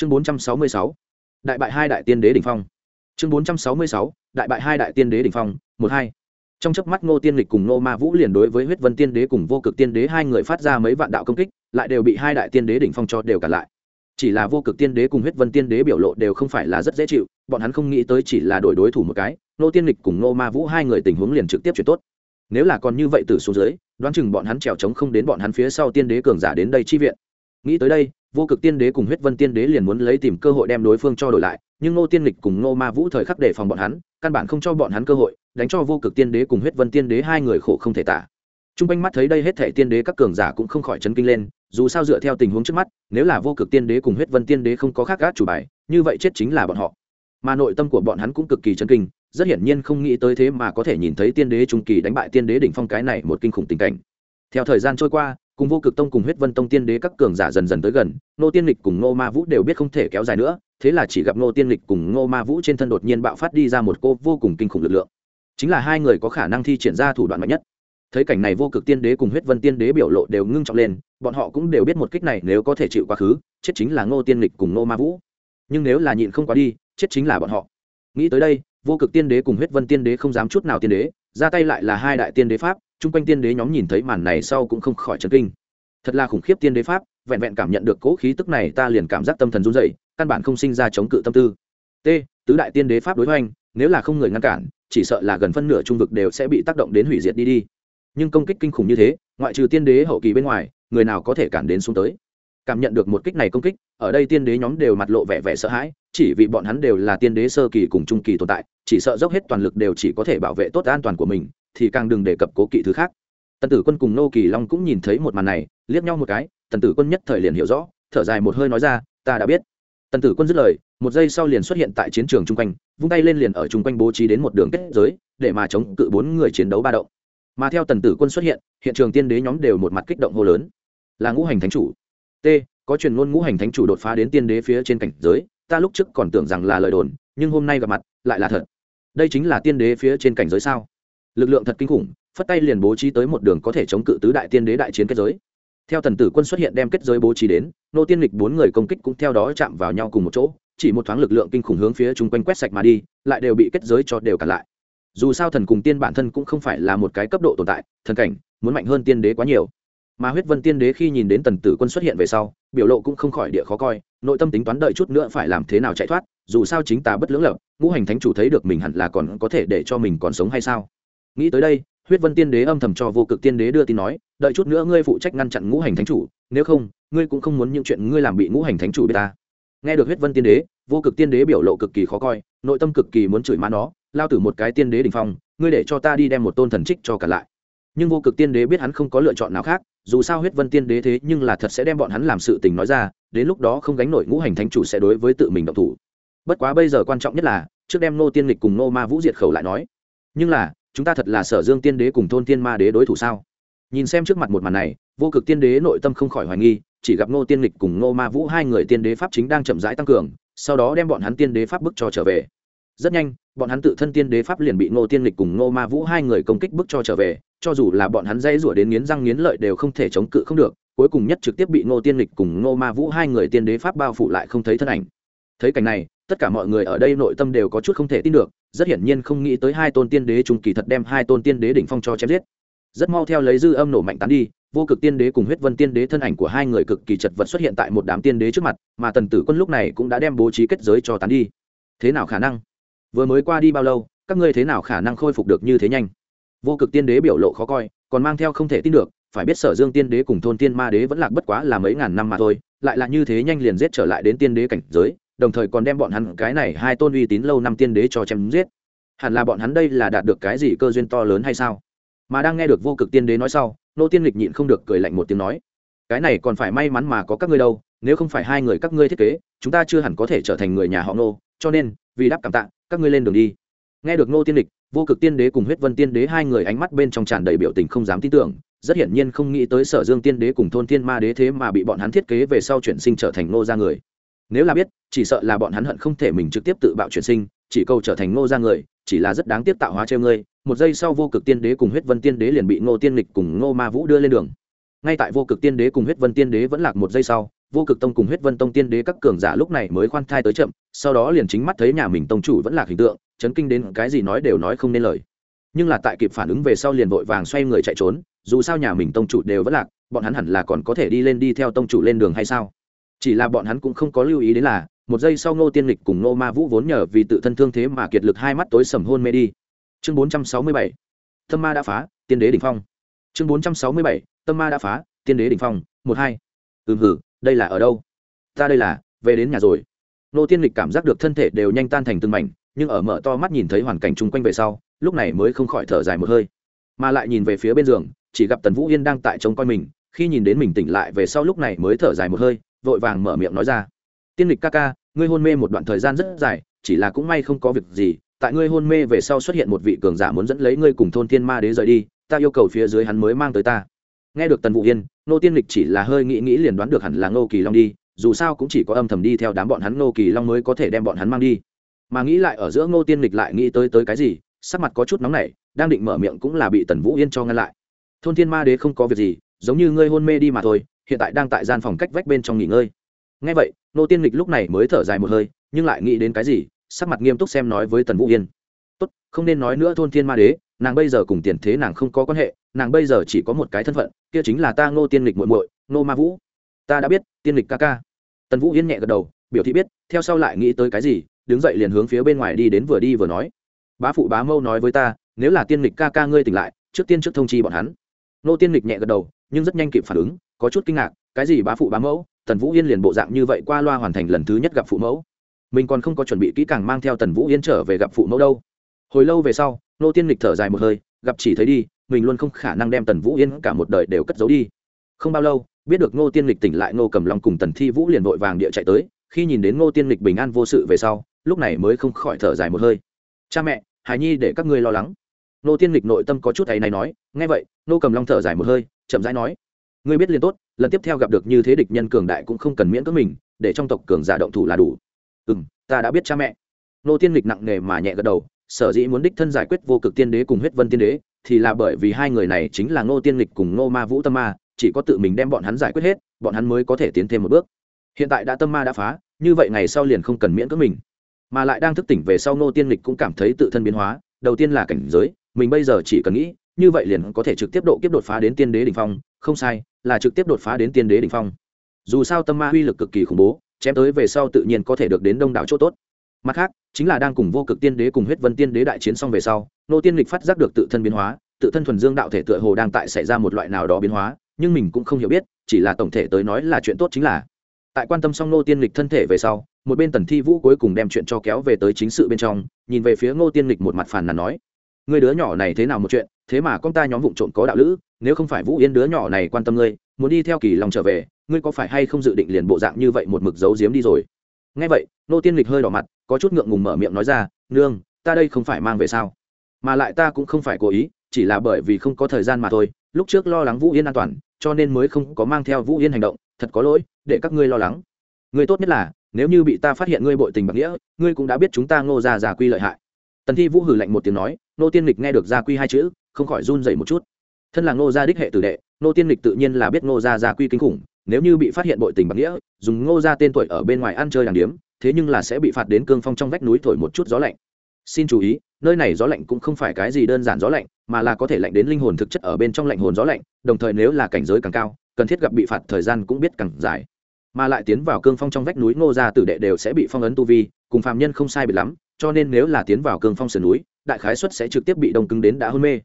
chương bốn trăm sáu mươi sáu, đại bại hai đại tiên đế đ ỉ n h phong. Chương bốn trăm sáu mươi sáu, đại bại hai đại tiên đế đ ỉ n h phong, một hai. Trong chớp mắt ngô tiên lịch cùng ngô ma vũ liền đối với huyết vân tiên đế cùng vô cực tiên đế hai người phát ra mấy vạn đạo công kích, lại đều bị hai đại tiên đế đỉnh phong cho đều cả lại. Chỉ là vô cực tiên đế cùng huyết vân tiên đế biểu lộ đều không phải là rất dễ chịu, bọn hắn không nghĩ tới chỉ là đổi đối thủ một cái, ngô tiên lịch cùng ngô ma vũ hai người tình huống liền trực tiếp chuyển tốt. Nếu là còn như vậy từ xuống dưới, đoán chừng bọn hắn trèo trống không đến bọn hắn phía sau tiên đế cường giả đến đây chi viện. Nghĩ tới đây vô cực tiên đế cùng huyết vân tiên đế liền muốn lấy tìm cơ hội đem đối phương cho đổi lại, nhưng ngô tiên lịch cùng ngô ma vũ thời khắc đề phòng bọn hắn, căn bản không cho bọn hắn cơ hội, đánh cho vô cực tiên đế cùng huyết vân tiên đế hai người khổ không thể tả. T r u n g quanh mắt thấy đây hết thể tiên đế các cường giả cũng không khỏi chấn kinh lên, dù sao dựa theo tình huống trước mắt, nếu là vô cực tiên đế cùng huyết vân tiên đế không có khác gác chủ bài, như vậy chết chính là bọn họ. Mà nội tâm của bọn hắn cũng cực kỳ chấn kinh, rất hiển nhiên không nghĩ tới thế mà có thể nhìn thấy tiên đế trung kỳ đánh bại tiên đế đỉnh phong cái này một kinh khủng tình cảnh. Theo thời gian trôi qua cùng vô cực tông cùng huyết vân tông tiên đế các cường giả dần dần tới gần nô tiên lịch cùng nô ma vũ đều biết không thể kéo dài nữa, thế là chỉ gặp nô tiên lịch cùng nô ma vũ trên thân đột nhiên bạo phát đi ra một cô vô cùng kinh khủng lực lượng. Chính là hai người có khả năng thi triển ra thủ đoạn mạnh nhất. Thấy cảnh này vô cực tiên đế cùng huyết vân tiên đế biểu lộ đều ngưng trọng lên, bọn họ cũng đều biết một kích này nếu có thể chịu quá khứ, chết chính là ngô tiên lịch cùng ngô ma vũ. Nhưng nếu là nhịn không quá đi, chết chính là bọn họ. Nghĩ tới đây, vô cực tiên đế cùng huyết vân tiên đế không dám chút nào tiên đế, ra tay lại là hai đại tiên đế pháp chung quanh tiên đế nhóm nhìn thấy màn này sau cũng không khỏi chấn kinh. Thật là khủng khiếp tiên đế pháp, vẹn vẹn cảm nhận được cố khí tức này, ta liền cảm giác tâm thần run dậy căn bản không sinh ra chống cự tâm tư. T, tứ đại tiên đế pháp đối hoành, nếu là không người ngăn cản, chỉ sợ là gần phân nửa trung vực đều sẽ bị tác động đến hủy diệt đi đi. Nhưng công kích kinh khủng như thế, ngoại trừ tiên đế hậu kỳ bên ngoài, người nào có thể cản đến xuống tới? Cảm nhận được một kích này công kích, ở đây tiên đế nhóm đều mặt lộ vẻ vẻ sợ hãi, chỉ vì bọn hắn đều là tiên đế sơ kỳ cùng trung kỳ tồn tại, chỉ sợ dốc hết toàn lực đều chỉ có thể bảo vệ tốt an toàn của mình thì càng đừng đề cập cố kỵ thứ khác. Tần tử quân cùng nô kỳ long cũng nhìn thấy một màn này, liếc nhau một cái, tần tử quân nhất thời liền hiểu rõ, thở dài một hơi nói ra, ta đã biết. Tần tử quân dứt lời, một giây sau liền xuất hiện tại chiến trường chung quanh, vung tay lên liền ở chung quanh bố trí đến một đường kết giới, để mà chống cự bốn người chiến đấu ba động. Mà theo tần tử quân xuất hiện hiện trường tiên đế nhóm đều một mặt kích động hô lớn. Là ngũ hành thánh chủ. T, có truyền ngôn ngũ hành thánh chủ đột phá đến tiên đế phía trên cảnh giới, ta lúc trước còn tưởng rằng là lời đồn, nhưng hôm nay gặp mặt, lại là thật. Đây chính là tiên đế phía trên cảnh giới sao? Lực lượng thật kinh khủng, phất tay liền bố trí tới một đường có thể chống cự tứ đại tiên đế đại chiến kết giới. Theo thần tử quân xuất hiện đem kết giới bố trí đến, nô tiên lịch bốn người công kích cũng theo đó chạm vào nhau cùng một chỗ, chỉ một thoáng lực lượng kinh khủng hướng phía chung quanh quét sạch mà đi, lại đều bị kết giới cho đều cản lại. Dù sao thần cùng tiên bản thân cũng không phải là một cái cấp độ tồn tại, thần cảnh muốn mạnh hơn tiên đế quá nhiều. Mà huyết vân tiên đế khi nhìn đến tần tử quân xuất hiện về sau, biểu lộ cũng không khỏi địa khó coi, nội tâm tính toán đợi chút nữa phải làm thế nào chạy thoát, dù sao chính ta bất lưỡng lập, ngũ hành thánh chủ thấy được mình hẳn là còn có thể để cho mình còn sống hay sao? Nghĩ tới đây, huyết vân tiên đế âm thầm cho vô cực tiên đế đưa tin nói, đợi chút nữa ngươi phụ trách ngăn chặn ngũ hành thánh chủ, nếu không, ngươi cũng không muốn những chuyện ngươi làm bị ngũ hành thánh chủ biết ta. Nghe được huyết vân tiên đế, vô cực tiên đế biểu lộ cực kỳ khó coi, nội tâm cực kỳ muốn chửi má nó, lao tử một cái tiên đế đình phong, ngươi để cho ta đi đem một tôn thần trích cho cả lại. Nhưng vô cực tiên đế biết hắn không có lựa chọn nào khác, dù sao huyết vân tiên đế thế nhưng là thật sẽ đem bọn hắn làm sự tình nói ra, đến lúc đó không gánh nổi ngũ hành thánh chủ sẽ đối với tự mình động thủ. Bất quá bây giờ quan trọng nhất là, trước đem nô tiên lịch cùng nô ma vũ diệt khẩu lại nói. Nhưng là chúng ta thật là sở dương tiên đế cùng thôn tiên ma đế đối thủ sao? Nhìn xem trước mặt một màn này, vô cực tiên đế nội tâm không khỏi hoài nghi, chỉ gặp ngô tiên lịch cùng ngô ma vũ hai người tiên đế pháp chính đang chậm rãi tăng cường, sau đó đem bọn hắn tiên đế pháp bức cho trở về. Rất nhanh, bọn hắn tự thân tiên đế pháp liền bị ngô tiên lịch cùng ngô ma vũ hai người công kích bức cho trở về, cho dù là bọn hắn dây rủa đến nghiến răng nghiến lợi đều không thể chống cự không được, cuối cùng nhất trực tiếp bị ngô tiên lịch cùng ngô ma vũ hai người tiên đế pháp bao phủ lại không thấy thân ảnh. Thấy cảnh này tất cả mọi người ở đây nội tâm đều có chút không thể tin được, rất hiển nhiên không nghĩ tới hai tôn tiên đế trung kỳ thật đem hai tôn tiên đế đỉnh phong cho chém giết. Rất mau theo lấy dư âm nổ mạnh tán đi, vô cực tiên đế cùng huyết vân tiên đế thân ảnh của hai người cực kỳ chật vật xuất hiện tại một đám tiên đế trước mặt, mà tần tử quân lúc này cũng đã đem bố trí kết giới cho tán đi. Thế nào khả năng? Vừa mới qua đi bao lâu, các ngươi thế nào khả năng khôi phục được như thế nhanh? Vô cực tiên đế biểu lộ khó coi, còn mang theo không thể tin được, phải biết sở dương tiên đế cùng thôn tiên ma đế vẫn lạc bất quá là mấy ngàn năm mà thôi, lại là như thế nhanh liền giết trở lại đến tiên đế cảnh giới đồng thời còn đem bọn hắn cái này hai tôn uy tín lâu năm tiên đế cho chém giết. Hẳn là bọn hắn đây là đạt được cái gì cơ duyên to lớn hay sao? Mà đang nghe được vô cực tiên đế nói sau, nô tiên lịch nhịn không được cười lạnh một tiếng nói, cái này còn phải may mắn mà có các ngươi đâu, nếu không phải hai người các ngươi thiết kế, chúng ta chưa hẳn có thể trở thành người nhà họ nô, cho nên, vì đáp cảm tạ, các ngươi lên đường đi. Nghe được nô tiên lịch, vô cực tiên đế cùng huyết vân tiên đế hai người ánh mắt bên trong tràn đầy biểu tình không dám tin tưởng, rất hiển nhiên không nghĩ tới sở dương tiên đế cùng thôn tiên ma đế thế mà bị bọn hắn thiết kế về sau chuyển sinh trở thành nô ra người nếu là biết, chỉ sợ là bọn hắn hận không thể mình trực tiếp tự bạo chuyển sinh, chỉ câu trở thành ngô ra người, chỉ là rất đáng tiếc tạo hóa treo ngươi, một giây sau vô cực tiên đế cùng huyết vân tiên đế liền bị ngô tiên lịch cùng ngô ma vũ đưa lên đường. Ngay tại vô cực tiên đế cùng huyết vân tiên đế vẫn lạc một giây sau, vô cực tông cùng huyết vân tông tiên đế các cường giả lúc này mới khoan thai tới chậm, sau đó liền chính mắt thấy nhà mình tông chủ vẫn là hình tượng, chấn kinh đến cái gì nói đều nói không nên lời. Nhưng là tại kịp phản ứng về sau liền vội vàng xoay người chạy trốn, dù sao nhà mình tông chủ đều vẫn lạc, bọn hắn hẳn là còn có thể đi lên đi theo tông chủ lên đường hay sao? Chỉ là bọn hắn cũng không có lưu ý đến là, một giây sau ngô tiên lịch cùng ngô ma vũ vốn nhờ vì tự thân thương thế mà kiệt lực hai mắt tối sầm hôn mê đi. Chương bốn trăm sáu mươi bảy, tâm ma đã phá, tiên đế đ ỉ n h phong. Chương bốn trăm sáu mươi bảy, tâm ma đã phá, tiên đế đ ỉ n h phong, một hai. Ừm hử, đây là ở đâu? Ta đây là, về đến nhà rồi. Ngô tiên lịch cảm giác được thân thể đều nhanh tan thành từng mảnh, nhưng ở mở to mắt nhìn thấy hoàn cảnh chung quanh về sau, lúc này mới không khỏi thở dài một hơi. Mà lại nhìn về phía bên giường, chỉ gặp tần vũ yên đang tại trông coi mình, khi nhìn đến mình tỉnh lại về sau lúc này mới thở dài một hơi vội vàng mở miệng nói ra. Tiên lịch ca ca, ngươi hôn mê một đoạn thời gian rất dài, chỉ là cũng may không có việc gì, tại ngươi hôn mê về sau xuất hiện một vị cường giả muốn dẫn lấy ngươi cùng thôn thiên ma đế rời đi, ta yêu cầu phía dưới hắn mới mang tới ta. Nghe được tần vũ yên nô tiên lịch chỉ là hơi nghĩ nghĩ liền đoán được hẳn là ngô kỳ long đi, dù sao cũng chỉ có âm thầm đi theo đám bọn hắn ngô kỳ long mới có thể đem bọn hắn mang đi. Mà nghĩ lại ở giữa ngô tiên lịch lại nghĩ tới tới cái gì, sắc mặt có chút nóng nảy, đang định mở miệng cũng là bị tần vũ yên cho ngăn lại. Thôn thiên ma đế không có việc gì, giống như ngươi hôn mê đi mà thôi hiện tại đang tại gian phòng cách vách bên trong nghỉ ngơi. Ngay vậy nô tiên lịch lúc này mới thở dài một hơi, nhưng lại nghĩ đến cái gì, sắc mặt nghiêm túc xem nói với tần vũ yên tốt, không nên nói nữa thôn thiên ma đế, nàng bây giờ cùng tiền thế nàng không có quan hệ, nàng bây giờ chỉ có một cái thân phận, kia chính là ta ngô tiên lịch muội muội, ngô ma vũ. Ta đã biết, tiên lịch ca ca. Tần vũ yên nhẹ gật đầu, biểu thị biết, theo sau lại nghĩ tới cái gì, đứng dậy liền hướng phía bên ngoài đi đến vừa đi vừa nói. Bá phụ bá mâu nói với ta, nếu là tiên lịch ca ca ngươi tỉnh lại, trước tiên trước thông chi bọn hắn. Nô tiên lịch nhẹ gật đầu nhưng rất nhanh kịp phản ứng, có chút kinh ngạc, cái gì bá phụ bá mẫu, tần vũ yên liền bộ dạng như vậy qua loa hoàn thành lần thứ nhất gặp phụ mẫu. Mình còn không có chuẩn bị kỹ càng mang theo tần vũ yên trở về gặp phụ mẫu đâu. Hồi lâu về sau, nô tiên lịch thở dài một hơi, gặp chỉ thấy đi, mình luôn không khả năng đem tần vũ yên cả một đời đều cất giấu đi. Không bao lâu, biết được ngô tiên lịch tỉnh lại, ngô cầm long cùng tần thi vũ liền vội vàng địa chạy tới, khi nhìn đến ngô tiên lịch bình an vô sự về sau, lúc này mới không khỏi thở dài một hơi. Cha mẹ hài nhi để các ngươi lo lắng. Ngô tiên lịch nội tâm có chút ấy này nói, nghe vậy. Ngô cầm long thở dài một hơi chậm rãi nói, ngươi biết liền tốt, lần tiếp theo gặp được như thế địch nhân cường đại cũng không cần miễn cưỡng mình, để trong tộc cường giả động thủ là đủ. Ừ m ta đã biết cha mẹ. Nô tiên lịch nặng nề mà nhẹ gật đầu, sở dĩ muốn đích thân giải quyết vô cực tiên đế cùng huyết vân tiên đế, thì là bởi vì hai người này chính là ngô tiên lịch cùng ngô ma vũ tâm ma, chỉ có tự mình đem bọn hắn giải quyết hết, bọn hắn mới có thể tiến thêm một bước. Hiện tại đã tâm ma đã phá, như vậy ngày sau liền không cần miễn cưỡng mình. Mà lại đang thức tỉnh về sau, ngô tiên lịch cũng cảm thấy tự thân biến hóa, đầu tiên là cảnh giới, mình bây giờ chỉ cần nghĩ như vậy liền có thể trực tiếp độ kiếp đột phá đến tiên đế đ ỉ n h phong, không sai, là trực tiếp đột phá đến tiên đế đ ỉ n h phong. Dù sao tâm ma uy lực cực kỳ khủng bố, chém tới về sau tự nhiên có thể được đến đông đảo c h ỗ t ố t mặt khác, chính là đang cùng vô cực tiên đế cùng huyết vân tiên đế đại chiến xong về sau, nô tiên lịch phát giác được tự thân biến hóa, tự thân thuần dương đạo thể tựa hồ đang tại xảy ra một loại nào đó biến hóa, nhưng mình cũng không hiểu biết, chỉ là tổng thể tới nói là chuyện tốt chính là. Tại quan tâm xong nô tiên lịch thân thể về sau, một bên tần thi vũ cuối cùng đem chuyện cho kéo về tới chính sự bên trong, nhìn về phía ngô tiên lịch một mặt phàn nàn nói người đứa nhỏ này thế nào một chuyện, thế mà con ta nhóm vụng trộm có đạo lữ, nếu không phải vũ yên đứa nhỏ này quan tâm ngươi, muốn đi theo kỳ lòng trở về, ngươi có phải hay không dự định liền bộ dạng như vậy một mực giấu giếm đi rồi? Ngay vậy, nô tiên lịch hơi đỏ mặt, có chút ngượng ngùng mở miệng nói ra, nương, ta đây không phải mang về sao? Mà lại ta cũng không phải cố ý, chỉ là bởi vì không có thời gian mà thôi, lúc trước lo lắng vũ yên an toàn, cho nên mới không có mang theo vũ yên hành động, thật có lỗi, để các ngươi lo lắng. Ngươi tốt nhất là, nếu như bị ta phát hiện ngươi bội tình bạc nghĩa, ngươi cũng đã biết chúng ta ngô ra già quy lợi hại. Tần thi vũ hử lạnh một tiếng nói nô tiên lịch nghe được gia quy hai chữ, không khỏi run dậy một chút. Thân là ngô gia đích hệ tử đệ, nô tiên lịch tự nhiên là biết ngô gia gia quy kinh khủng, nếu như bị phát hiện bội tình bằng nghĩa, dùng ngô gia tên tuổi ở bên ngoài ăn chơi đàng điếm, thế nhưng là sẽ bị phạt đến cương phong trong vách núi thổi một chút gió lạnh. Xin chú ý, nơi này gió lạnh cũng không phải cái gì đơn giản gió lạnh, mà là có thể lạnh đến linh hồn thực chất ở bên trong lạnh hồn gió lạnh, đồng thời nếu là cảnh giới càng cao, cần thiết gặp bị phạt thời gian cũng biết càng dài. Mà lại tiến vào cương phong trong vách núi ngô gia tử đệ đều sẽ bị phong ấn tu vi, cùng phạm nhân không sai biệt lắm, cho nên nếu là tiến vào cương phong sườn núi đại khái suất sẽ trực tiếp bị đông cứng đến đã hôn mê.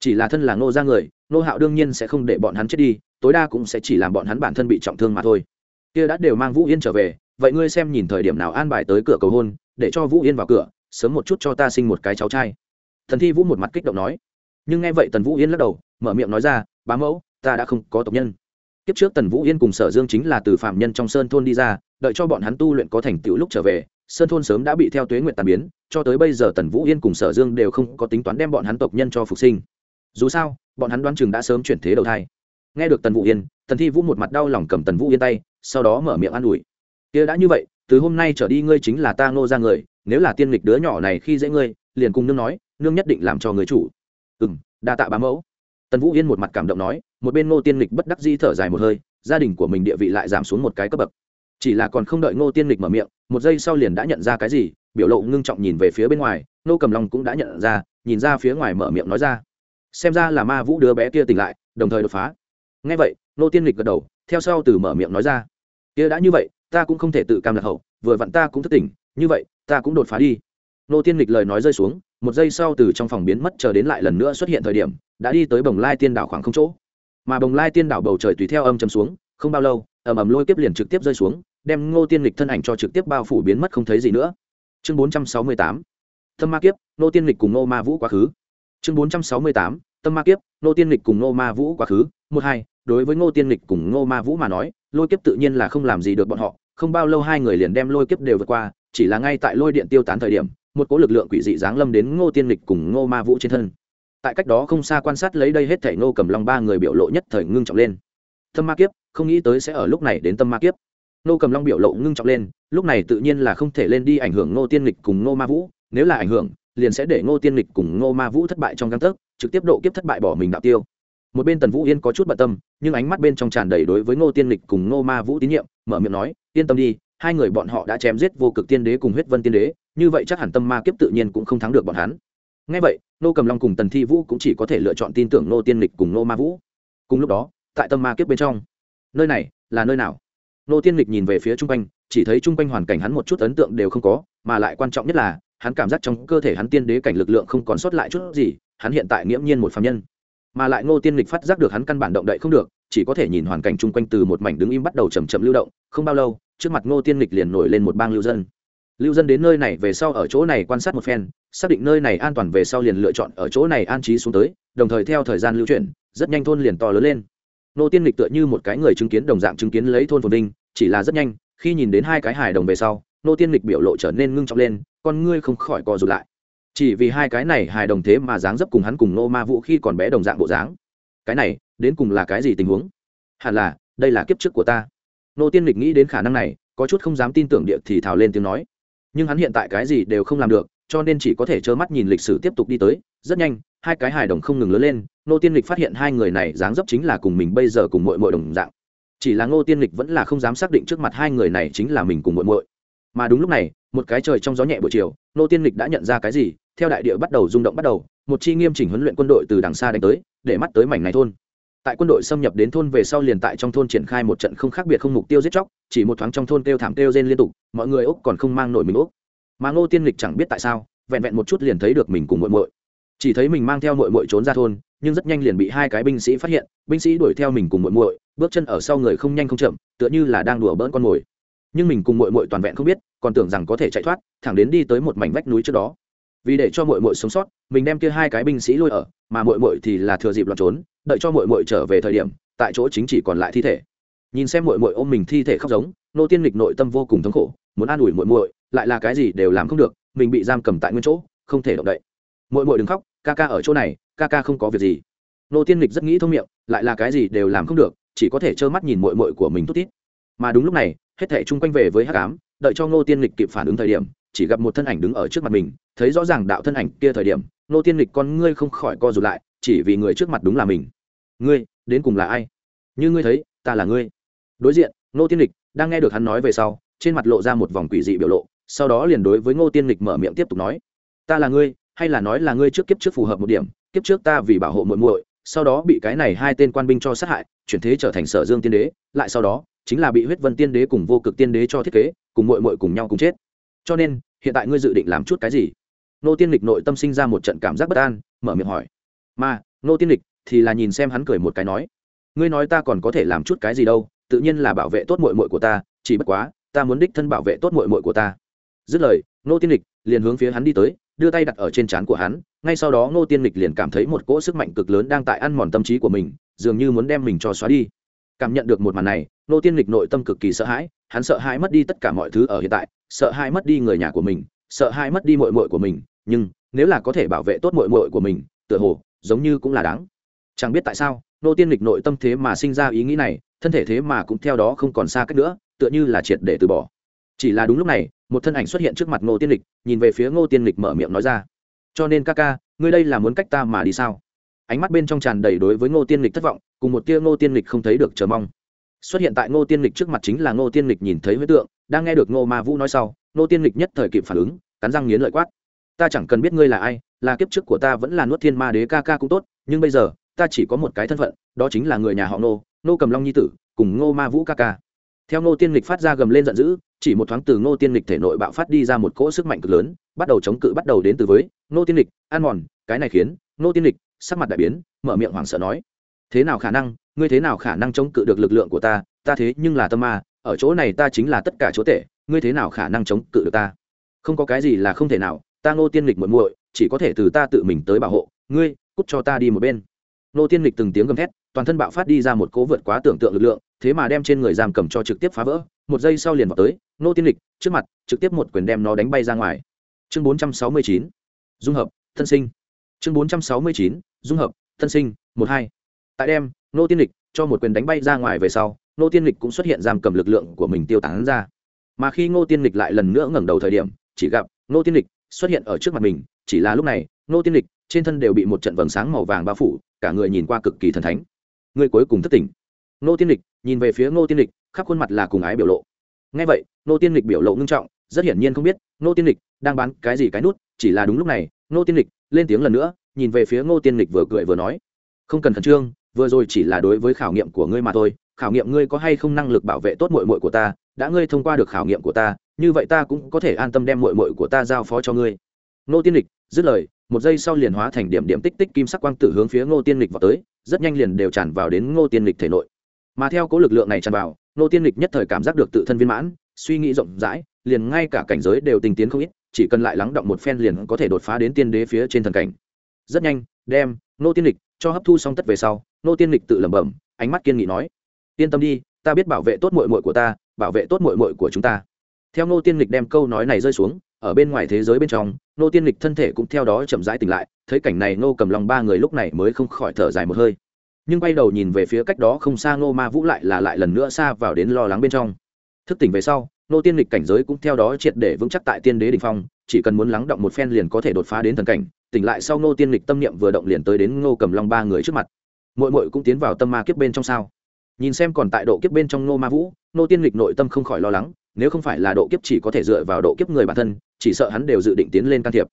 Chỉ là thân là ngô ra người, ngô hạo đương nhiên sẽ không để bọn hắn chết đi, tối đa cũng sẽ chỉ làm bọn hắn bản thân bị trọng thương mà thôi. Kia đã đều mang vũ yên trở về, vậy ngươi xem nhìn thời điểm nào an bài tới cửa cầu hôn, để cho vũ yên vào cửa, sớm một chút cho ta sinh một cái cháu trai. Thần thi vũ một mặt kích động nói. Nhưng nghe vậy tần vũ yên lắc đầu, mở miệng nói ra, bá mẫu, ta đã không có tộc nhân. Kiếp trước tần vũ yên cùng sở dương chính là từ phạm nhân trong sơn thôn đi ra, đợi cho bọn hắn tu luyện có thành tựu lúc trở về, sơn thôn sớm đã bị theo tuế nguyện tàn biến cho tới bây giờ tần vũ yên cùng sở dương đều không có tính toán đem bọn hắn tộc nhân cho phục sinh. Dù sao, bọn hắn đoán chừng đã sớm chuyển thế đầu thai. Nghe được tần vũ yên, tần thi vũ một mặt đau lòng cầm tần vũ yên tay, sau đó mở miệng an ủi. Kia đã như vậy, từ hôm nay trở đi ngươi chính là ta ngô ra người, nếu là tiên lịch đứa nhỏ này khi dễ ngươi, liền cùng nương nói, nương nhất định làm cho người chủ. Ừ m đa tạ bá mẫu. Tần vũ yên một mặt cảm động nói, một bên ngô tiên lịch bất đắc di thở dài một hơi, gia đình của mình địa vị lại giảm xuống một cái cấp bậc chỉ là còn không đợi ngô tiên lịch mở miệng, một giây sau liền đã nhận ra cái gì, biểu lộ ngưng trọng nhìn về phía bên ngoài nô cầm long cũng đã nhận ra, nhìn ra phía ngoài mở miệng nói ra. Xem ra là ma vũ đứa bé kia tỉnh lại, đồng thời đột phá. Ngay vậy nô tiên lịch gật đầu, theo sau từ mở miệng nói ra. Kia đã như vậy, ta cũng không thể tự cam lạc hậu, vừa vặn ta cũng thức tỉnh, như vậy, ta cũng đột phá đi. Nô tiên lịch lời nói rơi xuống, một giây sau từ trong phòng biến mất chờ đến lại lần nữa xuất hiện thời điểm, đã đi tới bồng lai tiên đảo khoảng không chỗ. Mà bồng lai tiên đảo bầu trời tùy theo âm chấm xuống, không bao lâu ầm ầm lôi kiếp liền trực tiếp rơi xuống, đem ngô tiên lịch thân ảnh cho trực tiếp bao phủ biến mất không thấy gì nữa. Chương bốn trăm sáu mươi tám, tâm ma kiếp, Ngô tiên lịch cùng Ngô ma vũ quá khứ. Chương bốn trăm sáu mươi tám, tâm ma kiếp, Ngô tiên lịch cùng Ngô ma vũ quá khứ. Một hai, đối với ngô tiên lịch cùng ngô ma vũ mà nói, lôi kiếp tự nhiên là không làm gì được bọn họ. Không bao lâu hai người liền đem lôi kiếp đều vượt qua, chỉ là ngay tại lôi điện tiêu tán thời điểm, một cỗ lực lượng quỷ dị giáng lâm đến ngô tiên lịch cùng ngô ma vũ trên thân. Tại cách đó không xa quan sát lấy đây hết thể ngô cầm long ba người biểu lộ nhất thời ngưng trọng lên tâm ma kiếp, không nghĩ tới sẽ ở lúc này đến tâm ma kiếp. Ngô cầm long biểu lộ ngưng trọng lên, lúc này tự nhiên là không thể lên đi ảnh hưởng ngô tiên lịch cùng ngô ma vũ, nếu là ảnh hưởng, liền sẽ để ngô tiên lịch cùng ngô ma vũ thất bại trong găng tấc, trực tiếp độ kiếp thất bại bỏ mình đạo tiêu. Một bên tần vũ yên có chút bận tâm, nhưng ánh mắt bên trong tràn đầy đối với ngô tiên lịch cùng ngô ma vũ tín nhiệm, mở miệng nói, yên tâm đi, hai người bọn họ đã chém giết vô cực tiên đế cùng huyết vân tiên đế, như vậy chắc hẳn tâm ma kiếp tự nhiên cũng không thắng được bọn hắn. Ngay vậy, nô cầm long cùng tần thi vũ cũng chỉ có thể lựa chọn tin tưởng Ngô tiên lịch cùng Ngô ma vũ. Cùng lúc đó tại tâm ma kiếp bên trong. Nơi này là nơi nào? Nô tiên lịch nhìn về phía chung quanh, chỉ thấy chung quanh hoàn cảnh hắn một chút ấn tượng đều không có, mà lại quan trọng nhất là, hắn cảm giác trong cơ thể hắn tiên đế cảnh lực lượng không còn sót lại chút gì, hắn hiện tại nghiễm nhiên một phạm nhân. Mà lại ngô tiên lịch phát giác được hắn căn bản động đậy không được, chỉ có thể nhìn hoàn cảnh chung quanh từ một mảnh đứng im bắt đầu chầm chậm lưu động, không bao lâu, trước mặt ngô tiên lịch liền nổi lên một bang lưu dân. Lưu dân đến nơi này về sau ở chỗ này quan sát một phen, xác định nơi này an toàn về sau liền lựa chọn ở chỗ này an trí xuống tới, đồng thời theo thời gian lưu chuyển, rất nhanh thôn liền to lớn lên nô tiên lịch tựa như một cái người chứng kiến đồng dạng chứng kiến lấy thôn phồn vinh, chỉ là rất nhanh, khi nhìn đến hai cái hài đồng về sau, nô tiên lịch biểu lộ trở nên ngưng trọng lên, con ngươi không khỏi co rụt lại. Chỉ vì hai cái này hài đồng thế mà dáng dấp cùng hắn cùng nô ma vũ khi còn bé đồng dạng bộ dáng. Cái này, đến cùng là cái gì tình huống? Hẳn là, đây là kiếp trước của ta. Nô tiên lịch nghĩ đến khả năng này, có chút không dám tin tưởng địa thì thào lên tiếng nói. Nhưng hắn hiện tại cái gì đều không làm được, cho nên chỉ có thể trơ mắt nhìn lịch sử tiếp tục đi tới, rất nhanh hai cái hài đồng không ngừng lớn lên nô tiên lịch phát hiện hai người này dáng dấp chính là cùng mình bây giờ cùng mội mội đồng dạng. Chỉ là ngô tiên lịch vẫn là không dám xác định trước mặt hai người này chính là mình cùng mội mội mà đúng lúc này, một cái trời trong gió nhẹ buổi chiều nô tiên lịch đã nhận ra cái gì, theo đại địa bắt đầu rung động bắt đầu, một chi nghiêm chỉnh huấn luyện quân đội từ đằng xa đánh tới, để mắt tới mảnh này thôn. Tại quân đội xâm nhập đến thôn về sau liền tại trong thôn triển khai một trận không khác biệt không mục tiêu giết chóc, chỉ một thoáng trong thôn kêu thảm kêu rên liên tục, mọi người úc còn không mang nổi mình úc mà ngô tiên lịch chẳng biết tại sao, vẹn vẹn một chút liền thấy được mình cùng muội muội chỉ thấy mình mang theo muội muội trốn ra thôn, nhưng rất nhanh liền bị hai cái binh sĩ phát hiện, binh sĩ đuổi theo mình cùng muội muội, bước chân ở sau người không nhanh không chậm, tựa như là đang đùa bỡn con mồi. Nhưng mình cùng muội muội toàn vẹn không biết, còn tưởng rằng có thể chạy thoát, thẳng đến đi tới một mảnh vách núi trước đó. Vì để cho muội muội sống sót, mình đem kia hai cái binh sĩ lôi ở, mà muội muội thì là thừa dịp loạn trốn, đợi cho muội muội trở về thời điểm, tại chỗ chính chỉ còn lại thi thể. Nhìn xem muội muội ôm mình thi thể khóc giống, nô tiên lịch nội tâm vô cùng thống khổ, muốn an ủi muội muội, lại là cái gì đều làm không được, mình bị giam cầm tại nguyên chỗ, không thể động đậy. Muội muội đừng khóc ca ca ở chỗ này, ca ca không có việc gì. Nô tiên lịch rất nghĩ thông miệng, lại là cái gì đều làm không được, chỉ có thể trơ mắt nhìn mội mội của mình tốt tít mà đúng lúc này, hết thảy chung quanh về với hắc ám, đợi cho ngô tiên lịch kịp phản ứng thời điểm, chỉ gặp một thân ảnh đứng ở trước mặt mình, thấy rõ ràng đạo thân ảnh kia thời điểm ngô tiên lịch con ngươi không khỏi co rụt lại, chỉ vì người trước mặt đúng là mình. Ngươi, đến cùng là ai? Như ngươi thấy, ta là ngươi. Đối diện ngô tiên lịch đang nghe được hắn nói về sau, trên mặt lộ ra một vòng quỷ dị biểu lộ, sau đó liền đối với ngô tiên lịch mở miệng tiếp tục nói, ta là ngươi hay là nói là ngươi trước kiếp trước phù hợp một điểm, kiếp trước ta vì bảo hộ muội muội, sau đó bị cái này hai tên quan binh cho sát hại, chuyển thế trở thành sở dương tiên đế, lại sau đó, chính là bị huyết vân tiên đế cùng vô cực tiên đế cho thiết kế, cùng muội muội cùng nhau cùng chết. Cho nên, hiện tại ngươi dự định làm chút cái gì? Nô tiên lịch nội tâm sinh ra một trận cảm giác bất an, mở miệng hỏi. Mà nô tiên lịch thì là nhìn xem hắn cười một cái nói, ngươi nói ta còn có thể làm chút cái gì đâu, tự nhiên là bảo vệ tốt muội muội của ta, chỉ bất quá, ta muốn đích thân bảo vệ tốt muội muội của ta. Dứt lời nô tiên lịch liền hướng phía hắn đi tới đưa tay đặt ở trên trán của hắn, ngay sau đó Ngô tiên lịch liền cảm thấy một cỗ sức mạnh cực lớn đang tại ăn mòn tâm trí của mình, dường như muốn đem mình cho xóa đi. Cảm nhận được một màn này, Ngô tiên lịch nội tâm cực kỳ sợ hãi, hắn sợ hãi mất đi tất cả mọi thứ ở hiện tại, sợ hãi mất đi người nhà của mình, sợ hãi mất đi mội mội của mình, nhưng nếu là có thể bảo vệ tốt mội mội của mình, tựa hồ giống như cũng là đáng. Chẳng biết tại sao nô tiên lịch nội tâm thế mà sinh ra ý nghĩ này, thân thể thế mà cũng theo đó không còn xa cách nữa, tựa như là triệt để từ bỏ chỉ là đúng lúc này, một thân ảnh xuất hiện trước mặt ngô tiên lịch, nhìn về phía ngô tiên lịch mở miệng nói ra. Cho nên ca ca, ngươi đây là muốn cách ta mà đi sao? Ánh mắt bên trong tràn đầy đối với ngô tiên lịch thất vọng, cùng một tia ngô tiên lịch không thấy được chờ mong. Xuất hiện tại ngô tiên lịch trước mặt chính là ngô tiên lịch nhìn thấy huyết tượng, đang nghe được ngô ma vũ nói sau, ngô tiên lịch nhất thời kịp phản ứng, cắn răng nghiến lợi quát. Ta chẳng cần biết ngươi là ai, là kiếp trước của ta vẫn là nuốt thiên ma đế ca ca cũng tốt, nhưng bây giờ, ta chỉ có một cái thân phận, đó chính là người nhà họ Ngô nô cầm long nhi tử, cùng ngô ma vũ ca ca theo ngô tiên lịch phát ra gầm lên giận dữ, chỉ một thoáng từ ngô tiên lịch thể nội bạo phát đi ra một cỗ sức mạnh cực lớn, bắt đầu chống cự bắt đầu đến từ với ngô tiên lịch an mòn, cái này khiến ngô tiên lịch sắc mặt đại biến, mở miệng hoảng sợ nói, thế nào khả năng, ngươi thế nào khả năng chống cự được lực lượng của ta? Ta thế nhưng là tâm ma, ở chỗ này ta chính là tất cả chỗ tệ ngươi thế nào khả năng chống cự được ta? Không có cái gì là không thể nào, ta ngô tiên lịch muộn muội, chỉ có thể từ ta tự mình tới bảo hộ, ngươi, cút cho ta đi một bên. Ngô tiên lịch từng tiếng gầm thét, toàn thân bạo phát đi ra một cố vượt quá tưởng tượng lực lượng thế mà đem trên người giam cầm cho trực tiếp phá vỡ, một giây sau liền vào tới, ngô tiên lịch, trước mặt, trực tiếp một quyền đem nó đánh bay ra ngoài. Chương bốn trăm sáu mươi chín, dung hợp, thân sinh. Chương bốn trăm sáu mươi chín, dung hợp, thân sinh, một hai. Tại đem nô tiên lịch cho một quyền đánh bay ra ngoài về sau nô tiên lịch cũng xuất hiện giam cầm lực lượng của mình tiêu tán ra. Mà khi ngô tiên lịch lại lần nữa ngẩng đầu thời điểm, chỉ gặp nô tiên lịch xuất hiện ở trước mặt mình, chỉ là lúc này nô tiên lịch trên thân đều bị một trận vầng sáng màu vàng bao phủ, cả người nhìn qua cực kỳ thần thánh. Người cuối cùng thất tỉnh. Nô tiên lịch nhìn về phía ngô tiên lịch, khắp khuôn mặt là cùng ái biểu lộ. Ngay vậy, Ngô tiên lịch biểu lộ ngưng trọng, rất hiển nhiên không biết, Ngô tiên lịch đang bán cái gì cái nút, chỉ là đúng lúc này, Ngô tiên lịch lên tiếng lần nữa, nhìn về phía ngô tiên lịch vừa cười vừa nói, không cần khẩn trương, vừa rồi chỉ là đối với khảo nghiệm của ngươi mà thôi, khảo nghiệm ngươi có hay không năng lực bảo vệ tốt mội mội của ta, đã ngươi thông qua được khảo nghiệm của ta, như vậy ta cũng có thể an tâm đem mội mội của ta giao phó cho ngươi. Ngô tiên lịch dứt lời, một giây sau liền hóa thành điểm điểm tích tích kim sắc quang tử hướng phía ngô tiên lịch vào tới, rất nhanh liền đều tràn vào đến ngô tiên lịch thể nội mà theo cố lực lượng này tràn vào, nô tiên lịch nhất thời cảm giác được tự thân viên mãn, suy nghĩ rộng rãi, liền ngay cả cảnh giới đều tình tiến không ít, chỉ cần lại lắng động một phen liền có thể đột phá đến tiên đế phía trên thần cảnh. Rất nhanh, đem nô tiên lịch cho hấp thu xong tất về sau, nô tiên lịch tự lẩm bẩm, ánh mắt kiên nghị nói, yên tâm đi, ta biết bảo vệ tốt mội mội của ta, bảo vệ tốt mội mội của chúng ta. Theo nô tiên lịch đem câu nói này rơi xuống, ở bên ngoài thế giới bên trong, nô tiên lịch thân thể cũng theo đó chậm rãi tỉnh lại, thấy cảnh này nô cầm lòng ba người lúc này mới không khỏi thở dài một hơi nhưng quay đầu nhìn về phía cách đó không xa ngô ma vũ lại là lại lần nữa xa vào đến lo lắng bên trong. Thức tỉnh về sau Nô tiên lịch cảnh giới cũng theo đó triệt để vững chắc tại tiên đế đình phong, chỉ cần muốn lắng động một phen liền có thể đột phá đến thần cảnh. Tỉnh lại sau Nô tiên lịch tâm niệm vừa động liền tới đến ngô cầm long ba người trước mặt. Mội mội cũng tiến vào tâm ma kiếp bên trong sao? Nhìn xem còn tại độ kiếp bên trong ngô ma vũ Nô tiên lịch nội tâm không khỏi lo lắng, nếu không phải là độ kiếp chỉ có thể dựa vào độ kiếp người bản thân, chỉ sợ hắn đều dự định tiến lên can thiệp.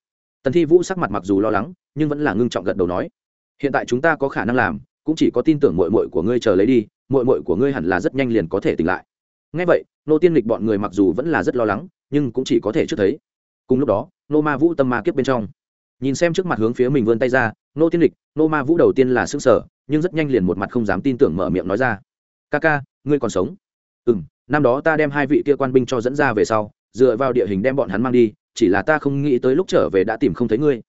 Tần thi vũ sắc mặt mặc dù lo lắng, nhưng vẫn là ngưng trọng gật đầu nói, hiện tại chúng ta có khả năng làm cũng chỉ có tin tưởng mội mội của ngươi chờ lấy đi mội mội của ngươi hẳn là rất nhanh liền có thể tỉnh lại. Ngay vậy, nô tiên lịch bọn người mặc dù vẫn là rất lo lắng, nhưng cũng chỉ có thể trước thấy. Cùng lúc đó, nô ma vũ tâm ma kiếp bên trong. Nhìn xem trước mặt hướng phía mình vươn tay ra, nô tiên lịch, nô ma vũ đầu tiên là xương sở nhưng rất nhanh liền một mặt không dám tin tưởng mở miệng nói ra. Ca ca, ngươi còn sống? Ừ m năm đó ta đem hai vị kia quan binh cho dẫn ra về sau, dựa vào địa hình đem bọn hắn mang đi, chỉ là ta không nghĩ tới lúc trở về đã tìm không thấy ngươi.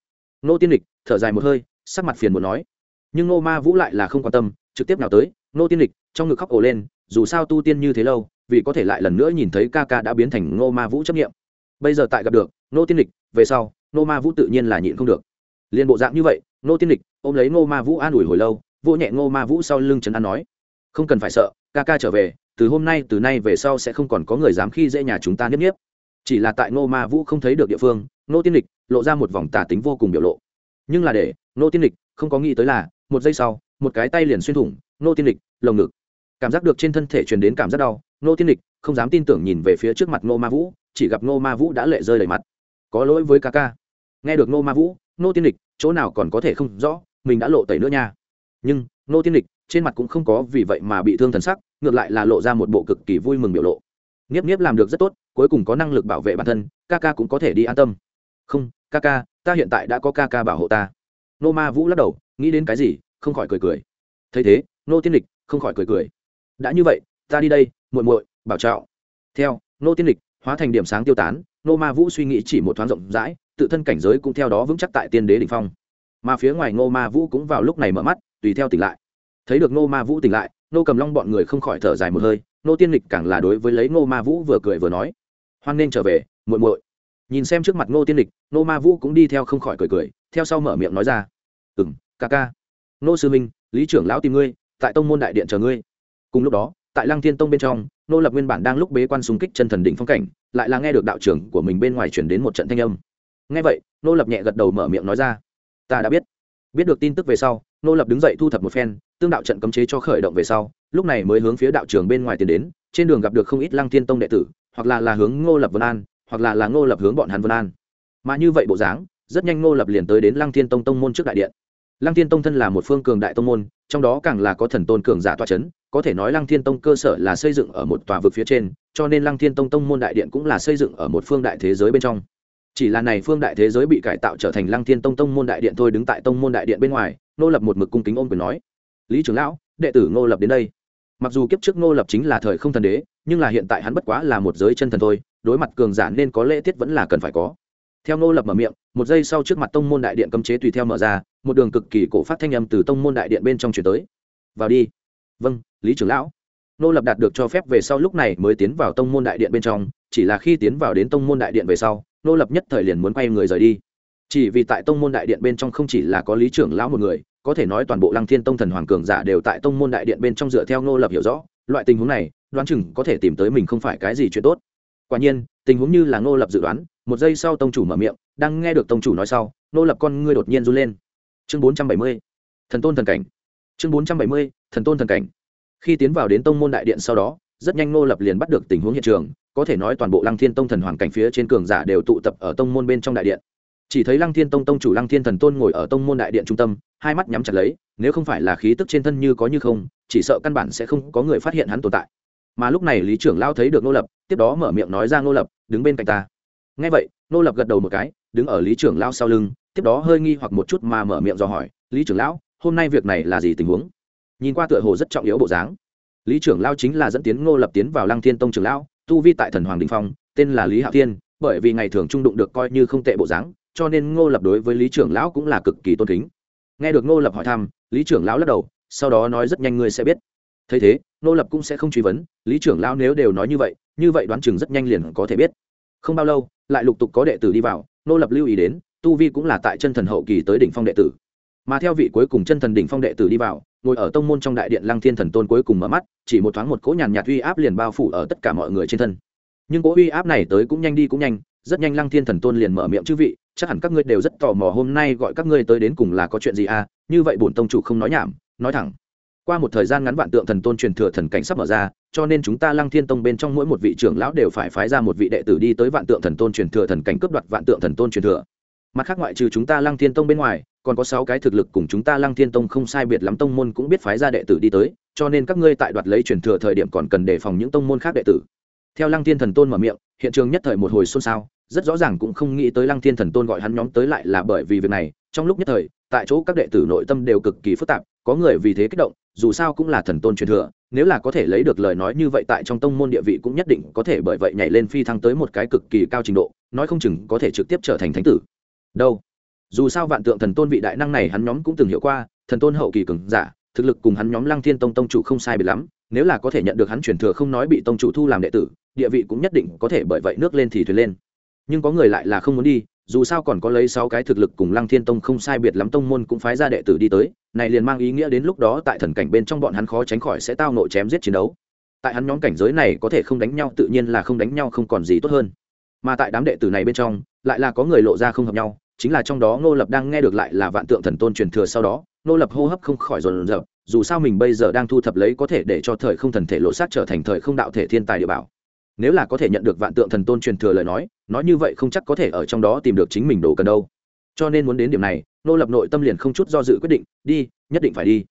Nô tiên lịch thở dài một hơi, sắc mặt phiền muốn nói nhưng nô ma vũ lại là không quan tâm, trực tiếp nào tới nô tiên lịch, trong ngực khóc ổ lên, dù sao tu tiên như thế lâu, vì có thể lại lần nữa nhìn thấy ca ca đã biến thành nô ma vũ chấp nghiệm bây giờ tại gặp được nô tiên lịch, về sau nô ma vũ tự nhiên là nhịn không được. Liền bộ dạng như vậy nô tiên lịch, ôm lấy nô ma vũ an ủi hồi lâu, vỗ nhẹ nô ma vũ sau lưng trấn an nói, không cần phải sợ, ca ca trở về, từ hôm nay, từ nay về sau sẽ không còn có người dám khi dễ nhà chúng ta nếp nếp chỉ là tại nô ma vũ không thấy được địa phương nô tiên lịch lộ ra một vòng tà tính vô cùng biểu lộ. Nhưng là để nô tiên lịch không có nghĩ tới là một giây sau, một cái tay liền xuyên thủng nô tiên lịch, lồng ngực. Cảm giác được trên thân thể truyền đến cảm giác đau nô tiên lịch không dám tin tưởng nhìn về phía trước mặt nô ma vũ, chỉ gặp nô ma vũ đã lệ rơi đầy mặt. Có lỗi với ca ca. Nghe được nô ma vũ nô tiên lịch, chỗ nào còn có thể không rõ, mình đã lộ tẩy nữa nha. Nhưng nô tiên lịch, trên mặt cũng không có vì vậy mà bị thương thần sắc, ngược lại là lộ ra một bộ cực kỳ vui mừng biểu lộ. Nghiếp nghiếp làm được rất tốt, cuối cùng có năng lực bảo vệ bản thân, ca ca cũng có thể đi an tâm. Không, ca ca, ta hiện tại đã có ca ca bảo hộ ta nô ma vũ lắc đầu, nghĩ đến cái gì, không khỏi cười cười. Thấy thế, nô tiên lịch không khỏi cười cười. Đã như vậy, ta đi đây, muội muội, bảo trạo. Theo, nô tiên lịch, hóa thành điểm sáng tiêu tán, nô ma vũ suy nghĩ chỉ một thoáng rộng rãi, tự thân cảnh giới cũng theo đó vững chắc tại tiên đế đ ỉ n h phong. Mà phía ngoài Nô ma vũ cũng vào lúc này mở mắt, tùy theo tỉnh lại. Thấy được Nô ma vũ tỉnh lại, nô cầm long bọn người không khỏi thở dài một hơi, nô tiên lịch càng là đối với lấy Nô ma vũ vừa cười vừa nói, hoan nên trở về, muội muội nhìn xem trước mặt ngô tiên lịch, Ngô ma vũ cũng đi theo không khỏi cười cười, theo sau mở miệng nói ra. Ừ m ca ca. Ngô sư minh, lý trưởng lão tìm ngươi, tại tông môn đại điện chờ ngươi. Cùng lúc đó, tại lăng thiên tông bên trong nô lập nguyên bản đang lúc bế quan súng kích chân thần đỉnh phong cảnh, lại là nghe được đạo trưởng của mình bên ngoài chuyển đến một trận thanh âm. Nghe vậy nô lập nhẹ gật đầu mở miệng nói ra. Ta đã biết. Biết được tin tức về sau nô lập đứng dậy thu thập một phen, tương đạo trận cấm chế cho khởi động về sau, lúc này mới hướng phía đạo trường bên ngoài tiến đến, trên đường gặp được không ít lăng thiên tông đệ tử, hoặc là là hướng ngô lập vân an hoặc là là ngô lập hướng bọn hắn vân an. Mà như vậy bộ dáng, rất nhanh ngô lập liền tới đến lăng thiên tông tông môn trước đại điện. Lăng thiên tông thân là một phương cường đại tông môn, trong đó càng là có thần tôn cường giả toa c h ấ n có thể nói lăng thiên tông cơ sở là xây dựng ở một tòa vực phía trên, cho nên lăng thiên tông tông môn đại điện cũng là xây dựng ở một phương đại thế giới bên trong. Chỉ là này phương đại thế giới bị cải tạo trở thành lăng thiên tông tông môn đại điện thôi đứng tại tông môn đại điện bên ngoài, Ngô lập một mực cung kính ôm quyền nói, lý trưởng lão, đệ tử ngô lập đến đây. Mặc dù kiếp trước ngô lập chính là thời không thần đế, nhưng là hiện tại hắn bất quá là một giới chân thần thôi đối mặt cường giả nên có lễ tiết vẫn là cần phải có. Theo ngô lập mở miệng, một giây sau trước mặt tông môn đại điện cấm chế tùy theo mở ra, một đường cực kỳ cổ phát thanh âm từ tông môn đại điện bên trong chuyển tới. Vào đi. Vâng lý trưởng lão. Nô lập đạt được cho phép về sau lúc này mới tiến vào tông môn đại điện bên trong, chỉ là khi tiến vào đến tông môn đại điện về sau nô lập nhất thời liền muốn quay người rời đi. Chỉ vì tại tông môn đại điện bên trong không chỉ là có lý trưởng lão một người, có thể nói toàn bộ lăng thiên tông thần hoàng cường giả đều tại tông môn đại điện bên trong dựa theo nô lập hiểu rõ, loại tình huống này, đoán chừng có thể tìm tới mình không phải cái gì chuyện tốt quả nhiên, tình huống như là nô lập dự đoán, một giây sau tông chủ mở miệng, đang nghe được tông chủ nói sau nô lập con ngươi đột nhiên run lên. Chương bốn trăm bảy mươi, thần tôn thần cảnh. Chương bốn trăm bảy mươi, thần tôn thần cảnh. Khi tiến vào đến tông môn đại điện sau đó, rất nhanh nô lập liền bắt được tình huống hiện trường, có thể nói toàn bộ lăng thiên tông thần hoàng cảnh phía trên cường giả đều tụ tập ở tông môn bên trong đại điện. Chỉ thấy lăng thiên tông tông chủ lăng thiên thần tôn ngồi ở tông môn đại điện trung tâm, hai mắt nhắm chặt lấy, nếu không phải là khí tức trên thân như có như không, chỉ sợ căn bản sẽ không có người phát hiện hắn tồn tại mà lúc này lý trưởng lao thấy được nô lập, tiếp đó mở miệng nói ra nô lập, đứng bên cạnh ta. Ngay vậy, nô lập gật đầu một cái, đứng ở lý trưởng lao sau lưng, tiếp đó hơi nghi hoặc một chút mà mở miệng dò hỏi, lý trưởng lão, hôm nay việc này là gì tình huống? Nhìn qua tựa hồ rất trọng yếu bộ dáng. Lý trưởng lao chính là dẫn tiến ngô lập tiến vào lăng thiên tông trưởng lão, tu vi tại thần hoàng đình phong, tên là lý hạo thiên, bởi vì ngày thường trung đụng được coi như không tệ bộ dáng, cho nên ngô lập đối với lý trưởng lão cũng là cực kỳ tôn kính. Nghe được ngô lập hỏi thăm, lý trưởng lão lắc đầu, sau đó nói rất nhanh ngươi sẽ biết thấy thế, nô lập cũng sẽ không truy vấn, lý trưởng lão nếu đều nói như vậy như vậy đoán chừng rất nhanh liền có thể biết. Không bao lâu, lại lục tục có đệ tử đi vào, nô lập lưu ý đến, tu vi cũng là tại chân thần hậu kỳ tới đỉnh phong đệ tử. Mà theo vị cuối cùng chân thần đỉnh phong đệ tử đi vào, ngồi ở tông môn trong đại điện lăng thiên thần tôn cuối cùng mở mắt, chỉ một thoáng một cỗ nhàn nhạt uy áp liền bao phủ ở tất cả mọi người trên thân. Nhưng cỗ uy áp này tới cũng nhanh đi cũng nhanh, rất nhanh lăng thiên thần tôn liền mở miệng chư vị, chắc hẳn các ngươi đều rất tò mò hôm nay gọi các ngươi tới đến cùng là có chuyện gì à như vậy bổn tông chủ không nói nhảm, nói thẳng qua một thời gian ngắn vạn tượng thần tôn truyền thừa thần cảnh sắp mở ra, cho nên chúng ta lăng thiên tông bên trong mỗi một vị trưởng lão đều phải phái ra một vị đệ tử đi tới vạn tượng thần tôn truyền thừa thần cảnh cướp đoạt vạn tượng thần tôn truyền thừa. Mặt khác ngoại trừ chúng ta lăng thiên tông bên ngoài, còn có sáu cái thực lực cùng chúng ta lăng thiên tông không sai biệt lắm tông môn cũng biết phái ra đệ tử đi tới, cho nên các ngươi tại đoạt lấy truyền thừa thời điểm còn cần đề phòng những tông môn khác đệ tử. Theo lăng thiên thần tôn mở miệng, hiện trường nhất thời một hồi xôn xao, rất rõ ràng cũng không nghĩ tới lăng thiên thần tôn gọi hắn nhóm tới lại là bởi vì việc này. Trong lúc nhất thời, tại chỗ các đệ tử nội tâm đều cực kỳ phức tạp, có người vì thế kích động dù sao cũng là thần tôn truyền thừa, nếu là có thể lấy được lời nói như vậy tại trong tông môn địa vị cũng nhất định có thể bởi vậy nhảy lên phi thăng tới một cái cực kỳ cao trình độ, nói không chừng có thể trực tiếp trở thành thánh tử. Đâu? Dù sao vạn tượng thần tôn vị đại năng này hắn nhóm cũng từng hiểu qua, thần tôn hậu kỳ cường giả, thực lực cùng hắn nhóm lăng thiên tông tông chủ không sai biệt lắm, nếu là có thể nhận được hắn truyền thừa không nói bị tông chủ thu làm đệ tử, địa vị cũng nhất định có thể bởi vậy nước lên thì thuyền lên. Nhưng có người lại là không muốn đi, dù sao còn có lấy sáu cái thực lực cùng lăng thiên tông không sai biệt lắm tông môn cũng phái ra đệ tử đi tới này liền mang ý nghĩa đến lúc đó tại thần cảnh bên trong bọn hắn khó tránh khỏi sẽ tao nội chém giết chiến đấu. Tại hắn nhóm cảnh giới này có thể không đánh nhau, tự nhiên là không đánh nhau không còn gì tốt hơn. Mà tại đám đệ tử này bên trong, lại là có người lộ ra không hợp nhau, chính là trong đó ngô lập đang nghe được lại là vạn tượng thần tôn truyền thừa sau đó, ngô lập hô hấp không khỏi dồn dập dù sao mình bây giờ đang thu thập lấy có thể để cho thời không thần thể lộ sát trở thành thời không đạo thể thiên tài địa bảo. Nếu là có thể nhận được vạn tượng thần tôn truyền thừa lời nói nói như vậy không chắc có thể ở trong đó tìm được chính mình đồ cần đâu. Cho nên muốn đến điểm này nô lập nội tâm liền không chút do dự quyết định, đi, nhất định phải đi.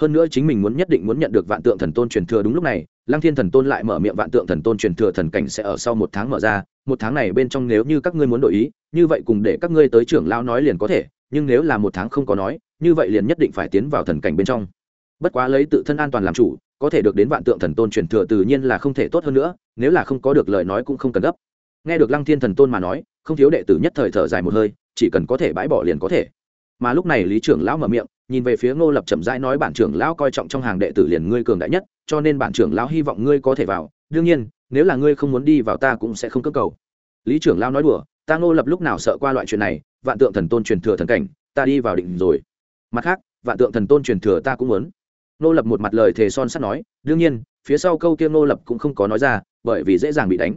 Hơn nữa chính mình muốn nhất định muốn nhận được vạn tượng thần tôn truyền thừa đúng lúc này, lăng thiên thần tôn lại mở miệng vạn tượng thần tôn truyền thừa thần cảnh sẽ ở sau một tháng mở ra, một tháng này bên trong nếu như các ngươi muốn đổi ý, như vậy cùng để các ngươi tới trưởng lão nói liền có thể, nhưng nếu là một tháng không có nói, như vậy liền nhất định phải tiến vào thần cảnh bên trong. Bất quá lấy tự thân an toàn làm chủ, có thể được đến vạn tượng thần tôn truyền thừa tự nhiên là không thể tốt hơn nữa, nếu là không có được lời nói cũng không cần gấp. Nghe được lăng thiên thần tôn mà nói, không thiếu đệ tử nhất thời thở dài một hơi, chỉ cần có thể bãi bỏ liền có thể mà lúc này lý trưởng lão mở miệng, nhìn về phía ngô lập chậm rãi nói bản trưởng lão coi trọng trong hàng đệ tử liền ngươi cường đại nhất, cho nên bản trưởng lão hy vọng ngươi có thể vào. Đương nhiên, nếu là ngươi không muốn đi vào ta cũng sẽ không cơ cầu. Lý trưởng lão nói đùa, ta ngô lập lúc nào sợ qua loại chuyện này, vạn tượng thần tôn truyền thừa thần cảnh, ta đi vào định rồi. Mặt khác, vạn tượng thần tôn truyền thừa ta cũng muốn. Ngô lập một mặt lời thề son sắt nói, đương nhiên, phía sau câu kia ngô lập cũng không có nói ra, bởi vì dễ dàng bị đánh.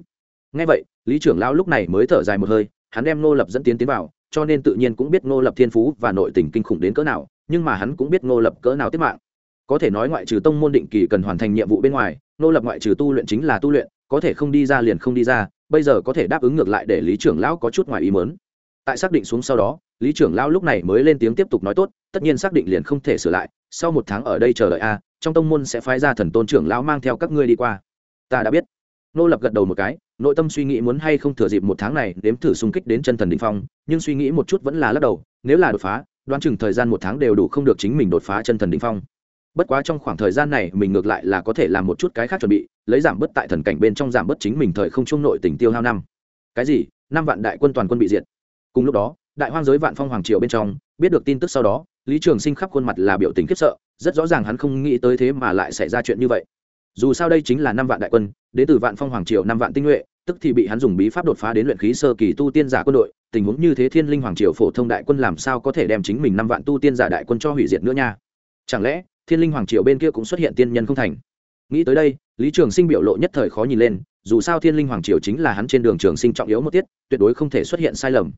Ngay vậy, lý trưởng lão lúc này mới thở dài một hơi, hắn đem ngô lập dẫn tiến tiến vào cho nên tự nhiên cũng biết ngô lập thiên phú và nội tình kinh khủng đến cỡ nào, nhưng mà hắn cũng biết ngô lập cỡ nào tiếp mạng. Có thể nói ngoại trừ tông môn định kỳ cần hoàn thành nhiệm vụ bên ngoài, Ngô lập ngoại trừ tu luyện chính là tu luyện, có thể không đi ra liền không đi ra, bây giờ có thể đáp ứng ngược lại để lý trưởng lão có chút ngoài ý mớn tại xác định xuống sau đó, lý trưởng lão lúc này mới lên tiếng tiếp tục nói tốt, tất nhiên xác định liền không thể sửa lại, sau một tháng ở đây chờ đợi a, trong tông môn sẽ phái ra thần tôn trưởng lão mang theo các ngươi đi qua. Ta đã biết. Nô lập gật đầu một cái nội tâm suy nghĩ muốn hay không thừa dịp một tháng này đếm thử xung kích đến chân thần đỉnh phong, nhưng suy nghĩ một chút vẫn là lắc đầu, nếu là đột phá, đoán chừng thời gian một tháng đều đủ không được chính mình đột phá chân thần đỉnh phong. Bất quá trong khoảng thời gian này mình ngược lại là có thể làm một chút cái khác chuẩn bị, lấy giảm bớt tại thần cảnh bên trong giảm bớt chính mình thời không trung nội tình tiêu hao năm. Cái gì? Năm vạn đại quân toàn quân bị diệt. Cùng lúc đó, đại hoang giới vạn phong hoàng triều bên trong, biết được tin tức sau đó, lý trường sinh khắp khuôn mặt là biểu tình khiếp sợ, rất rõ ràng hắn không nghĩ tới thế mà lại xảy ra chuyện như vậy dù sao đây chính là năm vạn đại quân, đến từ vạn phong hoàng triều, năm vạn tinh nhuệ, tức thì bị hắn dùng bí pháp đột phá đến luyện khí sơ kỳ tu tiên giả quân đội. Tình huống như thế thiên linh hoàng triều phổ thông đại quân làm sao có thể đem chính mình năm vạn tu tiên giả đại quân cho hủy diệt nữa nha? Chẳng lẽ, thiên linh hoàng triều bên kia cũng xuất hiện tiên nhân không thành? Nghĩ tới đây, lý trường sinh biểu lộ nhất thời khó nhìn lên, dù sao thiên linh hoàng triều chính là hắn trên đường trường sinh trọng yếu một tiết, tuyệt đối không thể xuất hiện sai lầm.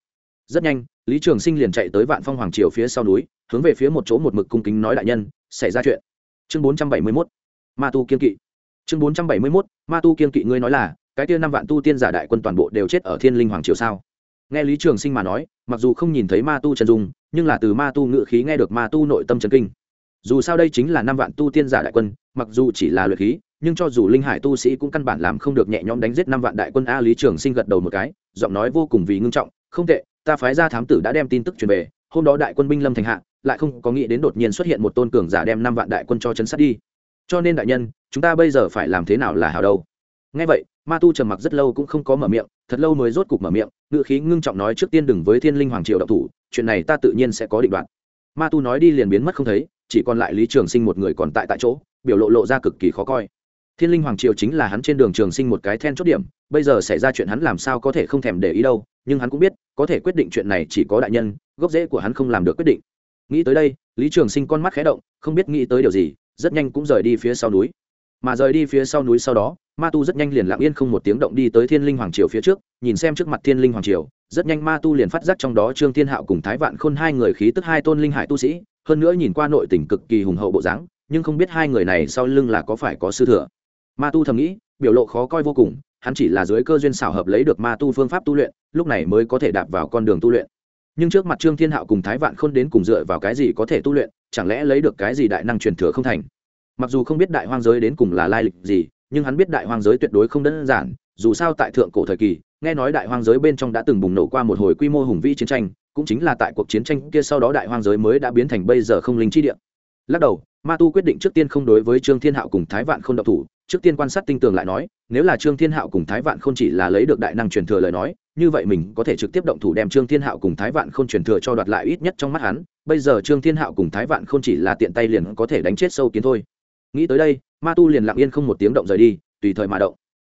Rất nhanh, lý trường sinh liền chạy tới vạn phong hoàng triều phía sau núi, hướng về phía một chỗ một mực cung kính nói đại nhân, xảy ra chuyện. Chương bốn trăm bảy mươi mốt, ma tu kiên kỵ chương bốn trăm bảy mươi mốt, ma tu kiên kỵ ngươi nói là, cái kia năm vạn tu tiên giả đại quân toàn bộ đều chết ở thiên linh hoàng triều sao? Nghe lý trường sinh mà nói, mặc dù không nhìn thấy ma tu chân dung, nhưng là từ ma tu ngự khí nghe được ma tu nội tâm chấn kinh. Dù sao đây chính là năm vạn tu tiên giả đại quân, mặc dù chỉ là luyện khí, nhưng cho dù linh hải tu sĩ cũng căn bản làm không được nhẹ nhõm đánh giết năm vạn đại quân a lý trường sinh gật đầu một cái, giọng nói vô cùng vì ngưng trọng, không tệ, ta phái ra thám tử đã đem tin tức truyền về, hôm đó đại quân binh lâm thành hạ, lại không có nghĩ đến đột nhiên xuất hiện một tôn cường giả đem năm vạn đại quân cho chấn sát đi cho nên đại nhân, chúng ta bây giờ phải làm thế nào là hào đâu? Ngay vậy, ma tu trầm mặc rất lâu cũng không có mở miệng, thật lâu mới rốt cục mở miệng ngự khí ngưng trọng nói trước tiên đừng với thiên linh hoàng triều độc thủ, chuyện này ta tự nhiên sẽ có định đoạn ma tu nói đi liền biến mất không thấy, chỉ còn lại lý trường sinh một người còn tại tại chỗ, biểu lộ lộ ra cực kỳ khó coi. Thiên linh hoàng triều chính là hắn trên đường trường sinh một cái then chốt điểm, bây giờ xảy ra chuyện hắn làm sao có thể không thèm để ý đâu, nhưng hắn cũng biết, có thể quyết định chuyện này chỉ có đại nhân, gốc rễ của hắn không làm được quyết định. Nghĩ tới đây, lý trường sinh con mắt khé động, không biết nghĩ tới điều gì rất nhanh cũng rời đi phía sau núi. Mà rời đi phía sau núi sau đó, ma tu rất nhanh liền lặng yên không một tiếng động đi tới thiên linh hoàng triều phía trước, nhìn xem trước mặt thiên linh hoàng triều, rất nhanh ma tu liền phát giác trong đó trương thiên hạo cùng thái vạn khôn hai người khí tức hai tôn linh hải tu sĩ, hơn nữa nhìn qua nội tình cực kỳ hùng hậu bộ dáng, nhưng không biết hai người này sau lưng là có phải có sư thừa. Ma tu thầm nghĩ, biểu lộ khó coi vô cùng, hắn chỉ là dưới cơ duyên xảo hợp lấy được ma tu phương pháp tu luyện, lúc này mới có thể đạp vào con đường tu luyện nhưng trước mặt trương thiên hạo cùng thái vạn khôn đến cùng dựa vào cái gì có thể tu luyện, chẳng lẽ lấy được cái gì đại năng truyền thừa không thành? Mặc dù không biết đại hoang giới đến cùng là lai lịch gì, nhưng hắn biết đại hoang giới tuyệt đối không đơn giản, dù sao tại thượng cổ thời kỳ, nghe nói đại hoang giới bên trong đã từng bùng nổ qua một hồi quy mô hùng vĩ chiến tranh, cũng chính là tại cuộc chiến tranh kia sau đó đại hoang giới mới đã biến thành bây giờ không linh chi địa. Lắc đầu, ma tu quyết định trước tiên không đối với trương thiên hạo cùng thái vạn không độc thủ, trước tiên quan sát tinh tường lại nói, nếu là trương thiên hạo cùng thái vạn không chỉ là lấy được đại năng truyền thừa lời nói như vậy mình có thể trực tiếp động thủ đem trương thiên hạo cùng thái vạn không truyền thừa cho đoạt lại ít nhất trong mắt hắn, bây giờ trương thiên hạo cùng thái vạn không chỉ là tiện tay liền có thể đánh chết sâu kiến thôi. Nghĩ tới đây, ma tu liền lặng yên không một tiếng động rời đi, tùy thời mà động.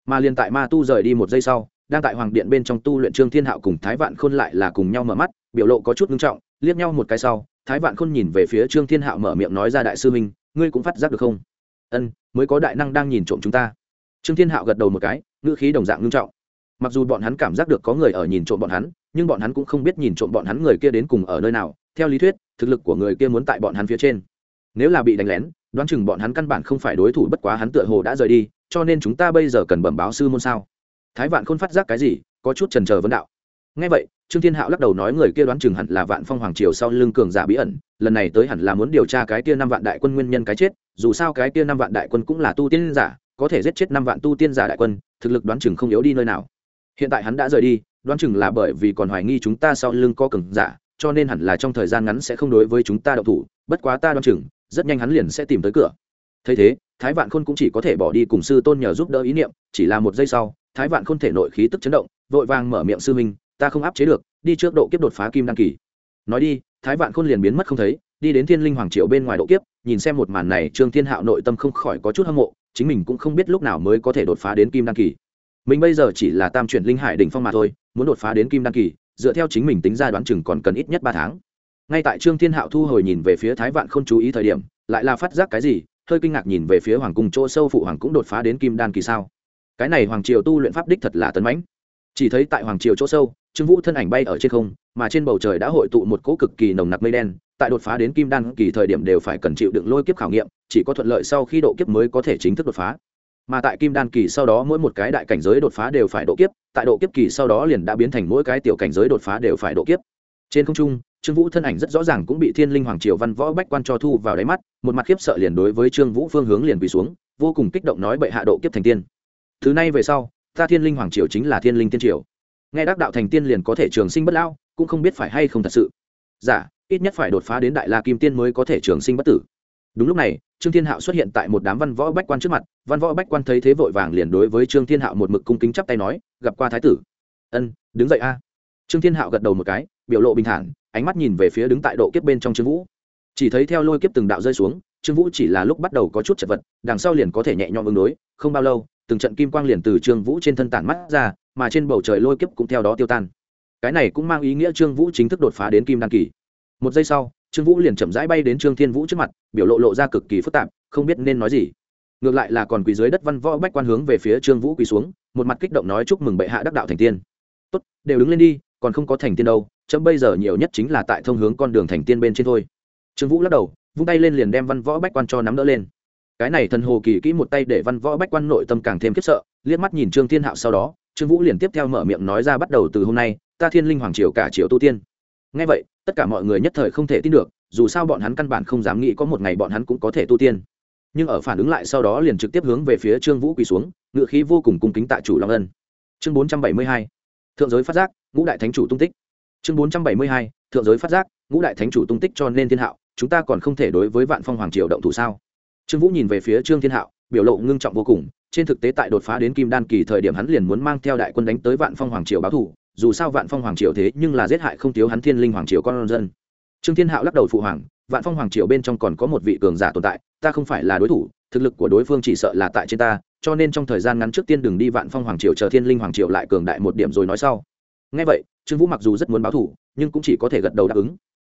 Mà liền tại ma tu rời đi một giây sau, đang tại hoàng điện bên trong tu luyện trương thiên hạo cùng thái vạn khôn lại là cùng nhau mở mắt, biểu lộ có chút nghiêm trọng, liếc nhau một cái sau, thái vạn khôn nhìn về phía trương thiên hạo mở miệng nói ra, đại sư minh ngươi cũng phát giác được không? Ân, mới có đại năng đang nhìn trộm chúng ta. Trương thiên hạo gật đầu một cái, ngữ khí đồng dạng nghiêm trọng mặc dù bọn hắn cảm giác được có người ở nhìn trộm bọn hắn, nhưng bọn hắn cũng không biết nhìn trộm bọn hắn người kia đến cùng ở nơi nào. Theo lý thuyết, thực lực của người kia muốn tại bọn hắn phía trên. Nếu là bị đánh lén, đoán chừng bọn hắn căn bản không phải đối thủ, bất quá hắn tựa hồ đã rời đi, cho nên chúng ta bây giờ cần bẩm báo sư môn sao? Thái vạn khôn phát giác cái gì, có chút trần trờ vấn đạo. Ngay vậy, trương thiên hạo lắc đầu nói người kia đoán chừng hẳn là vạn phong hoàng triều sau lưng cường giả bí ẩn, lần này tới hẳn là muốn điều tra cái kia năm vạn đại quân nguyên nhân cái chết, dù sao cái kia năm vạn đại quân cũng là tu tiên giả, có thể giết chết năm vạn tu tiên giả đại quân, thực lực đoán chừng không yếu đi nơi nào hiện tại hắn đã rời đi, đoán chừng là bởi vì còn hoài nghi chúng ta sau lưng có cường giả, cho nên hẳn là trong thời gian ngắn sẽ không đối với chúng ta đậu thủ, bất quá ta đoán chừng, rất nhanh hắn liền sẽ tìm tới cửa. Thấy thế, thái vạn khôn cũng chỉ có thể bỏ đi cùng sư tôn nhờ giúp đỡ ý niệm, chỉ là một giây sau, thái vạn khôn thể nội khí tức chấn động, vội vàng mở miệng sư minh ta không áp chế được, đi trước độ kiếp đột phá kim đăng kỳ. Nói đi, thái vạn khôn liền biến mất không thấy, đi đến thiên linh hoàng triệu bên ngoài độ kiếp, nhìn xem một màn này, trương thiên hạo nội tâm không khỏi có chút hâm mộ, chính mình cũng không biết lúc nào mới có thể đột phá đến kim đăng kỳ mình bây giờ chỉ là tam chuyển linh hải đỉnh phong mà thôi, muốn đột phá đến kim đăng kỳ, dựa theo chính mình tính ra đoán chừng còn cần ít nhất ba tháng. Ngay tại trương thiên hạo thu hồi nhìn về phía thái vạn không chú ý thời điểm, lại là phát giác cái gì, hơi kinh ngạc nhìn về phía hoàng cung chỗ sâu phụ hoàng cũng đột phá đến kim đan kỳ sao. Cái này hoàng triều tu luyện pháp đích thật là tấn mãnh. Chỉ thấy tại hoàng triều chỗ sâu, trương vũ thân ảnh bay ở trên không, mà trên bầu trời đã hội tụ một cỗ cực kỳ nồng nặc mây đen, tại đột phá đến kim đan kỳ thời điểm đều phải cần chịu đựng lôi kiếp khảo nghiệm, chỉ có thuận lợi sau khi độ kiếp mới có thể chính thức đột phá mà tại kim đan kỳ sau đó mỗi một cái đại cảnh giới đột phá đều phải độ kiếp tại độ kiếp kỳ sau đó liền đã biến thành mỗi cái tiểu cảnh giới đột phá đều phải độ kiếp. Trên không trung trương vũ thân ảnh rất rõ ràng cũng bị thiên linh hoàng triều văn võ bách quan cho thu vào đáy mắt một mặt khiếp sợ liền đối với trương vũ phương hướng liền quỳ xuống vô cùng kích động nói bệ hạ độ kiếp thành tiên. Thứ này về sau ta thiên linh hoàng triều chính là thiên linh tiên triều. Nghe đắc đạo thành tiên liền có thể trường sinh bất lao cũng không biết phải hay không thật sự. Giả dạ, ít nhất phải đột phá đến đại la kim tiên mới có thể trường sinh bất tử. Đúng lúc này trương thiên hạo xuất hiện tại một đám văn võ bách quan trước mặt, văn võ bách quan thấy thế vội vàng liền đối với trương thiên hạo một mực cung kính chắp tay nói, gặp qua thái tử. Ân, đứng dậy a. Trương thiên hạo gật đầu một cái, biểu lộ bình thản, ánh mắt nhìn về phía đứng tại độ kiếp bên trong trương vũ. Chỉ thấy theo lôi kiếp từng đạo rơi xuống, trương vũ chỉ là lúc bắt đầu có chút chật vật, đằng sau liền có thể nhẹ nhõm ứng đối, không bao lâu, từng trận kim quang liền từ trương vũ trên thân tản mắt ra, mà trên bầu trời lôi kiếp cũng theo đó tiêu tan. Cái này cũng mang ý nghĩa trương vũ chính thức đột phá đến kim đan kỳ. Một giây sau trương vũ liền chậm rãi bay đến trương thiên vũ trước mặt, biểu lộ lộ ra cực kỳ phức tạp, không biết nên nói gì. Ngược lại là còn quỳ dưới đất văn võ bách quan hướng về phía trương vũ quỳ xuống, một mặt kích động nói chúc mừng bệ hạ đắc đạo thành tiên. Tốt, đều đứng lên đi, còn không có thành tiên đâu, chấm bây giờ nhiều nhất chính là tại thông hướng con đường thành tiên bên trên thôi. Trương vũ lắc đầu, vung tay lên liền đem văn võ bách quan cho nắm đỡ lên. Cái này thần hồ kỳ kỹ một tay để văn võ bách quan nội tâm càng thêm khiếp sợ, liếc mắt nhìn trương thiên hạo sau đó, trương vũ liền tiếp theo mở miệng nói ra bắt đầu từ hôm nay, ta thiên linh hoàng triều cả triều tu tiên. Ngay vậy tất cả mọi người nhất thời không thể tin được, dù sao bọn hắn căn bản không dám nghĩ có một ngày bọn hắn cũng có thể tu tiên. Nhưng ở phản ứng lại sau đó liền trực tiếp hướng về phía trương vũ quỳ xuống, ngựa khí vô cùng cung kính tại chủ long ân. Chương bốn trăm bảy mươi hai, thượng giới phát giác, ngũ đại thánh chủ tung tích. Chương bốn trăm bảy mươi hai, thượng giới phát giác, ngũ đại thánh chủ tung tích cho nên thiên hạo, chúng ta còn không thể đối với vạn phong hoàng triều động thủ sao? Trương vũ nhìn về phía trương thiên hạo, biểu lộ ngưng trọng vô cùng, trên thực tế tại đột phá đến kim đan kỳ thời điểm hắn liền muốn mang theo đại quân đánh tới vạn phong hoàng triều báo thủ dù sao vạn phong hoàng triều thế nhưng là giết hại không thiếu hắn thiên linh hoàng triều con dân. Trương thiên hạo lắc đầu phụ hoàng, vạn phong hoàng triều bên trong còn có một vị cường giả tồn tại, ta không phải là đối thủ, thực lực của đối phương chỉ sợ là tại trên ta, cho nên trong thời gian ngắn trước tiên đừng đi vạn phong hoàng triều chờ thiên linh hoàng triều lại cường đại một điểm rồi nói sau. Ngay vậy, trương vũ mặc dù rất muốn báo thủ nhưng cũng chỉ có thể gật đầu đáp ứng.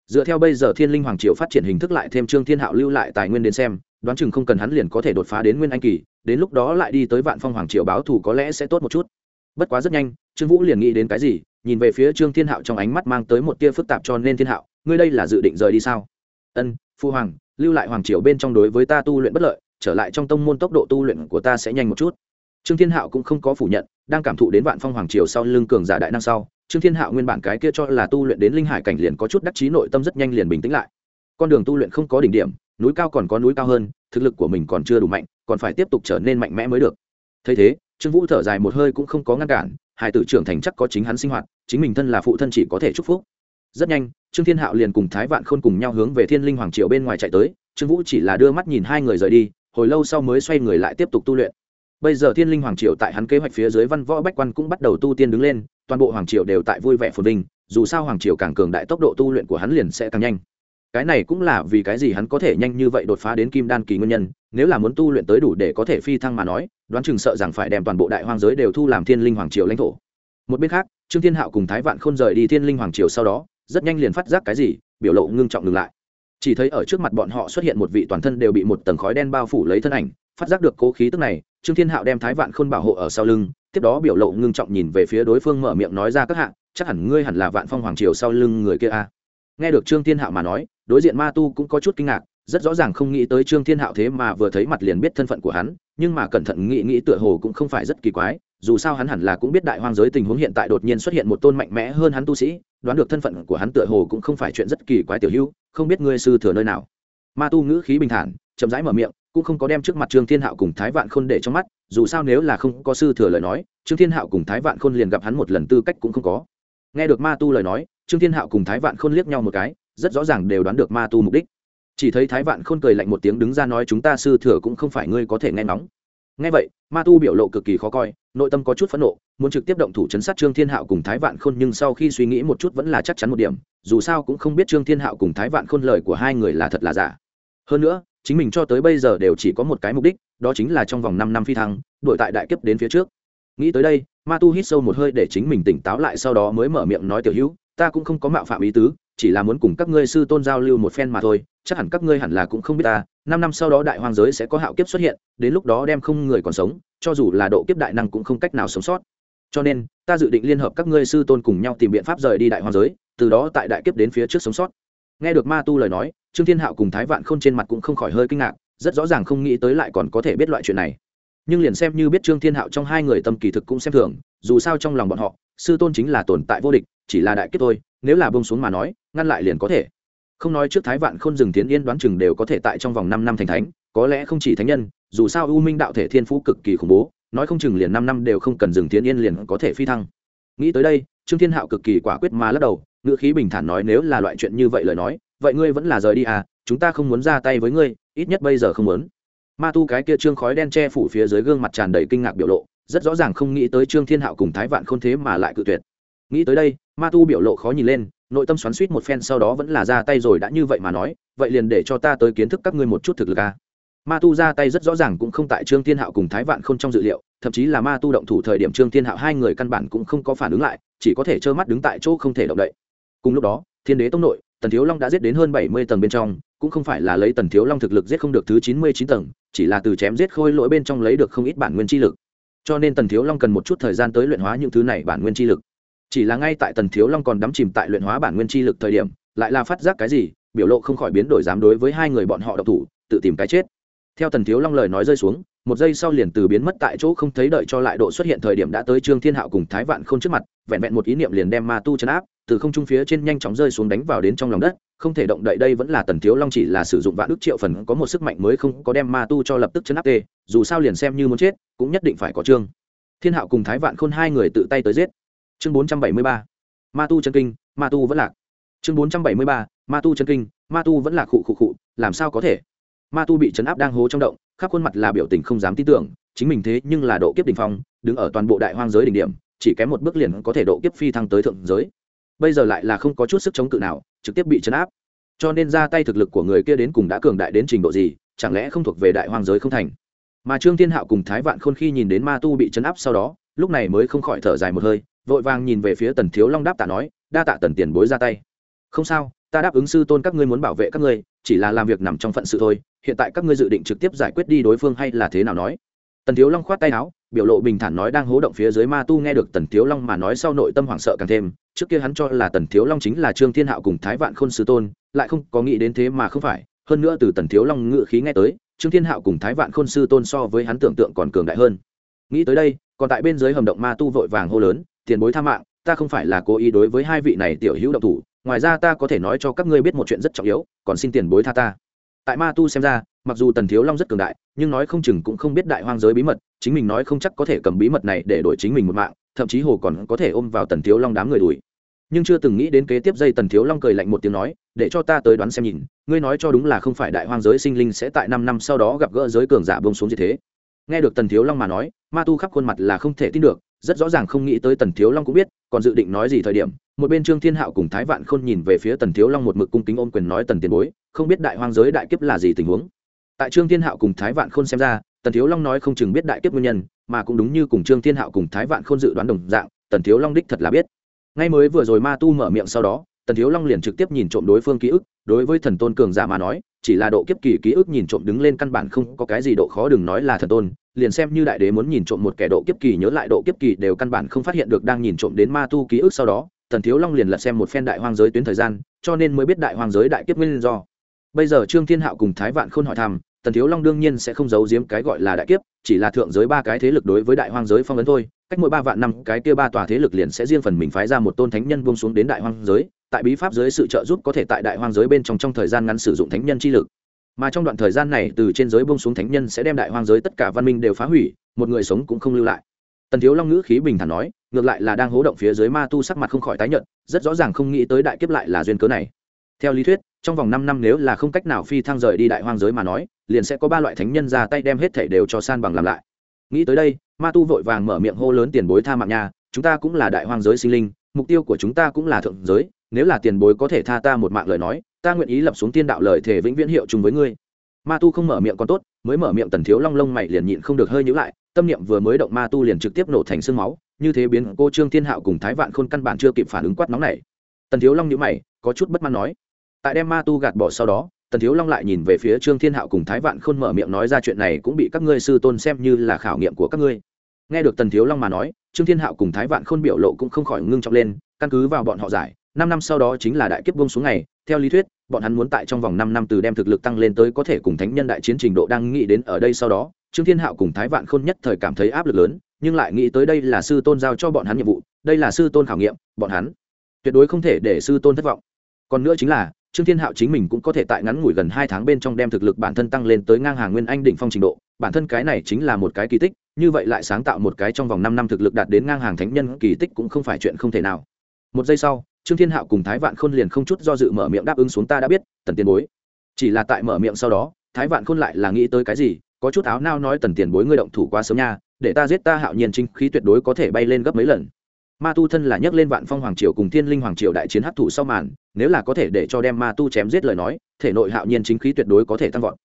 Dựa theo bây giờ thiên linh hoàng triều phát triển hình thức lại thêm trương thiên hạo lưu lại tài nguyên đến xem, đoán chừng không cần hắn liền có thể đột phá đến nguyên anh kỳ, đến lúc đó lại đi tới vạn phong hoàng triều báo thủ có lẽ sẽ tốt một chút. Bất quá rất nhanh trương vũ liền nghĩ đến cái gì, nhìn về phía trương thiên hạo trong ánh mắt mang tới một tia phức tạp cho nên thiên hạo, ngươi đây là dự định rời đi sao? Ân, phu hoàng, lưu lại hoàng triều bên trong đối với ta tu luyện bất lợi, trở lại trong tông môn tốc độ tu luyện của ta sẽ nhanh một chút. Trương thiên hạo cũng không có phủ nhận, đang cảm thụ đến vạn phong hoàng triều sau lưng cường giả đại năng sau, trương thiên hạo nguyên bản cái kia cho là tu luyện đến linh hải cảnh liền có chút đắc chí nội tâm rất nhanh liền bình tĩnh lại. Con đường tu luyện không có đỉnh điểm, núi cao còn có núi cao hơn, thực lực của mình còn chưa đủ mạnh, còn phải tiếp tục trở nên mạnh mẽ mới được. Thấy thế, trương vũ thở dài một hơi cũng không có ngăn cản hải tử trưởng thành chắc có chính hắn sinh hoạt, chính mình thân là phụ thân chỉ có thể chúc phúc. Rất nhanh, trương thiên hạo liền cùng thái vạn khôn cùng nhau hướng về thiên linh hoàng triều bên ngoài chạy tới, trương vũ chỉ là đưa mắt nhìn hai người rời đi, hồi lâu sau mới xoay người lại tiếp tục tu luyện. Bây giờ thiên linh hoàng triều tại hắn kế hoạch phía dưới văn võ bách quan cũng bắt đầu tu tiên đứng lên, toàn bộ hoàng triều đều tại vui vẻ phồn vinh, dù sao hoàng triều càng cường đại tốc độ tu luyện của hắn liền sẽ càng nhanh cái này cũng là vì cái gì hắn có thể nhanh như vậy đột phá đến kim đan kỳ nguyên nhân, nếu là muốn tu luyện tới đủ để có thể phi thăng mà nói, đoán chừng sợ rằng phải đem toàn bộ đại hoang giới đều thu làm thiên linh hoàng triều lãnh thổ. Một bên khác, trương thiên hạo cùng thái vạn khôn rời đi thiên linh hoàng triều sau đó, rất nhanh liền phát giác cái gì, biểu lộ ngưng trọng ngừng lại. Chỉ thấy ở trước mặt bọn họ xuất hiện một vị toàn thân đều bị một tầng khói đen bao phủ lấy thân ảnh, phát giác được cố khí tức này, trương thiên hạo đem thái vạn khôn bảo hộ ở sau lưng, tiếp đó biểu lộ ngưng trọng nhìn về phía đối phương mở miệng nói ra các hạng chắc hẳn ngươi hẳn là vạn phong hoàng triều sau lưng người kia a. Nghe được trương thiên hạo mà nói đối diện ma tu cũng có chút kinh ngạc, rất rõ ràng không nghĩ tới trương thiên hạo thế mà vừa thấy mặt liền biết thân phận của hắn, nhưng mà cẩn thận nghĩ nghĩ tựa hồ cũng không phải rất kỳ quái, dù sao hắn hẳn là cũng biết đại hoang giới tình huống hiện tại đột nhiên xuất hiện một tôn mạnh mẽ hơn hắn tu sĩ, đoán được thân phận của hắn tựa hồ cũng không phải chuyện rất kỳ quái tiểu hữu, không biết ngươi sư thừa nơi nào. Ma tu ngữ khí bình thản, chậm rãi mở miệng, cũng không có đem trước mặt trương thiên hạo cùng thái vạn khôn để trong mắt, dù sao nếu là không có sư thừa lời nói, trương thiên hạo cùng thái vạn khôn liền gặp hắn một lần tư cách cũng không có. Nghe được ma tu lời nói, trương thiên hạo cùng thái vạn khôn liếc nhau một cái rất rõ ràng đều đoán được ma tu mục đích. Chỉ thấy thái vạn khôn cười lạnh một tiếng đứng ra nói chúng ta sư thừa cũng không phải ngươi có thể nghe nóng nghe vậy, ma tu biểu lộ cực kỳ khó coi, nội tâm có chút phẫn nộ, muốn trực tiếp động thủ chấn sát trương thiên hạo cùng thái vạn khôn nhưng sau khi suy nghĩ một chút vẫn là chắc chắn một điểm, dù sao cũng không biết trương thiên hạo cùng thái vạn khôn lời của hai người là thật là giả. Hơn nữa, chính mình cho tới bây giờ đều chỉ có một cái mục đích, đó chính là trong vòng năm năm phi thăng đội tại đại kiếp đến phía trước. Nghĩ tới đây, ma tu hít sâu một hơi để chính mình tỉnh táo lại sau đó mới mở miệng nói tiểu hữu ta cũng không có mạo phạm ý tứ, chỉ là muốn cùng các ngươi sư tôn giao lưu một phen mà thôi, chắc hẳn các ngươi hẳn là cũng không biết ta, năm năm sau đó đại hoang giới sẽ có hạo kiếp xuất hiện, đến lúc đó đem không người còn sống, cho dù là độ kiếp đại năng cũng không cách nào sống sót. Cho nên, ta dự định liên hợp các ngươi sư tôn cùng nhau tìm biện pháp rời đi đại hoang giới, từ đó tại đại kiếp đến phía trước sống sót. Nghe được ma tu lời nói, trương thiên hạo cùng thái vạn khôn trên mặt cũng không khỏi hơi kinh ngạc, rất rõ ràng không nghĩ tới lại còn có thể biết loại chuyện này. Nhưng liền xem như biết trương thiên hạo trong hai người tâm kỳ thực cũng xem thường, dù sao trong lòng bọn họ sư tôn chính là tồn tại vô địch, chỉ là đại kết thôi, nếu là bông xuống mà nói, ngăn lại liền có thể. Không nói trước thái vạn khôn dừng tiến yên đoán chừng đều có thể tại trong vòng năm năm thành thánh, có lẽ không chỉ thánh nhân, dù sao u minh đạo thể thiên phú cực kỳ khủng bố, nói không chừng liền năm năm đều không cần dừng tiến yên liền có thể phi thăng. Nghĩ tới đây, trương thiên hạo cực kỳ quả quyết mà lắc đầu, ngữ khí bình thản nói nếu là loại chuyện như vậy lời nói, vậy ngươi vẫn là rời đi à chúng ta không muốn ra tay với ngươi, ít nhất bây giờ không muốn. Ma tu cái kia trương khói đen che phủ phía dưới gương mặt tràn đầy kinh ngạc biểu lộ rất rõ ràng không nghĩ tới trương thiên hạo cùng thái vạn không thế mà lại cự tuyệt. Nghĩ tới đây, ma tu biểu lộ khó nhìn lên, nội tâm xoắn suýt một phen sau đó vẫn là ra tay rồi đã như vậy mà nói, vậy liền để cho ta tới kiến thức các ngươi một chút thực lực à. ma tu ra tay rất rõ ràng cũng không tại trương thiên hạo cùng thái vạn không trong dự liệu, thậm chí là ma tu động thủ thời điểm trương thiên hạo hai người căn bản cũng không có phản ứng lại, chỉ có thể trơ mắt đứng tại chỗ không thể động đậy. Cùng lúc đó, thiên đế tông nội, tần thiếu long đã giết đến hơn bảy mươi tầng bên trong, cũng không phải là lấy tần thiếu long thực lực giết không được thứ chín mươi chín tầng, chỉ là từ chém giết khôi lỗi bên trong lấy được không ít bản nguyên chi lực cho nên tần thiếu long cần một chút thời gian tới luyện hóa những thứ này bản nguyên chi lực. Chỉ là ngay tại tần thiếu long còn đắm chìm tại luyện hóa bản nguyên chi lực thời điểm, lại là phát giác cái gì, biểu lộ không khỏi biến đổi dám đối với hai người bọn họ độc thủ, tự tìm cái chết. Theo tần thiếu long lời nói rơi xuống, một giây sau liền từ biến mất tại chỗ không thấy đợi cho lại độ xuất hiện thời điểm đã tới trương thiên hạo cùng thái vạn k h ô n trước mặt, vẹn vẹn một ý niệm liền đem ma tu chấn áp, từ không trung phía trên nhanh chóng rơi xuống đánh vào đến trong lòng đất, không thể động đậy đây vẫn là tần thiếu long chỉ là sử dụng vạn đức triệu phần có một sức mạnh mới không có đem ma tu cho lập tức chấn áp tê, dù sao liền xem như muốn chết cũng nhất định phải có trương thiên hạo cùng thái vạn khôn hai người tự tay tới giết. Chương bốn trăm bảy mươi ba, ma tu chân kinh, ma tu vẫn lạc. Chương bốn trăm bảy mươi ba, ma tu chân kinh, ma tu vẫn lạc khụ khụ khụ, làm sao có thể? Ma tu bị chấn áp đang hố trong động, khắp khuôn mặt là biểu tình không dám tin tưởng, chính mình thế nhưng là độ kiếp đỉnh phong, đứng ở toàn bộ đại hoang giới đỉnh điểm, chỉ kém một bước liền có thể độ kiếp phi thăng tới thượng giới. Bây giờ lại là không có chút sức chống cự nào, trực tiếp bị chấn áp. Cho nên ra tay thực lực của người kia đến cùng đã cường đại đến trình độ gì, chẳng lẽ không thuộc về đại hoang giới không thành? Mà trương thiên hạo cùng thái vạn khôn khi nhìn đến ma tu bị chấn áp sau đó, lúc này mới không khỏi thở dài một hơi, vội vàng nhìn về phía tần thiếu long đáp tạ nói, đa tạ tần tiền bối ra tay. Không sao, ta đáp ứng sư tôn các ngươi muốn bảo vệ các ngươi, chỉ là làm việc nằm trong phận sự thôi, hiện tại các ngươi dự định trực tiếp giải quyết đi đối phương hay là thế nào nói? Tần thiếu long khoát tay áo, biểu lộ bình thản nói đang hố động phía dưới ma tu nghe được tần thiếu long mà nói sau nội tâm hoảng sợ càng thêm, trước kia hắn cho là tần thiếu long chính là trương thiên hạo cùng thái vạn khôn sư tôn, lại không có nghĩ đến thế mà không phải, hơn nữa từ tần thiếu long ngự khí nghe tới trương thiên hạo cùng thái vạn khôn sư tôn so với hắn tưởng tượng còn cường đại hơn. Nghĩ tới đây, còn tại bên dưới hầm động ma tu vội vàng hô lớn, tiền bối tha mạng, ta không phải là cố ý đối với hai vị này tiểu hữu động thủ, ngoài ra ta có thể nói cho các ngươi biết một chuyện rất trọng yếu, còn xin tiền bối tha ta. Tại ma tu xem ra, mặc dù tần thiếu long rất cường đại, nhưng nói không chừng cũng không biết đại hoang giới bí mật, chính mình nói không chắc có thể cầm bí mật này để đổi chính mình một mạng, thậm chí hồ còn có thể ôm vào tần thiếu long đám người đuổi nhưng chưa từng nghĩ đến kế tiếp dây tần thiếu long cười lạnh một tiếng nói, để cho ta tới đoán xem nhìn, ngươi nói cho đúng là không phải đại hoang giới sinh linh sẽ tại năm năm sau đó gặp gỡ giới cường giả bông xuống như thế. Nghe được tần thiếu long mà nói, ma tu khắp khuôn mặt là không thể tin được, rất rõ ràng không nghĩ tới tần thiếu long cũng biết, còn dự định nói gì thời điểm, một bên trương thiên hạo cùng thái vạn khôn nhìn về phía tần thiếu long một mực cung kính ôm quyền nói tần tiền bối, không biết đại hoang giới đại kiếp là gì tình huống? Tại trương thiên hạo cùng thái vạn khôn xem ra, tần thiếu long nói không chừng biết đại kiếp nguyên nhân, mà cũng đúng như cùng trương thiên hạo cùng thái vạn khôn dự đoán đồng dạng, tần thiếu long đích thật là biết ngay mới vừa rồi ma tu mở miệng sau đó, tần thiếu long liền trực tiếp nhìn trộm đối phương ký ức, đối với thần tôn cường giả mà nói, chỉ là độ kiếp kỳ ký ức nhìn trộm đứng lên căn bản không có cái gì độ khó đừng nói là thần tôn, liền xem như đại đế muốn nhìn trộm một kẻ độ kiếp kỳ nhớ lại độ kiếp kỳ đều căn bản không phát hiện được đang nhìn trộm đến ma tu ký ức sau đó, tần thiếu long liền lật xem một phen đại hoang giới tuyến thời gian, cho nên mới biết đại hoang giới đại kiếp nguyên do. Bây giờ trương thiên hạo cùng thái vạn khôn hỏi thăm, tần thiếu long đương nhiên sẽ không giấu giếm cái gọi là đại kiếp, chỉ là thượng giới ba cái thế lực đối với đại hoang giới phong ấn thôi cách mỗi ba vạn năm, cái kia ba tòa thế lực liền sẽ riêng phần mình phái ra một tôn thánh nhân buông xuống đến đại hoang giới, tại bí pháp giới sự trợ giúp có thể tại đại hoang giới bên trong trong thời gian ngắn sử dụng thánh nhân chi lực. Mà trong đoạn thời gian này, từ trên giới buông xuống thánh nhân sẽ đem đại hoang giới tất cả văn minh đều phá hủy, một người sống cũng không lưu lại. Tần thiếu long ngữ khí bình thản nói, ngược lại là đang hố động phía dưới ma tu sắc mặt không khỏi tái nhận rất rõ ràng không nghĩ tới đại kiếp lại là duyên cớ này. Theo lý thuyết, trong vòng năm năm nếu là không cách nào phi thăng rời đi đại hoang giới mà nói, liền sẽ có ba loại thánh nhân ra tay đem hết thể đều cho san bằng làm lại nghĩ tới đây, ma tu vội vàng mở miệng hô lớn tiền bối tha mạng nha, chúng ta cũng là đại hoang giới sinh linh, mục tiêu của chúng ta cũng là thượng giới, nếu là tiền bối có thể tha ta một mạng lời nói, ta nguyện ý lập xuống tiên đạo lời thể vĩnh viễn hiệu chung với ngươi. Ma tu không mở miệng còn tốt, mới mở miệng tần thiếu long lông mày liền nhịn không được hơi nhữ lại, tâm niệm vừa mới động ma tu liền trực tiếp nổ thành sương máu, như thế biến cô trương thiên hạo cùng thái vạn khôn căn bản chưa kịp phản ứng quát nóng này. Tần thiếu long nhữ mày, có chút bất mãn nói. Tại đem ma tu gạt bỏ sau đó tần thiếu long lại nhìn về phía trương thiên hạo cùng thái vạn khôn mở miệng nói ra chuyện này cũng bị các ngươi sư tôn xem như là khảo nghiệm của các ngươi. Nghe được tần thiếu long mà nói, trương thiên hạo cùng thái vạn khôn biểu lộ cũng không khỏi ngưng trọng lên, căn cứ vào bọn họ giải, năm năm sau đó chính là đại kiếp bông xuống ngày, theo lý thuyết, bọn hắn muốn tại trong vòng năm năm từ đem thực lực tăng lên tới có thể cùng thánh nhân đại chiến trình độ đang nghĩ đến ở đây sau đó, trương thiên hạo cùng thái vạn khôn nhất thời cảm thấy áp lực lớn, nhưng lại nghĩ tới đây là sư tôn giao cho bọn hắn nhiệm vụ, đây là sư tôn khảo nghiệm, bọn hắn tuyệt đối không thể để sư tôn thất vọng. Còn nữa chính là trương thiên hạo chính mình cũng có thể tại ngắn ngủi gần hai tháng bên trong đem thực lực bản thân tăng lên tới ngang hàng nguyên anh đỉnh phong trình độ. Bản thân cái này chính là một cái kỳ tích, như vậy lại sáng tạo một cái trong vòng năm năm thực lực đạt đến ngang hàng thánh nhân kỳ tích cũng không phải chuyện không thể nào. Một giây sau, trương thiên hạo cùng thái vạn khôn liền không chút do dự mở miệng đáp ứng xuống ta đã biết, tần tiền bối. Chỉ là tại mở miệng sau đó, thái vạn khôn lại là nghĩ tới cái gì, có chút áo nao nói tần tiền bối ngươi động thủ quá sớm nha, để ta giết ta hạo nhiên trinh khí tuyệt đối có thể bay lên gấp mấy lần ma tu thân là nhấc lên vạn phong hoàng triều cùng thiên linh hoàng triều đại chiến hấp thụ sau màn, nếu là có thể để cho đem ma tu chém giết lời nói, thể nội hạo nhiên chính khí tuyệt đối có thể tăng vọt.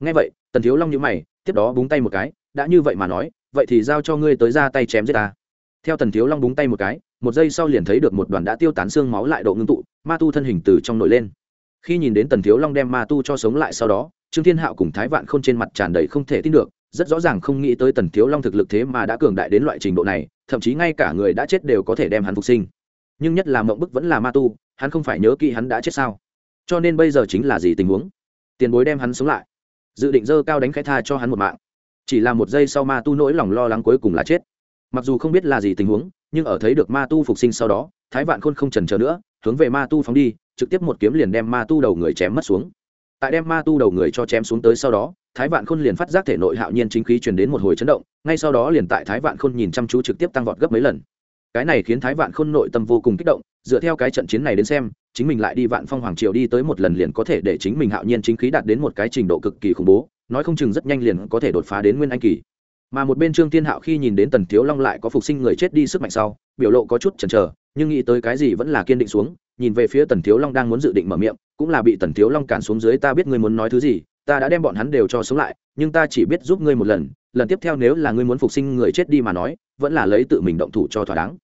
Ngay vậy, tần thiếu long nhữ mày, tiếp đó búng tay một cái, đã như vậy mà nói, vậy thì giao cho ngươi tới ra tay chém giết ta. Theo tần thiếu long búng tay một cái, một giây sau liền thấy được một đoàn đã tiêu tán xương máu lại độ ngưng tụ, ma tu thân hình từ trong nổi lên. Khi nhìn đến tần thiếu long đem ma tu cho sống lại sau đó, trương thiên hạo cùng thái vạn k h ô n trên mặt tràn đầy không thể tin được, rất rõ ràng không nghĩ tới tần thiếu long thực lực thế mà đã cường đại đến loại trình độ này thậm chí ngay cả người đã chết đều có thể đem hắn phục sinh. Nhưng nhất là mộng bức vẫn là ma tu, hắn không phải nhớ kỹ hắn đã chết sao? Cho nên bây giờ chính là gì tình huống? Tiền bối đem hắn sống lại. Dự định dơ cao đánh khai tha cho hắn một mạng. Chỉ là một giây sau ma tu nỗi lòng lo lắng cuối cùng là chết. Mặc dù không biết là gì tình huống, nhưng ở thấy được ma tu phục sinh sau đó, thái vạn khôn không trần chờ nữa, hướng về ma tu phóng đi, trực tiếp một kiếm liền đem ma tu đầu người chém mất xuống. Tại đem ma tu đầu người cho chém xuống tới sau đó thái vạn khôn liền phát giác thể nội hạo nhiên chính khí truyền đến một hồi chấn động, ngay sau đó liền tại thái vạn khôn nhìn chăm chú trực tiếp tăng vọt gấp mấy lần. Cái này khiến thái vạn khôn nội tâm vô cùng kích động, dựa theo cái trận chiến này đến xem, chính mình lại đi vạn phong hoàng triều đi tới một lần liền có thể để chính mình hạo nhiên chính khí đạt đến một cái trình độ cực kỳ khủng bố, nói không chừng rất nhanh liền có thể đột phá đến nguyên anh kỳ. Mà một bên trương thiên hạo khi nhìn đến tần thiếu long lại có phục sinh người chết đi sức mạnh sau, biểu lộ có chút chần chờ, nhưng nghĩ tới cái gì vẫn là kiên định xuống, nhìn về phía tần thiếu long đang muốn dự định mở miệng, cũng là bị tần thiếu long cản xuống dưới, ta biết ngươi muốn nói thứ gì ta đã đem bọn hắn đều cho sống lại, nhưng ta chỉ biết giúp ngươi một lần lần tiếp theo nếu là ngươi muốn phục sinh người chết đi mà nói, vẫn là lấy tự mình động thủ cho thỏa đáng.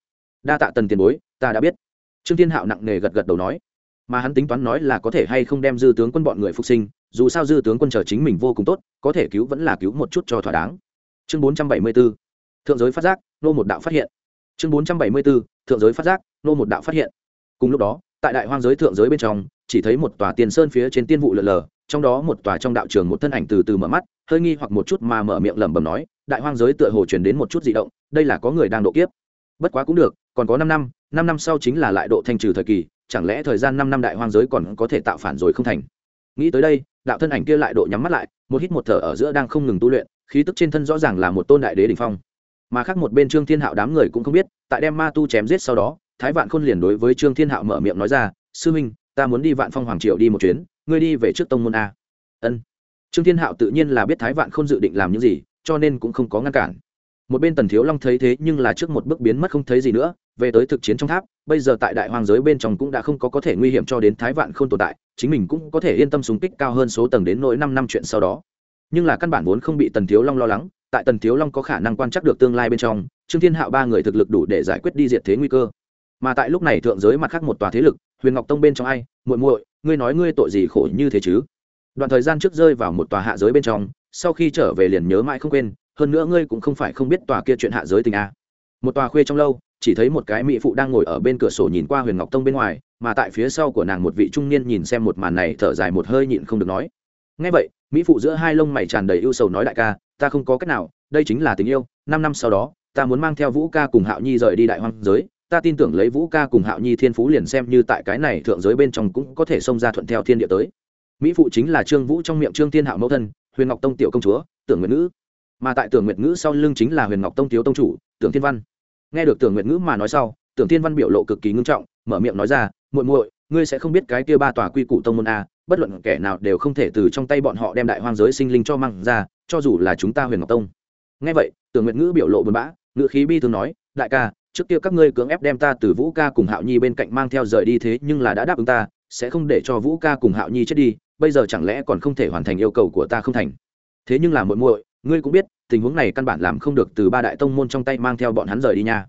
Đa tạ tần tiền bối, ta đã biết. Trương thiên hạo nặng nề gật gật đầu nói. Mà hắn tính toán nói là có thể hay không đem dư tướng quân bọn người phục sinh, dù sao dư tướng quân chờ chính mình vô cùng tốt, có thể cứu vẫn là cứu một chút cho thỏa đáng. Chương bốn trăm bảy mươi b ố thượng giới phát giác, nô một đạo phát hiện. Chương bốn trăm bảy mươi b ố thượng giới phát giác, nô một đạo phát hiện. Cùng lúc đó, tại đại hoang giới thượng giới bên trong, chỉ thấy một tòa tiền sơn phía trên tiên vụ lờ lờ trong đó một tòa trong đạo trường một thân ảnh từ từ mở mắt, hơi nghi hoặc một chút mà mở miệng lẩm bẩm nói, đại hoang giới tựa hồ truyền đến một chút di động, đây là có người đang độ kiếp. Bất quá cũng được, còn có năm năm năm năm sau chính là lại độ thanh trừ thời kỳ, chẳng lẽ thời gian năm năm đại hoang giới còn có thể tạo phản rồi không thành? Nghĩ tới đây, đạo thân ảnh kia lại độ nhắm mắt lại, một hít một thở ở giữa đang không ngừng tu luyện, khí tức trên thân rõ ràng là một tôn đại đế đỉnh phong. Mà khác một bên trương thiên hạo đám người cũng không biết, tại đem ma tu chém giết sau đó, thái vạn khôn liền đối với trương thiên hạo mở miệng nói ra, sư minh, ta muốn đi vạn phong hoàng triệu đi một chuyến ngươi đi về trước tông môn a. Ân. Trương thiên hạo tự nhiên là biết thái vạn Không dự định làm những gì, cho nên cũng không có ngăn cản. Một bên tần thiếu long thấy thế nhưng là trước một bước biến mất không thấy gì nữa, về tới thực chiến trong tháp, bây giờ tại đại hoàng giới bên trong cũng đã không có có thể nguy hiểm cho đến thái vạn không tồn tại, chính mình cũng có thể yên tâm súng kích cao hơn số tầng đến nỗi năm năm chuyện sau đó. Nhưng là căn bản vốn không bị tần thiếu long lo lắng, tại tần thiếu long có khả năng quan trắc được tương lai bên trong, trương thiên hạo ba người thực lực đủ để giải quyết đi diệt thế nguy cơ. Mà tại lúc này thượng giới mặt khác một tòa thế lực huyền ngọc tông bên trong ai? Muội muội, ngươi nói ngươi tội gì khổ như thế chứ? Đoạn thời gian trước rơi vào một tòa hạ giới bên trong, sau khi trở về liền nhớ mãi không quên, hơn nữa ngươi cũng không phải không biết tòa kia chuyện hạ giới tình a. Một tòa khuê trong lâu, chỉ thấy một cái mỹ phụ đang ngồi ở bên cửa sổ nhìn qua huyền ngọc tông bên ngoài, mà tại phía sau của nàng một vị trung niên nhìn xem một màn này thở dài một hơi nhịn không được nói. Ngay vậy, mỹ phụ giữa hai lông mày tràn đầy ưu sầu nói đại ca, ta không có cách nào, đây chính là tình yêu, năm năm sau đó, ta muốn mang theo vũ ca cùng hạo nhi rời đi đại hoang giới ta tin tưởng lấy vũ ca cùng hạo nhi thiên phú liền xem như tại cái này thượng giới bên trong cũng có thể xông ra thuận theo thiên địa tới. Mỹ phụ chính là trương vũ trong miệng trương thiên hạo mẫu thân, huyền ngọc tông tiểu công chúa, tưởng nguyện ngữ. Mà tại tưởng nguyện ngữ sau lưng chính là huyền ngọc tông thiếu tông chủ, tưởng thiên văn. Nghe được tưởng nguyện ngữ mà nói sau, tưởng thiên văn biểu lộ cực kỳ ngưng trọng, mở miệng nói ra, muội muội, ngươi sẽ không biết cái kia ba tòa quy củ tông môn a, bất luận kẻ nào đều không thể từ trong tay bọn họ đem đại hoang giới sinh linh cho mang ra, cho dù là chúng ta huyền ngọc tông. Nghe vậy, tưởng nguyện ngữ biểu lộ buồn bã, ngữ khí bi thường nói, đại ca trước kia các ngươi cưỡng ép đem ta từ vũ ca cùng hạo nhi bên cạnh mang theo rời đi thế nhưng là đã đáp ứng ta, sẽ không để cho vũ ca cùng hạo nhi chết đi, bây giờ chẳng lẽ còn không thể hoàn thành yêu cầu của ta không thành? Thế nhưng là muội muội, ngươi cũng biết, tình huống này căn bản làm không được từ ba đại tông môn trong tay mang theo bọn hắn rời đi nha.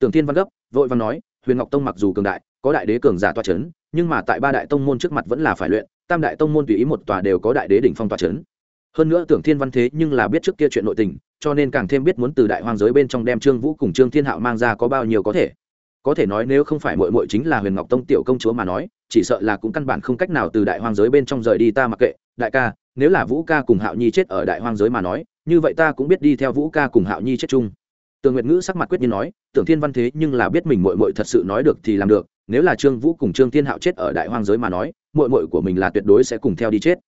Tưởng thiên văn gấp, vội văn nói, huyền ngọc tông mặc dù cường đại, có đại đế cường giả toa c h ấ n nhưng mà tại ba đại tông môn trước mặt vẫn là phải luyện, tam đại tông môn tùy ý một tòa đều có đại đế đỉnh phong toa c h ấ n hơn nữa tưởng thiên văn thế nhưng là biết trước kia chuyện nội tình cho nên càng thêm biết muốn từ đại hoang giới bên trong đem trương vũ cùng trương thiên hạo mang ra có bao nhiêu có thể. Có thể nói nếu không phải mội mội chính là huyền ngọc tông tiểu công chúa mà nói, chỉ sợ là cũng căn bản không cách nào từ đại hoang giới bên trong rời đi ta mặc kệ, đại ca, nếu là vũ ca cùng hạo nhi chết ở đại hoang giới mà nói, như vậy ta cũng biết đi theo vũ ca cùng hạo nhi chết chung. Tường nguyệt ngữ sắc mặt quyết nhiên nói, tưởng thiên văn thế nhưng là biết mình mội mội thật sự nói được thì làm được, nếu là trương vũ cùng trương thiên hạo chết ở đại hoang giới mà nói mội mội của mình là tuyệt đối sẽ cùng theo đi chết.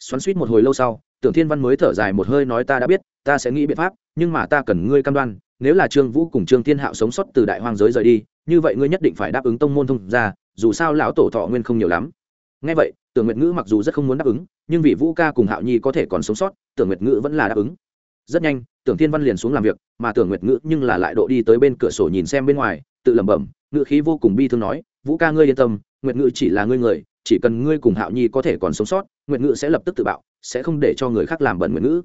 Xoắn suýt một hồi lâu sau, tưởng thiên văn mới thở dài một hơi nói ta đã biết ta sẽ nghĩ biện pháp, nhưng mà ta cần ngươi cam đoan, nếu là trương vũ cùng trương thiên hạo sống sót từ đại hoang giới rời đi, như vậy ngươi nhất định phải đáp ứng tông môn thông ra dù sao lão tổ thọ nguyên không nhiều lắm. Ngay vậy, tưởng nguyệt ngữ mặc dù rất không muốn đáp ứng, nhưng vì vũ ca cùng hạo nhi có thể còn sống sót, tưởng nguyệt ngữ vẫn là đáp ứng. Rất nhanh, tưởng thiên văn liền xuống làm việc, mà tưởng nguyệt ngữ nhưng là lại độ đi tới bên cửa sổ nhìn xem bên ngoài, tự lẩm bẩm, ngữ khí vô cùng bi thương nói, vũ ca ngươi yên tâm, nguyệt ngữ chỉ là ngươi người, chỉ cần ngươi cùng hạo nhi có thể còn sống sót, nguyệt ngữ sẽ lập tức tự bạo, sẽ không để cho người khác làm bẩn nguyệt ngữ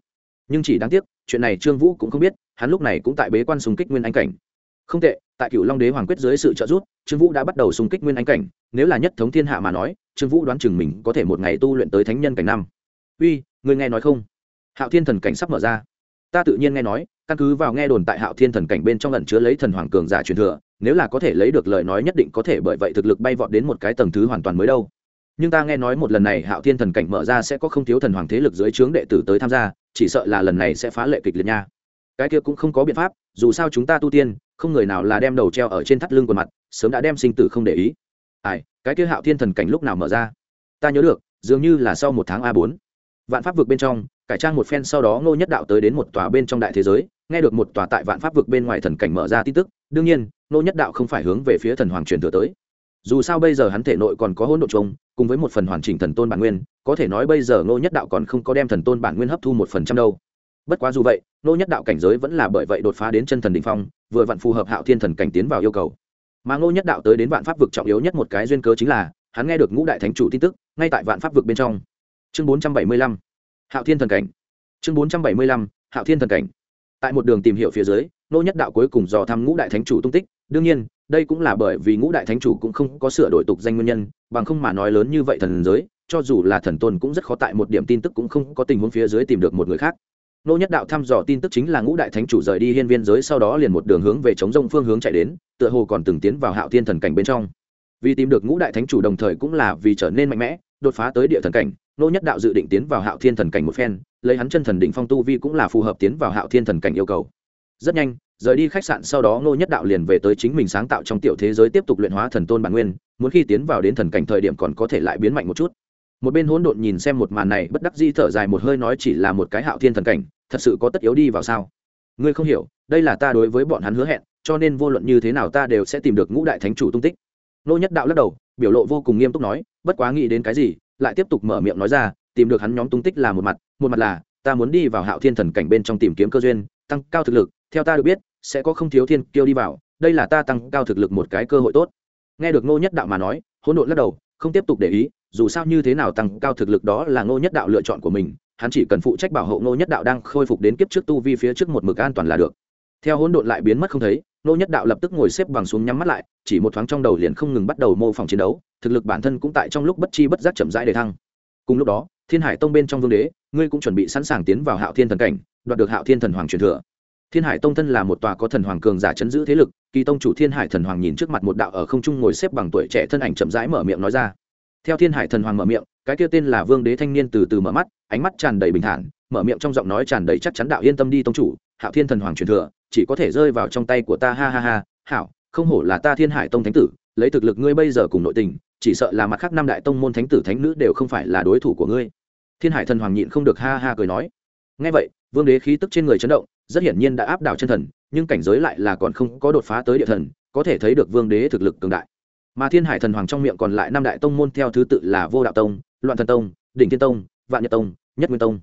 nhưng chỉ đáng tiếc, chuyện này trương vũ cũng không biết, hắn lúc này cũng tại bế quan xung kích nguyên anh cảnh. Không tệ, tại cựu long đế hoàng quyết dưới sự trợ giúp, trương vũ đã bắt đầu xung kích nguyên anh cảnh, nếu là nhất thống thiên hạ mà nói, trương vũ đoán chừng mình có thể một ngày tu luyện tới thánh nhân cảnh năm. Uy, người nghe nói không? Hạo thiên thần cảnh sắp mở ra. Ta tự nhiên nghe nói, căn cứ vào nghe đồn tại hạo thiên thần cảnh bên trong lần chứa lấy thần hoàng cường giả truyền thừa, nếu là có thể lấy được lời nói nhất định có thể bởi vậy thực lực bay vọt đến một cái tầng thứ hoàn toàn mới đâu. Nhưng ta nghe nói một lần này hạo thiên thần cảnh mở ra sẽ có không thiếu thần hoàng thế lực dưới trướng đệ tử tới tham gia chỉ sợ là lần này sẽ phá lệ kịch liệt nha. Cái kia cũng không có biện pháp, dù sao chúng ta tu tiên, không người nào là đem đầu treo ở trên thắt lưng của mặt, sớm đã đem sinh tử không để ý. Ai, cái kia hạo thiên thần cảnh lúc nào mở ra? Ta nhớ được, dường như là sau một tháng a bốn. Vạn pháp vực bên trong, cải trang một phen sau đó ngô nhất đạo tới đến một tòa bên trong đại thế giới, nghe được một tòa tại vạn pháp vực bên ngoài thần cảnh mở ra tin tức, đương nhiên, ngô nhất đạo không phải hướng về phía thần hoàng truyền thừa tới dù sao bây giờ hắn thể nội còn có hỗn độn chung, cùng với một phần hoàn chỉnh thần tôn bản nguyên, có thể nói bây giờ ngô nhất đạo còn không có đem thần tôn bản nguyên hấp thu một phần trăm đâu. Bất quá dù vậy, ngô nhất đạo cảnh giới vẫn là bởi vậy đột phá đến chân thần đình phong, vừa vặn phù hợp hạo thiên thần cảnh tiến vào yêu cầu. Mà ngô nhất đạo tới đến vạn pháp vực trọng yếu nhất một cái duyên cớ chính là, hắn nghe được ngũ đại thánh chủ tin tức, ngay tại vạn pháp vực bên trong. Chương bốn trăm bảy mươi lăm, hạo thiên thần cảnh. Chương bốn trăm bảy mươi lăm, hạo thiên thần cảnh. Tại một đường tìm hiểu phía dưới, Ngô nhất đạo cuối cùng dò thăm ngũ đại thánh chủ tung tích, đương nhiên đây cũng là bởi vì ngũ đại thánh chủ cũng không có sửa đổi tục danh nguyên nhân, bằng không mà nói lớn như vậy thần giới, cho dù là thần tôn cũng rất khó tại một điểm tin tức cũng không có tình huống phía dưới tìm được một người khác. Nô nhất đạo thăm dò tin tức chính là ngũ đại thánh chủ rời đi hiên viên giới sau đó liền một đường hướng về chống rông phương hướng chạy đến, tựa hồ còn từng tiến vào hạo thiên thần cảnh bên trong. Vì tìm được ngũ đại thánh chủ đồng thời cũng là vì trở nên mạnh mẽ, đột phá tới địa thần cảnh, nô nhất đạo dự định tiến vào hạo thiên thần cảnh một phen, lấy hắn chân thần đỉnh phong tu vi cũng là phù hợp tiến vào hạo thiên thần cảnh yêu cầu. Rất nhanh rời đi khách sạn sau đó nô nhất đạo liền về tới chính mình sáng tạo trong tiểu thế giới tiếp tục luyện hóa thần tôn bản nguyên, muốn khi tiến vào đến thần cảnh thời điểm còn có thể lại biến mạnh một chút. Một bên hỗn độn nhìn xem một màn này, bất đắc di thở dài một hơi nói chỉ là một cái hạo thiên thần cảnh, thật sự có tất yếu đi vào sao? Ngươi không hiểu, đây là ta đối với bọn hắn hứa hẹn, cho nên vô luận như thế nào ta đều sẽ tìm được ngũ đại thánh chủ tung tích. Nô nhất đạo lắc đầu, biểu lộ vô cùng nghiêm túc nói, bất quá nghĩ đến cái gì, lại tiếp tục mở miệng nói ra, tìm được hắn nhóm tung tích là một mặt một mặt là, ta muốn đi vào hạo thiên thần cảnh bên trong tìm kiếm cơ duyên, tăng cao thực lực, theo ta được biết sẽ có không thiếu thiên kiêu đi vào, đây là ta tăng cao thực lực một cái cơ hội tốt. Nghe được ngô nhất đạo mà nói, hỗn độn lắc đầu, không tiếp tục để ý, dù sao như thế nào tăng cao thực lực đó là ngô nhất đạo lựa chọn của mình, hắn chỉ cần phụ trách bảo hộ ngô nhất đạo đang khôi phục đến kiếp trước tu vi phía trước một mực an toàn là được. Theo hỗn độn lại biến mất không thấy, ngô nhất đạo lập tức ngồi xếp bằng xuống nhắm mắt lại, chỉ một thoáng trong đầu liền không ngừng bắt đầu mô phỏng chiến đấu, thực lực bản thân cũng tại trong lúc bất chi bất giác chậm rãi để thăng. Cùng lúc đó, thiên hải tông bên trong vương đế, ngươi cũng chuẩn bị sẵn sàng tiến vào hạo thiên thần cảnh, đoạt được hạo thiên thần hoàng truyền thừa thiên hải tông thân là một tòa có thần hoàng cường giả chấn giữ thế lực, kỳ tông chủ thiên hải thần hoàng nhìn trước mặt một đạo ở không trung ngồi xếp bằng tuổi trẻ thân ảnh chậm rãi mở miệng nói ra. Theo thiên hải thần hoàng mở miệng, cái kia tên là vương đế thanh niên từ từ mở mắt, ánh mắt tràn đầy bình thản, mở miệng trong giọng nói tràn đầy chắc chắn đạo yên tâm đi tông chủ, hạo thiên thần hoàng truyền thừa, chỉ có thể rơi vào trong tay của ta, ha ha ha hảo không hổ là ta thiên hải tông thánh tử, lấy thực lực ngươi bây giờ cùng nội tình, chỉ sợ là mặt khác năm đại tông môn thánh tử thánh nữ đều không phải là đối thủ của ngươi. Thiên hải thần hoàng nhịn không được ha ha cười nói. Ngay vậy vương đế khí tức trên người chấn động, rất hiển nhiên đã áp đảo chân thần, nhưng cảnh giới lại là còn không có đột phá tới địa thần, có thể thấy được vương đế thực lực cường đại. Mà thiên hải thần hoàng trong miệng còn lại năm đại tông môn theo thứ tự là vô đạo tông, loạn thần tông, đỉnh thiên tông, vạn nhật tông, nhất nguyên tông.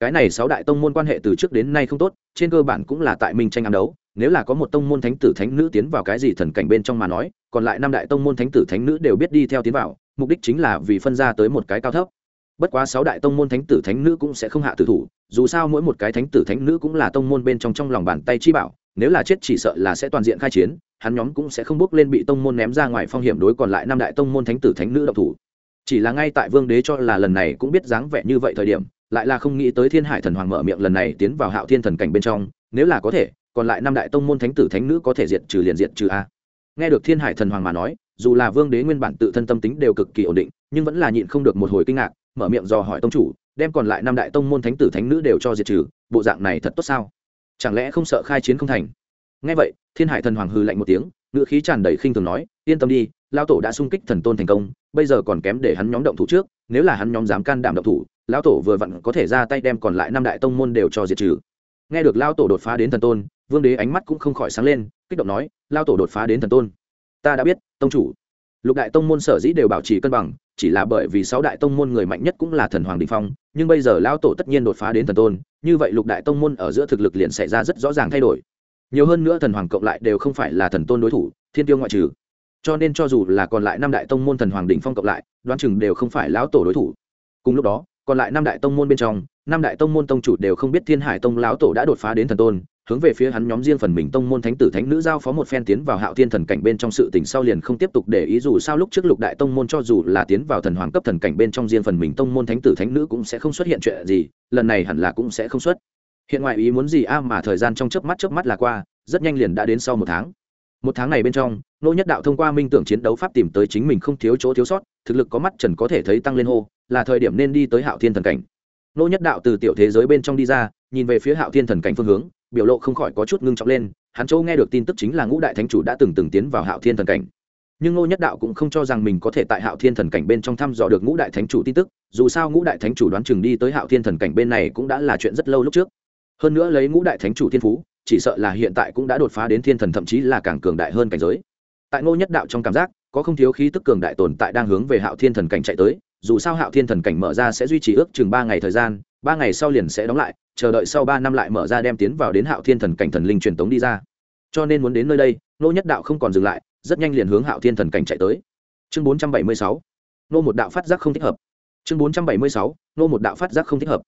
Cái này sáu đại tông môn quan hệ từ trước đến nay không tốt, trên cơ bản cũng là tại minh tranh ám đấu, nếu là có một tông môn thánh tử thánh nữ tiến vào cái gì thần cảnh bên trong mà nói, còn lại năm đại tông môn thánh tử thánh nữ đều biết đi theo tiến vào, mục đích chính là vì phân ra tới một cái cao thấp bất quá sáu đại tông môn thánh tử thánh nữ cũng sẽ không hạ tử thủ, dù sao mỗi một cái thánh tử thánh nữ cũng là tông môn bên trong trong lòng bàn tay chi bảo, nếu là chết chỉ sợ là sẽ toàn diện khai chiến, hắn nhóm cũng sẽ không bước lên bị tông môn ném ra ngoài phong hiểm đối còn lại năm đại tông môn thánh tử thánh nữ độc thủ. Chỉ là ngay tại vương đế cho là lần này cũng biết dáng vẻ như vậy thời điểm, lại là không nghĩ tới thiên hải thần hoàng mở miệng lần này tiến vào hạo thiên thần cảnh bên trong, nếu là có thể, còn lại năm đại tông môn thánh tử thánh nữ có thể diệt trừ liền diệt trừ a. Nghe được thiên hải thần hoàng mà nói, dù là vương đế nguyên bản tự thân tâm tính đều cực kỳ ổn định, nhưng vẫn là nhịn không được một hồi kinh ngạc mở miệng dò hỏi tông chủ, đem còn lại năm đại tông môn thánh tử thánh nữ đều cho diệt trừ, bộ dạng này thật tốt sao? Chẳng lẽ không sợ khai chiến không thành? Ngay vậy, thiên hải thần hoàng hư lạnh một tiếng ngựa khí tràn đầy khinh thường nói, yên tâm đi lao tổ đã sung kích thần tôn thành công, bây giờ còn kém để hắn nhóm động thủ trước, nếu là hắn nhóm dám can đảm động thủ lao tổ vừa vặn có thể ra tay đem còn lại năm đại tông môn đều cho diệt trừ. Nghe được lao tổ đột phá đến thần tôn, vương đế ánh mắt cũng không khỏi sáng lên, kích động nói lao tổ đột phá đến thần tôn. Ta đã biết, tông chủ lục đại tông môn sở dĩ đều bảo trì cân bằng, chỉ là bởi vì sáu đại tông môn người mạnh nhất cũng là thần hoàng đình phong, nhưng bây giờ Lão tổ tất nhiên đột phá đến thần tôn, như vậy lục đại tông môn ở giữa thực lực liền xảy ra rất rõ ràng thay đổi. Nhiều hơn nữa thần hoàng cộng lại đều không phải là thần tôn đối thủ, thiên tiêu ngoại trừ. Cho nên cho dù là còn lại năm đại tông môn thần hoàng đỉnh phong cộng lại, đoán chừng đều không phải lão tổ đối thủ. Cùng lúc đó, còn lại năm đại tông môn bên trong, năm đại tông môn tông chủ đều không biết thiên hải tông lão tổ đã đột phá đến thần tôn hướng về phía hắn nhóm riêng phần mình tông môn thánh tử thánh nữ giao phó một phen tiến vào hạo thiên thần cảnh bên trong sự tình sau liền không tiếp tục để ý dù sao lúc trước lục đại tông môn cho dù là tiến vào thần hoàng cấp thần cảnh bên trong riêng phần mình tông môn thánh tử thánh nữ cũng sẽ không xuất hiện chuyện gì, lần này hẳn là cũng sẽ không xuất. Hiện ngoại ý muốn gì a mà thời gian trong chớp mắt chớp mắt là qua, rất nhanh liền đã đến sau một tháng. Một tháng này bên trong, nô nhất đạo thông qua minh tưởng chiến đấu pháp tìm tới chính mình không thiếu chỗ thiếu sót, thực lực có mắt trần có thể thấy tăng lên hô, là thời điểm nên đi tới hạo thiên thần cảnh. Nô nhất đạo từ tiểu thế giới bên trong đi ra, nhìn về phía hạo thiên thần cảnh phương hướng biểu lộ không khỏi có chút ngưng trọng lên, hắn châu nghe được tin tức chính là ngũ đại thánh chủ đã từng từng tiến vào hạo thiên thần cảnh. Nhưng ngô nhất đạo cũng không cho rằng mình có thể tại hạo thiên thần cảnh bên trong thăm dò được ngũ đại thánh chủ tin tức, dù sao ngũ đại thánh chủ đoán chừng đi tới hạo thiên thần cảnh bên này cũng đã là chuyện rất lâu lúc trước. Hơn nữa lấy ngũ đại thánh chủ thiên phú, chỉ sợ là hiện tại cũng đã đột phá đến thiên thần thậm chí là càng cường đại hơn cảnh giới. Tại ngô nhất đạo trong cảm giác, có không thiếu khí tức cường đại tồn tại đang hướng về hạo thiên thần cảnh chạy tới, dù sao hạo thiên thần cảnh mở ra sẽ duy trì ước chừng ba ngày thời gian ba ngày sau liền sẽ đóng lại, chờ đợi sau ba năm lại mở ra đem tiến vào đến hạo thiên thần cảnh thần linh truyền tống đi ra. Cho nên muốn đến nơi đây, nô nhất đạo không còn dừng lại, rất nhanh liền hướng hạo thiên thần cảnh chạy tới. Chương bốn trăm bảy mươi sáu, nô một đạo phát giác không thích hợp. Chương bốn trăm bảy mươi sáu, nô một đạo phát giác không thích hợp.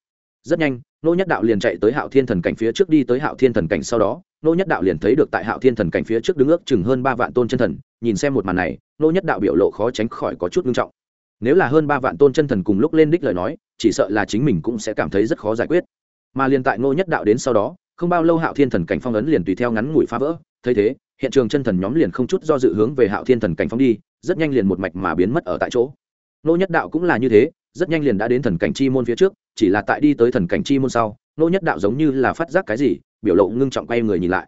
Rất nhanh, nô nhất đạo liền chạy tới hạo thiên thần cảnh phía trước đi tới hạo thiên thần cảnh sau đó, nô nhất đạo liền thấy được tại hạo thiên thần cảnh phía trước đứng ước chừng hơn ba vạn tôn chân thần, nhìn xem một màn này, nô nhất đạo biểu lộ khó tránh khỏi có chút nghiêm trọng. Nếu là hơn ba vạn tôn chân thần cùng lúc lên đích lời nói chỉ sợ là chính mình cũng sẽ cảm thấy rất khó giải quyết. Mà liền tại ngô nhất đạo đến sau đó, không bao lâu hạo thiên thần cảnh phong ấn liền tùy theo ngắn ngủi phá vỡ. Thấy thế, hiện trường chân thần nhóm liền không chút do dự hướng về hạo thiên thần cảnh phong đi, rất nhanh liền một mạch mà biến mất ở tại chỗ. Ngô nhất đạo cũng là như thế, rất nhanh liền đã đến thần cảnh chi môn phía trước, chỉ là tại đi tới thần cảnh chi môn sau, ngô nhất đạo giống như là phát giác cái gì, biểu lộ ngưng trọng quay người nhìn lại.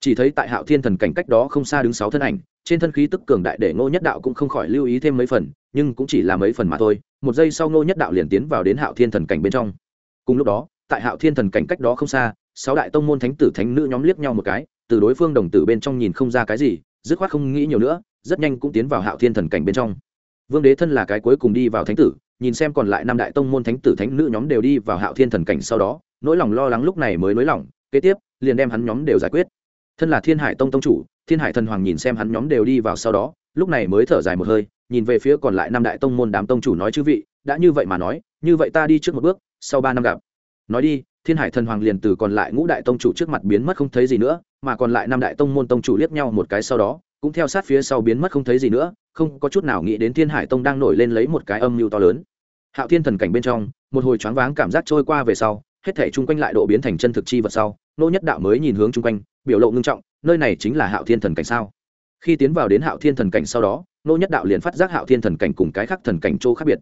Chỉ thấy tại hạo thiên thần cảnh cách đó không xa đứng sáu thân ảnh, trên thân khí tức cường đại để ngô nhất đạo cũng không khỏi lưu ý thêm mấy phần, nhưng cũng chỉ là mấy phần mà thôi một giây sau ngô nhất đạo liền tiến vào đến hạo thiên thần cảnh bên trong. Cùng lúc đó, tại hạo thiên thần cảnh cách đó không xa, sáu đại tông môn thánh tử thánh nữ nhóm liếc nhau một cái, từ đối phương đồng tử bên trong nhìn không ra cái gì, dứt khoát không nghĩ nhiều nữa, rất nhanh cũng tiến vào hạo thiên thần cảnh bên trong. Vương đế thân là cái cuối cùng đi vào thánh tử, nhìn xem còn lại năm đại tông môn thánh tử thánh nữ nhóm đều đi vào hạo thiên thần cảnh sau đó, nỗi lòng lo lắng lúc này mới nới lỏng, kế tiếp, liền đem hắn nhóm đều giải quyết. Thân là thiên hải tông tông chủ, thiên hải thần hoàng nhìn xem hắn nhóm đều đi vào sau đó, lúc này mới thở dài một hơi nhìn về phía còn lại năm đại tông môn đám tông chủ nói chư vị, đã như vậy mà nói, như vậy ta đi trước một bước, sau ba năm gặp. Nói đi, thiên hải thần hoàng liền từ còn lại ngũ đại tông chủ trước mặt biến mất không thấy gì nữa, mà còn lại năm đại tông môn tông chủ liếc nhau một cái sau đó, cũng theo sát phía sau biến mất không thấy gì nữa, không có chút nào nghĩ đến thiên hải tông đang nổi lên lấy một cái âm mưu to lớn. Hạo thiên thần cảnh bên trong, một hồi choáng váng cảm giác trôi qua về sau, hết thể chung quanh lại độ biến thành chân thực chi vật sau, nô nhất đạo mới nhìn hướng chung quanh, biểu lộ ngưng trọng, nơi này chính là hạo thiên thần cảnh sao? Khi tiến vào đến hạo thiên thần cảnh sau đó nô nhất đạo liền phát giác hạo thiên thần cảnh cùng cái khác thần cảnh chỗ khác biệt.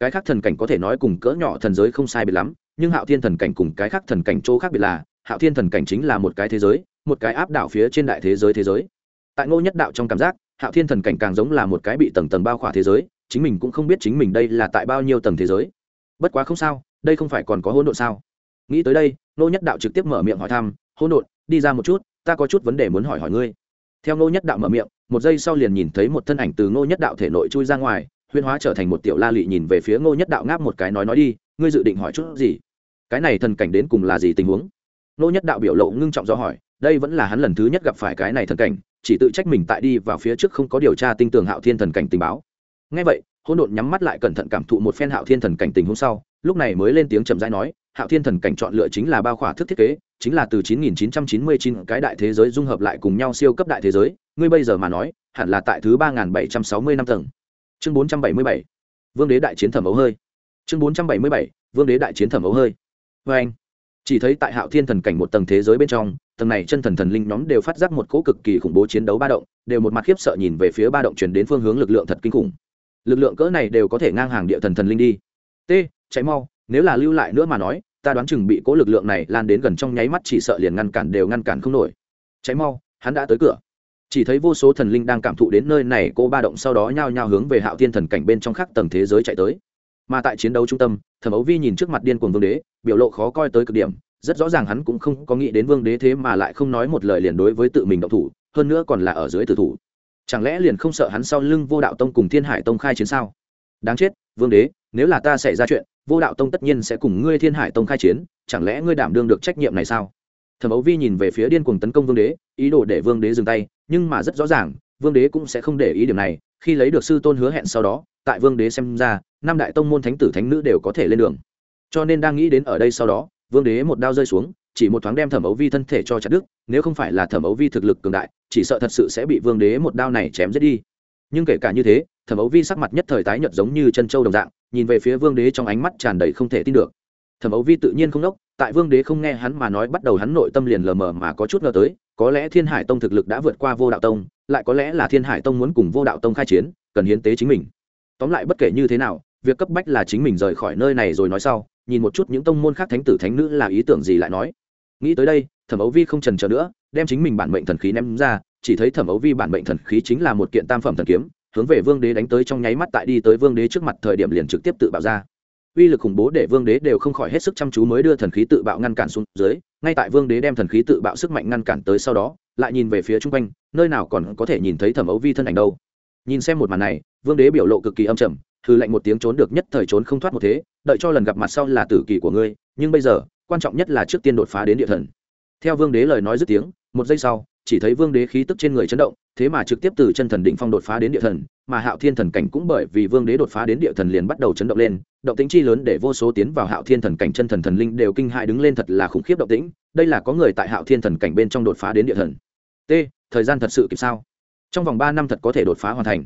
Cái khác thần cảnh có thể nói cùng cỡ nhỏ thần giới không sai biệt lắm, nhưng hạo thiên thần cảnh cùng cái khác thần cảnh chỗ khác biệt là, hạo thiên thần cảnh chính là một cái thế giới, một cái áp đảo phía trên đại thế giới thế giới. Tại ngô nhất đạo trong cảm giác, hạo thiên thần cảnh càng giống là một cái bị tầng tầng bao khỏa thế giới, chính mình cũng không biết chính mình đây là tại bao nhiêu tầng thế giới. Bất quá không sao, đây không phải còn có hỗn độn sao? Nghĩ tới đây, ngô nhất đạo trực tiếp mở miệng hỏi thăm, hỗn độn, đi ra một chút, ta có chút vấn đề muốn hỏi hỏi ngươi theo ngô nhất đạo mở miệng, một giây sau liền nhìn thấy một thân ảnh từ ngô nhất đạo thể nội chui ra ngoài huyên hóa trở thành một tiểu la lị nhìn về phía ngô nhất đạo ngáp một cái nói nói đi, ngươi dự định hỏi chút gì? Cái này thần cảnh đến cùng là gì tình huống? Ngô nhất đạo biểu lộ ngưng trọng do hỏi, đây vẫn là hắn lần thứ nhất gặp phải cái này thần cảnh, chỉ tự trách mình tại đi vào phía trước không có điều tra tinh tường hạo thiên thần cảnh tình báo. Ngay vậy hôn đột nhắm mắt lại cẩn thận cảm thụ một phen hạo thiên thần cảnh tình huống sau, lúc này mới lên tiếng chậm rãi nói, hạo thiên thần cảnh chọn lựa chính là bao khỏa thức thiết kế chính là từ 9999 cái đại thế giới dung hợp lại cùng nhau siêu cấp đại thế giới, ngươi bây giờ mà nói, hẳn là tại thứ 3760 năm tầng. Chương 477 vương đế đại chiến thẩm ấu hơi. Chương 477 vương đế đại chiến thẩm ấu hơi. Vê anh, chỉ thấy tại hạo thiên thần cảnh một tầng thế giới bên trong, tầng này chân thần thần linh nhóm đều phát giác một cỗ cực kỳ khủng bố chiến đấu ba động, đều một mặt khiếp sợ nhìn về phía ba động truyền đến phương hướng lực lượng thật kinh khủng. Lực lượng cỡ này đều có thể ngang hàng địa thần thần linh đi. T, chạy mau, nếu là lưu lại nữa mà nói ta đoán chừng bị cố lực lượng này lan đến gần trong nháy mắt chỉ sợ liền ngăn cản đều ngăn cản không nổi. Cháy mau, hắn đã tới cửa. Chỉ thấy vô số thần linh đang cảm thụ đến nơi này, cô ba động sau đó nhao nhao hướng về hạo thiên thần cảnh bên trong khắc tầng thế giới chạy tới. Mà tại chiến đấu trung tâm, thẩm ấu vi nhìn trước mặt điên cuồng vương đế, biểu lộ khó coi tới cực điểm, rất rõ ràng hắn cũng không có nghĩ đến vương đế thế mà lại không nói một lời liền đối với tự mình động thủ, hơn nữa còn là ở dưới tử thủ. Chẳng lẽ liền không sợ hắn sau lưng vô đạo tông cùng thiên hải tông khai chiến sao? Đáng chết, vương đế, nếu là ta xảy ra chuyện vô đạo tông tất nhiên sẽ cùng ngươi thiên hải tông khai chiến, chẳng lẽ ngươi đảm đương được trách nhiệm này sao? Thẩm ấu vi nhìn về phía điên cuồng tấn công vương đế, ý đồ để vương đế dừng tay, nhưng mà rất rõ ràng, vương đế cũng sẽ không để ý điểm này, khi lấy được sư tôn hứa hẹn sau đó, tại vương đế xem ra, năm đại tông môn thánh tử thánh nữ đều có thể lên đường. Cho nên đang nghĩ đến ở đây sau đó, vương đế một đao rơi xuống, chỉ một thoáng đem thẩm ấu vi thân thể cho chặt đức nếu không phải là thẩm ấu vi thực lực cường đại, chỉ sợ thật sự sẽ bị vương đế một đao này chém giết đi. Nhưng kể cả như thế thẩm ấu vi sắc mặt nhất thời tái nhợt giống như chân châu đồng dạng, nhìn về phía vương đế trong ánh mắt tràn đầy không thể tin được. Thẩm ấu vi tự nhiên không đốc, tại vương đế không nghe hắn mà nói bắt đầu hắn nội tâm liền lờ mờ mà có chút ngờ tới, có lẽ thiên hải tông thực lực đã vượt qua vô đạo tông, lại có lẽ là thiên hải tông muốn cùng vô đạo tông khai chiến, cần hiến tế chính mình. Tóm lại bất kể như thế nào, việc cấp bách là chính mình rời khỏi nơi này rồi nói sau, nhìn một chút những tông môn khác thánh tử thánh nữ là ý tưởng gì lại nói. Nghĩ tới đây, thẩm ấu vi không trần trờ nữa, đem chính mình bản mệnh thần khí ném ra, chỉ thấy thẩm ấu vi bản mệnh thần khí chính là một kiện tam phẩm thần kiếm hướng về vương đế đánh tới trong nháy mắt tại đi tới vương đế trước mặt thời điểm liền trực tiếp tự bạo ra. Uy lực khủng bố để vương đế đều không khỏi hết sức chăm chú mới đưa thần khí tự bạo ngăn cản xuống dưới, ngay tại vương đế đem thần khí tự bạo sức mạnh ngăn cản tới sau đó, lại nhìn về phía chung quanh, nơi nào còn có thể nhìn thấy thẩm ấu vi thân ảnh đâu. Nhìn xem một màn này, vương đế biểu lộ cực kỳ âm trầm thư lệnh một tiếng trốn được nhất thời trốn không thoát một thế, đợi cho lần gặp mặt sau là tử kỳ của ngươi, nhưng bây giờ, quan trọng nhất là trước tiên đột phá đến địa thần. Theo vương đế lời nói dứt tiếng, một giây sau chỉ thấy vương đế khí tức trên người chấn động, thế mà trực tiếp từ chân thần đỉnh phong đột phá đến địa thần, mà hạo thiên thần cảnh cũng bởi vì vương đế đột phá đến địa thần liền bắt đầu chấn động lên, động tĩnh chi lớn để vô số tiến vào hạo thiên thần cảnh chân thần thần linh đều kinh hại đứng lên thật là khủng khiếp động tĩnh, đây là có người tại hạo thiên thần cảnh bên trong đột phá đến địa thần. T, thời gian thật sự kịp sao? Trong vòng ba năm thật có thể đột phá hoàn thành.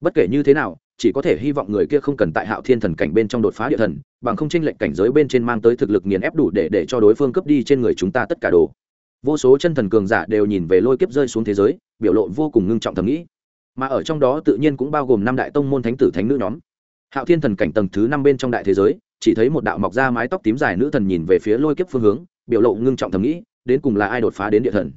Bất kể như thế nào, chỉ có thể hy vọng người kia không cần tại hạo thiên thần cảnh bên trong đột phá địa thần, bằng không tranh lệnh cảnh giới bên trên mang tới thực lực nghiền ép đủ để để cho đối phương cướp đi trên người chúng ta tất cả đồ vô số chân thần cường giả đều nhìn về lôi kiếp rơi xuống thế giới, biểu lộ vô cùng ngưng trọng thầm nghĩ. Mà ở trong đó tự nhiên cũng bao gồm năm đại tông môn thánh tử thánh nữ nhóm. Hạo thiên thần cảnh tầng thứ năm bên trong đại thế giới, chỉ thấy một đạo mọc ra mái tóc tím dài nữ thần nhìn về phía lôi kiếp phương hướng, biểu lộ ngưng trọng thầm nghĩ, đến cùng là ai đột phá đến địa thần?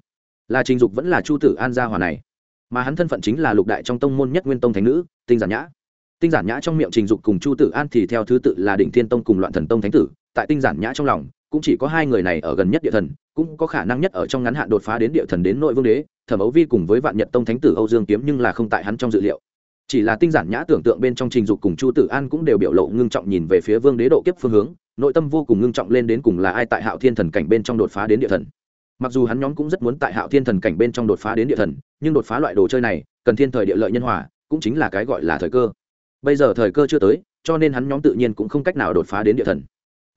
Là trình dục vẫn là chu tử an gia hòa này? Mà hắn thân phận chính là lục đại trong tông môn nhất nguyên tông thánh nữ, tinh giản nhã. Tinh giản nhã trong miệng trình dục cùng chu tử an thì theo thứ tự là đỉnh thiên tông cùng loạn thần tông thánh tử tại tinh giản nhã trong lòng, cũng chỉ có hai người này ở gần nhất địa thần, cũng có khả năng nhất ở trong ngắn hạn đột phá đến địa thần đến nội vương đế, thẩm ấu vi cùng với vạn nhật tông thánh tử âu dương kiếm nhưng là không tại hắn trong dự liệu. Chỉ là tinh giản nhã tưởng tượng bên trong trình dục cùng chu tử an cũng đều biểu lộ ngưng trọng nhìn về phía vương đế độ kiếp phương hướng, nội tâm vô cùng ngưng trọng lên đến cùng là ai tại hạo thiên thần cảnh bên trong đột phá đến địa thần. Mặc dù hắn nhóm cũng rất muốn tại hạo thiên thần cảnh bên trong đột phá đến địa thần, nhưng đột phá loại đồ chơi này, cần thiên thời địa lợi nhân hòa, cũng chính là cái gọi là thời cơ. Bây giờ thời cơ chưa tới, cho nên hắn nhóm tự nhiên cũng không cách nào đột phá đến địa thần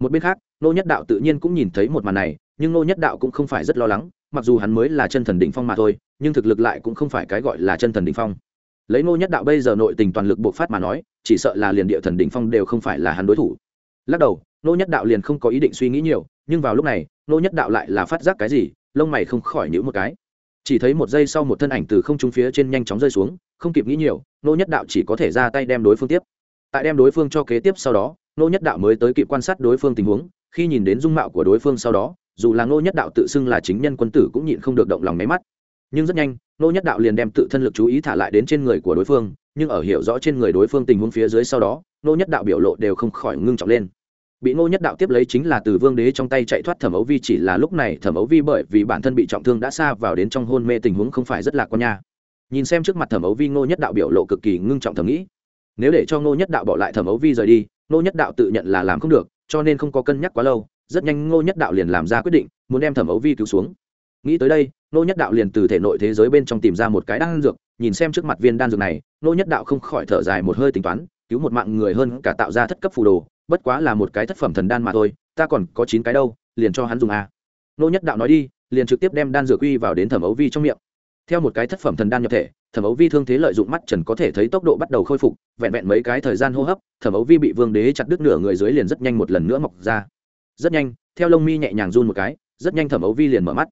một bên khác nô nhất đạo tự nhiên cũng nhìn thấy một màn này, nhưng nô nhất đạo cũng không phải rất lo lắng, mặc dù hắn mới là chân thần đỉnh phong mà thôi, nhưng thực lực lại cũng không phải cái gọi là chân thần đỉnh phong. Lấy nô nhất đạo bây giờ nội tình toàn lực bộc phát mà nói, chỉ sợ là liền địa thần đỉnh phong đều không phải là hắn đối thủ. Lắc đầu nô nhất đạo liền không có ý định suy nghĩ nhiều, nhưng vào lúc này nô nhất đạo lại là phát giác cái gì, lông mày không khỏi nhữ một cái. Chỉ thấy một giây sau một thân ảnh từ không trung phía trên nhanh chóng rơi xuống, không kịp nghĩ nhiều nô nhất đạo chỉ có thể ra tay đem đối phương tiếp. Tại đem đối phương cho kế tiếp sau đó nô nhất đạo mới tới kịp quan sát đối phương tình huống, khi nhìn đến dung mạo của đối phương sau đó, dù là nô nhất đạo tự xưng là chính nhân quân tử cũng nhịn không được động lòng máy mắt. Nhưng rất nhanh nô nhất đạo liền đem tự thân lực chú ý thả lại đến trên người của đối phương, nhưng ở hiểu rõ trên người đối phương tình huống phía dưới sau đó nô nhất đạo biểu lộ đều không khỏi ngưng trọng lên. Bị nô nhất đạo tiếp lấy chính là từ vương đế trong tay chạy thoát thẩm ấu vi chỉ là lúc này thẩm ấu vi bởi vì bản thân bị trọng thương đã xa vào đến trong hôn mê tình huống không phải rất lạc con nha. Nhìn xem trước mặt thẩm ấu vi, ngô nhất đạo biểu lộ cực kỳ ngưng trọng thầm nghĩ. Nếu để cho ngô nhất đạo bỏ lại thẩm ấu vi rời đi ngô nhất đạo tự nhận là làm không được, cho nên không có cân nhắc quá lâu, rất nhanh ngô nhất đạo liền làm ra quyết định, muốn đem thẩm ấu vi cứu xuống. Nghĩ tới đây, ngô nhất đạo liền từ thể nội thế giới bên trong tìm ra một cái đan dược, nhìn xem trước mặt viên đan dược này, ngô nhất đạo không khỏi thở dài một hơi tính toán, cứu một mạng người hơn cả tạo ra thất cấp phù đồ, bất quá là một cái thất phẩm thần đan mà thôi, ta còn có chín cái đâu, liền cho hắn dùng a ngô nhất đạo nói đi, liền trực tiếp đem đan dược uy vào đến thẩm ấu vi trong miệng. Theo một cái thất phẩm thần đan nhập thể thẩm ấu vi thương thế lợi dụng mắt trần có thể thấy tốc độ bắt đầu khôi phục, vẹn vẹn mấy cái thời gian hô hấp, thẩm ấu vi bị vương đế chặt đứt nửa người dưới liền rất nhanh một lần nữa mọc ra. Rất nhanh, theo lông mi nhẹ nhàng run một cái, rất nhanh thẩm ấu vi liền mở mắt.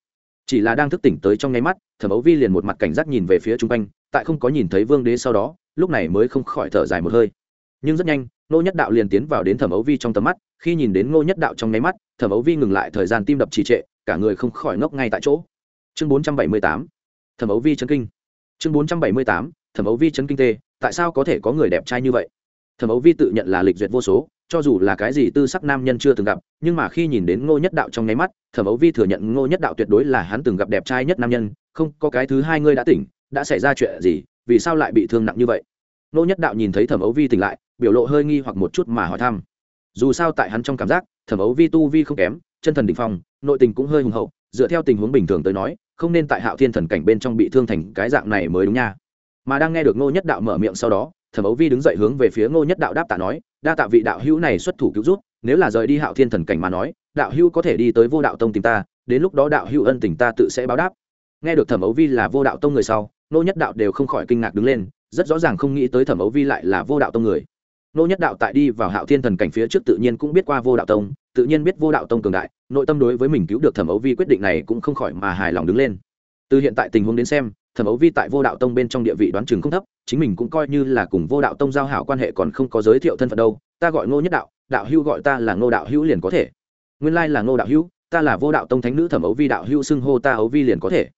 Chỉ là đang thức tỉnh tới trong nháy mắt, thẩm ấu vi liền một mặt cảnh giác nhìn về phía chung quanh, tại không có nhìn thấy vương đế sau đó, lúc này mới không khỏi thở dài một hơi. Nhưng rất nhanh, ngô nhất đạo liền tiến vào đến thẩm ấu vi trong tầm mắt, khi nhìn đến ngô nhất đạo trong nháy mắt, thẩm ấu vi ngừng lại thời gian tim đập trì trệ, cả người không khỏi ngốc ngay tại chỗ. Chương bốn trăm bảy mươi tám, thẩm ấu vi chấn kinh chương bốn trăm bảy mươi tám, thẩm ấu vi chấn kinh tê, tại sao có thể có người đẹp trai như vậy? Thẩm ấu vi tự nhận là lịch duyệt vô số, cho dù là cái gì tư sắc nam nhân chưa từng gặp, nhưng mà khi nhìn đến ngô nhất đạo trong nháy mắt, thẩm ấu vi thừa nhận ngô nhất đạo tuyệt đối là hắn từng gặp đẹp trai nhất nam nhân, không có cái thứ hai ngươi đã tỉnh, đã xảy ra chuyện gì, vì sao lại bị thương nặng như vậy? Ngô nhất đạo nhìn thấy thẩm ấu vi tỉnh lại, biểu lộ hơi nghi hoặc một chút mà hỏi thăm. Dù sao tại hắn trong cảm giác, thẩm ấu vi tu vi không kém, chân thần đ ỉ n h phong, nội tình cũng hơi hùng hậu, dựa theo tình huống bình thường tới nói không nên tại hạo thiên thần cảnh bên trong bị thương thành cái dạng này mới đúng nha. Mà đang nghe được ngô nhất đạo mở miệng sau đó, thẩm ấu vi đứng dậy hướng về phía ngô nhất đạo đáp tạ nói, đa tạ vị đạo hữu này xuất thủ cứu rút nếu là rời đi hạo thiên thần cảnh mà nói, đạo hữu có thể đi tới vô đạo tông tìm ta, đến lúc đó đạo hữu ân tình ta tự sẽ báo đáp. Nghe được thẩm ấu vi là vô đạo tông người sau, ngô nhất đạo đều không khỏi kinh ngạc đứng lên, rất rõ ràng không nghĩ tới thẩm ấu vi lại là vô đạo tông người nô nhất đạo tại đi vào hạo thiên thần cảnh phía trước tự nhiên cũng biết qua vô đạo tông, tự nhiên biết vô đạo tông cường đại, nội tâm đối với mình cứu được thẩm ấu vi quyết định này cũng không khỏi mà hài lòng đứng lên. Từ hiện tại tình huống đến xem, thẩm ấu vi tại vô đạo tông bên trong địa vị đoán chừng không thấp, chính mình cũng coi như là cùng vô đạo tông giao hảo quan hệ còn không có giới thiệu thân phận đâu, ta gọi ngô nhất đạo đạo hữu gọi ta là ngô đạo hữu liền có thể. Nguyên lai là ngô đạo hữu, ta là vô đạo tông thánh nữ thẩm ấu vi đạo hữu xưng hô ta ấu vi liền có thể.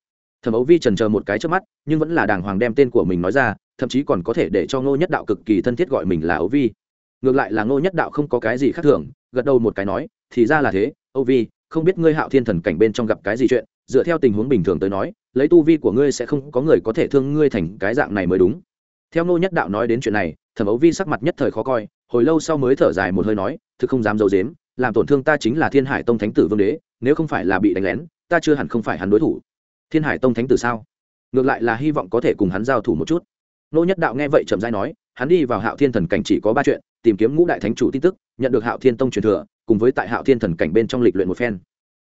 Thẩm ấu vi trần chờ một cái trước mắt, nhưng vẫn là đàng hoàng đem tên của mình nói ra thậm chí còn có thể để cho ngô nhất đạo cực kỳ thân thiết gọi mình là ấu vi. Ngược lại là ngô nhất đạo không có cái gì khác thường, gật đầu một cái nói, thì ra là thế, âu vi, không biết ngươi hạo thiên thần cảnh bên trong gặp cái gì chuyện, dựa theo tình huống bình thường tới nói, lấy tu vi của ngươi sẽ không có người có thể thương ngươi thành cái dạng này mới đúng. Theo ngô nhất đạo nói đến chuyện này, thẩm ấu vi sắc mặt nhất thời khó coi, hồi lâu sau mới thở dài một hơi nói, thực không dám d i ấ u dếm làm tổn thương ta chính là thiên hải tông thánh tử vương đế, nếu không phải là bị đánh lén, ta chưa hẳn không phải hắn đối thủ. Thiên hải tông thánh tử sao? Ngược lại là hy vọng có thể cùng hắn giao thủ một chút nô nhất đạo nghe vậy chậm rãi nói, hắn đi vào hạo thiên thần cảnh chỉ có ba chuyện, tìm kiếm ngũ đại thánh chủ tin tức, nhận được hạo thiên tông truyền thừa, cùng với tại hạo thiên thần cảnh bên trong lịch luyện một phen.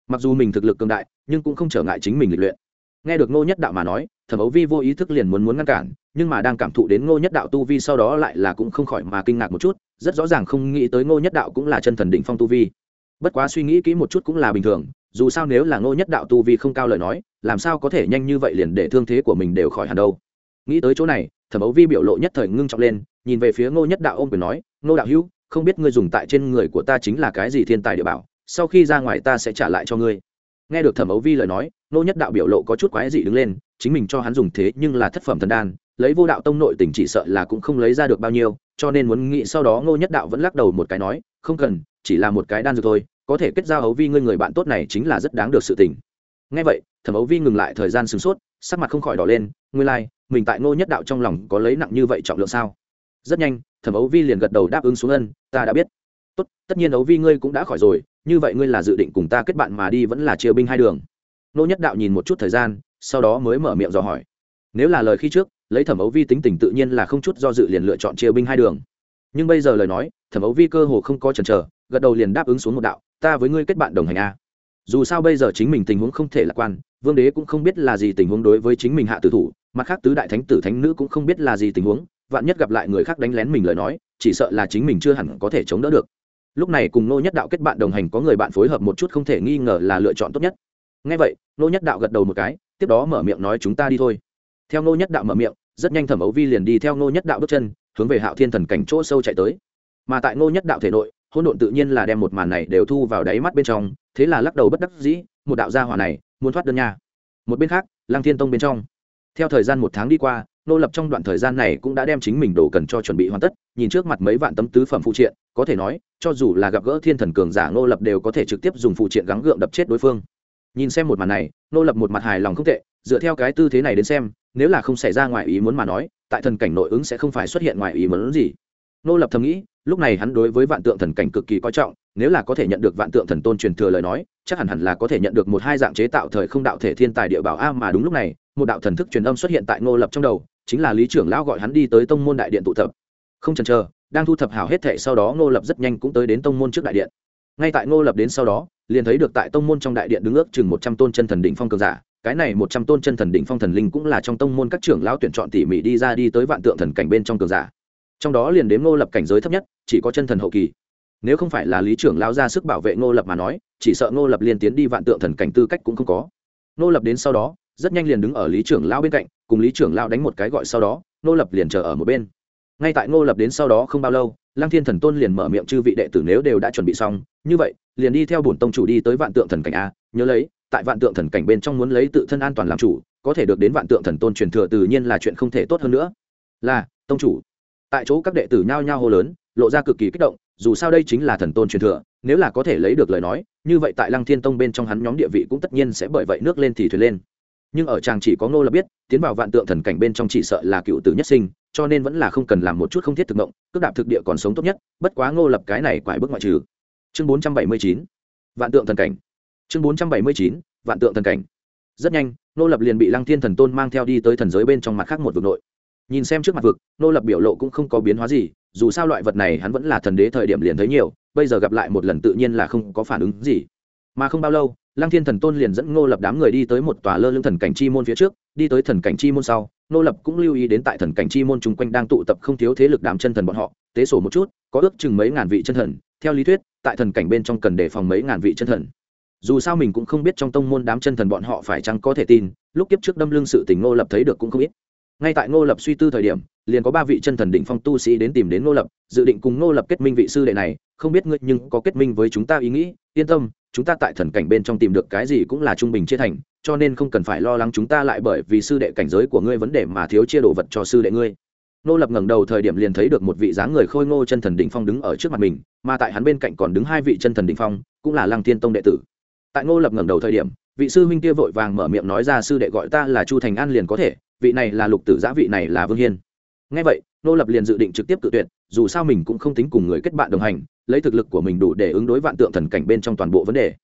Mặc dù mình thực lực cường đại, nhưng cũng không trở ngại chính mình lịch luyện. Nghe được ngô nhất đạo mà nói, thẩm ấu vi vô ý thức liền muốn muốn ngăn cản, nhưng mà đang cảm thụ đến ngô nhất đạo tu vi sau đó lại là cũng không khỏi mà kinh ngạc một chút, rất rõ ràng không nghĩ tới ngô nhất đạo cũng là chân thần đỉnh phong tu vi. Bất quá suy nghĩ kỹ một chút cũng là bình thường, dù sao nếu là ngô nhất đạo tu vi không cao lời nói, làm sao có thể nhanh như vậy liền để thương thế của mình đều khỏi hẳn đâu. Nghĩ tới chỗ này thẩm ấu vi biểu lộ nhất thời ngưng trọng lên, nhìn về phía ngô nhất đạo ôm quyền nói, ngô đạo hữu, không biết ngươi dùng tại trên người của ta chính là cái gì thiên tài địa bảo, sau khi ra ngoài ta sẽ trả lại cho ngươi. Nghe được thẩm ấu vi lời nói, ngô nhất đạo biểu lộ có chút quái dị đứng lên, chính mình cho hắn dùng thế nhưng là thất phẩm thần đan, lấy vô đạo tông nội tình chỉ sợ là cũng không lấy ra được bao nhiêu, cho nên muốn nghĩ sau đó ngô nhất đạo vẫn lắc đầu một cái nói, không cần, chỉ là một cái đan dược thôi, có thể kết giao ấu vi ngươi người bạn tốt này chính là rất đáng được sự tình. Ngay vậy, thẩm ấu vi ngừng lại thời gian sửng sốt sắc mặt không khỏi đỏ lên ngươi lai、like, mình tại ngô nhất đạo trong lòng có lấy nặng như vậy trọng lượng sao? Rất nhanh thẩm ấu vi liền gật đầu đáp ứng xuống ân ta đã biết. Tốt tất nhiên ấu vi ngươi cũng đã khỏi rồi như vậy ngươi là dự định cùng ta kết bạn mà đi vẫn là chia binh hai đường. Ngô nhất đạo nhìn một chút thời gian sau đó mới mở miệng dò hỏi. Nếu là lời khi trước lấy thẩm ấu vi tính tình tự nhiên là không chút do dự liền lựa chọn chia binh hai đường. Nhưng bây giờ lời nói thẩm ấu vi cơ hồ không có chần chờ gật đầu liền đáp ứng xuống một đạo ta với ngươi kết bạn đồng hành a dù sao bây giờ chính mình tình huống không thể lạc quan vương đế cũng không biết là gì tình huống đối với chính mình hạ tử thủ, mặt khác tứ đại thánh tử thánh nữ cũng không biết là gì tình huống, vạn nhất gặp lại người khác đánh lén mình lời nói, chỉ sợ là chính mình chưa hẳn có thể chống đỡ được. Lúc này cùng nô nhất đạo kết bạn đồng hành có người bạn phối hợp một chút không thể nghi ngờ là lựa chọn tốt nhất. Ngay vậy nô nhất đạo gật đầu một cái, tiếp đó mở miệng nói chúng ta đi thôi. Theo nô nhất đạo mở miệng, rất nhanh thẩm ấu vi liền đi theo nô nhất đạo bước chân, hướng về hạo thiên thần cảnh chỗ sâu chạy tới. Mà tại nô nhất đạo thể nội hôn độn tự nhiên là đem một màn này đều thu vào đáy mắt bên trong, thế là lắc đầu bất đắc dĩ, một đạo gia hỏa này muốn thoát đơn nha. Một bên khác, lăng thiên tông bên trong. Theo thời gian một tháng đi qua, nô lập trong đoạn thời gian này cũng đã đem chính mình đồ cần cho chuẩn bị hoàn tất, nhìn trước mặt mấy vạn tấm tứ phẩm phụ triện, có thể nói, cho dù là gặp gỡ thiên thần cường giả nô lập đều có thể trực tiếp dùng phụ triện gắng gượng đập chết đối phương. Nhìn xem một màn này, nô lập một mặt hài lòng không tệ, dựa theo cái tư thế này đến xem, nếu là không xảy ra ngoài ý muốn mà nói, tại thần cảnh nội ứng sẽ không phải xuất hiện ngoài ý muốn gì. Nô lập thầm nghĩ, lúc này hắn đối với vạn tượng thần cảnh cực kỳ coi trọng, nếu là có thể nhận được vạn tượng thần tôn truyền thừa lời nói chắc hẳn hẳn là có thể nhận được một hai dạng chế tạo thời không đạo thể thiên tài địa bảo a, mà đúng lúc này, một đạo thần thức truyền âm xuất hiện tại ngô lập trong đầu, chính là lý trưởng lão gọi hắn đi tới tông môn đại điện tụ tập. Không chần chờ, đang thu thập hảo hết thệ sau đó ngô lập rất nhanh cũng tới đến tông môn trước đại điện. Ngay tại ngô lập đến sau đó, liền thấy được tại tông môn trong đại điện đứng ước chừng một trăm tôn chân thần đỉnh phong cường giả. Cái này một trăm tôn chân thần đỉnh phong thần linh cũng là trong tông môn các trưởng lão tuyển chọn tỉ mỉ đi ra đi tới vạn tượng thần cảnh bên trong cường giả. Trong đó liền đếm ngô lập cảnh giới thấp nhất, chỉ có chân thần hậu kỳ nếu không phải là lý trưởng lão ra sức bảo vệ ngô lập mà nói, chỉ sợ ngô lập liên tiến đi vạn tượng thần cảnh tư cách cũng không có. Ngô lập đến sau đó, rất nhanh liền đứng ở lý trưởng lao bên cạnh, cùng lý trưởng lao đánh một cái gọi sau đó, Ngô lập liền chờ ở một bên. Ngay tại Ngô lập đến sau đó không bao lâu, lăng thiên thần tôn liền mở miệng chư vị đệ tử nếu đều đã chuẩn bị xong, như vậy, liền đi theo bổn tông chủ đi tới vạn tượng thần cảnh a, nhớ lấy, tại vạn tượng thần cảnh bên trong muốn lấy tự thân an toàn làm chủ, có thể được đến vạn tượng thần tôn truyền thừa tự nhiên là chuyện không thể tốt hơn nữa. Là, tông chủ. Tại chỗ các đệ tử nhao nhao hô lớn, lộ ra cực kỳ kích động dù sao đây chính là thần tôn truyền thừa, nếu là có thể lấy được lời nói, như vậy tại lăng thiên tông bên trong hắn nhóm địa vị cũng tất nhiên sẽ bởi vậy nước lên thì thuyền lên. Nhưng ở chàng chỉ có ngô lập biết, tiến vào vạn tượng thần cảnh bên trong chỉ sợ là cựu tử nhất sinh, cho nên vẫn là không cần làm một chút không thiết thực động cước đạp thực địa còn sống tốt nhất, bất quá ngô lập cái này quải bước ngoại trừ. Chương bốn trăm bảy mươi chín, vạn tượng thần cảnh. Chương bốn trăm bảy mươi chín, vạn tượng thần cảnh. Rất nhanh, ngô lập liền bị lăng thiên thần tôn mang theo đi tới thần giới bên trong mặt khác một vực nội. Nhìn xem trước mặt vực, ngô lập biểu lộ cũng không có biến hóa gì dù sao loại vật này hắn vẫn là thần đế thời điểm liền thấy nhiều, bây giờ gặp lại một lần tự nhiên là không có phản ứng gì. Mà không bao lâu, lăng thiên thần tôn liền dẫn ngô lập đám người đi tới một tòa lơ lưng thần cảnh chi môn phía trước, đi tới thần cảnh chi môn sau, ngô lập cũng lưu ý đến tại thần cảnh chi môn chung quanh đang tụ tập không thiếu thế lực đám chân thần bọn họ, tế sổ một chút, có ước chừng mấy ngàn vị chân thần. Theo lý thuyết, tại thần cảnh bên trong cần đề phòng mấy ngàn vị chân thần. Dù sao mình cũng không biết trong tông môn đám chân thần bọn họ phải chăng có thể tin, lúc kiếp trước đâm lưng sự tình ngô lập thấy được cũng không ít. Ngay tại ngô lập suy tư thời điểm liền có ba vị chân thần đỉnh phong tu sĩ đến tìm đến ngô lập, dự định cùng ngô lập kết minh vị sư đệ này. Không biết ngươi nhưng có kết minh với chúng ta ý nghĩ? Yên tâm, chúng ta tại thần cảnh bên trong tìm được cái gì cũng là trung bình chia thành, cho nên không cần phải lo lắng chúng ta lại bởi vì sư đệ cảnh giới của ngươi vấn đề mà thiếu chia đồ vật cho sư đệ ngươi. Ngô lập ngẩng đầu thời điểm liền thấy được một vị dáng người khôi ngô chân thần đỉnh phong đứng ở trước mặt mình, mà tại hắn bên cạnh còn đứng hai vị chân thần đỉnh phong, cũng là lăng thiên tông đệ tử. Tại ngô lập ngẩng đầu thời điểm, vị sư huynh kia vội vàng mở miệng nói ra, sư đệ gọi ta là chu thành an liền có thể, vị này là lục tử giã, vị này là vương hiên ngay vậy, nô lập liền dự định trực tiếp tự tuyệt, dù sao mình cũng không tính cùng người kết bạn đồng hành, lấy thực lực của mình đủ để ứng đối vạn tượng thần cảnh bên trong toàn bộ vấn đề.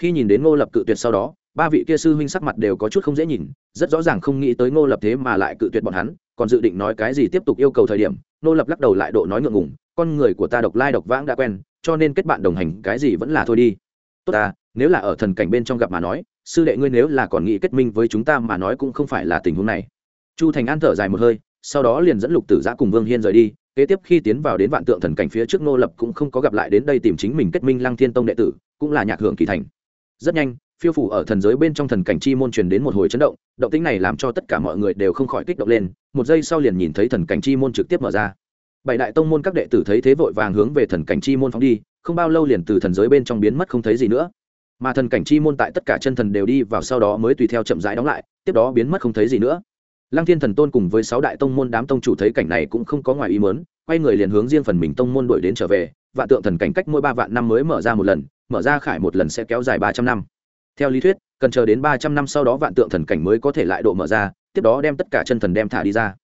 Khi nhìn đến ngô lập cự tuyệt sau đó, ba vị kia sư huynh sắc mặt đều có chút không dễ nhìn, rất rõ ràng không nghĩ tới ngô lập thế mà lại cự tuyệt bọn hắn, còn dự định nói cái gì tiếp tục yêu cầu thời điểm, ngô lập lắc đầu lại độ nói ngượng ngùng, con người của ta độc lai độc vãng đã quen, cho nên kết bạn đồng hành cái gì vẫn là thôi đi. Tốt ta, nếu là ở thần cảnh bên trong gặp mà nói, sư đệ ngươi nếu là còn nghĩ kết minh với chúng ta mà nói cũng không phải là tình huống này. Chu thành an thở dài một hơi sau đó liền dẫn lục tử giã cùng vương hiên rời đi, kế tiếp khi tiến vào đến vạn tượng thần cảnh phía trước ngô lập cũng không có gặp lại đến đây tìm chính mình kết minh lăng thiên tông đệ tử, cũng là nhạc hưởng kỳ thành. Rất nhanh, phiêu phủ ở thần giới bên trong thần cảnh chi môn truyền đến một hồi chấn động động tính này làm cho tất cả mọi người đều không khỏi kích động lên, một giây sau liền nhìn thấy thần cảnh chi môn trực tiếp mở ra. Bảy đại tông môn các đệ tử thấy thế vội vàng hướng về thần cảnh chi môn phóng đi, không bao lâu liền từ thần giới bên trong biến mất không thấy gì nữa. Mà thần cảnh chi môn tại tất cả chân thần đều đi vào sau đó mới tùy theo chậm rãi đóng lại, tiếp đó biến mất không thấy gì nữa lăng thiên thần tôn cùng với sáu đại tông môn đám tông chủ thấy cảnh này cũng không có ngoài ý mớn quay người liền hướng riêng phần mình tông môn đuổi đến trở về. Vạn tượng thần cảnh cách mỗi ba vạn năm mới mở ra một lần, mở ra khải một lần sẽ kéo dài ba trăm năm. Theo lý thuyết, cần chờ đến ba trăm năm sau đó vạn tượng thần cảnh mới có thể lại độ mở ra, tiếp đó đem tất cả chân thần đem thả đi ra.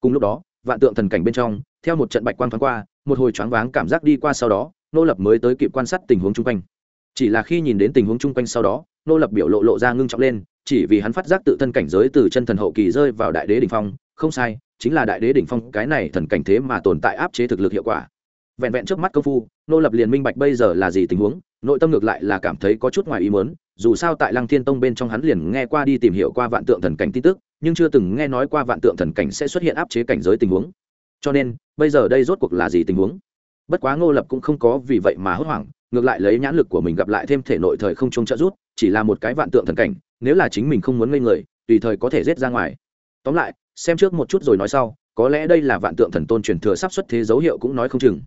Cùng lúc đó, vạn tượng thần cảnh bên trong, theo một trận bạch quang thoáng qua, một hồi choáng váng cảm giác đi qua sau đó, nô lập mới tới kịp quan sát tình huống chung quanh. Chỉ là khi nhìn đến tình huống chung quanh sau đó, nô lập biểu lộ lộ ra ngưng trọng lên chỉ vì hắn phát giác tự thân cảnh giới từ chân thần hậu kỳ rơi vào đại đế đỉnh phong, không sai, chính là đại đế đỉnh phong, cái này thần cảnh thế mà tồn tại áp chế thực lực hiệu quả. Vẹn vẹn trước mắt công phu, nô lập liền minh bạch bây giờ là gì tình huống, nội tâm ngược lại là cảm thấy có chút ngoài ý muốn, dù sao tại lăng thiên tông bên trong hắn liền nghe qua đi tìm hiểu qua vạn tượng thần cảnh tin tức, nhưng chưa từng nghe nói qua vạn tượng thần cảnh sẽ xuất hiện áp chế cảnh giới tình huống. Cho nên, bây giờ đây rốt cuộc là gì tình huống? Bất quá ngô lập cũng không có vì vậy mà hốt hoảng, ngược lại lấy nhãn lực của mình gặp lại thêm thể nội thời không trông trợ rút chỉ là một cái vạn tượng thần cảnh nếu là chính mình không muốn ngây người, tùy thời có thể giết ra ngoài. Tóm lại, xem trước một chút rồi nói sau, có lẽ đây là vạn tượng thần tôn truyền thừa sắp xuất thế dấu hiệu cũng nói không chừng.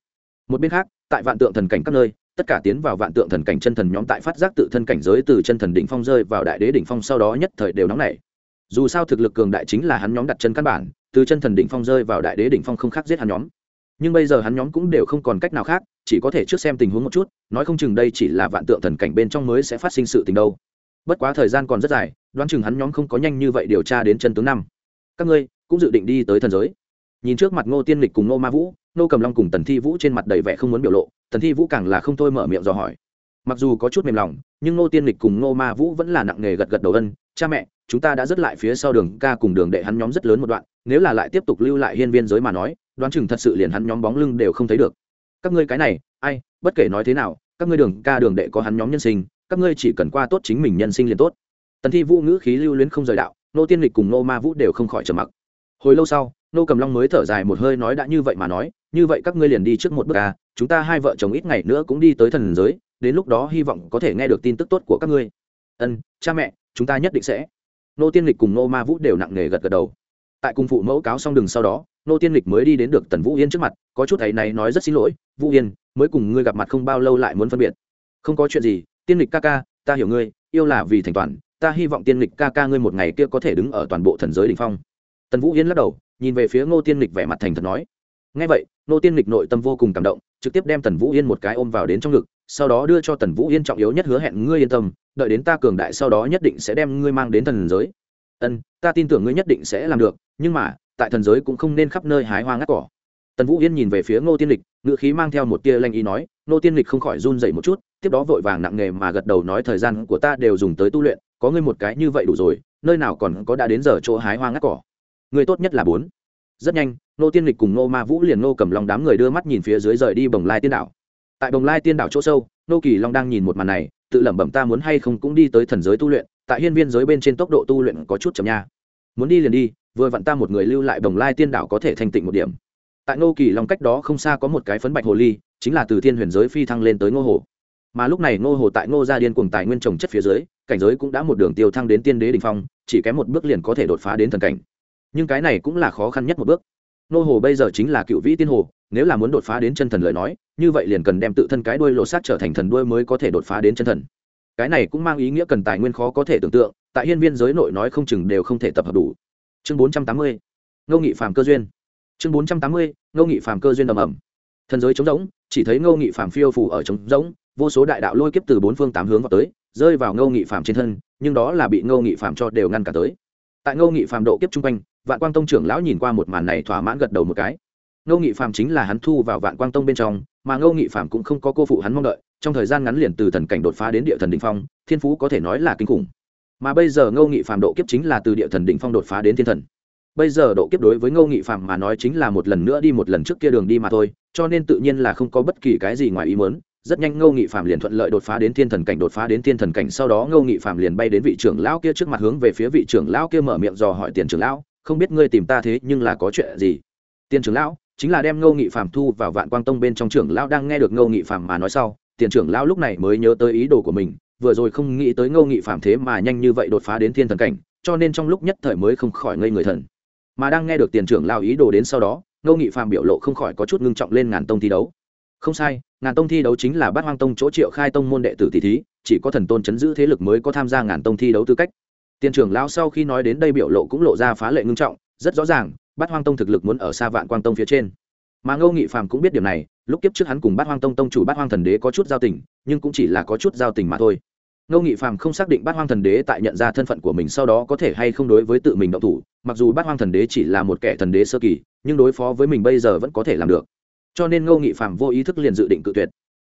Một bên khác, tại vạn tượng thần cảnh các nơi, tất cả tiến vào vạn tượng thần cảnh chân thần nhóm tại phát giác tự thân cảnh giới từ chân thần đỉnh phong rơi vào đại đế đỉnh phong sau đó nhất thời đều nóng nảy. Dù sao thực lực cường đại chính là hắn nhóm đặt chân căn bản, từ chân thần đỉnh phong rơi vào đại đế đỉnh phong không khác giết hắn nhóm. Nhưng bây giờ hắn nhóm cũng đều không còn cách nào khác, chỉ có thể trước xem tình huống một chút, nói không chừng đây chỉ là vạn tượng thần cảnh bên trong mới sẽ phát sinh sự tình đâu bất quá thời gian còn rất dài, đoán chừng hắn nhóm không có nhanh như vậy điều tra đến chân tướng năm. Các ngươi, cũng dự định đi tới thần giới. Nhìn trước mặt ngô tiên lịch cùng ngô ma vũ, ngô cầm long cùng tần thi vũ trên mặt đầy vẻ không muốn biểu lộ, tần thi vũ càng là không thôi mở miệng dò hỏi. Mặc dù có chút mềm lòng, nhưng ngô tiên lịch cùng ngô ma vũ vẫn là nặng nề gật gật đầu ân, cha mẹ, chúng ta đã dứt lại phía sau đường ca cùng đường đệ hắn nhóm rất lớn một đoạn, nếu là lại tiếp tục lưu lại hiên viên giới mà nói, đoán chừng thật sự liền hắn nhóm bóng lưng đều không thấy được. Các ngươi cái này, ai, bất kể nói thế nào, các ngươi đường ca đường đệ có hắn nhóm nhân sinh các ngươi chỉ cần qua tốt chính mình nhân sinh liền tốt. Tần thi vũ ngữ khí lưu luyến không rời đạo, nô tiên lịch cùng nô ma vũ đều không khỏi trầm mặc. Hồi lâu sau, nô cầm long mới thở dài một hơi nói đã như vậy mà nói, như vậy các ngươi liền đi trước một bước à chúng ta hai vợ chồng ít ngày nữa cũng đi tới thần giới, đến lúc đó hy vọng có thể nghe được tin tức tốt của các ngươi. Ân, cha mẹ, chúng ta nhất định sẽ. Nô tiên lịch cùng nô ma vũ đều nặng nề gật gật đầu. Tại cung phụ mẫu cáo xong đường sau đó, nô tiên lịch mới đi đến được tần vũ yên trước mặt, có chút ấy này nói rất xin lỗi, vũ yên, mới cùng ngươi gặp mặt không bao lâu lại muốn phân biệt. Không có chuyện gì tiên lịch ca ca, ta hiểu ngươi, yêu là vì thành toàn, ta hy vọng tiên lịch ca ca ngươi một ngày kia có thể đứng ở toàn bộ thần giới đ ỉ n h phong. Tần vũ yên lắc đầu, nhìn về phía ngô tiên lịch vẻ mặt thành thật nói. Ngay vậy, ngô tiên lịch nội tâm vô cùng cảm động, trực tiếp đem tần vũ yên một cái ôm vào đến trong ngực, sau đó đưa cho tần vũ yên trọng yếu nhất hứa hẹn, ngươi yên tâm, đợi đến ta cường đại sau đó nhất định sẽ đem ngươi mang đến thần giới. Ân, ta tin tưởng ngươi nhất định sẽ làm được, nhưng mà, tại thần giới cũng không nên khắp nơi hái hoa ngắt cỏ tần vũ yên nhìn về phía ngô tiên lịch ngự khí mang theo một tia lanh ý nói, ngô tiên lịch không khỏi run dậy một chút, tiếp đó vội vàng nặng nề mà gật đầu nói, thời gian của ta đều dùng tới tu luyện, có ngươi một cái như vậy đủ rồi, nơi nào còn có đã đến giờ chỗ hái hoa ngắt cỏ. Người tốt nhất là bốn. Rất nhanh, ngô tiên lịch cùng ngô ma vũ liền ngô cầm lòng đám người đưa mắt nhìn phía dưới rời đi bồng lai tiên đảo. Tại bồng lai tiên đảo chỗ sâu, ngô kỳ long đang nhìn một màn này, tự lẩm bẩm, ta muốn hay không cũng đi tới thần giới tu luyện, tại hiên viên giới bên trên tốc độ tu luyện có chút chậm nha. Muốn đi liền đi, vừa vặn ta một người lưu lại bồng lai tiên đảo có thể thành tịnh một điểm tại ngô kỳ long cách đó không xa có một cái phấn bạch hồ ly, chính là từ thiên huyền giới phi thăng lên tới ngô hồ. Mà lúc này ngô hồ tại ngô gia điên cùng tài nguyên trồng chất phía dưới, cảnh giới cũng đã một đường tiêu thăng đến tiên đế đình phong, chỉ kém một bước liền có thể đột phá đến thần cảnh. Nhưng cái này cũng là khó khăn nhất một bước. Ngô hồ bây giờ chính là cựu vĩ tiên hồ, nếu là muốn đột phá đến chân thần lời nói, như vậy liền cần đem tự thân cái đuôi lộ sát trở thành thần đuôi mới có thể đột phá đến chân thần. Cái này cũng mang ý nghĩa cần tài nguyên khó có thể tưởng tượng, tại hiên viên giới nội nói không chừng đều không thể tập hợp đủ. Chương bốn trăm tám mươi, ngô nghị phàm cơ duyên chương bốn trăm tám mươi, ngô nghị phàm cơ duyên ầm ầm. Thần giới trống rỗng, chỉ thấy ngô nghị phàm phiêu phủ ở trống rỗng, vô số đại đạo lôi kiếp từ bốn phương tám hướng vào tới, rơi vào ngô nghị phàm trên thân, nhưng đó là bị ngô nghị phàm cho đều ngăn cả tới. Tại ngô nghị phàm độ kiếp chung quanh, vạn quang tông trưởng lão nhìn qua một màn này thỏa mãn gật đầu một cái. Ngô nghị phàm chính là hắn thu vào vạn quang tông bên trong, mà ngô nghị phàm cũng không có cô phụ hắn mong đợi, trong thời gian ngắn liền từ thần cảnh đột phá đến địa thần đỉnh phong, thiên phú có thể nói là kinh khủng. Mà bây giờ ngô nghị phàm độ kiếp chính là từ địa thần đỉnh phong đột phá đến thiên thần bây giờ độ kiếp đối với ngô nghị phàm mà nói chính là một lần nữa đi một lần trước kia đường đi mà thôi, cho nên tự nhiên là không có bất kỳ cái gì ngoài ý mớn rất nhanh ngô nghị phàm liền thuận lợi đột phá đến thiên thần cảnh, đột phá đến thiên thần cảnh, sau đó ngô nghị phàm liền bay đến vị trưởng lão kia trước mặt hướng về phía vị trưởng lão kia mở miệng dò hỏi, tiền trưởng lão, không biết ngươi tìm ta thế nhưng là có chuyện gì? Tiền trưởng lão, chính là đem ngô nghị phàm thu vào vạn quang tông bên trong trưởng lão đang nghe được ngô nghị phàm mà nói sau, tiền trưởng lão lúc này mới nhớ tới ý đồ của mình, vừa rồi không nghĩ tới ngô nghị phàm thế mà nhanh như vậy đột phá đến thiên thần cảnh, cho nên trong lúc nhất thời mới không khỏi ngây người thần mà đang nghe được tiền trưởng lao ý đồ đến sau đó, ngô nghị phàm biểu lộ không khỏi có chút ngưng trọng lên ngàn tông thi đấu. Không sai, ngàn tông thi đấu chính là bát hoang tông chỗ triệu khai tông môn đệ tử tỷ thí, chỉ có thần tôn chấn giữ thế lực mới có tham gia ngàn tông thi đấu tư cách. Tiền trưởng lao sau khi nói đến đây biểu lộ cũng lộ ra phá lệ ngưng trọng, rất rõ ràng, bát hoang tông thực lực muốn ở xa vạn quang tông phía trên. Mà ngô nghị phàm cũng biết điểm này, lúc kiếp trước hắn cùng bát hoang tông tông chủ bát hoang thần đế có chút giao tình, nhưng cũng chỉ là có chút giao tình mà thôi ngô nghị phàm không xác định bát hoang thần đế tại nhận ra thân phận của mình sau đó có thể hay không đối với tự mình động thủ, mặc dù bát hoang thần đế chỉ là một kẻ thần đế sơ kỳ, nhưng đối phó với mình bây giờ vẫn có thể làm được. Cho nên ngô nghị phàm vô ý thức liền dự định cự tuyệt.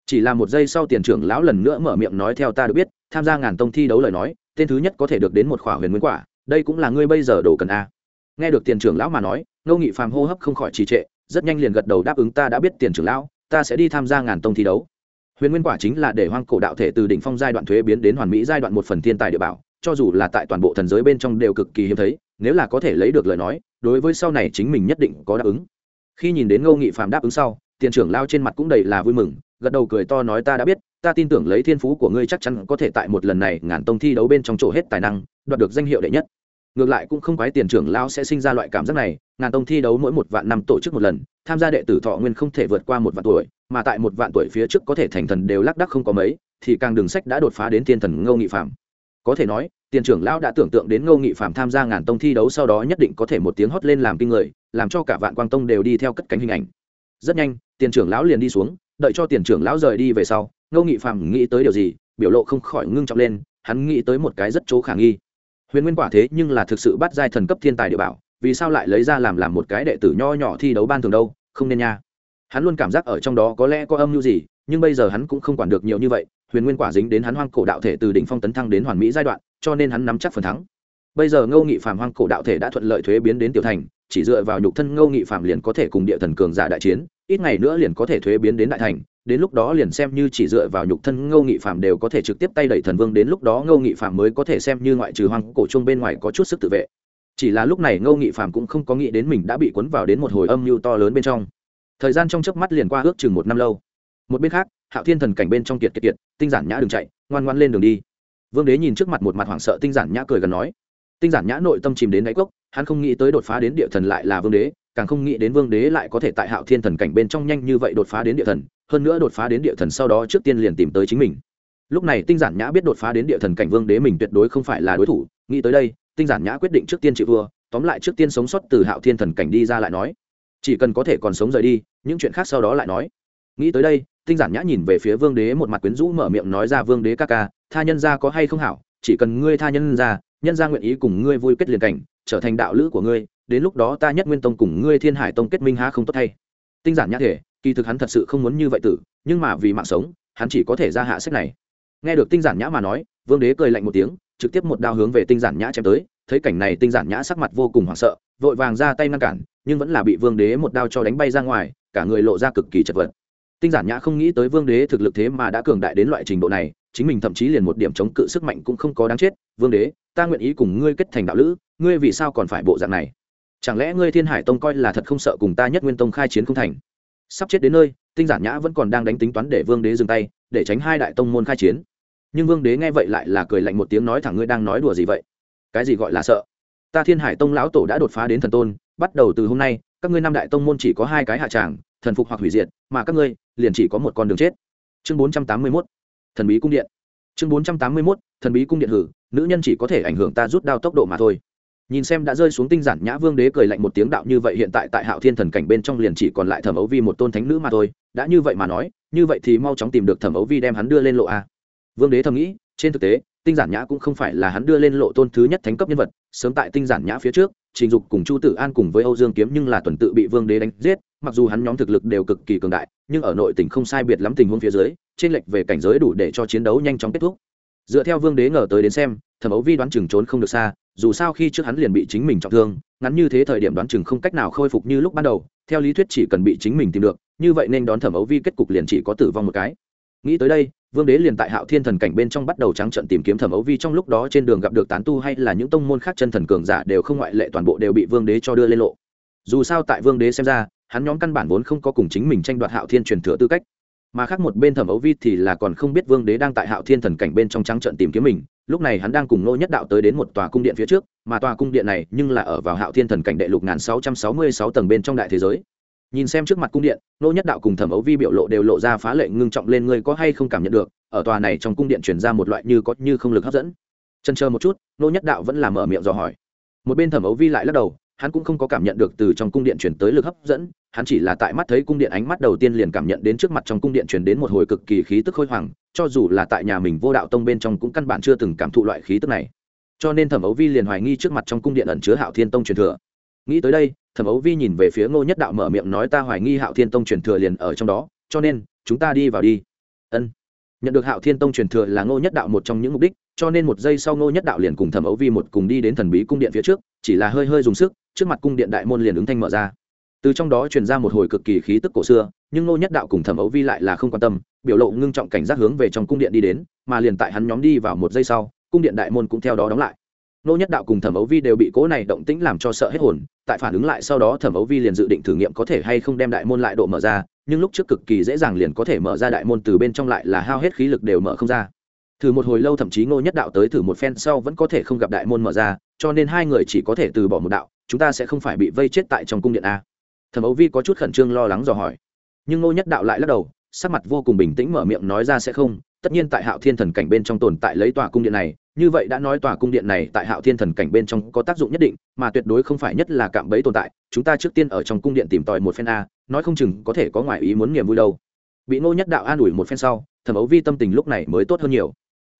Chỉ là một giây sau tiền trưởng lão lần nữa mở miệng nói theo ta được biết, tham gia ngàn tông thi đấu lời nói, tên thứ nhất có thể được đến một khỏa huyền nguyên quả, đây cũng là ngươi bây giờ đồ cần a. Nghe được tiền trưởng lão mà nói, ngô nghị phàm hô hấp không khỏi trì trệ, rất nhanh liền gật đầu đáp ứng ta đã biết tiền trưởng lão, ta sẽ đi tham gia ngàn tông thi đấu huyền nguyên quả chính là để hoang cổ đạo thể từ đỉnh phong giai đoạn thuế biến đến hoàn mỹ giai đoạn một phần thiên tài địa bảo, cho dù là tại toàn bộ thần giới bên trong đều cực kỳ hiếm thấy, nếu là có thể lấy được lời nói, đối với sau này chính mình nhất định có đáp ứng. Khi nhìn đến ngô nghị phạm đáp ứng sau, tiền trưởng lao trên mặt cũng đầy là vui mừng, gật đầu cười to nói ta đã biết, ta tin tưởng lấy thiên phú của ngươi chắc chắn có thể tại một lần này ngàn tông thi đấu bên trong chỗ hết tài năng, đoạt được danh hiệu đệ nhất. Ngược lại cũng không quái tiền trưởng lao sẽ sinh ra loại cảm giác này, ngàn tông thi đấu mỗi một vạn năm tổ chức một lần, tham gia đệ tử thọ nguyên không thể vượt qua một vạn tuổi mà tại một vạn tuổi phía trước có thể thành thần đều lác đắc không có mấy, thì càng đường sách đã đột phá đến thiên thần ngô nghị phạm có thể nói, tiền trưởng lão đã tưởng tượng đến ngô nghị phạm tham gia ngàn tông thi đấu sau đó nhất định có thể một tiếng hót lên làm kinh người, làm cho cả vạn quang tông đều đi theo cất cánh hình ảnh. Rất nhanh, tiền trưởng lão liền đi xuống, đợi cho tiền trưởng lão rời đi về sau, ngô nghị phạm nghĩ tới điều gì, biểu lộ không khỏi ngưng trọng lên, hắn nghĩ tới một cái rất chỗ khả nghi. Huyền nguyên quả thế nhưng là thực sự bắt giai thần cấp thiên tài địa bảo, vì sao lại lấy ra làm làm một cái đệ tử nho nhỏ thi đấu ban thường đâu, không nên nha hắn luôn cảm giác ở trong đó có lẽ có âm mưu gì, nhưng bây giờ hắn cũng không quản được nhiều như vậy, huyền nguyên quả dính đến hắn hoang cổ đạo thể từ đỉnh phong tấn thăng đến hoàn mỹ giai đoạn, cho nên hắn nắm chắc phần thắng. Bây giờ ngô nghị phạm hoang cổ đạo thể đã thuận lợi thuế biến đến tiểu thành, chỉ dựa vào nhục thân ngô nghị phạm liền có thể cùng địa thần cường giả đại chiến, ít ngày nữa liền có thể thuế biến đến đại thành, đến lúc đó liền xem như chỉ dựa vào nhục thân ngô nghị phạm đều có thể trực tiếp tay đẩy thần vương, đến lúc đó ngô nghị phạm mới có thể xem như ngoại trừ hoang cổ chung bên ngoài có chút sức tự vệ. Chỉ là lúc này ngô nghị phạm cũng không có nghĩ đến mình đã bị cuốn vào đến một hồi âm mưu to lớn bên trong thời gian trong chớp mắt liền qua ước chừng một năm lâu. Một bên khác, hạo thiên thần cảnh bên trong kiệt kiệt kiệt, tinh giản nhã đường chạy, ngoan ngoan lên đường đi. Vương đế nhìn trước mặt một mặt hoảng sợ tinh giản nhã cười gần nói, tinh giản nhã nội tâm chìm đến đáy cốc, hắn không nghĩ tới đột phá đến địa thần lại là vương đế, càng không nghĩ đến vương đế lại có thể tại hạo thiên thần cảnh bên trong nhanh như vậy đột phá đến địa thần, hơn nữa đột phá đến địa thần sau đó trước tiên liền tìm tới chính mình. Lúc này tinh giản nhã biết đột phá đến địa thần cảnh vương đế mình tuyệt đối không phải là đối thủ, nghĩ tới đây, tinh giản nhã quyết định trước tiên chịu vua tóm lại trước tiên sống sót từ hạo thiên thần cảnh đi ra lại nói chỉ cần có thể còn sống rời đi, những chuyện khác sau đó lại nói. Nghĩ tới đây, tinh giản nhã nhìn về phía vương đế một mặt quyến rũ mở miệng nói ra, vương đế ca ca, tha nhân ra có hay không hảo? Chỉ cần ngươi tha nhân ra nhân ra nguyện ý cùng ngươi vui kết liền cảnh, trở thành đạo lữ của ngươi, đến lúc đó ta nhất nguyên tông cùng ngươi thiên hải tông kết minh há không tốt thay. Tinh giản nhã thể kỳ thực hắn thật sự không muốn như vậy tử, nhưng mà vì mạng sống, hắn chỉ có thể ra hạ sách này. Nghe được tinh giản nhã mà nói, vương đế cười lạnh một tiếng, trực tiếp một đao hướng về tinh giản nhã chém tới. Thấy cảnh này, tinh giản nhã sắc mặt vô cùng hoảng sợ, vội vàng ra tay ngăn cản nhưng vẫn là bị vương đế một đao cho đánh bay ra ngoài, cả người lộ ra cực kỳ chật vật. Tinh giản nhã không nghĩ tới vương đế thực lực thế mà đã cường đại đến loại trình độ này, chính mình thậm chí liền một điểm chống cự sức mạnh cũng không có đáng chết. Vương đế, ta nguyện ý cùng ngươi kết thành đạo lữ, ngươi vì sao còn phải bộ dạng này? Chẳng lẽ ngươi thiên hải tông coi là thật không sợ cùng ta nhất nguyên tông khai chiến không thành? Sắp chết đến nơi, tinh giản nhã vẫn còn đang đánh tính toán để vương đế dừng tay, để tránh hai đại tông môn khai chiến. Nhưng vương đế nghe vậy lại là cười lạnh một tiếng nói thẳng ngươi đang nói đùa gì vậy? Cái gì gọi là sợ? Ta thiên hải tông lão tổ đã đột phá đến thần tôn bắt đầu từ hôm nay, các ngươi năm đại tông môn chỉ có hai cái hạ tràng, thần phục hoặc hủy diệt, mà các ngươi liền chỉ có một con đường chết. Chương bốn trăm tám mươi mốt, thần bí cung điện. Chương bốn trăm tám mươi mốt, thần bí cung điện hử, nữ nhân chỉ có thể ảnh hưởng ta rút đao tốc độ mà thôi. Nhìn xem đã rơi xuống tinh giản nhã vương đế cười lạnh một tiếng đạo như vậy hiện tại tại hạo thiên thần cảnh bên trong liền chỉ còn lại thẩm ấu vi một tôn thánh nữ mà thôi. Đã như vậy mà nói, như vậy thì mau chóng tìm được thẩm ấu vi đem hắn đưa lên lộ a. Vương đế thầm nghĩ, trên thực tế, tinh giản nhã cũng không phải là hắn đưa lên lộ tôn thứ nhất thánh cấp nhân vật, sớm tại tinh giản nhã phía trước trình dục cùng chu tử an cùng với âu dương kiếm nhưng là tuần tự bị vương đế đánh giết, mặc dù hắn nhóm thực lực đều cực kỳ cường đại, nhưng ở nội tình không sai biệt lắm tình huống phía dưới, trên lệch về cảnh giới đủ để cho chiến đấu nhanh chóng kết thúc. Dựa theo vương đế ngờ tới đến xem, thẩm ấu vi đoán chừng trốn không được xa, dù sao khi trước hắn liền bị chính mình trọng thương, ngắn như thế thời điểm đoán chừng không cách nào khôi phục như lúc ban đầu, theo lý thuyết chỉ cần bị chính mình tìm được, như vậy nên đón thẩm ấu vi kết cục liền chỉ có tử vong một cái nghĩ tới đây, vương đế liền tại hạo thiên thần cảnh bên trong bắt đầu trắng trận tìm kiếm thẩm ấu vi. Trong lúc đó trên đường gặp được tán tu hay là những tông môn khác chân thần cường giả đều không ngoại lệ, toàn bộ đều bị vương đế cho đưa lên lộ. Dù sao tại vương đế xem ra, hắn nhóm căn bản vốn không có cùng chính mình tranh đoạt hạo thiên truyền thừa tư cách. Mà khác một bên thẩm ấu vi thì là còn không biết vương đế đang tại hạo thiên thần cảnh bên trong trắng trận tìm kiếm mình. Lúc này hắn đang cùng nô nhất đạo tới đến một tòa cung điện phía trước, mà tòa cung điện này nhưng là ở vào hạo thiên thần cảnh đệ lục ngàn sáu trăm sáu mươi sáu tầng bên trong đại thế giới nhìn xem trước mặt cung điện, nô nhất đạo cùng thẩm ấu vi biểu lộ đều lộ ra phá lệ ngưng trọng lên ngươi có hay không cảm nhận được, ở tòa này trong cung điện truyền ra một loại như có như không lực hấp dẫn. Chân chờ một chút, nô nhất đạo vẫn làm mở miệng dò hỏi. Một bên thẩm ấu vi lại lắc đầu, hắn cũng không có cảm nhận được từ trong cung điện chuyển tới lực hấp dẫn, hắn chỉ là tại mắt thấy cung điện ánh mắt đầu tiên liền cảm nhận đến trước mặt trong cung điện chuyển đến một hồi cực kỳ khí tức khôi hoàng cho dù là tại nhà mình vô đạo tông bên trong cũng căn bản chưa từng cảm thụ loại khí tức này. Cho nên thẩm ấu vi liền hoài nghi trước mặt trong cung điện ẩn chứa hạo thiên tông truyền thừa. Nghĩ tới đây thẩm ấu vi nhìn về phía ngô nhất đạo mở miệng nói ta hoài nghi hạo thiên tông truyền thừa liền ở trong đó, cho nên, chúng ta đi vào đi. Ân. Nhận được hạo thiên tông truyền thừa là ngô nhất đạo một trong những mục đích, cho nên một giây sau ngô nhất đạo liền cùng thẩm ấu vi một cùng đi đến thần bí cung điện phía trước, chỉ là hơi hơi dùng sức, trước mặt cung điện đại môn liền ứng thanh mở ra. Từ trong đó truyền ra một hồi cực kỳ khí tức cổ xưa, nhưng ngô nhất đạo cùng thẩm ấu vi lại là không quan tâm, biểu lộ ngưng trọng cảnh giác hướng về trong cung điện đi đến, mà liền tại hắn nhóm đi vào một giây sau, cung điện đại môn cũng theo đó đóng lại. Nô nhất đạo cùng thẩm ấu vi đều bị cố này động tĩnh làm cho sợ hết hồn, tại phản ứng lại sau đó thẩm ấu vi liền dự định thử nghiệm có thể hay không đem đại môn lại độ mở ra, nhưng lúc trước cực kỳ dễ dàng liền có thể mở ra đại môn từ bên trong lại là hao hết khí lực đều mở không ra. Thử một hồi lâu thậm chí ngô nhất đạo tới thử một phen sau vẫn có thể không gặp đại môn mở ra, cho nên hai người chỉ có thể từ bỏ một đạo, chúng ta sẽ không phải bị vây chết tại trong cung điện a. Thẩm ấu vi có chút khẩn trương lo lắng dò hỏi. Nhưng ngô nhất đạo lại lắc đầu, sắc mặt vô cùng bình tĩnh mở miệng nói ra sẽ không tất nhiên tại hạo thiên thần cảnh bên trong tồn tại lấy tòa cung điện này, như vậy đã nói tòa cung điện này tại hạo thiên thần cảnh bên trong có tác dụng nhất định, mà tuyệt đối không phải nhất là cạm bẫy tồn tại, chúng ta trước tiên ở trong cung điện tìm tòi một phen a, nói không chừng có thể có ngoại ý muốn niềm vui đâu. Bị ngô nhất đạo an ủi một phen sau, thẩm ấu vi tâm tình lúc này mới tốt hơn nhiều.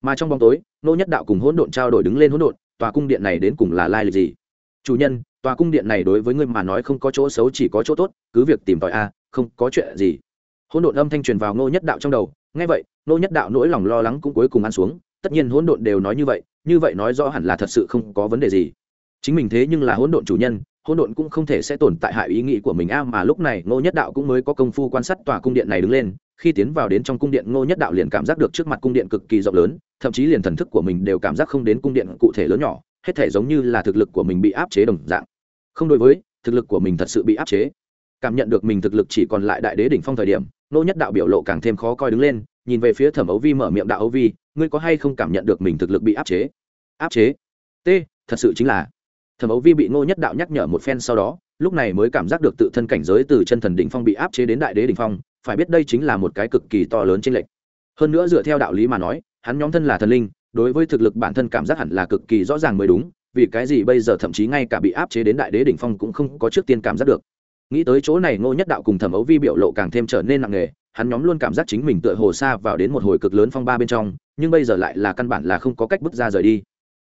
Mà trong bóng tối, ngô nhất đạo cùng hỗn độn trao đổi đứng lên hỗn độn, tòa cung điện này đến cùng là lai lịch gì? Chủ nhân, tòa cung điện này đối với ngươi mà nói không có chỗ xấu chỉ có chỗ tốt, cứ việc tìm tòi a, không có chuyện gì hỗn độn âm thanh truyền vào ngô nhất đạo trong đầu ngay vậy, ngô nhất đạo nỗi lòng lo lắng cũng cuối cùng ăn xuống, tất nhiên hỗn độn đều nói như vậy như vậy nói rõ hẳn là thật sự không có vấn đề gì. Chính mình thế nhưng là hỗn độn chủ nhân, hỗn độn cũng không thể sẽ tồn tại hại ý nghĩ của mình a, mà lúc này ngô nhất đạo cũng mới có công phu quan sát tòa cung điện này đứng lên, khi tiến vào đến trong cung điện, ngô nhất đạo liền cảm giác được trước mặt cung điện cực kỳ rộng lớn, thậm chí liền thần thức của mình đều cảm giác không đến cung điện cụ thể lớn nhỏ, hết thể giống như là thực lực của mình bị áp chế đồng dạng. Không đối với, thực lực của mình thật sự bị áp chế cảm nhận được mình thực lực chỉ còn lại đại đế đỉnh phong thời điểm, nô nhất đạo biểu lộ càng thêm khó coi đứng lên, nhìn về phía thẩm ấu vi mở miệng đạo ấu vi, ngươi có hay không cảm nhận được mình thực lực bị áp chế? Áp chế? T, thật sự chính là. Thẩm ấu vi bị nô nhất đạo nhắc nhở một phen sau đó, lúc này mới cảm giác được tự thân cảnh giới từ chân thần đỉnh phong bị áp chế đến đại đế đỉnh phong, phải biết đây chính là một cái cực kỳ to lớn trên lệch. Hơn nữa dựa theo đạo lý mà nói, hắn nhóm thân là thần linh, đối với thực lực bản thân cảm giác hẳn là cực kỳ rõ ràng mới đúng, vì cái gì bây giờ thậm chí ngay cả bị áp chế đến đại đế đỉnh phong cũng không có trước tiên cảm giác được nghĩ tới chỗ này ngô nhất đạo cùng thẩm ấu vi biểu lộ càng thêm trở nên nặng nề, hắn nhóm luôn cảm giác chính mình tựa hồ xa vào đến một hồi cực lớn phong ba bên trong, nhưng bây giờ lại là căn bản là không có cách bước ra rời đi.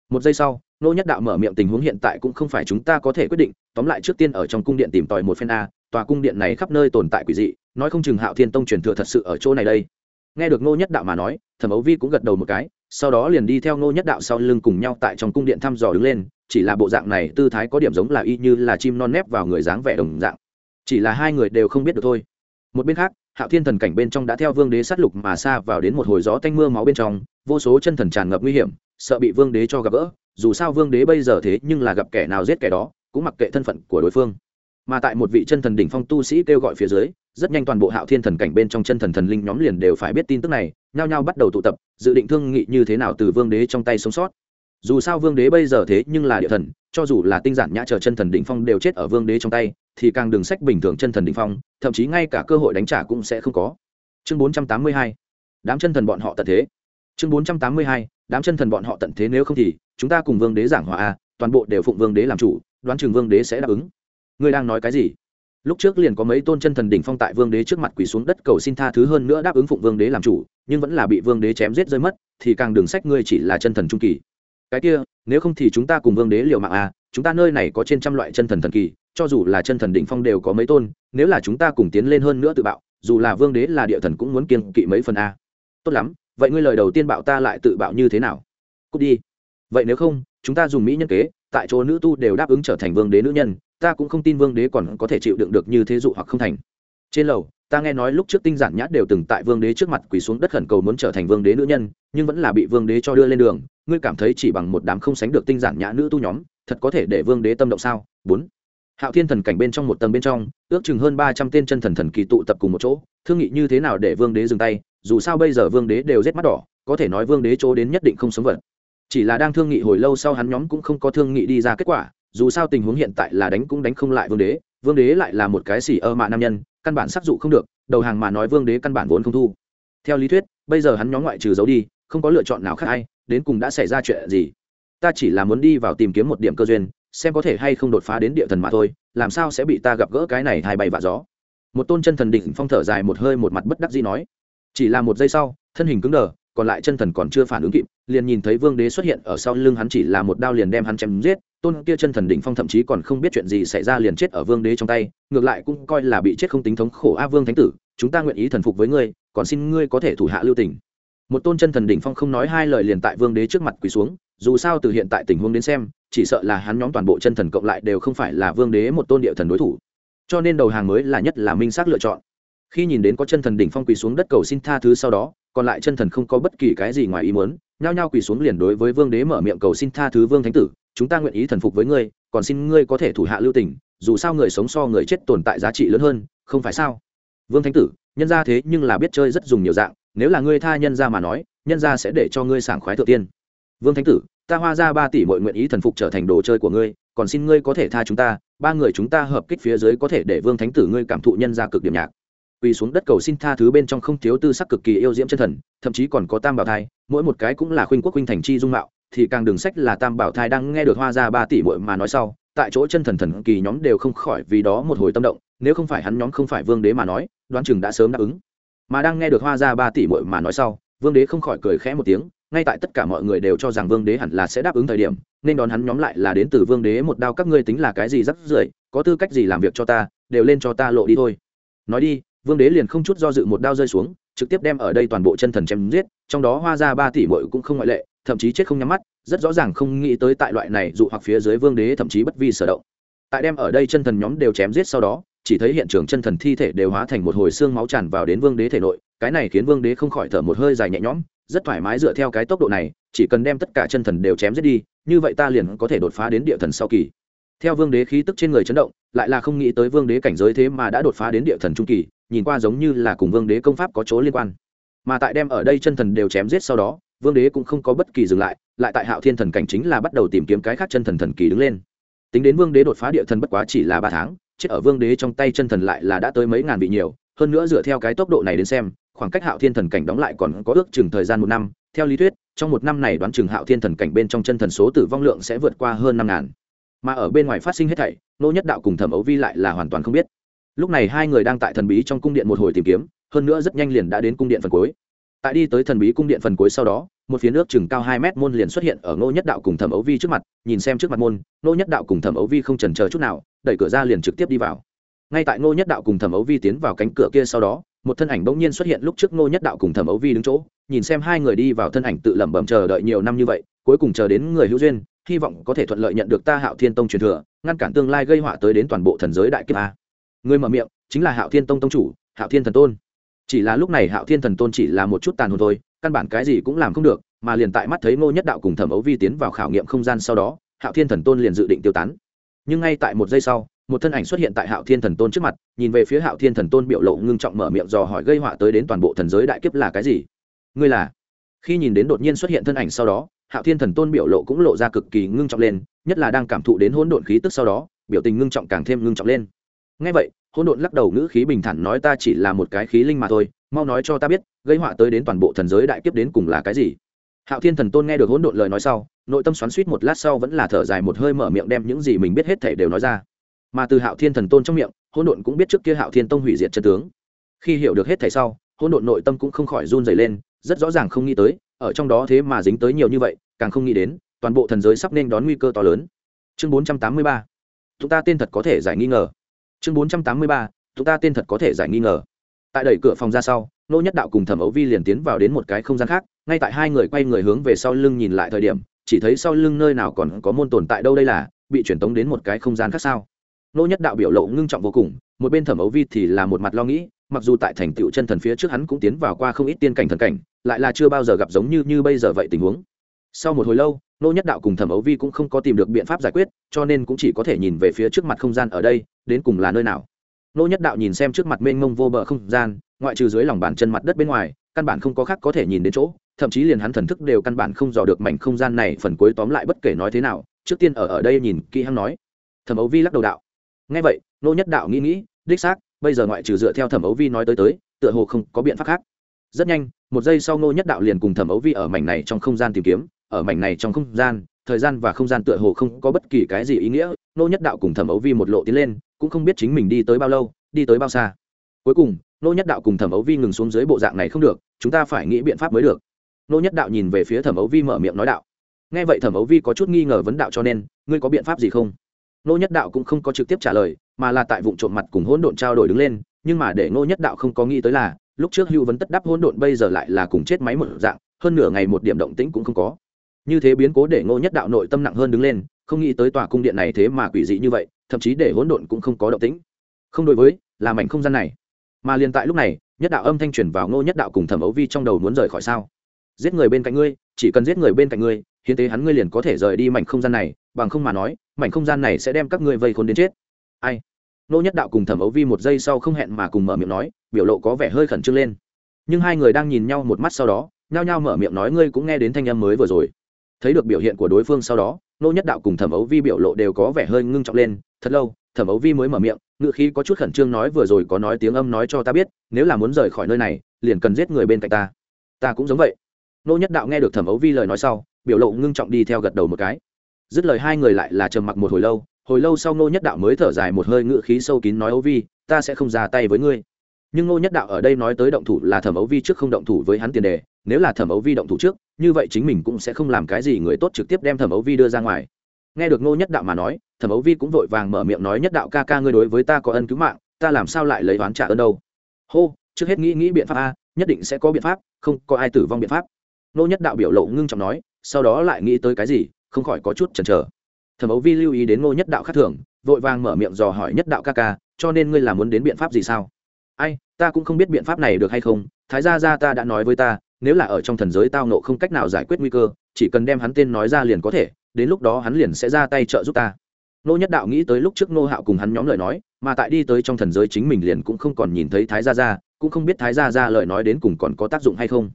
Một giây sau, ngô nhất đạo mở miệng tình huống hiện tại cũng không phải chúng ta có thể quyết định, tóm lại trước tiên ở trong cung điện tìm tòi một phen a, tòa cung điện này khắp nơi tồn tại quỷ dị, nói không chừng hạo thiên tông truyền thừa thật sự ở chỗ này đây. Nghe được ngô nhất đạo mà nói, thẩm ấu vi cũng gật đầu một cái, sau đó liền đi theo ngô nhất đạo sau lưng cùng nhau tại trong cung điện thăm dò đứng lên, chỉ là bộ dạng này tư thái có điểm giống là y như là chim non nép vào người dáng vẻ đồng dạng chỉ là hai người đều không biết được thôi. Một bên khác, hạo thiên thần cảnh bên trong đã theo vương đế sát lục mà xa vào đến một hồi gió tanh mưa máu bên trong, vô số chân thần tràn ngập nguy hiểm, sợ bị vương đế cho gặp gỡ. Dù sao vương đế bây giờ thế nhưng là gặp kẻ nào giết kẻ đó, cũng mặc kệ thân phận của đối phương. Mà tại một vị chân thần đỉnh phong tu sĩ kêu gọi phía dưới, rất nhanh toàn bộ hạo thiên thần cảnh bên trong chân thần thần linh nhóm liền đều phải biết tin tức này, nhao nhao bắt đầu tụ tập, dự định thương nghị như thế nào từ vương đế trong tay sống sót dù sao vương đế bây giờ thế nhưng là địa thần, cho dù là tinh giản nhã chờ chân thần đỉnh phong đều chết ở vương đế trong tay, thì càng đường sách bình thường chân thần đỉnh phong, thậm chí ngay cả cơ hội đánh trả cũng sẽ không có. Chương 482 đám chân thần bọn họ tận thế. Chương 482 đám chân thần bọn họ tận thế nếu không thì, chúng ta cùng vương đế giảng hòa a, toàn bộ đều phụng vương đế làm chủ, đoán chừng vương đế sẽ đáp ứng. Ngươi đang nói cái gì? Lúc trước liền có mấy tôn chân thần đỉnh phong tại vương đế trước mặt quỳ xuống đất cầu xin tha thứ hơn nữa đáp ứng phụng vương đế làm chủ, nhưng vẫn là bị vương đế chém giết rơi mất, thì càng đường sách ngươi chỉ là chân thần trung kỳ cái kia, nếu không thì chúng ta cùng vương đế liều mạng à chúng ta nơi này có trên trăm loại chân thần thần kỳ, cho dù là chân thần đỉnh phong đều có mấy tôn, nếu là chúng ta cùng tiến lên hơn nữa tự bạo, dù là vương đế là địa thần cũng muốn kiên kỵ mấy phần a. Tốt lắm, vậy ngươi lời đầu tiên bạo ta lại tự bạo như thế nào? Cút đi. Vậy nếu không, chúng ta dùng mỹ nhân kế, tại chỗ nữ tu đều đáp ứng trở thành vương đế nữ nhân, ta cũng không tin vương đế còn có thể chịu đựng được như thế dụ hoặc không thành. Trên lầu, ta nghe nói lúc trước tinh giản nhã đều từng tại vương đế trước mặt quỳ xuống đất khẩn cầu muốn trở thành vương đế nữ nhân, nhưng vẫn là bị vương đế cho đưa lên đường ngươi cảm thấy chỉ bằng một đám không sánh được tinh giản nhã nữ tu nhóm, thật có thể để vương đế tâm động sao? Bốn. Hạo thiên thần cảnh bên trong một tầng bên trong, ước chừng hơn ba trăm tên chân thần thần kỳ tụ tập cùng một chỗ, thương nghị như thế nào để vương đế dừng tay? Dù sao bây giờ vương đế đều rét mắt đỏ, có thể nói vương đế chỗ đến nhất định không sống vật. Chỉ là đang thương nghị hồi lâu sau hắn nhóm cũng không có thương nghị đi ra kết quả, dù sao tình huống hiện tại là đánh cũng đánh không lại vương đế vương đế lại là một cái xỉ ơ mạ nam nhân, căn bản sắc dụ không được, đầu hàng mà nói vương đế căn bản vốn không thu. Theo lý thuyết, bây giờ hắn nhóm ngoại trừ giấu đi, không có lựa chọn nào khác ai đến cùng đã xảy ra chuyện gì? Ta chỉ là muốn đi vào tìm kiếm một điểm cơ duyên, xem có thể hay không đột phá đến địa thần mà thôi, làm sao sẽ bị ta gặp gỡ cái này hai bay vạ gió? Một tôn chân thần đỉnh phong thở dài một hơi một mặt bất đắc dĩ nói. Chỉ là một giây sau, thân hình cứng đờ, còn lại chân thần còn chưa phản ứng kịp, liền nhìn thấy vương đế xuất hiện ở sau lưng hắn chỉ là một đao liền đem hắn chém giết, tôn kia chân thần đỉnh phong thậm chí còn không biết chuyện gì xảy ra liền chết ở vương đế trong tay, ngược lại cũng coi là bị chết không tính thống khổ. A vương thánh tử, chúng ta nguyện ý thần phục với ngươi, còn xin ngươi có thể thủ hạ lưu tình một tôn chân thần đỉnh phong không nói hai lời liền tại vương đế trước mặt quỳ xuống, dù sao từ hiện tại tình huống đến xem, chỉ sợ là hắn nhóm toàn bộ chân thần cộng lại đều không phải là vương đế một tôn địa thần đối thủ. Cho nên đầu hàng mới là nhất là minh xác lựa chọn. Khi nhìn đến có chân thần đỉnh phong quỳ xuống đất cầu xin tha thứ sau đó, còn lại chân thần không có bất kỳ cái gì ngoài ý muốn, nhao nhao quỳ xuống liền đối với vương đế mở miệng cầu xin tha thứ vương thánh tử, chúng ta nguyện ý thần phục với ngươi, còn xin ngươi có thể thủ hạ lưu tình, dù sao người sống so người chết tồn tại giá trị lớn hơn, không phải sao? Vương thánh tử, nhân ra thế nhưng là biết chơi rất dùng nhiều dạng nếu là ngươi tha nhân ra mà nói, nhân ra sẽ để cho ngươi sảng khoái thượng tiên. Vương thánh tử, ta hoa ra ba tỷ mọi nguyện ý thần phục trở thành đồ chơi của ngươi, còn xin ngươi có thể tha chúng ta, ba người chúng ta hợp kích phía dưới có thể để vương thánh tử ngươi cảm thụ nhân ra cực điểm nhạc. Quỳ xuống đất cầu xin tha thứ bên trong không thiếu tư sắc cực kỳ yêu diễm chân thần, thậm chí còn có tam bảo thai, mỗi một cái cũng là khuynh quốc khuynh thành chi dung mạo, thì càng đường sách là tam bảo thai đang nghe được hoa ra ba tỷ muội mà nói sau, tại chỗ chân thần thần kỳ nhóm đều không khỏi vì đó một hồi tâm động, nếu không phải hắn nhóm không phải vương đế mà nói, đoán chừng đã sớm đáp ứng mà đang nghe được hoa ra ba tỷ Mội mà nói sau, vương đế không khỏi cười khẽ một tiếng, ngay tại tất cả mọi người đều cho rằng vương đế hẳn là sẽ đáp ứng thời điểm, nên đón hắn nhóm lại là đến từ vương đế một đao các ngươi tính là cái gì rắc rưởi, có tư cách gì làm việc cho ta, đều lên cho ta lộ đi thôi. Nói đi, vương đế liền không chút do dự một đao rơi xuống, trực tiếp đem ở đây toàn bộ chân thần chém giết, trong đó hoa ra ba tỷ Mội cũng không ngoại lệ, thậm chí chết không nhắm mắt, rất rõ ràng không nghĩ tới tại loại này dụ hoặc phía dưới vương đế thậm chí bất vi sở động. Tại đem ở đây chân thần nhóm đều chém giết sau đó chỉ thấy hiện trường chân thần thi thể đều hóa thành một hồi xương máu tràn vào đến vương đế thể nội, cái này khiến vương đế không khỏi thở một hơi dài nhẹ nhõm, rất thoải mái dựa theo cái tốc độ này, chỉ cần đem tất cả chân thần đều chém giết đi, như vậy ta liền có thể đột phá đến địa thần sau kỳ. Theo vương đế khí tức trên người chấn động, lại là không nghĩ tới vương đế cảnh giới thế mà đã đột phá đến địa thần trung kỳ, nhìn qua giống như là cùng vương đế công pháp có chỗ liên quan. Mà tại đem ở đây chân thần đều chém giết sau đó, vương đế cũng không có bất kỳ dừng lại lại tại hạo thiên thần cảnh chính là bắt đầu tìm kiếm cái khác chân thần thần kỳ đứng lên. Tính đến vương đế đột phá địa thần bất quá chỉ là ba tháng chết ở vương đế trong tay chân thần lại là đã tới mấy ngàn vị nhiều, hơn nữa dựa theo cái tốc độ này đến xem, khoảng cách hạo thiên thần cảnh đóng lại còn có ước chừng thời gian một năm, theo lý thuyết, trong một năm này đoán chừng hạo thiên thần cảnh bên trong chân thần số tử vong lượng sẽ vượt qua hơn năm ngàn. Mà ở bên ngoài phát sinh hết thảy, nô nhất đạo cùng thẩm ấu vi lại là hoàn toàn không biết. Lúc này hai người đang tại thần bí trong cung điện một hồi tìm kiếm, hơn nữa rất nhanh liền đã đến cung điện phần cuối. Tại đi tới thần bí cung điện phần cuối sau đó một phía nước chừng cao hai mét môn liền xuất hiện ở ngô nhất đạo cùng thẩm ấu vi trước mặt, nhìn xem trước mặt môn, ngô nhất đạo cùng thẩm ấu vi không chần chờ chút nào, đẩy cửa ra liền trực tiếp đi vào. Ngay tại ngô nhất đạo cùng thẩm ấu vi tiến vào cánh cửa kia sau đó, một thân ảnh bỗng nhiên xuất hiện lúc trước ngô nhất đạo cùng thẩm ấu vi đứng chỗ, nhìn xem hai người đi vào thân ảnh tự lẩm bẩm chờ đợi nhiều năm như vậy, cuối cùng chờ đến người hữu duyên, hy vọng có thể thuận lợi nhận được ta hạo thiên tông truyền thừa, ngăn cản tương lai gây họa tới đến toàn bộ thần giới đại kiếp a. Người mở miệng, chính là hạo thiên tông tông chủ, hạo thiên thần tôn. Chỉ là lúc này hạo thiên thần tôn chỉ là một chút tàn hồn thôi căn bản cái gì cũng làm không được, mà liền tại mắt thấy ngô nhất đạo cùng thẩm ấu vi tiến vào khảo nghiệm không gian sau đó, hạo thiên thần tôn liền dự định tiêu tán. Nhưng ngay tại một giây sau, một thân ảnh xuất hiện tại hạo thiên thần tôn trước mặt, nhìn về phía hạo thiên thần tôn biểu lộ ngưng trọng mở miệng dò hỏi gây họa tới đến toàn bộ thần giới đại kiếp là cái gì. Ngươi là? Khi nhìn đến đột nhiên xuất hiện thân ảnh sau đó, hạo thiên thần tôn biểu lộ cũng lộ ra cực kỳ ngưng trọng lên, nhất là đang cảm thụ đến hỗn độn khí tức sau đó, biểu tình ngưng trọng càng thêm ngưng trọng lên. Ngay vậy hỗn độn lắc đầu ngữ khí bình thản nói ta chỉ là một cái khí linh mà thôi, mau nói cho ta biết, gây họa tới đến toàn bộ thần giới đại kiếp đến cùng là cái gì. Hạo thiên thần tôn nghe được hỗn độn lời nói sau, nội tâm xoắn suýt một lát sau vẫn là thở dài một hơi mở miệng đem những gì mình biết hết thể đều nói ra. Mà từ hạo thiên thần tôn trong miệng, hỗn độn cũng biết trước kia hạo thiên tông hủy diệt chân tướng. Khi hiểu được hết thảy sau, hỗn độn nội tâm cũng không khỏi run dày lên, rất rõ ràng không nghĩ tới, ở trong đó thế mà dính tới nhiều như vậy, càng không nghĩ đến, toàn bộ thần giới sắp nên đón nguy cơ to lớn. Chương bốn trăm tám mươi ba. Chúng ta tên thật có thể giải nghi ngờ chương bốn trăm tám mươi ba, chúng ta tên thật có thể giải nghi ngờ. Tại đẩy cửa phòng ra sau, nô nhất đạo cùng thẩm ấu vi liền tiến vào đến một cái không gian khác, ngay tại hai người quay người hướng về sau lưng nhìn lại thời điểm, chỉ thấy sau lưng nơi nào còn có môn tồn tại đâu đây là, bị truyền tống đến một cái không gian khác sao? Nô nhất đạo biểu lộ ngưng trọng vô cùng, một bên thẩm ấu vi thì là một mặt lo nghĩ, mặc dù tại thành tựu chân thần phía trước hắn cũng tiến vào qua không ít tiên cảnh thần cảnh, lại là chưa bao giờ gặp giống như như bây giờ vậy tình huống. Sau một hồi lâu nô nhất đạo cùng thẩm ấu vi cũng không có tìm được biện pháp giải quyết, cho nên cũng chỉ có thể nhìn về phía trước mặt không gian ở đây, đến cùng là nơi nào. Nô nhất đạo nhìn xem trước mặt mênh mông vô bờ không gian, ngoại trừ dưới lòng bàn chân mặt đất bên ngoài, căn bản không có khác có thể nhìn đến chỗ, thậm chí liền hắn thần thức đều căn bản không dò được mảnh không gian này phần cuối tóm lại bất kể nói thế nào. Trước tiên ở ở đây nhìn kỹ hắn nói. Thẩm ấu vi lắc đầu đạo. Ngay vậy, nô nhất đạo nghĩ nghĩ, đích xác, bây giờ ngoại trừ dựa theo thẩm ấu vi nói tới tới, tựa hồ không có biện pháp khác. Rất nhanh, một giây sau nô nhất đạo liền cùng thẩm ấu vi ở mảnh này trong không gian tìm kiếm ở mảnh này trong không gian, thời gian và không gian tựa hồ không có bất kỳ cái gì ý nghĩa, nô nhất đạo cùng thẩm ấu vi một lộ tiến lên, cũng không biết chính mình đi tới bao lâu, đi tới bao xa. Cuối cùng, nô nhất đạo cùng thẩm ấu vi ngừng xuống dưới bộ dạng này không được, chúng ta phải nghĩ biện pháp mới được. Nô nhất đạo nhìn về phía thẩm ấu vi mở miệng nói đạo. Nghe vậy thẩm ấu vi có chút nghi ngờ vấn đạo cho nên, ngươi có biện pháp gì không? Nô nhất đạo cũng không có trực tiếp trả lời, mà là tại vụ trộm mặt cùng hỗn độn trao đổi đứng lên, nhưng mà để nô nhất đạo không có nghĩ tới là, lúc trước hưu vấn tất đắp hỗn độn bây giờ lại là cùng chết máy một dạng, hơn nửa ngày một điểm động tĩnh cũng không có như thế biến cố để ngô nhất đạo nội tâm nặng hơn đứng lên, không nghĩ tới tòa cung điện này thế mà quỷ dị như vậy, thậm chí để hỗn độn cũng không có động tĩnh. Không đối với, là mảnh không gian này. Mà liền tại lúc này, nhất đạo âm thanh truyền vào ngô nhất đạo cùng thẩm ấu vi trong đầu muốn rời khỏi sao? Giết người bên cạnh ngươi, chỉ cần giết người bên cạnh ngươi, hiến tế hắn ngươi liền có thể rời đi mảnh không gian này, bằng không mà nói, mảnh không gian này sẽ đem các ngươi vây khốn đến chết. Ai? Ngô nhất đạo cùng thẩm ấu vi một giây sau không hẹn mà cùng mở miệng nói, biểu lộ có vẻ hơi khẩn trương lên. Nhưng hai người đang nhìn nhau một mắt sau đó, nhao nhao mở miệng nói, ngươi cũng nghe đến thanh âm mới vừa rồi thấy được biểu hiện của đối phương sau đó nô nhất đạo cùng thẩm ấu vi biểu lộ đều có vẻ hơi ngưng trọng lên, thật lâu, thẩm ấu vi mới mở miệng ngự khí có chút khẩn trương nói vừa rồi có nói tiếng âm nói cho ta biết, nếu là muốn rời khỏi nơi này, liền cần giết người bên cạnh ta. Ta cũng giống vậy. Nô nhất đạo nghe được thẩm ấu vi lời nói sau, biểu lộ ngưng trọng đi theo gật đầu một cái. Dứt lời hai người lại là trầm mặc một hồi lâu hồi lâu sau nô nhất đạo mới thở dài một hơi ngự khí sâu kín nói, ấu vi, ta sẽ không ra tay với ngươi nhưng ngô nhất đạo ở đây nói tới động thủ là thẩm ấu vi trước không động thủ với hắn tiền đề, nếu là thẩm ấu vi động thủ trước, như vậy chính mình cũng sẽ không làm cái gì người tốt trực tiếp đem thẩm ấu vi đưa ra ngoài. Nghe được ngô nhất đạo mà nói, thẩm ấu vi cũng vội vàng mở miệng nói, nhất đạo ca ca ngươi đối với ta có ân cứu mạng, ta làm sao lại lấy oán trả ơn đâu? Hô, trước hết nghĩ nghĩ biện pháp a, nhất định sẽ có biện pháp, không có ai tử vong biện pháp. Ngô nhất đạo biểu lộ ngưng trọng nói, sau đó lại nghĩ tới cái gì, không khỏi có chút chần chờ. Thẩm ấu vi lưu ý đến ngô nhất đạo khác thường, vội vàng mở miệng dò hỏi nhất đạo ca ca, cho nên ngươi là muốn đến biện pháp gì sao? Ai, ta cũng không biết biện pháp này được hay không, thái gia gia ta đã nói với ta, nếu là ở trong thần giới tao nộ không cách nào giải quyết nguy cơ, chỉ cần đem hắn tên nói ra liền có thể, đến lúc đó hắn liền sẽ ra tay trợ giúp ta. Nô nhất đạo nghĩ tới lúc trước nô hạo cùng hắn nhóm lời nói, mà tại đi tới trong thần giới chính mình liền cũng không còn nhìn thấy thái gia gia, cũng không biết thái gia gia lời nói đến cùng còn có tác dụng hay không.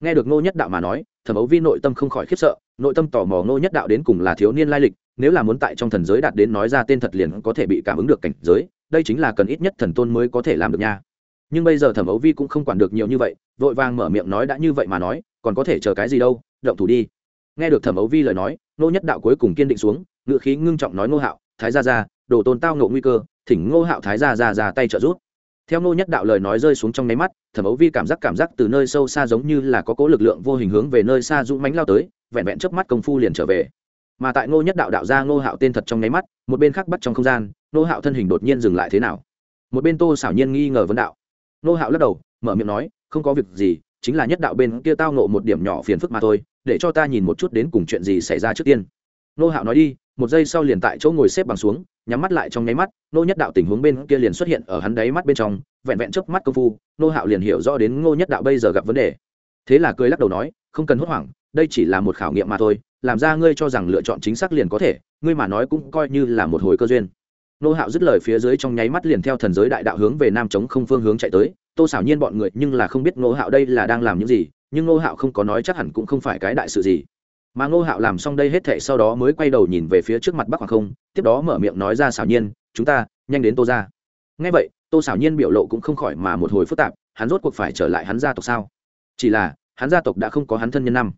Nghe được Nô nhất đạo mà nói, thẩm ấu vi nội tâm không khỏi khiếp sợ, nội tâm tò mò Nô nhất đạo đến cùng là thiếu niên lai lịch, nếu là muốn tại trong thần giới đạt đến nói ra tên thật liền có thể bị cảm ứng được cảnh giới, đây chính là cần ít nhất thần tôn mới có thể làm được nha nhưng bây giờ thẩm ấu vi cũng không quản được nhiều như vậy, vội vàng mở miệng nói đã như vậy mà nói, còn có thể chờ cái gì đâu, động thủ đi. Nghe được thẩm ấu vi lời nói nô nhất đạo cuối cùng kiên định xuống ngự khí ngưng trọng nói ngô hạo, thái gia ra đồ tôn tao ngộ nguy cơ, thỉnh ngô hạo thái gia ra ra tay trợ giúp. Theo ngô nhất đạo lời nói rơi xuống trong nháy mắt, thẩm ấu vi cảm giác cảm giác từ nơi sâu xa giống như là có cố lực lượng vô hình hướng về nơi xa dũng mánh lao tới, vẹn vẹn chớp mắt công phu liền trở về. Mà tại ngô nhất đạo đạo ra ngô hạo tên thật trong nháy mắt, một bên khác bắt trong không gian, ngô hạo thân hình đột nhiên dừng lại thế nào? Một bên tô xảo nhiên nghi ngờ vấn đạo Nô hạo lắc đầu, mở miệng nói, không có việc gì, chính là nhất đạo bên kia tao nộ một điểm nhỏ phiền phức mà thôi, để cho ta nhìn một chút đến cùng chuyện gì xảy ra trước tiên. Nô hạo nói đi, một giây sau liền tại chỗ ngồi xếp bằng xuống, nhắm mắt lại trong nháy mắt, nô nhất đạo tình huống bên kia liền xuất hiện ở hắn đáy mắt bên trong, vẹn vẹn chớp mắt công phu, nô hạo liền hiểu rõ đến ngô nhất đạo bây giờ gặp vấn đề. Thế là cười lắc đầu nói, không cần hốt hoảng, đây chỉ là một khảo nghiệm mà thôi, làm ra ngươi cho rằng lựa chọn chính xác liền có thể, ngươi mà nói cũng coi như là một hồi cơ duyên nô hạo dứt lời phía dưới trong nháy mắt liền theo thần giới đại đạo hướng về nam chống không phương hướng chạy tới. Tô xảo nhiên bọn người nhưng là không biết nô hạo đây là đang làm những gì, nhưng nô hạo không có nói chắc hẳn cũng không phải cái đại sự gì. Mà Nô hạo làm xong đây hết thệ sau đó mới quay đầu nhìn về phía trước mặt bắc hoàng không, tiếp đó mở miệng nói ra xảo nhiên, chúng ta, nhanh đến tô ra ngay vậy, tô xảo nhiên biểu lộ cũng không khỏi mà một hồi phức tạp, hắn rốt cuộc phải trở lại hắn gia tộc sao? Chỉ là, hắn gia tộc đã không có hắn thân nhân năm.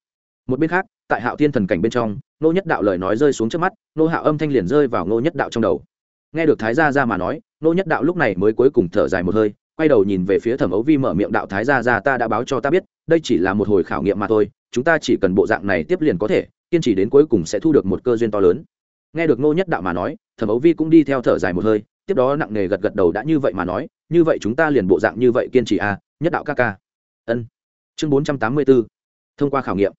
Một bên khác, tại hạo thiên thần cảnh bên trong, nô nhất đạo lời nói rơi xuống trước mắt, nô hạo âm thanh liền rơi vào nô nhất đạo trong đầu nghe được thái gia ra mà nói nô nhất đạo lúc này mới cuối cùng thở dài một hơi quay đầu nhìn về phía thẩm ấu vi mở miệng đạo thái gia ra ta đã báo cho ta biết đây chỉ là một hồi khảo nghiệm mà thôi chúng ta chỉ cần bộ dạng này tiếp liền có thể kiên trì đến cuối cùng sẽ thu được một cơ duyên to lớn. Nghe được Nô nhất đạo mà nói thẩm ấu vi cũng đi theo thở dài một hơi tiếp đó nặng nề gật gật đầu đã như vậy mà nói như vậy chúng ta liền bộ dạng như vậy kiên trì a à, nhất đạo ca ca. Ân. Chương bốn trăm tám mươi b ố thông qua khảo nghiệm.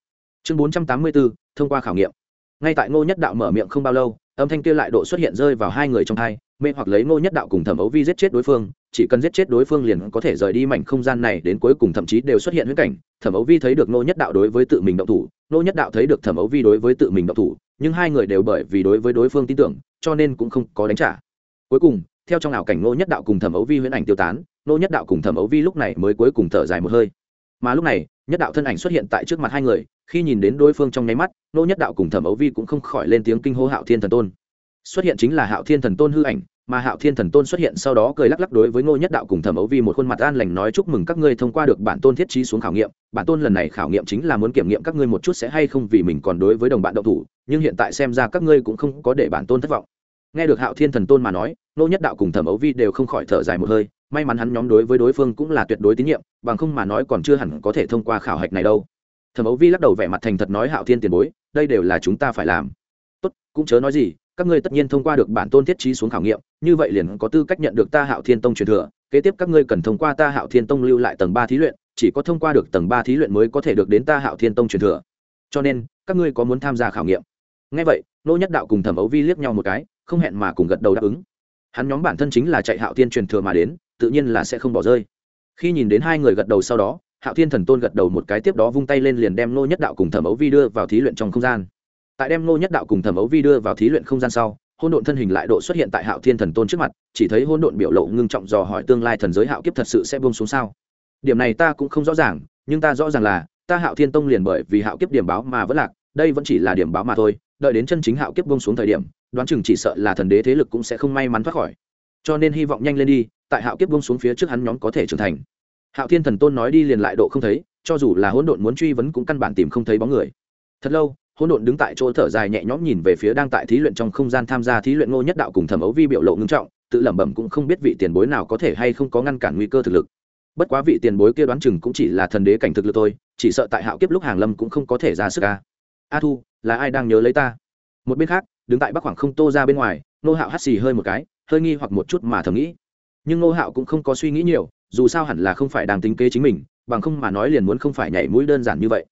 Chương bốn trăm tám mươi b ố thông qua khảo nghiệm. Ngay tại ngô nhất đạo mở miệng không bao lâu âm thanh kia lại độ xuất hiện rơi vào hai người trong hai, mê hoặc lấy ngô nhất đạo cùng thẩm ấu vi giết chết đối phương, chỉ cần giết chết đối phương liền có thể rời đi mảnh không gian này, đến cuối cùng thậm chí đều xuất hiện huyễn cảnh. Thẩm ấu vi thấy được ngô nhất đạo đối với tự mình động thủ, ngô nhất đạo thấy được thẩm ấu vi đối với tự mình động thủ, nhưng hai người đều bởi vì đối với đối phương tin tưởng, cho nên cũng không có đánh trả. Cuối cùng, theo trong ảo cảnh ngô nhất đạo cùng thẩm ấu vi huyễn ảnh tiêu tán, ngô nhất đạo cùng thẩm ấu vi lúc này mới cuối cùng thở dài một hơi mà lúc này, nhất đạo thân ảnh xuất hiện tại trước mặt hai người, khi nhìn đến đối phương trong nháy mắt, nô nhất đạo cùng thẩm ấu vi cũng không khỏi lên tiếng kinh hô hạo thiên thần tôn. Xuất hiện chính là hạo thiên thần tôn hư ảnh, mà hạo thiên thần tôn xuất hiện sau đó cười lắc lắc đối với ngô nhất đạo cùng thẩm ấu vi một khuôn mặt an lành nói chúc mừng các ngươi thông qua được bản tôn thiết trí xuống khảo nghiệm. Bản tôn lần này khảo nghiệm chính là muốn kiểm nghiệm các ngươi một chút sẽ hay không vì mình còn đối với đồng bạn đậu thủ, nhưng hiện tại xem ra các ngươi cũng không có để bản tôn thất vọng nghe được hạo thiên thần tôn mà nói, Nô nhất đạo cùng thẩm ấu vi đều không khỏi thở dài một hơi, may mắn hắn nhóm đối với đối phương cũng là tuyệt đối tín nhiệm, bằng không mà nói còn chưa hẳn có thể thông qua khảo hạch này đâu. Thẩm ấu vi lắc đầu vẻ mặt thành thật nói, hạo thiên tiền bối, đây đều là chúng ta phải làm. Tốt, cũng chớ nói gì, các ngươi tất nhiên thông qua được bản tôn thiết trí xuống khảo nghiệm, như vậy liền có tư cách nhận được ta hạo thiên tông truyền thừa, kế tiếp các ngươi cần thông qua ta hạo thiên tông lưu lại tầng ba thí luyện, chỉ có thông qua được tầng ba thí luyện mới có thể được đến ta hạo thiên tông truyền thừa. Cho nên, các ngươi có muốn tham gia khảo nghiệm? Ngay vậy, nô nhất đạo cùng thẩm ấu vi liếc nhau một cái không hẹn mà cùng gật đầu đáp ứng. Hắn nhóm bản thân chính là chạy hạo thiên truyền thừa mà đến, tự nhiên là sẽ không bỏ rơi. Khi nhìn đến hai người gật đầu sau đó, hạo thiên thần tôn gật đầu một cái tiếp đó vung tay lên liền đem nô nhất đạo cùng thẩm ấu vi đưa vào thí luyện trong không gian. Tại đem nô nhất đạo cùng thẩm ấu vi đưa vào thí luyện không gian sau hôn độn thân hình lại độ xuất hiện tại hạo thiên thần tôn trước mặt, chỉ thấy hôn độn biểu lộ ngưng trọng dò hỏi tương lai thần giới hạo kiếp thật sự sẽ buông xuống sao? Điểm này ta cũng không rõ ràng, nhưng ta rõ ràng là, ta hạo thiên tông liền bởi vì hạo kiếp điểm báo mà vẫn lạc, đây vẫn chỉ là điểm báo mà thôi, đợi đến chân chính hạo kiếp buông xuống thời điểm đoán chừng chỉ sợ là thần đế thế lực cũng sẽ không may mắn thoát khỏi. Cho nên hy vọng nhanh lên đi, tại hạo kiếp buông xuống phía trước hắn nhóm có thể trưởng thành. Hạo thiên thần tôn nói đi liền lại độ không thấy, cho dù là hỗn độn muốn truy vấn cũng căn bản tìm không thấy bóng người. Thật lâu, hỗn độn đứng tại chỗ thở dài nhẹ nhõm nhìn về phía đang tại thí luyện trong không gian tham gia thí luyện ngô nhất đạo cùng thẩm ấu vi biểu lộ ngưng trọng, tự lẩm bẩm cũng không biết vị tiền bối nào có thể hay không có ngăn cản nguy cơ thực lực. Bất quá vị tiền bối kia đoán chừng cũng chỉ là thần đế cảnh thực lực thôi, chỉ sợ tại hạo kiếp lúc hàng lâm cũng không có thể ra sức ca a thu, là ai đang nhớ lấy ta? Một bên khác đứng tại bắc khoảng không tô ra bên ngoài nô hạo hắt xì hơi một cái, hơi nghi hoặc một chút mà thầm nghĩ. Nhưng nô hạo cũng không có suy nghĩ nhiều, dù sao hẳn là không phải đang tính kế chính mình, bằng không mà nói liền muốn không phải nhảy mũi đơn giản như vậy.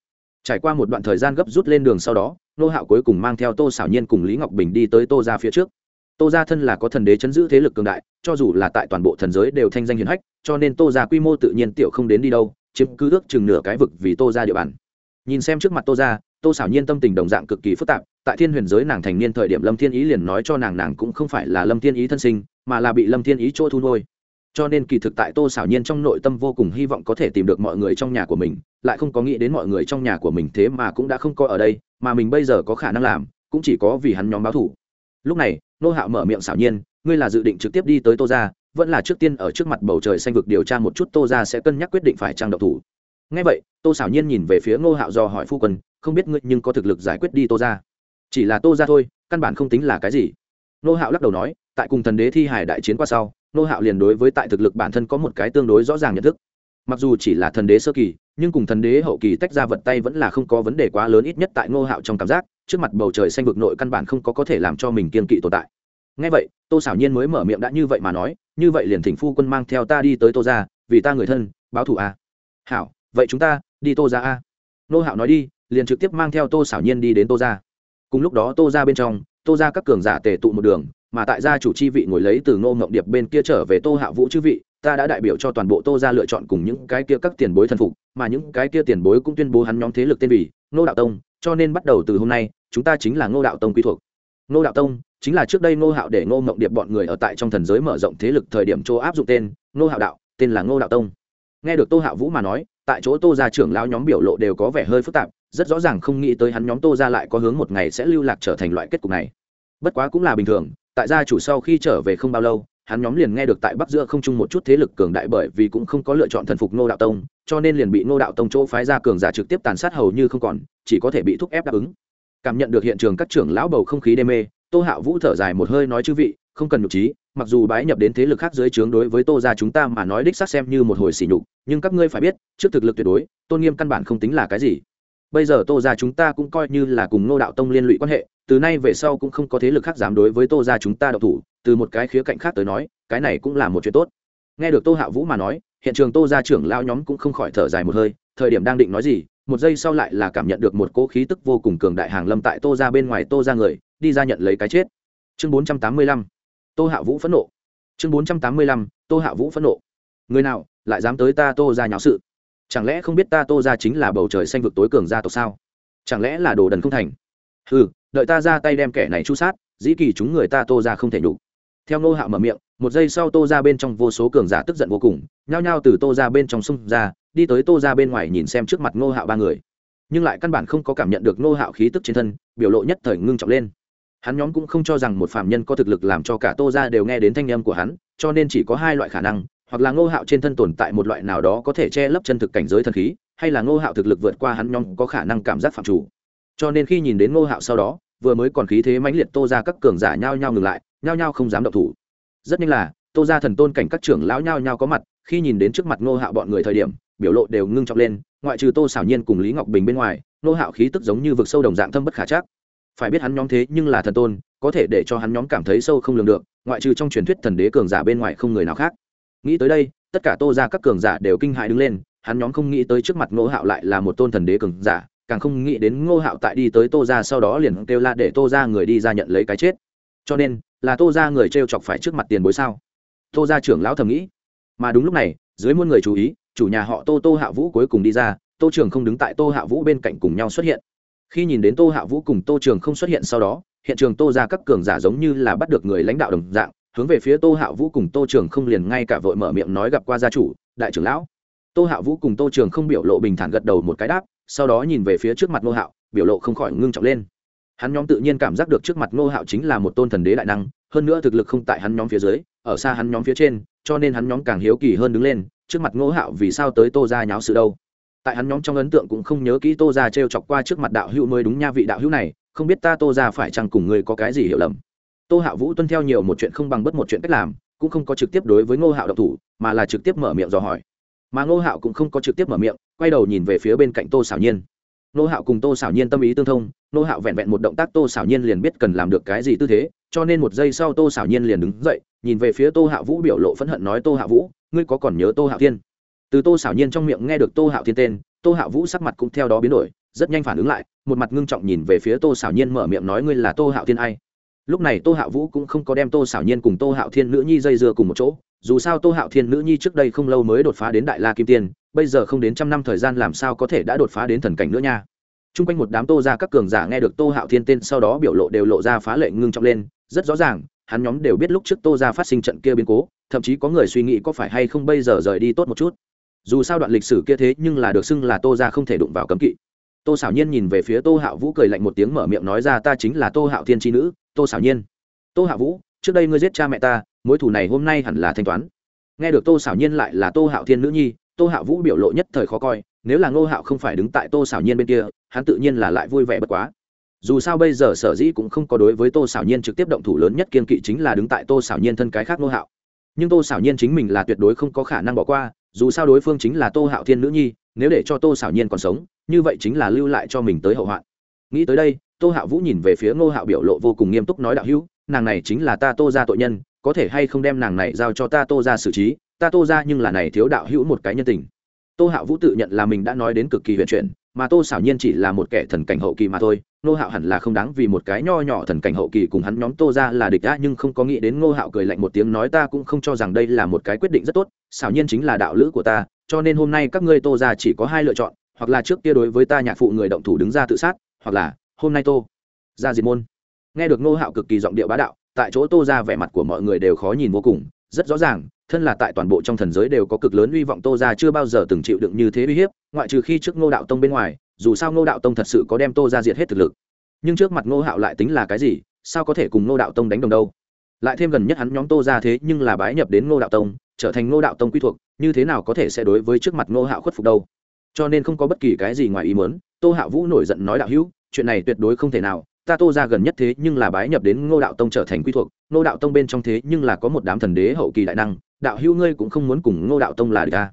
Trải qua một đoạn thời gian gấp rút lên đường sau đó nô hạo cuối cùng mang theo tô xảo nhiên cùng lý ngọc bình đi tới tô ra phía trước. Tô ra thân là có thần đế chấn giữ thế lực cường đại, cho dù là tại toàn bộ thần giới đều thanh danh hiền hách, cho nên tô ra quy mô tự nhiên tiểu không đến đi đâu, chiếm cứ ước chừng nửa cái vực vì tô ra địa bàn. Nhìn xem trước mặt tô ra tô xảo nhiên tâm tình đồng dạng cực kỳ phức tạp tại thiên huyền giới nàng thành niên thời điểm lâm thiên ý liền nói cho nàng nàng cũng không phải là lâm thiên ý thân sinh, mà là bị lâm thiên ý chỗ thu nuôi. Cho nên kỳ thực tại tô xảo nhiên trong nội tâm vô cùng hy vọng có thể tìm được mọi người trong nhà của mình, lại không có nghĩ đến mọi người trong nhà của mình thế mà cũng đã không có ở đây, mà mình bây giờ có khả năng làm, cũng chỉ có vì hắn nhóm báo thủ. Lúc này, nô hạo mở miệng xảo nhiên, ngươi là dự định trực tiếp đi tới tô ra vẫn là trước tiên ở trước mặt bầu trời xanh vực điều tra một chút tô ra sẽ cân nhắc quyết định phải trang độc thủ. Ngay vậy, tô xảo nhiên nhìn về phía ngô hạo do hỏi phu quân, không biết ngươi nhưng có thực lực giải quyết đi tô ra chỉ là tô ra thôi, căn bản không tính là cái gì ngô hạo lắc đầu nói, tại cùng thần đế thi hải đại chiến qua sau ngô hạo liền đối với tại thực lực bản thân có một cái tương đối rõ ràng nhận thức mặc dù chỉ là thần đế sơ kỳ, nhưng cùng thần đế hậu kỳ tách ra vật tay vẫn là không có vấn đề quá lớn ít nhất tại ngô hạo trong cảm giác, trước mặt bầu trời xanh vực nội căn bản không có có thể làm cho mình kiên kỵ tồn tại ngay vậy, tô xảo nhiên mới mở miệng đã như vậy mà nói, như vậy liền thỉnh phu quân mang theo ta đi tới tô ra vì ta người thân, báo thủ a à. hảo, vậy chúng ta đi tô ra a à. nô hạo nói đi, liền trực tiếp mang theo tô xảo nhiên đi đến tô ra cùng lúc đó tô ra bên trong, tô ra các cường giả tề tụ một đường, mà tại gia chủ chi vị ngồi lấy từ ngô ngộng điệp bên kia trở về tô hạ vũ chư vị, ta đã đại biểu cho toàn bộ tô ra lựa chọn cùng những cái kia các tiền bối thần phục, mà những cái kia tiền bối cũng tuyên bố hắn nhóm thế lực tên vì ngô đạo tông, cho nên bắt đầu từ hôm nay, chúng ta chính là ngô đạo tông quy thuộc. Ngô đạo tông chính là trước đây ngô hạo để ngô ngộng điệp bọn người ở tại trong thần giới mở rộng thế lực thời điểm chỗ áp dụng tên ngô hạo đạo, tên là ngô đạo tông. Nghe được tô hạo vũ mà nói, tại chỗ tô ra trưởng lão nhóm biểu lộ đều có vẻ hơi phức tạp rất rõ ràng không nghĩ tới hắn nhóm tô ra lại có hướng một ngày sẽ lưu lạc trở thành loại kết cục này. Bất quá cũng là bình thường, tại gia chủ sau khi trở về không bao lâu, hắn nhóm liền nghe được tại bắc giữa không chung một chút thế lực cường đại bởi vì cũng không có lựa chọn thần phục ngô đạo tông, cho nên liền bị ngô đạo tông chỗ phái ra cường giả trực tiếp tàn sát hầu như không còn, chỉ có thể bị thúc ép đáp ứng. Cảm nhận được hiện trường các trưởng lão bầu không khí đê mê, tô hạo vũ thở dài một hơi nói chư vị, không cần nhục trí, mặc dù bái nhập đến thế lực khác dưới trướng đối với tô ra chúng ta mà nói đích xác xem như một hồi sỉ nhục, nhưng các ngươi phải biết, trước thực lực tuyệt đối, tôn nghiêm căn bản không tính là cái gì bây giờ tô ra chúng ta cũng coi như là cùng nô đạo tông liên lụy quan hệ, từ nay về sau cũng không có thế lực khác dám đối với tô ra chúng ta độc thủ, từ một cái khía cạnh khác tới nói, cái này cũng là một chuyện tốt. Nghe được tô hạ vũ mà nói, hiện trường tô ra trưởng lao nhóm cũng không khỏi thở dài một hơi, thời điểm đang định nói gì, một giây sau lại là cảm nhận được một cỗ khí tức vô cùng cường đại hàng lâm tại tô ra bên ngoài tô ra người, đi ra nhận lấy cái chết. Chương bốn trăm tám mươi lăm, tô hạ vũ phẫn nộ. Chương bốn trăm tám mươi lăm, tô hạ vũ phẫn nộ. Người nào, lại dám tới ta tô ra nháo sự? Chẳng lẽ không biết ta tô ra chính là bầu trời xanh vực tối cường gia tộc sao? Chẳng lẽ là đồ đần không thành? Ừ đợi ta ra tay đem kẻ này chu sát, dĩ kỳ chúng người ta tô ra không thể nhục. Theo nô hạo mở miệng, một giây sau tô ra bên trong vô số cường giả tức giận vô cùng, nhao nhao từ tô ra bên trong sông ra, đi tới tô ra bên ngoài nhìn xem trước mặt nô hạo ba người. Nhưng lại căn bản không có cảm nhận được nô hạo khí tức trên thân, biểu lộ nhất thời ngưng trọng lên. Hắn nhóm cũng không cho rằng một phạm nhân có thực lực làm cho cả tô ra đều nghe đến thanh âm của hắn, cho nên chỉ có hai loại khả năng hoặc là ngô hạo trên thân tồn tại một loại nào đó có thể che lấp chân thực cảnh giới thần khí, hay là ngô hạo thực lực vượt qua hắn nhóm có khả năng cảm giác phạm chủ. Cho nên khi nhìn đến ngô hạo sau đó, vừa mới còn khí thế mãnh liệt tô ra các cường giả nhao nhao ngừng lại, nhao nhao không dám động thủ. Rất nhanh là, tô ra thần tôn cảnh các trưởng lão nhao nhao có mặt, khi nhìn đến trước mặt ngô hạo bọn người thời điểm, biểu lộ đều ngưng trọng lên, ngoại trừ tô xảo nhiên cùng lý ngọc bình bên ngoài, ngô hạo khí tức giống như vực sâu đồng dạng thâm bất khả chắc. Phải biết hắn nhóm thế nhưng là thần tôn, có thể để cho hắn nhóm cảm thấy sâu không lường được, ngoại trừ trong truyền thuyết thần đế cường giả bên ngoài không người nào khác nghĩ tới đây, tất cả tô ra các cường giả đều kinh hại đứng lên, hắn nhóm không nghĩ tới trước mặt ngô hạo lại là một tôn thần đế cường giả, càng không nghĩ đến ngô hạo tại đi tới tô ra sau đó liền kêu la để tô ra người đi ra nhận lấy cái chết. Cho nên, là tô ra người t r e o chọc phải trước mặt tiền bối sao? Tô ra trưởng lão thầm nghĩ. Mà đúng lúc này, dưới muôn người chú ý, chủ nhà họ tô tô hạ vũ cuối cùng đi ra, tô trường không đứng tại tô hạ vũ bên cạnh cùng nhau xuất hiện. Khi nhìn đến tô hạ vũ cùng tô trường không xuất hiện sau đó, hiện trường tô ra các cường giả giống như là bắt được người lãnh đạo đồng dạng hướng về phía tô hạ vũ cùng tô trường không liền ngay cả vội mở miệng nói gặp qua gia chủ, đại trưởng lão. Tô hạ vũ cùng tô trường không biểu lộ bình thản gật đầu một cái đáp, sau đó nhìn về phía trước mặt ngô hạo, biểu lộ không khỏi ngưng trọng lên. Hắn nhóm tự nhiên cảm giác được trước mặt ngô hạo chính là một tôn thần đế đại năng, hơn nữa thực lực không tại hắn nhóm phía dưới, ở xa hắn nhóm phía trên, cho nên hắn nhóm càng hiếu kỳ hơn đứng lên, trước mặt ngô hạo vì sao tới tô ra nháo sự đâu. Tại hắn nhóm trong ấn tượng cũng không nhớ kỹ tô ra t r e o chọc qua trước mặt đạo hữu mới đúng nha vị đạo hữu này, không biết ta tô ra phải chăng cùng người có cái gì hiểu lầm tô hạo vũ tuân theo nhiều một chuyện không bằng bất một chuyện cách làm, cũng không có trực tiếp đối với ngô hạo độc thủ, mà là trực tiếp mở miệng dò hỏi. Mà ngô hạo cũng không có trực tiếp mở miệng, quay đầu nhìn về phía bên cạnh tô xảo nhiên. Ngô hạo cùng tô xảo nhiên tâm ý tương thông, ngô hạo vẹn vẹn một động tác tô xảo nhiên liền biết cần làm được cái gì tư thế, cho nên một giây sau tô xảo nhiên liền đứng dậy, nhìn về phía tô hạo vũ biểu lộ phẫn hận nói, tô hạo vũ, ngươi có còn nhớ tô hạo thiên? Từ tô xảo nhiên trong miệng nghe được tô hạo thiên tên, tô hạo vũ sắc mặt cũng theo đó biến đổi, rất nhanh phản ứng lại, một mặt ngưng trọng nhìn về phía tô xảo nhiên mở miệng nói, ngươi là tô hạo thiên ai? Lúc này tô hạo vũ cũng không có đem tô xảo nhiên cùng tô hạo thiên nữ nhi dây dưa cùng một chỗ, dù sao tô hạo thiên nữ nhi trước đây không lâu mới đột phá đến đại la kim tiên, bây giờ không đến trăm năm thời gian làm sao có thể đã đột phá đến thần cảnh nữa nha. T r u n g quanh một đám tô ra các cường giả nghe được tô hạo thiên tên sau đó biểu lộ đều lộ ra phá lệ ngưng trọng lên, rất rõ ràng, hắn nhóm đều biết lúc trước tô ra phát sinh trận kia biến cố, thậm chí có người suy nghĩ có phải hay không bây giờ rời đi tốt một chút. Dù sao đoạn lịch sử kia thế nhưng là được xưng là tô ra không thể đụng vào cấm kỵ. Tô xảo nhiên nhìn về phía tô hạo vũ cười lạnh một tiếng mở miệng nói ra ta chính là tô hạo thiên tri nữ tô xảo nhiên. Tô hạo vũ, trước đây ngươi giết cha mẹ ta, mối thù này hôm nay hẳn là thanh toán. Nghe được tô xảo nhiên lại là tô hạo thiên nữ nhi, tô hạo vũ biểu lộ nhất thời khó coi, nếu là ngô hạo không phải đứng tại tô xảo nhiên bên kia, hắn tự nhiên là lại vui vẻ bất quá. Dù sao bây giờ sở dĩ cũng không có đối với tô xảo nhiên trực tiếp động thủ lớn nhất kiên kỵ chính là đứng tại tô xảo nhiên thân cái khác ngô hạo. Nhưng tô xảo nhiên chính mình là tuyệt đối không có khả năng bỏ qua, dù sao đối phương chính là tô hạo thiên nữ nhi, nếu để cho tô xảo nhiên còn sống, như vậy chính là lưu lại cho mình tới hậu hoạn. Nghĩ tới đây tô hạo vũ nhìn về phía ngô hạo biểu lộ vô cùng nghiêm túc nói đạo hữu, nàng này chính là ta tô ra tội nhân, có thể hay không đem nàng này giao cho ta tô ra xử trí, ta tô ra nhưng là này thiếu đạo hữu một cái nhân tình. Tô hạo vũ tự nhận là mình đã nói đến cực kỳ huyện chuyển, mà tô xảo nhiên chỉ là một kẻ thần cảnh hậu kỳ mà thôi, ngô hạo hẳn là không đáng vì một cái nho nhỏ thần cảnh hậu kỳ cùng hắn nhóm tô ra là địch đã nhưng không có nghĩ đến ngô hạo cười lạnh một tiếng nói ta cũng không cho rằng đây là một cái quyết định rất tốt, xảo nhiên chính là đạo lữ của ta, cho nên hôm nay các ngươi tô ra chỉ có hai lựa chọn, hoặc là trước kia đối với ta nhạc phụ người động thủ đứng ra tự sát, hoặc là hôm nay tô ra diệt môn. Nghe được ngô hạo cực kỳ giọng điệu bá đạo, tại chỗ tô ra vẻ mặt của mọi người đều khó nhìn vô cùng. Rất rõ ràng, thân là tại toàn bộ trong thần giới đều có cực lớn hy vọng tô ra chưa bao giờ từng chịu đựng như thế uy hiếp, ngoại trừ khi trước ngô đạo tông bên ngoài, dù sao ngô đạo tông thật sự có đem tô ra diệt hết thực lực. Nhưng trước mặt ngô hạo lại tính là cái gì, sao có thể cùng ngô đạo tông đánh đồng đâu? Lại thêm gần nhất hắn nhóm tô ra thế nhưng là bái nhập đến ngô đạo tông, trở thành ngô đạo tông quy thuộc, như thế nào có thể sẽ đối với trước mặt ngô hạo khuất phục đâu? Cho nên không có bất kỳ cái gì ngoài ý muốn, tô hạo vũ nổi giận nói đạo hữu chuyện này tuyệt đối không thể nào, ta tô ra gần nhất thế nhưng là bái nhập đến ngô đạo tông trở thành quy thuộc, ngô đạo tông bên trong thế nhưng là có một đám thần đế hậu kỳ đại năng, đạo hữu ngươi cũng không muốn cùng ngô đạo tông là địch ta.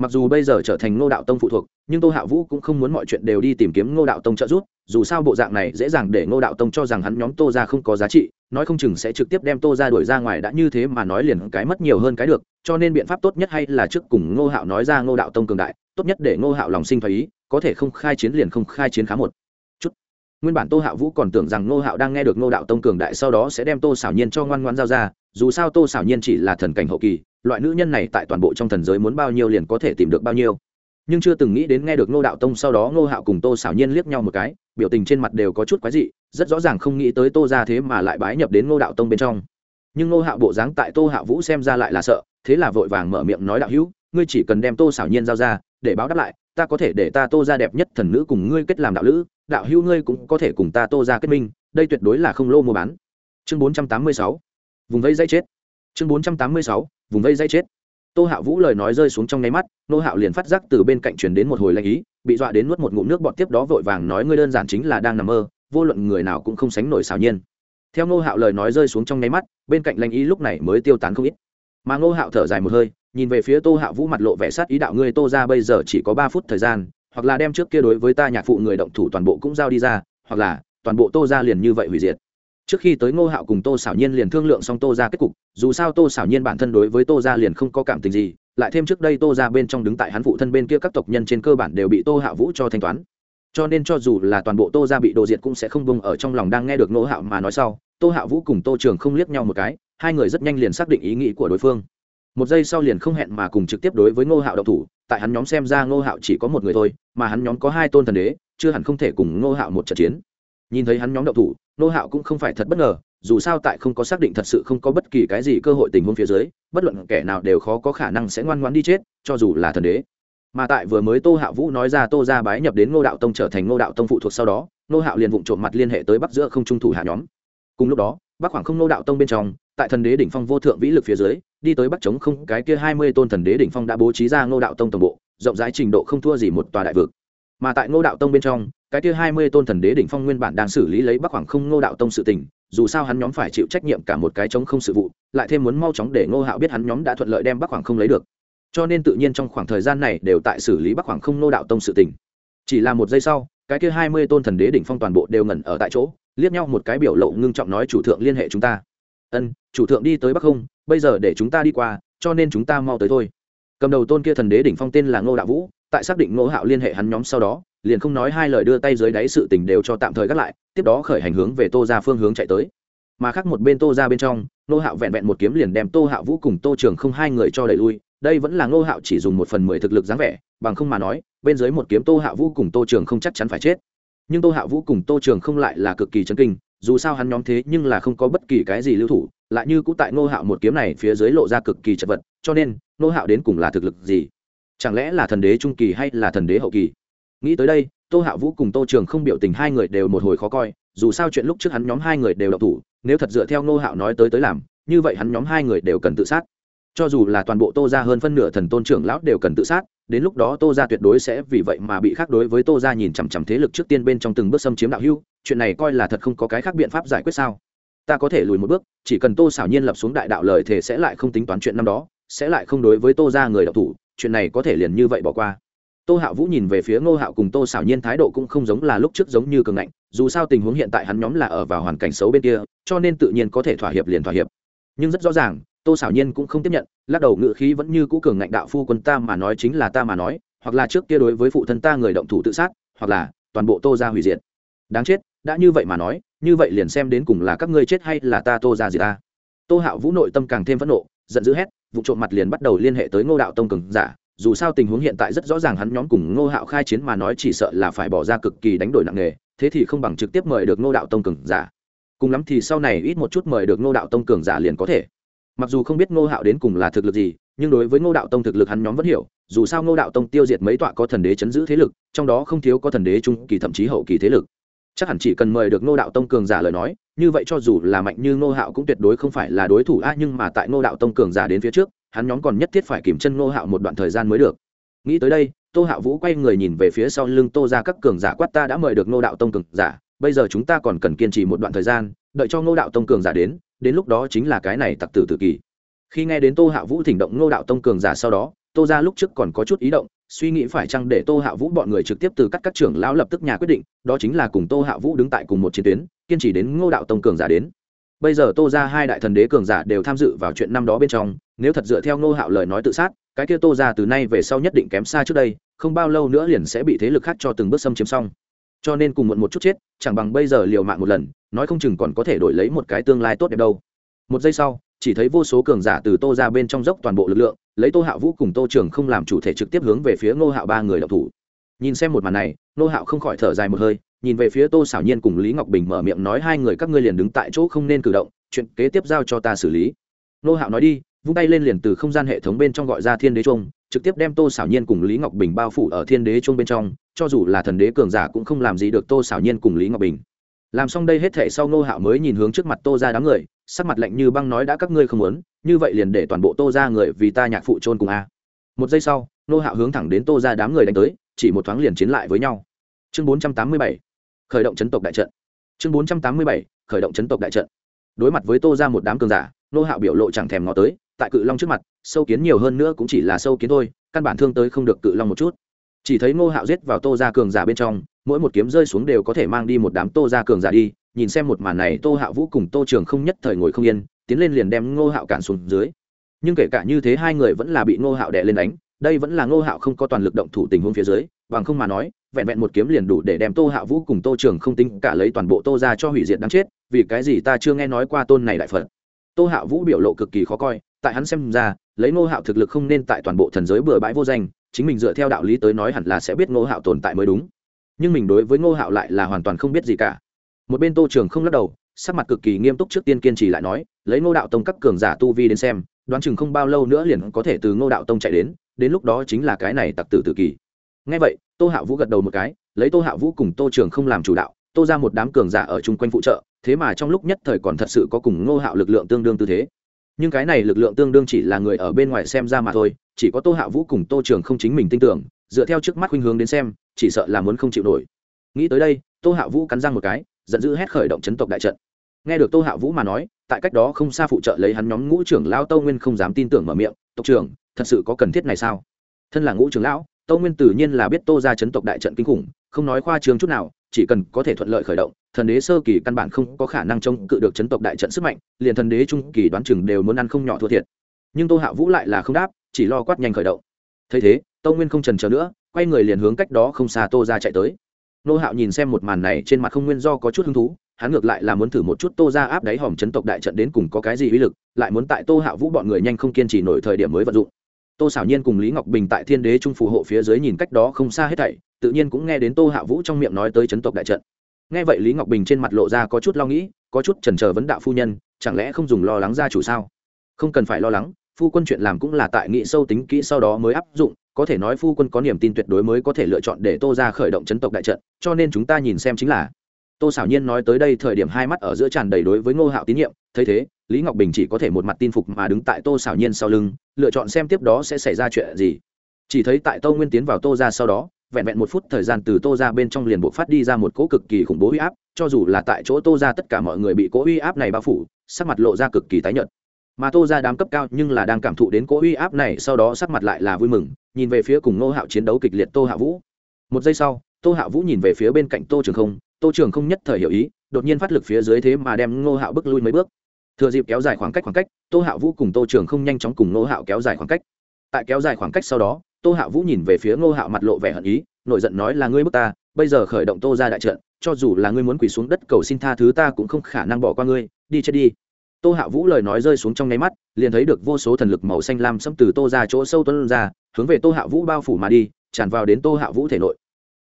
Mặc dù bây giờ trở thành ngô đạo tông phụ thuộc, nhưng tô hạ vũ cũng không muốn mọi chuyện đều đi tìm kiếm ngô đạo tông trợ giúp, dù sao bộ dạng này dễ dàng để ngô đạo tông cho rằng hắn nhóm tô ra không có giá trị, nói không chừng sẽ trực tiếp đem tô ra đuổi ra ngoài đã như thế mà nói liền cái mất nhiều hơn cái được, cho nên biện pháp tốt nhất hay là trước cùng ngô hạo nói ra ngô đạo tông cường đại, tốt nhất để ngô hạo lòng sinh thái ý, có thể không khai chiến liền không khai chiến khá một nguyên bản tô hạo vũ còn tưởng rằng ngô hạo đang nghe được ngô đạo tông cường đại sau đó sẽ đem tô xảo nhiên cho ngoan ngoan giao ra, dù sao tô xảo nhiên chỉ là thần cảnh hậu kỳ, loại nữ nhân này tại toàn bộ trong thần giới muốn bao nhiêu liền có thể tìm được bao nhiêu. Nhưng chưa từng nghĩ đến nghe được ngô đạo tông sau đó ngô hạo cùng tô xảo nhiên liếc nhau một cái, biểu tình trên mặt đều có chút quái dị, rất rõ ràng không nghĩ tới tô ra thế mà lại bái nhập đến ngô đạo tông bên trong. Nhưng ngô hạo bộ dáng tại tô hạo vũ xem ra lại là sợ, thế là vội vàng mở miệng nói đạo hữu, ngươi chỉ cần đem tô xảo nhiên giao ra, để báo đáp lại, ta có thể để ta tô ra đẹp nhất thần nữ cùng ngươi kết làm đạo lữ đạo hữu ngươi cũng có thể cùng ta tô ra kết minh, đây tuyệt đối là không lô mua bán. Chương bốn trăm tám mươi sáu, vùng vây dây chết. Chương bốn trăm tám mươi sáu, vùng vây dây chết. Tô hạo vũ lời nói rơi xuống trong nháy mắt, nô hạo liền phát giác từ bên cạnh truyền đến một hồi lanh ý, bị dọa đến nuốt một ngụm nước bọt tiếp đó vội vàng nói ngươi đơn giản chính là đang nằm mơ, vô luận người nào cũng không sánh nổi xảo nhiên. Theo nô hạo lời nói rơi xuống trong nháy mắt, bên cạnh lanh ý lúc này mới tiêu tán không ít. Mà nô hạo thở dài một hơi, nhìn về phía tô hạo vũ mặt lộ vẻ sát ý đạo ngươi tô ra bây giờ chỉ có ba phút thời gian hoặc là đem trước kia đối với ta nhạc phụ người động thủ toàn bộ cũng giao đi ra, hoặc là toàn bộ tô ra liền như vậy hủy diệt. Trước khi tới ngô hạo cùng tô xảo nhiên liền thương lượng xong tô ra kết cục, dù sao tô xảo nhiên bản thân đối với tô ra liền không có cảm tình gì, lại thêm trước đây tô ra bên trong đứng tại hắn phụ thân bên kia các tộc nhân trên cơ bản đều bị tô hạo vũ cho thanh toán. Cho nên cho dù là toàn bộ tô ra bị đồ diệt cũng sẽ không bông ở trong lòng đang nghe được ngô hạo mà nói sau, tô hạo vũ cùng tô trường không liếc nhau một cái, hai người rất nhanh liền xác định ý nghĩ của đối phương một giây sau liền không hẹn mà cùng trực tiếp đối với ngô hạo đậu thủ, tại hắn nhóm xem ra ngô hạo chỉ có một người thôi, mà hắn nhóm có hai tôn thần đế, chưa hẳn không thể cùng ngô hạo một trận chiến. Nhìn thấy hắn nhóm đậu thủ, Ngô hạo cũng không phải thật bất ngờ, dù sao tại không có xác định thật sự không có bất kỳ cái gì cơ hội tình huống phía dưới, bất luận kẻ nào đều khó có khả năng sẽ ngoan ngoan đi chết, cho dù là thần đế. Mà tại vừa mới tô hạo vũ nói ra tô ra bái nhập đến ngô đạo tông trở thành ngô đạo tông phụ thuộc sau đó, Ngô hạo liền vụng trộm mặt liên hệ tới bắc giữa không trung thủ hạ nhóm. Cùng lúc đó, bắc khoảng không ngô đạo tông bên trong, tại thần đế đỉnh phong vô thượng vĩ lực phía dưới đi tới bắc chống không, cái kia hai mươi tôn thần đế đỉnh phong đã bố trí ra ngô đạo tông tổng bộ, rộng rãi trình độ không thua gì một tòa đại vực. Mà tại ngô đạo tông bên trong, cái kia hai mươi tôn thần đế đỉnh phong nguyên bản đang xử lý lấy bắc hoàng không ngô đạo tông sự tình, dù sao hắn nhóm phải chịu trách nhiệm cả một cái chống không sự vụ, lại thêm muốn mau chóng để ngô hạo biết hắn nhóm đã thuận lợi đem bắc hoàng không lấy được. Cho nên tự nhiên trong khoảng thời gian này đều tại xử lý bắc hoàng không ngô đạo tông sự tình. Chỉ là một giây sau, cái kia hai mươi tôn thần đế đỉnh phong toàn bộ đều ngẩn ở tại chỗ, liếc nhau một cái biểu lộ ngưng trọng nói, chủ thượng liên hệ chúng ta. Ân, chủ thượng đi tới bắc không bây giờ để chúng ta đi qua, cho nên chúng ta mau tới thôi. Cầm đầu tôn kia thần đế đỉnh phong tên là ngô đạo vũ, tại xác định ngô hạo liên hệ hắn nhóm sau đó, liền không nói hai lời đưa tay dưới đáy sự tình đều cho tạm thời gác lại, tiếp đó khởi hành hướng về tô ra phương hướng chạy tới. Mà khác một bên tô ra bên trong, ngô hạo vẹn vẹn một kiếm liền đem tô hạo vũ cùng tô trường không hai người cho đẩy lui, đây vẫn là ngô hạo chỉ dùng một phần mười thực lực dáng vẻ, bằng không mà nói, bên dưới một kiếm tô hạo vũ cùng tô trường không chắc chắn phải chết nhưng tô hạo vũ cùng tô trường không lại là cực kỳ chấn kinh, dù sao hắn nhóm thế nhưng là không có bất kỳ cái gì lưu thủ, lại như cũ tại ngô hạo một kiếm này phía dưới lộ ra cực kỳ chật vật, cho nên, ngô hạo đến cùng là thực lực gì? Chẳng lẽ là thần đế trung kỳ hay là thần đế hậu kỳ? Nghĩ tới đây, tô hạ vũ cùng tô trường không biểu tình hai người đều một hồi khó coi, dù sao chuyện lúc trước hắn nhóm hai người đều đậu thủ, nếu thật dựa theo ngô hạo nói tới tới làm, như vậy hắn nhóm hai người đều cần tự sát. Cho dù là toàn bộ tô ra hơn phân nửa thần tôn trưởng lão đều cần tự sát đến lúc đó tô ra tuyệt đối sẽ vì vậy mà bị khác đối với tô ra nhìn chằm chằm thế lực trước tiên bên trong từng bước xâm chiếm đạo hưu, chuyện này coi là thật không có cái khác biện pháp giải quyết sao? Ta có thể lùi một bước, chỉ cần tô xảo nhiên lập xuống đại đạo lời thề sẽ lại không tính toán chuyện năm đó, sẽ lại không đối với tô ra người đạo thủ, chuyện này có thể liền như vậy bỏ qua. Tô hạo vũ nhìn về phía ngô hạo cùng tô xảo nhiên thái độ cũng không giống là lúc trước giống như cường ngạnh, dù sao tình huống hiện tại hắn nhóm là ở vào hoàn cảnh xấu bên kia, cho nên tự nhiên có thể thỏa hiệp liền thỏa hiệp. Nhưng rất rõ ràng tô xảo nhiên cũng không tiếp nhận, lắc đầu ngự khí vẫn như cũ cường ngạnh đạo phu quân ta mà nói chính là ta mà nói, hoặc là trước kia đối với phụ thân ta người động thủ tự sát, hoặc là toàn bộ tô ra hủy diệt. Đáng chết, đã như vậy mà nói, như vậy liền xem đến cùng là các ngươi chết hay là ta tô ra gì ta. Tô hạo vũ nội tâm càng thêm phẫn nộ, giận dữ hét, vụ trộm mặt liền bắt đầu liên hệ tới ngô đạo tông cường giả, dù sao tình huống hiện tại rất rõ ràng hắn nhóm cùng ngô hạo khai chiến mà nói chỉ sợ là phải bỏ ra cực kỳ đánh đổi nặng nề, thế thì không bằng trực tiếp mời được ngô đạo tông cường giả. Cùng lắm thì sau này ít một chút mời được ngô đạo tông cường giả liền có thể mặc dù không biết ngô hạo đến cùng là thực lực gì, nhưng đối với ngô đạo tông thực lực hắn nhóm vẫn hiểu, dù sao ngô đạo tông tiêu diệt mấy tọa có thần đế chấn giữ thế lực, trong đó không thiếu có thần đế trung kỳ thậm chí hậu kỳ thế lực. Chắc hẳn chỉ cần mời được ngô đạo tông cường giả lời nói, như vậy cho dù là mạnh như ngô hạo cũng tuyệt đối không phải là đối thủ a, nhưng mà tại ngô đạo tông cường giả đến phía trước, hắn nhóm còn nhất thiết phải kìm chân ngô hạo một đoạn thời gian mới được. Nghĩ tới đây, tô hạo vũ quay người nhìn về phía sau lưng tô ra các cường giả quát ta đã mời được ngô đạo tông cường giả, bây giờ chúng ta còn cần kiên trì một đoạn thời gian, đợi cho ngô đạo tông cường giả đến đến lúc đó chính là cái này tặc tử tự kỳ. Khi nghe đến tô hạ vũ thỉnh động ngô đạo tông cường giả sau đó, tô ra lúc trước còn có chút ý động, suy nghĩ phải chăng để tô hạ vũ bọn người trực tiếp từ các các trưởng lão lập tức nhà quyết định, đó chính là cùng tô hạ vũ đứng tại cùng một chiến tuyến, kiên trì đến ngô đạo tông cường giả đến. Bây giờ tô ra hai đại thần đế cường giả đều tham dự vào chuyện năm đó bên trong, nếu thật dựa theo ngô hạo lời nói tự sát, cái kia tô ra từ nay về sau nhất định kém xa trước đây, không bao lâu nữa liền sẽ bị thế lực khác cho từng bước xâm chiếm xong cho nên cùng muộn một chút chết, chẳng bằng bây giờ liều mạng một lần, nói không chừng còn có thể đổi lấy một cái tương lai tốt đẹp đâu. Một giây sau, chỉ thấy vô số cường giả từ tô ra bên trong dốc toàn bộ lực lượng, lấy tô hạo vũ cùng tô trường không làm chủ thể trực tiếp hướng về phía ngô hạo ba người đọc thủ. Nhìn xem một màn này, ngô hạo không khỏi thở dài một hơi, nhìn về phía tô xảo nhiên cùng lý ngọc bình mở miệng nói hai người các ngươi liền đứng tại chỗ không nên cử động, chuyện kế tiếp giao cho ta xử lý. Ngô hạo nói đi, vung tay lên liền từ không gian hệ thống bên trong gọi ra thiên đế trung trực tiếp đem tô xảo nhiên cùng lý ngọc bình bao phủ ở thiên đế trung bên trong, cho dù là thần đế cường giả cũng không làm gì được tô xảo nhiên cùng lý ngọc bình. Làm xong đây hết thể sau ngô hạo mới nhìn hướng trước mặt tô ra đám người, sắc mặt lạnh như băng nói đã các ngươi không muốn, như vậy liền để toàn bộ tô ra người vì ta nhạc phụ trôn cùng a. Một giây sau, ngô hạo hướng thẳng đến tô ra đám người đánh tới, chỉ một thoáng liền chiến lại với nhau. Chương bốn trăm tám mươi bảy, khởi động chấn tộc đại trận. Chương bốn trăm tám mươi bảy, khởi động chấn tộc đại trận. Đối mặt với tô ra một đám cường giả, ngô hạo biểu lộ chẳng thèm ngó tới tại cự long trước mặt, sâu kiến nhiều hơn nữa cũng chỉ là sâu kiến thôi, căn bản thương tới không được cự long một chút. Chỉ thấy ngô hạo giết vào tô ra cường giả bên trong, mỗi một kiếm rơi xuống đều có thể mang đi một đám tô ra cường giả đi, nhìn xem một màn này tô hạo vũ cùng tô trường không nhất thời ngồi không yên, tiến lên liền đem ngô hạo cản xuống dưới. Nhưng kể cả như thế hai người vẫn là bị ngô hạo đè lên đánh, đây vẫn là ngô hạo không có toàn lực động thủ tình huống phía dưới, bằng không mà nói, vẹn vẹn một kiếm liền đủ để đem tô hạo vũ cùng tô trường không tính cả lấy toàn bộ tô ra cho hủy diệt đáng chết, vì cái gì ta chưa nghe nói qua tôn này đại phật. Tô hạo vũ biểu lộ cực kỳ khó coi tại hắn xem ra, lấy ngô hạo thực lực không nên tại toàn bộ thần giới bừa bãi vô danh, chính mình dựa theo đạo lý tới nói hẳn là sẽ biết ngô hạo tồn tại mới đúng. Nhưng mình đối với ngô hạo lại là hoàn toàn không biết gì cả. Một bên tô trường không lắc đầu, sắc mặt cực kỳ nghiêm túc trước tiên kiên trì lại nói, lấy ngô đạo tông các cường giả tu vi đến xem, đoán chừng không bao lâu nữa liền có thể từ ngô đạo tông chạy đến đến lúc đó chính là cái này tặc tử tự kỳ. Ngay vậy, tô hạ vũ gật đầu một cái, lấy tô hạ vũ cùng tô trường không làm chủ đạo, tô ra một đám cường giả ở chung quanh phụ trợ, thế mà trong lúc nhất thời còn thật sự có cùng ngô hạo lực lượng tương đương tư thế nhưng cái này lực lượng tương đương chỉ là người ở bên ngoài xem ra mà thôi, chỉ có tô hạ vũ cùng tô trường không chính mình tin tưởng, dựa theo trước mắt khuynh hướng đến xem, chỉ sợ là muốn không chịu nổi. Nghĩ tới đây, tô hạ vũ cắn răng một cái, giận dữ hét khởi động chấn tộc đại trận. Nghe được tô hạ vũ mà nói, tại cách đó không xa phụ trợ lấy hắn nhóm ngũ trưởng lao tâu nguyên không dám tin tưởng mở miệng, tộc trưởng, thật sự có cần thiết này sao? Thân là ngũ trưởng lão, tâu nguyên tự nhiên là biết tô ra chấn tộc đại trận kinh khủng, không nói khoa trường chút nào chỉ cần có thể thuận lợi khởi động, thần đế sơ kỳ căn bản không có khả năng chống cự được chấn tộc đại trận sức mạnh, liền thần đế trung kỳ đoán chừng đều muốn ăn không nhỏ thua thiệt. Nhưng tô hạ vũ lại là không đáp, chỉ lo quát nhanh khởi động. Thấy thế tâu nguyên không trần chờ nữa, quay người liền hướng cách đó không xa tô ra chạy tới. Nô hạo nhìn xem một màn này trên mặt không nguyên do có chút hứng thú, hắn ngược lại là muốn thử một chút tô ra áp đáy hòm chấn tộc đại trận đến cùng có cái gì uy lực, lại muốn tại tô hạo vũ bọn người nhanh không kiên trì nổi thời điểm mới vận dụng tô xảo nhiên cùng lý ngọc bình tại thiên đế trung phù hộ phía dưới nhìn cách đó không xa hết thảy, tự nhiên cũng nghe đến tô hạo vũ trong miệng nói tới chấn tộc đại trận. Nghe vậy lý ngọc bình trên mặt lộ ra có chút lo nghĩ, có chút chần chờ vấn đạo phu nhân, chẳng lẽ không dùng lo lắng ra chủ sao? Không cần phải lo lắng, phu quân chuyện làm cũng là tại nghị sâu tính kỹ sau đó mới áp dụng, có thể nói phu quân có niềm tin tuyệt đối mới có thể lựa chọn để tô ra khởi động chấn tộc đại trận, cho nên chúng ta nhìn xem chính là. Tô xảo nhiên nói tới đây thời điểm hai mắt ở giữa tràn đầy đối với ngô hạo tín nhiệm, thấy thế lý ngọc bình chỉ có thể một mặt tin phục mà đứng tại tô xảo nhiên sau lưng, lựa chọn xem tiếp đó sẽ xảy ra chuyện gì. Chỉ thấy tại tô nguyên tiến vào tô ra sau đó, vẹn vẹn một phút thời gian từ tô ra bên trong liền bộ phát đi ra một cỗ cực kỳ khủng bố uy áp, cho dù là tại chỗ tô ra tất cả mọi người bị cỗ uy áp này bao phủ, sắc mặt lộ ra cực kỳ tái nhợt. Mà tô ra đám cấp cao nhưng là đang cảm thụ đến cỗ uy áp này, sau đó sắc mặt lại là vui mừng, nhìn về phía cùng ngô hạo chiến đấu kịch liệt tô hạ vũ. Một giây sau, tô hạ vũ nhìn về phía bên cạnh tô trường không, tô trường không nhất thời hiểu ý, đột nhiên phát lực phía dưới thế mà đem ngô hạo bước lui mấy bước thừa dịp kéo dài khoảng cách khoảng cách, tô hạ vũ cùng tô trường không nhanh chóng cùng ngô hạo kéo dài khoảng cách. Tại kéo dài khoảng cách sau đó, tô hạ vũ nhìn về phía ngô hạo mặt lộ vẻ hận ý, nổi giận nói là ngươi bước ta, bây giờ khởi động tô ra đại trận, cho dù là ngươi muốn quỳ xuống đất cầu xin tha thứ ta cũng không khả năng bỏ qua ngươi, đi chết đi. Tô hạ vũ lời nói rơi xuống trong nháy mắt, liền thấy được vô số thần lực màu xanh lam xâm từ tô ra chỗ sâu tuân ra, hướng về tô hạ vũ bao phủ mà đi, tràn vào đến tô hạ vũ thể nội.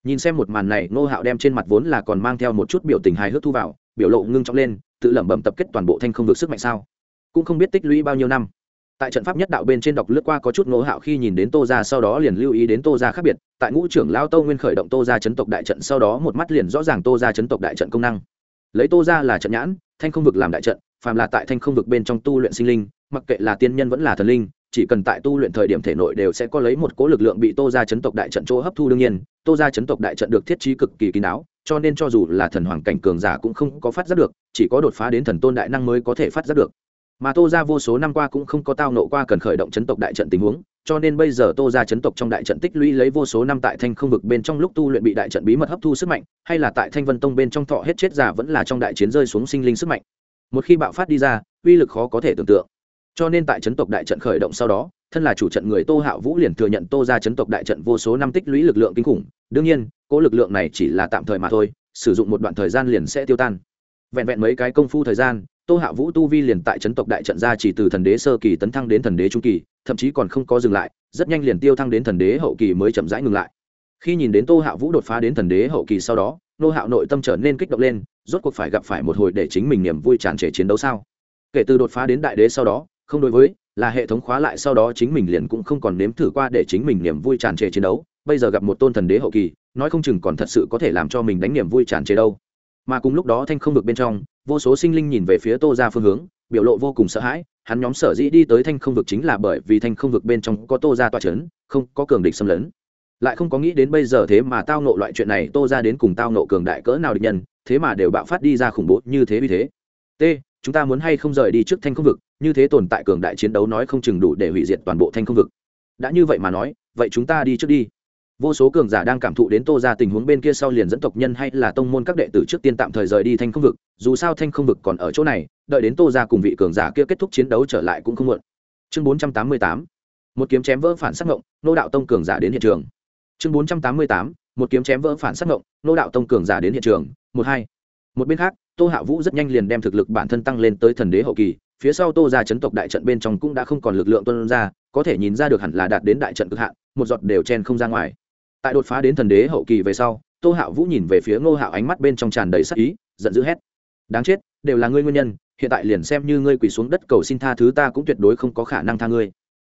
Nhìn xem một màn này, ngô hạo đem trên mặt vốn là còn mang theo một chút biểu tình hài hước thu vào, biểu lộ ngưng trọng lên tự lẩm bẩm tập kết toàn bộ thanh không vực sức mạnh sao? Cũng không biết tích lũy bao nhiêu năm. Tại trận pháp nhất đạo bên trên đọc lướt qua có chút ngỗ hạo khi nhìn đến tô ra sau đó liền lưu ý đến tô ra khác biệt. Tại ngũ trưởng lao tô nguyên khởi động tô ra chấn tộc đại trận sau đó một mắt liền rõ ràng tô ra chấn tộc đại trận công năng. Lấy tô ra là trận nhãn, thanh không vực làm đại trận, phàm là tại thanh không vực bên trong tu luyện sinh linh, mặc kệ là tiên nhân vẫn là thần linh, chỉ cần tại tu luyện thời điểm thể nội đều sẽ có lấy một cố lực lượng bị tô ra chấn tộc đại trận chỗ hấp thu đương nhiên. Tô ra chấn tộc đại trận được thiết trí cực kỳ kín đáo cho nên cho dù là thần hoàng cảnh cường giả cũng không có phát giác được, chỉ có đột phá đến thần tôn đại năng mới có thể phát giác được. Mà tô ra vô số năm qua cũng không có tao nộ qua cần khởi động chấn tộc đại trận tình huống, cho nên bây giờ tô ra chấn tộc trong đại trận tích lũy lấy vô số năm tại thanh không vực bên trong lúc tu luyện bị đại trận bí mật hấp thu sức mạnh, hay là tại thanh vân tông bên trong thọ hết chết giả vẫn là trong đại chiến rơi xuống sinh linh sức mạnh. Một khi bạo phát đi ra, uy lực khó có thể tưởng tượng. Cho nên tại chấn tộc đại trận khởi động sau đó thân là chủ trận người tô hạo vũ liền thừa nhận tô ra chấn tộc đại trận vô số năm tích lũy lực lượng kinh khủng. Đương nhiên, cố lực lượng này chỉ là tạm thời mà thôi, sử dụng một đoạn thời gian liền sẽ tiêu tan. Vẹn vẹn mấy cái công phu thời gian, tô hạo vũ tu vi liền tại chấn tộc đại trận ra chỉ từ thần đế sơ kỳ tấn thăng đến thần đế trung kỳ, thậm chí còn không có dừng lại, rất nhanh liền tiêu thăng đến thần đế hậu kỳ mới chậm rãi ngừng lại. Khi nhìn đến tô hạo vũ đột phá đến thần đế hậu kỳ sau đó, nô hạo nội tâm trở nên kích động lên, rốt cuộc phải gặp phải một hồi để chính mình niềm vui tràn trề chiến đấu sao? Kể từ đột phá đến đại đế sau đó, không đối với là hệ thống khóa lại sau đó chính mình liền cũng không còn nếm thử qua để chính mình niềm vui tràn trề chiến đấu. Bây giờ gặp một tôn thần đế hậu kỳ, nói không chừng còn thật sự có thể làm cho mình đánh niềm vui tràn trề đâu. Mà cùng lúc đó thanh không vực bên trong, vô số sinh linh nhìn về phía tô ra phương hướng, biểu lộ vô cùng sợ hãi, hắn nhóm sở dĩ đi tới thanh không vực chính là bởi vì thanh không vực bên trong có tô ra toa c h ấ n không có cường địch xâm lấn. Lại không có nghĩ đến bây giờ thế mà tao nộ loại chuyện này, tô ra đến cùng tao nộ cường đại cỡ nào địch nhân, thế mà đều bạo phát đi ra khủng bố như thế vì thế. T, chúng ta muốn hay không rời đi trước thanh không vực? Như thế tồn tại cường đại chiến đấu nói không chừng đủ để hủy diệt toàn bộ thanh không vực. Đã như vậy mà nói, vậy chúng ta đi trước đi. Vô số cường giả đang cảm thụ đến tô ra tình huống bên kia sau liền dẫn tộc nhân hay là tông môn các đệ tử trước tiên tạm thời rời đi thanh không vực, dù sao thanh không vực còn ở chỗ này, đợi đến tô ra cùng vị cường giả kia kết thúc chiến đấu trở lại cũng không muộn. Chương bốn trăm tám mươi tám, một kiếm chém vỡ phản sắc ngộng, nô đạo tông cường giả đến hiện trường. Chương bốn trăm tám mươi tám, một kiếm chém vỡ phản sắc ngộng, nô đạo tông cường giả đến hiện trường. Một hai, một bên khác, tô hạ vũ rất nhanh liền đem thực lực bản thân tăng lên tới thần đế hậu kỳ phía sau tô ra chấn tộc đại trận bên trong cũng đã không còn lực lượng tuân ra, có thể nhìn ra được hẳn là đạt đến đại trận cực hạn, một giọt đều chen không ra ngoài. Tại đột phá đến thần đế hậu kỳ về sau, tô hạo vũ nhìn về phía ngô hạo ánh mắt bên trong tràn đầy sắc ý, giận dữ hét. Đáng chết, đều là ngươi nguyên nhân, hiện tại liền xem như ngươi quỳ xuống đất cầu xin tha thứ ta cũng tuyệt đối không có khả năng tha ngươi.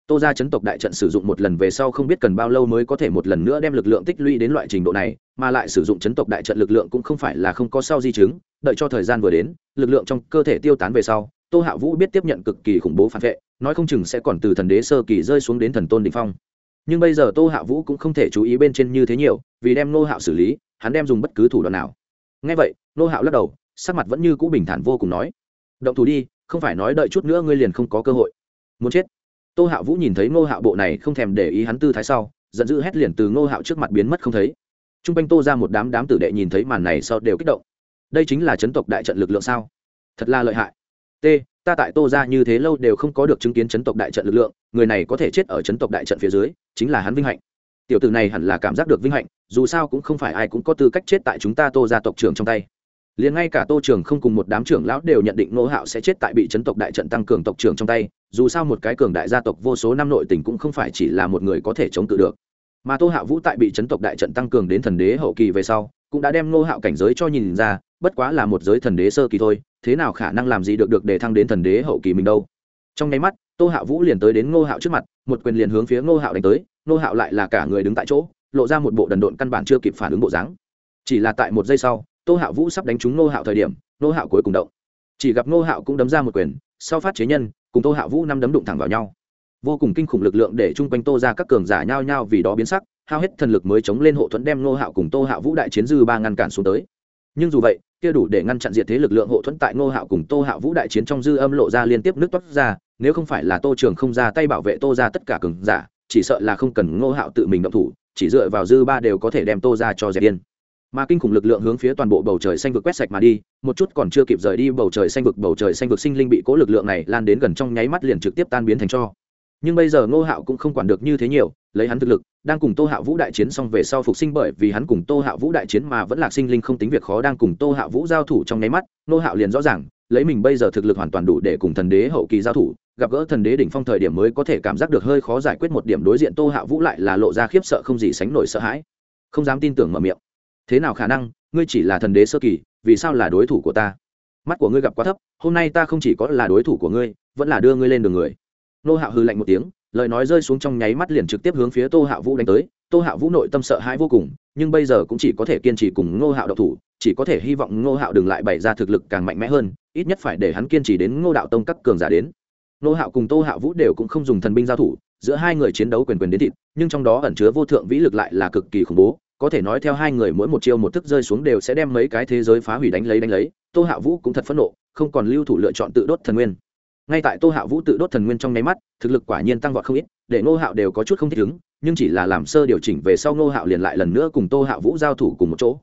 Tô ra chấn tộc đại trận sử dụng một lần về sau không biết cần bao lâu mới có thể một lần nữa đem lực lượng tích lũy đến loại trình độ này, mà lại sử dụng chấn tộc đại trận lực lượng cũng không phải là không có sau di chứng, đợi cho thời gian vừa đến, lực lượng trong cơ thể tiêu tán về sau tô hạ vũ biết tiếp nhận cực kỳ khủng bố phản vệ, nói không chừng sẽ còn từ thần đế sơ kỳ rơi xuống đến thần tôn đình phong. Nhưng bây giờ tô hạ vũ cũng không thể chú ý bên trên như thế nhiều, vì đem nô hạo xử lý, hắn đem dùng bất cứ thủ đoạn nào. Ngay vậy nô hạo lắc đầu, sắc mặt vẫn như cũ bình thản vô cùng nói, động thủ đi, không phải nói đợi chút nữa ngươi liền không có cơ hội. Muốn chết? Tô hạo vũ nhìn thấy nô hạo bộ này không thèm để ý hắn tư thái sau, giận dữ hét liền từ nô hạo trước mặt biến mất không thấy. T r u n g quanh tô ra một đám đám tử đệ nhìn thấy màn này sau đều kích động. Đây chính là chấn tộc đại trận lực lượng sao? Thật là lợi hại t, ta tại tô ra như thế lâu đều không có được chứng kiến chấn tộc đại trận lực lượng, người này có thể chết ở chấn tộc đại trận phía dưới, chính là hắn vinh hạnh. Tiểu tử này hẳn là cảm giác được vinh hạnh, dù sao cũng không phải ai cũng có tư cách chết tại chúng ta tô ra tộc trưởng trong tay. Liền ngay cả tô trường không cùng một đám trưởng lão đều nhận định ngô hạo sẽ chết tại bị chấn tộc đại trận tăng cường tộc trưởng trong tay, dù sao một cái cường đại gia tộc vô số năm nội tình cũng không phải chỉ là một người có thể chống cự được. Mà tô hạo vũ tại bị chấn tộc đại trận tăng cường đến thần đế hậu kỳ về sau cũng đã đem ngô hạo cảnh giới cho nhìn ra, bất quá là một giới thần đế sơ kỳ thôi, thế nào khả năng làm gì được được để thăng đến thần đế hậu kỳ mình đâu? Trong nháy mắt, tô hạo vũ liền tới đến ngô hạo trước mặt, một quyền liền hướng phía ngô hạo đánh tới, Ngô hạo lại là cả người đứng tại chỗ, lộ ra một bộ đần độn căn bản chưa kịp phản ứng bộ dáng. Chỉ là tại một giây sau, tô hạo vũ sắp đánh trúng Ngô hạo thời điểm, Ngô hạo cuối cùng động. Chỉ gặp Ngô hạo cũng đấm ra một quyền, sau phát chế nhân, cùng tô hạo vũ năm đấm đụng thẳng vào nhau. Vô cùng kinh khủng lực lượng để chung quanh tô ra các cường giả nhao nhao vì đó biến sắc hao hết thần lực mới chống lên hộ thuẫn đem nô hạo cùng tô hạo vũ đại chiến dư ba ngăn cản xuống tới. Nhưng dù vậy, kia đủ để ngăn chặn diệt thế lực lượng hộ thuẫn tại nô hạo cùng tô hạo vũ đại chiến trong dư âm lộ ra liên tiếp nước toát ra, nếu không phải là tô trường không ra tay bảo vệ tô ra tất cả cường giả, chỉ sợ là không cần nô hạo tự mình động thủ, chỉ dựa vào dư ba đều có thể đem tô ra cho dẹp điên. Mà kinh khủng lực lượng hướng phía toàn bộ bầu trời xanh vực quét sạch mà đi, một chút còn chưa kịp rời đi bầu trời xanh vực, bầu trời xanh vực sinh linh bị cố lực lượng này lan đến gần trong nháy mắt liền trực tiếp tan biến thành cho nhưng bây giờ ngô hạo cũng không quản được như thế nhiều, lấy hắn thực lực, đang cùng tô hạo vũ đại chiến xong về sau phục sinh bởi vì hắn cùng tô hạo vũ đại chiến mà vẫn là sinh linh không tính việc khó đang cùng tô hạo vũ giao thủ trong nháy mắt, ngô hạo liền rõ ràng, lấy mình bây giờ thực lực hoàn toàn đủ để cùng thần đế hậu kỳ giao thủ, gặp gỡ thần đế đỉnh phong thời điểm mới có thể cảm giác được hơi khó giải quyết một điểm đối diện tô hạo vũ lại là lộ ra khiếp sợ không gì sánh nổi sợ hãi. Không dám tin tưởng mở miệng. Thế nào khả năng, ngươi chỉ là thần đế sơ kỳ, vì sao là đối thủ của ta? Mắt của ngươi gặp quá thấp, hôm nay ta không chỉ có là đối thủ của ngươi, vẫn là đưa ngươi lên đường người nô hạo hư lạnh một tiếng, lời nói rơi xuống trong nháy mắt liền trực tiếp hướng phía tô hạo vũ đánh tới. Tô hạo vũ nội tâm sợ hãi vô cùng, nhưng bây giờ cũng chỉ có thể kiên trì cùng ngô hạo độc thủ, chỉ có thể hy vọng ngô hạo đừng lại bày ra thực lực càng mạnh mẽ hơn, ít nhất phải để hắn kiên trì đến ngô đạo tông các cường giả đến. Ngô hạo cùng tô hạo vũ đều cũng không dùng thần binh giao thủ, giữa hai người chiến đấu quyền quyền đến thịt, nhưng trong đó ẩn chứa vô thượng vĩ lực lại là cực kỳ khủng bố. Có thể nói theo hai người mỗi một chiêu một thức rơi xuống đều sẽ đem mấy cái thế giới phá hủy đánh lấy đánh lấy, tô hạo vũ cũng thật phẫn nộ, không còn lưu thủ lựa chọn tự đốt thần nguyên ngay tại tô hạo vũ tự đốt thần nguyên trong nháy mắt, thực lực quả nhiên tăng vọt không ít, để ngô hạo đều có chút không thích ứng, nhưng chỉ là làm sơ điều chỉnh về sau ngô hạo liền lại lần nữa cùng tô hạo vũ giao thủ cùng một chỗ.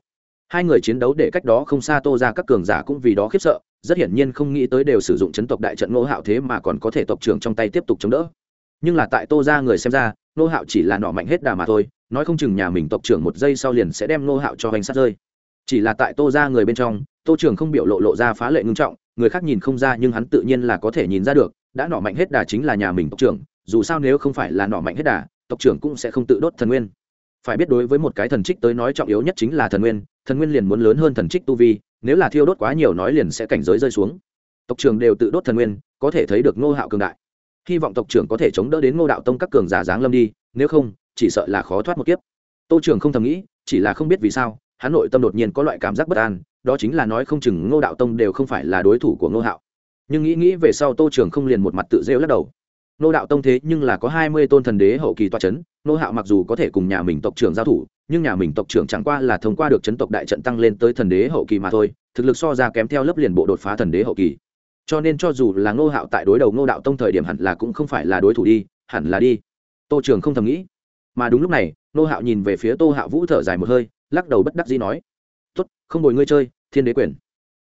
Hai người chiến đấu để cách đó không xa tô ra các cường giả cũng vì đó khiếp sợ, rất hiển nhiên không nghĩ tới đều sử dụng chấn tộc đại trận ngô hạo thế mà còn có thể tộc trưởng trong tay tiếp tục chống đỡ. Nhưng là tại tô ra người xem ra, ngô hạo chỉ là nọ mạnh hết đà mà thôi, nói không chừng nhà mình tộc trưởng một giây sau liền sẽ đem ngô hạo cho hành sát rơi. Chỉ là tại tô ra người bên trong, tô trưởng không biểu lộ lộ ra phá lệ ngưng trọng người khác nhìn không ra nhưng hắn tự nhiên là có thể nhìn ra được, đã nọ mạnh hết đà chính là nhà mình tộc trưởng, dù sao nếu không phải là nọ mạnh hết đà, tộc trưởng cũng sẽ không tự đốt thần nguyên. Phải biết đối với một cái thần trích tới nói trọng yếu nhất chính là thần nguyên thần nguyên liền muốn lớn hơn thần trích tu vi, nếu là thiêu đốt quá nhiều nói liền sẽ cảnh giới rơi xuống. Tộc trưởng đều tự đốt thần nguyên, có thể thấy được ngô hạo cường đại. Hy vọng tộc trưởng có thể chống đỡ đến ngô đạo tông các cường giả giáng lâm đi, nếu không, chỉ sợ là khó thoát một kiếp. Tô trưởng không thầm nghĩ, chỉ là không biết vì sao hắn nội tâm đột nhiên có loại cảm giác bất an, đó chính là nói không chừng ngô đạo tông đều không phải là đối thủ của ngô hạo. Nhưng nghĩ nghĩ về sau tô trưởng không liền một mặt tự rêu lắc đầu. Ngô đạo tông thế nhưng là có hai mươi tôn thần đế hậu kỳ toa c h ấ n ngô hạo mặc dù có thể cùng nhà mình tộc trưởng giao thủ, nhưng nhà mình tộc trưởng chẳng qua là thông qua được chấn tộc đại trận tăng lên tới thần đế hậu kỳ mà thôi, thực lực so ra kém theo lớp liền bộ đột phá thần đế hậu kỳ. Cho nên cho dù là ngô hạo tại đối đầu ngô đạo tông thời điểm hẳn là cũng không phải là đối thủ đi, hẳn là đi. Tô trưởng không thầm nghĩ. Mà đúng lúc này, ngô hạo nhìn về phía tô hạo vũ thở dài một hơi lắc đầu bất đắc dĩ nói, tốt, không bồi ngươi chơi, thiên đế quyền.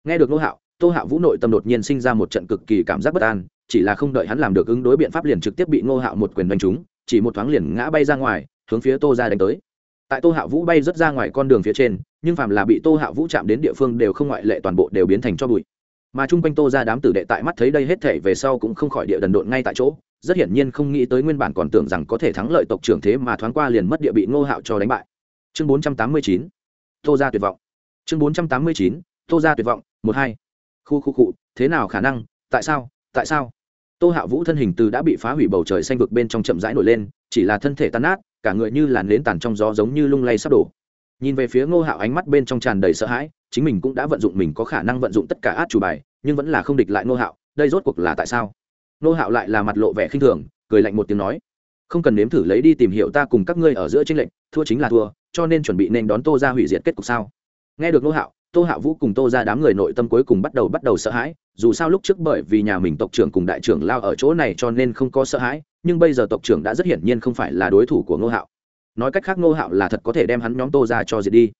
Nghe được nô hạo, tô hạo vũ nội tâm đột nhiên sinh ra một trận cực kỳ cảm giác bất an, chỉ là không đợi hắn làm được ứng đối biện pháp liền trực tiếp bị nô hạo một quyền đánh trúng, chỉ một thoáng liền ngã bay ra ngoài, hướng phía tô ra đánh tới. Tại tô hạo vũ bay rớt ra ngoài con đường phía trên, nhưng phàm là bị tô hạo vũ chạm đến địa phương đều không ngoại lệ toàn bộ đều biến thành cho bụi. Mà chung quanh tô ra đám tử đệ tại mắt thấy đây hết thể về sau cũng không khỏi địa đần độn ngay tại chỗ, rất hiển nhiên không nghĩ tới nguyên bản còn tưởng rằng có thể thắng lợi tộc trưởng thế mà thoáng qua liền mất địa bị ngô hạo cho đánh bại chương bốn trăm tám mươi chín, tô ra tuyệt vọng. Chương bốn trăm tám mươi chín, tô ra tuyệt vọng, một hai. Khu khu cụ thế nào khả năng? Tại sao? Tại sao? Tô hạ vũ thân hình từ đã bị phá hủy bầu trời xanh vực bên trong chậm rãi nổi lên, chỉ là thân thể tan nát, cả người như làn nến tàn trong gió giống như lung lay sắp đổ. Nhìn về phía ngô hạo ánh mắt bên trong tràn đầy sợ hãi, chính mình cũng đã vận dụng mình có khả năng vận dụng tất cả át chủ bài, nhưng vẫn là không địch lại ngô hạo, đây rốt cuộc là tại sao? Ngô hạo lại là mặt lộ vẻ khinh thường, cười lạnh một tiếng nói, không cần nếm thử lấy đi tìm hiểu ta cùng các ngươi ở giữa tranh lệnh thua chính là thua cho nên chuẩn bị nên đón tô ra hủy diệt kết cục sao? Nghe được ngô hạo, tô hạo vũ cùng tô ra đám người nội tâm cuối cùng bắt đầu bắt đầu sợ hãi, dù sao lúc trước bởi vì nhà mình tộc trưởng cùng đại trưởng lao ở chỗ này cho nên không có sợ hãi, nhưng bây giờ tộc trưởng đã rất hiển nhiên không phải là đối thủ của ngô hạo. Nói cách khác ngô hạo là thật có thể đem hắn nhóm tô ra cho diệt đi.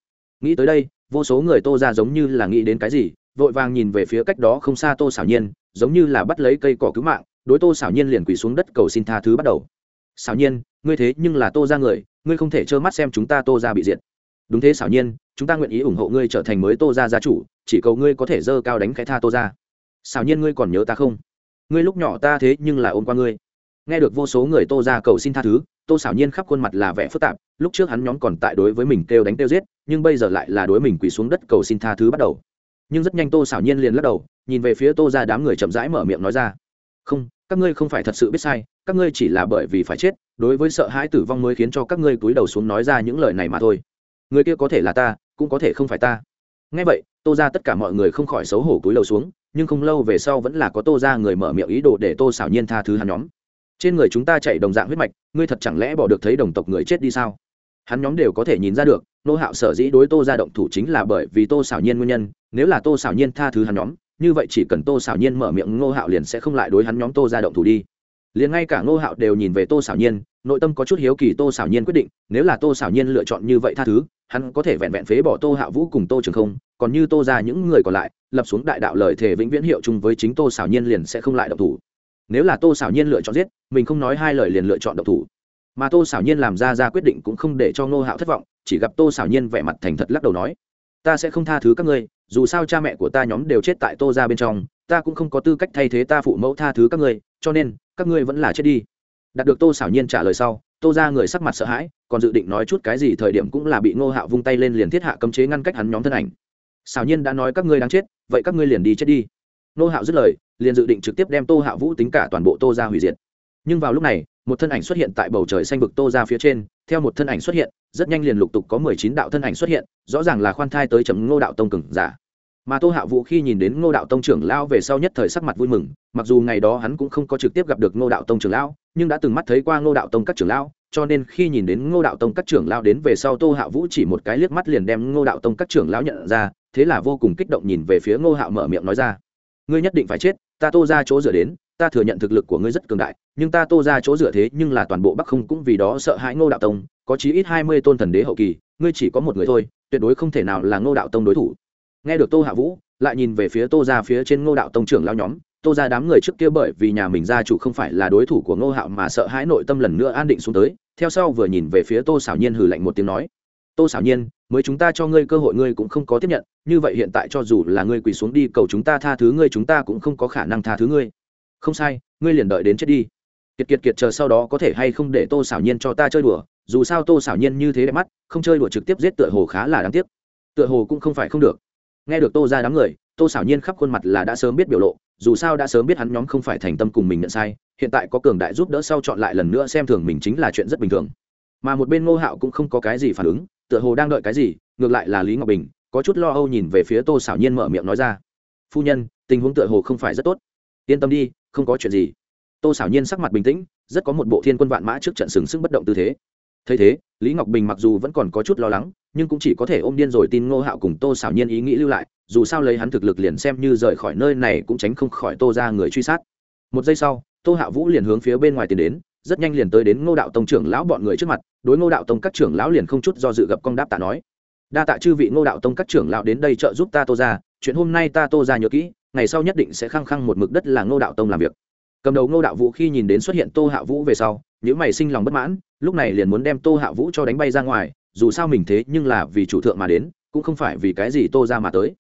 Nghĩ tới đây, vô số người tô ra giống như là nghĩ đến cái gì, vội vàng nhìn về phía cách đó không xa tô xảo nhiên, giống như là bắt lấy cây cỏ cứu mạng, đối tô xảo nhiên liền quỳ xuống đất cầu xin tha thứ bắt đầu. Xảo nhiên, ngươi thế nhưng là tô ra người ngươi không thể trơ mắt xem chúng ta tô ra bị diệt. Đúng thế xảo nhiên, chúng ta nguyện ý ủng hộ ngươi trở thành mới tô ra gia chủ, chỉ cầu ngươi có thể dơ cao đánh cái tha tô ra. Xảo nhiên, ngươi còn nhớ ta không? Ngươi lúc nhỏ ta thế nhưng là ôm qua ngươi. Nghe được vô số người tô ra cầu xin tha thứ, tô xảo nhiên khắp khuôn mặt là vẻ phức tạp, lúc trước hắn nhóm còn tại đối với mình kêu đánh kêu giết, nhưng bây giờ lại là đối mình quỳ xuống đất cầu xin tha thứ bắt đầu. Nhưng rất nhanh tô xảo nhiên liền lắc đầu, nhìn về phía tô ra đám người chậm rãi mở miệng nói ra. Không, các ngươi không phải thật sự biết sai các ngươi chỉ là bởi vì phải chết, đối với sợ hãi tử vong mới khiến cho các ngươi cúi đầu xuống nói ra những lời này mà thôi. Người kia có thể là ta, cũng có thể không phải ta. Ngay vậy, tô ra tất cả mọi người không khỏi xấu hổ cúi đầu xuống, nhưng không lâu về sau vẫn là có tô ra người mở miệng ý đồ để tô xảo nhiên tha thứ hắn nhóm. Trên người chúng ta chạy đồng dạng huyết mạch, ngươi thật chẳng lẽ bỏ được thấy đồng tộc người chết đi sao? Hắn nhóm đều có thể nhìn ra được, nô hạo sở dĩ đối tô ra động thủ chính là bởi vì tô xảo nhiên nguyên nhân, nếu là tô xảo nhiên tha thứ hắn nhóm, như vậy chỉ cần tô xảo nhiên mở miệng ngô hạo liền sẽ không lại đối hắn nhóm tô ra động thủ đi liền ngay cả ngô hạo đều nhìn về tô xảo nhiên, nội tâm có chút hiếu kỳ tô xảo nhiên quyết định, nếu là tô xảo nhiên lựa chọn như vậy tha thứ, hắn có thể vẹn vẹn phế bỏ tô hạ vũ cùng tô trường không, còn như tô ra những người còn lại, lập xuống đại đạo lời thề vĩnh viễn hiệu chung với chính tô xảo nhiên liền sẽ không lại động thủ. Nếu là tô xảo nhiên lựa chọn giết, mình không nói hai lời liền lựa chọn động thủ. Mà tô xảo nhiên làm ra ra quyết định cũng không để cho ngô hạo thất vọng, chỉ gặp tô xảo nhiên vẻ mặt thành thật lắc đầu nói, ta sẽ không tha thứ các ngươi, dù sao cha mẹ của ta nhóm đều chết tại tô ra bên trong, ta cũng không có tư cách thay thế ta phụ mẫu tha thứ các ngươi, cho nên các ngươi vẫn là chết đi. Đạt được tô xảo nhiên trả lời sau, tô ra người sắc mặt sợ hãi, còn dự định nói chút cái gì thời điểm cũng là bị ngô hạo vung tay lên liền thiết hạ cấm chế ngăn cách hắn nhóm thân ảnh. Xảo nhiên đã nói các ngươi đang chết, vậy các ngươi liền đi chết đi. Ngô hạo dứt lời, liền dự định trực tiếp đem tô hạo vũ tính cả toàn bộ tô ra hủy diệt. Nhưng vào lúc này, một thân ảnh xuất hiện tại bầu trời xanh vực tô ra phía trên, theo một thân ảnh xuất hiện, rất nhanh liền lục tục có mười chín đạo thân ảnh xuất hiện, rõ ràng là khoan thai tới chấm ngô đạo tông cừng giả mà tô hạ vũ khi nhìn đến ngô đạo tông trưởng lao về sau nhất thời sắc mặt vui mừng, mặc dù ngày đó hắn cũng không có trực tiếp gặp được ngô đạo tông trưởng lão, nhưng đã từng mắt thấy qua ngô đạo tông các trưởng lão, cho nên khi nhìn đến ngô đạo tông các trưởng lão đến về sau tô hạ vũ chỉ một cái liếc mắt liền đem ngô đạo tông các trưởng lão nhận ra, thế là vô cùng kích động nhìn về phía ngô hạo mở miệng nói ra, ngươi nhất định phải chết, ta tô ra chỗ dựa đến, ta thừa nhận thực lực của ngươi rất cường đại, nhưng ta tô ra chỗ dựa thế nhưng là toàn bộ bắc không cũng vì đó sợ hãi ngô đạo tông, có chí ít hai mươi tôn thần đế hậu kỳ, ngươi chỉ có một người thôi, tuyệt đối không thể nào là ngô đạo tông đối thủ nghe được tô hạ vũ, lại nhìn về phía tô ra phía trên ngô đạo tông trưởng lao nhóm, tô ra đám người trước kia bởi vì nhà mình gia chủ không phải là đối thủ của ngô hạo mà sợ hãi nội tâm lần nữa an định xuống tới, theo sau vừa nhìn về phía tô xảo nhiên hừ lạnh một tiếng nói, tô xảo nhiên, mới chúng ta cho ngươi cơ hội ngươi cũng không có tiếp nhận, như vậy hiện tại cho dù là ngươi quỳ xuống đi cầu chúng ta tha thứ ngươi chúng ta cũng không có khả năng tha thứ ngươi. Không sai, ngươi liền đợi đến chết đi. Kiệt kiệt kiệt chờ sau đó có thể hay không để tô xảo nhiên cho ta chơi đùa, dù sao tô xảo nhiên như thế đẹp mắt, không chơi đùa trực tiếp giết tựa hồ khá là đáng tiếc. Tựa hồ cũng không phải không được nghe được tô ra đám người, tô xảo nhiên khắp khuôn mặt là đã sớm biết biểu lộ, dù sao đã sớm biết hắn nhóm không phải thành tâm cùng mình nhận sai, hiện tại có cường đại giúp đỡ sau chọn lại lần nữa xem thường mình chính là chuyện rất bình thường. Mà một bên ngô hạo cũng không có cái gì phản ứng, tựa hồ đang đợi cái gì, ngược lại là lý ngọc bình, có chút lo âu nhìn về phía tô xảo nhiên mở miệng nói ra. Phu nhân, tình huống tựa hồ không phải rất tốt. Yên tâm đi, không có chuyện gì. Tô xảo nhiên sắc mặt bình tĩnh, rất có một bộ thiên quân vạn mã trước trận sừng sững bất động tư thế thấy thế, lý ngọc bình mặc dù vẫn còn có chút lo lắng, nhưng cũng chỉ có thể ôm điên rồi tin ngô hạo cùng tô xảo nhiên ý nghĩ lưu lại, dù sao lấy hắn thực lực liền xem như rời khỏi nơi này cũng tránh không khỏi tô ra người truy sát. Một giây sau, tô hạ vũ liền hướng phía bên ngoài tiến đến, rất nhanh liền tới đến ngô đạo tông trưởng lão bọn người trước mặt, đối ngô đạo tông các trưởng lão liền không chút do dự gặp công đáp tạ nói. Đa tạ chư vị ngô đạo tông các trưởng lão đến đây trợ giúp ta tô ra, chuyện hôm nay ta tô ra nhớ kỹ, ngày sau nhất định sẽ khăng khăng một mực đất là ngô đạo tông làm việc cầm đầu ngô đạo vũ khi nhìn đến xuất hiện tô hạ vũ về sau những mày sinh lòng bất mãn, lúc này liền muốn đem tô hạ vũ cho đánh bay ra ngoài, dù sao mình thế nhưng là vì chủ thượng mà đến, cũng không phải vì cái gì tô ra mà tới.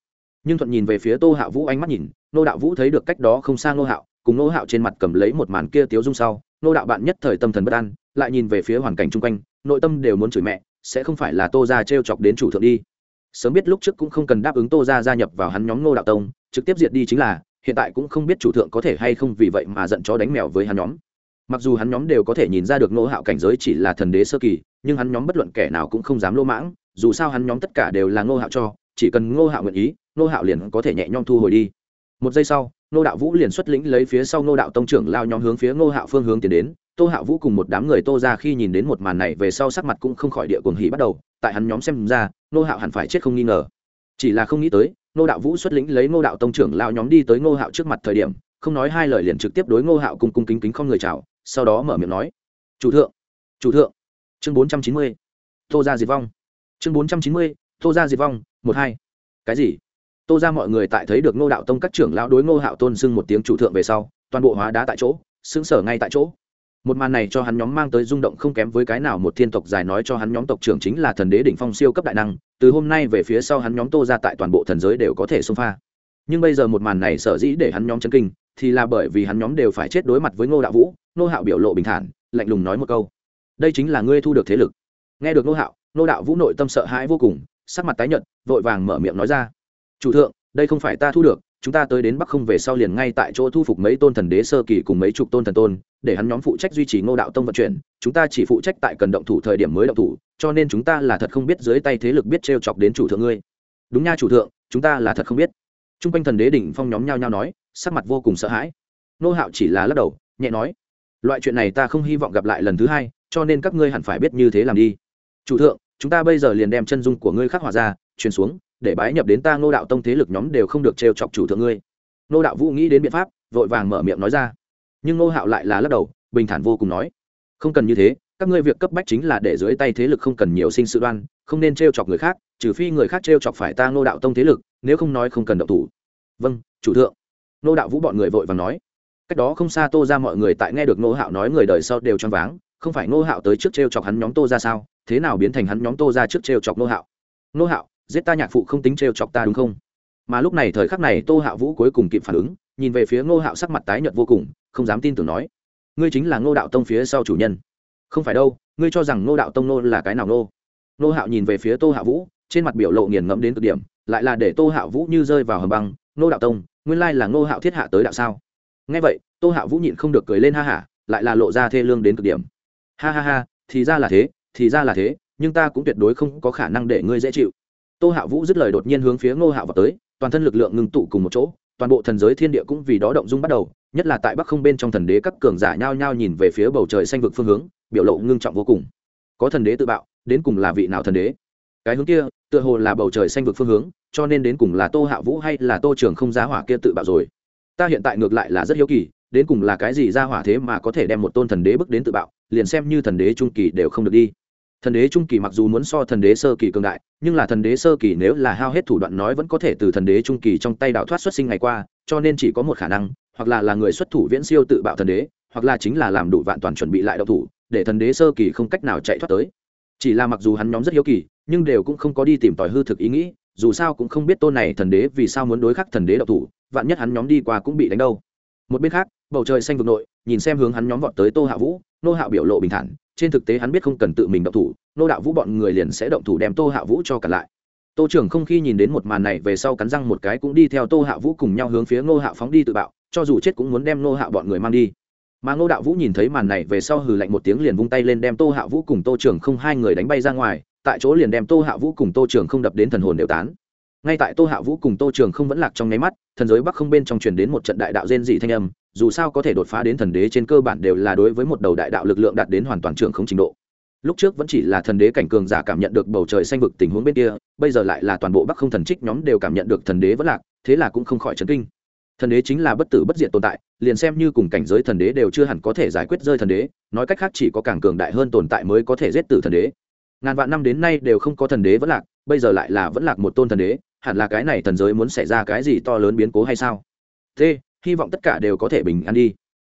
Nhưng thuận nhìn về phía tô hạ vũ ánh mắt nhìn, Ngô đạo vũ thấy được cách đó không xa Ngô hạo, cùng Ngô hạo trên mặt cầm lấy một màn kia tiếu dung sau, Ngô đạo bạn nhất thời tâm thần bất an, lại nhìn về phía hoàn cảnh chung quanh, nội tâm đều muốn chửi mẹ, sẽ không phải là tô ra t r e o chọc đến chủ thượng đi. Sớm biết lúc trước cũng không cần đáp ứng tô ra gia nhập vào hắn nhóm Ngô đạo tông, trực tiếp diệt đi chính là hiện tại cũng không biết chủ thượng có thể hay không vì vậy mà giận chó đánh mèo với hắn nhóm. Mặc dù hắn nhóm đều có thể nhìn ra được nô hạo cảnh giới chỉ là thần đế sơ kỳ, nhưng hắn nhóm bất luận kẻ nào cũng không dám lô mãng, dù sao hắn nhóm tất cả đều là ngô hạo cho, chỉ cần ngô hạo nguyện ý ngô hạo liền có thể nhẹ nhõm thu hồi đi. Một giây sau ngô đạo vũ liền xuất lĩnh lấy phía sau ngô đạo tông trưởng lao nhóm hướng phía ngô hạo phương hướng tiến đến. Tô hạo vũ cùng một đám người tô ra khi nhìn đến một màn này về sau sắc mặt cũng không khỏi địa cuồng hỉ bắt đầu. Tại hắn nhóm xem ra ngô hạo hẳn phải chết không nghi ngờ chỉ là không nghĩ tới, ngô đạo vũ xuất lĩnh lấy ngô đạo tông trưởng lao nhóm đi tới ngô hạo trước mặt thời điểm, không nói hai lời liền trực tiếp đối ngô hạo cùng cung kính kính không người chào, sau đó mở miệng nói, chủ thượng chủ thượng. Chương bốn trăm chín mươi, tô ra diệt vong. Chương bốn trăm chín mươi, tô ra diệt vong, một hai. Cái gì? Tô ra mọi người tại thấy được ngô đạo tông các trưởng lão đối ngô hạo tôn xưng một tiếng chủ thượng về sau, toàn bộ hóa đá tại chỗ xứng sở ngay tại chỗ một màn này cho hắn nhóm mang tới rung động không kém với cái nào một thiên tộc dài nói cho hắn nhóm tộc trưởng chính là thần đế đỉnh phong siêu cấp đại năng, từ hôm nay về phía sau hắn nhóm tô ra tại toàn bộ thần giới đều có thể xông pha. Nhưng bây giờ một màn này sở dĩ để hắn nhóm chân kinh, thì là bởi vì hắn nhóm đều phải chết đối mặt với ngô đạo vũ, ngô hạo biểu lộ bình thản, lạnh lùng nói một câu. Đây chính là ngươi thu được thế lực. Nghe được ngô hạo, ngô đạo vũ nội tâm sợ hãi vô cùng, sắc mặt tái nhợt, vội vàng mở miệng nói ra. Chủ thượng, đây không phải ta thu được chúng ta tới đến bắc không về sau liền ngay tại chỗ thu phục mấy tôn thần đế sơ kỳ cùng mấy chục tôn thần tôn, để hắn nhóm phụ trách duy trì ngô đạo tông vận chuyển, chúng ta chỉ phụ trách tại cần động thủ thời điểm mới động thủ, cho nên chúng ta là thật không biết dưới tay thế lực biết t r e o chọc đến chủ thượng ngươi. Đúng nha chủ thượng, chúng ta là thật không biết. T r u n g quanh thần đế đỉnh phong nhóm nhao nhao nói, sắc mặt vô cùng sợ hãi. Nô hạo chỉ là lắc đầu, nhẹ nói, loại chuyện này ta không hy vọng gặp lại lần thứ hai, cho nên các ngươi hẳn phải biết như thế làm đi. Chủ thượng, chúng ta bây giờ liền đem chân dung của ngươi khắc họa ra truyền xuống, để bái nhập đến ta ngô đạo tông thế lực nhóm đều không được trêu chọc chủ thượng ngươi. Ngô đạo vũ nghĩ đến biện pháp, vội vàng mở miệng nói ra. Nhưng ngô hạo lại là lắc đầu, bình thản vô cùng nói, không cần như thế, các ngươi việc cấp bách chính là để dưới tay thế lực không cần nhiều sinh sự đoan, không nên trêu chọc người khác, trừ phi người khác trêu chọc phải ta ngô đạo tông thế lực, nếu không nói không cần động thủ. Vâng chủ thượng. Ngô đạo vũ bọn người vội vàng nói. Cách đó không xa tô ra mọi người tại nghe được ngô hạo nói người đời sau đều choáng váng, không phải ngô hạo tới trước trêu chọc hắn nhóm tô ra sao, thế nào biến thành hắn nhóm tô ra trước trêu chọc ngô hạo? Ngô hạo giết ta nhạc phụ không tính trêu chọc ta đúng không? Mà lúc này thời khắc này tô hạo vũ cuối cùng kịp phản ứng, nhìn về phía ngô hạo sắc mặt tái nhợt vô cùng, không dám tin tưởng nói, ngươi chính là ngô đạo tông phía sau chủ nhân. Không phải đâu, ngươi cho rằng ngô đạo tông nô là cái nào nô ngô hạo nhìn về phía tô hạo vũ, trên mặt biểu lộ nghiền ngẫm đến cực điểm, lại là để tô hạo vũ như rơi vào hầm băng, ngô đạo tông, nguyên lai là ngô hạo thiết hạ tới đạo sao? Ngay vậy, tô hạo vũ nhịn không được cười lên ha hả, lại là lộ ra thê lương đến cực điểm. Ha ha ha, thì ra là thế, thì ra là thế, nhưng ta cũng tuyệt đối không có khả năng để ngươi dễ chịu tô hạ vũ dứt lời đột nhiên hướng phía ngô hạo vào tới, toàn thân lực lượng ngưng tụ cùng một chỗ, toàn bộ thần giới thiên địa cũng vì đó động dung bắt đầu, nhất là tại bắc không bên trong thần đế các cường giả nhao nhao nhìn về phía bầu trời xanh vực phương hướng, biểu lộ ngưng trọng vô cùng. Có thần đế tự bạo, đến cùng là vị nào thần đế? Cái hướng kia, tựa hồ là bầu trời xanh vực phương hướng, cho nên đến cùng là tô hạ vũ hay là tô trường không giá hỏa kia tự bạo rồi? Ta hiện tại ngược lại là rất hiếu kỳ, đến cùng là cái gì ra hỏa thế mà có thể đem một tôn thần đế bước đến tự bạo, liền xem như thần đế trung kỳ đều không được đi thần đế trung kỳ mặc dù muốn so thần đế sơ kỳ cường đại, nhưng là thần đế sơ kỳ nếu là hao hết thủ đoạn nói vẫn có thể từ thần đế trung kỳ trong tay đạo thoát xuất sinh ngày qua, cho nên chỉ có một khả năng, hoặc là là người xuất thủ viễn siêu tự bạo thần đế, hoặc là chính là làm đủ vạn toàn chuẩn bị lại đậu thủ, để thần đế sơ kỳ không cách nào chạy thoát tới. Chỉ là mặc dù hắn nhóm rất hiếu kỳ, nhưng đều cũng không có đi tìm tòi hư thực ý nghĩ, dù sao cũng không biết tôn này thần đế vì sao muốn đối khắc thần đế đậu thủ, vạn nhất hắn nhóm đi qua cũng bị đánh đâu. Một bên khác bầu trời xanh vực nội, nhìn xem hướng hắn nhóm vọt tới tô hạ vũ, nô hạ biểu lộ bình thản, trên thực tế hắn biết không cần tự mình động thủ, nô đạo vũ bọn người liền sẽ động thủ đem tô hạ vũ cho cả lại. Tô trưởng không khi nhìn đến một màn này về sau cắn răng một cái cũng đi theo tô hạ vũ cùng nhau hướng phía nô hạ phóng đi tự bạo, cho dù chết cũng muốn đem nô hạ bọn người mang đi. Mà ngô đạo vũ nhìn thấy màn này về sau hừ lạnh một tiếng liền vung tay lên đem tô hạ vũ cùng tô trưởng không hai người đánh bay ra ngoài, tại chỗ liền đem tô hạ vũ cùng tô trưởng không đập đến thần hồn đều tán. Ngay tại tô hạ vũ cùng tô trường không vẫn lạc trong nháy mắt, thần giới bắc không bên trong truyền đến một trận đại đạo rên dị thanh âm dù sao có thể đột phá đến thần đế trên cơ bản đều là đối với một đầu đại đạo lực lượng đạt đến hoàn toàn trưởng không trình độ. Lúc trước vẫn chỉ là thần đế cảnh cường giả cảm nhận được bầu trời xanh vực tình huống bên kia, bây giờ lại là toàn bộ bắc không thần trích nhóm đều cảm nhận được thần đế vẫn lạc, thế là cũng không khỏi chấn kinh. Thần đế chính là bất tử bất diệt tồn tại, liền xem như cùng cảnh giới thần đế đều chưa hẳn có thể giải quyết rơi thần đế, nói cách khác chỉ có càng cường đại hơn tồn tại mới có thể giết tử thần đế. Ngàn vạn năm đến nay đều không có thần đế vẫn lạc, bây giờ lại là vẫn lạc một tôn thần đế, hẳn là cái này thần giới muốn xảy ra cái gì to lớn biến cố hay sao? Thế hy vọng tất cả đều có thể bình an đi.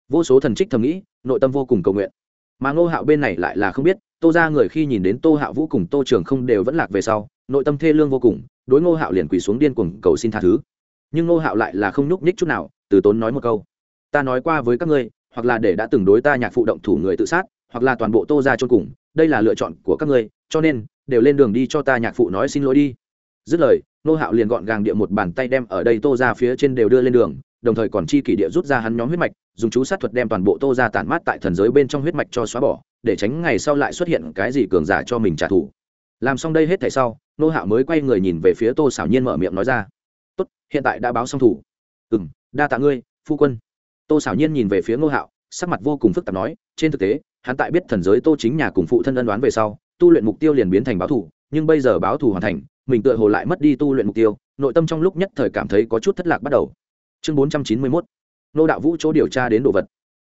Vô số thần trích thầm nghĩ, nội tâm vô cùng cầu nguyện. Mà ngô hạo bên này lại là không biết, tô ra người khi nhìn đến tô hạo vũ cùng tô trường không đều vẫn lạc về sau, nội tâm thê lương vô cùng, đối ngô hạo liền quỳ xuống điên cuồng cầu xin tha thứ. Nhưng ngô hạo lại là không nhúc nhích chút nào, từ tốn nói một câu. Ta nói qua với các ngươi, hoặc là để đã từng đối ta nhạc phụ động thủ người tự sát, hoặc là toàn bộ tô ra cho cùng, đây là lựa chọn của các ngươi, cho nên, đều lên đường đi cho ta nhạc phụ nói xin lỗi đi. Dứt lời, Ngô hạo liền gọn gàng địa một bàn tay đem ở đây tô ra phía trên đều đưa lên đường đồng thời còn chi kỷ địa rút ra hắn nhóm huyết mạch, dùng chú sát thuật đem toàn bộ tô ra tản mát tại thần giới bên trong huyết mạch cho xóa bỏ, để tránh ngày sau lại xuất hiện cái gì cường giả cho mình trả thù. Làm xong đây hết thảy sau, nô hạo mới quay người nhìn về phía tô xảo nhiên mở miệng nói ra, tốt, hiện tại đã báo xong thủ. Ừ m đa tạ ngươi, phu quân. Tô xảo nhiên nhìn về phía nô hạo, sắc mặt vô cùng phức tạp nói, trên thực tế, hắn tại biết thần giới tô chính nhà cùng phụ thân ân đoán về sau, tu luyện mục tiêu liền biến thành báo thủ, nhưng bây giờ báo thủ hoàn thành, mình tựa hồ lại mất đi tu luyện mục tiêu, nội tâm trong lúc nhất thời cảm thấy có chút thất lạc bắt đầu chương bốn trăm chín mươi mốt, nô đạo vũ chỗ điều tra đến đồ vật.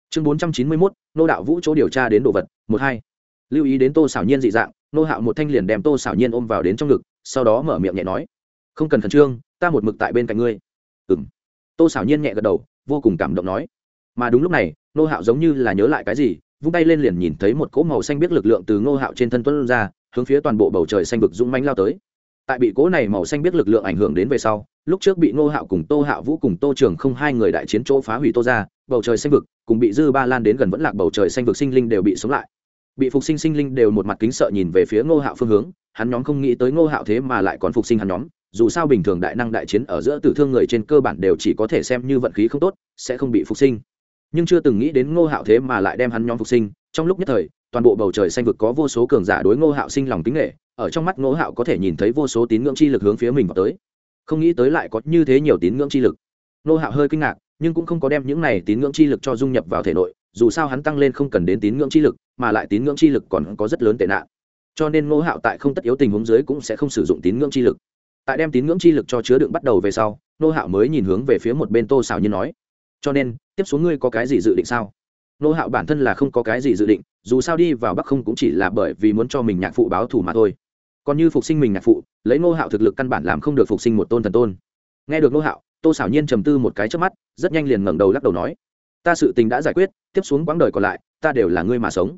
Chương bốn trăm chín mươi mốt, nô đạo vũ chỗ điều tra đến đồ vật, một hai. Lưu ý đến tô xảo nhiên dị dạng, nô hạo một thanh liền đem tô xảo nhiên ôm vào đến trong ngực, sau đó mở miệng nhẹ nói. Không cần khẩn trương, ta một mực tại bên cạnh ngươi. Ừ m tô xảo nhiên nhẹ gật đầu, vô cùng cảm động nói. Mà đúng lúc này, nô hạo giống như là nhớ lại cái gì, vung tay lên liền nhìn thấy một cỗ màu xanh biết lực lượng từ nô hạo trên thân tuấn ra, hướng phía toàn bộ bầu trời xanh vực dũng manh lao tới tại bị cố này màu xanh biết lực lượng ảnh hưởng đến về sau, lúc trước bị ngô hạo cùng tô hạo vũ cùng tô trường không hai người đại chiến chỗ phá hủy tô ra bầu trời xanh vực, cùng bị dư ba lan đến gần vẫn lạc bầu trời xanh vực sinh linh đều bị sống lại. Bị phục sinh sinh linh đều một mặt kính sợ nhìn về phía ngô hạo phương hướng, hắn nhóm không nghĩ tới ngô hạo thế mà lại còn phục sinh hắn nhóm, dù sao bình thường đại năng đại chiến ở giữa tử thương người trên cơ bản đều chỉ có thể xem như vận khí không tốt, sẽ không bị phục sinh. Nhưng chưa từng nghĩ đến ngô hạo thế mà lại đem hắn nhóm phục sinh, trong lúc nhất thời, toàn bộ bầu trời xanh vực có vô số cường giả đối ngô hạo sinh lòng kính nghệ ở trong mắt ngô hạo có thể nhìn thấy vô số tín ngưỡng chi lực hướng phía mình vào tới. Không nghĩ tới lại có như thế nhiều tín ngưỡng chi lực. Ngô hạo hơi kinh ngạc, nhưng cũng không có đem những này tín ngưỡng chi lực cho dung nhập vào thể nội, dù sao hắn tăng lên không cần đến tín ngưỡng chi lực, mà lại tín ngưỡng chi lực còn có rất lớn tệ nạn. Cho nên ngô hạo tại không tất yếu tình huống dưới cũng sẽ không sử dụng tín ngưỡng chi lực. Tại đem tín ngưỡng chi lực cho chứa đựng bắt đầu về sau, ngô hạo mới nhìn hướng về phía một bên tô xảo nhiên nói, cho nên, tiếp xuống ngươi có cái gì dự định sao? Ngô hạo bản thân là không có cái gì dự định, dù sao đi vào bắc không cũng chỉ là bởi vì muốn cho mình nhạc phụ báo thù mà thôi còn như phục sinh mình nhạc phụ, lấy ngô hạo thực lực căn bản làm không được phục sinh một tôn thần tôn. Nghe được ngô hạo, tô xảo nhiên trầm tư một cái trước mắt, rất nhanh liền ngẩng đầu lắc đầu nói, ta sự tình đã giải quyết, tiếp xuống quãng đời còn lại, ta đều là ngươi mà sống.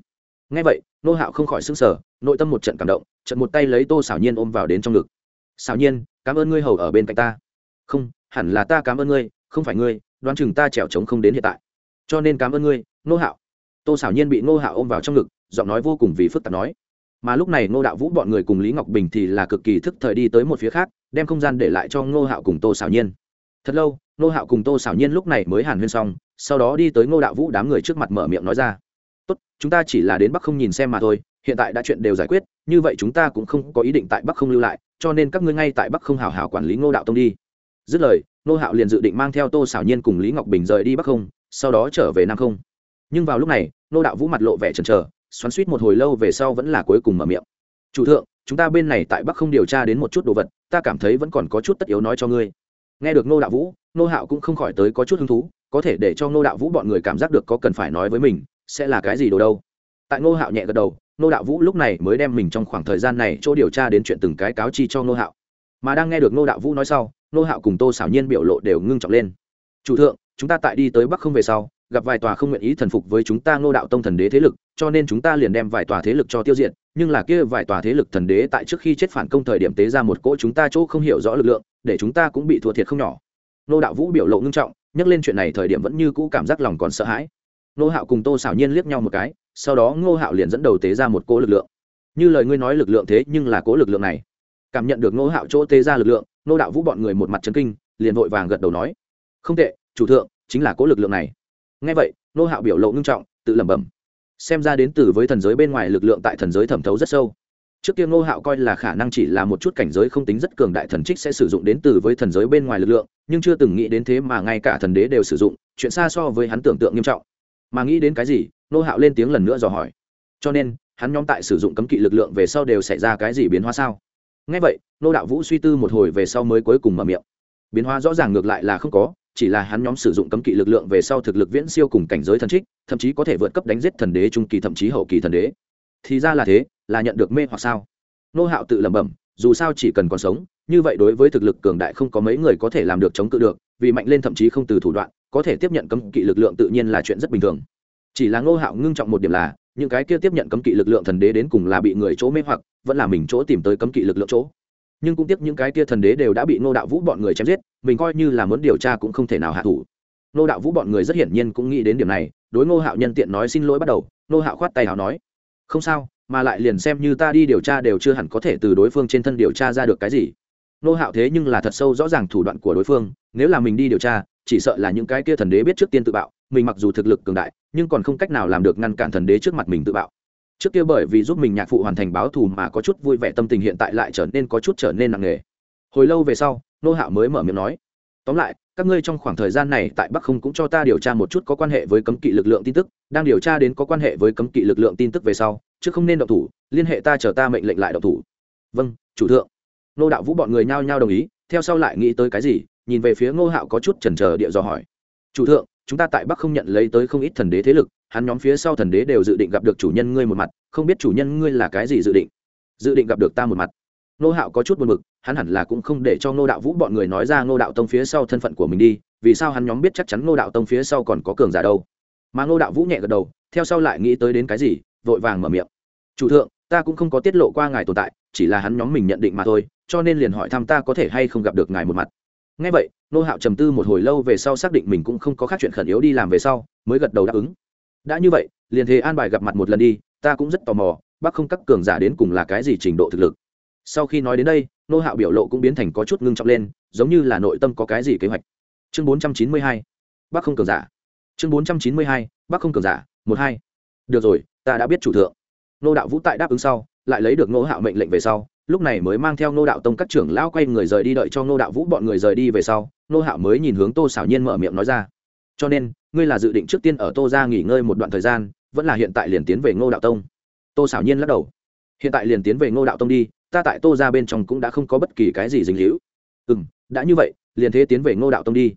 Nghe vậy nô hạo không khỏi s ư n g sở nội tâm một trận cảm động trận một tay lấy tô xảo nhiên ôm vào đến trong ngực. Xảo nhiên, cảm ơn ngươi hầu ở bên cạnh ta. Không, hẳn là ta cảm ơn ngươi, không phải ngươi, đoán chừng ta trèo trống không đến hiện tại. Cho nên cảm ơn ngươi nô hạo. Tô xảo nhiên bị nô hạo ôm vào trong ngực, giọng nói vô cùng vì phức tạp nói mà lúc này Ngô đạo vũ bọn người cùng lý ngọc bình thì là cực kỳ thức thời đi tới một phía khác, đem không gian để lại cho ngô hạo cùng tô xảo nhiên. Thật lâu, Ngô hạo cùng tô xảo nhiên lúc này mới hàn huyên xong, sau đó đi tới ngô đạo vũ đám người trước mặt mở miệng nói ra. Tốt, chúng ta chỉ là đến bắc không nhìn xem mà thôi, hiện tại đã chuyện đều giải quyết, như vậy chúng ta cũng không có ý định tại bắc không lưu lại, cho nên các ngươi ngay tại bắc không hào hào quản lý ngô đạo tông đi. Dứt lời, Ngô hạo liền dự định mang theo tô xảo nhiên cùng lý ngọc bình rời đi bắc không, sau đó trở về nam không. Nhưng vào lúc này, Ngô đạo vũ mặt lộ vẻ chần chờ xoắn suýt một hồi lâu về sau vẫn là cuối cùng mở miệng. Chủ thượng, chúng ta bên này tại bắc không điều tra đến một chút đồ vật, ta cảm thấy vẫn còn có chút tất yếu nói cho ngươi. Nghe được nô đạo vũ nô hạo cũng không khỏi tới có chút hứng thú, có thể để cho nô đạo vũ bọn người cảm giác được có cần phải nói với mình, sẽ là cái gì đồ đâu. Tại nô hạo nhẹ gật đầu nô đạo vũ lúc này mới đem mình trong khoảng thời gian này chỗ điều tra đến chuyện từng cái cáo chi cho nô hạo. Mà đang nghe được nô đạo vũ nói sau nô hạo cùng tô xảo nhiên biểu lộ đều ngưng trọng lên. Chủ thượng, chúng ta tại đi tới bắc không về sau gặp vài tòa không nguyện ý thần phục với chúng ta ngô đạo tông thần đế thế lực, cho nên chúng ta liền đem vài tòa thế lực cho tiêu diệt, nhưng là kia vài tòa thế lực thần đế tại trước khi chết phản công thời điểm tế ra một cỗ chúng ta chỗ không hiểu rõ lực lượng, để chúng ta cũng bị thua thiệt không nhỏ. Ngô đạo vũ biểu lộ ngưng trọng, nhắc lên chuyện này thời điểm vẫn như cũ cảm giác lòng còn sợ hãi. Ngô hạo cùng tô xảo nhiên liếc nhau một cái, sau đó ngô hạo liền dẫn đầu tế ra một cỗ lực lượng. Như lời ngươi nói lực lượng thế nhưng là cỗ lực lượng này. Cảm nhận được Ngô hạo chỗ tế ra lực lượng, Ngô đạo vũ bọn người một mặt trấn kinh, liền vội vàng gật đầu nói, không tệ, chủ thượng, chính là cỗ lực lượng này ngay vậy nô hạo biểu lộ ngưng trọng, tự lẩm bẩm. Xem ra đến từ với thần giới bên ngoài lực lượng tại thần giới thẩm thấu rất sâu. Trước kia ngô hạo coi là khả năng chỉ là một chút cảnh giới không tính rất cường đại thần trích sẽ sử dụng đến từ với thần giới bên ngoài lực lượng, nhưng chưa từng nghĩ đến thế mà ngay cả thần đế đều sử dụng, chuyện xa so với hắn tưởng tượng nghiêm trọng. Mà nghĩ đến cái gì, ngô hạo lên tiếng lần nữa dò hỏi. Cho nên, hắn nhóm tại sử dụng cấm kỵ lực lượng về sau đều xảy ra cái gì biến hóa sao? Ngay vậy, ngô đạo vũ suy tư một hồi về sau mới cuối cùng mở miệng. Biến hóa rõ ràng ngược lại là không có chỉ là hắn nhóm sử dụng cấm kỵ lực lượng về sau thực lực viễn siêu cùng cảnh giới thần trích, thậm chí có thể vượt cấp đánh giết thần đế trung kỳ thậm chí hậu kỳ thần đế. Thì ra là thế, là nhận được mê hoặc sao? Nô hạo tự lẩm bẩm, dù sao chỉ cần còn sống, như vậy đối với thực lực cường đại không có mấy người có thể làm được chống cự được, vì mạnh lên thậm chí không từ thủ đoạn, có thể tiếp nhận cấm kỵ lực lượng tự nhiên là chuyện rất bình thường. Chỉ là ngô hạo ngưng trọng một điểm là, những cái kia tiếp nhận cấm kỵ lực lượng thần đế đến cùng là bị người chỗ mê hoặc, vẫn là mình chỗ tìm tới cấm kỵ lực lượng chỗ nhưng cũng tiếp những cái kia thần đế đều đã bị ngô đạo vũ bọn người chém giết, mình coi như là muốn điều tra cũng không thể nào hạ thủ. Ngô đạo vũ bọn người rất hiển nhiên cũng nghĩ đến điểm này, đối ngô hạo nhân tiện nói xin lỗi bắt đầu, ngô hạo khoát tay hào nói, không sao, mà lại liền xem như ta đi điều tra đều chưa hẳn có thể từ đối phương trên thân điều tra ra được cái gì. Nô hạo thế nhưng là thật sâu rõ ràng thủ đoạn của đối phương, nếu là mình đi điều tra, chỉ sợ là những cái kia thần đế biết trước tiên tự bạo, mình mặc dù thực lực cường đại, nhưng còn không cách nào làm được ngăn cản thần đế trước mặt mình tự bạo trước kia bởi vì giúp mình nhạc phụ hoàn thành báo thù mà có chút vui vẻ tâm tình hiện tại lại trở nên có chút trở nên nặng nề. Hồi lâu về sau, nô hạo mới mở miệng nói, tóm lại, các ngươi trong khoảng thời gian này tại bắc không cũng cho ta điều tra một chút có quan hệ với cấm kỵ lực lượng tin tức, đang điều tra đến có quan hệ với cấm kỵ lực lượng tin tức về sau, chứ không nên động thủ, liên hệ ta chờ ta mệnh lệnh lại động thủ. Vâng chủ thượng. Nô đạo vũ bọn người nhao nhao đồng ý, theo sau lại nghĩ tới cái gì, nhìn về phía ngô hạo có chút chần chờ địa dò hỏi, chủ thượng chúng ta tại bắc không nhận lấy tới không ít thần đế thế lực, hắn nhóm phía sau thần đế đều dự định gặp được chủ nhân ngươi một mặt, không biết chủ nhân ngươi là cái gì dự định. Dự định gặp được ta một mặt. Nô hạo có chút buồn bực, hắn hẳn là cũng không để cho nô đạo vũ bọn người nói ra nô đạo tông phía sau thân phận của mình đi, vì sao hắn nhóm biết chắc chắn nô đạo tông phía sau còn có cường giả đâu. Mà nô đạo vũ nhẹ gật đầu, theo sau lại nghĩ tới đến cái gì, vội vàng mở miệng. Chủ thượng, ta cũng không có tiết lộ qua ngài tồn tại, chỉ là hắn nhóm mình nhận định mà thôi, cho nên liền hỏi thăm ta có thể hay không gặp được ngài một mặt ngay vậy, nô hạo trầm tư một hồi lâu về sau xác định mình cũng không có khác chuyện khẩn yếu đi làm về sau, mới gật đầu đáp ứng. Đã như vậy, liền thế an bài gặp mặt một lần đi, ta cũng rất tò mò, bác không các cường giả đến cùng là cái gì trình độ thực lực. Sau khi nói đến đây, nô hạo biểu lộ cũng biến thành có chút ngưng trọng lên, giống như là nội tâm có cái gì kế hoạch. Chương bốn trăm chín mươi hai bắc không cường giả. Chương bốn trăm chín mươi hai bắc không cường giả, một hai. Được rồi, ta đã biết chủ thượng. Nô đạo vũ tại đáp ứng sau, lại lấy được nô hạo mệnh lệnh về sau lúc này mới mang theo nô đạo tông các trưởng lão quay người rời đi đợi cho nô đạo vũ bọn người rời đi về sau nô hạo mới nhìn hướng tô xảo nhiên mở miệng nói ra cho nên ngươi là dự định trước tiên ở tô ra nghỉ ngơi một đoạn thời gian vẫn là hiện tại liền tiến về ngô đạo tông tô xảo nhiên lắc đầu hiện tại liền tiến về ngô đạo tông đi ta tại tô ra bên trong cũng đã không có bất kỳ cái gì dính hữu ừ m đã như vậy liền thế tiến về ngô đạo tông đi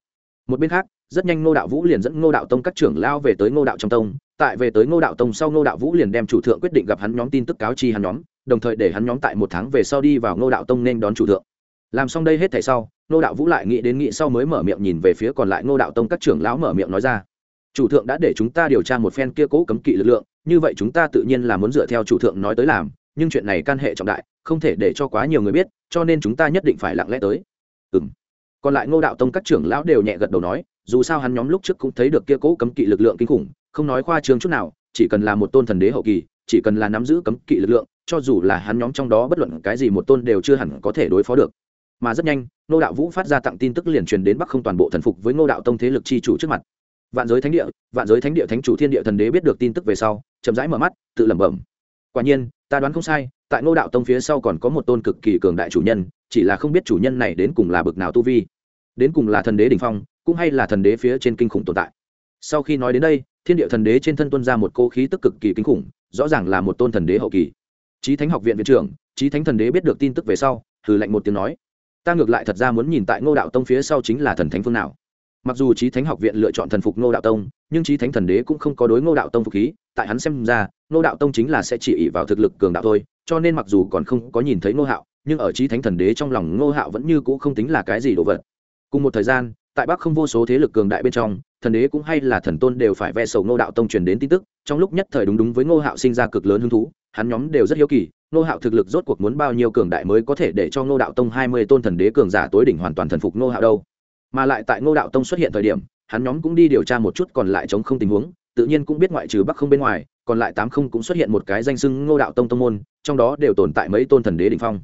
một bên khác rất nhanh ngô đạo vũ liền dẫn ngô đạo tông các trưởng lao về tới ngô đạo trong tông tại về tới ngô đạo tông sau ngô đạo vũ liền đem chủ thượng quyết định gặp hắn nhóm tin tức cáo chi hắn nhóm đồng thời để hắn nhóm tại một tháng về sau đi vào ngô đạo tông nên đón chủ thượng. Làm xong đây hết thảy sau, ngô đạo vũ lại nghĩ đến nghĩ sau mới mở miệng nhìn về phía còn lại ngô đạo tông các trưởng lão mở miệng nói ra. Chủ thượng đã để chúng ta điều tra một phen kia cố cấm kỵ lực lượng, như vậy chúng ta tự nhiên là muốn dựa theo chủ thượng nói tới làm, nhưng chuyện này can hệ trọng đại, không thể để cho quá nhiều người biết, cho nên chúng ta nhất định phải lặng lẽ tới. Ừ m còn lại ngô đạo tông các trưởng lão đều nhẹ gật đầu nói, dù sao hắn nhóm lúc trước cũng thấy được kia cố cấm kỵ lực lượng kinh khủng, không nói khoa trương chút nào chỉ cần là một tôn thần đế hậu kỳ, chỉ cần là nắm giữ cấm kỵ lực lượng, cho dù là hắn nhóm trong đó bất luận cái gì một tôn đều chưa hẳn có thể đối phó được. Mà rất nhanh, ngô đạo vũ phát ra tặng tin tức liền truyền đến bắc không toàn bộ thần phục với ngô đạo tông thế lực chi chủ trước mặt. Vạn giới thánh địa, vạn giới thánh địa thánh chủ thiên địa thần đế biết được tin tức về sau, chậm rãi mở mắt, tự lẩm bẩm. Quả nhiên, ta đoán không sai, tại ngô đạo tông phía sau còn có một tôn cực kỳ cường đại chủ nhân, chỉ là không biết chủ nhân này đến cùng là bực nào tu vi. Đến cùng là thần đế đ ỉ n h phong, cũng hay là thần đế phía trên kinh khủng tồn tại. Sau khi nói đến đây thiên địa thần đế trên thân tuân ra một cô khí tức cực kỳ kinh khủng, rõ ràng là một tôn thần đế hậu kỳ. Trí thánh học viện viện trưởng trí thánh thần đế biết được tin tức về sau thử lạnh một tiếng nói, ta ngược lại thật ra muốn nhìn tại ngô đạo tông phía sau chính là thần thánh phương nào. Mặc dù trí thánh học viện lựa chọn thần phục ngô đạo tông, nhưng trí thánh thần đế cũng không có đối ngô đạo tông phục khí, tại hắn xem ra, ngô đạo tông chính là sẽ chỉ ỉ vào thực lực cường đạo thôi, cho nên mặc dù còn không có nhìn thấy ngô hạo, nhưng ở trí thánh thần đế trong lòng ngô hạo vẫn như c ũ không tính là cái gì đồ vật. Cùng một thời gian, tại bắc không vô số thế lực cường đại bên trong thần đế cũng hay là thần tôn đều phải ve sầu ngô đạo tông truyền đến tin tức, trong lúc nhất thời đúng đúng với ngô hạo sinh ra cực lớn hứng thú, hắn nhóm đều rất hiếu kỳ, ngô hạo thực lực rốt cuộc muốn bao nhiêu cường đại mới có thể để cho ngô đạo tông hai mươi tôn thần đế cường giả tối đỉnh hoàn toàn thần phục ngô hạo đâu. Mà lại tại ngô đạo tông xuất hiện thời điểm, hắn nhóm cũng đi điều tra một chút còn lại chống không tình huống, tự nhiên cũng biết ngoại trừ bắc không bên ngoài, còn lại tám không cũng xuất hiện một cái danh sưng ngô đạo tông tông môn, trong đó đều tồn tại mấy tôn thần đế đ ỉ n h phong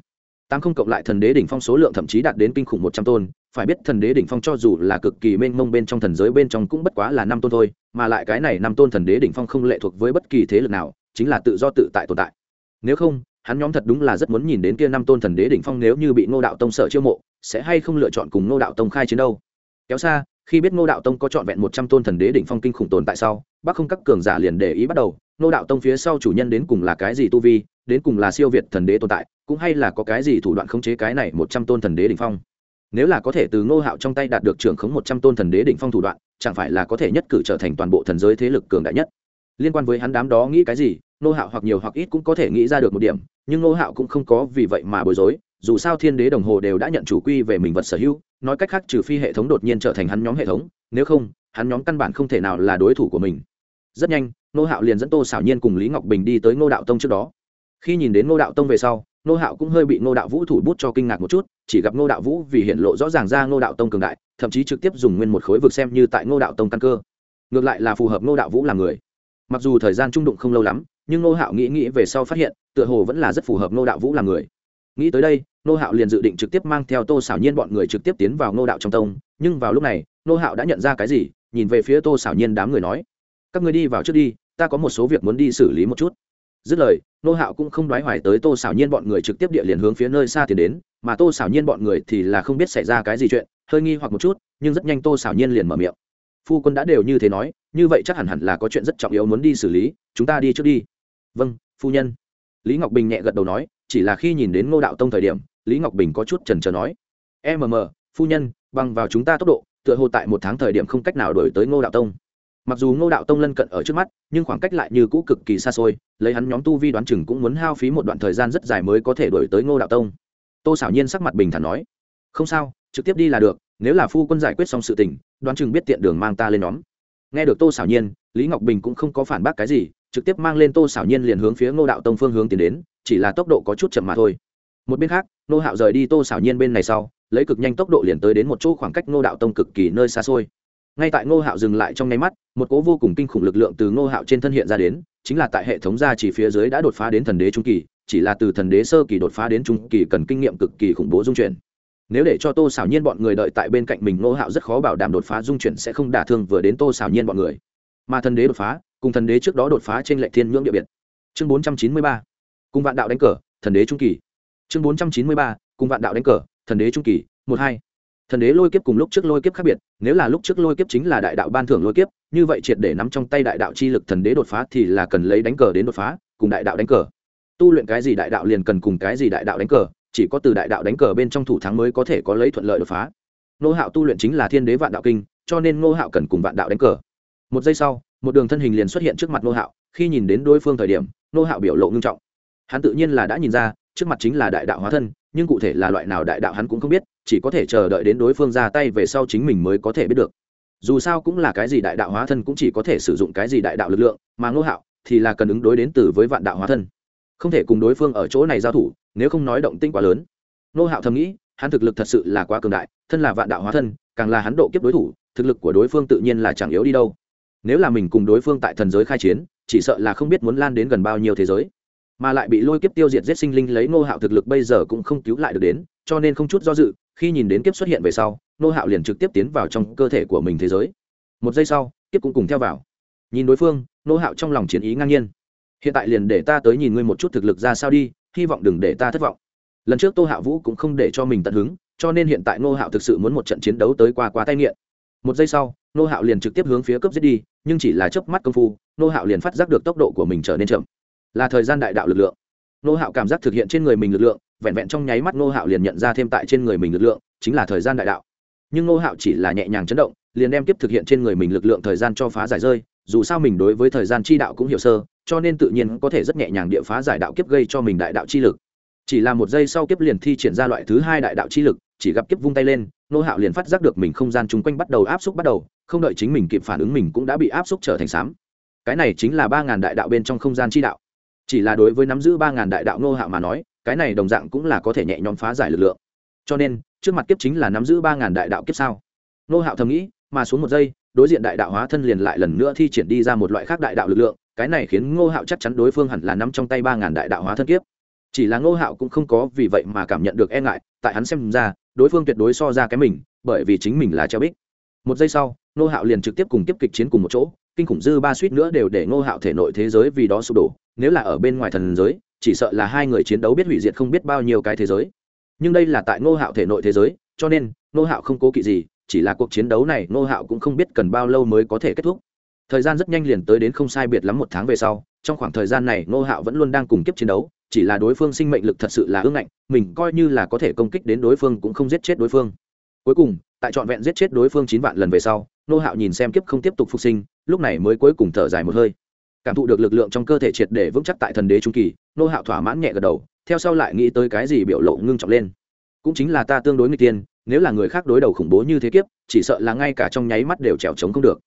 tám không cộng lại thần đế đỉnh phong số lượng thậm chí đạt đến kinh khủng một trăm tôn. Phải biết thần đế đỉnh phong cho dù là cực kỳ mênh mông bên trong thần giới bên trong cũng bất quá là năm tôn thôi, mà lại cái này năm tôn thần đế đỉnh phong không lệ thuộc với bất kỳ thế lực nào, chính là tự do tự tại tồn tại. Nếu không, hắn nhóm thật đúng là rất muốn nhìn đến kia năm tôn thần đế đỉnh phong nếu như bị ngô đạo tông sợ chiêu mộ, sẽ hay không lựa chọn cùng ngô đạo tông khai chiến đâu? Kéo xa, khi biết ngô đạo tông có chọn vẹn một trăm tôn thần đế đỉnh phong kinh khủng tồn tại sau, bắc không các cường giả liền để ý bắt đầu. Ngô đạo tông phía sau chủ nhân đến cùng là cái gì tu vi đến cùng là siêu việt thần đế tồn tại, cũng hay là có cái gì thủ đoạn khống chế cái này một trăm tôn thần đế đỉnh phong. Nếu là có thể từ ngô hạo trong tay đạt được trưởng khống một trăm tôn thần đế đỉnh phong thủ đoạn, chẳng phải là có thể nhất cử trở thành toàn bộ thần giới thế lực cường đại nhất. Liên quan với hắn đám đó nghĩ cái gì, ngô hạo hoặc nhiều hoặc ít cũng có thể nghĩ ra được một điểm, nhưng ngô hạo cũng không có vì vậy mà bối rối, dù sao thiên đế đồng hồ đều đã nhận chủ quy về mình vật sở hữu, nói cách khác trừ phi hệ thống đột nhiên trở thành hắn nhóm hệ thống, nếu không, hắn nhóm căn bản không thể nào là đối thủ của mình. Rất nhanh nô hạo liền dẫn tô xảo nhiên cùng lý ngọc bình đi tới ngô đạo tông trước đó khi nhìn đến ngô đạo tông về sau, Ngô hạo cũng hơi bị ngô đạo vũ thủ bút cho kinh ngạc một chút, chỉ gặp ngô đạo vũ vì hiện lộ rõ ràng ra ngô đạo tông cường đại, thậm chí trực tiếp dùng nguyên một khối vực xem như tại ngô đạo tông căn cơ. Ngược lại là phù hợp ngô đạo vũ làm người. Mặc dù thời gian trung đụng không lâu lắm, nhưng ngô hạo nghĩ nghĩ về sau phát hiện, tựa hồ vẫn là rất phù hợp ngô đạo vũ làm người. Nghĩ tới đây, Ngô hạo liền dự định trực tiếp mang theo tô xảo nhiên bọn người trực tiếp tiến vào Ngô đạo trong tông, nhưng vào lúc này, Ngô hạo đã nhận ra cái gì, nhìn về phía tô xảo nhiên đám người nói, các người đi vào trước đi, ta có một số việc muốn đi xử lý một chút dứt lời, nô hạo cũng không đoái hoài tới tô xảo nhiên bọn người trực tiếp địa liền hướng phía nơi xa tiến đến, mà tô xảo nhiên bọn người thì là không biết xảy ra cái gì chuyện, hơi nghi hoặc một chút, nhưng rất nhanh tô xảo nhiên liền mở miệng. Phu quân đã đều như thế nói, như vậy chắc hẳn hẳn là có chuyện rất trọng yếu muốn đi xử lý, chúng ta đi trước đi. Vâng phu nhân. Lý ngọc bình nhẹ gật đầu nói, chỉ là khi nhìn đến ngô đạo tông thời điểm, lý ngọc bình có chút trần trờ nói. Mm phu nhân, bằng vào chúng ta tốc độ, tựa hồ tại một tháng thời điểm không cách nào đổi tới ngô đạo tông mặc dù ngô đạo tông lân cận ở trước mắt, nhưng khoảng cách lại như cũ cực kỳ xa xôi, lấy hắn nhóm tu vi đoán chừng cũng muốn hao phí một đoạn thời gian rất dài mới có thể đổi tới ngô đạo tông. Tô xảo nhiên sắc mặt bình thản nói, không sao, trực tiếp đi là được, nếu là phu quân giải quyết xong sự tình, đoán chừng biết tiện đường mang ta lên nhóm. Nghe được tô xảo nhiên, lý ngọc bình cũng không có phản bác cái gì, trực tiếp mang lên tô xảo nhiên liền hướng phía ngô đạo tông phương hướng tiến đến, chỉ là tốc độ có chút chậm mà thôi. Một bên khác nô hạo rời đi tô xảo nhiên bên này sau, lấy cực nhanh tốc độ liền tới đến một chỗ khoảng cách ngô đạo tông cực kỳ nơi xa xôi ngay tại ngô hạo dừng lại trong nháy mắt, một cố vô cùng kinh khủng lực lượng từ ngô hạo trên thân hiện ra đến, chính là tại hệ thống gia chỉ phía dưới đã đột phá đến thần đế trung kỳ, chỉ là từ thần đế sơ kỳ đột phá đến trung kỳ cần kinh nghiệm cực kỳ khủng bố dung chuyển. Nếu để cho tô xảo nhiên bọn người đợi tại bên cạnh mình, ngô hạo rất khó bảo đảm đột phá dung chuyển sẽ không đả thương vừa đến tô xảo nhiên bọn người. Mà thần đế đột phá, cùng thần đế trước đó đột phá trên lệ thiên ngưỡng địa biệt. Chương bốn trăm chín mươi ba, cùng vạn đạo đánh cờ, thần đế trung kỳ. Chương bốn trăm chín mươi ba, cùng vạn đạo đánh cờ, thần đế trung kỳ, một hai thần đế lôi kiếp cùng lúc trước lôi kiếp khác biệt, nếu là lúc trước lôi kiếp chính là đại đạo ban thưởng lôi kiếp, như vậy triệt để nắm trong tay đại đạo chi lực thần đế đột phá thì là cần lấy đánh cờ đến đột phá, cùng đại đạo đánh cờ. Tu luyện cái gì đại đạo liền cần cùng cái gì đại đạo đánh cờ, chỉ có từ đại đạo đánh cờ bên trong thủ thắng mới có thể có lấy thuận lợi đột phá. Nô hạo tu luyện chính là thiên đế vạn đạo kinh, cho nên nô hạo cần cùng vạn đạo đánh cờ. Một giây sau, một đường thân hình liền xuất hiện trước mặt nô hạo, khi nhìn đến đối phương thời điểm nô hạo biểu lộ ngưng trọng. Hắn tự nhiên là đã nhìn ra, trước mặt chính là đại đạo hóa thân, nhưng cụ thể là loại nào đại đạo hắn cũng không biết chỉ có thể chờ đợi đến đối phương ra tay về sau chính mình mới có thể biết được. Dù sao cũng là cái gì đại đạo hóa thân cũng chỉ có thể sử dụng cái gì đại đạo lực lượng, mà ngô hạo thì là cần ứng đối đến từ với vạn đạo hóa thân. Không thể cùng đối phương ở chỗ này giao thủ, nếu không nói động tinh quá lớn. Ngô hạo thầm nghĩ, hắn thực lực thật sự là quá cường đại, thân là vạn đạo hóa thân, càng là hắn độ kiếp đối thủ, thực lực của đối phương tự nhiên là chẳng yếu đi đâu. Nếu là mình cùng đối phương tại thần giới khai chiến, chỉ sợ là không biết muốn lan đến gần bao nhiêu thế giới. Mà lại bị lôi kiếp tiêu diệt giết sinh linh lấy ngô hạo thực lực bây giờ cũng không cứu lại được đến, cho nên không chút do dự khi nhìn đến kiếp xuất hiện về sau, Nô hạo liền trực tiếp tiến vào trong cơ thể của mình thế giới. Một giây sau, kiếp cũng cùng theo vào. Nhìn đối phương, Nô hạo trong lòng chiến ý ngang nhiên. Hiện tại liền để ta tới nhìn ngươi một chút thực lực ra sao đi, hy vọng đừng để ta thất vọng. Lần trước tô hạo vũ cũng không để cho mình tận hứng, cho nên hiện tại Nô hạo thực sự muốn một trận chiến đấu tới qua qua tay nghiện. Một giây sau, Nô hạo liền trực tiếp hướng phía cấp giết đi, nhưng chỉ là chớp mắt công phu, Nô hạo liền phát giác được tốc độ của mình trở nên chậm. Là thời gian đại đạo lực lượng nô hạo cảm giác thực hiện trên người mình lực lượng, vẹn vẹn trong nháy mắt nô hạo liền nhận ra thêm tại trên người mình lực lượng, chính là thời gian đại đạo. Nhưng nô hạo chỉ là nhẹ nhàng chấn động, liền đem kiếp thực hiện trên người mình lực lượng thời gian cho phá giải rơi, dù sao mình đối với thời gian chi đạo cũng hiểu sơ, cho nên tự nhiên có thể rất nhẹ nhàng địa phá giải đạo kiếp gây cho mình đại đạo chi lực. Chỉ là một giây sau kiếp liền thi triển ra loại thứ hai đại đạo chi lực, chỉ gặp kiếp vung tay lên, nô hạo liền phát giác được mình không gian chung quanh bắt đầu áp xúc bắt đầu, không đợi chính mình kịp phản ứng mình cũng đã bị áp xúc trở thành xám cái này chính là ba ngàn đại đạo bên trong không gian chi đạo chỉ là đối với nắm giữ ba ngàn đại đạo ngô hạo mà nói, cái này đồng dạng cũng là có thể nhẹ nhõm phá giải lực lượng. Cho nên, trước mặt kiếp chính là nắm giữ ba ngàn đại đạo kiếp sao? Ngô hạo thầm nghĩ, mà xuống một giây, đối diện đại đạo hóa thân liền lại lần nữa thi triển đi ra một loại khác đại đạo lực lượng, cái này khiến ngô hạo chắc chắn đối phương hẳn là nắm trong tay ba ngàn đại đạo hóa thân kiếp. Chỉ là ngô hạo cũng không có vì vậy mà cảm nhận được e ngại, tại hắn xem ra, đối phương tuyệt đối so ra cái mình, bởi vì chính mình là treo bích. Một giây sau, ngô hạo liền trực tiếp cùng kiếp kịch chiến cùng một chỗ, kinh khủng dư ba suýt nữa đều để ngô hạo thể nội thế giới vì đó sụp đổ nếu là ở bên ngoài thần giới, chỉ sợ là hai người chiến đấu biết hủy diệt không biết bao nhiêu cái thế giới. Nhưng đây là tại ngô hạo thể nội thế giới, cho nên, ngô hạo không cố kỵ gì, chỉ là cuộc chiến đấu này ngô hạo cũng không biết cần bao lâu mới có thể kết thúc. Thời gian rất nhanh liền tới đến không sai biệt lắm một tháng về sau, trong khoảng thời gian này ngô hạo vẫn luôn đang cùng kiếp chiến đấu, chỉ là đối phương sinh mệnh lực thật sự là ưng ngạnh, mình coi như là có thể công kích đến đối phương cũng không giết chết đối phương. Cuối cùng, tại trọn vẹn giết chết đối phương chín vạn lần về sau, ngô hạo nhìn xem kiếp không tiếp tục phục sinh, lúc này mới cuối cùng thở dài một hơi cảm thụ được lực lượng trong cơ thể triệt để vững chắc tại thần đế trung kỳ, nô hạo thỏa mãn nhẹ gật đầu, theo sau lại nghĩ tới cái gì biểu lộ ngưng trọng lên. Cũng chính là ta tương đối người tiên, nếu là người khác đối đầu khủng bố như thế kiếp, chỉ sợ là ngay cả trong nháy mắt đều trèo trống không được.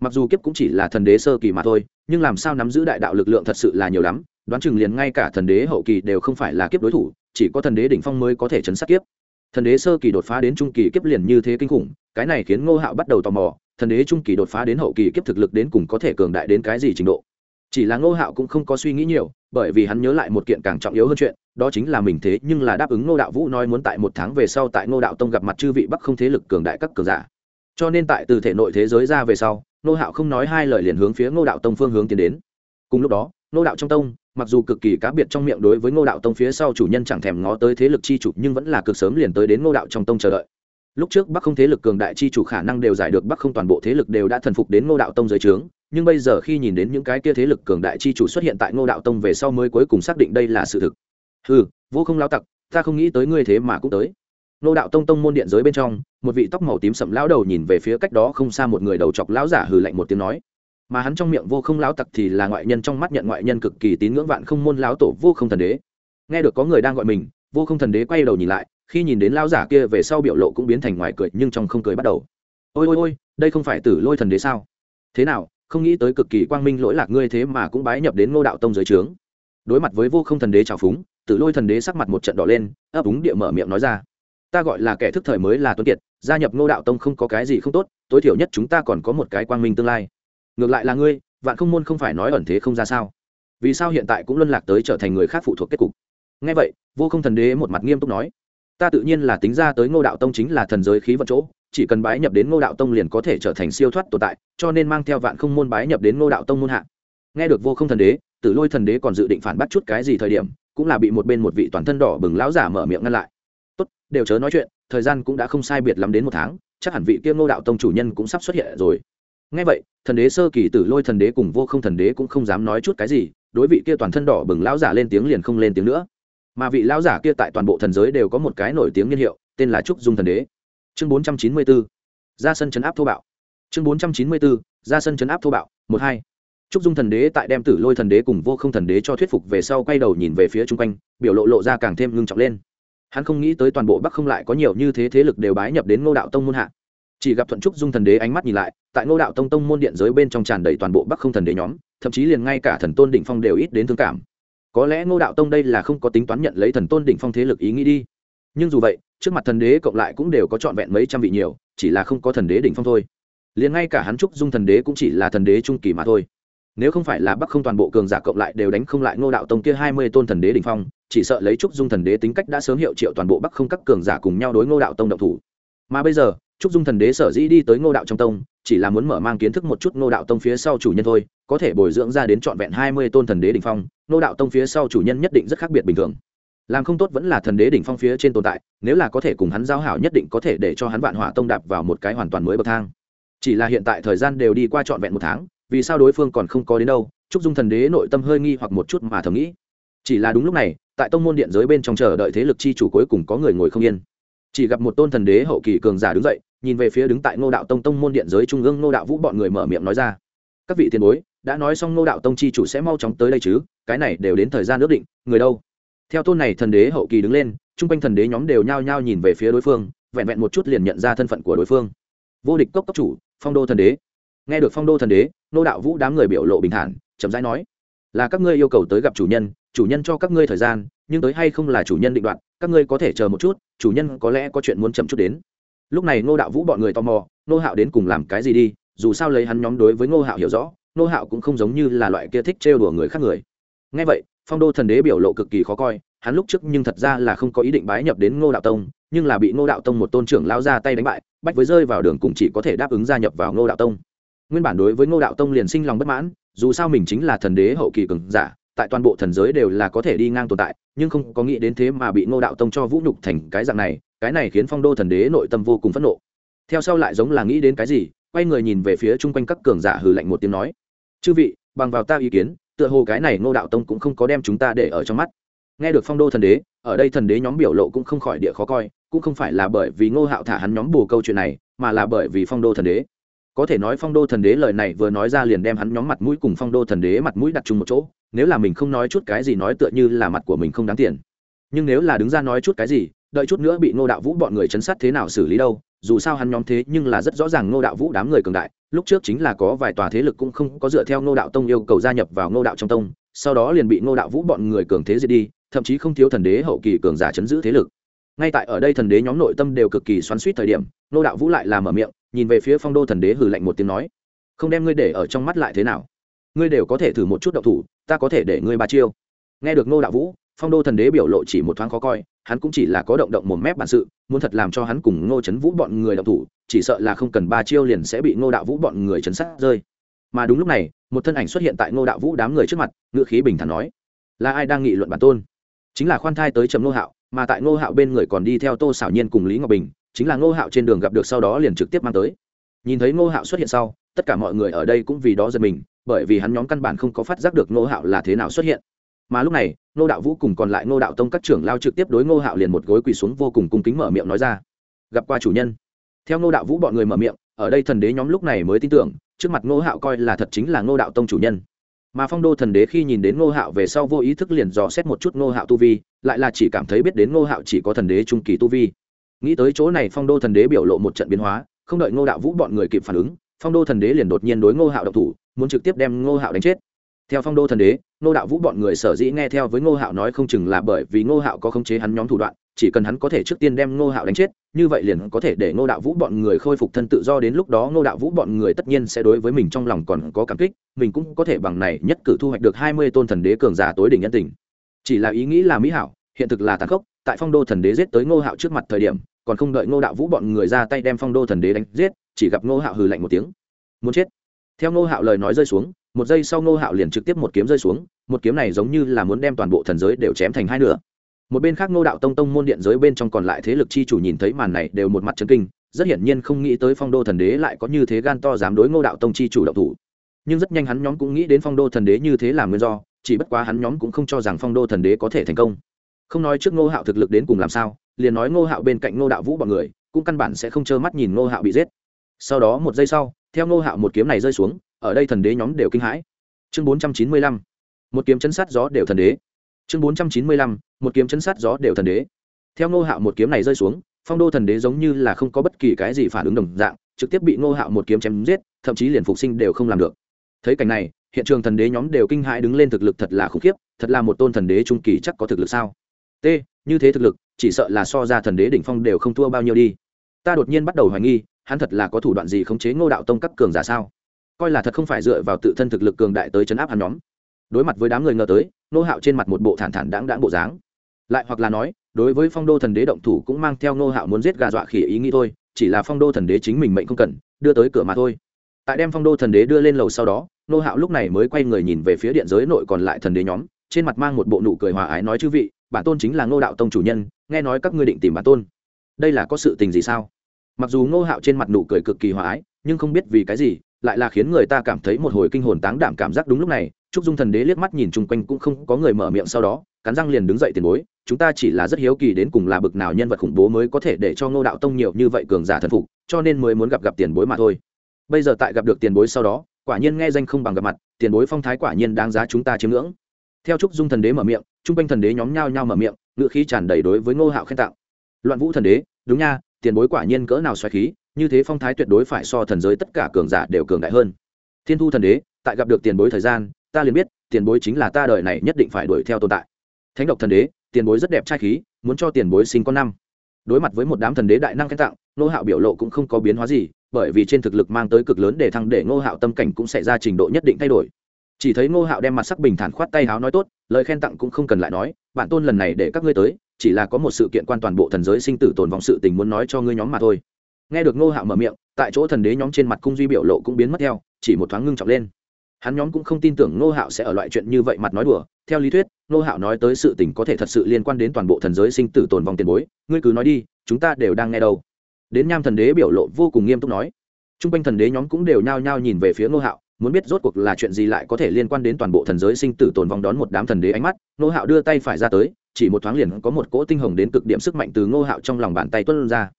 Mặc dù kiếp cũng chỉ là thần đế sơ kỳ mà thôi, nhưng làm sao nắm giữ đại đạo lực lượng thật sự là nhiều lắm, đoán chừng liền ngay cả thần đế hậu kỳ đều không phải là kiếp đối thủ, chỉ có thần đế đỉnh phong mới có thể chấn sát kiếp. Thần đế sơ kỳ đột phá đến trung kỳ kiếp liền như thế kinh khủng, cái này khiến ngô hạo bắt đầu tò mò, thần đế trung kỳ đột phá đến hậu kỳ kiếp thực lực đến cùng có thể cường đại đến cái gì trình độ chỉ là ngô hạo cũng không có suy nghĩ nhiều, bởi vì hắn nhớ lại một kiện càng trọng yếu hơn chuyện, đó chính là mình thế nhưng là đáp ứng ngô đạo vũ nói muốn tại một tháng về sau tại ngô đạo tông gặp mặt chư vị bắc không thế lực cường đại các cường giả. Cho nên tại từ thể nội thế giới ra về sau, ngô hạo không nói hai lời liền hướng phía ngô đạo tông phương hướng tiến đến. Cùng lúc đó, ngô đạo trong tông, mặc dù cực kỳ cá biệt trong miệng đối với ngô đạo tông phía sau chủ nhân chẳng thèm ngó tới thế lực chi chủ, nhưng vẫn là cực sớm liền tới đến ngô đạo trong tông chờ đợi. Lúc trước bắc không thế lực cường đại chi chủ khả năng đều giải được bắc không toàn bộ thế lực đều đã thần phục đến ngô đạo tông dưới trướng nhưng bây giờ khi nhìn đến những cái kia thế lực cường đại chi chủ xuất hiện tại ngô đạo tông về sau mới cuối cùng xác định đây là sự thực. Hừ, vô không lão tặc, ta không nghĩ tới ngươi thế mà cũng tới. Ngô đạo tông tông môn điện giới bên trong, một vị tóc màu tím sẫm lão đầu nhìn về phía cách đó không xa một người đầu chọc lão giả hừ lạnh một tiếng nói. Mà hắn trong miệng vô không lão tặc thì là ngoại nhân trong mắt nhận ngoại nhân cực kỳ tín ngưỡng vạn không môn lão tổ vô không thần đế. Nghe được có người đang gọi mình, vô không thần đế quay đầu nhìn lại, khi nhìn đến lão giả kia về sau biểu lộ cũng biến thành ngoài cười, nhưng trong không cười bắt đầu. Ôi ôi ôi, đây không phải tử lôi thần đế sao? Thế nào không nghĩ tới cực kỳ quang minh lỗi lạc ngươi thế mà cũng bái nhập đến ngô đạo tông dưới trướng. Đối mặt với vô không thần đế trào phúng, tử lôi thần đế sắc mặt một trận đỏ lên, ấp úng địa mở miệng nói ra. Ta gọi là kẻ thức thời mới là tuấn kiệt, gia nhập ngô đạo tông không có cái gì không tốt, tối thiểu nhất chúng ta còn có một cái quang minh tương lai. Ngược lại là ngươi, vạn không môn không phải nói ẩn thế không ra sao. Vì sao hiện tại cũng luân lạc tới trở thành người khác phụ thuộc kết cục? Ngay vậy, vô không thần đế một mặt nghiêm túc nói ta tự nhiên là tính ra tới ngô đạo tông chính là thần giới khí vận chỗ, chỉ cần bái nhập đến ngô đạo tông liền có thể trở thành siêu thoát tồn tại, cho nên mang theo vạn không môn bái nhập đến ngô đạo tông môn hạ. Nghe được vô không thần đế, tử lôi thần đế còn dự định phản bắt chút cái gì thời điểm, cũng là bị một bên một vị toàn thân đỏ bừng lão giả mở miệng ngăn lại. Tốt, đều chớ nói chuyện, thời gian cũng đã không sai biệt lắm đến một tháng, chắc hẳn vị kia ngô đạo tông chủ nhân cũng sắp xuất hiện rồi. Ngay vậy, thần đế sơ kỳ tử lôi thần đế cùng vô không thần đế cũng không dám nói chút cái gì, đối vị kia toàn thân đỏ bừng lão giả lên tiếng liền không lên tiếng nữa mà vị lão giả kia tại toàn bộ thần giới đều có một cái nổi tiếng niên hiệu, tên là trúc dung thần đế. Chương bốn trăm chín mươi bốn ra sân chấn áp thô bạo. Chương bốn trăm chín mươi bốn ra sân chấn áp thô bạo, một hai. Trúc dung thần đế tại đem tử lôi thần đế cùng vô không thần đế cho thuyết phục về sau quay đầu nhìn về phía chung quanh, biểu lộ lộ ra càng thêm ngưng trọng lên. Hắn không nghĩ tới toàn bộ bắc không lại có nhiều như thế thế lực đều bái nhập đến ngô đạo tông môn hạ. Chỉ gặp thuận trúc dung thần đế ánh mắt nhìn lại, tại ngô đạo tông tông môn điện giới bên trong tràn đầy toàn bộ bắc không thần đế nhóm, thậm chí liền ngay cả thần tôn đỉnh phong đều ít đến thương cảm có lẽ ngô đạo tông đây là không có tính toán nhận lấy thần tôn đỉnh phong thế lực ý nghĩ đi. Nhưng dù vậy, trước mặt thần đế cộng lại cũng đều có trọn vẹn mấy trăm vị nhiều, chỉ là không có thần đế đỉnh phong thôi. Liền ngay cả hắn trúc dung thần đế cũng chỉ là thần đế trung kỳ mà thôi. Nếu không phải là bắc không toàn bộ cường giả cộng lại đều đánh không lại ngô đạo tông kia hai mươi tôn thần đế đỉnh phong, chỉ sợ lấy trúc dung thần đế tính cách đã sớm hiệu triệu toàn bộ bắc không các cường giả cùng nhau đối ngô đạo tông động thủ. Mà bây giờ, trúc dung thần đế sở dĩ đi tới ngô đạo trong tông chỉ là muốn mở mang kiến thức một chút ngô đạo tông phía sau chủ nhân thôi, có thể bồi dưỡng ra đến trọn vẹn hai mươi tôn thần đế đỉnh phong, ngô đạo tông phía sau chủ nhân nhất định rất khác biệt bình thường. Làm không tốt vẫn là thần đế đỉnh phong phía trên tồn tại, nếu là có thể cùng hắn giao hảo nhất định có thể để cho hắn vạn hỏa tông đạp vào một cái hoàn toàn mới bậc thang. Chỉ là hiện tại thời gian đều đi qua trọn vẹn một tháng, vì sao đối phương còn không có đến đâu trúc dung thần đế nội tâm hơi nghi hoặc một chút mà thầm nghĩ. Chỉ là đúng lúc này, tại tông môn điện giới bên trong chờ đợi thế lực chi chủ cuối cùng có người ngồi không yên. Chỉ gặp một tôn thần đế hậu kỳ cường giả đứng dậy nhìn về phía đứng tại ngô đạo tông tông môn điện giới trung ương ngô đạo vũ bọn người mở miệng nói ra. Các vị tiền bối, đã nói xong ngô đạo tông chi chủ sẽ mau chóng tới đây chứ, cái này đều đến thời gian ước định, người đâu? Theo tôn này thần đế hậu kỳ đứng lên, chung quanh thần đế nhóm đều nhao nhao nhìn về phía đối phương, vẹn vẹn một chút liền nhận ra thân phận của đối phương. Vô địch cốc cốc chủ, phong đô thần đế. Nghe được phong đô thần đế nô đạo vũ đám người biểu lộ bình thản, chậm rãi nói, là các ngươi yêu cầu tới gặp chủ nhân chủ nhân cho các ngươi thời gian, nhưng tới hay không là chủ nhân định đoạt, các ngươi có thể chờ một chút, chủ nhân có lẽ có chuyện muốn chậm chút đến lúc này ngô đạo vũ bọn người tò mò, ngô hạo đến cùng làm cái gì đi, dù sao lấy hắn nhóm đối với ngô hạo hiểu rõ, ngô hạo cũng không giống như là loại kia thích trêu đùa người khác người. Ngay vậy, phong đô thần đế biểu lộ cực kỳ khó coi, hắn lúc trước nhưng thật ra là không có ý định bái nhập đến ngô đạo tông, nhưng là bị ngô đạo tông một tôn trưởng lao ra tay đánh bại, bách với rơi vào đường cùng chỉ có thể đáp ứng gia nhập vào ngô đạo tông. Nguyên bản đối với ngô đạo tông liền sinh lòng bất mãn, dù sao mình chính là thần đế hậu kỳ cường giả tại toàn bộ thần giới đều là có thể đi ngang tồn tại, nhưng không có nghĩ đến thế mà bị ngô đạo tông cho vũ nhục thành cái dạng này, cái này khiến phong đô thần đế nội tâm vô cùng phẫn nộ. Theo sau lại giống là nghĩ đến cái gì, quay người nhìn về phía chung quanh các cường giả hừ lạnh một tiếng nói, chư vị, bằng vào ta ý kiến, tựa hồ cái này ngô đạo tông cũng không có đem chúng ta để ở trong mắt. Nghe được phong đô thần đế, ở đây thần đế nhóm biểu lộ cũng không khỏi địa khó coi, cũng không phải là bởi vì ngô hạo thả hắn nhóm bù câu chuyện này, mà là bởi vì phong đô thần đế có thể nói phong đô thần đế lời này vừa nói ra liền đem hắn nhóm mặt mũi cùng phong đô thần đế mặt mũi đặt chung một chỗ, nếu là mình không nói chút cái gì nói tựa như là mặt của mình không đáng tiền. Nhưng nếu là đứng ra nói chút cái gì, đợi chút nữa bị ngô đạo vũ bọn người chấn sát thế nào xử lý đâu, dù sao hắn nhóm thế nhưng là rất rõ ràng ngô đạo vũ đám người cường đại, lúc trước chính là có vài tòa thế lực cũng không có dựa theo ngô đạo tông yêu cầu gia nhập vào ngô đạo trong tông, sau đó liền bị ngô đạo vũ bọn người cường thế diệt đi, thậm chí không thiếu thần đế hậu kỳ cường giả chấn giữ thế lực. Ngay tại ở đây thần đế nhóm nội tâm đều cực kỳ xoắn suýt thời điểm, ngô đạo vũ lại làm ở miệng nhìn về phía phong đô thần đế hừ lạnh một tiếng nói, không đem ngươi để ở trong mắt lại thế nào? Ngươi đều có thể thử một chút đậu thủ, ta có thể để ngươi ba chiêu. Nghe được ngô đạo vũ, phong đô thần đế biểu lộ chỉ một thoáng khó coi, hắn cũng chỉ là có động động một mép bản sự, muốn thật làm cho hắn cùng ngô Trấn vũ bọn người động thủ, chỉ sợ là không cần ba chiêu liền sẽ bị ngô đạo vũ bọn người chấn sát rơi. Mà đúng lúc này, một thân ảnh xuất hiện tại ngô đạo vũ đám người trước mặt ngựa khí bình thản nói, là ai đang nghị luận bản tôn? Chính là khoan thai tới trầm ngô hạo, mà tại ngô hạo bên người còn đi theo tô xảo nhiên cùng lý ngọc bình chính là ngô hạo trên đường gặp được sau đó liền trực tiếp mang tới. Nhìn thấy ngô hạo xuất hiện sau, tất cả mọi người ở đây cũng vì đó giật mình, bởi vì hắn nhóm căn bản không có phát giác được ngô hạo là thế nào xuất hiện. Mà lúc này, ngô đạo vũ cùng còn lại ngô đạo tông các trưởng lao trực tiếp đối ngô hạo liền một gối quỳ xuống vô cùng cung kính mở miệng nói ra. Gặp qua chủ nhân. Theo ngô đạo vũ bọn người mở miệng, ở đây thần đế nhóm lúc này mới tin tưởng, trước mặt ngô hạo coi là thật chính là ngô đạo tông chủ nhân. Mà phong đô thần đế khi nhìn đến ngô hạo về sau vô ý thức liền dò xét một chút ngô hạo tu vi, lại là chỉ cảm thấy biết đến ngô hạo chỉ có thần đế trung kỳ tu vi nghĩ tới chỗ này phong đô thần đế biểu lộ một trận biến hóa, không đợi ngô đạo vũ bọn người kịp phản ứng, phong đô thần đế liền đột nhiên đối ngô hạo độc thủ, muốn trực tiếp đem ngô hạo đánh chết. Theo phong đô thần đế, ngô đạo vũ bọn người sở dĩ nghe theo với ngô hạo nói không chừng là bởi vì ngô hạo có khống chế hắn nhóm thủ đoạn, chỉ cần hắn có thể trước tiên đem ngô hạo đánh chết, như vậy liền có thể để ngô đạo vũ bọn người khôi phục thân tự do đến lúc đó ngô đạo vũ bọn người tất nhiên sẽ đối với mình trong lòng còn có cảm kích, mình cũng có thể bằng này nhất cử thu hoạch được hai mươi tôn thần đế cường giả tối đỉnh nhân tình. Chỉ là ý nghĩ là mỹ hảo, hiện thực là tàn khốc, tại phong đô thần đế giết tới ngô hạo trước mặt thời điểm còn không đợi ngô đạo vũ bọn người ra tay đem phong đô thần đế đánh giết, chỉ gặp ngô hạo hừ lạnh một tiếng. Muốn chết. Theo ngô hạo lời nói rơi xuống, một giây sau ngô hạo liền trực tiếp một kiếm rơi xuống, một kiếm này giống như là muốn đem toàn bộ thần giới đều chém thành hai nửa. Một bên khác ngô đạo tông tông môn điện giới bên trong còn lại thế lực chi chủ nhìn thấy màn này đều một mặt chân kinh, rất hiển nhiên không nghĩ tới phong đô thần đế lại có như thế gan to dám đối ngô đạo tông chi chủ động thủ. Nhưng rất nhanh hắn nhóm cũng nghĩ đến phong đô thần đế như thế làm nguyên do, chỉ bất quá hắn nhóm cũng không cho rằng phong đô thần đế có thể thành công. Không nói trước ngô hạo thực lực đến cùng làm sao liền nói ngô hạo bên cạnh ngô đạo vũ bọn người, cũng căn bản sẽ không trơ mắt nhìn ngô hạo bị giết. Sau đó một giây sau, theo ngô hạo một kiếm này rơi xuống, ở đây thần đế nhóm đều kinh hãi. Chương bốn trăm chín mươi lăm, một kiếm chấn sát gió đều thần đế. Chương bốn trăm chín mươi lăm, một kiếm chấn sát gió đều thần đế. Theo ngô hạo một kiếm này rơi xuống, phong đô thần đế giống như là không có bất kỳ cái gì phản ứng đồng dạng, trực tiếp bị ngô hạo một kiếm chém giết, thậm chí liền phục sinh đều không làm được. Thấy cảnh này, hiện trường thần đế nhóm đều kinh hãi đứng lên thực lực thật là khủng khiếp, thật là một tôn thần đế trung kỳ chắc có thực lực sao? T, như thế thực lực chỉ sợ là so ra thần đế đỉnh phong đều không thua bao nhiêu đi. Ta đột nhiên bắt đầu hoài nghi, hắn thật là có thủ đoạn gì khống chế ngô đạo tông các cường giả sao? Coi là thật không phải dựa vào tự thân thực lực cường đại tới chấn áp hắn nhóm. Đối mặt với đám người ngờ tới nô hạo trên mặt một bộ thản thản đáng đáng bộ dáng. Lại hoặc là nói, đối với phong đô thần đế động thủ cũng mang theo nô hạo muốn giết gà dọa khỉ ý nghĩ thôi, chỉ là phong đô thần đế chính mình mệnh không cần, đưa tới cửa mà thôi. Tại đem phong đô thần đế đưa lên lầu sau đó nô hạo lúc này mới quay người nhìn về phía điện giới nội còn lại thần đế nhóm, trên mặt mang một bộ nụ cười hòa ái nói chư vị bản tôn chính là ngô đạo tông chủ nhân, nghe nói các ngươi định tìm bản tôn. Đây là có sự tình gì sao? Mặc dù ngô hạo trên mặt nụ cười cực kỳ hòa ái, nhưng không biết vì cái gì, lại là khiến người ta cảm thấy một hồi kinh hồn táng đảm cảm giác đúng lúc này, trúc dung thần đế liếc mắt nhìn chung quanh cũng không có người mở miệng sau đó, cắn răng liền đứng dậy tiền bối, chúng ta chỉ là rất hiếu kỳ đến cùng là bực nào nhân vật khủng bố mới có thể để cho ngô đạo tông nhiều như vậy cường giả thần phục, cho nên mới muốn gặp gặp tiền bối mà thôi. Bây giờ tại gặp được tiền bối sau đó, quả nhiên nghe danh không bằng gặp mặt, tiền bối phong thái quả nhiên đáng giá chúng ta chiếm ngưỡng. Theo trúc dung thần đế mở miệng chung quanh thần đế nhóm nhao nhao mở miệng ngự khí tràn đầy đối với ngô hạo khen tạo loạn vũ thần đế, đúng nha, tiền bối quả nhiên cỡ nào xoáy khí, như thế phong thái tuyệt đối phải so thần giới tất cả cường giả đều cường đại hơn. Thiên thu thần đế, tại gặp được tiền bối thời gian, ta liền biết, tiền bối chính là ta đời này nhất định phải đuổi theo tồn tại. Thánh độc thần đế, tiền bối rất đẹp trai khí, muốn cho tiền bối sinh con năm. Đối mặt với một đám thần đế đại năng khen tặng nô hạo biểu lộ cũng không có biến hóa gì, bởi vì trên thực lực mang tới cực lớn để thăng để ngô hạo tâm cảnh cũng sẽ ra trình độ nhất định thay đổi chỉ thấy ngô hạo đem mặt sắc bình thản khoát tay háo nói tốt, lời khen tặng cũng không cần lại nói, bản tôn lần này để các ngươi tới, chỉ là có một sự kiện quan toàn bộ thần giới sinh tử tồn vong sự tình muốn nói cho ngươi nhóm mà thôi. Nghe được ngô hạo mở miệng, tại chỗ thần đế nhóm trên mặt cung duy biểu lộ cũng biến mất theo, chỉ một thoáng ngưng trọng lên. Hắn nhóm cũng không tin tưởng ngô hạo sẽ ở loại chuyện như vậy mặt nói đùa. Theo lý thuyết, ngô hạo nói tới sự tình có thể thật sự liên quan đến toàn bộ thần giới sinh tử tồn vong tiền bối, ngươi cứ nói đi, chúng ta đều đang nghe đâu. Đến nham thần đế biểu lộ vô cùng nghiêm túc nói. T r u n g quanh thần đế nhóm cũng đều nhao nhao nhìn về phía ngô hạo muốn biết rốt cuộc là chuyện gì lại có thể liên quan đến toàn bộ thần giới sinh tử tồn vong đón một đám thần đế ánh mắt, ngô hạo đưa tay phải ra tới, chỉ một thoáng liền có một cỗ tinh hồng đến cực điểm sức mạnh từ ngô hạo trong lòng bàn tay tuân ra.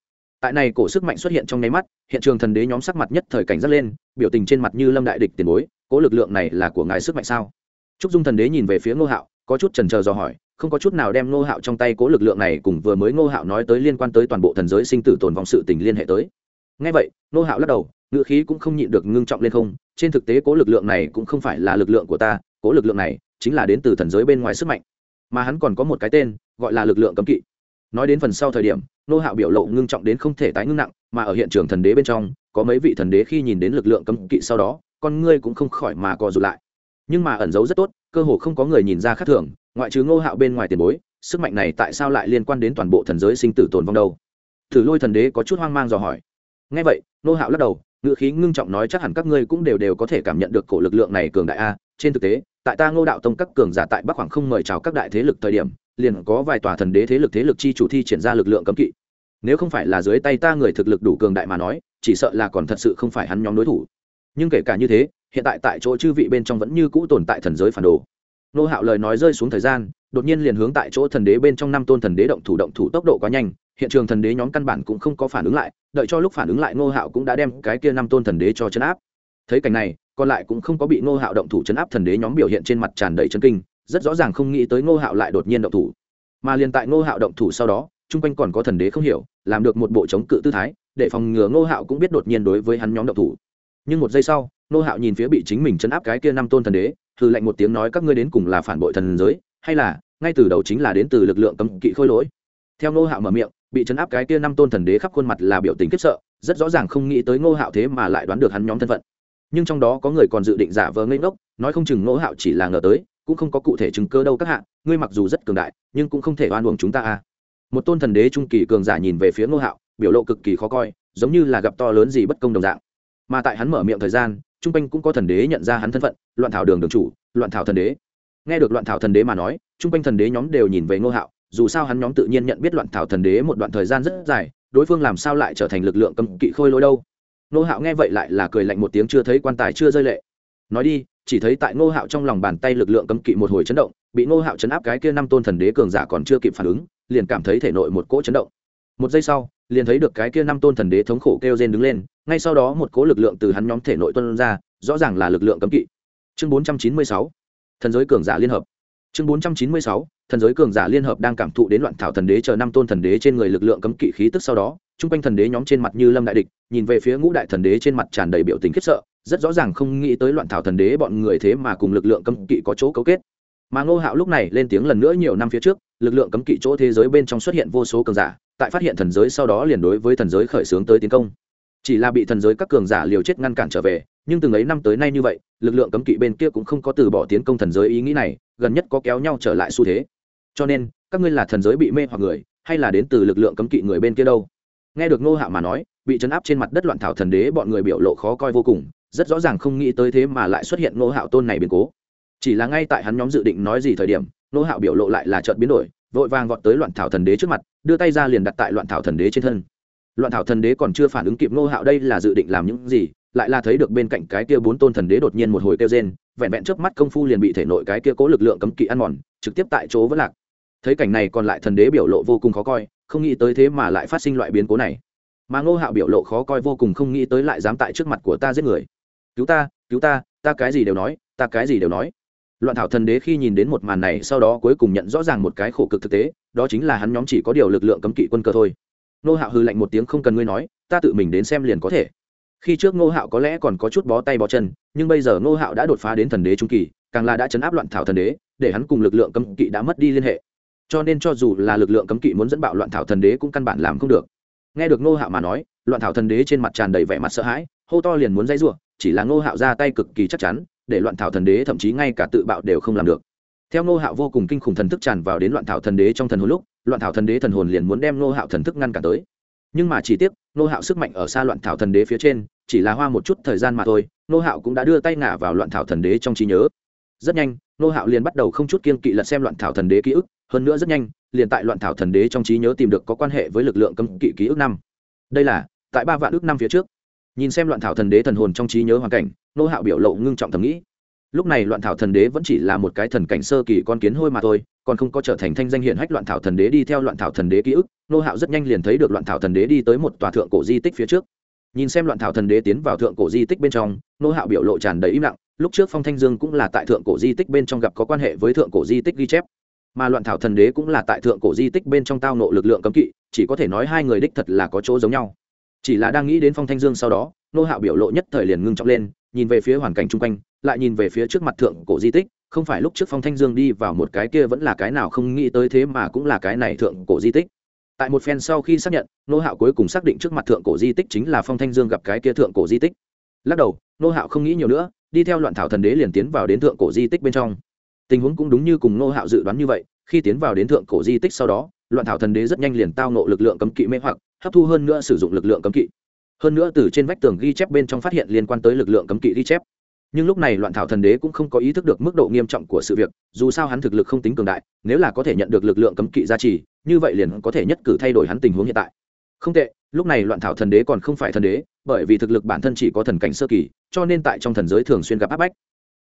Tại này cổ sức mạnh xuất hiện trong nháy mắt, hiện trường thần đế nhóm sắc mặt nhất thời cảnh giác lên, biểu tình trên mặt như lâm đại địch tiền bối, cỗ lực lượng này là của ngài sức mạnh sao? Trúc dung thần đế nhìn về phía ngô hạo, có chút trần trờ dò hỏi, không có chút nào đem ngô hạo trong tay cố lực lượng này cùng vừa mới ngô hạo nói tới liên quan tới toàn bộ thần giới sinh tử tồn vong sự tình liên hệ tới. Ngay vậy, ngô hạo lắc đầu ngữ khí cũng không nhịn được ngưng trọng lên không, trên thực tế cố lực lượng này cũng không phải là lực lượng của ta, cố lực lượng này chính là đến từ thần giới bên ngoài sức mạnh. Mà hắn còn có một cái tên, gọi là lực lượng cấm kỵ. Nói đến phần sau thời điểm, nô hạo biểu lộ ngưng trọng đến không thể tái ngưng nặng, mà ở hiện trường thần đế bên trong, có mấy vị thần đế khi nhìn đến lực lượng cấm kỵ sau đó, con ngươi cũng không khỏi mà co rụt lại. Nhưng mà ẩn giấu rất tốt, cơ hồ không có người nhìn ra khác thường, ngoại trừ ngô hạo bên ngoài tiền bối, sức mạnh này tại sao lại liên quan đến toàn bộ thần giới sinh tử tồn vong đâu? Thử lôi thần đế có chút hoang mang dò hỏi. Ngay vậy, ngô hạo lắc đầu ngự khí ngưng trọng nói chắc hẳn các ngươi cũng đều đều có thể cảm nhận được cổ lực lượng này cường đại a. Trên thực tế, tại ta ngô đạo tông các cường giả tại bắc hoàng không mời chào các đại thế lực thời điểm, liền có vài tòa thần đế thế lực thế lực chi chủ thi triển ra lực lượng cấm kỵ. Nếu không phải là dưới tay ta người thực lực đủ cường đại mà nói, chỉ sợ là còn thật sự không phải hắn nhóm đối thủ. Nhưng kể cả như thế, hiện tại tại chỗ chư vị bên trong vẫn như cũ tồn tại thần giới phản đồ nô hạo lời nói rơi xuống thời gian, đột nhiên liền hướng tại chỗ thần đế bên trong năm tôn thần đế động thủ động thủ tốc độ quá nhanh, hiện trường thần đế nhóm căn bản cũng không có phản ứng lại, đợi cho lúc phản ứng lại nô hạo cũng đã đem cái kia năm tôn thần đế cho chấn áp. Thấy cảnh này, còn lại cũng không có bị nô hạo động thủ chấn áp thần đế nhóm biểu hiện trên mặt tràn đầy chân kinh, rất rõ ràng không nghĩ tới nô hạo lại đột nhiên động thủ. Mà liền tại nô hạo động thủ sau đó, chung quanh còn có thần đế không hiểu, làm được một bộ chống cự tư thái, để phòng ngừa nô hạo cũng biết đột nhiên đối với hắn nhóm động thủ. Nhưng một giây sau, nô hạo nhìn phía bị chính mình chấn áp cái kia năm tôn thần đế thử lệnh một tiếng nói các ngươi đến cùng là phản bội thần giới, hay là, ngay từ đầu chính là đến từ lực lượng cấm kỵ khôi lỗi. Theo Ngô hạo mở miệng, bị chấn áp cái kia năm tôn thần đế khắp khuôn mặt là biểu tình kiếp sợ, rất rõ ràng không nghĩ tới ngô hạo thế mà lại đoán được hắn nhóm thân phận. Nhưng trong đó có người còn dự định giả vờ ngây ngốc, nói không chừng ngô hạo chỉ là ngờ tới, cũng không có cụ thể chứng cơ đâu các hạ, ngươi mặc dù rất cường đại, nhưng cũng không thể oan uổng chúng ta a một tôn thần đế trung kỳ cường giả nhìn về phía ngô hạo, biểu lộ cực kỳ khó coi, giống như là gặp to lớn gì bất công đồng dạng. Mà tại hắn mở miệng thời gian trung quanh cũng có thần đế nhận ra hắn thân phận, loạn thảo đường đường chủ, loạn thảo thần đế. Nghe được loạn thảo thần đế mà nói, trung quanh thần đế nhóm đều nhìn về ngô hạo, dù sao hắn nhóm tự nhiên nhận biết loạn thảo thần đế một đoạn thời gian rất dài, đối phương làm sao lại trở thành lực lượng cấm kỵ khôi lỗi đâu? Ngô hạo nghe vậy lại là cười lạnh một tiếng chưa thấy quan tài chưa rơi lệ. Nói đi, chỉ thấy tại ngô hạo trong lòng bàn tay lực lượng cấm kỵ một hồi chấn động, bị ngô hạo chấn áp cái kia năm tôn thần đế cường giả còn chưa kịp phản ứng, liền cảm thấy thể nội một cỗ chấn động. Một giây sau liền thấy được cái kia năm tôn thần đế thống khổ kêu rên đứng lên, ngay sau đó một cỗ lực lượng từ hắn nhóm thể nội tuân ra, rõ ràng là lực lượng cấm kỵ. Chương 496 thần giới cường giả liên hợp. Chương 496 thần giới cường giả liên hợp đang cảm thụ đến loạn thảo thần đế chờ năm tôn thần đế trên người lực lượng cấm kỵ khí tức sau đó trung quanh thần đế nhóm trên mặt như lâm đại địch, nhìn về phía ngũ đại thần đế trên mặt tràn đầy biểu tình khiếp sợ, rất rõ ràng không nghĩ tới loạn thảo thần đế bọn người thế mà cùng lực lượng cấm kỵ có chỗ cấu kết. Mà ngô hạo lúc này lên tiếng lần nữa nhiều năm phía trước, lực lượng cấm kỵ chỗ thế giới bên trong xuất hiện vô số cường giả tại phát hiện thần giới sau đó liền đối với thần giới khởi xướng tới tiến công. Chỉ là bị thần giới các cường giả liều chết ngăn cản trở về, nhưng từng ấy năm tới nay như vậy, lực lượng cấm kỵ bên kia cũng không có từ bỏ tiến công thần giới ý nghĩ này, gần nhất có kéo nhau trở lại xu thế. Cho nên, các ngươi là thần giới bị mê hoặc người, hay là đến từ lực lượng cấm kỵ người bên kia đâu? Nghe được ngô hạo mà nói, bị chấn áp trên mặt đất loạn thảo thần đế bọn người biểu lộ khó coi vô cùng, rất rõ ràng không nghĩ tới thế mà lại xuất hiện ngô hạo tôn này biến cố. Chỉ là ngay tại hắn nhóm dự định nói gì thời điểm, ngô hạo biểu lộ lại là chợt biến đổi vội vàng vọt tới loạn thảo thần đế trước mặt, đưa tay ra liền đặt tại loạn thảo thần đế trên thân. Loạn thảo thần đế còn chưa phản ứng kịp ngô hạo đây là dự định làm những gì, lại là thấy được bên cạnh cái kia bốn tôn thần đế đột nhiên một hồi kêu rên, vẹn vẹn trước mắt công phu liền bị thể nội cái kia cố lực lượng cấm kỵ ăn mòn, trực tiếp tại chỗ vẫn lạc. Thấy cảnh này còn lại thần đế biểu lộ vô cùng khó coi, không nghĩ tới thế mà lại phát sinh loại biến cố này. Mà ngô hạo biểu lộ khó coi vô cùng không nghĩ tới lại dám tại trước mặt của ta giết người. Cứu ta cứu ta ta cái gì đều nói, ta cái gì đều nói loạn thảo thần đế khi nhìn đến một màn này, sau đó cuối cùng nhận rõ ràng một cái khổ cực thực tế, đó chính là hắn nhóm chỉ có điều lực lượng cấm kỵ quân cơ thôi. Nô hạo hư lạnh một tiếng không cần ngươi nói, ta tự mình đến xem liền có thể. Khi trước ngô hạo có lẽ còn có chút bó tay bó chân, nhưng bây giờ ngô hạo đã đột phá đến thần đế trung kỳ, càng là đã chấn áp loạn thảo thần đế, để hắn cùng lực lượng cấm kỵ đã mất đi liên hệ. Cho nên cho dù là lực lượng cấm kỵ muốn dẫn bạo loạn thảo thần đế cũng căn bản làm không được. Nghe được ngô hạo mà nói, loạn thảo thần đế trên mặt tràn đầy vẻ mặt sợ hãi, hô to liền muốn dây giụa chỉ là ngô hạo ra tay cực kỳ chắc chắn để loạn thảo thần đế thậm chí ngay cả tự bạo đều không làm được. Theo ngô hạo vô cùng kinh khủng thần thức tràn vào đến loạn thảo thần đế trong thần hồn lúc, loạn thảo thần đế thần hồn liền muốn đem ngô hạo thần thức ngăn cản tới. Nhưng mà chỉ tiếc, ngô hạo sức mạnh ở xa loạn thảo thần đế phía trên, chỉ là hoa một chút thời gian mà thôi, ngô hạo cũng đã đưa tay ngả vào loạn thảo thần đế trong trí nhớ. Rất nhanh, ngô hạo liền bắt đầu không chút kiên kỵ lật xem loạn thảo thần đế ký ức, hơn nữa rất nhanh, liền tại loạn thảo thần đế trong trí nhớ tìm được có quan hệ với lực lượng cấm kỵ ký ức năm. Đây là, tại ba vạn ước năm phía trước nhìn xem loạn thảo thần đế thần hồn trong trí nhớ hoàn cảnh, nô hạo biểu lộ ngưng trọng thầm nghĩ. Lúc này loạn thảo thần đế vẫn chỉ là một cái thần cảnh sơ kỳ con kiến hôi mà thôi, còn không có trở thành thanh danh hiện hách loạn thảo thần đế đi theo loạn thảo thần đế ký ức, nô hạo rất nhanh liền thấy được loạn thảo thần đế đi tới một tòa thượng cổ di tích phía trước. Nhìn xem loạn thảo thần đế tiến vào thượng cổ di tích bên trong, nô hạo biểu lộ tràn đầy im lặng, lúc trước phong thanh dương cũng là tại thượng cổ di tích bên trong gặp có quan hệ với thượng cổ di tích ghi chép. Mà loạn thảo thần đế cũng là tại thượng cổ di tích bên trong tao nộ lực lượng cấm kỵ, chỉ có thể nói hai người đích thật là có chỗ giống nhau chỉ là đang nghĩ đến phong thanh dương sau đó, nô hạo biểu lộ nhất thời liền ngưng trọng lên, nhìn về phía hoàn cảnh chung quanh, lại nhìn về phía trước mặt thượng cổ di tích, không phải lúc trước phong thanh dương đi vào một cái kia vẫn là cái nào không nghĩ tới thế mà cũng là cái này thượng cổ di tích. Tại một phen sau khi xác nhận, nô hạo cuối cùng xác định trước mặt thượng cổ di tích chính là phong thanh dương gặp cái kia thượng cổ di tích. Lắc đầu, nô hạo không nghĩ nhiều nữa, đi theo loạn thảo thần đế liền tiến vào đến thượng cổ di tích bên trong. Tình huống cũng đúng như cùng nô hạo dự đoán như vậy, khi tiến vào đến thượng cổ di tích sau đó, loạn thảo thần đế rất nhanh liền tao nộ lực lượng cấm kỵ mê hoặc hấp thu hơn nữa sử dụng lực lượng cấm kỵ. Hơn nữa từ trên vách tường ghi chép bên trong phát hiện liên quan tới lực lượng cấm kỵ ghi chép. Nhưng lúc này loạn thảo thần đế cũng không có ý thức được mức độ nghiêm trọng của sự việc, dù sao hắn thực lực không tính cường đại, nếu là có thể nhận được lực lượng cấm kỵ gia trì, như vậy liền có thể nhất cử thay đổi hắn tình huống hiện tại. Không tệ, lúc này loạn thảo thần đế còn không phải thần đế, bởi vì thực lực bản thân chỉ có thần cảnh sơ kỳ, cho nên tại trong thần giới thường xuyên gặp áp bách.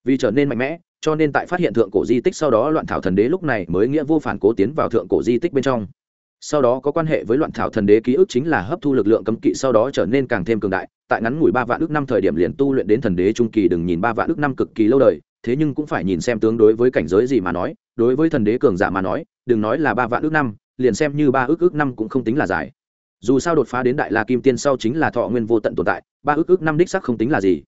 Vì trở nên mạnh mẽ, cho nên tại phát hiện thượng cổ di tích sau đó loạn thảo thần đế lúc này mới nghĩa vô phản cố tiến vào thượng cổ di tích bên trong sau đó có quan hệ với loạn thảo thần đế ký ức chính là hấp thu lực lượng cấm kỵ, sau đó trở nên càng thêm cường đại. Tại ngắn ngủi ba vạn ước năm thời điểm liền tu luyện đến thần đế trung kỳ, đừng nhìn ba vạn ước năm cực kỳ lâu đời, thế nhưng cũng phải nhìn xem tướng đối với cảnh giới gì mà nói. Đối với thần đế cường giả mà nói, đừng nói là ba vạn ước năm, liền xem như ba ước ước năm cũng không tính là dài. Dù sao đột phá đến đại la kim tiên sau chính là thọ nguyên vô tận tồn tại, ba ước ước năm đích sắc không tính là gì.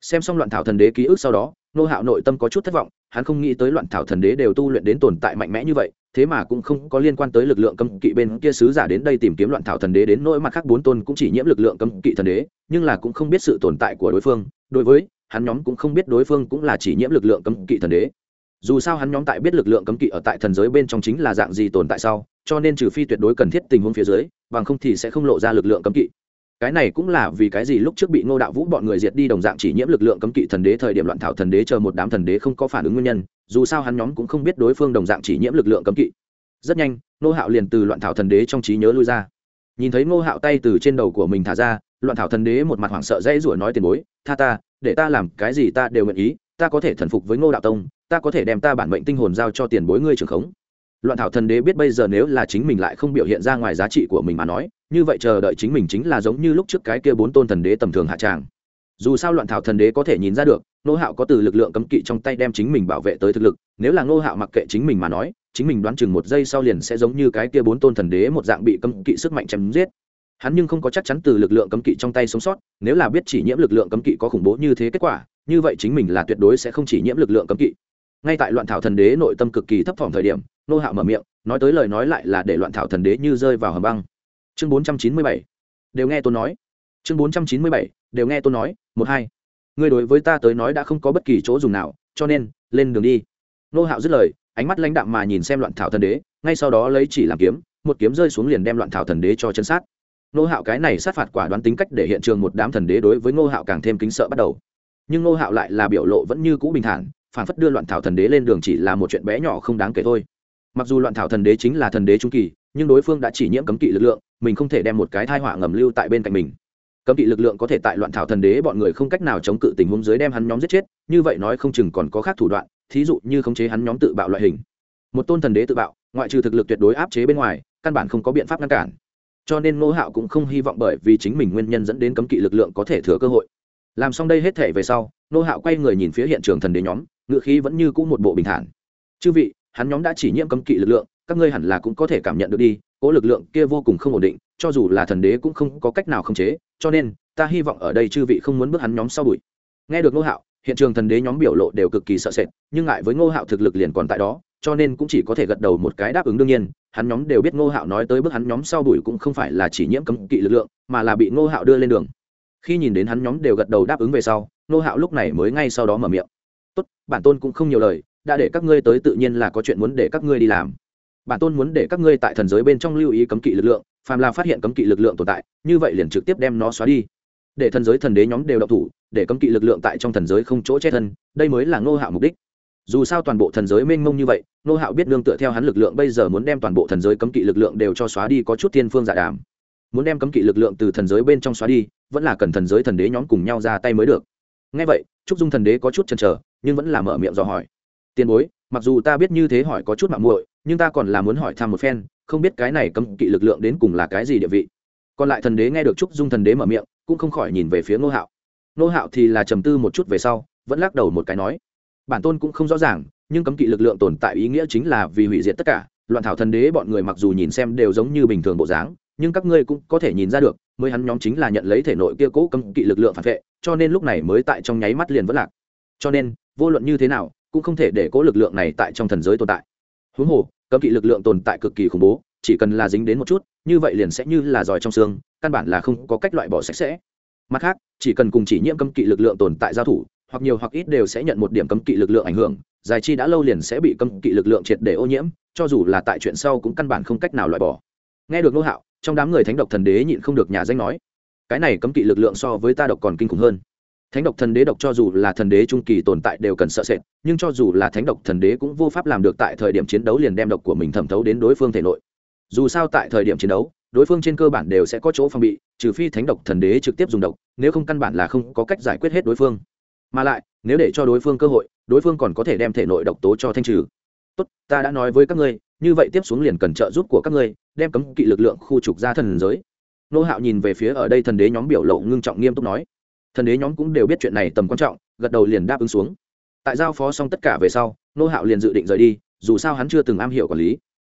Xem xong loạn thảo thần đế ký ức sau đó, nô hạo nội tâm có chút thất vọng, hắn không nghĩ tới loạn thảo thần đế đều tu luyện đến tồn tại mạnh mẽ như vậy thế mà cũng không có liên quan tới lực lượng cấm kỵ bên kia sứ giả đến đây tìm kiếm loạn thảo thần đế đến nỗi mặt khác bốn tôn cũng chỉ nhiễm lực lượng cấm kỵ thần đế, nhưng là cũng không biết sự tồn tại của đối phương. Đối với, hắn nhóm cũng không biết đối phương cũng là chỉ nhiễm lực lượng cấm kỵ thần đế. Dù sao hắn nhóm tại biết lực lượng cấm kỵ ở tại thần giới bên trong chính là dạng gì tồn tại sau, cho nên trừ phi tuyệt đối cần thiết tình huống phía dưới, bằng không thì sẽ không lộ ra lực lượng cấm kỵ cái này cũng là vì cái gì lúc trước bị ngô đạo vũ bọn người diệt đi đồng dạng chỉ nhiễm lực lượng cấm kỵ thần đế thời điểm loạn thảo thần đế chờ một đám thần đế không có phản ứng nguyên nhân, dù sao hắn nhóm cũng không biết đối phương đồng dạng chỉ nhiễm lực lượng cấm kỵ. Rất nhanh, ngô hạo liền từ loạn thảo thần đế trong trí nhớ lui ra. Nhìn thấy ngô hạo tay từ trên đầu của mình thả ra, loạn thảo thần đế một mặt hoảng sợ dãy rủa nói tiền bối, tha ta, để ta làm cái gì ta đều nguyện ý, ta có thể thần phục với ngô đạo tông, ta có thể đem ta bản mệnh tinh hồn giao cho tiền bối ngươi trưởng khống loạn thảo thần đế biết bây giờ nếu là chính mình lại không biểu hiện ra ngoài giá trị của mình mà nói, như vậy chờ đợi chính mình chính là giống như lúc trước cái kia bốn tôn thần đế tầm thường hạ tràng. Dù sao loạn thảo thần đế có thể nhìn ra được nô hạo có từ lực lượng cấm kỵ trong tay đem chính mình bảo vệ tới thực lực, nếu là nô hạo mặc kệ chính mình mà nói, chính mình đoán chừng một giây sau liền sẽ giống như cái kia bốn tôn thần đế một dạng bị cấm kỵ sức mạnh chém giết. Hắn nhưng không có chắc chắn từ lực lượng cấm kỵ trong tay sống sót, nếu là biết chỉ nhiễm lực lượng cấm kỵ có khủng bố như thế kết quả, như vậy chính mình là tuyệt đối sẽ không chỉ nhiễm lực lượng cấm kỵ. Ngay tại loạn thảo thần đế nội tâm cực kỳ thấp thỏm thời điểm nô hạo mở miệng, nói tới lời nói lại là để loạn thảo thần đế như rơi vào hầm băng. Chương bốn trăm chín mươi bảy. Đều nghe tôi nói. Chương bốn trăm chín mươi bảy. Đều nghe tôi nói, một hai. Ngươi đối với ta tới nói đã không có bất kỳ chỗ dùng nào, cho nên, lên đường đi. Nô hạo dứt lời, ánh mắt lãnh đạm mà nhìn xem loạn thảo thần đế, ngay sau đó lấy chỉ làm kiếm, một kiếm rơi xuống liền đem loạn thảo thần đế cho chân sát. Nô hạo cái này sát phạt quả đoán tính cách để hiện trường một đám thần đế đối với nô hạo càng thêm kính sợ bắt đầu. Nhưng nô hạo lại là biểu lộ vẫn như cũ bình thản, phản phất đưa loạn thảo thần đế lên đường chỉ là một chuyện bé nhỏ không đáng kể thôi mặc dù loạn thảo thần đế chính là thần đế trung kỳ, nhưng đối phương đã chỉ nhiễm cấm kỵ lực lượng, mình không thể đem một cái thai họa ngầm lưu tại bên cạnh mình. Cấm kỵ lực lượng có thể tại loạn thảo thần đế bọn người không cách nào chống cự tình huống dưới đem hắn nhóm giết chết, như vậy nói không chừng còn có khác thủ đoạn, thí dụ như khống chế hắn nhóm tự bạo loại hình. Một tôn thần đế tự bạo, ngoại trừ thực lực tuyệt đối áp chế bên ngoài, căn bản không có biện pháp ngăn cản. Cho nên ngô hạo cũng không hy vọng bởi vì chính mình nguyên nhân dẫn đến cấm kỵ lực lượng có thể thừa cơ hội. Làm xong đây hết thể về sau, ngô hạo quay người nhìn phía hiện trường thần đế nhóm ngựa khí vẫn như cũ một bộ bình thản. Chư vị hắn nhóm đã chỉ nhiễm cấm kỵ lực lượng, các ngươi hẳn là cũng có thể cảm nhận được đi cỗ lực lượng kia vô cùng không ổn định, cho dù là thần đế cũng không có cách nào khống chế, cho nên, ta hy vọng ở đây chư vị không muốn bước hắn nhóm sau bụi. Nghe được ngô hạo, hiện trường thần đế nhóm biểu lộ đều cực kỳ sợ sệt, nhưng ngại với ngô hạo thực lực liền còn tại đó, cho nên cũng chỉ có thể gật đầu một cái đáp ứng đương nhiên, hắn nhóm đều biết ngô hạo nói tới bước hắn nhóm sau bụi cũng không phải là chỉ nhiễm cấm kỵ lực lượng, mà là bị ngô hạo đưa lên đường. Khi nhìn đến hắn nhóm đều gật đầu đáp ứng về sau, ngô hạo lúc này mới ngay sau đó mở miệng. Tốt, bản tôn cũng không nhiều lời đã để các ngươi tới tự nhiên là có chuyện muốn để các ngươi đi làm. Bản tôn muốn để các ngươi tại thần giới bên trong lưu ý cấm kỵ lực lượng, phàm là phát hiện cấm kỵ lực lượng tồn tại, như vậy liền trực tiếp đem nó xóa đi. Để thần giới thần đế nhóm đều độc thủ, để cấm kỵ lực lượng tại trong thần giới không chỗ che thân, đây mới là ngô hạo mục đích. Dù sao toàn bộ thần giới mênh mông như vậy, ngô hạo biết nương tựa theo hắn lực lượng bây giờ muốn đem toàn bộ thần giới cấm kỵ lực lượng đều cho xóa đi có chút thiên phương giả đảm. đàm. Muốn đem cấm kỵ lực lượng từ thần giới bên trong xóa đi, vẫn là cần thần giới thần đế nhóm cùng nhau ra tay mới được. Ngay vậy, trúc dung thần đế có chút chần chờ, nhưng vẫn là mở miệng dò hỏi tiền bối, mặc dù ta biết như thế hỏi có chút mạng muội, nhưng ta còn là muốn hỏi thăm một phen, không biết cái này cấm kỵ lực lượng đến cùng là cái gì địa vị. Còn lại thần đế nghe được trúc dung thần đế mở miệng, cũng không khỏi nhìn về phía ngô hạo. Ngô hạo thì là trầm tư một chút về sau, vẫn lắc đầu một cái nói, bản tôn cũng không rõ ràng, nhưng cấm kỵ lực lượng tồn tại ý nghĩa chính là vì hủy diệt tất cả, loạn thảo thần đế bọn người mặc dù nhìn xem đều giống như bình thường bộ dáng, nhưng các ngươi cũng có thể nhìn ra được, mới hắn nhóm chính là nhận lấy thể nội kia cố cấm kỵ lực lượng phản vệ, cho nên lúc này mới tại trong nháy mắt liền vẫn lạc. Cho nên, vô luận như thế nào cũng không thể để cố lực lượng này tại trong thần giới tồn tại. Huống hồ, cấm kỵ lực lượng tồn tại cực kỳ khủng bố, chỉ cần là dính đến một chút, như vậy liền sẽ như là giỏi trong xương, căn bản là không có cách loại bỏ sạch sẽ. Mặt khác, chỉ cần cùng chỉ nhiễm cấm kỵ lực lượng tồn tại giao thủ, hoặc nhiều hoặc ít đều sẽ nhận một điểm cấm kỵ lực lượng ảnh hưởng, dài chi đã lâu liền sẽ bị cấm kỵ lực lượng triệt để ô nhiễm, cho dù là tại chuyện sau cũng căn bản không cách nào loại bỏ. Nghe được nô hạo, trong đám người thánh độc thần đế nhịn không được nhà danh nói, cái này cấm kỵ lực lượng so với ta độc còn kinh khủng hơn thánh độc thần đế độc cho dù là thần đế trung kỳ tồn tại đều cần sợ sệt, nhưng cho dù là thánh độc thần đế cũng vô pháp làm được tại thời điểm chiến đấu liền đem độc của mình thẩm thấu đến đối phương thể nội. Dù sao tại thời điểm chiến đấu, đối phương trên cơ bản đều sẽ có chỗ phòng bị, trừ phi thánh độc thần đế trực tiếp dùng độc, nếu không căn bản là không có cách giải quyết hết đối phương. Mà lại, nếu để cho đối phương cơ hội, đối phương còn có thể đem thể nội độc tố cho thanh trừ. Tốt, ta đã nói với các ngươi, như vậy tiếp xuống liền cần trợ giúp của các ngươi, đem cấm kỵ lực lượng khu trục ra thần giới. Nô hạo nhìn về phía ở đây thần đế nhóm biểu lộ ngưng trọng nghiêm túc nói thần đế nhóm cũng đều biết chuyện này tầm quan trọng, gật đầu liền đáp ứng xuống. Tại giao phó xong tất cả về sau, nô hạo liền dự định rời đi, dù sao hắn chưa từng am hiểu quản lý.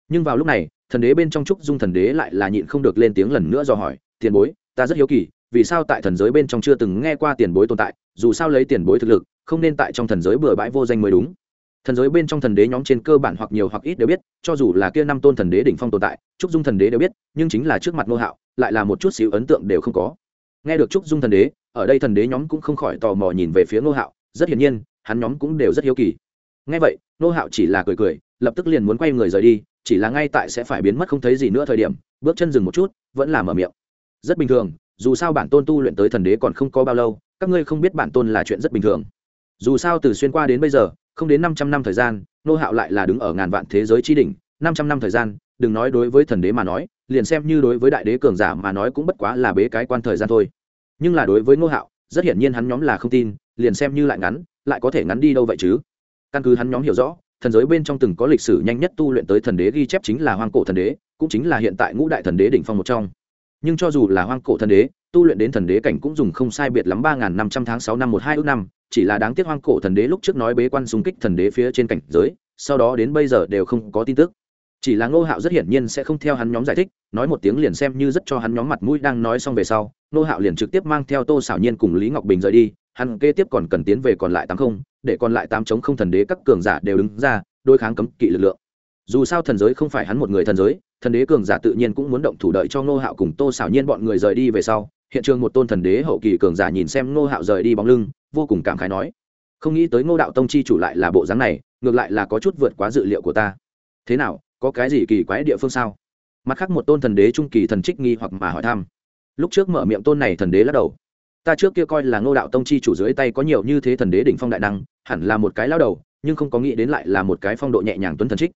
Nhưng vào lúc này, thần đế bên trong trúc dung thần đế lại là nhịn không được lên tiếng lần nữa do hỏi, tiền bối, ta rất hiếu kỳ, vì sao tại thần giới bên trong chưa từng nghe qua tiền bối tồn tại, dù sao lấy tiền bối thực lực, không nên tại trong thần giới bừa bãi vô danh mới đúng. Thần giới bên trong thần đế nhóm trên cơ bản hoặc nhiều hoặc ít đều biết, cho dù là kia năm tôn thần đế đỉnh phong tồn tại, trúc dung thần đế đều biết, nhưng chính là trước mặt nô hạo, lại là một chút xíu ấn tượng đều không có. Nghe được trúc dung thần đế ở đây thần đế nhóm cũng không khỏi tò mò nhìn về phía nô hạo, rất hiển nhiên, hắn nhóm cũng đều rất hiếu kỳ. Ngay vậy nô hạo chỉ là cười cười, lập tức liền muốn quay người rời đi, chỉ là ngay tại sẽ phải biến mất không thấy gì nữa thời điểm, bước chân dừng một chút, vẫn là mở miệng. Rất bình thường, dù sao bản tôn tu luyện tới thần đế còn không có bao lâu, các ngươi không biết bản tôn là chuyện rất bình thường. Dù sao từ xuyên qua đến bây giờ, không đến năm trăm năm thời gian nô hạo lại là đứng ở ngàn vạn thế giới tri đỉnh, năm trăm năm thời gian, đừng nói đối với thần đế mà nói, liền xem như đối với đại đế cường giả mà nói cũng bất quá là bế cái quan thời gian thôi nhưng là đối với Ngô hạo, rất hiển nhiên hắn nhóm là không tin, liền xem như lại ngắn, lại có thể ngắn đi đâu vậy chứ? Căn cứ hắn nhóm hiểu rõ, thần giới bên trong từng có lịch sử nhanh nhất tu luyện tới thần đế ghi chép chính là hoang cổ thần đế, cũng chính là hiện tại ngũ đại thần đế đỉnh phong một trong. Nhưng cho dù là hoang cổ thần đế, tu luyện đến thần đế cảnh cũng dùng không sai biệt lắm ba năm trăm tháng sáu năm một hai ước năm, chỉ là đáng tiếc hoang cổ thần đế lúc trước nói bế quan xung kích thần đế phía trên cảnh giới, sau đó đến bây giờ đều không có tin tức. Chỉ là ngô hạo rất hiển nhiên sẽ không theo hắn nhóm giải thích, nói một tiếng liền xem như rất cho hắn nhóm mặt mũi đang nói xong về sau Nô hạo liền trực tiếp mang theo tô xảo nhiên cùng lý ngọc bình rời đi, hắn kế tiếp còn cần tiến về còn lại tám không, để còn lại tám chống không thần đế các cường giả đều đứng ra, đối kháng cấm kỵ lực lượng. Dù sao thần giới không phải hắn một người thần giới, thần đế cường giả tự nhiên cũng muốn động thủ đợi cho Nô hạo cùng tô xảo nhiên bọn người rời đi về sau, hiện trường một tôn thần đế hậu kỳ cường giả nhìn xem Nô hạo rời đi bóng lưng, vô cùng cảm khái nói, không nghĩ tới ngô đạo tông chi chủ lại là bộ dáng này, ngược lại là có chút vượt quá dự liệu của ta. Thế nào, có cái gì kỳ quái địa phương sao? Mặt khác một tôn thần đế trung kỳ thần trích nghi hoặc mà hỏi thăm lúc trước mở miệng tôn này thần đế lắc đầu. Ta trước kia coi là ngô đạo tông chi chủ dưới tay có nhiều như thế thần đế đỉnh phong đại năng, hẳn là một cái lao đầu, nhưng không có nghĩ đến lại là một cái phong độ nhẹ nhàng tuấn thần trích.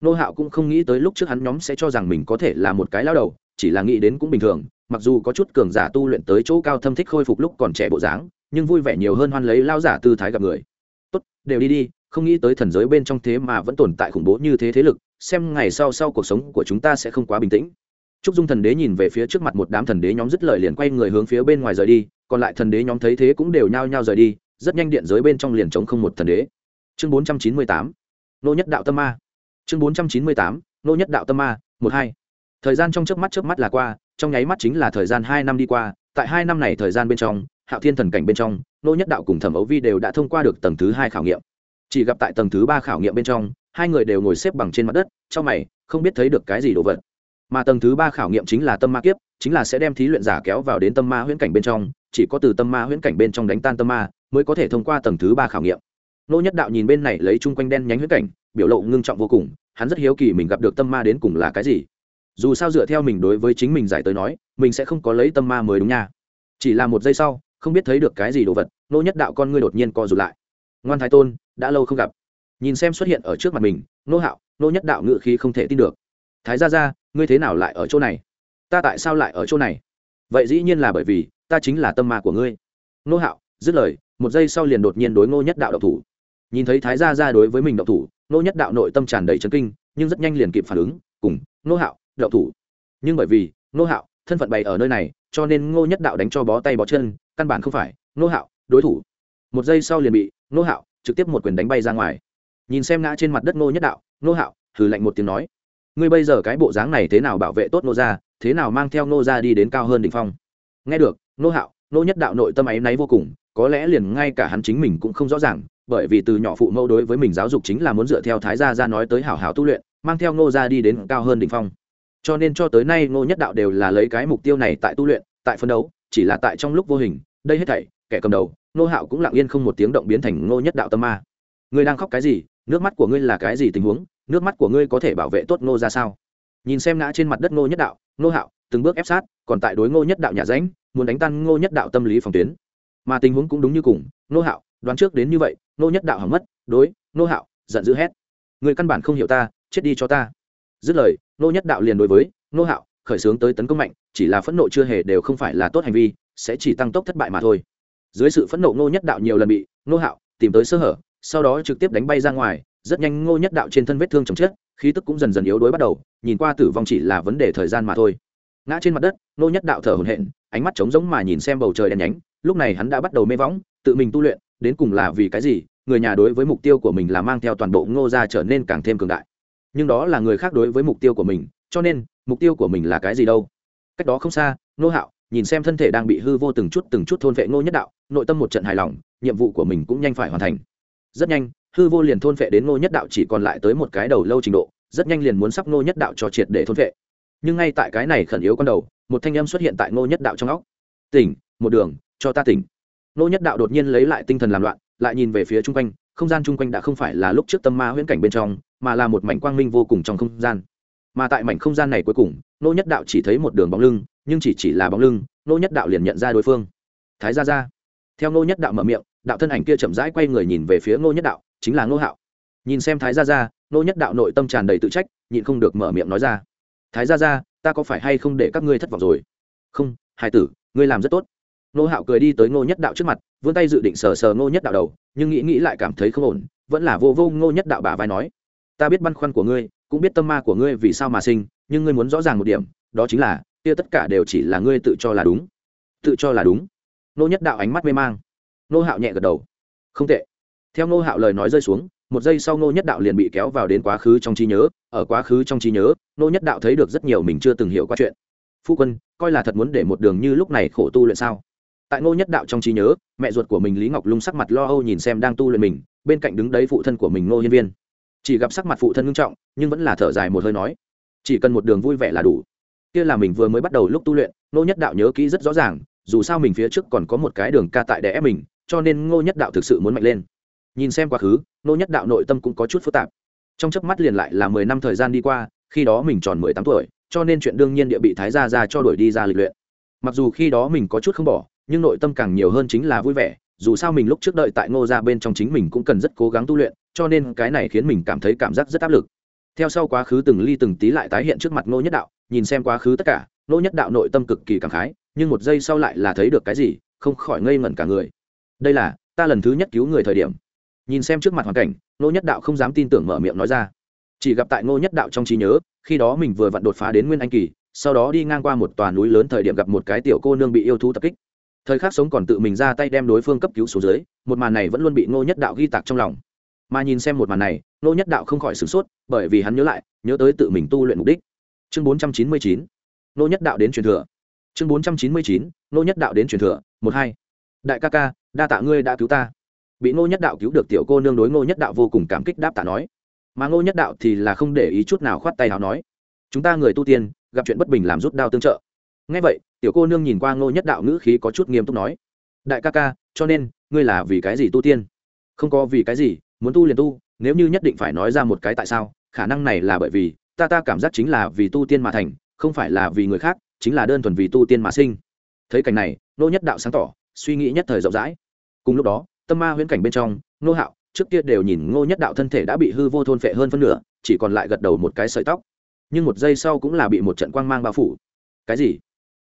Nô hạo cũng không nghĩ tới lúc trước hắn nhóm sẽ cho rằng mình có thể là một cái lao đầu, chỉ là nghĩ đến cũng bình thường, mặc dù có chút cường giả tu luyện tới chỗ cao thâm thích khôi phục lúc còn trẻ bộ dáng, nhưng vui vẻ nhiều hơn hoan lấy lao giả tư thái gặp người. Tốt, đều đi đi, không nghĩ tới thần giới bên trong thế mà vẫn tồn tại khủng bố như thế thế lực, xem ngày sau sau cuộc sống của chúng ta sẽ không quá bình tĩnh trúc dung thần đế nhìn về phía trước mặt một đám thần đế nhóm dứt lời liền quay người hướng phía bên ngoài rời đi, còn lại thần đế nhóm thấy thế cũng đều nhao nhao rời đi, rất nhanh điện giới bên trong liền chống không một thần đế. Chương bốn trăm chín mươi tám, nô nhất đạo tâm ma. Chương bốn trăm chín mươi tám, nô nhất đạo tâm ma, một hai. Thời gian trong chớp mắt chớp mắt là qua, trong nháy mắt chính là thời gian hai năm đi qua, tại hai năm này thời gian bên trong, hạo thiên thần cảnh bên trong, nô nhất đạo cùng thẩm ấu vi đều đã thông qua được tầng thứ hai khảo nghiệm. Chỉ gặp tại tầng thứ ba khảo nghiệm bên trong, hai người đều ngồi xếp bằng trên mặt đất, trong mày, không biết thấy được cái gì đồ vật mà tầng thứ ba khảo nghiệm chính là tâm ma kiếp, chính là sẽ đem thí luyện giả kéo vào đến tâm ma huyễn cảnh bên trong, chỉ có từ tâm ma huyễn cảnh bên trong đánh tan tâm ma, mới có thể thông qua tầng thứ ba khảo nghiệm. Nô nhất đạo nhìn bên này lấy chung quanh đen nhánh huyễn cảnh, biểu lộ ngưng trọng vô cùng, hắn rất hiếu kỳ mình gặp được tâm ma đến cùng là cái gì. Dù sao dựa theo mình đối với chính mình giải tới nói, mình sẽ không có lấy tâm ma mới đúng nha. Chỉ là một giây sau, không biết thấy được cái gì đồ vật, nô nhất đạo con ngươi đột nhiên co rụt lại. Ngoan thái tôn, đã lâu không gặp. Nhìn xem xuất hiện ở trước mặt mình, nô hạo, nô nhất đạo ngự khí không thể tin được. Thái ra ra ngươi thế nào lại ở chỗ này? Ta tại sao lại ở chỗ này? Vậy dĩ nhiên là bởi vì, ta chính là tâm ma của ngươi. Nô hạo, dứt lời, một giây sau liền đột nhiên đối ngô nhất đạo độc thủ. Nhìn thấy thái gia ra đối với mình độc thủ nô nhất đạo nội tâm tràn đầy chấn kinh, nhưng rất nhanh liền kịp phản ứng, cùng, nô hạo độc thủ. Nhưng bởi vì, nô hạo, thân phận bày ở nơi này, cho nên ngô nhất đạo đánh cho bó tay bó chân, căn bản không phải, nô hạo, đối thủ. Một giây sau liền bị, nô hạo, trực tiếp một quyền đánh bay ra ngoài. Nhìn xem ngã trên mặt đất ngô nhất đạo, nô hạo thử lạnh một tiếng nói ngươi bây giờ cái bộ dáng này thế nào bảo vệ tốt nô Gia, thế nào mang theo nô Gia đi đến cao hơn đ ỉ n h phong? Nghe được nô hạo nô nhất đạo nội tâm ấy náy vô cùng có lẽ liền ngay cả hắn chính mình cũng không rõ ràng bởi vì từ nhỏ phụ mẫu đối với mình giáo dục chính là muốn dựa theo thái gia ra nói tới hảo hảo tu luyện mang theo nô Gia đi đến cao hơn đ ỉ n h phong. Cho nên cho tới nay nô nhất đạo đều là lấy cái mục tiêu này tại tu luyện tại phân đấu chỉ là tại trong lúc vô hình đây hết thảy kẻ cầm đầu nô hạo cũng lặng yên không một tiếng động biến thành nô nhất đạo tâm ma. Ngươi đang khóc cái gì? Nước mắt của ngươi là cái gì tình huống? Nước mắt của ngươi có thể bảo vệ tốt ngô ra sao? Nhìn xem ngã trên mặt đất ngô nhất đạo, ngô hạo, từng bước ép sát, còn tại đối ngô nhất đạo nhà ránh muốn đánh tan ngô nhất đạo tâm lý phòng tuyến. Mà tình huống cũng đúng như cùng, ngô hạo, đoán trước đến như vậy, ngô nhất đạo hỏng mất, đối, ngô hạo, giận dữ hét. Người căn bản không hiểu ta, chết đi cho ta. Dứt lời, ngô nhất đạo liền đối với, ngô hạo, khởi xướng tới tấn công mạnh, chỉ là phẫn nộ chưa hề đều không phải là tốt hành vi, sẽ chỉ tăng tốc thất bại mà thôi. Dưới sự phẫn nộ ngô nhất đạo nhiều lần bị, ngô hạo tìm tới sơ hở, sau đó trực tiếp đánh bay ra ngoài rất nhanh ngô nhất đạo trên thân vết thương chồng chết, khí tức cũng dần dần yếu đuối bắt đầu, nhìn qua tử vong chỉ là vấn đề thời gian mà thôi. Ngã trên mặt đất, ngô nhất đạo thở hổn hển, ánh mắt trống giống mà nhìn xem bầu trời đen nhánh, lúc này hắn đã bắt đầu mê võng, tự mình tu luyện, đến cùng là vì cái gì, người nhà đối với mục tiêu của mình là mang theo toàn bộ ngô ra trở nên càng thêm cường đại. Nhưng đó là người khác đối với mục tiêu của mình, cho nên, mục tiêu của mình là cái gì đâu? Cách đó không xa, ngô hạo, nhìn xem thân thể đang bị hư vô từng chút từng chút thôn vệ ngô nhất đạo, nội tâm một trận hài lòng, nhiệm vụ của mình cũng nhanh phải hoàn thành. Rất nhanh hư vô liền thôn phệ đến ngô nhất đạo chỉ còn lại tới một cái đầu lâu trình độ, rất nhanh liền muốn sắp ngô nhất đạo cho triệt để thôn phệ nhưng ngay tại cái này khẩn yếu con đầu, một thanh âm xuất hiện tại ngô nhất đạo trong óc. Tỉnh, một đường, cho ta tỉnh. Ngô nhất đạo đột nhiên lấy lại tinh thần làm loạn, lại nhìn về phía chung quanh, không gian chung quanh đã không phải là lúc trước tâm ma huyễn cảnh bên trong, mà là một mảnh quang minh vô cùng trong không gian. Mà tại mảnh không gian này cuối cùng, Ngô nhất đạo chỉ thấy một đường bóng lưng, nhưng chỉ chỉ là bóng lưng, Ngô nhất đạo liền nhận ra đối phương. Thái gia gia. Theo Ngô nhất đạo mở miệng, đạo thân ảnh kia chậm rãi quay người nhìn về phía Ngô nhất đạo chính là nô hạo. Nhìn xem thái gia gia nô nhất đạo nội tâm tràn đầy tự trách, nhịn không được mở miệng nói ra. Thái gia gia, ta có phải hay không để các ngươi thất vọng rồi? Không hai tử, ngươi làm rất tốt. Nô hạo cười đi tới ngô nhất đạo trước mặt, vươn tay dự định sờ sờ ngô nhất đạo đầu, nhưng nghĩ nghĩ lại cảm thấy không ổn, vẫn là vô vô ngô nhất đạo bà vai nói, ta biết băn khoăn của ngươi, cũng biết tâm ma của ngươi vì sao mà sinh, nhưng ngươi muốn rõ ràng một điểm, đó chính là, kia tất cả đều chỉ là ngươi tự cho là đúng. Tự cho là đúng? Nô nhất đạo ánh mắt mê mang. Nô hạo nhẹ gật đầu. Không tệ theo Ngô hạo lời nói rơi xuống, một giây sau Ngô nhất đạo liền bị kéo vào đến quá khứ trong trí nhớ, ở quá khứ trong trí nhớ, Ngô nhất đạo thấy được rất nhiều mình chưa từng hiểu qua chuyện. Phu quân, coi là thật muốn để một đường như lúc này khổ tu luyện sao? Tại ngô nhất đạo trong trí nhớ, mẹ ruột của mình lý ngọc lung sắc mặt lo âu nhìn xem đang tu luyện mình, bên cạnh đứng đấy phụ thân của mình ngô hiên viên. Chỉ gặp sắc mặt phụ thân ngưng trọng, nhưng vẫn là thở dài một hơi nói, chỉ cần một đường vui vẻ là đủ. Kia là mình vừa mới bắt đầu lúc tu luyện, ngô nhất đạo nhớ kỹ rất rõ ràng, dù sao mình phía trước còn có một cái đường ca tại đẻ ép mình, cho nên ngô nhất đạo thực sự muốn mạnh lên nhìn xem quá khứ, Nô nhất đạo nội tâm cũng có chút phức tạp. Trong chớp mắt liền lại là mười năm thời gian đi qua, khi đó mình tròn mười tám tuổi, cho nên chuyện đương nhiên địa bị thái gia ra cho đuổi đi ra lịch luyện. Mặc dù khi đó mình có chút không bỏ, nhưng nội tâm càng nhiều hơn chính là vui vẻ, dù sao mình lúc trước đợi tại ngô ra bên trong chính mình cũng cần rất cố gắng tu luyện, cho nên cái này khiến mình cảm thấy cảm giác rất áp lực. Theo sau quá khứ từng ly từng tí lại tái hiện trước mặt ngô nhất đạo, nhìn xem quá khứ tất cả, ngô nhất đạo nội tâm cực kỳ cảm khái, nhưng một giây sau lại là thấy được cái gì, không khỏi ngây ngẩn cả người. Đây là ta lần thứ nhất cứu người thời điểm nhìn xem trước mặt hoàn cảnh, ngô nhất đạo không dám tin tưởng mở miệng nói ra. Chỉ gặp tại ngô nhất đạo trong trí nhớ, khi đó mình vừa vặn đột phá đến nguyên anh kỳ, sau đó đi ngang qua một tòa núi lớn thời điểm gặp một cái tiểu cô nương bị yêu thú tập kích. Thời khắc sống còn tự mình ra tay đem đối phương cấp cứu xuống dưới, một màn này vẫn luôn bị ngô nhất đạo ghi tạc trong lòng. Mà nhìn xem một màn này, ngô nhất đạo không khỏi sửng sốt, bởi vì hắn nhớ lại, nhớ tới tự mình tu luyện mục đích. Chương bốn trăm chín mươi chín, ngô nhất đạo đến truyền thừa. Chương bốn trăm chín mươi chín, ngô nhất đạo đến truyền thừa. Một hai. Đại ca ca, đa tạ ngươi đã cứu ta bị ngô nhất đạo cứu được tiểu cô nương đối ngô nhất đạo vô cùng cảm kích đáp tạ nói. Mà ngô nhất đạo thì là không để ý chút nào khoát tay nào nói, chúng ta người tu tiên, gặp chuyện bất bình làm rút đao tương trợ. Ngay vậy, tiểu cô nương nhìn qua ngô nhất đạo ngữ khí có chút nghiêm túc nói, đại ca ca, cho nên, ngươi là vì cái gì tu tiên? Không có vì cái gì, muốn tu liền tu, nếu như nhất định phải nói ra một cái tại sao, khả năng này là bởi vì, ta ta cảm giác chính là vì tu tiên mà thành, không phải là vì người khác, chính là đơn thuần vì tu tiên mà sinh. Thấy cảnh này nô nhất đạo sáng tỏ, suy nghĩ nhất thời rộng rãi. Cùng lúc đó tâm ma huyễn cảnh bên trong nô hạo trước kia đều nhìn ngô nhất đạo thân thể đã bị hư vô thôn phệ hơn phân nửa chỉ còn lại gật đầu một cái sợi tóc. Nhưng một giây sau cũng là bị một trận quang mang bao phủ. Cái gì?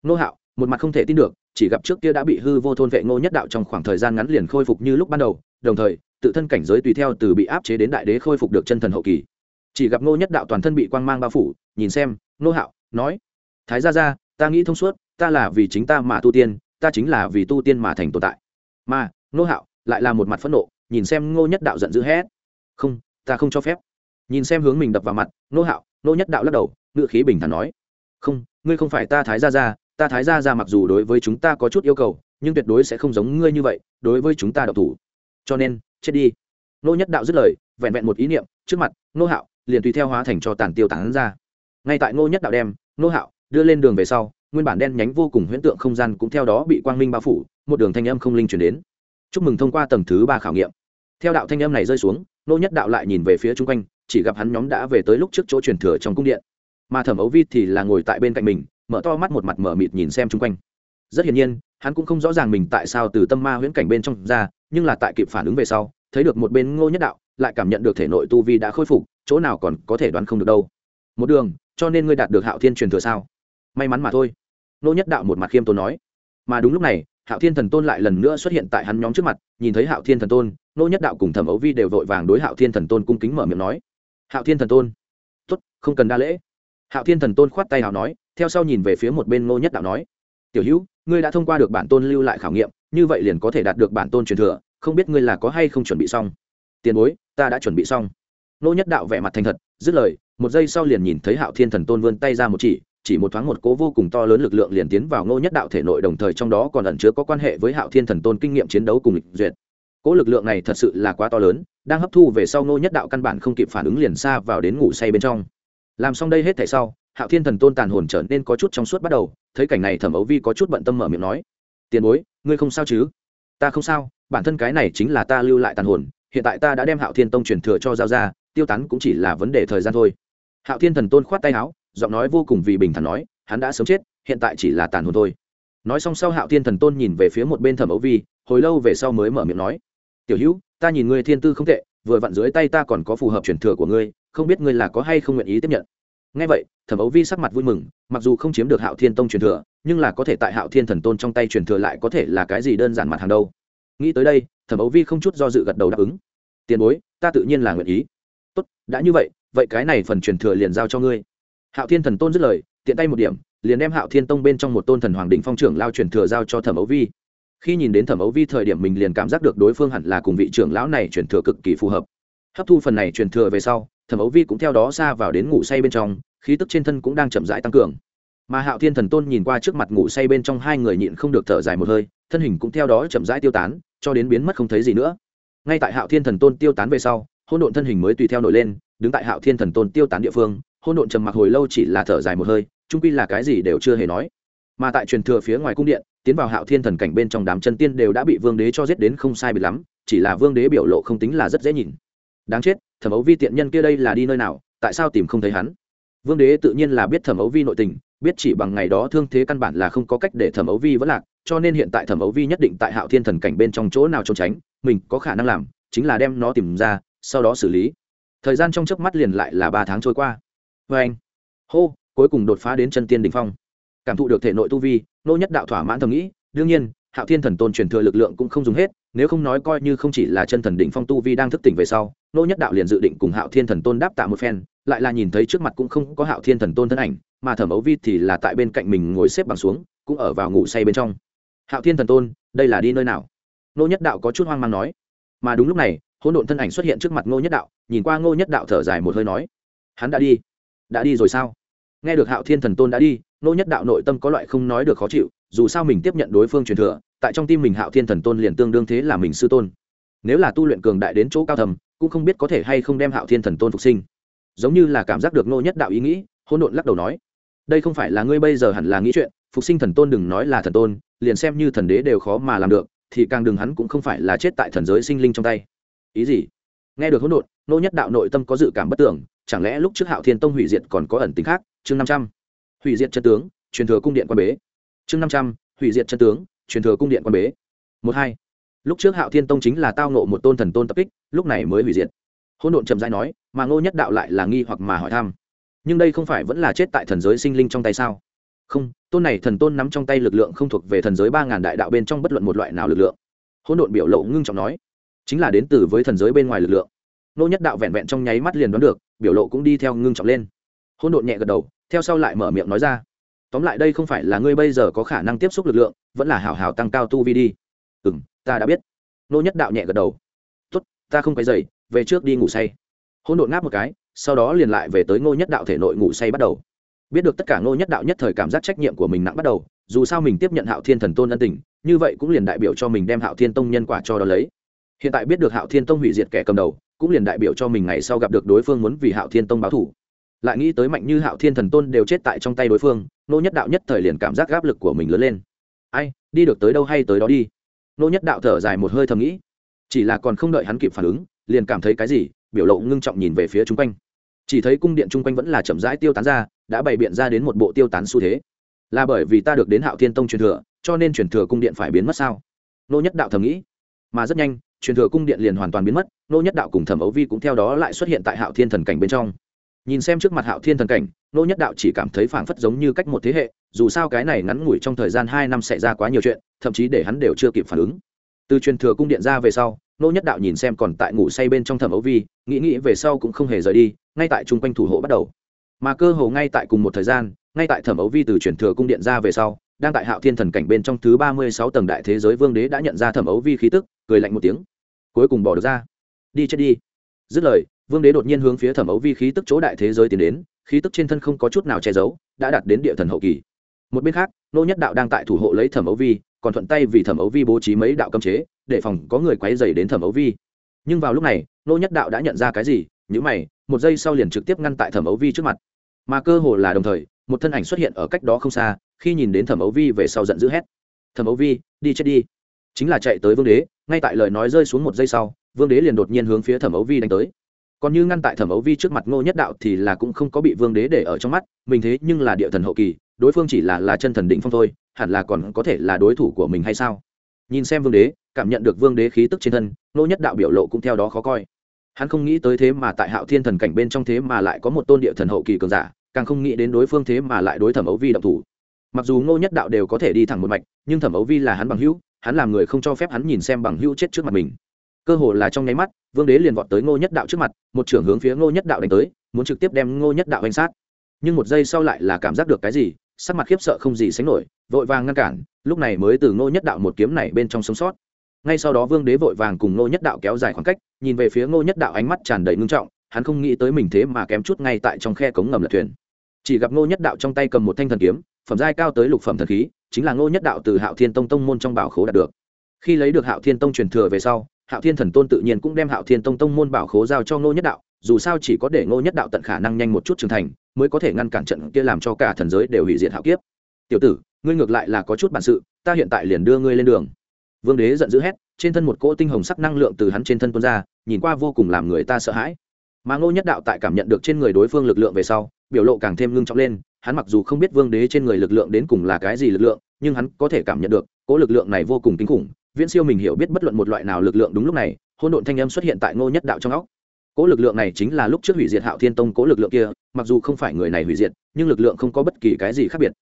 Nô hạo một mặt không thể tin được chỉ gặp trước kia đã bị hư vô thôn vệ ngô nhất đạo trong khoảng thời gian ngắn liền khôi phục như lúc ban đầu đồng thời tự thân cảnh giới tùy theo từ bị áp chế đến đại đế khôi phục được chân thần hậu kỳ. Chỉ gặp ngô nhất đạo toàn thân bị quang mang bao phủ nhìn xem nô hạo nói thái gia gia, ta nghĩ thông suốt ta là vì chính ta mà tu tiên ta chính là vì tu tiên mà thành tồn tại. Mà nô hạo lại là một mặt phẫn nộ, nhìn xem ngô nhất đạo giận dữ hét. Không, ta không cho phép. Nhìn xem hướng mình đập vào mặt nô hạo nô nhất đạo lắc đầu ngựa khí bình thản nói. Không, ngươi không phải ta thái gia gia, ta thái gia gia mặc dù đối với chúng ta có chút yêu cầu, nhưng tuyệt đối sẽ không giống ngươi như vậy, đối với chúng ta độc thủ. Cho nên, chết đi. Nô nhất đạo dứt lời, vẹn vẹn một ý niệm, trước mặt nô hạo liền tùy theo hóa thành cho tàn tiêu tán ra. Ngay tại nô nhất đạo đem nô hạo đưa lên đường về sau, nguyên bản đen nhánh vô cùng huyễn tượng không gian cũng theo đó bị quang minh bao phủ, một đường thanh âm không linh chuyển đến chúc mừng thông qua tầng thứ ba khảo nghiệm. Theo đạo thanh âm này rơi xuống, nô nhất đạo lại nhìn về phía chung quanh, chỉ gặp hắn nhóm đã về tới lúc trước chỗ truyền thừa trong cung điện. Mà thẩm ấu vi thì là ngồi tại bên cạnh mình, mở to mắt một mặt mở mịt nhìn xem chung quanh. Rất hiển nhiên, hắn cũng không rõ ràng mình tại sao từ tâm ma huyễn cảnh bên trong ra, nhưng là tại kịp phản ứng về sau, thấy được một bên ngô nhất đạo, lại cảm nhận được thể nội tu vi đã khôi phục, chỗ nào còn có thể đoán không được đâu. Một đường, cho nên ngươi đạt được hạo thiên truyền thừa sao? May mắn mà thôi. Ngô nhất đạo một mặt khiêm tốn nói. Mà đúng lúc này hạo thiên thần tôn lại lần nữa xuất hiện tại hắn nhóm trước mặt, nhìn thấy hạo thiên thần tôn, Nô nhất đạo cùng thẩm ấu vi đều vội vàng đối hạo thiên thần tôn cung kính mở miệng nói. Hạo thiên thần tôn. Tốt, không cần đa lễ. Hạo thiên thần tôn khoát tay hào nói, theo sau nhìn về phía một bên Nô nhất đạo nói. Tiểu hữu, ngươi đã thông qua được bản tôn lưu lại khảo nghiệm, như vậy liền có thể đạt được bản tôn truyền thừa, không biết ngươi là có hay không chuẩn bị xong? Tiền bối, ta đã chuẩn bị xong. Nô nhất đạo vẻ mặt thành thật, dứt lời, một giây sau liền nhìn thấy hạo thiên thần tôn vươn tay ra một chỉ chỉ một thoáng một cố vô cùng to lớn lực lượng liền tiến vào ngô nhất đạo thể nội đồng thời trong đó còn ẩn chứa có quan hệ với hạo thiên thần tôn kinh nghiệm chiến đấu cùng lịch duyệt. Cố lực lượng này thật sự là quá to lớn, đang hấp thu về sau ngô nhất đạo căn bản không kịp phản ứng liền xa vào đến ngủ say bên trong. Làm xong đây hết thể sau, hạo thiên thần tôn tàn hồn trở nên có chút trong suốt bắt đầu, thấy cảnh này thẩm ấu vi có chút bận tâm mở miệng nói, tiền bối, ngươi không sao chứ? Ta không sao, bản thân cái này chính là ta lưu lại tàn hồn, hiện tại ta đã đem hạo thiên tông truyền thừa cho giao ra, tiêu tán cũng chỉ là vấn đề thời gian thôi. Hạo thiên thần tôn khoát tay áo giọng nói vô cùng vì bình thản nói, hắn đã sớm chết, hiện tại chỉ là tàn hồn thôi. Nói xong sau hạo thiên thần tôn nhìn về phía một bên thẩm ấu vi, hồi lâu về sau mới mở miệng nói, tiểu hữu, ta nhìn ngươi thiên tư không tệ, vừa vặn dưới tay ta còn có phù hợp truyền thừa của ngươi, không biết ngươi là có hay không nguyện ý tiếp nhận. Ngay vậy, thẩm ấu vi sắc mặt vui mừng, mặc dù không chiếm được hạo thiên tông truyền thừa, nhưng là có thể tại hạo thiên thần tôn trong tay truyền thừa lại có thể là cái gì đơn giản mặt hàng đâu. Nghĩ tới đây, thẩm ấu vi không chút do dự gật đầu đáp ứng. Tiền bối, ta tự nhiên là nguyện ý. Tốt, đã như vậy vậy cái này phần truyền thừa liền giao cho ngươi hạo thiên thần tôn dứt lời, tiện tay một điểm, liền đem hạo thiên tông bên trong một tôn thần hoàng đỉnh phong trưởng lao truyền thừa giao cho thẩm ấu vi. Khi nhìn đến thẩm ấu vi thời điểm mình liền cảm giác được đối phương hẳn là cùng vị trưởng lão này truyền thừa cực kỳ phù hợp. Hấp thu phần này truyền thừa về sau, thẩm ấu vi cũng theo đó xa vào đến ngủ say bên trong, khí tức trên thân cũng đang chậm rãi tăng cường. Mà hạo thiên thần tôn nhìn qua trước mặt ngủ say bên trong hai người nhịn không được thở dài một hơi, thân hình cũng theo đó chậm rãi tiêu tán, cho đến biến mất không thấy gì nữa. Ngay tại hạo thiên thần tôn tiêu tán về sau hôn độn thân hình mới tùy theo nổi lên, đứng tại hạo thiên thần tôn tiêu tán địa phương hôn độn trầm mặc hồi lâu chỉ là thở dài một hơi trung quy là cái gì đều chưa hề nói. Mà tại truyền thừa phía ngoài cung điện, tiến vào hạo thiên thần cảnh bên trong đám chân tiên đều đã bị vương đế cho giết đến không sai bị lắm, chỉ là vương đế biểu lộ không tính là rất dễ nhìn. Đáng chết, thẩm ấu vi tiện nhân kia đây là đi nơi nào, tại sao tìm không thấy hắn? Vương đế tự nhiên là biết thẩm ấu vi nội tình, biết chỉ bằng ngày đó thương thế căn bản là không có cách để thẩm ấu vi vẫn lạc, cho nên hiện tại thẩm ấu vi nhất định tại hạo thiên thần cảnh bên trong chỗ nào trốn tránh, mình có khả năng làm, chính là đem nó tìm ra, sau đó xử lý. Thời gian trong chớp mắt liền lại là ba tháng trôi qua vê anh. Hô, cuối cùng đột phá đến chân tiên đình phong. Cảm thụ được thể nội tu vi, nô nhất đạo thỏa mãn thầm nghĩ, đương nhiên, hạo thiên thần tôn truyền thừa lực lượng cũng không dùng hết, nếu không nói coi như không chỉ là chân thần đỉnh phong tu vi đang thức tỉnh về sau, nô nhất đạo liền dự định cùng hạo thiên thần tôn đáp tạ một phen, lại là nhìn thấy trước mặt cũng không có hạo thiên thần tôn thân ảnh, mà thẩm ấu vi thì là tại bên cạnh mình ngồi xếp bằng xuống, cũng ở vào ngủ say bên trong. Hạo thiên thần tôn, đây là đi nơi nào? Nô nhất đạo có chút hoang mang nói. Mà đúng lúc này, hỗn độn thân ảnh xuất hiện trước mặt ngô nhất đạo, nhìn qua ngô nhất đạo thở dài một hơi nói. Hắn đã đi đã đi rồi sao? Nghe được hạo thiên thần tôn đã đi Nô nhất đạo nội tâm có loại không nói được khó chịu, dù sao mình tiếp nhận đối phương truyền thừa, tại trong tim mình hạo thiên thần tôn liền tương đương thế là mình sư tôn. Nếu là tu luyện cường đại đến chỗ cao thầm, cũng không biết có thể hay không đem hạo thiên thần tôn phục sinh. Giống như là cảm giác được Nô nhất đạo ý nghĩ, hỗn độn lắc đầu nói, đây không phải là ngươi bây giờ hẳn là nghĩ chuyện, phục sinh thần tôn đừng nói là thần tôn, liền xem như thần đế đều khó mà làm được, thì càng đừng hắn cũng không phải là chết tại thần giới sinh linh trong tay. Ý gì? Nghe được hỗn độn nô nhất đạo nội tâm có dự cảm bất tưởng chẳng lẽ lúc trước hạo thiên tông hủy diệt còn có ẩn tính khác? Chương năm trăm. Hủy diệt chân tướng, truyền thừa cung điện quan bế. Chương năm trăm. Hủy diệt chân tướng, truyền thừa cung điện quan bế. Một hai. Lúc trước hạo thiên tông chính là tao nộ một tôn thần tôn tập kích, lúc này mới hủy diệt. Hỗn độn chậm rãi nói, mà ngô nhất đạo lại là nghi hoặc mà hỏi thăm. Nhưng đây không phải vẫn là chết tại thần giới sinh linh trong tay sao? Không, tôn này thần tôn nắm trong tay lực lượng không thuộc về thần giới ba ngàn đại đạo bên trong bất luận một loại nào lực lượng. Hỗn độn biểu lộ ngưng trọng nói, chính là đến từ với thần giới bên ngoài lực lượng nô nhất đạo vẹn vẹn trong nháy mắt liền đoán được, biểu lộ cũng đi theo ngưng trọng lên. Hỗn độn nhẹ gật đầu, theo sau lại mở miệng nói ra. Tóm lại đây không phải là ngươi bây giờ có khả năng tiếp xúc lực lượng, vẫn là hào hào tăng cao tu vi đi. Ừ m ta đã biết. Nô nhất đạo nhẹ gật đầu. Tốt, ta không cái dậy về trước đi ngủ say. Hỗn độn ngáp một cái, sau đó liền lại về tới ngô nhất đạo thể nội ngủ say bắt đầu. Biết được tất cả ngô nhất đạo nhất thời cảm giác trách nhiệm của mình nặng bắt đầu, dù sao mình tiếp nhận hạo thiên thần tôn ân tình, như vậy cũng liền đại biểu cho mình đem hạo thiên tông nhân quả cho đó lấy. Hiện tại biết được hạo thiên tông hủy diệt kẻ cầm đầu cũng liền đại biểu cho mình ngày sau gặp được đối phương muốn vì hạo thiên tông báo thủ lại nghĩ tới mạnh như hạo thiên thần tôn đều chết tại trong tay đối phương, nô nhất đạo nhất thời liền cảm giác áp lực của mình lớn lên. Ai, đi được tới đâu hay tới đó đi. Nô nhất đạo thở dài một hơi thầm nghĩ. Chỉ là còn không đợi hắn kịp phản ứng, liền cảm thấy cái gì, biểu lộ ngưng trọng nhìn về phía chung quanh. Chỉ thấy cung điện chung quanh vẫn là chậm rãi tiêu tán ra, đã bày biện ra đến một bộ tiêu tán xu thế. Là bởi vì ta được đến hạo thiên tông truyền thừa, cho nên truyền thừa cung điện phải biến mất sao? Nô nhất đạo thầm nghĩ. Mà rất nhanh, truyền thừa cung điện liền hoàn toàn biến mất nô nhất đạo cùng thẩm ấu vi cũng theo đó lại xuất hiện tại hạo thiên thần cảnh bên trong. Nhìn xem trước mặt hạo thiên thần cảnh, nô nhất đạo chỉ cảm thấy phảng phất giống như cách một thế hệ, dù sao cái này ngắn ngủi trong thời gian hai năm xảy ra quá nhiều chuyện, thậm chí để hắn đều chưa kịp phản ứng. Từ truyền thừa cung điện ra về sau, nô nhất đạo nhìn xem còn tại ngủ say bên trong thẩm ấu vi, nghĩ nghĩ về sau cũng không hề rời đi, ngay tại chung quanh thủ hộ bắt đầu. Mà cơ hồ ngay tại cùng một thời gian, ngay tại thẩm ấu vi từ truyền thừa cung điện ra về sau, đang tại hạo thiên thần cảnh bên trong thứ ba mươi sáu tầng đại thế giới vương đế đã nhận ra thẩm ấu vi khí tức, cười lạnh một tiếng, cuối cùng bỏ được ra đi chết đi. Dứt lời, vương đế đột nhiên hướng phía thẩm ấu vi khí tức chỗ đại thế giới tiến đến, khí tức trên thân không có chút nào che giấu, đã đạt đến địa thần hậu kỳ. Một bên khác, nô nhất đạo đang tại thủ hộ lấy thẩm ấu vi, còn thuận tay vì thẩm ấu vi bố trí mấy đạo cấm chế, để phòng có người quấy dày đến thẩm ấu vi. Nhưng vào lúc này, nô nhất đạo đã nhận ra cái gì nhữ mày, một giây sau liền trực tiếp ngăn tại thẩm ấu vi trước mặt. Mà cơ hồ là đồng thời, một thân ảnh xuất hiện ở cách đó không xa, khi nhìn đến thẩm ấu vi về sau giận dữ hét. Thẩm ấu vi, đi chết đi chính là chạy tới vương đế, ngay tại lời nói rơi xuống một giây sau, vương đế liền đột nhiên hướng phía thẩm ấu vi đánh tới. Còn như ngăn tại thẩm ấu vi trước mặt ngô nhất đạo thì là cũng không có bị vương đế để ở trong mắt, mình thế nhưng là địa thần hậu kỳ, đối phương chỉ là là chân thần định phong thôi, hẳn là còn có thể là đối thủ của mình hay sao? Nhìn xem vương đế, cảm nhận được vương đế khí tức trên thân, ngô nhất đạo biểu lộ cũng theo đó khó coi. Hắn không nghĩ tới thế mà tại hạo thiên thần cảnh bên trong thế mà lại có một tôn địa thần hậu kỳ cường giả, càng không nghĩ đến đối phương thế mà lại đối thẩm ấu vi động thủ. Mặc dù ngô nhất đạo đều có thể đi thẳng một mạch, nhưng thẩm ấu vi là hắn bằng hữu hắn làm người không cho phép hắn nhìn xem bằng hữu chết trước mặt mình. Cơ hồ là trong nháy mắt, vương đế liền vọt tới ngô nhất đạo trước mặt, một trưởng hướng phía ngô nhất đạo đánh tới, muốn trực tiếp đem ngô nhất đạo đánh sát. Nhưng một giây sau lại là cảm giác được cái gì, sắc mặt khiếp sợ không gì sánh nổi, vội vàng ngăn cản, lúc này mới từ ngô nhất đạo một kiếm này bên trong sống sót. Ngay sau đó vương đế vội vàng cùng ngô nhất đạo kéo dài khoảng cách, nhìn về phía ngô nhất đạo ánh mắt tràn đầy ngưng trọng, hắn không nghĩ tới mình thế mà kém chút ngay tại trong khe cống ngầm lật thuyền. Chỉ gặp ngô nhất đạo trong tay cầm một thanh thần kiếm phẩm giai cao tới lục phẩm thần khí, chính là ngô nhất đạo từ hạo thiên tông tông môn trong bảo khố đạt được. Khi lấy được hạo thiên tông truyền thừa về sau, hạo thiên thần tôn tự nhiên cũng đem hạo thiên tông tông môn bảo khố giao cho ngô nhất đạo, dù sao chỉ có để ngô nhất đạo tận khả năng nhanh một chút trưởng thành, mới có thể ngăn cản trận kia làm cho cả thần giới đều hủy diệt hạo kiếp. Tiểu tử, ngươi ngược lại là có chút bản sự, ta hiện tại liền đưa ngươi lên đường. Vương đế giận dữ hét, trên thân một cỗ tinh hồng sắc năng lượng từ hắn trên thân tuôn ra, nhìn qua vô cùng làm người ta sợ hãi. Mà ngô nhất đạo tại cảm nhận được trên người đối phương lực lượng về sau, biểu lộ càng thêm ngưng trọng lên hắn mặc dù không biết vương đế trên người lực lượng đến cùng là cái gì lực lượng, nhưng hắn có thể cảm nhận được, cỗ lực lượng này vô cùng kinh khủng. Viễn siêu mình hiểu biết bất luận một loại nào lực lượng đúng lúc này hôn độn thanh âm xuất hiện tại ngô nhất đạo trong óc. Cỗ lực lượng này chính là lúc trước hủy diệt hạo thiên tông cỗ lực lượng kia, mặc dù không phải người này hủy diệt, nhưng lực lượng không có bất kỳ cái gì khác biệt.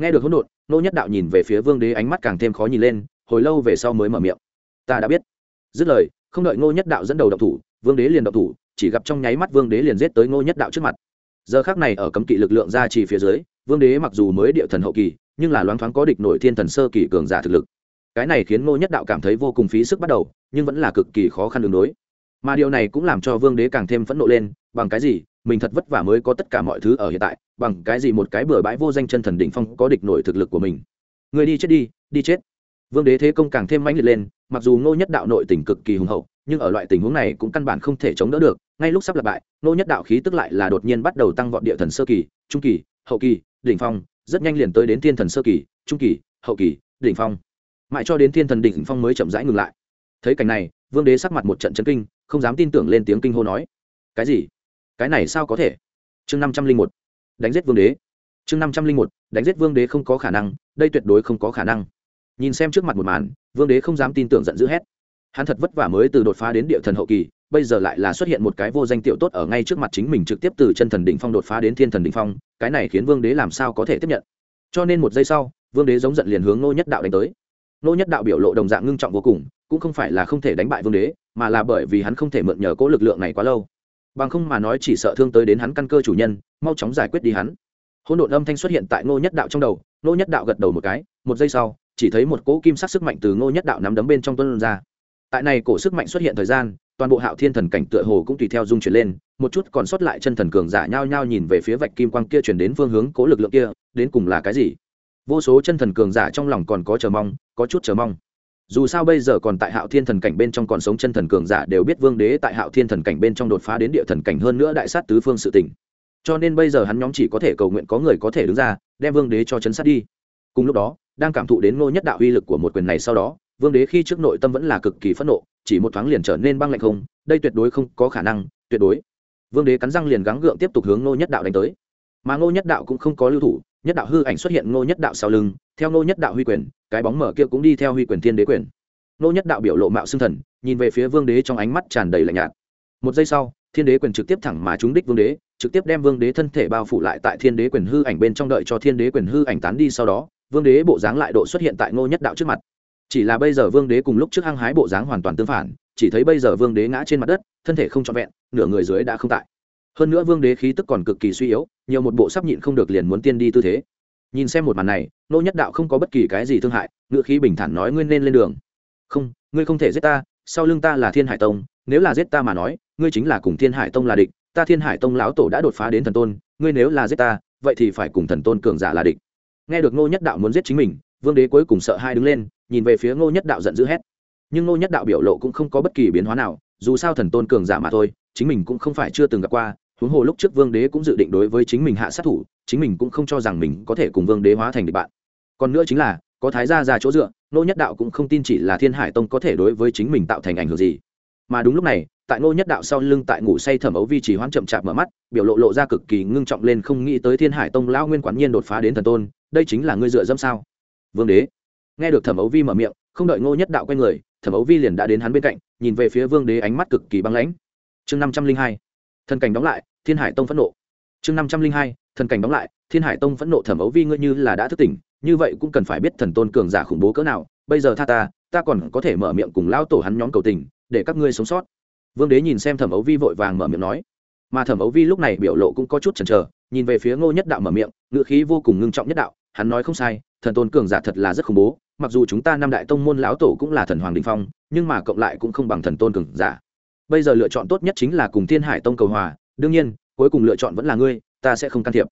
Nghe được hỗn độn, ngô nhất đạo nhìn về phía vương đế ánh mắt càng thêm khó nhìn lên, hồi lâu về sau mới mở miệng. Ta đã biết. Dứt lời, không đợi ngô nhất đạo dẫn đầu độc thủ, vương đế liền độc thủ, chỉ gặp trong nháy mắt vương đế liền giết tới ngô nhất đạo trước mặt giờ khác này ở cấm kỵ lực lượng ra chỉ phía dưới, vương đế mặc dù mới địa thần hậu kỳ, nhưng là loáng thoáng có địch nổi thiên thần sơ kỳ cường giả thực lực. Cái này khiến ngô nhất đạo cảm thấy vô cùng phí sức bắt đầu, nhưng vẫn là cực kỳ khó khăn đường đối. Mà điều này cũng làm cho vương đế càng thêm phẫn nộ lên, bằng cái gì, mình thật vất vả mới có tất cả mọi thứ ở hiện tại, bằng cái gì một cái bừa bãi vô danh chân thần đỉnh phong có địch nổi thực lực của mình. Người đi chết đi đi chết. Vương đế thế công càng thêm mãnh liệt lên, mặc dù ngô nhất đạo nội tình cực kỳ hùng hậu, nhưng ở loại tình huống này cũng căn bản không thể chống đỡ được ngay lúc sắp lặp bại, nô nhất đạo khí tức lại là đột nhiên bắt đầu tăng vọt địa thần sơ kỳ, trung kỳ, hậu kỳ, đỉnh phong, rất nhanh liền tới đến thiên thần sơ kỳ, trung kỳ, hậu kỳ, đỉnh phong. Mãi cho đến thiên thần đỉnh phong mới chậm rãi ngừng lại. Thấy cảnh này, vương đế sắc mặt một trận chấn kinh, không dám tin tưởng lên tiếng kinh hô nói. Cái gì? Cái này sao có thể? Chương năm trăm linh một. Đánh giết vương đế. Chương năm trăm linh một. Đánh giết vương đế không có khả năng, đây tuyệt đối không có khả năng. Nhìn xem trước mặt một màn, vương đế không dám tin tưởng giận dữ hét hắn thật vất vả mới từ đột phá đến địa thần hậu kỳ, bây giờ lại là xuất hiện một cái vô danh tiểu tốt ở ngay trước mặt chính mình trực tiếp từ chân thần đỉnh phong đột phá đến thiên thần đỉnh phong, cái này khiến vương đế làm sao có thể tiếp nhận? Cho nên một giây sau, vương đế giống giận liền hướng nô nhất đạo đánh tới. Nô nhất đạo biểu lộ đồng dạng ngưng trọng vô cùng, cũng không phải là không thể đánh bại vương đế, mà là bởi vì hắn không thể mượn nhờ cố lực lượng này quá lâu. Bằng không mà nói chỉ sợ thương tới đến hắn căn cơ chủ nhân, mau chóng giải quyết đi hắn. Hỗn độn âm thanh xuất hiện tại ngô nhất đạo trong đầu, ngô nhất đạo gật đầu một cái, một giây sau, chỉ thấy một cỗ kim sắc sức mạnh từ ngô nhất đạo nắm đấm bên trong tuân ra tại này cổ sức mạnh xuất hiện thời gian, toàn bộ hạo thiên thần cảnh tựa hồ cũng tùy theo dung chuyển lên, một chút còn sót lại chân thần cường giả nhao nhao nhìn về phía vạch kim quang kia chuyển đến phương hướng cố lực lượng kia, đến cùng là cái gì? Vô số chân thần cường giả trong lòng còn có chờ mong, có chút chờ mong. Dù sao bây giờ còn tại hạo thiên thần cảnh bên trong còn sống chân thần cường giả đều biết vương đế tại hạo thiên thần cảnh bên trong đột phá đến địa thần cảnh hơn nữa đại sát tứ phương sự tỉnh cho nên bây giờ hắn nhóm chỉ có thể cầu nguyện có người có thể đứng ra, đem vương đế cho chấn sát đi. Cùng lúc đó, đang cảm thụ đến ngô nhất đạo uy lực của một quyền này sau đó vương đế khi trước nội tâm vẫn là cực kỳ phẫn nộ, chỉ một thoáng liền trở nên băng lạnh không, đây tuyệt đối không có khả năng, tuyệt đối. Vương đế cắn răng liền gắng gượng tiếp tục hướng ngô nhất đạo đánh tới. Mà ngô nhất đạo cũng không có lưu thủ, nhất đạo hư ảnh xuất hiện ngô nhất đạo sau lưng, theo ngô nhất đạo huy quyền, cái bóng mở kia cũng đi theo huy quyền thiên đế quyền. Ngô nhất đạo biểu lộ mạo xương thần, nhìn về phía vương đế trong ánh mắt tràn đầy lạnh nhạt. Một giây sau, thiên đế quyền trực tiếp thẳng mà trúng đích vương đế, trực tiếp đem vương đế thân thể bao phủ lại tại thiên đế quyền hư ảnh bên trong đợi cho thiên đế quyền hư ảnh tán đi sau đó, vương đế bộ dáng lại độ xuất hiện tại ngô nhất đạo trước mặt chỉ là bây giờ vương đế cùng lúc trước hăng hái bộ dáng hoàn toàn tương phản, chỉ thấy bây giờ vương đế ngã trên mặt đất, thân thể không trọn vẹn, nửa người dưới đã không tại. Hơn nữa vương đế khí tức còn cực kỳ suy yếu, nhiều một bộ sắp nhịn không được liền muốn tiên đi tư thế. Nhìn xem một màn này, nô nhất đạo không có bất kỳ cái gì thương hại, ngựa khí bình thản nói ngươi nên lên đường. Không, ngươi không thể giết ta, sau lưng ta là thiên hải tông, nếu là giết ta mà nói, ngươi chính là cùng thiên hải tông là địch, ta thiên hải tông lão tổ đã đột phá đến thần tôn, ngươi nếu là giết ta, vậy thì phải cùng thần tôn cường giả là địch. Nghe được nô nhất đạo muốn giết chính mình vương đế cuối cùng sợ hai đứng lên, nhìn về phía ngô nhất đạo giận dữ hét. Nhưng ngô nhất đạo biểu lộ cũng không có bất kỳ biến hóa nào, dù sao thần tôn cường giả mà thôi, chính mình cũng không phải chưa từng gặp qua, huống hồ lúc trước vương đế cũng dự định đối với chính mình hạ sát thủ, chính mình cũng không cho rằng mình có thể cùng vương đế hóa thành địch bạn. Còn nữa chính là, có thái gia ra chỗ dựa, ngô nhất đạo cũng không tin chỉ là thiên hải tông có thể đối với chính mình tạo thành ảnh hưởng gì. Mà đúng lúc này, tại ngô nhất đạo sau lưng tại ngủ say thẩm ấu vi chỉ hoãn chậm chạp mở mắt, biểu lộ lộ ra cực kỳ ngưng trọng lên không nghĩ tới thiên hải tông lão nguyên quán nhiên đột phá đến thần tôn, đây chính là ngươi dựa dẫm sao? Vương đế. Nghe được thẩm ấu vi mở miệng, không đợi ngô nhất đạo quay người, thẩm ấu vi liền đã đến hắn bên cạnh, nhìn về phía vương đế ánh mắt cực kỳ băng lãnh. Chương năm trăm linh hai, thần cảnh đóng lại, thiên hải tông phẫn nộ. Chương năm trăm linh hai, thần cảnh đóng lại, thiên hải tông phẫn nộ thẩm ấu vi ngươi như là đã thức tỉnh, như vậy cũng cần phải biết thần tôn cường giả khủng bố cỡ nào, bây giờ tha ta ta còn có thể mở miệng cùng lao tổ hắn nhóm cầu tình, để các ngươi sống sót. Vương đế nhìn xem thẩm ấu vi vội vàng mở miệng nói. Mà thẩm ấu vi lúc này biểu lộ cũng có chút chần chờ, nhìn về phía ngô nhất đạo mở miệng ngựa khí vô cùng ngưng trọng nhất đạo, hắn nói không sai thần tôn cường giả thật là rất khủng bố, mặc dù chúng ta năm đại tông môn lão tổ cũng là thần hoàng đình phong, nhưng mà cộng lại cũng không bằng thần tôn cường giả. Bây giờ lựa chọn tốt nhất chính là cùng thiên hải tông cầu hòa, đương nhiên, cuối cùng lựa chọn vẫn là ngươi, ta sẽ không can thiệp.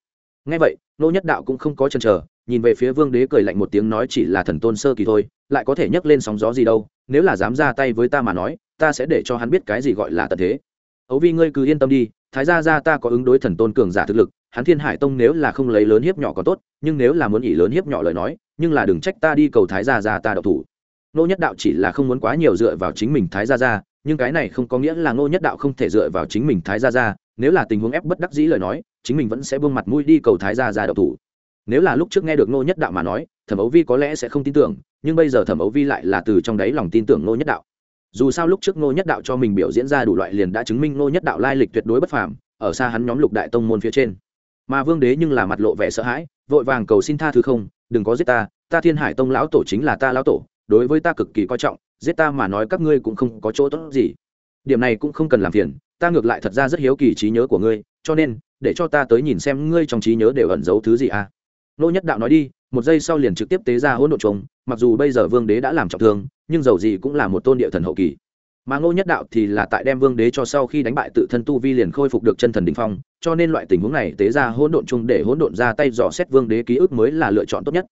Ngay vậy, nô nhất đạo cũng không có chần chờ, nhìn về phía vương đế cười lạnh một tiếng nói chỉ là thần tôn sơ kỳ thôi, lại có thể nhấc lên sóng gió gì đâu, nếu là dám ra tay với ta mà nói, ta sẽ để cho hắn biết cái gì gọi là tận thế. Ấu vi, ngươi cứ yên tâm đi, thái gia gia ta có ứng đối thần tôn cường giả thực lực hắn thiên hải tông nếu là không lấy lớn hiếp nhỏ có tốt, nhưng nếu là muốn ỉ lớn hiếp nhỏ lời nói, nhưng là đừng trách ta đi cầu thái gia gia ta đậu thủ. Nô nhất đạo chỉ là không muốn quá nhiều dựa vào chính mình thái gia gia, nhưng cái này không có nghĩa là nô nhất đạo không thể dựa vào chính mình thái gia gia, nếu là tình huống ép bất đắc dĩ lời nói, chính mình vẫn sẽ buông mặt mũi đi cầu thái gia gia đậu thủ. Nếu là lúc trước nghe được nô nhất đạo mà nói, thẩm ấu vi có lẽ sẽ không tin tưởng, nhưng bây giờ thẩm ấu vi lại là từ trong đáy lòng tin tưởng nô nhất đạo. Dù sao lúc trước nô nhất đạo cho mình biểu diễn ra đủ loại liền đã chứng minh nô nhất đạo lai lịch tuyệt đối bất phàm, ở xa hắn nhóm lục đại tông môn phía trên mà vương đế nhưng là mặt lộ vẻ sợ hãi, vội vàng cầu xin tha thứ không, đừng có giết ta ta thiên hải tông lão tổ chính là ta lão tổ, đối với ta cực kỳ coi trọng, giết ta mà nói các ngươi cũng không có chỗ tốt gì. Điểm này cũng không cần làm phiền, ta ngược lại thật ra rất hiếu kỳ trí nhớ của ngươi, cho nên, để cho ta tới nhìn xem ngươi trong trí nhớ đều ẩn giấu thứ gì à. Nô nhất đạo nói đi, một giây sau liền trực tiếp tế ra hỗn độn trống mặc dù bây giờ vương đế đã làm trọng thương, nhưng dầu gì cũng là một tôn địa thần hậu kỳ mà ngô nhất đạo thì là tại đem vương đế cho sau khi đánh bại tự thân tu vi liền khôi phục được chân thần đình phong, cho nên loại tình huống này tế ra hỗn độn chung để hỗn độn ra tay dò xét vương đế ký ức mới là lựa chọn tốt nhất.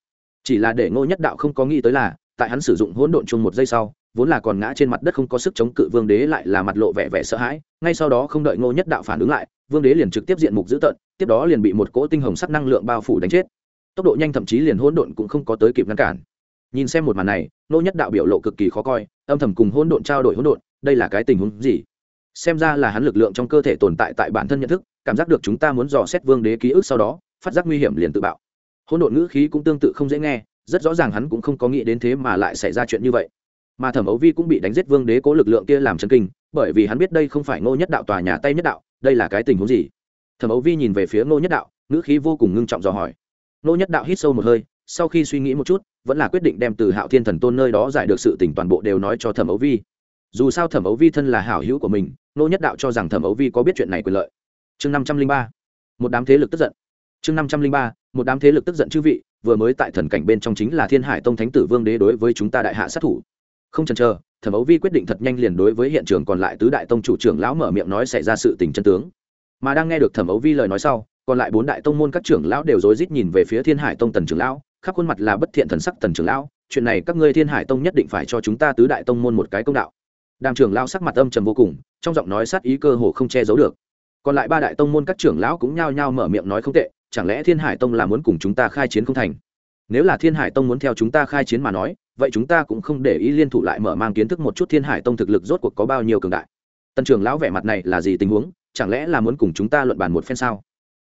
Chỉ là để ngô nhất đạo không có nghĩ tới là, tại hắn sử dụng hỗn độn chung một giây sau, vốn là còn ngã trên mặt đất không có sức chống cự vương đế lại là mặt lộ vẻ vẻ sợ hãi. Ngay sau đó không đợi ngô nhất đạo phản ứng lại, vương đế liền trực tiếp diện mục dữ tợn, tiếp đó liền bị một cỗ tinh hồng sắc năng lượng bao phủ đánh chết. Tốc độ nhanh thậm chí liền hỗn độn cũng không có tới kịp ngăn cản nhìn xem một màn này ngô nhất đạo biểu lộ cực kỳ khó coi, âm thầm cùng hỗn độn trao đổi hỗn độn, đây là cái tình huống gì? Xem ra là hắn lực lượng trong cơ thể tồn tại tại bản thân nhận thức, cảm giác được chúng ta muốn dò xét vương đế ký ức sau đó, phát giác nguy hiểm liền tự bạo. Hỗn độn ngữ khí cũng tương tự không dễ nghe, rất rõ ràng hắn cũng không có nghĩ đến thế mà lại xảy ra chuyện như vậy. Mà thẩm ấu vi cũng bị đánh giết vương đế cố lực lượng kia làm chân kinh, bởi vì hắn biết đây không phải ngô nhất đạo tòa nhà tay nhất đạo, đây là cái tình huống gì? Thẩm ấu vi nhìn về phía ngô nhất đạo, ngữ khí vô cùng ngưng trọng dò hỏi. Ngô nhất đạo hít sâu một hơi sau khi suy nghĩ một chút, vẫn là quyết định đem từ hạo thiên thần tôn nơi đó giải được sự tỉnh toàn bộ đều nói cho thẩm ấu vi. Dù sao thẩm ấu vi thân là hảo hữu của mình, nô nhất đạo cho rằng thẩm ấu vi có biết chuyện này quyền lợi. Chương năm trăm linh ba, một đám thế lực tức giận. Chương năm trăm linh ba, một đám thế lực tức giận chư vị, vừa mới tại thần cảnh bên trong chính là thiên hải tông thánh tử vương đế đối với chúng ta đại hạ sát thủ. Không chần chờ, thẩm ấu vi quyết định thật nhanh liền đối với hiện trường còn lại tứ đại tông chủ trưởng lão mở miệng nói xảy ra sự tình chân tướng. Mà đang nghe được thẩm ấu vi lời nói sau, còn lại bốn đại tông môn các trưởng lão đều rối rít nhìn về phía thiên hải tông tần trưởng lão khắp khuôn mặt là bất thiện thần sắc tần trưởng lão, chuyện này các ngươi thiên hải tông nhất định phải cho chúng ta tứ đại tông môn một cái công đạo. Đàm trưởng lão sắc mặt âm trầm vô cùng, trong giọng nói sát ý cơ hồ không che giấu được. Còn lại ba đại tông môn các trưởng lão cũng nhao nhao mở miệng nói không tệ, chẳng lẽ thiên hải tông là muốn cùng chúng ta khai chiến không thành? Nếu là thiên hải tông muốn theo chúng ta khai chiến mà nói, vậy chúng ta cũng không để ý liên thủ lại mở mang kiến thức một chút thiên hải tông thực lực rốt cuộc có bao nhiêu cường đại. Tần trưởng lão vẻ mặt này là gì tình huống, chẳng lẽ là muốn cùng chúng ta luận bàn một phen sao?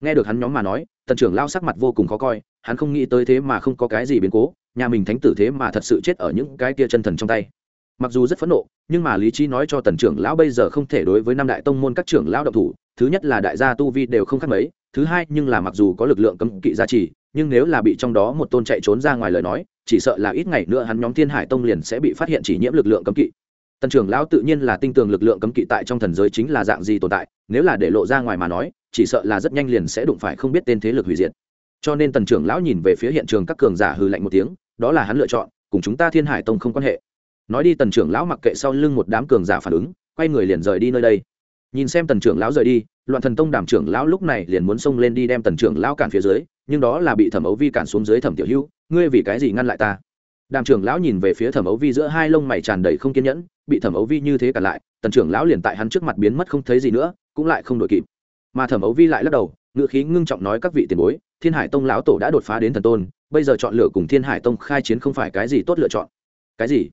Nghe được hắn nhóm mà nói, tần trưởng lão sắc mặt vô cùng khó coi hắn không nghĩ tới thế mà không có cái gì biến cố, nhà mình thánh tử thế mà thật sự chết ở những cái kia chân thần trong tay. Mặc dù rất phẫn nộ, nhưng mà lý trí nói cho tần trưởng lão bây giờ không thể đối với năm đại tông môn các trưởng lão động thủ, thứ nhất là đại gia tu vi đều không khác mấy, thứ hai nhưng là mặc dù có lực lượng cấm kỵ gia trì, nhưng nếu là bị trong đó một tôn chạy trốn ra ngoài lời nói, chỉ sợ là ít ngày nữa hắn nhóm thiên hải tông liền sẽ bị phát hiện chỉ nhiễm lực lượng cấm kỵ. Tần trưởng lão tự nhiên là tinh tường lực lượng cấm kỵ tại trong thần giới chính là dạng gì tồn tại, nếu là để lộ ra ngoài mà nói, chỉ sợ là rất nhanh liền sẽ đụng phải không biết tên thế lực hủy diệt cho nên tần trưởng lão nhìn về phía hiện trường các cường giả hư lạnh một tiếng, đó là hắn lựa chọn, cùng chúng ta thiên hải tông không quan hệ. Nói đi tần trưởng lão mặc kệ sau lưng một đám cường giả phản ứng, quay người liền rời đi nơi đây. Nhìn xem tần trưởng lão rời đi, loạn thần tông đàm trưởng lão lúc này liền muốn xông lên đi đem tần trưởng lão cản phía dưới, nhưng đó là bị thẩm ấu vi cản xuống dưới thẩm tiểu hữu, ngươi vì cái gì ngăn lại ta? Đàm trưởng lão nhìn về phía thẩm ấu vi giữa hai lông mày tràn đầy không kiên nhẫn, bị thẩm ấu vi như thế cản lại, tần trưởng lão liền tại hắn trước mặt biến mất không thấy gì nữa, cũng lại không đội kịp. Mà thẩm ấu vi lại lắc đầu ngự khí ngưng trọng nói các vị tiền bối thiên hải tông lão tổ đã đột phá đến thần tôn, bây giờ chọn lựa cùng thiên hải tông khai chiến không phải cái gì tốt lựa chọn. Cái gì?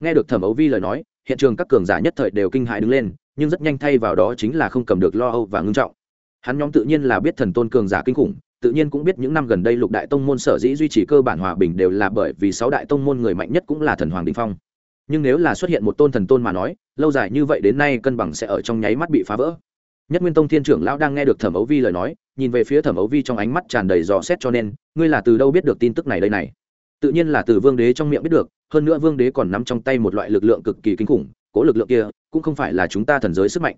Nghe được thẩm ấu vi lời nói, hiện trường các cường giả nhất thời đều kinh hại đứng lên, nhưng rất nhanh thay vào đó chính là không cầm được lo âu và ngưng trọng. Hắn nhóm tự nhiên là biết thần tôn cường giả kinh khủng, tự nhiên cũng biết những năm gần đây lục đại tông môn sở dĩ duy trì cơ bản hòa bình đều là bởi vì sáu đại tông môn người mạnh nhất cũng là thần hoàng đình phong. Nhưng nếu là xuất hiện một tôn thần tôn mà nói, lâu dài như vậy đến nay cân bằng sẽ ở trong nháy mắt bị phá vỡ. Nhất nguyên tông thiên trưởng lão đang nghe được thẩm ấu vi lời nói nhìn về phía thẩm ấu vi trong ánh mắt tràn đầy dò xét cho nên, ngươi là từ đâu biết được tin tức này đây này? Tự nhiên là từ vương đế trong miệng biết được, hơn nữa vương đế còn nắm trong tay một loại lực lượng cực kỳ kinh khủng, cố lực lượng kia cũng không phải là chúng ta thần giới sức mạnh.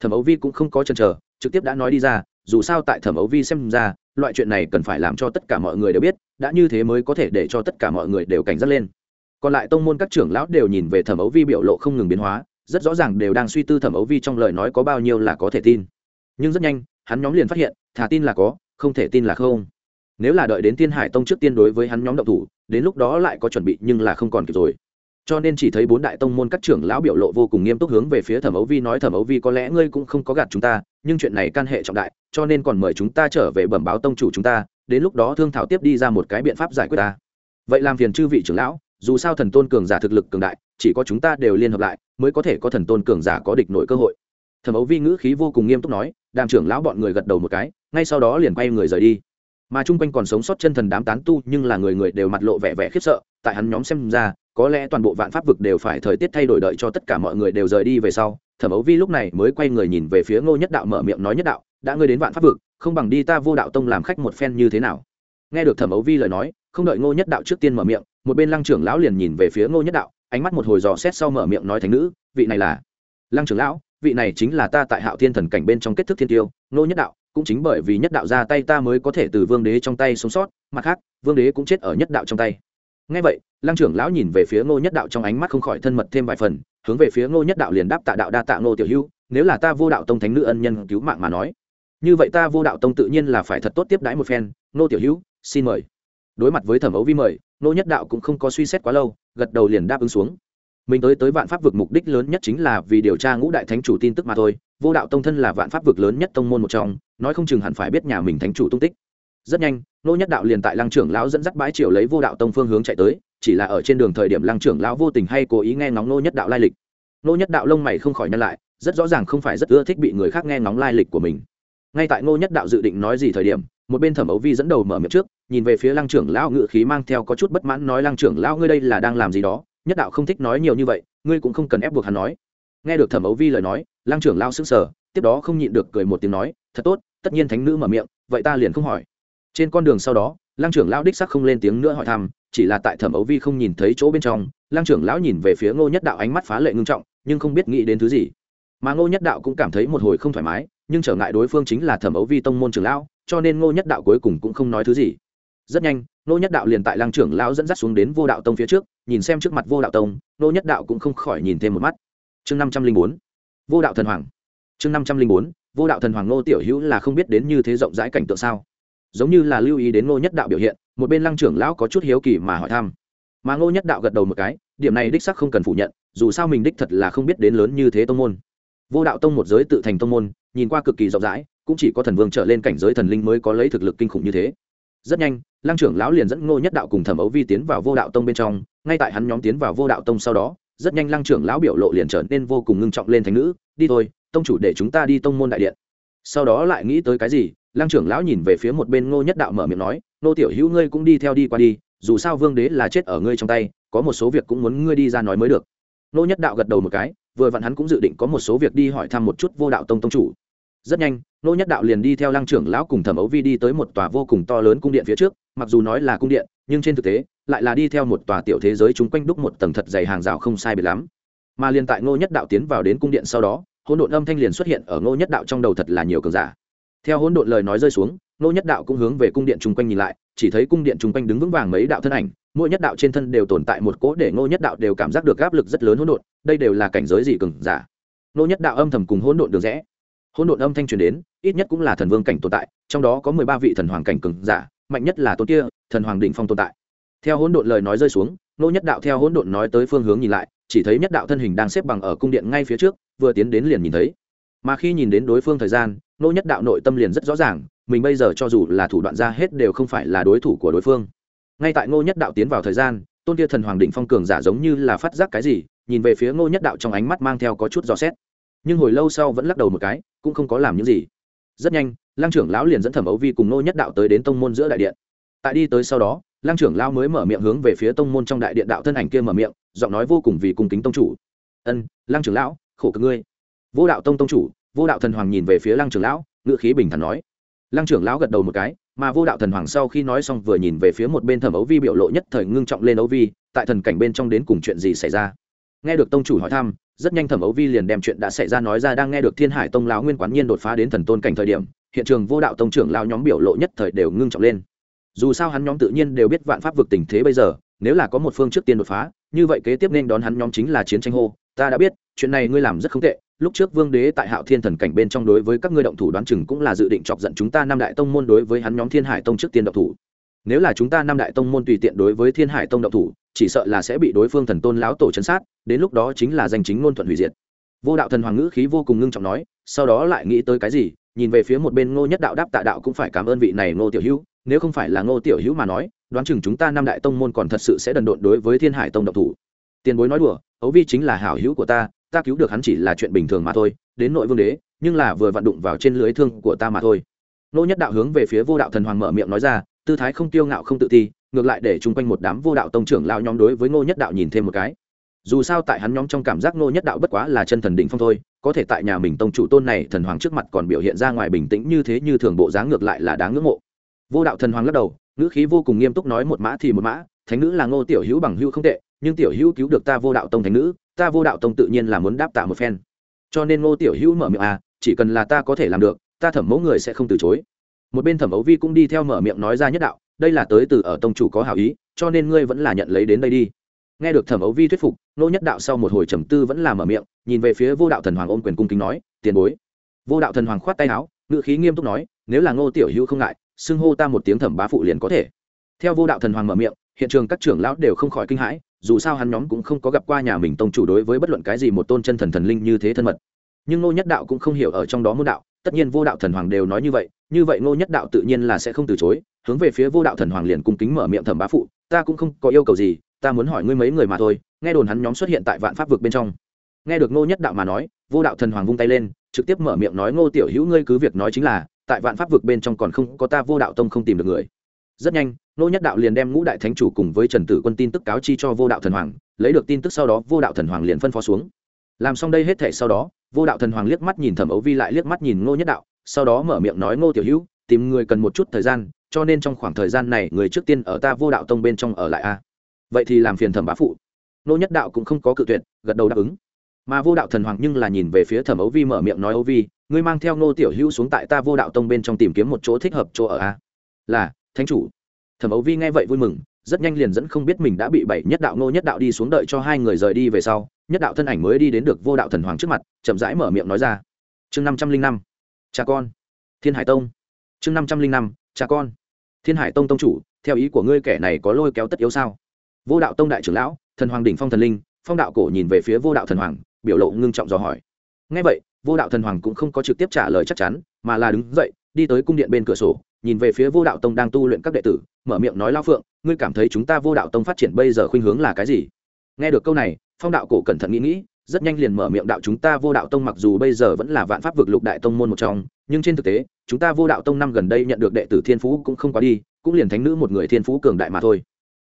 Thẩm ấu vi cũng không có chần chờ, trực tiếp đã nói đi ra, dù sao tại thẩm ấu vi xem ra, loại chuyện này cần phải làm cho tất cả mọi người đều biết, đã như thế mới có thể để cho tất cả mọi người đều cảnh giác lên. Còn lại tông môn các trưởng lão đều nhìn về thẩm ấu vi biểu lộ không ngừng biến hóa, rất rõ ràng đều đang suy tư thẩm ấu vi trong lời nói có bao nhiêu là có thể tin. Nhưng rất nhanh, hắn nhóm liền phát hiện thà tin là có, không thể tin là không. Nếu là đợi đến tiên hải tông trước tiên đối với hắn nhóm động thủ, đến lúc đó lại có chuẩn bị nhưng là không còn kịp rồi. Cho nên chỉ thấy bốn đại tông môn các trưởng lão biểu lộ vô cùng nghiêm túc hướng về phía thẩm ấu vi nói, thẩm ấu vi, có lẽ ngươi cũng không có gạt chúng ta, nhưng chuyện này can hệ trọng đại, cho nên còn mời chúng ta trở về bẩm báo tông chủ chúng ta, đến lúc đó thương thảo tiếp đi ra một cái biện pháp giải quyết ta. Vậy làm phiền chư vị trưởng lão, dù sao thần tôn cường giả thực lực cường đại, chỉ có chúng ta đều liên hợp lại, mới có thể có thần tôn cường giả có địch nổi cơ hội. Thẩm ấu vi ngữ khí vô cùng nghiêm túc nói, đàm trưởng lão bọn người gật đầu một cái ngay sau đó liền quay người rời đi. Mà chung quanh còn sống sót chân thần đám tán tu nhưng là người người đều mặt lộ vẻ vẻ khiếp sợ, tại hắn nhóm xem ra, có lẽ toàn bộ vạn pháp vực đều phải thời tiết thay đổi đợi cho tất cả mọi người đều rời đi về sau. Thẩm ấu vi lúc này mới quay người nhìn về phía ngô nhất đạo mở miệng nói nhất đạo, đã ngươi đến vạn pháp vực, không bằng đi ta vô đạo tông làm khách một phen như thế nào? Nghe được thẩm ấu vi lời nói, không đợi ngô nhất đạo trước tiên mở miệng, một bên lăng trưởng lão liền nhìn về phía ngô nhất đạo, ánh mắt một hồi dò xét sau mở miệng nói thành nữ, vị này là lăng trưởng lão, vị này chính là ta tại hạo thiên thần cảnh bên trong kết thức thiên tiêu, ngô nhất đạo cũng chính bởi vì nhất đạo ra tay ta mới có thể từ vương đế trong tay sống sót, mặt khác, vương đế cũng chết ở nhất đạo trong tay. Ngay vậy, lăng trưởng lão nhìn về phía ngô nhất đạo trong ánh mắt không khỏi thân mật thêm vài phần, hướng về phía ngô nhất đạo liền đáp tạ đạo đa tạ ngô tiểu hữu, nếu là ta vô đạo tông thánh nữ ân nhân cứu mạng mà nói, như vậy ta vô đạo tông tự nhiên là phải thật tốt tiếp đãi một phen, ngô tiểu hữu, xin mời. Đối mặt với thẩm ấu vi mời, ngô nhất đạo cũng không có suy xét quá lâu, gật đầu liền đáp ứng xuống. Mình tới tới vạn pháp vực mục đích lớn nhất chính là vì điều tra ngũ đại thánh chủ tin tức mà thôi, vô đạo tông thân là vạn pháp vực lớn nhất tông môn một trong nói không chừng hẳn phải biết nhà mình thánh chủ tung tích. Rất nhanh nô nhất đạo liền tại lăng trưởng lão dẫn dắt bãi triều lấy vô đạo tông phương hướng chạy tới, chỉ là ở trên đường thời điểm lăng trưởng lão vô tình hay cố ý nghe ngóng nô nhất đạo lai lịch. Nô nhất đạo lông mày không khỏi nhăn lại, rất rõ ràng không phải rất ưa thích bị người khác nghe ngóng lai lịch của mình. Ngay tại nô nhất đạo dự định nói gì thời điểm, một bên thẩm ấu vi dẫn đầu mở miệng trước, nhìn về phía lăng trưởng lão ngự khí mang theo có chút bất mãn nói, lăng trưởng lão, ngươi đây là đang làm gì đó? Nhất đạo không thích nói nhiều như vậy, ngươi cũng không cần ép buộc hắn nói. Nghe được thẩm ấu vi lời nói, lăng trưởng lão sững sờ, tiếp đó không nhịn được cười một tiếng nói, thật tốt tất nhiên thánh nữ mở miệng, vậy ta liền không hỏi. Trên con đường sau đó, lăng trưởng lão đích sắc không lên tiếng nữa hỏi thăm, chỉ là tại thẩm ấu vi không nhìn thấy chỗ bên trong, lăng trưởng lão nhìn về phía ngô nhất đạo ánh mắt phá lệ ngưng trọng, nhưng không biết nghĩ đến thứ gì. Mà ngô nhất đạo cũng cảm thấy một hồi không thoải mái, nhưng trở ngại đối phương chính là thẩm ấu vi tông môn trưởng lão, cho nên ngô nhất đạo cuối cùng cũng không nói thứ gì. Rất nhanh, ngô nhất đạo liền tại lăng trưởng lão dẫn dắt xuống đến vô đạo tông phía trước, nhìn xem trước mặt vô đạo tông, ngô nhất đạo cũng không khỏi nhìn thêm một mắt. Chương năm trăm linh bốn, vô đạo thần hoàng. Chương năm trăm linh bốn vô đạo thần hoàng ngô tiểu hữu là không biết đến như thế rộng rãi cảnh tượng sao? Giống như là lưu ý đến ngô nhất đạo biểu hiện, một bên lăng trưởng lão có chút hiếu kỳ mà hỏi thăm. Mà ngô nhất đạo gật đầu một cái, điểm này đích sắc không cần phủ nhận, dù sao mình đích thật là không biết đến lớn như thế tông môn. Vô đạo tông một giới tự thành tông môn, nhìn qua cực kỳ rộng rãi, cũng chỉ có thần vương trở lên cảnh giới thần linh mới có lấy thực lực kinh khủng như thế. Rất nhanh, lăng trưởng lão liền dẫn ngô nhất đạo cùng thẩm ấu vi tiến vào vô đạo tông bên trong, ngay tại hắn nhóm tiến vào vô đạo tông sau đó, rất nhanh lăng trưởng lão biểu lộ liền trở nên vô cùng ngưng trọng lên thành nữ, đi thôi tông chủ để chúng ta đi tông môn đại điện. Sau đó lại nghĩ tới cái gì, lăng trưởng lão nhìn về phía một bên ngô nhất đạo mở miệng nói nô tiểu hữu ngươi cũng đi theo đi qua đi, dù sao vương đế là chết ở ngươi trong tay, có một số việc cũng muốn ngươi đi ra nói mới được. Nô nhất đạo gật đầu một cái, vừa vặn hắn cũng dự định có một số việc đi hỏi thăm một chút vô đạo tông tông chủ. Rất nhanh nô nhất đạo liền đi theo lăng trưởng lão cùng thẩm ấu vi đi tới một tòa vô cùng to lớn cung điện phía trước, mặc dù nói là cung điện, nhưng trên thực tế, lại là đi theo một tòa tiểu thế giới chung quanh đúc một tầng thật dày hàng rào không sai biệt lắm. Mà liền tại ngô nhất đạo tiến vào đến cung điện sau đó hỗn độn âm thanh liền xuất hiện ở ngô nhất đạo trong đầu thật là nhiều cường giả. Theo hỗn độn lời nói rơi xuống, ngô nhất đạo cũng hướng về cung điện chung quanh nhìn lại, chỉ thấy cung điện chung quanh đứng vững vàng mấy đạo thân ảnh, mỗi nhất đạo trên thân đều tồn tại một cỗ để ngô nhất đạo đều cảm giác được áp lực rất lớn hỗn độn, đây đều là cảnh giới gì cường giả. Ngô nhất đạo âm thầm cùng hỗn độn được rẽ. Hỗn độn âm thanh truyền đến, ít nhất cũng là thần vương cảnh tồn tại, trong đó có mười ba vị thần hoàng cảnh cường giả, mạnh nhất là tôn kia, thần hoàng đỉnh phong tồn tại theo hỗn độn lời nói rơi xuống, ngô nhất đạo theo hỗn độn nói tới phương hướng nhìn lại, chỉ thấy nhất đạo thân hình đang xếp bằng ở cung điện ngay phía trước, vừa tiến đến liền nhìn thấy. Mà khi nhìn đến đối phương thời gian nô nhất đạo nội tâm liền rất rõ ràng, mình bây giờ cho dù là thủ đoạn ra hết đều không phải là đối thủ của đối phương. Ngay tại ngô nhất đạo tiến vào thời gian, tôn kia thần hoàng định phong cường giả giống như là phát giác cái gì, nhìn về phía ngô nhất đạo trong ánh mắt mang theo có chút dò xét. Nhưng hồi lâu sau vẫn lắc đầu một cái, cũng không có làm những gì. Rất nhanh, lăng trưởng lão liền dẫn thẩm ấu vi cùng ngô nhất đạo tới đến tông môn giữa đại điện. Tại đi tới sau đó Lang trưởng lão mới mở miệng hướng về phía tông môn trong đại điện đạo thân ảnh kia mở miệng, giọng nói vô cùng vì cung kính tông chủ. Ân Lang trưởng lão, khổ cực ngươi. Vô đạo tông tông chủ, vô đạo thần hoàng nhìn về phía Lang trưởng lão ngự khí bình thản nói. Lang trưởng lão gật đầu một cái, mà vô đạo thần hoàng sau khi nói xong vừa nhìn về phía một bên thẩm ấu vi biểu lộ nhất thời ngưng trọng lên ấu vi, tại thần cảnh bên trong đến cùng chuyện gì xảy ra? Nghe được tông chủ hỏi thăm, rất nhanh thẩm ấu vi liền đem chuyện đã xảy ra nói ra đang nghe được thiên hải tông lão nguyên quán nhiên đột phá đến thần tôn cảnh thời điểm, hiện trường vô đạo tông trưởng lao nhóm biểu lộ nhất thời đều ngưng trọng lên dù sao hắn nhóm tự nhiên đều biết vạn pháp vực tình thế bây giờ, nếu là có một phương trước tiên đột phá, như vậy kế tiếp nên đón hắn nhóm chính là chiến tranh hô. Ta đã biết, chuyện này ngươi làm rất không tệ, lúc trước vương đế tại hạo thiên thần cảnh bên trong đối với các ngươi động thủ đoán chừng cũng là dự định chọc giận chúng ta năm đại tông môn đối với hắn nhóm thiên hải tông trước tiên động thủ. Nếu là chúng ta năm đại tông môn tùy tiện đối với thiên hải tông động thủ, chỉ sợ là sẽ bị đối phương thần tôn lão tổ chấn sát, đến lúc đó chính là danh chính ngôn thuận hủy diệt. Vô đạo thần hoàng ngữ khí vô cùng ngưng trọng nói, sau đó lại nghĩ tới cái gì, nhìn về phía một bên ngô nhất đạo đáp tạ đạo cũng phải cảm ơn vị này ngô tiểu hữu nếu không phải là ngô tiểu hữu mà nói, đoán chừng chúng ta năm đại tông môn còn thật sự sẽ đần độn đối với thiên hải tông độc thủ. Tiền bối nói đùa, ấu vi chính là hảo hữu của ta ta cứu được hắn chỉ là chuyện bình thường mà thôi, đến nội vương đế, nhưng là vừa vặn đụng vào trên lưới thương của ta mà thôi. Nô nhất đạo hướng về phía vô đạo thần hoàng mở miệng nói ra, tư thái không tiêu ngạo không tự ti, ngược lại để chung quanh một đám vô đạo tông trưởng lao nhóm đối với ngô nhất đạo nhìn thêm một cái. Dù sao tại hắn nhóm trong cảm giác ngô nhất đạo bất quá là chân thần đỉnh phong thôi, có thể tại nhà mình tông chủ tôn này thần hoàng trước mặt còn biểu hiện ra ngoài bình tĩnh như thế như thường bộ dáng ngược lại là đáng ngưỡng mộ vô đạo thần hoàng lắc đầu, ngữ khí vô cùng nghiêm túc nói một mã thì một mã, thánh nữ là ngô tiểu hữu bằng hữu không tệ, nhưng tiểu hữu cứu được ta vô đạo tông thánh nữ, ta vô đạo tông tự nhiên là muốn đáp tạ một phen. Cho nên ngô tiểu hữu mở miệng à chỉ cần là ta có thể làm được, ta thẩm mẫu người sẽ không từ chối. Một bên thẩm ấu vi cũng đi theo mở miệng nói ra nhất đạo, đây là tới từ ở tông chủ có hảo ý, cho nên ngươi vẫn là nhận lấy đến đây đi. Nghe được thẩm ấu vi thuyết phục nô nhất đạo sau một hồi trầm tư vẫn là mở miệng, nhìn về phía vô đạo thần hoàng ôm quyền cung kính nói, tiền bối. Vô đạo thần hoàng khoát tay áo ngự khí nghiêm túc nói, nếu là ngô tiểu hữu không ngại xưng hô ta một tiếng thẩm bá phụ liền có thể. Theo vô đạo thần hoàng mở miệng, hiện trường các trưởng lão đều không khỏi kinh hãi, dù sao hắn nhóm cũng không có gặp qua nhà mình tông chủ đối với bất luận cái gì một tôn chân thần thần linh như thế thân mật. Nhưng ngô nhất đạo cũng không hiểu ở trong đó môn đạo, tất nhiên vô đạo thần hoàng đều nói như vậy như vậy ngô nhất đạo tự nhiên là sẽ không từ chối, hướng về phía vô đạo thần hoàng liền cung kính mở miệng thẩm bá phụ, ta cũng không có yêu cầu gì, ta muốn hỏi ngươi mấy người mà thôi. Nghe đồn hắn nhóm xuất hiện tại vạn pháp vực bên trong. Nghe được ngô nhất đạo mà nói, vô đạo thần hoàng vung tay lên, trực tiếp mở miệng nói, ngô tiểu hữu, ngươi cứ việc nói chính là tại vạn pháp vực bên trong còn không có ta vô đạo tông không tìm được người. Rất nhanh, Nô nhất đạo liền đem ngũ đại thánh chủ cùng với trần tử quân tin tức cáo chi cho vô đạo thần hoàng, lấy được tin tức sau đó vô đạo thần hoàng liền phân phó xuống. Làm xong đây hết thể sau đó, vô đạo thần hoàng liếc mắt nhìn thẩm ấu vi lại liếc mắt nhìn ngô nhất đạo, sau đó mở miệng nói, ngô tiểu hữu, tìm người cần một chút thời gian, cho nên trong khoảng thời gian này người trước tiên ở ta vô đạo tông bên trong ở lại a. Vậy thì làm phiền thẩm bá phụ. Ngô nhất đạo cũng không có cự tuyệt, gật đầu đáp ứng mà vô đạo thần hoàng nhưng là nhìn về phía thẩm ấu vi mở miệng nói ấu vi, ngươi mang theo ngô tiểu hữu xuống tại ta vô đạo tông bên trong tìm kiếm một chỗ thích hợp chỗ ở a. Là, thánh chủ. Thẩm ấu vi nghe vậy vui mừng, rất nhanh liền dẫn không biết mình đã bị bảy nhất đạo ngô nhất đạo đi xuống đợi cho hai người rời đi về sau, nhất đạo thân ảnh mới đi đến được vô đạo thần hoàng trước mặt, chậm rãi mở miệng nói ra. Chương năm trăm linh năm, cha con. Thiên hải tông. Chương năm trăm linh năm, cha con. Thiên hải tông tông chủ, theo ý của ngươi kẻ này có lôi kéo tất yếu sao? Vô đạo tông đại trưởng lão, thần hoàng đỉnh phong thần linh, phong đạo cổ nhìn về phía vô đạo thần hoàng biểu lộ ngưng trọng dò hỏi. Ngay vậy, vô đạo thần hoàng cũng không có trực tiếp trả lời chắc chắn, mà là đứng dậy, đi tới cung điện bên cửa sổ, nhìn về phía vô đạo tông đang tu luyện các đệ tử, mở miệng nói lao phượng, ngươi cảm thấy chúng ta vô đạo tông phát triển bây giờ khuynh hướng là cái gì? Nghe được câu này, phong đạo cổ cẩn thận nghĩ nghĩ, rất nhanh liền mở miệng đạo chúng ta vô đạo tông mặc dù bây giờ vẫn là vạn pháp vực lục đại tông môn một trong, nhưng trên thực tế, chúng ta vô đạo tông năm gần đây nhận được đệ tử thiên phú cũng không quá đi, cũng liền thánh nữ một người thiên phú cường đại mà thôi.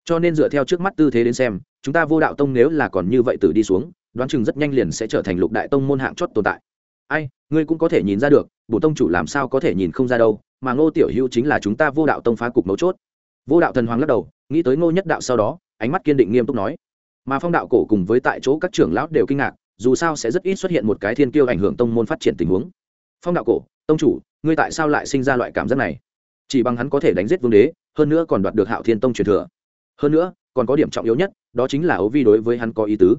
Cho nên dựa theo trước mắt tư thế đến xem, chúng ta vô đạo tông nếu là còn như vậy tử đi xuống đoán chừng rất nhanh liền sẽ trở thành lục đại tông môn hạng chót tồn tại. Ai, ngươi cũng có thể nhìn ra được, bổ tông chủ làm sao có thể nhìn không ra đâu, mà ngô tiểu hữu chính là chúng ta vô đạo tông phá cục mấu chốt. Vô đạo thần hoàng lắc đầu, nghĩ tới ngô nhất đạo sau đó, ánh mắt kiên định nghiêm túc nói. Mà phong đạo cổ cùng với tại chỗ các trưởng lão đều kinh ngạc, dù sao sẽ rất ít xuất hiện một cái thiên kiêu ảnh hưởng tông môn phát triển tình huống. Phong đạo cổ, tông chủ, ngươi tại sao lại sinh ra loại cảm giác này? Chỉ bằng hắn có thể đánh giết vương đế, hơn nữa còn đoạt được hạo thiên tông truyền thừa. Hơn nữa, còn có điểm trọng yếu nhất, đó chính là ấu vi đối với hắn có ý tứ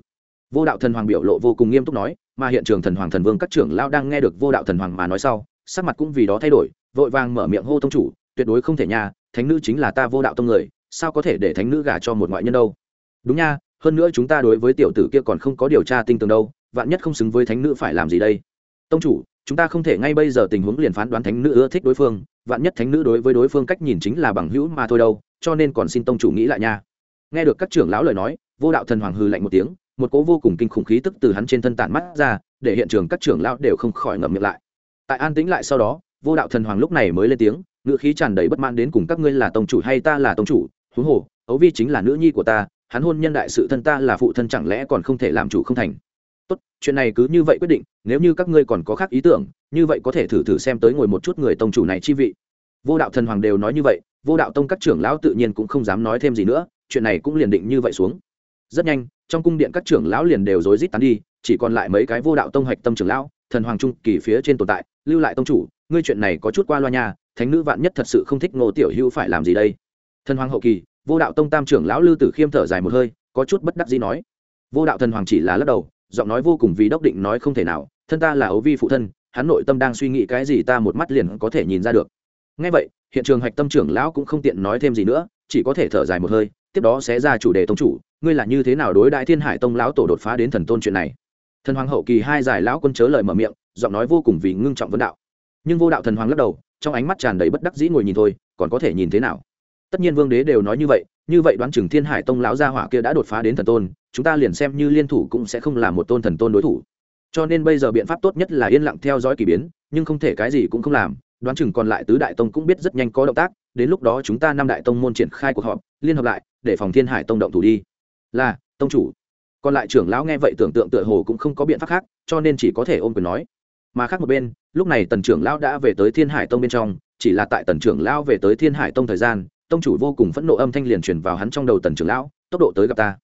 vô đạo thần hoàng biểu lộ vô cùng nghiêm túc nói, mà hiện trường thần hoàng thần vương các trưởng lão đang nghe được vô đạo thần hoàng mà nói sau, sắc mặt cũng vì đó thay đổi, vội vàng mở miệng hô tông chủ, tuyệt đối không thể nha, thánh nữ chính là ta vô đạo tông người, sao có thể để thánh nữ gả cho một ngoại nhân đâu? Đúng nha, hơn nữa chúng ta đối với tiểu tử kia còn không có điều tra tinh tường đâu, vạn nhất không xứng với thánh nữ phải làm gì đây? Tông chủ, chúng ta không thể ngay bây giờ tình huống liền phán đoán thánh nữ ưa thích đối phương, vạn nhất thánh nữ đối với đối phương cách nhìn chính là bằng hữu mà thôi đâu, cho nên còn xin tông chủ nghĩ lại nha. Nghe được các trưởng lão lời nói, vô đạo thần hoàng hư lạnh một tiếng một cỗ vô cùng kinh khủng khí tức từ hắn trên thân tản mắt ra, để hiện trường các trưởng lão đều không khỏi ngậm miệng lại. Tại an tĩnh lại sau đó, vô đạo thần hoàng lúc này mới lên tiếng, ngữ khí tràn đầy bất mãn đến cùng các ngươi là tông chủ hay ta là tông chủ, huống hồ ấu vi chính là nữ nhi của ta, hắn hôn nhân đại sự thân ta là phụ thân chẳng lẽ còn không thể làm chủ không thành? Tốt, chuyện này cứ như vậy quyết định, nếu như các ngươi còn có khác ý tưởng, như vậy có thể thử thử xem tới ngồi một chút người tông chủ này chi vị. Vô đạo thần hoàng đều nói như vậy, vô đạo tông các trưởng lão tự nhiên cũng không dám nói thêm gì nữa, chuyện này cũng liền định như vậy xuống. Rất nhanh trong cung điện các trưởng lão liền đều rối rít tán đi, chỉ còn lại mấy cái vô đạo tông hạch tâm trưởng lão, thần hoàng trung kỳ phía trên tồn tại, lưu lại tông chủ, ngươi chuyện này có chút qua loa nha, thánh nữ vạn nhất thật sự không thích ngô tiểu hữu phải làm gì đây? Thần hoàng hậu kỳ, vô đạo tông tam trưởng lão lư tử khiêm thở dài một hơi, có chút bất đắc dĩ nói. Vô đạo thần hoàng chỉ là lắc đầu, giọng nói vô cùng vì đốc định nói không thể nào, thân ta là ấu vi phụ thân, hắn nội tâm đang suy nghĩ cái gì ta một mắt liền có thể nhìn ra được. Ngay vậy, hiện trường hạch tâm trưởng lão cũng không tiện nói thêm gì nữa, chỉ có thể thở dài một hơi, tiếp đó sẽ ra chủ đề tông chủ ngươi là như thế nào đối đại thiên hải tông lão tổ đột phá đến thần tôn chuyện này? Thần hoàng hậu kỳ hai giải lão quân chớ lời mở miệng, giọng nói vô cùng vì ngưng trọng vấn đạo. Nhưng vô đạo thần hoàng lắc đầu, trong ánh mắt tràn đầy bất đắc dĩ ngồi nhìn thôi, còn có thể nhìn thế nào? Tất nhiên vương đế đều nói như vậy như vậy đoán chừng thiên hải tông lão gia hỏa kia đã đột phá đến thần tôn, chúng ta liền xem như liên thủ cũng sẽ không là một tôn thần tôn đối thủ. Cho nên bây giờ biện pháp tốt nhất là yên lặng theo dõi k ỳ biến, nhưng không thể cái gì cũng không làm, đoán chừng còn lại tứ đại tông cũng biết rất nhanh có động tác, đến lúc đó chúng ta năm đại tông môn triển khai cuộc họp, liên hợp lại, để phòng thiên hải tông động thủ đi là, tông chủ. Còn lại trưởng lão nghe vậy tưởng tượng tựa hồ cũng không có biện pháp khác, cho nên chỉ có thể ôm quyền nói. Mà khác một bên, lúc này tần trưởng lão đã về tới thiên hải tông bên trong, chỉ là tại tần trưởng lão về tới thiên hải tông thời gian, tông chủ vô cùng phẫn nộ âm thanh liền truyền vào hắn trong đầu tần trưởng lão, tốc độ tới gặp ta.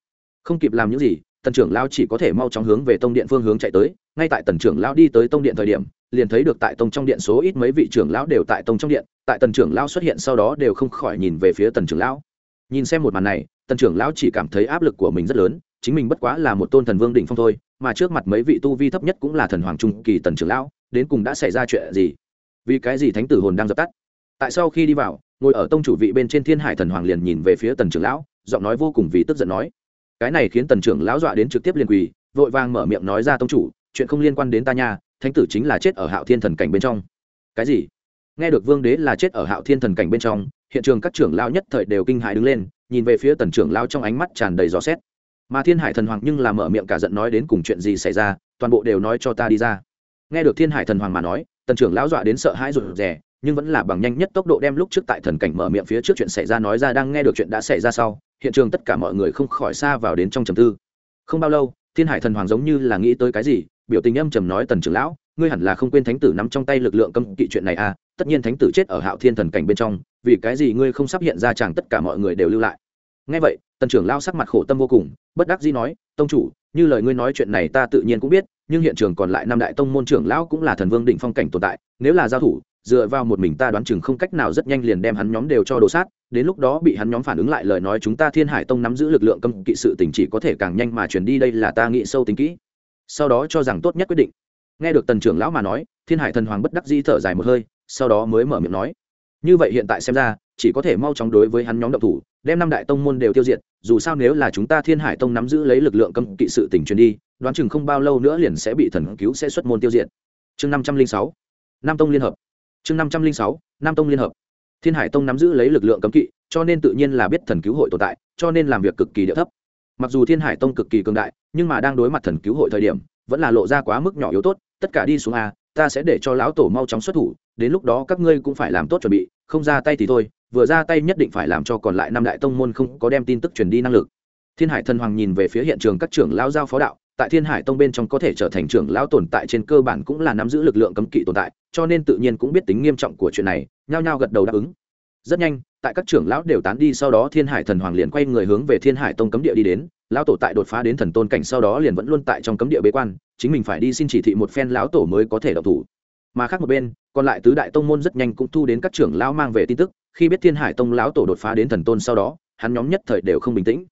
Không kịp làm những gì, tần trưởng lão chỉ có thể mau chóng hướng về tông điện phương hướng chạy tới, ngay tại tần trưởng lão đi tới tông điện thời điểm, liền thấy được tại tông trong điện số ít mấy vị trưởng lão đều tại tông trong điện, tại tần trưởng lão xuất hiện sau đó đều không khỏi nhìn về phía tần trưởng lão. Nhìn xem một màn này tần trưởng lão chỉ cảm thấy áp lực của mình rất lớn, chính mình bất quá là một tôn thần vương đỉnh phong thôi, mà trước mặt mấy vị tu vi thấp nhất cũng là thần hoàng trung kỳ tần trưởng lão, đến cùng đã xảy ra chuyện gì? Vì cái gì thánh tử hồn đang dập tắt? Tại sau khi đi vào, ngồi ở tông chủ vị bên trên thiên hải thần hoàng liền nhìn về phía tần trưởng lão, giọng nói vô cùng vì tức giận nói. Cái này khiến tần trưởng lão dọa đến trực tiếp liền quỳ, vội vàng mở miệng nói ra tông chủ, chuyện không liên quan đến ta nha, thánh tử chính là chết ở hạo thiên thần cảnh bên trong. Cái gì? Nghe được vương đế là chết ở hạo thiên thần cảnh bên trong, hiện trường các trưởng lão nhất thời đều kinh hãi đứng lên nhìn về phía tần trưởng lão trong ánh mắt tràn đầy gió xét. Mà thiên hải thần hoàng nhưng là mở miệng cả giận nói đến cùng chuyện gì xảy ra, toàn bộ đều nói cho ta đi ra. Nghe được thiên hải thần hoàng mà nói, tần trưởng lão dọa đến sợ hãi rụt rè, nhưng vẫn là bằng nhanh nhất tốc độ đem lúc trước tại thần cảnh mở miệng phía trước chuyện xảy ra nói ra đang nghe được chuyện đã xảy ra sau, hiện trường tất cả mọi người không khỏi xa vào đến trong trầm tư. Không bao lâu, thiên hải thần hoàng giống như là nghĩ tới cái gì, biểu tình âm trầm nói tần trưởng lão, ngươi hẳn là không quên thánh tử nắm trong tay lực lượng cấm kỵ chuyện này à tất nhiên thánh tử chết ở hạo thiên thần cảnh bên trong, vì cái gì ngươi không sắp hiện ra chẳng tất cả mọi người đều lưu lại? Ngay vậy, tần trưởng lao sắc mặt khổ tâm vô cùng, bất đắc dĩ nói, tông chủ, như lời ngươi nói chuyện này ta tự nhiên cũng biết, nhưng hiện trường còn lại năm đại tông môn trưởng lão cũng là thần vương định phong cảnh tồn tại, nếu là giao thủ, dựa vào một mình ta đoán chừng không cách nào rất nhanh liền đem hắn nhóm đều cho đồ sát, đến lúc đó bị hắn nhóm phản ứng lại lời nói chúng ta thiên hải tông nắm giữ lực lượng cấm kỵ sự tình chỉ có thể càng nhanh mà truyền đi, đây là ta nghĩ sâu tính kỹ. Sau đó cho rằng tốt nhất quyết định. Nghe được tần trưởng lão mà nói, thiên hải thần hoàng bất đắc dĩ thở dài một hơi sau đó mới mở miệng nói. Như vậy hiện tại xem ra, chỉ có thể mau chóng đối với hắn nhóm động thủ, đem năm đại tông môn đều tiêu diệt, dù sao nếu là chúng ta thiên hải tông nắm giữ lấy lực lượng cấm kỵ sự tình truyền đi, đoán chừng không bao lâu nữa liền sẽ bị thần cứu sẽ xuất môn tiêu diệt. Chương năm trăm linh sáu, nam tông liên hợp. Chương năm trăm linh sáu, nam tông liên hợp. Thiên hải tông nắm giữ lấy lực lượng cấm kỵ, cho nên tự nhiên là biết thần cứu hội tồn tại, cho nên làm việc cực kỳ địa thấp. Mặc dù thiên hải tông cực kỳ cường đại, nhưng mà đang đối mặt thần cứu hội thời điểm, vẫn là lộ ra quá mức nhỏ yếu tốt, tất cả đi xuống a ta sẽ để cho lão tổ mau chóng xuất thủ, đến lúc đó các ngươi cũng phải làm tốt chuẩn bị, không ra tay thì thôi, vừa ra tay nhất định phải làm cho còn lại năm đại tông môn không có đem tin tức truyền đi năng lực. Thiên hải thần hoàng nhìn về phía hiện trường các trưởng lão giao phó đạo, tại thiên hải tông bên trong có thể trở thành trưởng lão tồn tại trên cơ bản cũng là nắm giữ lực lượng cấm kỵ tồn tại, cho nên tự nhiên cũng biết tính nghiêm trọng của chuyện này, nhao nhao gật đầu đáp ứng. Rất nhanh, tại các trưởng lão đều tán đi, sau đó thiên hải thần hoàng liền quay người hướng về thiên hải tông cấm địa đi đến lão tổ tại đột phá đến thần tôn cảnh sau đó liền vẫn luôn tại trong cấm địa bế quan, chính mình phải đi xin chỉ thị một phen lão tổ mới có thể đọc thủ. Mà khác một bên, còn lại tứ đại tông môn rất nhanh cũng thu đến các trưởng lão mang về tin tức, khi biết thiên hải tông lão tổ đột phá đến thần tôn sau đó, hắn nhóm nhất thời đều không bình tĩnh.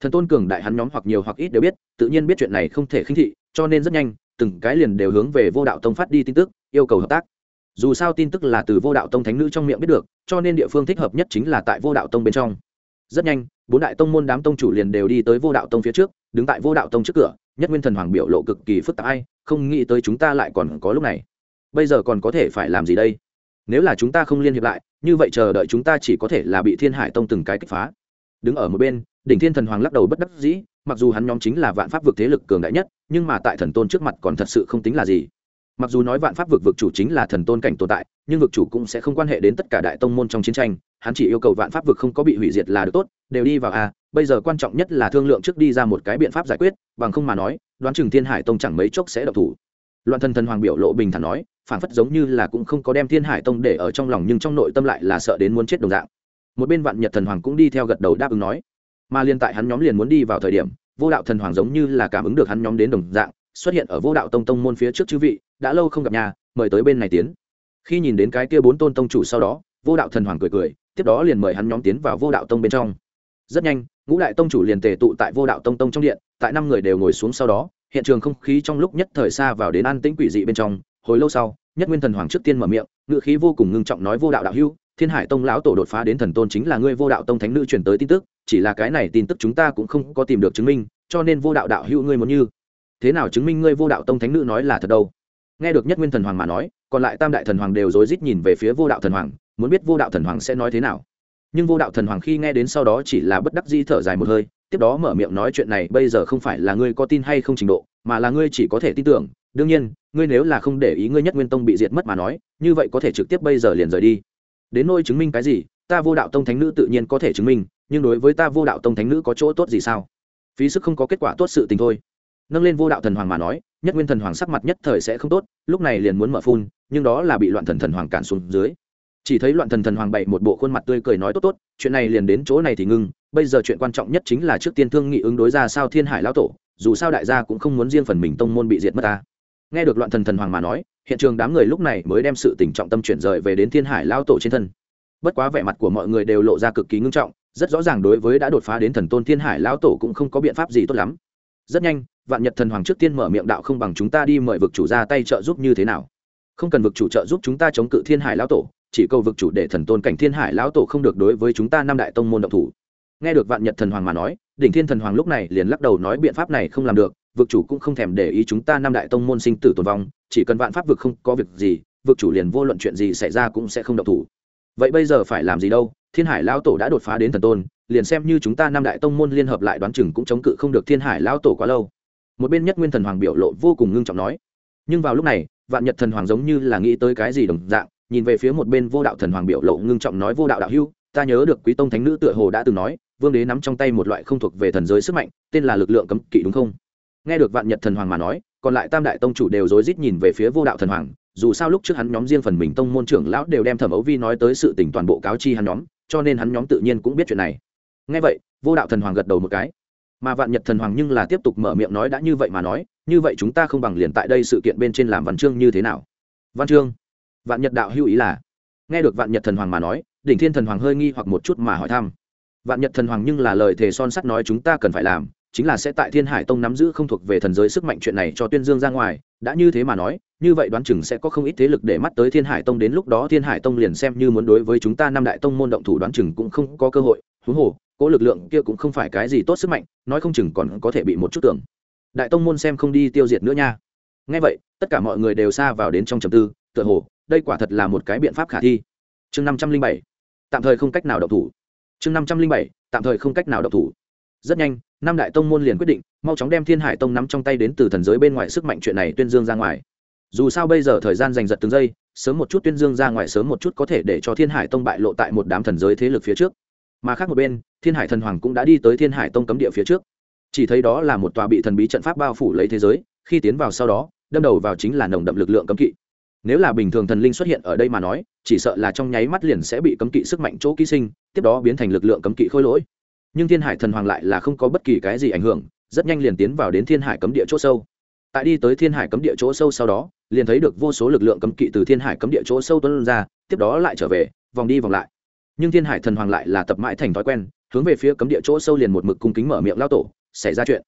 Thần tôn cường đại hắn nhóm hoặc nhiều hoặc ít đều biết, tự nhiên biết chuyện này không thể khinh thị, cho nên rất nhanh, từng cái liền đều hướng về vô đạo tông phát đi tin tức, yêu cầu hợp tác. Dù sao tin tức là từ vô đạo tông thánh nữ trong miệng biết được, cho nên địa phương thích hợp nhất chính là tại vô đạo tông bên trong rất nhanh, bốn đại tông môn đám tông chủ liền đều đi tới vô đạo tông phía trước, đứng tại vô đạo tông trước cửa, nhất nguyên thần hoàng biểu lộ cực kỳ phức tạp, ai, không nghĩ tới chúng ta lại còn có lúc này. Bây giờ còn có thể phải làm gì đây? Nếu là chúng ta không liên hiệp lại, như vậy chờ đợi chúng ta chỉ có thể là bị thiên hải tông từng cái kích phá. Đứng ở một bên, đỉnh thiên thần hoàng lắc đầu bất đắc dĩ, mặc dù hắn nhóm chính là vạn pháp vực thế lực cường đại nhất, nhưng mà tại thần tôn trước mặt còn thật sự không tính là gì mặc dù nói vạn pháp vực vực chủ chính là thần tôn cảnh tồn tại, nhưng vực chủ cũng sẽ không quan hệ đến tất cả đại tông môn trong chiến tranh. Hắn chỉ yêu cầu vạn pháp vực không có bị hủy diệt là được tốt, đều đi vào a bây giờ quan trọng nhất là thương lượng trước đi ra một cái biện pháp giải quyết, bằng không mà nói, đoán chừng thiên hải tông chẳng mấy chốc sẽ độc thủ. Loạn thần thần hoàng biểu lộ bình thản nói, phản phất giống như là cũng không có đem thiên hải tông để ở trong lòng nhưng trong nội tâm lại là sợ đến muốn chết đồng dạng. Một bên vạn nhật thần hoàng cũng đi theo gật đầu đáp ứng nói. Mà liên tại hắn nhóm liền muốn đi vào thời điểm, vô đạo thần hoàng giống như là cảm ứng được hắn nhóm đến đồng dạng, xuất hiện ở vô đạo tông tông môn phía trước chư vị đã lâu không gặp nhà, mời tới bên này tiến. Khi nhìn đến cái kia bốn tôn tông chủ sau đó, vô đạo thần hoàng cười cười, tiếp đó liền mời hắn nhóm tiến vào vô đạo tông bên trong. Rất nhanh, ngũ đại tông chủ liền tề tụ tại vô đạo tông tông trong điện, tại năm người đều ngồi xuống sau đó, hiện trường không khí trong lúc nhất thời xa vào đến an tĩnh quỷ dị bên trong. Hồi lâu sau, nhất nguyên thần hoàng trước tiên mở miệng ngự khí vô cùng ngưng trọng nói vô đạo đạo hưu thiên hải tông lão tổ đột phá đến thần tôn chính là ngươi vô đạo tông thánh nữ truyền tới tin tức, chỉ là cái này tin tức chúng ta cũng không có tìm được chứng minh, cho nên vô đạo đạo hưu ngươi muốn như. Thế nào chứng minh ngươi vô đạo tông thánh nữ nói là thật đâu? Nghe được nhất nguyên thần hoàng mà nói, còn lại tam đại thần hoàng đều rối rít nhìn về phía vô đạo thần hoàng, muốn biết vô đạo thần hoàng sẽ nói thế nào. Nhưng vô đạo thần hoàng khi nghe đến sau đó chỉ là bất đắc di thở dài một hơi, tiếp đó mở miệng nói chuyện này, bây giờ không phải là ngươi có tin hay không trình độ, mà là ngươi chỉ có thể tin tưởng. Đương nhiên, ngươi nếu là không để ý ngươi nhất nguyên tông bị diệt mất mà nói, như vậy có thể trực tiếp bây giờ liền rời đi. Đến nôi chứng minh cái gì, ta vô đạo tông thánh nữ tự nhiên có thể chứng minh, nhưng đối với ta vô đạo tông thánh nữ có chỗ tốt gì sao? Phí sức không có kết quả tốt sự tình thôi nâng lên vô đạo thần hoàng mà nói, nhất nguyên thần hoàng sắc mặt nhất thời sẽ không tốt, lúc này liền muốn mở phun, nhưng đó là bị loạn thần thần hoàng cản xuống dưới. Chỉ thấy loạn thần thần hoàng bậy một bộ khuôn mặt tươi cười nói tốt tốt, chuyện này liền đến chỗ này thì ngưng, bây giờ chuyện quan trọng nhất chính là trước tiên thương nghị ứng đối ra sao thiên hải lão tổ, dù sao đại gia cũng không muốn riêng phần mình tông môn bị diệt mất ta. Nghe được loạn thần thần hoàng mà nói, hiện trường đám người lúc này mới đem sự tình trọng tâm chuyển rời về đến thiên hải lão tổ trên thân. Bất quá vẻ mặt của mọi người đều lộ ra cực kỳ ngưng trọng, rất rõ ràng đối với đã đột phá đến thần tôn thiên hải lão tổ cũng không có biện pháp gì tốt lắm rất nhanh, vạn nhật thần hoàng trước tiên mở miệng đạo không bằng chúng ta đi mời vực chủ ra tay trợ giúp như thế nào. Không cần vực chủ trợ giúp chúng ta chống cự thiên hải lão tổ, chỉ cầu vực chủ để thần tôn cảnh thiên hải lão tổ không được đối với chúng ta năm đại tông môn động thủ. Nghe được vạn nhật thần hoàng mà nói, đỉnh thiên thần hoàng lúc này liền lắc đầu nói biện pháp này không làm được, vực chủ cũng không thèm để ý chúng ta năm đại tông môn sinh tử tồn vong, chỉ cần vạn pháp vực không có việc gì, vực chủ liền vô luận chuyện gì xảy ra cũng sẽ không động thủ. Vậy bây giờ phải làm gì đâu? Thiên hải lão tổ đã đột phá đến thần tôn liền xem như chúng ta năm đại tông môn liên hợp lại đoán chừng cũng chống cự không được thiên hải lão tổ quá lâu. Một bên nhất nguyên thần hoàng biểu lộ vô cùng ngưng trọng nói. Nhưng vào lúc này, vạn nhật thần hoàng giống như là nghĩ tới cái gì đồng dạng, nhìn về phía một bên vô đạo thần hoàng biểu lộ ngưng trọng nói, vô đạo đạo hưu ta nhớ được quý tông thánh nữ tựa hồ đã từng nói, vương đế nắm trong tay một loại không thuộc về thần giới sức mạnh, tên là lực lượng cấm kỵ đúng không? Nghe được vạn nhật thần hoàng mà nói, còn lại tam đại tông chủ đều rối rít nhìn về phía vô đạo thần hoàng, dù sao lúc trước hắn nhóm riêng phần mình tông môn trưởng lão đều đem thẩm ấu vi nói tới sự tình toàn bộ cáo chi hắn nhóm, cho nên hắn nhóm tự nhiên cũng biết chuyện này nghe vậy, vô đạo thần hoàng gật đầu một cái. Mà vạn nhật thần hoàng nhưng là tiếp tục mở miệng nói đã như vậy mà nói, như vậy chúng ta không bằng liền tại đây sự kiện bên trên làm văn chương như thế nào? Văn chương? Vạn nhật đạo hữu ý là, nghe được vạn nhật thần hoàng mà nói, đỉnh thiên thần hoàng hơi nghi hoặc một chút mà hỏi thăm. Vạn nhật thần hoàng nhưng là lời thề son sắt nói chúng ta cần phải làm, chính là sẽ tại thiên hải tông nắm giữ không thuộc về thần giới sức mạnh chuyện này cho tuyên dương ra ngoài, đã như thế mà nói, như vậy đoán chừng sẽ có không ít thế lực để mắt tới thiên hải tông đến lúc đó thiên hải tông liền xem như muốn đối với chúng ta năm đại tông môn động thủ đoán chừng cũng không có cơ hội, huống hồ cỗ lực lượng kia cũng không phải cái gì tốt sức mạnh, nói không chừng còn có thể bị một chút tưởng. Đại tông môn xem không đi tiêu diệt nữa nha. Ngay vậy, tất cả mọi người đều xa vào đến trong trầm tư, tựa hồ, đây quả thật là một cái biện pháp khả thi. Chương năm trăm linh bảy, tạm thời không cách nào độc thủ. Chương năm trăm linh bảy, tạm thời không cách nào độc thủ. Rất nhanh, năm đại tông môn liền quyết định, mau chóng đem thiên hải tông nắm trong tay đến từ thần giới bên ngoài sức mạnh chuyện này tuyên dương ra ngoài. Dù sao bây giờ thời gian giành giật từng giây, sớm một chút tuyên dương ra ngoài sớm một chút có thể để cho thiên hải tông bại lộ tại một đám thần giới thế lực phía trước mà khác một bên, thiên hải thần hoàng cũng đã đi tới thiên hải tông cấm địa phía trước. Chỉ thấy đó là một tòa bị thần bí trận pháp bao phủ lấy thế giới, khi tiến vào sau đó, đâm đầu vào chính là nồng đậm lực lượng cấm kỵ. Nếu là bình thường thần linh xuất hiện ở đây mà nói, chỉ sợ là trong nháy mắt liền sẽ bị cấm kỵ sức mạnh chỗ ký sinh, tiếp đó biến thành lực lượng cấm kỵ khôi lỗi. Nhưng thiên hải thần hoàng lại là không có bất kỳ cái gì ảnh hưởng, rất nhanh liền tiến vào đến thiên hải cấm địa chỗ sâu. Tại đi tới thiên hải cấm địa chỗ sâu sau đó, liền thấy được vô số lực lượng cấm kỵ từ thiên hải cấm địa chỗ sâu tuân ra, tiếp đó lại trở về, vòng đi vòng lại nhưng thiên hải thần hoàng lại là tập mãi thành thói quen, hướng về phía cấm địa chỗ sâu liền một mực cung kính mở miệng lao tổ, xảy ra chuyện.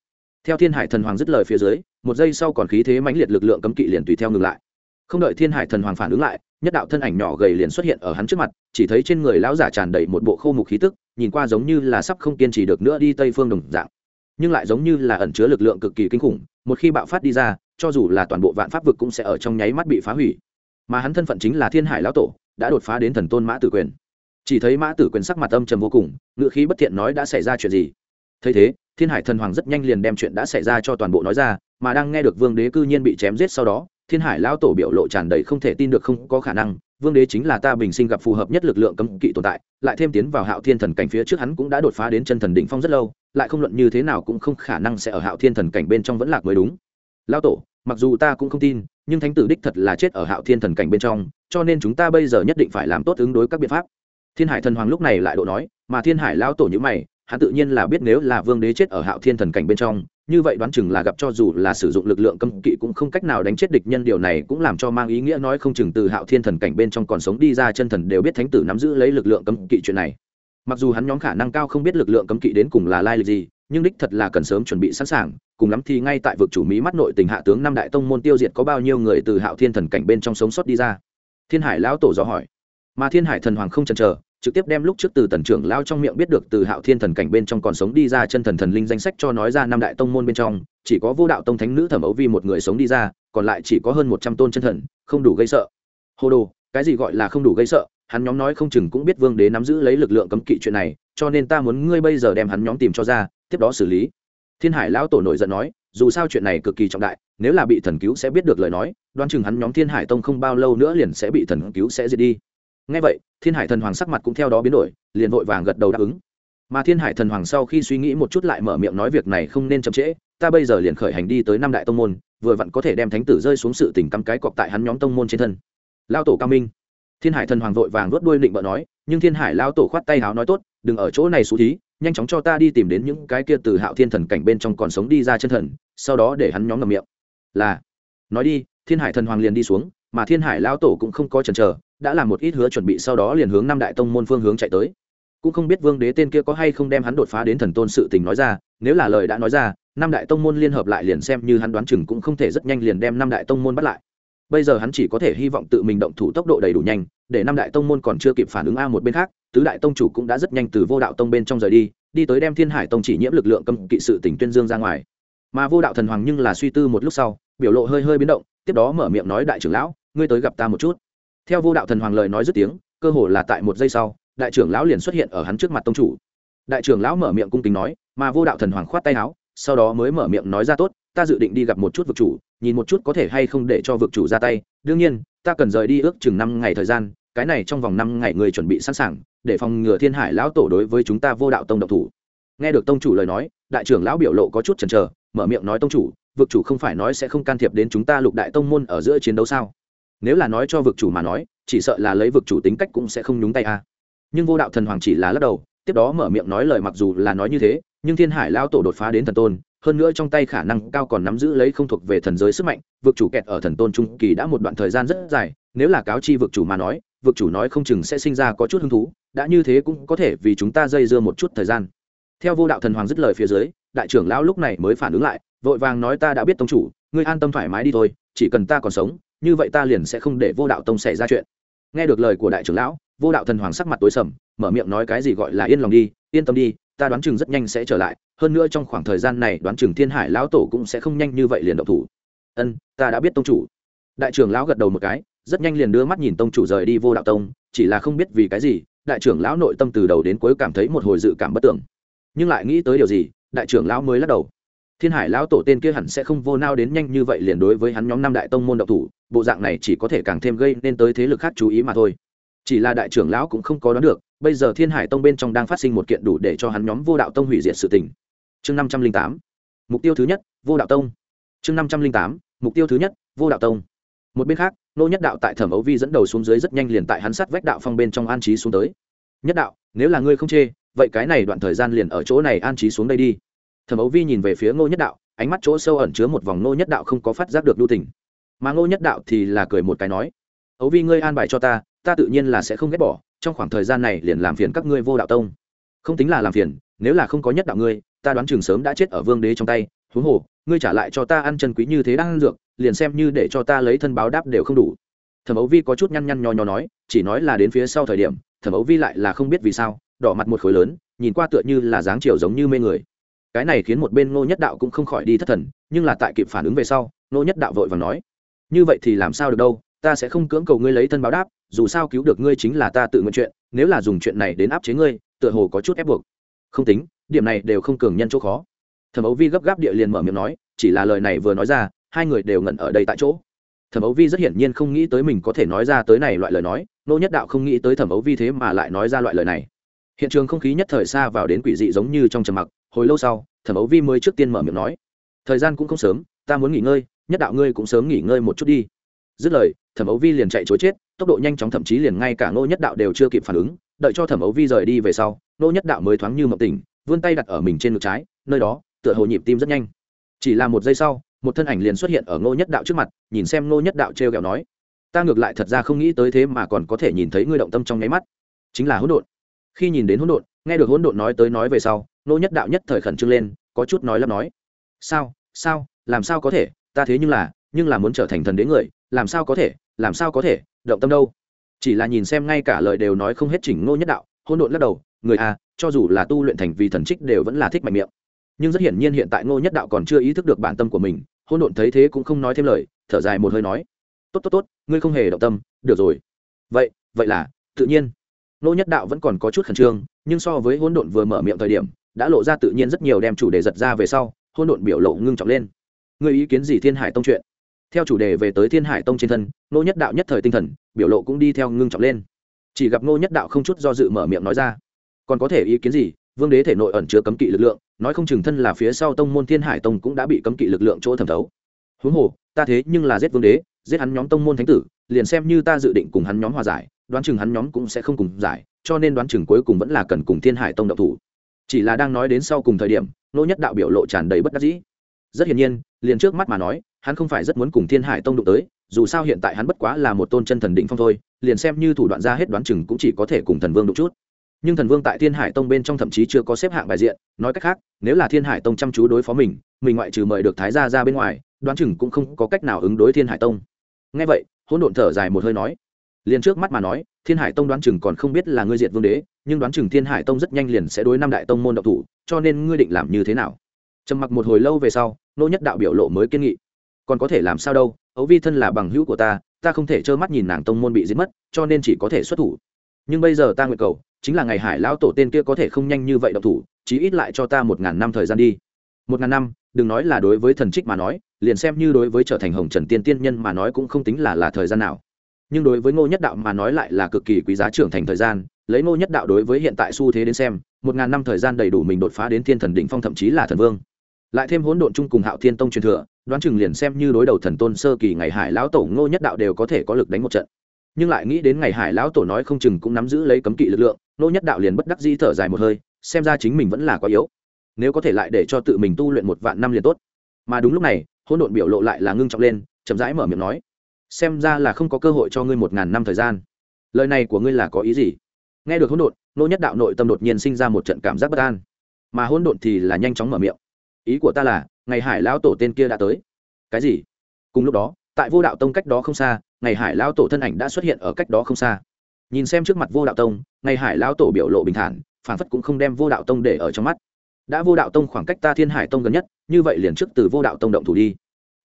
Theo thiên hải thần hoàng dứt lời phía dưới, một giây sau còn khí thế mãnh liệt lực lượng cấm kỵ liền tùy theo ngừng lại. Không đợi thiên hải thần hoàng phản ứng lại, nhất đạo thân ảnh nhỏ gầy liền xuất hiện ở hắn trước mặt, chỉ thấy trên người lão giả tràn đầy một bộ khô mục khí tức, nhìn qua giống như là sắp không kiên trì được nữa đi tây phương đồng dạng. Nhưng lại giống như là ẩn chứa lực lượng cực kỳ kinh khủng, một khi bạo phát đi ra, cho dù là toàn bộ vạn pháp vực cũng sẽ ở trong nháy mắt bị phá hủy. Mà hắn thân phận chính là thiên hải lão tổ, đã đột phá đến thần tôn mã tử quyền chỉ thấy mã tử quyền sắc mặt âm trầm vô cùng ngựa khí bất thiện nói đã xảy ra chuyện gì? Thấy thế, thiên hải thần hoàng rất nhanh liền đem chuyện đã xảy ra cho toàn bộ nói ra, mà đang nghe được vương đế cư nhiên bị chém giết sau đó, thiên hải lão tổ biểu lộ tràn đầy không thể tin được không có khả năng, vương đế chính là ta bình sinh gặp phù hợp nhất lực lượng cấm kỵ tồn tại, lại thêm tiến vào hạo thiên thần cảnh phía trước hắn cũng đã đột phá đến chân thần đỉnh phong rất lâu, lại không luận như thế nào cũng không khả năng sẽ ở hạo thiên thần cảnh bên trong vẫn lạc mới đúng. Lão tổ, mặc dù ta cũng không tin, nhưng thánh tử đích thật là chết ở hạo thiên thần cảnh bên trong, cho nên chúng ta bây giờ nhất định phải làm tốt ứng đối các biện pháp thiên hải thần hoàng lúc này lại độ nói, mà thiên hải lão tổ như mày, hắn tự nhiên là biết nếu là vương đế chết ở hạo thiên thần cảnh bên trong, như vậy đoán chừng là gặp cho dù là sử dụng lực lượng cấm kỵ cũng không cách nào đánh chết địch nhân, điều này cũng làm cho mang ý nghĩa nói không chừng từ hạo thiên thần cảnh bên trong còn sống đi ra chân thần đều biết thánh tử nắm giữ lấy lực lượng cấm kỵ chuyện này. Mặc dù hắn nhóm khả năng cao không biết lực lượng cấm kỵ đến cùng là lai lịch gì, nhưng đích thật là cần sớm chuẩn bị sẵn sàng, cùng lắm thì ngay tại vực chủ mỹ mắt nội tình hạ tướng năm đại tông môn tiêu diệt có bao nhiêu người từ hạo thiên thần cảnh bên trong sống sót đi ra. Thiên hải lão tổ dò hỏi. Mà thiên hải thần hoàng không chần chờ trực tiếp đem lúc trước từ tần trưởng lao trong miệng biết được từ hạo thiên thần cảnh bên trong còn sống đi ra chân thần thần linh danh sách cho nói ra năm đại tông môn bên trong, chỉ có vô đạo tông thánh nữ thẩm ấu vi một người sống đi ra, còn lại chỉ có hơn một trăm tôn chân thần, không đủ gây sợ. Hồ đồ, cái gì gọi là không đủ gây sợ? Hắn nhóm nói không chừng cũng biết vương đế nắm giữ lấy lực lượng cấm kỵ chuyện này, cho nên ta muốn ngươi bây giờ đem hắn nhóm tìm cho ra, tiếp đó xử lý. Thiên hải lão tổ nổi giận nói, dù sao chuyện này cực kỳ trọng đại, nếu là bị thần cứu sẽ biết được lời nói, đoán chừng hắn nhóm thiên hải tông không bao lâu nữa liền sẽ bị thần cứu sẽ diệt đi ngay vậy, thiên hải thần hoàng sắc mặt cũng theo đó biến đổi, liền vội vàng gật đầu đáp ứng. Mà thiên hải thần hoàng sau khi suy nghĩ một chút lại mở miệng nói việc này không nên chậm trễ, ta bây giờ liền khởi hành đi tới năm đại tông môn, vừa vặn có thể đem thánh tử rơi xuống sự tình cắm cái cọp tại hắn nhóm tông môn trên thân. Lao tổ cao minh. Thiên hải thần hoàng vội vàng vớt đuôi định bợ nói, nhưng thiên hải lao tổ khoát tay háo nói tốt, đừng ở chỗ này xú thí, nhanh chóng cho ta đi tìm đến những cái kia từ hạo thiên thần cảnh bên trong còn sống đi ra chân thần, sau đó để hắn nhóm ngầm miệng. Là, nói đi, thiên hải thần hoàng liền đi xuống, mà thiên hải lao tổ cũng không có chần chờ đã làm một ít hứa chuẩn bị sau đó liền hướng năm đại tông môn phương hướng chạy tới. Cũng không biết vương đế tên kia có hay không đem hắn đột phá đến thần tôn sự tình nói ra, nếu là lời đã nói ra, năm đại tông môn liên hợp lại liền xem như hắn đoán chừng cũng không thể rất nhanh liền đem năm đại tông môn bắt lại. Bây giờ hắn chỉ có thể hy vọng tự mình động thủ tốc độ đầy đủ nhanh, để năm đại tông môn còn chưa kịp phản ứng a một bên khác, tứ đại tông chủ cũng đã rất nhanh từ vô đạo tông bên trong rời đi đi tới đem thiên hải tông chỉ nhiễm lực lượng cấm kỵ sự tỉnh tuyên dương ra ngoài. Mà vô đạo thần hoàng nhưng là suy tư một lúc sau, biểu lộ hơi hơi biến động, tiếp đó mở miệng nói đại trưởng lão, ngươi tới gặp ta một chút theo vô đạo thần hoàng lời nói dứt tiếng, cơ hồ là tại một giây sau, đại trưởng lão liền xuất hiện ở hắn trước mặt tông chủ. Đại trưởng lão mở miệng cung kính nói, mà vô đạo thần hoàng khoát tay áo, sau đó mới mở miệng nói ra tốt, ta dự định đi gặp một chút vực chủ, nhìn một chút có thể hay không để cho vực chủ ra tay. Đương nhiên, ta cần rời đi ước chừng năm ngày thời gian, cái này trong vòng năm ngày người chuẩn bị sẵn sàng, để phòng ngừa thiên hải lão tổ đối với chúng ta vô đạo tông độc thủ. Nghe được tông chủ lời nói, đại trưởng lão biểu lộ có chút chần chờ, mở miệng nói tông chủ, vực chủ không phải nói sẽ không can thiệp đến chúng ta lục đại tông môn ở giữa chiến đấu sao? Nếu là nói cho vực chủ mà nói, chỉ sợ là lấy vực chủ tính cách cũng sẽ không nhúng tay a. Nhưng vô đạo thần hoàng chỉ là lắc đầu, tiếp đó mở miệng nói lời mặc dù là nói như thế, nhưng thiên hải lao tổ đột phá đến thần tôn, hơn nữa trong tay khả năng cao còn nắm giữ lấy không thuộc về thần giới sức mạnh, vực chủ kẹt ở thần tôn trung kỳ đã một đoạn thời gian rất dài, nếu là cáo chi vực chủ mà nói, vực chủ nói không chừng sẽ sinh ra có chút hứng thú, đã như thế cũng có thể vì chúng ta dây dưa một chút thời gian. Theo vô đạo thần hoàng dứt lời phía dưới, đại trưởng lão lúc này mới phản ứng lại, vội vàng nói ta đã biết tông chủ, ngươi an tâm thoải mái đi thôi, chỉ cần ta còn sống như vậy ta liền sẽ không để vô đạo tông xảy ra chuyện. Nghe được lời của đại trưởng lão, vô đạo thần hoàng sắc mặt tối sầm, mở miệng nói cái gì gọi là yên lòng đi, yên tâm đi, ta đoán chừng rất nhanh sẽ trở lại, hơn nữa trong khoảng thời gian này đoán chừng thiên hải lão tổ cũng sẽ không nhanh như vậy liền động thủ. Ân, ta đã biết tông chủ. Đại trưởng lão gật đầu một cái, rất nhanh liền đưa mắt nhìn tông chủ rời đi vô đạo tông, chỉ là không biết vì cái gì, đại trưởng lão nội tâm từ đầu đến cuối cảm thấy một hồi dự cảm bất tưởng nhưng lại nghĩ tới điều gì, đại trưởng lão mới lắc đầu thiên hải lão tổ tên kia hẳn sẽ không vô nao đến nhanh như vậy liền đối với hắn nhóm năm đại tông môn độc thủ, bộ dạng này chỉ có thể càng thêm gây nên tới thế lực khác chú ý mà thôi. Chỉ là đại trưởng lão cũng không có đoán được, bây giờ thiên hải tông bên trong đang phát sinh một kiện đủ để cho hắn nhóm vô đạo tông hủy diệt sự tình. Chương năm trăm linh tám, mục tiêu thứ nhất, vô đạo tông. Chương năm trăm linh tám, mục tiêu thứ nhất, vô đạo tông. Một bên khác, nô nhất đạo tại thẩm ấu vi dẫn đầu xuống dưới rất nhanh liền tại hắn sát vách đạo phong bên trong an trí xuống tới. Nhất đạo, nếu là ngươi không chê, vậy cái này đoạn thời gian liền ở chỗ này an trí xuống đây đi thẩm ấu vi nhìn về phía ngô nhất đạo, ánh mắt chỗ sâu ẩn chứa một vòng ngô nhất đạo không có phát giác được lưu tình. Mà ngô nhất đạo thì là cười một cái nói, ấu vi ngươi an bài cho ta ta tự nhiên là sẽ không ghét bỏ, trong khoảng thời gian này liền làm phiền các ngươi vô đạo tông. Không tính là làm phiền, nếu là không có nhất đạo ngươi, ta đoán chừng sớm đã chết ở vương đế trong tay, huống hồ, ngươi trả lại cho ta ăn chân quý như thế đang ăn dược, liền xem như để cho ta lấy thân báo đáp đều không đủ. Thẩm ấu vi có chút nhăn nhăn nho nho nói, chỉ nói là đến phía sau thời điểm, thẩm ấu vi lại là không biết vì sao, đỏ mặt một khối lớn, nhìn qua tựa như là dáng chiều giống như mê người cái này khiến một bên ngô nhất đạo cũng không khỏi đi thất thần, nhưng là tại kịp phản ứng về sau, ngô nhất đạo vội và nói, như vậy thì làm sao được đâu, ta sẽ không cưỡng cầu ngươi lấy thân báo đáp, dù sao cứu được ngươi chính là ta tự nguyện chuyện, nếu là dùng chuyện này đến áp chế ngươi, tựa hồ có chút ép buộc. Không tính, điểm này đều không cường nhân chỗ khó. Thẩm ấu vi gấp gáp địa liền mở miệng nói, chỉ là lời này vừa nói ra, hai người đều ngẩn ở đây tại chỗ. Thẩm ấu vi rất hiển nhiên không nghĩ tới mình có thể nói ra tới này loại lời nói nô nhất đạo không nghĩ tới thẩm ấu vi thế mà lại nói ra loại lời này. Hiện trường không khí nhất thời xa vào đến quỷ dị giống như trong trầm mặc hồi lâu sau, thẩm ấu vi mới trước tiên mở miệng nói, thời gian cũng không sớm, ta muốn nghỉ ngơi, nhất đạo ngươi cũng sớm nghỉ ngơi một chút đi. Dứt lời, thẩm ấu vi liền chạy chối chết, tốc độ nhanh chóng thậm chí liền ngay cả ngô nhất đạo đều chưa kịp phản ứng, đợi cho thẩm ấu vi rời đi về sau, ngô nhất đạo mới thoáng như mộng tỉnh, vươn tay đặt ở mình trên ngực trái, nơi đó, tựa hồ nhịp tim rất nhanh. Chỉ là một giây sau, một thân ảnh liền xuất hiện ở ngô nhất đạo trước mặt, nhìn xem ngô nhất đạo t r e o kẹo nói, ta ngược lại thật ra không nghĩ tới thế mà còn có thể nhìn thấy ngươi động tâm trong nháy mắt. Chính là hỗn độn. Khi nhìn đến hỗn độn nghe được hỗn độn nói tới nói về sau, nô nhất đạo nhất thời khẩn trương lên, có chút nói lắp nói. Sao? Sao? Làm sao có thể? Ta thế nhưng là nhưng là muốn trở thành thần đế người, làm sao có thể? Làm sao có thể? Động tâm đâu? Chỉ là nhìn xem ngay cả lời đều nói không hết chỉnh ngô nhất đạo, hỗn độn lắc đầu, người à cho dù là tu luyện thành vì thần trích đều vẫn là thích mạnh miệng. Nhưng rất hiển nhiên hiện tại ngô nhất đạo còn chưa ý thức được bản tâm của mình hôn độn thấy thế cũng không nói thêm lời, thở dài một hơi nói. Tốt tốt tốt, ngươi không hề động tâm, được rồi. Vậy vậy là, tự nhiên. Nô nhất đạo vẫn còn có chút khẩn trương, nhưng so với hỗn độn vừa mở miệng thời điểm, đã lộ ra tự nhiên rất nhiều đem chủ đề giật ra về sau, hỗn độn biểu lộ ngưng trọng lên. Người ý kiến gì thiên hải tông chuyện? Theo chủ đề về tới thiên hải tông trên thân, Nô nhất đạo nhất thời tinh thần, biểu lộ cũng đi theo ngưng trọng lên. Chỉ gặp Nô nhất đạo không chút do dự mở miệng nói ra. Còn có thể ý kiến gì? Vương đế thể nội ẩn chứa cấm kỵ lực lượng, nói không chừng thân là phía sau tông môn thiên hải tông cũng đã bị cấm kỵ lực lượng chỗ thẩm thấu. Huống hồ, ta thế nhưng là giết vương đế, giết hắn nhóm tông môn thánh tử, liền xem như ta dự định cùng hắn nhóm hòa giải đoán chừng hắn nhóm cũng sẽ không cùng giải, cho nên đoán chừng cuối cùng vẫn là cần cùng thiên hải tông độc thủ. Chỉ là đang nói đến sau cùng thời điểm, nô nhất đạo biểu lộ tràn đầy bất đắc dĩ. Rất hiển nhiên, liền trước mắt mà nói, hắn không phải rất muốn cùng thiên hải tông đụng tới, dù sao hiện tại hắn bất quá là một tôn chân thần định phong thôi, liền xem như thủ đoạn ra hết đoán chừng cũng chỉ có thể cùng thần vương đụng chút. Nhưng thần vương tại thiên hải tông bên trong thậm chí chưa có xếp hạng bài diện, nói cách khác, nếu là thiên hải tông chăm chú đối phó mình mình ngoại trừ mời được thái gia ra bên ngoài, đoán chừng cũng không có cách nào ứng đối thiên hải tông. Ngay vậy, hỗn độn thở dài một hơi nói liền trước mắt mà nói, thiên hải tông đoán chừng còn không biết là ngươi diệt vương đế, nhưng đoán chừng thiên hải tông rất nhanh liền sẽ đối năm đại tông môn độc thủ, cho nên ngươi định làm như thế nào? Trầm mặc một hồi lâu về sau, nô nhất đạo biểu lộ mới kiên nghị. Còn có thể làm sao đâu ấu vi thân là bằng hữu của ta ta không thể trơ mắt nhìn nàng tông môn bị giết mất, cho nên chỉ có thể xuất thủ. Nhưng bây giờ ta nguyện cầu, chính là ngày hải lão tổ tên kia có thể không nhanh như vậy độc thủ, chí ít lại cho ta một ngàn năm thời gian đi. Một ngàn năm, đừng nói là đối với thần trích mà nói, liền xem như đối với trở thành hồng trần tiên tiên nhân mà nói cũng không tính là là thời gian nào nhưng đối với ngô nhất đạo mà nói lại là cực kỳ quý giá trưởng thành thời gian, lấy ngô nhất đạo đối với hiện tại xu thế đến xem, một ngàn năm thời gian đầy đủ mình đột phá đến thiên thần đỉnh phong thậm chí là thần vương. Lại thêm hỗn độn chung cùng hạo thiên tông truyền thừa, đoán chừng liền xem như đối đầu thần tôn sơ kỳ ngày hải lão tổ ngô nhất đạo đều có thể có lực đánh một trận. Nhưng lại nghĩ đến ngày hải lão tổ nói không chừng cũng nắm giữ lấy cấm kỵ lực lượng, Ngô nhất đạo liền bất đắc dĩ thở dài một hơi, xem ra chính mình vẫn là quá yếu. Nếu có thể lại để cho tự mình tu luyện một vạn năm liền tốt. Mà đúng lúc này, hỗn độn biểu lộ lại là ngưng trọng lên, chậm rãi mở miệng nói xem ra là không có cơ hội cho ngươi một ngàn năm thời gian. Lời này của ngươi là có ý gì? Nghe được hỗn độn, nô nhất đạo nội tâm đột nhiên sinh ra một trận cảm giác bất an. Mà hỗn độn thì là nhanh chóng mở miệng. Ý của ta là, ngày hải lão tổ tên kia đã tới. Cái gì? Cùng lúc đó, tại vô đạo tông cách đó không xa, ngày hải lão tổ thân ảnh đã xuất hiện ở cách đó không xa. Nhìn xem trước mặt vô đạo tông, ngày hải lão tổ biểu lộ bình thản phản phất cũng không đem vô đạo tông để ở trong mắt. Đã vô đạo tông khoảng cách ta thiên hải tông gần nhất, như vậy liền trước từ vô đạo tông động thủ đi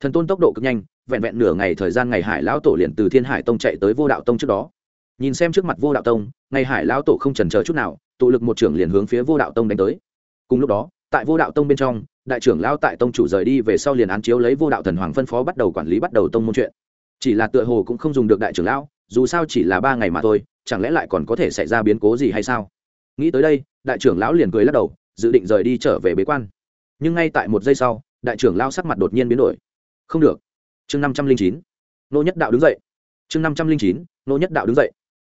thần tôn tốc độ cực nhanh, vẹn vẹn nửa ngày thời gian ngày hải lão tổ liền từ thiên hải tông chạy tới vô đạo tông trước đó. Nhìn xem trước mặt vô đạo tông, ngày hải lão tổ không trần chờ chút nào, tụ lực một trưởng liền hướng phía vô đạo tông đánh tới. Cùng lúc đó, tại vô đạo tông bên trong, đại trưởng lao tại tông chủ rời đi về sau liền án chiếu lấy vô đạo thần hoàng phân phó bắt đầu quản lý bắt đầu tông môn chuyện. Chỉ là tựa hồ cũng không dùng được đại trưởng lão, dù sao chỉ là ba ngày mà thôi, chẳng lẽ lại còn có thể xảy ra biến cố gì hay sao? Nghĩ tới đây, đại trưởng lão liền cười lắc đầu, dự định rời đi trở về bế quan. Nhưng ngay tại một giây sau, đại trưởng lao sắc mặt đột nhiên biến đổi không được. Chương năm trăm linh chín. Nô nhất đạo đứng dậy. Chương năm trăm linh chín. Nô nhất đạo đứng dậy.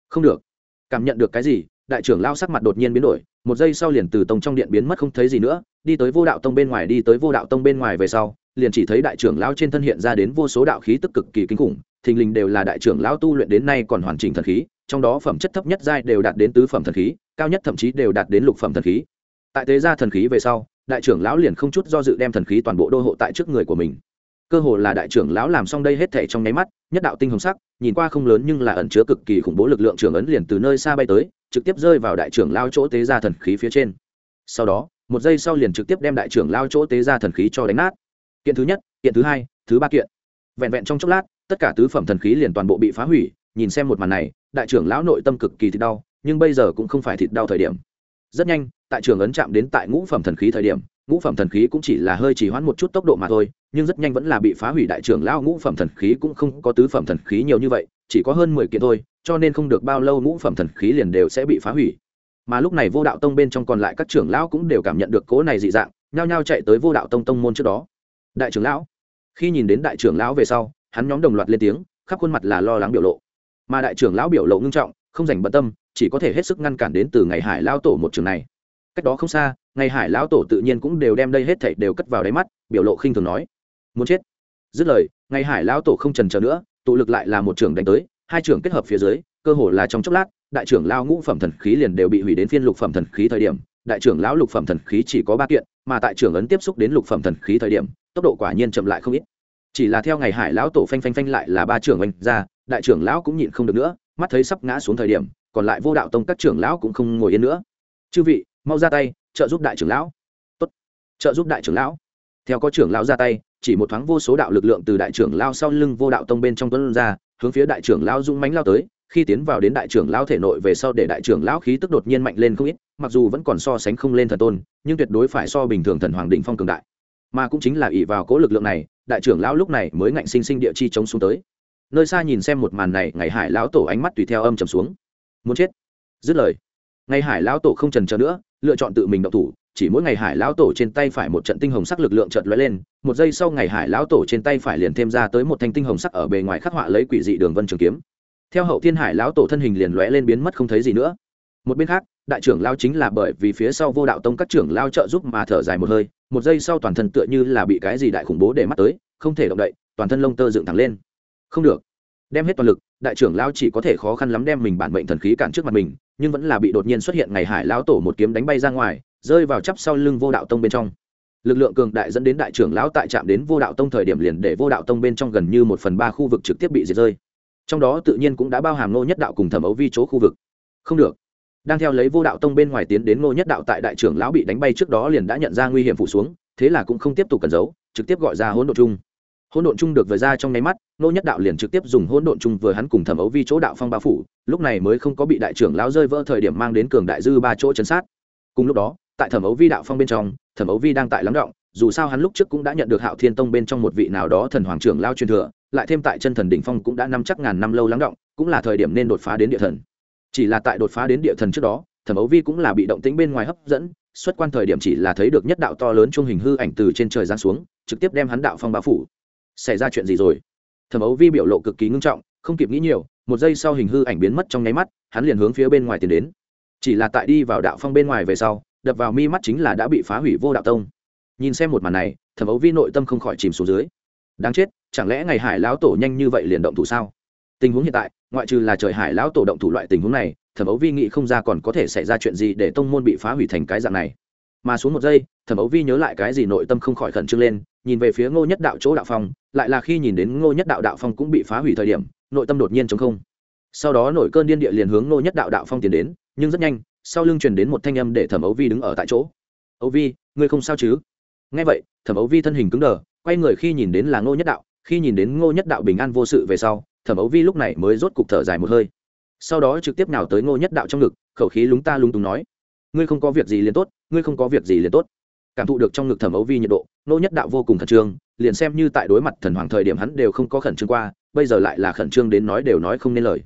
Không được. Cảm nhận được cái gì, đại trưởng lao sắc mặt đột nhiên biến đổi, một giây sau liền từ tông trong điện biến mất không thấy gì nữa, đi tới vô đạo tông bên ngoài, đi tới vô đạo tông bên ngoài về sau, liền chỉ thấy đại trưởng lao trên thân hiện ra đến vô số đạo khí tức cực kỳ kinh khủng, thình lình đều là đại trưởng lao tu luyện đến nay còn hoàn chỉnh thần khí, trong đó phẩm chất thấp nhất giai đều đạt đến tứ phẩm thần khí, cao nhất thậm chí đều đạt đến lục phẩm thần khí. Tại tế gia thần khí về sau, đại trưởng lão liền không chút do dự đem thần khí toàn bộ đô hộ tại trước người của mình cơ hồ là đại trưởng lão làm xong đây hết thể trong nháy mắt, nhất đạo tinh hồng sắc, nhìn qua không lớn nhưng là ẩn chứa cực kỳ khủng bố lực lượng trưởng ấn liền từ nơi xa bay tới, trực tiếp rơi vào đại trưởng lao chỗ tế ra thần khí phía trên. Sau đó, một giây sau liền trực tiếp đem đại trưởng lao chỗ tế ra thần khí cho đánh nát. Kiện thứ nhất, kiện thứ hai, thứ ba kiện. Vẹn vẹn trong chốc lát, tất cả tứ phẩm thần khí liền toàn bộ bị phá hủy, nhìn xem một màn này, đại trưởng lão nội tâm cực kỳ thịt đau, nhưng bây giờ cũng không phải thịt đau thời điểm. Rất nhanh, tại trường ấn chạm đến tại ngũ phẩm thần khí thời điểm ngũ phẩm thần khí cũng chỉ là hơi chỉ hoãn một chút tốc độ mà thôi, nhưng rất nhanh vẫn là bị phá hủy đại trưởng lão ngũ phẩm thần khí cũng không có tứ phẩm thần khí nhiều như vậy, chỉ có hơn mười kiện thôi, cho nên không được bao lâu ngũ phẩm thần khí liền đều sẽ bị phá hủy. Mà lúc này vô đạo tông bên trong còn lại các trưởng lão cũng đều cảm nhận được cố này dị dạng, nhao nhao chạy tới vô đạo tông tông môn trước đó. Đại trưởng lão, khi nhìn đến đại trưởng lão về sau, hắn nhóm đồng loạt lên tiếng, khắp khuôn mặt là lo lắng biểu lộ. Mà đại trưởng lão biểu lộ ngưng trọng, không dành bận tâm, chỉ có thể hết sức ngăn cản đến từ ngày hải lao tổ một trường này. Cách đó không xa ngày hải lão tổ tự nhiên cũng đều đem đây hết thảy đều cất vào đáy mắt, biểu lộ khinh thường nói. Muốn chết. Dứt lời, ngày hải lão tổ không trần chờ nữa, tụ lực lại là một trưởng đánh tới, hai trưởng kết hợp phía dưới, cơ hồ là trong chốc lát, đại trưởng lao ngũ phẩm thần khí liền đều bị hủy đến phiên lục phẩm thần khí thời điểm, đại trưởng lão lục phẩm thần khí chỉ có ba kiện, mà tại trưởng ấn tiếp xúc đến lục phẩm thần khí thời điểm, tốc độ quả nhiên chậm lại không ít. Chỉ là theo ngày hải lão tổ phanh phanh phanh lại là ba trưởng oanh ra, đại trưởng lão cũng nhịn không được nữa, mắt thấy sắp ngã xuống thời điểm, còn lại vô đạo tông các trưởng lão cũng không ngồi yên nữa. Chư vị, mau ra tay trợ giúp đại trưởng lão. Tốt. Trợ giúp đại trưởng lão. Theo có trưởng lão ra tay, chỉ một thoáng vô số đạo lực lượng từ đại trưởng lao sau lưng vô đạo tông bên trong tuấn ra, hướng phía đại trưởng lao dũng mánh lao tới. Khi tiến vào đến đại trưởng lao thể nội về sau để đại trưởng lão khí tức đột nhiên mạnh lên không ít, mặc dù vẫn còn so sánh không lên thần tôn, nhưng tuyệt đối phải so bình thường thần hoàng định phong cường đại. Mà cũng chính là ỷ vào cố lực lượng này, đại trưởng lão lúc này mới ngạnh sinh sinh địa chi chống xuống tới. Nơi xa nhìn xem một màn này, ngày hải lão tổ ánh mắt tùy theo âm trầm xuống. Muốn chết. Dứt lời ngày hải lão tổ không trần chờ nữa, lựa chọn tự mình động thủ, chỉ mỗi ngày hải lão tổ trên tay phải một trận tinh hồng sắc lực lượng chợt lóe lên, một giây sau ngày hải lão tổ trên tay phải liền thêm ra tới một thanh tinh hồng sắc ở bề ngoài khắc họa lấy quỷ dị đường vân trường kiếm. Theo hậu thiên hải lão tổ thân hình liền lóe lên biến mất không thấy gì nữa. Một bên khác, đại trưởng lao chính là bởi vì phía sau vô đạo tông các trưởng lao trợ giúp mà thở dài một hơi, một giây sau toàn thân tựa như là bị cái gì đại khủng bố để mắt tới, không thể động đậy, toàn thân lông tơ dựng thẳng lên. Không được. Đem hết toàn lực đại trưởng lão chỉ có thể khó khăn lắm đem mình bản mệnh thần khí cản trước mặt mình, nhưng vẫn là bị đột nhiên xuất hiện ngày hải lão tổ một kiếm đánh bay ra ngoài, rơi vào chắp sau lưng vô đạo tông bên trong. Lực lượng cường đại dẫn đến đại trưởng lão tại trạm đến vô đạo tông thời điểm liền để vô đạo tông bên trong gần như một phần ba khu vực trực tiếp bị diệt rơi. Trong đó tự nhiên cũng đã bao hàm nô nhất đạo cùng thẩm ấu vi chỗ khu vực. Không được. Đang theo lấy vô đạo tông bên ngoài tiến đến nô nhất đạo tại đại trưởng lão bị đánh bay trước đó liền đã nhận ra nguy hiểm phụ xuống, thế là cũng không tiếp tục cần giấu, trực tiếp gọi ra hỗn độn chung hỗn độn chung được vừa ra trong nháy mắt nô nhất đạo liền trực tiếp dùng hỗn độn chung vừa hắn cùng thẩm ấu vi chỗ đạo phong bao phủ, lúc này mới không có bị đại trưởng lão rơi vỡ thời điểm mang đến cường đại dư ba chỗ chấn sát. Cùng lúc đó, tại thẩm ấu vi đạo phong bên trong, thẩm ấu vi đang tại lắng động, dù sao hắn lúc trước cũng đã nhận được hạo thiên tông bên trong một vị nào đó thần hoàng trưởng lao truyền thừa, lại thêm tại chân thần đỉnh phong cũng đã năm chắc ngàn năm lâu lắng động, cũng là thời điểm nên đột phá đến địa thần. Chỉ là tại đột phá đến địa thần trước đó, thẩm ấu vi cũng là bị động tĩnh bên ngoài hấp dẫn, xuất quan thời điểm chỉ là thấy được nhất đạo to lớn chung hình hư ảnh từ trên trời giáng xuống, trực tiếp đem hắn đạo phong bao phủ xảy ra chuyện gì rồi? Thẩm ấu vi biểu lộ cực kỳ ngưng trọng, không kịp nghĩ nhiều, một giây sau hình hư ảnh biến mất trong nháy mắt, hắn liền hướng phía bên ngoài tiến đến. Chỉ là tại đi vào đạo phong bên ngoài về sau, đập vào mi mắt chính là đã bị phá hủy vô đạo tông. Nhìn xem một màn này, thẩm ấu vi nội tâm không khỏi chìm xuống dưới. Đáng chết, chẳng lẽ ngày hải lão tổ nhanh như vậy liền động thủ sao? Tình huống hiện tại, ngoại trừ là trời hải lão tổ động thủ loại tình huống này, thẩm ấu vi nghĩ không ra còn có thể xảy ra chuyện gì để tông môn bị phá hủy thành cái dạng này. Mà xuống một giây, thẩm ấu vi nhớ lại cái gì nội tâm không khỏi khẩn trương lên, nhìn về phía ngô nhất đạo chỗ đạo phong lại là khi nhìn đến ngô nhất đạo đạo phong cũng bị phá hủy thời điểm, nội tâm đột nhiên chống không. Sau đó nổi cơn điên địa liền hướng ngô nhất đạo đạo phong tiến đến, nhưng rất nhanh, sau lưng truyền đến một thanh âm để thẩm ấu vi đứng ở tại chỗ. Ấu vi, ngươi không sao chứ? Nghe vậy, thẩm ấu vi thân hình cứng đờ, quay người khi nhìn đến là ngô nhất đạo, khi nhìn đến ngô nhất đạo bình an vô sự về sau, thẩm ấu vi lúc này mới rốt cục thở dài một hơi. Sau đó trực tiếp nào tới ngô nhất đạo trong ngực, khẩu khí lúng ta lúng túng nói, ngươi không có việc gì liền tốt, ngươi không có việc gì liền tốt. Cảm thụ được trong ngực thẩm ấu vi nhiệt độ ngô nhất đạo vô cùng khẩn trương, liền xem như tại đối mặt thần hoàng thời điểm hắn đều không có khẩn trương qua, bây giờ lại là khẩn trương đến nói đều nói không nên lời.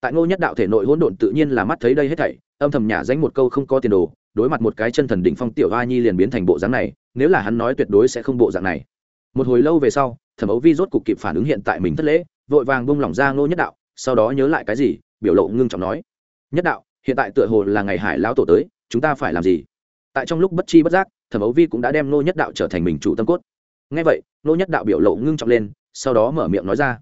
Tại ngô nhất đạo thể nội hỗn độn tự nhiên là mắt thấy đây hết thảy, âm thầm nhả danh một câu không có tiền đồ, đối mặt một cái chân thần đỉnh phong tiểu a nhi liền biến thành bộ dáng này, nếu là hắn nói tuyệt đối sẽ không bộ dạng này. Một hồi lâu về sau, thẩm ấu vi rốt cục kịp phản ứng hiện tại mình thất lễ, vội vàng bung lỏng ra ngô nhất đạo, sau đó nhớ lại cái gì, biểu lộ ngưng trọng nói, nhất đạo, hiện tại tựa hồ là ngày hải lão tổ tới, chúng ta phải làm gì? Tại trong lúc bất chi bất giác thẩm ấu vi cũng đã đem ngô nhất đạo trở thành mình chủ tâm cốt. Ngay vậy ngô nhất đạo biểu lộ ngưng trọng lên, sau đó mở miệng nói ra,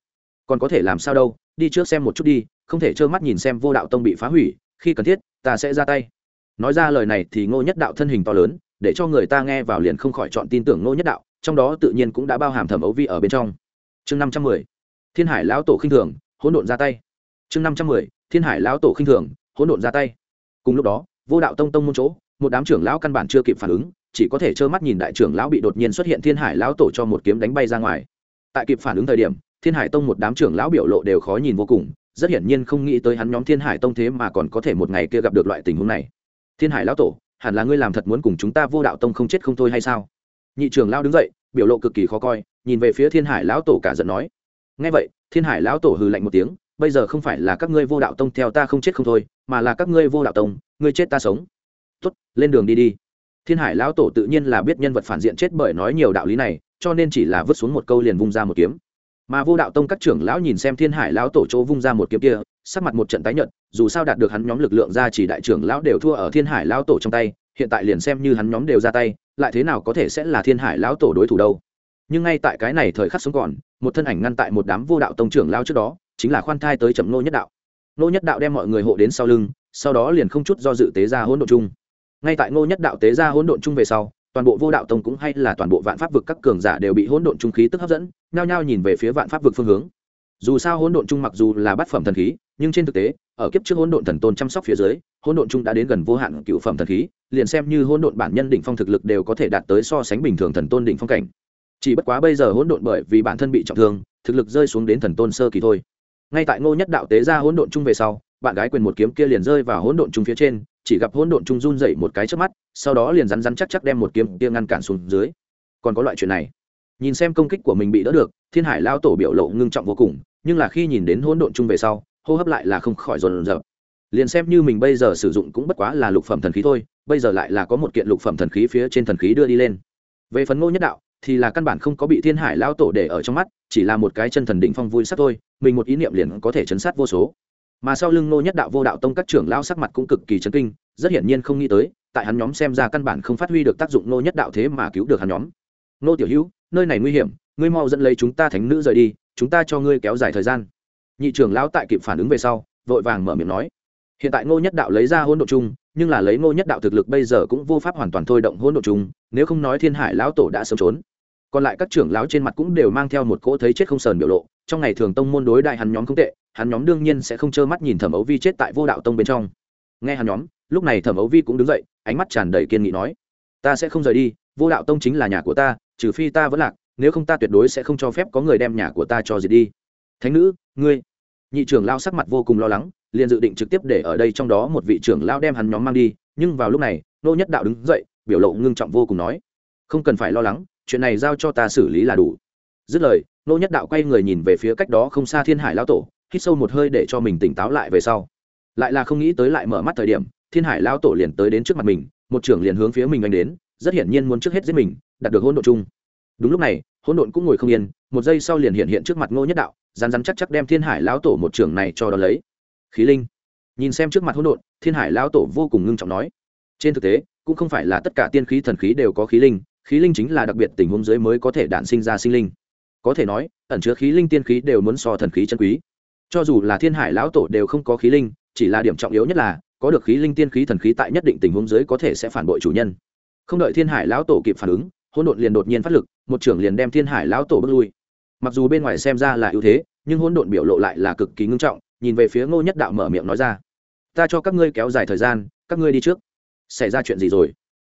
còn có thể làm sao đâu, đi trước xem một chút đi, không thể trơ mắt nhìn xem vô đạo tông bị phá hủy, khi cần thiết, ta sẽ ra tay. Nói ra lời này thì ngô nhất đạo thân hình to lớn, để cho người ta nghe vào liền không khỏi chọn tin tưởng ngô nhất đạo, trong đó tự nhiên cũng đã bao hàm thẩm ấu vi ở bên trong. Chương năm trăm mười, thiên hải lão tổ khinh thường, hỗn độn ra tay. Chương năm trăm mười, thiên hải lão tổ khinh thường, hỗn độn ra tay. Cùng lúc đó, vô đạo tông tông môn chỗ, một đám trưởng lão căn bản chưa kịp phản ứng chỉ có thể trơ mắt nhìn đại trưởng lão bị đột nhiên xuất hiện thiên hải lão tổ cho một kiếm đánh bay ra ngoài. Tại kịp phản ứng thời điểm, thiên hải tông một đám trưởng lão biểu lộ đều khó nhìn vô cùng, rất hiển nhiên không nghĩ tới hắn nhóm thiên hải tông thế mà còn có thể một ngày kia gặp được loại tình huống này. Thiên hải lão tổ, hẳn là ngươi làm thật muốn cùng chúng ta vô đạo tông không chết không thôi hay sao? Nhị trưởng lão đứng dậy, biểu lộ cực kỳ khó coi, nhìn về phía thiên hải lão tổ cả giận nói. Ngay vậy, thiên hải lão tổ hừ lạnh một tiếng, bây giờ không phải là các ngươi vô đạo tông theo ta không chết không thôi, mà là các ngươi vô đạo tông, ngươi chết ta sống. Tốt, lên đường đi đi thiên hải lão tổ tự nhiên là biết nhân vật phản diện chết bởi nói nhiều đạo lý này, cho nên chỉ là vứt xuống một câu liền vung ra một kiếm. Mà vô đạo tông các trưởng lão nhìn xem thiên hải lão tổ chỗ vung ra một kiếm kia, sắc mặt một trận tái nhợt, dù sao đạt được hắn nhóm lực lượng ra chỉ đại trưởng lão đều thua ở thiên hải lão tổ trong tay, hiện tại liền xem như hắn nhóm đều ra tay, lại thế nào có thể sẽ là thiên hải lão tổ đối thủ đâu. Nhưng ngay tại cái này thời khắc sống còn, một thân ảnh ngăn tại một đám vô đạo tông trưởng lao trước đó, chính là khoan thai tới chậm nô nhất đạo. Nô nhất đạo đem mọi người hộ đến sau lưng, sau đó liền không chút do dự tế ra hỗn độn chung ngay tại ngô nhất đạo tế ra hỗn độn chung về sau, toàn bộ vô đạo tông cũng hay là toàn bộ vạn pháp vực các cường giả đều bị hỗn độn trung khí tức hấp dẫn, nhao nhao nhìn về phía vạn pháp vực phương hướng. Dù sao hỗn độn trung mặc dù là bát phẩm thần khí, nhưng trên thực tế, ở kiếp trước hỗn độn thần tôn chăm sóc phía dưới, hỗn độn trung đã đến gần vô hạn cựu phẩm thần khí, liền xem như hỗn độn bản nhân đỉnh phong thực lực đều có thể đạt tới so sánh bình thường thần tôn đỉnh phong cảnh. Chỉ bất quá bây giờ hỗn độn bởi vì bản thân bị trọng thương, thực lực rơi xuống đến thần tôn sơ kỳ thôi. Ngay tại ngô nhất đạo tế ra hỗn độn trung về sau, bạn gái quyền một kiếm kia liền rơi vào hỗn độn trung phía trên chỉ gặp hỗn độn trung run dậy một cái trước mắt, sau đó liền rắn rắn chắc chắc đem một kiếm kia ngăn cản xuống dưới. Còn có loại chuyện này. Nhìn xem công kích của mình bị đỡ được, thiên hải lao tổ biểu lộ ngưng trọng vô cùng, nhưng là khi nhìn đến hỗn độn trung về sau, hô hấp lại là không khỏi rồn rập. liền xem như mình bây giờ sử dụng cũng bất quá là lục phẩm thần khí thôi, bây giờ lại là có một kiện lục phẩm thần khí phía trên thần khí đưa đi lên. Về phần ngô nhất đạo, thì là căn bản không có bị thiên hải lao tổ để ở trong mắt, chỉ là một cái chân thần định phong vui sắc thôi, mình một ý niệm liền có thể chấn sát vô số mà sau lưng nô nhất đạo vô đạo tông các trưởng lao sắc mặt cũng cực kỳ chấn kinh, rất hiển nhiên không nghĩ tới, tại hắn nhóm xem ra căn bản không phát huy được tác dụng nô nhất đạo thế mà cứu được hắn nhóm. Nô tiểu hữu, nơi này nguy hiểm, ngươi mau dẫn lấy chúng ta thánh nữ rời đi, chúng ta cho ngươi kéo dài thời gian. Nhị trưởng lão tại kịp phản ứng về sau, vội vàng mở miệng nói. Hiện tại ngô nhất đạo lấy ra hỗn độ chung, nhưng là lấy ngô nhất đạo thực lực bây giờ cũng vô pháp hoàn toàn thôi động hỗn độ chung, nếu không nói thiên hải lão tổ đã sớm trốn. Còn lại các trưởng lão trên mặt cũng đều mang theo một cỗ thấy chết không sờn biểu lộ trong ngày thường tông môn đối đại hắn nhóm không tệ, hắn nhóm đương nhiên sẽ không trơ mắt nhìn thẩm ấu vi chết tại vô đạo tông bên trong. Nghe hắn nhóm, lúc này thẩm ấu vi cũng đứng dậy, ánh mắt tràn đầy kiên nghị nói, ta sẽ không rời đi, vô đạo tông chính là nhà của ta, trừ phi ta vẫn lạc, nếu không ta tuyệt đối sẽ không cho phép có người đem nhà của ta cho diệt đi. Thánh nữ, ngươi? Nhị trưởng lao sắc mặt vô cùng lo lắng, liền dự định trực tiếp để ở đây trong đó một vị trưởng lao đem hắn nhóm mang đi, nhưng vào lúc này, nô nhất đạo đứng dậy, biểu lộ ngưng trọng vô cùng nói, không cần phải lo lắng, chuyện này giao cho ta xử lý là đủ dứt lời, nô nhất đạo quay người nhìn về phía cách đó không xa thiên hải lao tổ, hít sâu một hơi để cho mình tỉnh táo lại về sau. Lại là không nghĩ tới lại mở mắt thời điểm, thiên hải lao tổ liền tới đến trước mặt mình, một trưởng liền hướng phía mình anh đến, rất hiển nhiên muốn trước hết giết mình, đạt được hỗn độn chung. Đúng lúc này, hỗn độn cũng ngồi không yên, một giây sau liền hiện hiện trước mặt ngô nhất đạo rán rán chắc chắc đem thiên hải lão tổ một trưởng này cho đón lấy. Khí linh. Nhìn xem trước mặt hỗn độn, thiên hải lão tổ vô cùng ngưng trọng nói, trên thực tế, cũng không phải là tất cả tiên khí thần khí đều có khí linh khí linh chính là đặc biệt tình huống dưới mới có thể đản sinh ra sinh linh có thể nói, ẩn chứa khí linh tiên khí đều muốn so thần khí chân quý. Cho dù là thiên hải lão tổ đều không có khí linh, chỉ là điểm trọng yếu nhất là, có được khí linh tiên khí thần khí tại nhất định tình huống dưới có thể sẽ phản bội chủ nhân. Không đợi thiên hải lão tổ kịp phản ứng, hỗn độn liền đột nhiên phát lực, một trưởng liền đem thiên hải lão tổ bước lui. Mặc dù bên ngoài xem ra là ưu thế, nhưng hỗn độn biểu lộ lại là cực kỳ ngưng trọng, nhìn về phía ngô nhất đạo mở miệng nói ra. Ta cho các ngươi kéo dài thời gian, các ngươi đi trước. Xảy ra chuyện gì rồi?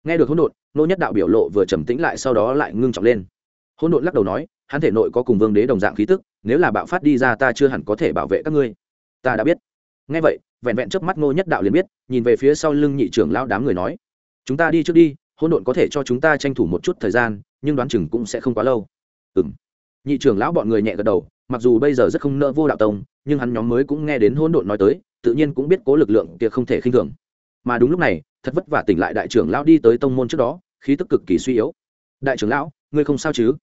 Nghe được hỗn độn, ngô nhất đạo biểu lộ vừa trầm tĩnh lại sau đó lại ngưng trọng lên. Hỗn độn lắc đầu nói hắn thể nội có cùng vương đế đồng dạng khí tức, nếu là bạo phát đi ra ta chưa hẳn có thể bảo vệ các ngươi. Ta đã biết. Nghe vậy, vẹn vẹn trước mắt ngô nhất đạo liền biết, nhìn về phía sau lưng nhị trưởng lao đám người nói, chúng ta đi trước đi, hỗn độn có thể cho chúng ta tranh thủ một chút thời gian, nhưng đoán chừng cũng sẽ không quá lâu. Ừ m nhị trưởng lão bọn người nhẹ gật đầu, mặc dù bây giờ rất không nỡ vô đạo tông, nhưng hắn nhóm mới cũng nghe đến hỗn độn nói tới, tự nhiên cũng biết cố lực lượng kia không thể khinh thường. Mà đúng lúc này, thật vất vả tỉnh lại đại trưởng lão đi tới tông môn trước đó, khí tức cực kỳ suy yếu. Đại trưởng lão, ngươi không sao chứ?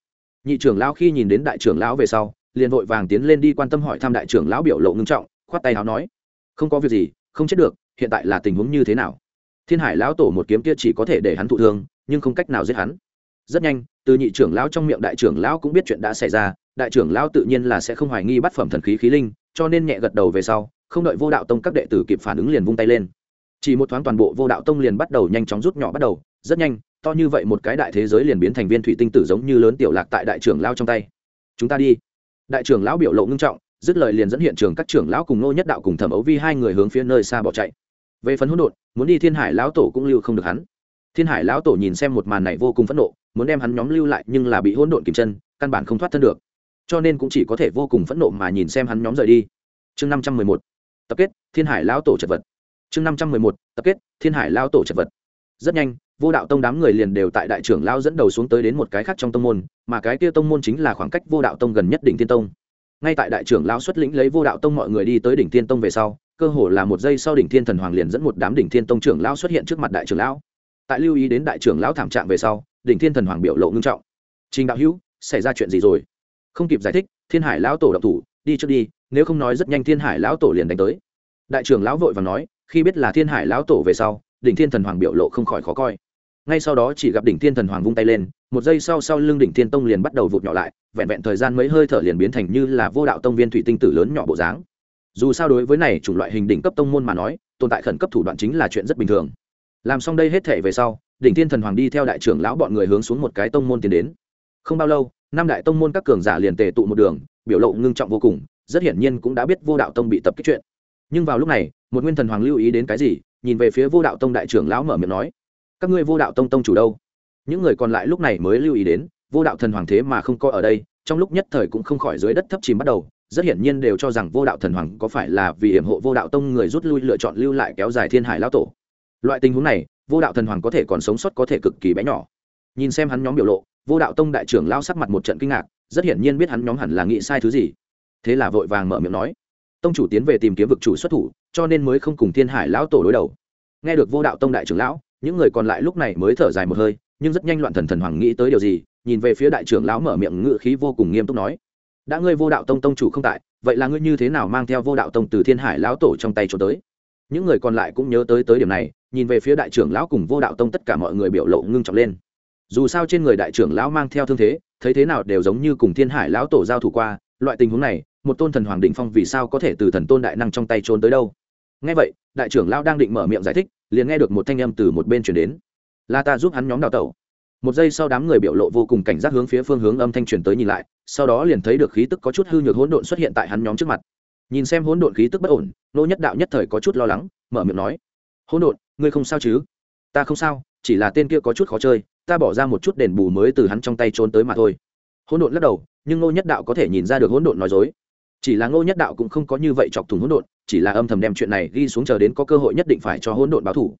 Nhị trưởng lão khi nhìn đến đại trưởng lão về sau, liền vội vàng tiến lên đi quan tâm hỏi thăm đại trưởng lão biểu lộ ngưng trọng, khoát tay áo nói, không có việc gì, không chết được, hiện tại là tình huống như thế nào? Thiên hải lão tổ một kiếm kia chỉ có thể để hắn thụ thương, nhưng không cách nào giết hắn. Rất nhanh, từ nhị trưởng lão trong miệng đại trưởng lão cũng biết chuyện đã xảy ra, đại trưởng lão tự nhiên là sẽ không hoài nghi bắt phẩm thần khí khí linh, cho nên nhẹ gật đầu về sau, không đợi vô đạo tông các đệ tử kịp phản ứng liền vung tay lên. Chỉ một thoáng toàn bộ vô đạo tông liền bắt đầu nhanh chóng rút nhỏ bắt đầu, rất nhanh to như vậy một cái đại thế giới liền biến thành viên thủy tinh tử giống như lớn tiểu lạc tại đại trưởng lão trong tay. Chúng ta đi. Đại trưởng lão biểu lộ ngưng trọng, dứt lời liền dẫn hiện trường các trưởng lão cùng nô nhất đạo cùng thẩm ấu vi hai người hướng phía nơi xa bỏ chạy. Về phần hỗn độn, muốn đi thiên hải lão tổ cũng lưu không được hắn. Thiên hải lão tổ nhìn xem một màn này vô cùng phẫn nộ, muốn đem hắn nhóm lưu lại nhưng là bị hỗn độn kìm chân, căn bản không thoát thân được. Cho nên cũng chỉ có thể vô cùng phẫn nộ mà nhìn xem hắn nhóm rời đi. Chương năm trăm mười một, tập kết, thiên hải lão tổ chật vật. Chương năm trăm mười một, tập kết, thiên hải lão tổ chật vật. Rất nhanh vô đạo tông đám người liền đều tại đại trưởng lao dẫn đầu xuống tới đến một cái khác trong tông môn, mà cái kia tông môn chính là khoảng cách vô đạo tông gần nhất đỉnh tiên tông. Ngay tại đại trưởng lao xuất lĩnh lấy vô đạo tông mọi người đi tới đỉnh tiên tông về sau, cơ hồ là một giây sau đỉnh thiên thần hoàng liền dẫn một đám đỉnh thiên tông trưởng lao xuất hiện trước mặt đại trưởng lão. Tại lưu ý đến đại trưởng lão thảm trạng về sau, đỉnh thiên thần hoàng biểu lộ ngưng trọng. Trình đạo hữu, xảy ra chuyện gì rồi? Không kịp giải thích, thiên hải lão tổ độc thủ, đi trước đi, nếu không nói rất nhanh thiên hải lão tổ liền đánh tới. Đại trưởng lão vội và nói, khi biết là thiên hải lão tổ về sau đỉnh thiên thần hoàng biểu lộ không khỏi khó coi. Ngay sau đó chỉ gặp đỉnh thiên thần hoàng vung tay lên, một giây sau sau lưng đỉnh thiên tông liền bắt đầu vụt nhỏ lại, vẹn vẹn thời gian mấy hơi thở liền biến thành như là vô đạo tông viên thủy tinh tử lớn nhỏ bộ dáng. Dù sao đối với này chủng loại hình đỉnh cấp tông môn mà nói, tồn tại khẩn cấp thủ đoạn chính là chuyện rất bình thường. Làm xong đây hết thể về sau, đỉnh thiên thần hoàng đi theo đại trưởng lão bọn người hướng xuống một cái tông môn tiến đến. Không bao lâu, năm đại tông môn các cường giả liền tề tụ một đường, biểu lộ ngưng trọng vô cùng, rất hiển nhiên cũng đã biết vô đạo tông bị tập kích chuyện. Nhưng vào lúc này, một nguyên thần hoàng lưu ý đến cái gì nhìn về phía vô đạo tông đại trưởng lão mở miệng nói, các ngươi vô đạo tông tông chủ đâu? Những người còn lại lúc này mới lưu ý đến, vô đạo thần hoàng thế mà không có ở đây, trong lúc nhất thời cũng không khỏi dưới đất thấp chìm bắt đầu, rất hiển nhiên đều cho rằng vô đạo thần hoàng có phải là vì hiểm hộ vô đạo tông người rút lui lựa chọn lưu lại kéo dài thiên hải lão tổ. Loại tình huống này, vô đạo thần hoàng có thể còn sống sót có thể cực kỳ bé nhỏ. Nhìn xem hắn nhóm biểu lộ, vô đạo tông đại trưởng lao sắc mặt một trận kinh ngạc, rất hiển nhiên biết hắn nhóm hẳn là nghĩ sai thứ gì. Thế là vội vàng mở miệng nói, tông chủ tiến về tìm kiếm vực chủ xuất thủ cho nên mới không cùng thiên hải lão tổ đối đầu. Nghe được vô đạo tông đại trưởng lão, những người còn lại lúc này mới thở dài một hơi, nhưng rất nhanh loạn thần thần hoàng nghĩ tới điều gì, nhìn về phía đại trưởng lão mở miệng ngự khí vô cùng nghiêm túc nói, đã ngươi vô đạo tông tông chủ không tại, vậy là ngươi như thế nào mang theo vô đạo tông từ thiên hải lão tổ trong tay trốn tới? Những người còn lại cũng nhớ tới tới điểm này, nhìn về phía đại trưởng lão cùng vô đạo tông tất cả mọi người biểu lộ ngưng trọng lên. Dù sao trên người đại trưởng lão mang theo thương thế, thấy thế nào đều giống như cùng thiên hải lão tổ giao thủ qua, loại tình huống này, một tôn thần hoàng định phong vì sao có thể từ thần tôn đại năng trong tay trốn tới đâu? Ngay vậy, đại trưởng lão đang định mở miệng giải thích, liền nghe được một thanh âm từ một bên chuyển đến. Là ta giúp hắn nhóm đào tẩu. Một giây sau đám người biểu lộ vô cùng cảnh giác hướng phía phương hướng âm thanh truyền tới nhìn lại, sau đó liền thấy được khí tức có chút hư nhược hỗn độn xuất hiện tại hắn nhóm trước mặt. Nhìn xem hỗn độn khí tức bất ổn, nô nhất đạo nhất thời có chút lo lắng, mở miệng nói, hỗn độn, ngươi không sao chứ? Ta không sao, chỉ là tên kia có chút khó chơi, ta bỏ ra một chút đền bù mới từ hắn trong tay trốn tới mà thôi. Hỗn độn lắc đầu, nhưng nô nhất đạo có thể nhìn ra được hỗn độn nói dối chỉ là ngô nhất đạo cũng không có như vậy chọc thủng hỗn độn, chỉ là âm thầm đem chuyện này ghi xuống chờ đến có cơ hội nhất định phải cho hỗn độn báo thủ.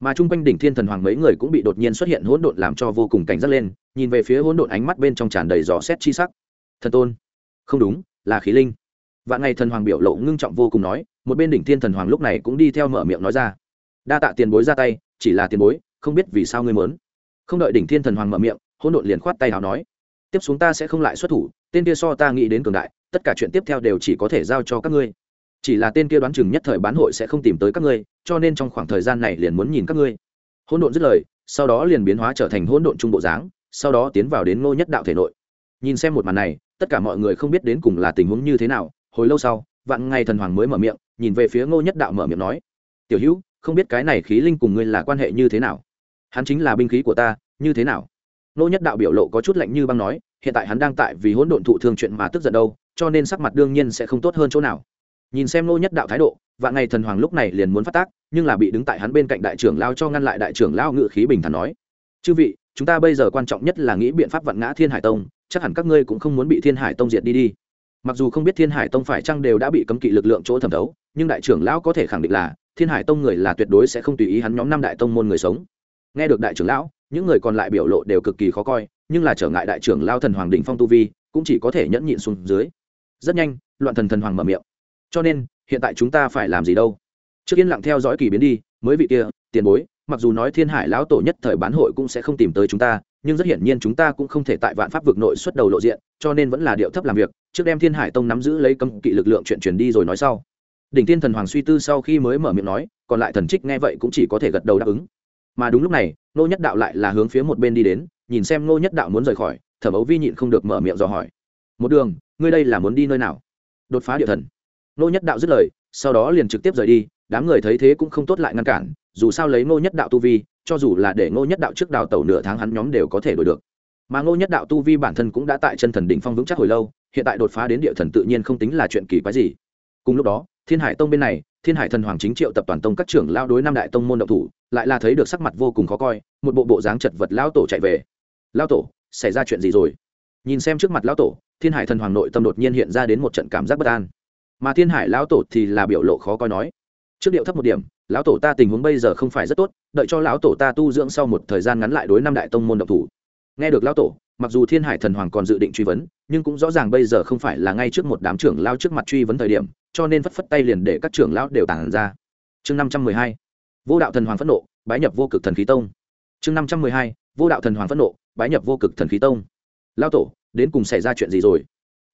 Mà chung quanh đỉnh thiên thần hoàng mấy người cũng bị đột nhiên xuất hiện hỗn độn làm cho vô cùng cảnh giác lên, nhìn về phía hỗn độn ánh mắt bên trong tràn đầy dò xét chi sắc. Thần tôn. Không đúng, là khí linh. Vạn ngày thần hoàng biểu lộ ngưng trọng vô cùng nói, một bên đỉnh thiên thần hoàng lúc này cũng đi theo mở miệng nói ra. Đa tạ tiền bối ra tay, chỉ là tiền bối, không biết vì sao ngươi mớn không đợi đỉnh thiên thần hoàng mở miệng, hỗn độn liền khoát tay nào nói, tiếp xuống ta sẽ không lại xuất thủ, tên kia so ta nghĩ đến cường đại tất cả chuyện tiếp theo đều chỉ có thể giao cho các ngươi. Chỉ là tên kia đoán chừng nhất thời bán hội sẽ không tìm tới các ngươi, cho nên trong khoảng thời gian này liền muốn nhìn các ngươi. Hỗn độn dứt lời, sau đó liền biến hóa trở thành hỗn độn trung bộ dáng, sau đó tiến vào đến ngô nhất đạo thể nội. Nhìn xem một màn này, tất cả mọi người không biết đến cùng là tình huống như thế nào, hồi lâu sau, vạn ngày thần hoàng mới mở miệng, nhìn về phía ngô nhất đạo mở miệng nói, tiểu hữu, không biết cái này khí linh cùng ngươi là quan hệ như thế nào? Hắn chính là binh khí của ta, như thế nào? Ngô nhất đạo biểu lộ có chút lạnh như băng nói, hiện tại hắn đang tại vì hỗn độn thụ thương chuyện mà tức giận đâu cho nên sắc mặt đương nhiên sẽ không tốt hơn chỗ nào. Nhìn xem nô nhất đạo thái độ, vạn ngày thần hoàng lúc này liền muốn phát tác, nhưng là bị đứng tại hắn bên cạnh đại trưởng lao cho ngăn lại đại trưởng lao ngự khí bình thản nói, chư vị, chúng ta bây giờ quan trọng nhất là nghĩ biện pháp vạn ngã thiên hải tông, chắc hẳn các ngươi cũng không muốn bị thiên hải tông diệt đi đi. Mặc dù không biết thiên hải tông phải chăng đều đã bị cấm kỵ lực lượng chỗ thẩm thấu, nhưng đại trưởng lão có thể khẳng định là, thiên hải tông người là tuyệt đối sẽ không tùy ý hắn nhóm năm đại tông môn người sống. Nghe được đại trưởng lão, những người còn lại biểu lộ đều cực kỳ khó coi, nhưng là trở ngại đại trưởng lao thần hoàng đình phong tu vi, cũng chỉ có thể nhẫn nhịn xuống dưới rất nhanh, loạn thần thần hoàng mở miệng. Cho nên, hiện tại chúng ta phải làm gì đâu? Trước yên lặng theo dõi kỳ biến đi, mới vị kia, tiền bối, mặc dù nói thiên hải lão tổ nhất thời bán hội cũng sẽ không tìm tới chúng ta, nhưng rất hiển nhiên chúng ta cũng không thể tại vạn pháp vực nội xuất đầu lộ diện, cho nên vẫn là điệu thấp làm việc, trước đem thiên hải tông nắm giữ lấy cấm kỵ lực lượng chuyện truyền đi rồi nói sau. Đỉnh thiên thần hoàng suy tư sau khi mới mở miệng nói, còn lại thần trích nghe vậy cũng chỉ có thể gật đầu đáp ứng. Mà đúng lúc này nô nhất đạo lại là hướng phía một bên đi đến, nhìn xem nô nhất đạo muốn rời khỏi, thẩm ấu vi nhịn không được mở miệng dò hỏi. Một đường ngươi đây là muốn đi nơi nào? Đột phá địa thần. Nô nhất đạo dứt lời, sau đó liền trực tiếp rời đi, đám người thấy thế cũng không tốt lại ngăn cản, dù sao lấy ngô nhất đạo tu vi, cho dù là để ngô nhất đạo trước đào tẩu nửa tháng hắn nhóm đều có thể đổi được. Mà ngô nhất đạo tu vi bản thân cũng đã tại chân thần đỉnh phong vững chắc hồi lâu, hiện tại đột phá đến địa thần tự nhiên không tính là chuyện kỳ quái gì. Cùng lúc đó, thiên hải tông bên này, thiên hải thần hoàng chính triệu tập toàn tông các trưởng lao đối năm đại tông môn động thủ, lại là thấy được sắc mặt vô cùng khó coi, một bộ bộ dáng chật vật lao tổ chạy về. Lao tổ, xảy ra chuyện gì rồi? Nhìn xem trước mặt lão tổ, thiên hải thần hoàng nội tâm đột nhiên hiện ra đến một trận cảm giác bất an. Mà thiên hải lão tổ thì là biểu lộ khó coi nói, trước điệu thấp một điểm, lão tổ ta tình huống bây giờ không phải rất tốt, đợi cho lão tổ ta tu dưỡng sau một thời gian ngắn lại đối năm đại tông môn độc thủ. Nghe được lão tổ, mặc dù thiên hải thần hoàng còn dự định truy vấn, nhưng cũng rõ ràng bây giờ không phải là ngay trước một đám trưởng lao trước mặt truy vấn thời điểm, cho nên phất phất tay liền để các trưởng lão đều tản ra. Chương năm trăm mười hai, vô đạo thần hoàng phẫn nộ, bái nhập vô cực thần khí tông. Chương năm trăm mười hai, vô đạo thần hoàng phẫn nộ, bái nhập vô cực thần khí tông lão tổ, đến cùng xảy ra chuyện gì rồi?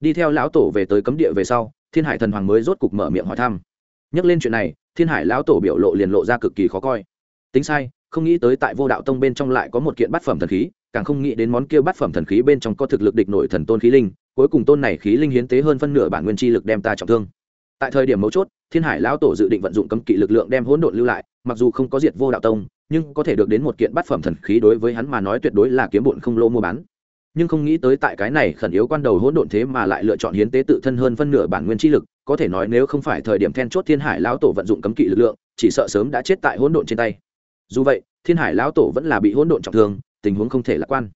Đi theo lão tổ về tới cấm địa về sau, thiên hải thần hoàng mới rốt cục mở miệng hỏi thăm. Nhắc lên chuyện này, thiên hải lão tổ biểu lộ liền lộ ra cực kỳ khó coi. Tính sai, không nghĩ tới tại vô đạo tông bên trong lại có một kiện bát phẩm thần khí, càng không nghĩ đến món kia bát phẩm thần khí bên trong có thực lực địch nội thần tôn khí linh, cuối cùng tôn này khí linh hiến tế hơn phân nửa bản nguyên chi lực đem ta trọng thương. Tại thời điểm mấu chốt, thiên hải lão tổ dự định vận dụng cấm kỵ lực lượng đem hỗn độn lưu lại, mặc dù không có diệt vô đạo tông, nhưng có thể được đến một kiện bát phẩm thần khí đối với hắn mà nói tuyệt đối là kiếm bụn không lô mua bán nhưng không nghĩ tới tại cái này khẩn yếu quan đầu hỗn độn thế mà lại lựa chọn hiến tế tự thân hơn phân nửa bản nguyên chi lực, có thể nói nếu không phải thời điểm then chốt thiên hải lão tổ vận dụng cấm kỵ lực lượng, chỉ sợ sớm đã chết tại hỗn độn trên tay. Dù vậy, thiên hải lão tổ vẫn là bị hỗn độn trọng thương, tình huống không thể lạc quan.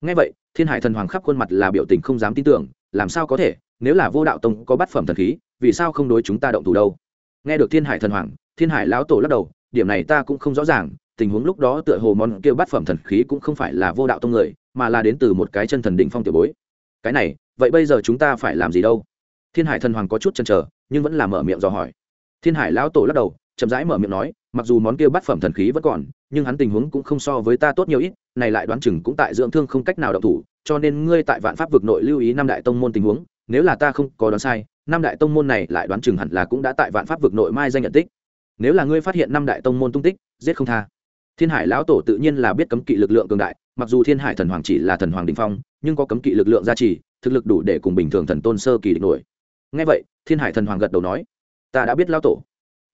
Ngay vậy, thiên hải thần hoàng khắp khuôn mặt là biểu tình không dám tin tưởng, làm sao có thể, nếu là vô đạo tông có bát phẩm thần khí, vì sao không đối chúng ta động thủ đâu? Nghe được thiên hải thần hoàng, thiên hải lão tổ lắc đầu, điểm này ta cũng không rõ ràng, tình huống lúc đó tựa hồ món kêu bát phẩm thần khí cũng không phải là vô đạo tông người mà là đến từ một cái chân thần đỉnh phong tiểu bối. Cái này, vậy bây giờ chúng ta phải làm gì đâu? Thiên hải thần hoàng có chút chần chờ, nhưng vẫn là mở miệng dò hỏi. Thiên hải lão tổ lắc đầu, chậm rãi mở miệng nói, mặc dù món kia bát phẩm thần khí vẫn còn, nhưng hắn tình huống cũng không so với ta tốt nhiều ít, này lại đoán chừng cũng tại dưỡng thương không cách nào động thủ, cho nên ngươi tại vạn pháp vực nội lưu ý năm đại tông môn tình huống, nếu là ta không có đoán sai năm đại tông môn này lại đoán chừng hẳn là cũng đã tại vạn pháp vực nội mai danh nhận tích. Nếu là ngươi phát hiện năm đại tông môn tung tích, giết không tha. Thiên hải lão tổ tự nhiên là biết cấm kỵ lực lượng cường đại mặc dù thiên hải thần hoàng chỉ là thần hoàng đình phong, nhưng có cấm kỵ lực lượng gia trì, thực lực đủ để cùng bình thường thần tôn sơ kỳ địch nổi. Ngay vậy, thiên hải thần hoàng gật đầu nói, ta đã biết lão tổ.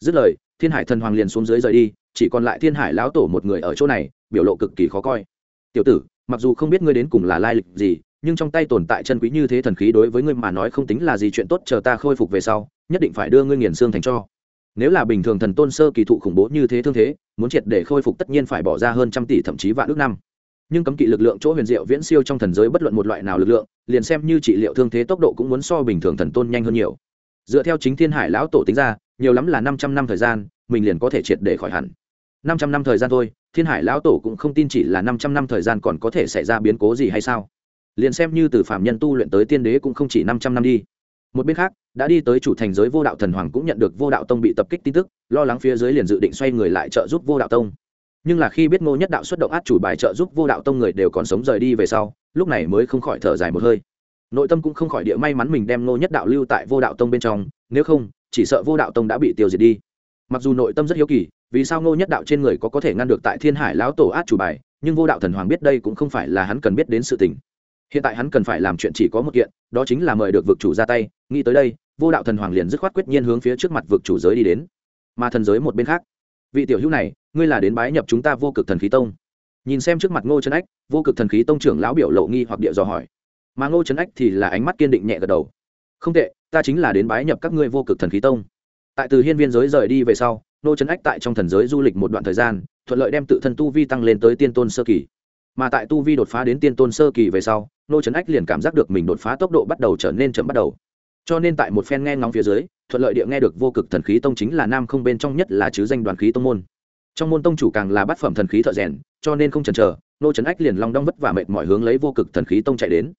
Dứt lời, thiên hải thần hoàng liền xuống dưới rời đi, chỉ còn lại thiên hải lão tổ một người ở chỗ này, biểu lộ cực kỳ khó coi. Tiểu tử, mặc dù không biết ngươi đến cùng là lai lịch gì, nhưng trong tay tồn tại chân quý như thế thần khí đối với ngươi mà nói không tính là gì chuyện tốt chờ ta khôi phục về sau, nhất định phải đưa ngươi nghiền xương thành cho. Nếu là bình thường thần tôn sơ kỳ thụ khủng bố như thế thương thế, muốn triệt để khôi phục tất nhiên phải bỏ ra hơn trăm tỷ thậm chí vạn ước năm nhưng cấm kỵ lực lượng chỗ huyền diệu viễn siêu trong thần giới bất luận một loại nào lực lượng, liền xem như trị liệu thương thế tốc độ cũng muốn so bình thường thần tôn nhanh hơn nhiều. Dựa theo chính thiên hải lão tổ tính ra, nhiều lắm là năm trăm năm thời gian, mình liền có thể triệt để khỏi hẳn. Năm trăm năm thời gian thôi, thiên hải lão tổ cũng không tin chỉ là năm trăm năm thời gian còn có thể xảy ra biến cố gì hay sao. Liền xem như từ phạm nhân tu luyện tới tiên đế cũng không chỉ năm trăm năm đi. Một bên khác, đã đi tới chủ thành giới vô đạo thần hoàng cũng nhận được vô đạo tông bị tập kích tin tức, lo lắng phía dưới liền dự định xoay người lại trợ giúp vô đạo tông nhưng là khi biết ngô nhất đạo xuất động át chủ bài trợ giúp vô đạo tông người đều còn sống rời đi về sau, lúc này mới không khỏi thở dài một hơi. Nội tâm cũng không khỏi địa may mắn mình đem ngô nhất đạo lưu tại vô đạo tông bên trong, nếu không, chỉ sợ vô đạo tông đã bị tiêu diệt đi. Mặc dù nội tâm rất hiếu kỳ, vì sao ngô nhất đạo trên người có có thể ngăn được tại thiên hải lão tổ át chủ bài, nhưng vô đạo thần hoàng biết đây cũng không phải là hắn cần biết đến sự tình. Hiện tại hắn cần phải làm chuyện chỉ có một kiện, đó chính là mời được vực chủ ra tay, nghĩ tới đây, vô đạo thần hoàng liền dứt khoát quyết nhiên hướng phía trước mặt vực chủ giới đi đến. Mà thần giới một bên khác, vị tiểu hữu này ngươi là đến bái nhập chúng ta vô cực thần khí tông. Nhìn xem trước mặt ngô trấn ách, vô cực thần khí tông trưởng lão biểu lộ nghi hoặc địa dò hỏi. Mà ngô trấn ách thì là ánh mắt kiên định nhẹ gật đầu. Không tệ, ta chính là đến bái nhập các ngươi vô cực thần khí tông. Tại từ hiên viên giới rời đi về sau, ngô trấn ách tại trong thần giới du lịch một đoạn thời gian, thuận lợi đem tự thân tu vi tăng lên tới tiên tôn sơ kỳ. Mà tại tu vi đột phá đến tiên tôn sơ kỳ về sau, ngô trấn ách liền cảm giác được mình đột phá tốc độ bắt đầu trở nên chậm bắt đầu. Cho nên tại một phen nghe ngóng phía dưới, thuận lợi địa nghe được vô cực thần khí tông chính là nam không bên trong nhất là chứ danh đoàn khí tông môn trong môn tông chủ càng là bát phẩm thần khí thợ rèn, cho nên không chần chờ nô trấn ách liền long đong vất vả mệt mọi hướng lấy vô cực thần khí tông chạy đến.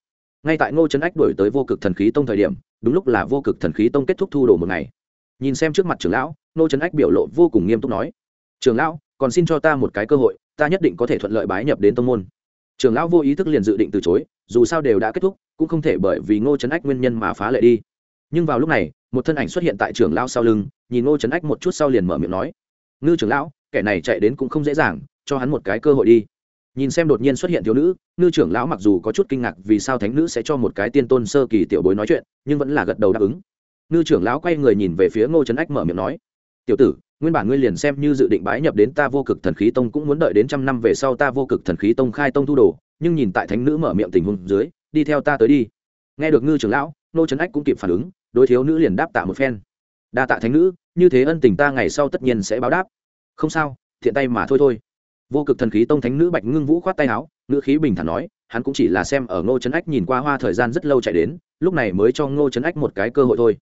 Ngay tại ngô trấn ách đổi tới vô cực thần khí tông thời điểm, đúng lúc là vô cực thần khí tông kết thúc thu đồ một ngày. Nhìn xem trước mặt trưởng lão, ngô trấn ách biểu lộ vô cùng nghiêm túc nói, trưởng lão, còn xin cho ta một cái cơ hội, ta nhất định có thể thuận lợi bái nhập đến tông môn. Trưởng lão vô ý thức liền dự định từ chối, dù sao đều đã kết thúc, cũng không thể bởi vì ngô trấn ách nguyên nhân mà phá lệ đi. Nhưng vào lúc này, một thân ảnh xuất hiện tại trưởng lão sau lưng, nhìn ngô trấn ách một chút sau liền mở miệng nói, ngư trưởng lão kẻ này chạy đến cũng không dễ dàng, cho hắn một cái cơ hội đi. Nhìn xem đột nhiên xuất hiện thiếu nữ, ngư trưởng lão mặc dù có chút kinh ngạc vì sao thánh nữ sẽ cho một cái tiên tôn sơ kỳ tiểu bối nói chuyện, nhưng vẫn là gật đầu đáp ứng. Ngư trưởng lão quay người nhìn về phía ngô trấn ách mở miệng nói, tiểu tử, nguyên bản ngươi liền xem như dự định bái nhập đến ta vô cực thần khí tông cũng muốn đợi đến trăm năm về sau ta vô cực thần khí tông khai tông thu đồ, nhưng nhìn tại thánh nữ mở miệng tình huống dưới, đi theo ta tới đi. Nghe được ngư trưởng lão, ngô trấn ách cũng kịp phản ứng, đối thiếu nữ liền đáp tạ một phen. Đa tạ thánh nữ, như thế ân tình ta ngày sau tất nhiên sẽ báo đáp không sao, thiện tay mà thôi thôi. Vô cực thần khí tông thánh nữ bạch ngưng vũ khoát tay áo nữ khí bình thản nói, hắn cũng chỉ là xem ở ngô trấn ách nhìn qua hoa thời gian rất lâu chạy đến, lúc này mới cho ngô trấn ách một cái cơ hội thôi.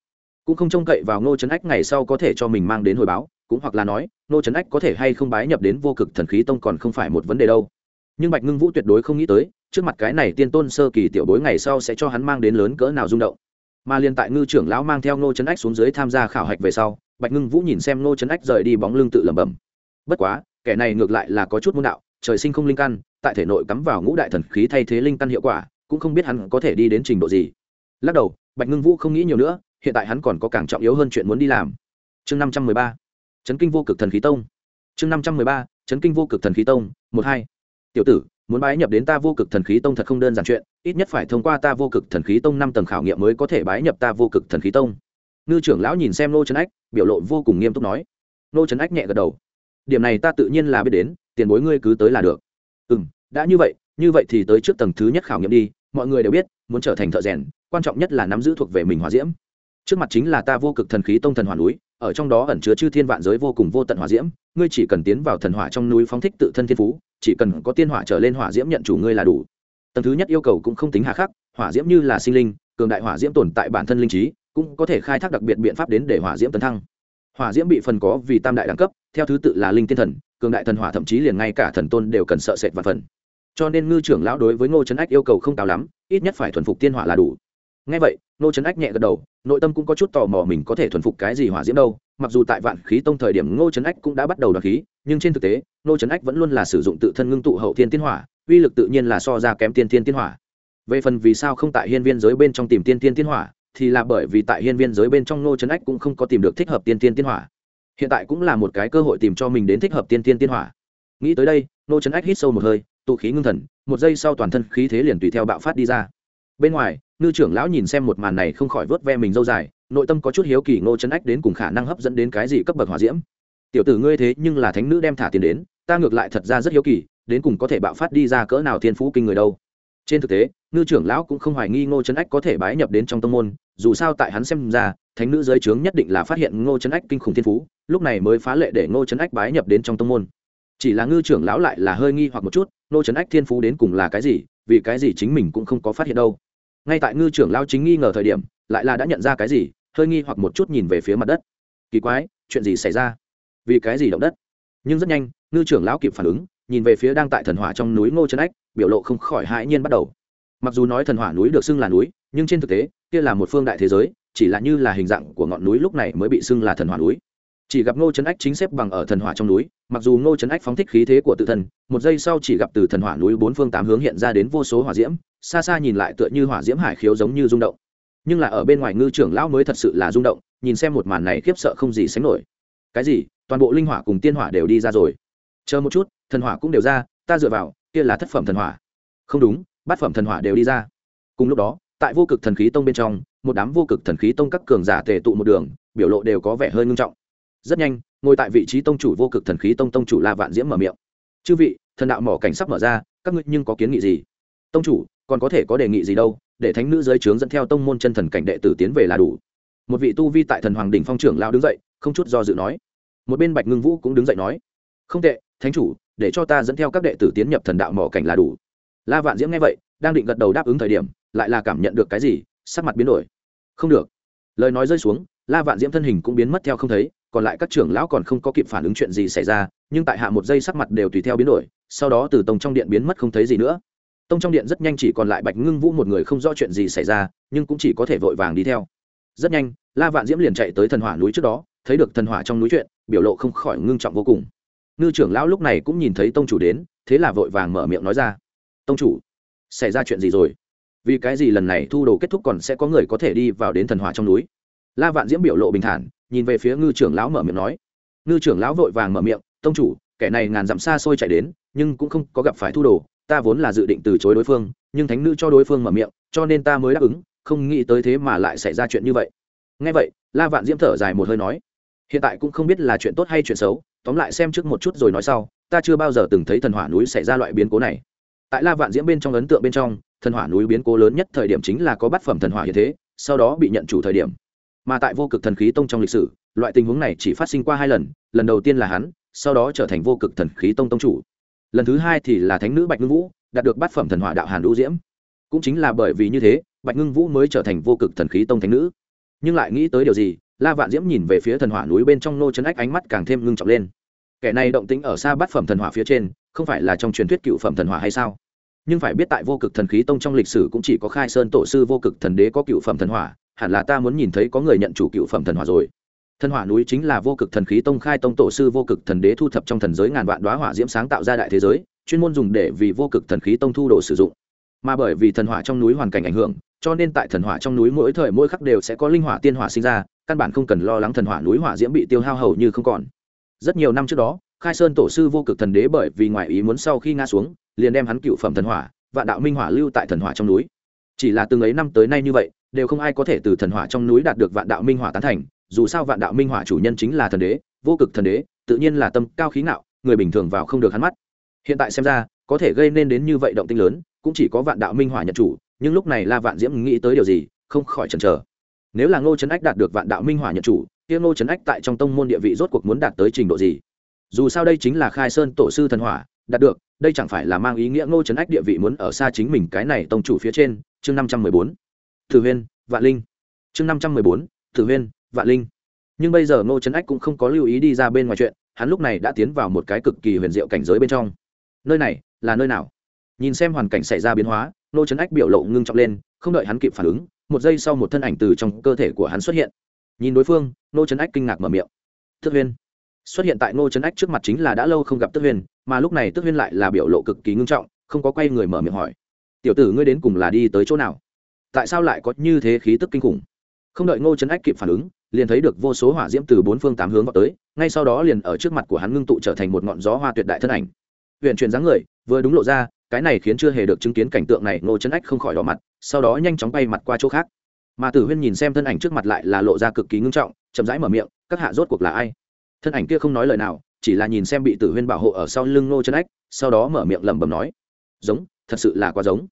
Cũng không trông cậy vào ngô trấn ách ngày sau có thể cho mình mang đến hồi báo, cũng hoặc là nói nô trấn ách có thể hay không bái nhập đến vô cực thần khí tông còn không phải một vấn đề đâu. Nhưng bạch ngưng vũ tuyệt đối không nghĩ tới, trước mặt cái này tiên tôn sơ kỳ tiểu bối ngày sau sẽ cho hắn mang đến lớn cỡ nào rung động. Mà liên tại ngư trưởng lão mang theo nô trấn ách xuống dưới tham gia khảo hạch về sau bạch ngưng vũ nhìn xem nô trấn ách rời đi bóng lưng tự lẩm bẩm. Bất quá, kẻ này ngược lại là có chút môn đạo, trời sinh không linh căn, tại thể nội cắm vào ngũ đại thần khí thay thế linh căn hiệu quả, cũng không biết hắn có thể đi đến trình độ gì. Lắc đầu, bạch ngưng vũ không nghĩ nhiều nữa, hiện tại hắn còn có càng trọng yếu hơn chuyện muốn đi làm. Chương năm trăm mười ba, chấn kinh vô cực thần khí tông. Chương năm trăm mười ba, chấn kinh vô cực thần khí tông, một hai. Tiểu tử, muốn bái nhập đến ta vô cực thần khí tông thật không đơn giản chuyện, ít nhất phải thông qua ta vô cực thần khí tông năm tầng khảo nghiệm mới có thể bái nhập ta vô cực thần khí tông. Ngư trưởng lão nhìn xem nô trấn ách biểu lộ vô cùng nghiêm túc nói. Nô trấn ách nhẹ gật đầu. Điểm này ta tự nhiên là biết đến, tiền bối ngươi cứ tới là được. Ừ m đã như vậy như vậy thì tới trước tầng thứ nhất khảo nghiệm đi, mọi người đều biết, muốn trở thành thợ rèn, quan trọng nhất là nắm giữ thuộc về mình hòa diễm. Trước mặt chính là ta vô cực thần khí tông thần hỏa núi, ở trong đó ẩn chứa chư thiên vạn giới vô cùng vô tận hỏa diễm, ngươi chỉ cần tiến vào thần hỏa trong núi phóng thích tự thân thiên phú, chỉ cần có tiên hỏa trở lên hỏa diễm nhận chủ ngươi là đủ. Tầng thứ nhất yêu cầu cũng không tính hà khắc, hỏa diễm như là sinh linh, cường đại hỏa diễm tồn tại bản thân linh trí cũng có thể khai thác đặc biệt biện pháp đến để hỏa diễm tấn thăng. Hỏa diễm bị phần có vì tam đại đẳng cấp, theo thứ tự là linh tiên thần, cường đại thần hỏa thậm chí liền ngay cả thần tôn đều cần sợ sệt và phần. Cho nên ngư trưởng lão đối với ngô trấn ách yêu cầu không cao lắm, ít nhất phải thuần phục tiên hỏa là đủ. Ngay vậy, ngô trấn ách nhẹ gật đầu, nội tâm cũng có chút tò mò mình có thể thuần phục cái gì hỏa diễm đâu, mặc dù tại vạn khí tông thời điểm ngô trấn ách cũng đã bắt đầu đoạt khí, nhưng trên thực tế, ngô trấn ách vẫn luôn là sử dụng tự thân ngưng tụ hậu thiên tiên hỏa, uy lực tự nhiên là so ra kém tiên thiên tiên hỏa. Về phần vì sao không tại hiên viên giới bên trong tìm tiên tiên tiên hỏa thì là bởi vì tại hiên viên giới bên trong ngô trấn ách cũng không có tìm được thích hợp tiên tiên tiên hỏa. Hiện tại cũng là một cái cơ hội tìm cho mình đến thích hợp tiên tiên tiên hỏa. Nghĩ tới đây, ngô trấn ách hít sâu một hơi, tụ khí ngưng thần, một giây sau toàn thân khí thế liền tùy theo bạo phát đi ra. Bên ngoài, ngư trưởng lão nhìn xem một màn này không khỏi vớt ve mình dâu dài, nội tâm có chút hiếu kỳ ngô trấn ách đến cùng khả năng hấp dẫn đến cái gì cấp bậc hỏa diễm. Tiểu tử ngươi thế nhưng là thánh nữ đem thả tiền đến, ta ngược lại thật ra rất hiếu kỳ, đến cùng có thể bạo phát đi ra cỡ nào thiên phú kinh người đâu. Trên thực tế, ngư trưởng lão cũng không hoài nghi ngô trấn ách có thể bái nhập đến trong tâm môn dù sao tại hắn xem ra, thánh nữ giới trướng nhất định là phát hiện ngô trấn ách kinh khủng thiên phú, lúc này mới phá lệ để ngô trấn ách bái nhập đến trong tông môn. Chỉ là ngư trưởng lão lại là hơi nghi hoặc một chút, ngô trấn ách thiên phú đến cùng là cái gì, vì cái gì chính mình cũng không có phát hiện đâu. Ngay tại ngư trưởng lão chính nghi ngờ thời điểm, lại là đã nhận ra cái gì, hơi nghi hoặc một chút nhìn về phía mặt đất. Kỳ quái, chuyện gì xảy ra? Vì cái gì động đất? Nhưng rất nhanh, ngư trưởng lão kịp phản ứng, nhìn về phía đang tại thần hỏa trong núi ngô trấn ách, biểu lộ không khỏi hãi nhiên bắt đầu. Mặc dù nói thần hỏa núi được xưng là núi, nhưng trên thực tế kia là một phương đại thế giới, chỉ là như là hình dạng của ngọn núi lúc này mới bị xưng là thần hỏa núi. Chỉ gặp ngô trấn ách chính xếp bằng ở thần hỏa trong núi, mặc dù ngô trấn ách phóng thích khí thế của tự thân, một giây sau chỉ gặp từ thần hỏa núi bốn phương tám hướng hiện ra đến vô số hỏa diễm, xa xa nhìn lại tựa như hỏa diễm hải khiếu giống như rung động. Nhưng là ở bên ngoài ngư trưởng lão mới thật sự là rung động, nhìn xem một màn này khiếp sợ không gì sánh nổi. Cái gì? Toàn bộ linh hỏa cùng tiên hỏa đều đi ra rồi. Chờ một chút, thần hỏa cũng đều ra, ta dựa vào, kia là thất phẩm thần hỏa. Không đúng, bát phẩm thần hỏa đều đi ra. Cùng lúc đó tại vô cực thần khí tông bên trong, một đám vô cực thần khí tông các cường giả tề tụ một đường, biểu lộ đều có vẻ hơi ngưng trọng. Rất nhanh, ngồi tại vị trí tông chủ vô cực thần khí tông tông chủ la vạn diễm mở miệng. Chư vị, thần đạo mỏ cảnh sắp mở ra, các ngươi nhưng có kiến nghị gì? Tông chủ, còn có thể có đề nghị gì đâu, để thánh nữ giới trướng dẫn theo tông môn chân thần cảnh đệ tử tiến về là đủ. Một vị tu vi tại thần hoàng đình phong trưởng lao đứng dậy, không chút do dự nói. Một bên bạch ngưng vũ cũng đứng dậy nói. Không tệ, thánh chủ, để cho ta dẫn theo các đệ tử tiến nhập thần đạo mỏ cảnh là đủ. La vạn diễm nghe vậy, đang định gật đầu đáp ứng thời điểm lại là cảm nhận được cái gì, sắc mặt biến đổi. Không được. Lời nói rơi xuống, la vạn diễm thân hình cũng biến mất theo không thấy, còn lại các trưởng lão còn không có kịp phản ứng chuyện gì xảy ra, nhưng tại hạ một giây sắc mặt đều tùy theo biến đổi, sau đó từ tông trong điện biến mất không thấy gì nữa. Tông trong điện rất nhanh chỉ còn lại bạch ngưng vũ một người không rõ chuyện gì xảy ra, nhưng cũng chỉ có thể vội vàng đi theo. Rất nhanh, la vạn diễm liền chạy tới thần hỏa núi trước đó, thấy được thần hỏa trong núi chuyện, biểu lộ không khỏi ngưng trọng vô cùng. Ngư trưởng lão lúc này cũng nhìn thấy tông chủ đến, thế là vội vàng mở miệng nói ra. Tông chủ, xảy ra chuyện gì rồi? Vì cái gì lần này thu đồ kết thúc còn sẽ có người có thể đi vào đến thần hỏa trong núi? La vạn diễm biểu lộ bình thản, nhìn về phía ngư trưởng lão mở miệng nói. Ngư trưởng lão vội vàng mở miệng, tông chủ, kẻ này ngàn dặm xa xôi chạy đến, nhưng cũng không có gặp phải thu đồ, ta vốn là dự định từ chối đối phương, nhưng thánh nữ cho đối phương mở miệng, cho nên ta mới đáp ứng, không nghĩ tới thế mà lại xảy ra chuyện như vậy. Ngay vậy, la vạn diễm thở dài một hơi nói, hiện tại cũng không biết là chuyện tốt hay chuyện xấu, tóm lại xem trước một chút rồi nói sau, ta chưa bao giờ từng thấy thần hỏa núi xảy ra loại biến cố này. Tại la vạn diễm bên trong ấn tượng bên trong thần hỏa núi biến cố lớn nhất thời điểm chính là có bát phẩm thần hỏa hiện thế, sau đó bị nhận chủ thời điểm. Mà tại vô cực thần khí tông trong lịch sử, loại tình huống này chỉ phát sinh qua hai lần lần đầu tiên là hắn, sau đó trở thành vô cực thần khí tông tông chủ. Lần thứ hai thì là thánh nữ bạch ngưng vũ, đạt được bát phẩm thần hỏa đạo hàn đũ diễm. Cũng chính là bởi vì như thế, bạch ngưng vũ mới trở thành vô cực thần khí tông thánh nữ. Nhưng lại nghĩ tới điều gì, la vạn diễm nhìn về phía thần hỏa núi bên trong nô trấn ách ánh mắt càng thêm ngưng trọng lên. Kẻ này động tĩnh ở xa bát phẩm thần hỏa phía trên, không phải là trong truyền thuyết cựu phẩm thần hỏa hay sao? Nhưng phải biết tại vô cực thần khí tông trong lịch sử cũng chỉ có khai sơn tổ sư vô cực thần đế có cựu phẩm thần hỏa, hẳn là ta muốn nhìn thấy có người nhận chủ cựu phẩm thần hỏa rồi. Thần hỏa núi chính là vô cực thần khí tông khai tông tổ sư vô cực thần đế thu thập trong thần giới ngàn vạn đoá hỏa diễm sáng tạo ra đại thế giới, chuyên môn dùng để vì vô cực thần khí tông thu đồ sử dụng. Mà bởi vì thần hỏa trong núi hoàn cảnh ảnh hưởng, cho nên tại thần hỏa trong núi mỗi thời mỗi khắc đều sẽ có linh hỏa tiên hỏa sinh ra, căn bản không cần lo lắng thần hỏa núi hỏa diễm bị tiêu hao hầu như không còn. Rất nhiều năm trước đó khai sơn tổ sư vô cực thần đế bởi vì ngoại ý muốn sau khi ngã xuống, liền đem hắn cựu phẩm thần hỏa và đạo minh hỏa lưu tại thần hỏa trong núi. Chỉ là từng ấy năm tới nay như vậy, đều không ai có thể từ thần hỏa trong núi đạt được vạn đạo minh hỏa tán thành, dù sao vạn đạo minh hỏa chủ nhân chính là thần đế, vô cực thần đế, tự nhiên là tâm cao khí ngạo, người bình thường vào không được hắn mắt. Hiện tại xem ra, có thể gây nên đến như vậy động tinh lớn, cũng chỉ có vạn đạo minh hỏa nhận chủ, nhưng lúc này la vạn diễm nghĩ tới điều gì, không khỏi chần chờ. Nếu là ngô trấn ách đạt được vạn đạo minh hỏa nhận chủ, kia ngô trấn ách tại trong tông môn địa vị rốt cuộc muốn đạt tới trình độ gì? Dù sao đây chính là khai sơn tổ sư thần hỏa, đạt được, đây chẳng phải là mang ý nghĩa ngô trấn ách địa vị muốn ở xa chính mình cái này tông chủ phía trên, chương năm trăm mười bốn. Thử huyên, vạn linh. Chương năm trăm mười bốn thử huyên, vạn linh. Nhưng bây giờ ngô trấn ách cũng không có lưu ý đi ra bên ngoài chuyện, hắn lúc này đã tiến vào một cái cực kỳ huyền diệu cảnh giới bên trong. Nơi này, là nơi nào? Nhìn xem hoàn cảnh xảy ra biến hóa, ngô trấn ách biểu lộ ngưng trọng lên, không đợi hắn kịp phản ứng, một giây sau một thân ảnh từ trong cơ thể của hắn xuất hiện. Nhìn đối phương, ngô trấn ách kinh ngạc mở miệng. Thức huyên xuất hiện tại ngô trấn ách trước mặt chính là đã lâu không gặp tức huyên, mà lúc này tức huyên lại là biểu lộ cực kỳ ngưng trọng, không có quay người mở miệng hỏi. Tiểu tử ngươi đến cùng là đi tới chỗ nào? Tại sao lại có như thế khí tức kinh khủng? Không đợi ngô trấn ách kịp phản ứng, liền thấy được vô số hỏa diễm từ bốn phương tám hướng vào tới, ngay sau đó liền ở trước mặt của hắn ngưng tụ trở thành một ngọn gió hoa tuyệt đại thân ảnh. Huyện truyền dáng người, vừa đúng lộ ra, cái này khiến chưa hề được chứng kiến cảnh tượng này, ngô trấn ách không khỏi đỏ mặt, sau đó nhanh chóng bay mặt qua chỗ khác. Mà tử huyên nhìn xem thân ảnh trước mặt lại là lộ ra cực kỳ ngưng trọng, chậm rãi mở miệng, các hạ rốt cuộc là ai? Thân ảnh kia không nói lời nào, chỉ là nhìn xem bị tử huyên bảo hộ ở sau lưng ngô trấn ách, sau đó mở miệng lẩm bẩm nói, giống, thật sự là quá giống.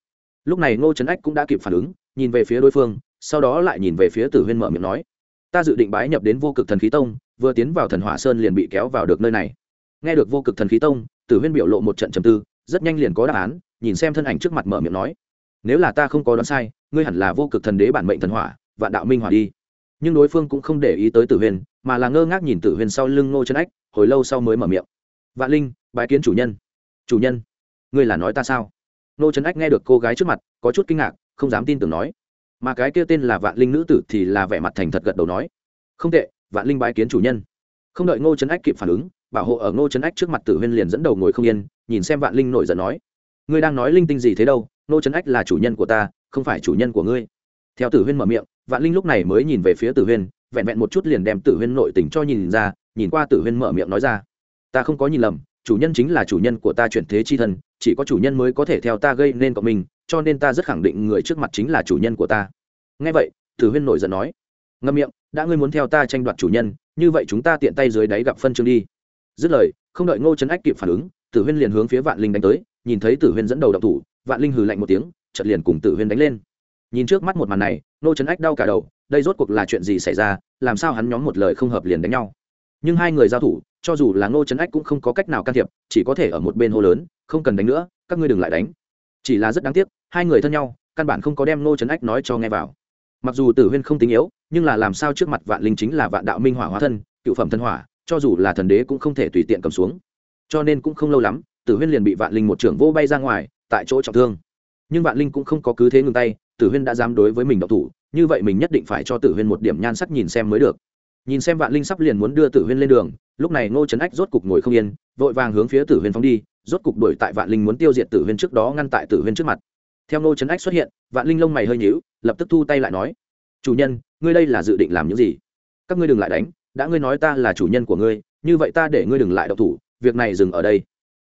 Lúc này ngô trấn ách cũng đã kịp phản ứng, nhìn về phía đối phương, sau đó lại nhìn về phía tử huyên mở miệng nói, ta dự định bái nhập đến vô cực thần khí tông, vừa tiến vào thần hỏa sơn liền bị kéo vào được nơi này. Nghe được vô cực thần khí tông, tử huyên biểu lộ một trận trầm tư, rất nhanh liền có đáp án, nhìn xem thân ảnh trước mặt mở miệng nói, nếu là ta không có đoán sai, ngươi hẳn là vô cực thần đế bản mệnh thần hỏa, vạn đạo minh hỏa đi nhưng đối phương cũng không để ý tới tử Huyền, mà là ngơ ngác nhìn tử Huyền sau lưng ngô chân ách, hồi lâu sau mới mở miệng. Vạn linh, bái kiến chủ nhân. Chủ nhân, ngươi là nói ta sao? Ngô chân ách nghe được cô gái trước mặt, có chút kinh ngạc, không dám tin tưởng nói. Mà cái kia tên là vạn linh nữ tử thì là vẻ mặt thành thật gật đầu nói. Không tệ, vạn linh bái kiến chủ nhân. Không đợi ngô trấn ách kịp phản ứng, bảo hộ ở ngô trấn ách trước mặt tử huyên liền dẫn đầu ngồi không yên, nhìn xem vạn linh nổi giận nói. Ngươi đang nói linh tinh gì thế đâu? Ngô trấn ách là chủ nhân của ta, không phải chủ nhân của ngươi theo tử huyên mở miệng, vạn linh lúc này mới nhìn về phía tử huyên, vẹn vẹn một chút liền đem tử huyên nội tình cho nhìn ra, nhìn qua tử huyên mở miệng nói ra. Ta không có nhìn lầm, chủ nhân chính là chủ nhân của ta chuyển thế chi thân, chỉ có chủ nhân mới có thể theo ta gây nên cộng mình, cho nên ta rất khẳng định người trước mặt chính là chủ nhân của ta. Ngay vậy, tử huyên nổi giận nói, ngâm miệng, đã ngươi muốn theo ta tranh đoạt chủ nhân, như vậy chúng ta tiện tay dưới đáy gặp phân chương đi. Dứt lời, không đợi ngô trấn ách kịp phản ứng, tử huyên liền hướng phía vạn linh đánh tới, nhìn thấy tử huyên dẫn đầu độc thủ, vạn linh hừ lạnh một tiếng chật liền cùng tử huyên đánh lên nhìn trước mắt một màn này, nô trấn ách đau cả đầu, đây rốt cuộc là chuyện gì xảy ra, làm sao hắn nhóm một lời không hợp liền đánh nhau? Nhưng hai người giao thủ, cho dù là ngô trấn ách cũng không có cách nào can thiệp, chỉ có thể ở một bên hô lớn, không cần đánh nữa, các ngươi đừng lại đánh. Chỉ là rất đáng tiếc, hai người thân nhau, căn bản không có đem ngô trấn ách nói cho nghe vào. Mặc dù tử huyên không tính yếu, nhưng là làm sao trước mặt vạn linh chính là vạn đạo minh hỏa hóa thân, cựu phẩm thân hỏa, cho dù là thần đế cũng không thể tùy tiện cầm xuống. Cho nên cũng không lâu lắm, tử huyên liền bị vạn linh một trưởng vô bay ra ngoài, tại chỗ trọng thương nhưng vạn linh cũng không có cứ thế ngừng tay, tử huyên đã dám đối với mình độc thủ, như vậy mình nhất định phải cho tử huyên một điểm nhan sắc nhìn xem mới được. Nhìn xem vạn linh sắp liền muốn đưa tử huyên lên đường, lúc này ngô trấn ách rốt cục ngồi không yên, vội vàng hướng phía tử huyên phóng đi, rốt cục đuổi tại vạn linh muốn tiêu diệt tử huyên trước đó ngăn tại tử huyên trước mặt. Theo ngô trấn ách xuất hiện, vạn linh lông mày hơi nhíu, lập tức thu tay lại nói, chủ nhân, ngươi đây là dự định làm những gì? Các ngươi đừng lại đánh, đã ngươi nói ta là chủ nhân của ngươi, như vậy ta để ngươi đừng lại độc thủ, việc này dừng ở đây.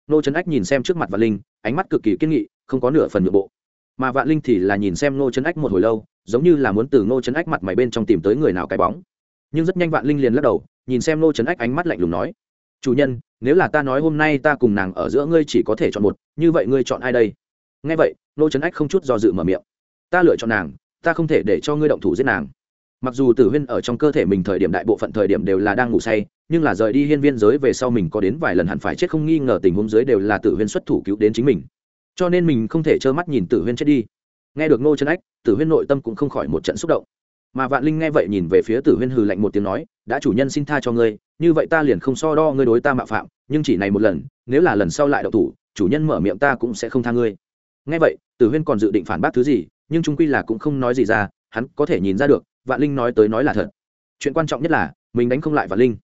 Ngô trấn ách nhìn xem trước mặt vạn linh, ánh mắt cực kỳ kiên nghị không có nửa phần nhượng bộ. Mà vạn linh thì là nhìn xem ngô trấn ách một hồi lâu, giống như là muốn từ ngô trấn ách mặt mày bên trong tìm tới người nào cái bóng. Nhưng rất nhanh vạn linh liền lắc đầu, nhìn xem ngô trấn ách ánh mắt lạnh lùng nói, chủ nhân, nếu là ta nói hôm nay ta cùng nàng ở giữa ngươi chỉ có thể chọn một, như vậy ngươi chọn ai đây? Nghe vậy, ngô trấn ách không chút do dự mở miệng, ta lựa chọn nàng, ta không thể để cho ngươi động thủ giết nàng. Mặc dù tử huyên ở trong cơ thể mình thời điểm đại bộ phận thời điểm đều là đang ngủ say, nhưng là rời đi hiên viên giới về sau mình có đến vài lần hẳn phải chết không nghi ngờ tình huống giới đều là tử huyên xuất thủ cứu đến chính mình cho nên mình không thể trơ mắt nhìn tử huyên chết đi. Nghe được ngô trấn ách, tử huyên nội tâm cũng không khỏi một trận xúc động. Mà vạn linh nghe vậy nhìn về phía tử huyên hừ lạnh một tiếng nói, đã chủ nhân xin tha cho ngươi, như vậy ta liền không so đo ngươi đối ta mạo phạm, nhưng chỉ này một lần, nếu là lần sau lại đậu thủ, chủ nhân mở miệng ta cũng sẽ không tha ngươi. Nghe vậy, tử huyên còn dự định phản bác thứ gì, nhưng trung quy là cũng không nói gì ra, hắn có thể nhìn ra được, vạn linh nói tới nói là thật. Chuyện quan trọng nhất là, mình đánh không lại vạn linh.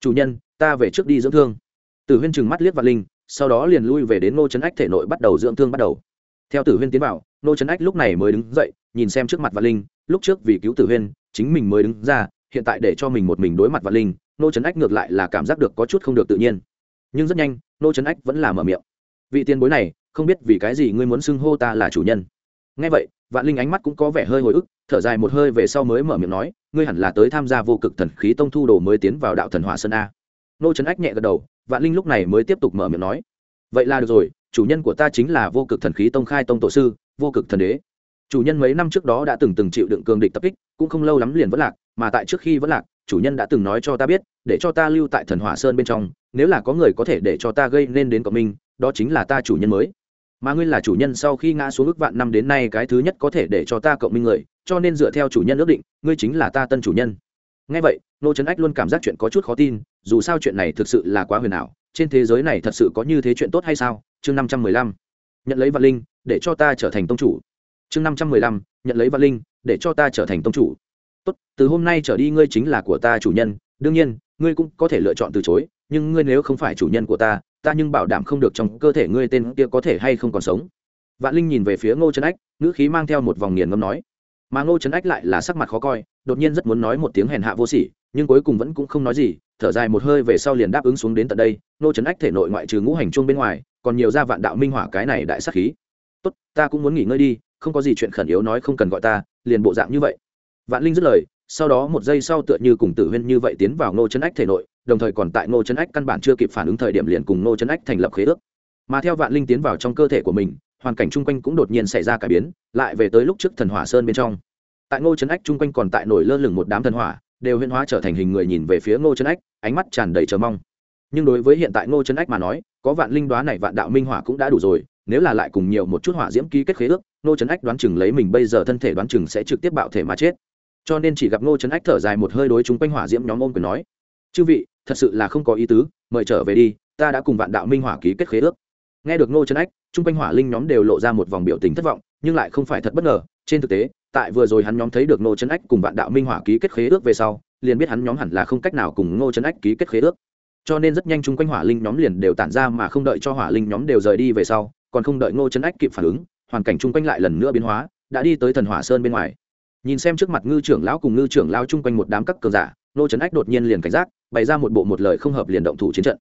Chủ nhân, ta về trước đi dưỡng thương. Tử huyên trừng mắt liếc vạn linh sau đó liền lui về đến ngô trấn ách thể nội bắt đầu dưỡng thương bắt đầu. Theo tử huyên tiến vào, ngô trấn ách lúc này mới đứng dậy, nhìn xem trước mặt vạn linh, lúc trước vì cứu tử huyên, chính mình mới đứng ra, hiện tại để cho mình một mình đối mặt vạn linh, ngô trấn ách ngược lại là cảm giác được có chút không được tự nhiên. Nhưng rất nhanh, ngô trấn ách vẫn là mở miệng. Vị tiền bối này, không biết vì cái gì ngươi muốn xưng hô ta là chủ nhân. Ngay vậy, vạn linh ánh mắt cũng có vẻ hơi hồi ức, thở dài một hơi về sau mới mở miệng nói, ngươi hẳn là tới tham gia vô cực thần khí tông thu đồ mới tiến vào đạo thần hỏa sơn a. Nô trấn ách nhẹ gật đầu vạn linh lúc này mới tiếp tục mở miệng nói, vậy là được rồi, chủ nhân của ta chính là vô cực thần khí tông khai tông tổ sư, vô cực thần đế. Chủ nhân mấy năm trước đó đã từng từng chịu đựng cường địch tập kích, cũng không lâu lắm liền vẫn lạc, mà tại trước khi vẫn lạc, chủ nhân đã từng nói cho ta biết, để cho ta lưu tại thần hỏa sơn bên trong, nếu là có người có thể để cho ta gây nên đến cộng minh, đó chính là ta chủ nhân mới. Mà ngươi là chủ nhân sau khi ngã xuống ước vạn năm đến nay cái thứ nhất có thể để cho ta cộng minh người, cho nên dựa theo chủ nhân ước định, ngươi chính là ta tân chủ nhân ngay vậy nô trấn ách luôn cảm giác chuyện có chút khó tin, dù sao chuyện này thực sự là quá huyền ảo, trên thế giới này thật sự có như thế chuyện tốt hay sao? Chương năm trăm mười lăm, nhận lấy vạn linh, để cho ta trở thành tông chủ. Chương năm trăm mười lăm, nhận lấy vạn linh, để cho ta trở thành tông chủ. Tốt, từ hôm nay trở đi ngươi chính là của ta chủ nhân, đương nhiên, ngươi cũng có thể lựa chọn từ chối, nhưng ngươi nếu không phải chủ nhân của ta ta nhưng bảo đảm không được trong cơ thể ngươi tên kia có thể hay không còn sống. Vạn linh nhìn về phía ngô trấn ách, ngữ khí mang theo một vòng nghiền ngâm nói. Mà ngô trấn ách lại là sắc mặt khó coi đột nhiên rất muốn nói một tiếng hèn hạ vô sỉ, nhưng cuối cùng vẫn cũng không nói gì, thở dài một hơi về sau liền đáp ứng xuống đến tận đây, nô trấn ách thể nội ngoại trừ ngũ hành chuông bên ngoài, còn nhiều ra vạn đạo minh hỏa cái này đại sắc khí. Tốt, ta cũng muốn nghỉ ngơi đi, không có gì chuyện khẩn yếu nói không cần gọi ta, liền bộ dạng như vậy. Vạn linh dứt lời, sau đó một giây sau tựa như cùng tử huyên như vậy tiến vào nô trấn ách thể nội, đồng thời còn tại nô trấn ách căn bản chưa kịp phản ứng thời điểm liền cùng nô trấn ách thành lập khế ước. Mà theo vạn linh tiến vào trong cơ thể của mình, hoàn cảnh chung quanh cũng đột nhiên xảy ra cải biến, lại về tới lúc trước thần hỏa sơn bên trong tại ngô trấn ách chung quanh còn tại nổi lơ lửng một đám thần hỏa, đều huyên hóa trở thành hình người nhìn về phía ngô trấn ách, ánh mắt tràn đầy chờ mong. Nhưng đối với hiện tại ngô trấn ách mà nói, có vạn linh đoá này vạn đạo minh hỏa cũng đã đủ rồi, nếu là lại cùng nhiều một chút hỏa diễm ký kết khế ước, ngô trấn ách đoán chừng lấy mình bây giờ thân thể đoán chừng sẽ trực tiếp bạo thể mà chết. Cho nên chỉ gặp ngô trấn ách thở dài một hơi đối chúng quanh hỏa diễm nhóm ôm quyền nói, chư vị, thật sự là không có ý tứ, mời trở về đi, ta đã cùng vạn đạo minh hỏa ký kết khế ước. Nghe được ngô trấn ách, chung quanh hỏa linh nhóm đều lộ ra một vòng biểu tình thất vọng, nhưng lại không phải thật bất ngờ trên thực tế, tại vừa rồi hắn nhóm thấy được ngô trấn ách cùng vạn đạo minh hỏa ký kết khế ước về sau, liền biết hắn nhóm hẳn là không cách nào cùng ngô trấn ách ký kết khế ước. Cho nên rất nhanh chung quanh hỏa linh nhóm liền đều tản ra mà không đợi cho hỏa linh nhóm đều rời đi về sau, còn không đợi ngô trấn ách kịp phản ứng, hoàn cảnh chung quanh lại lần nữa biến hóa, đã đi tới thần hỏa sơn bên ngoài. Nhìn xem trước mặt ngư trưởng lão cùng ngư trưởng lao chung quanh một đám các cờ giả, Ngô trấn ách đột nhiên liền cảnh giác, bày ra một bộ một lời không hợp liền động thủ chiến trận.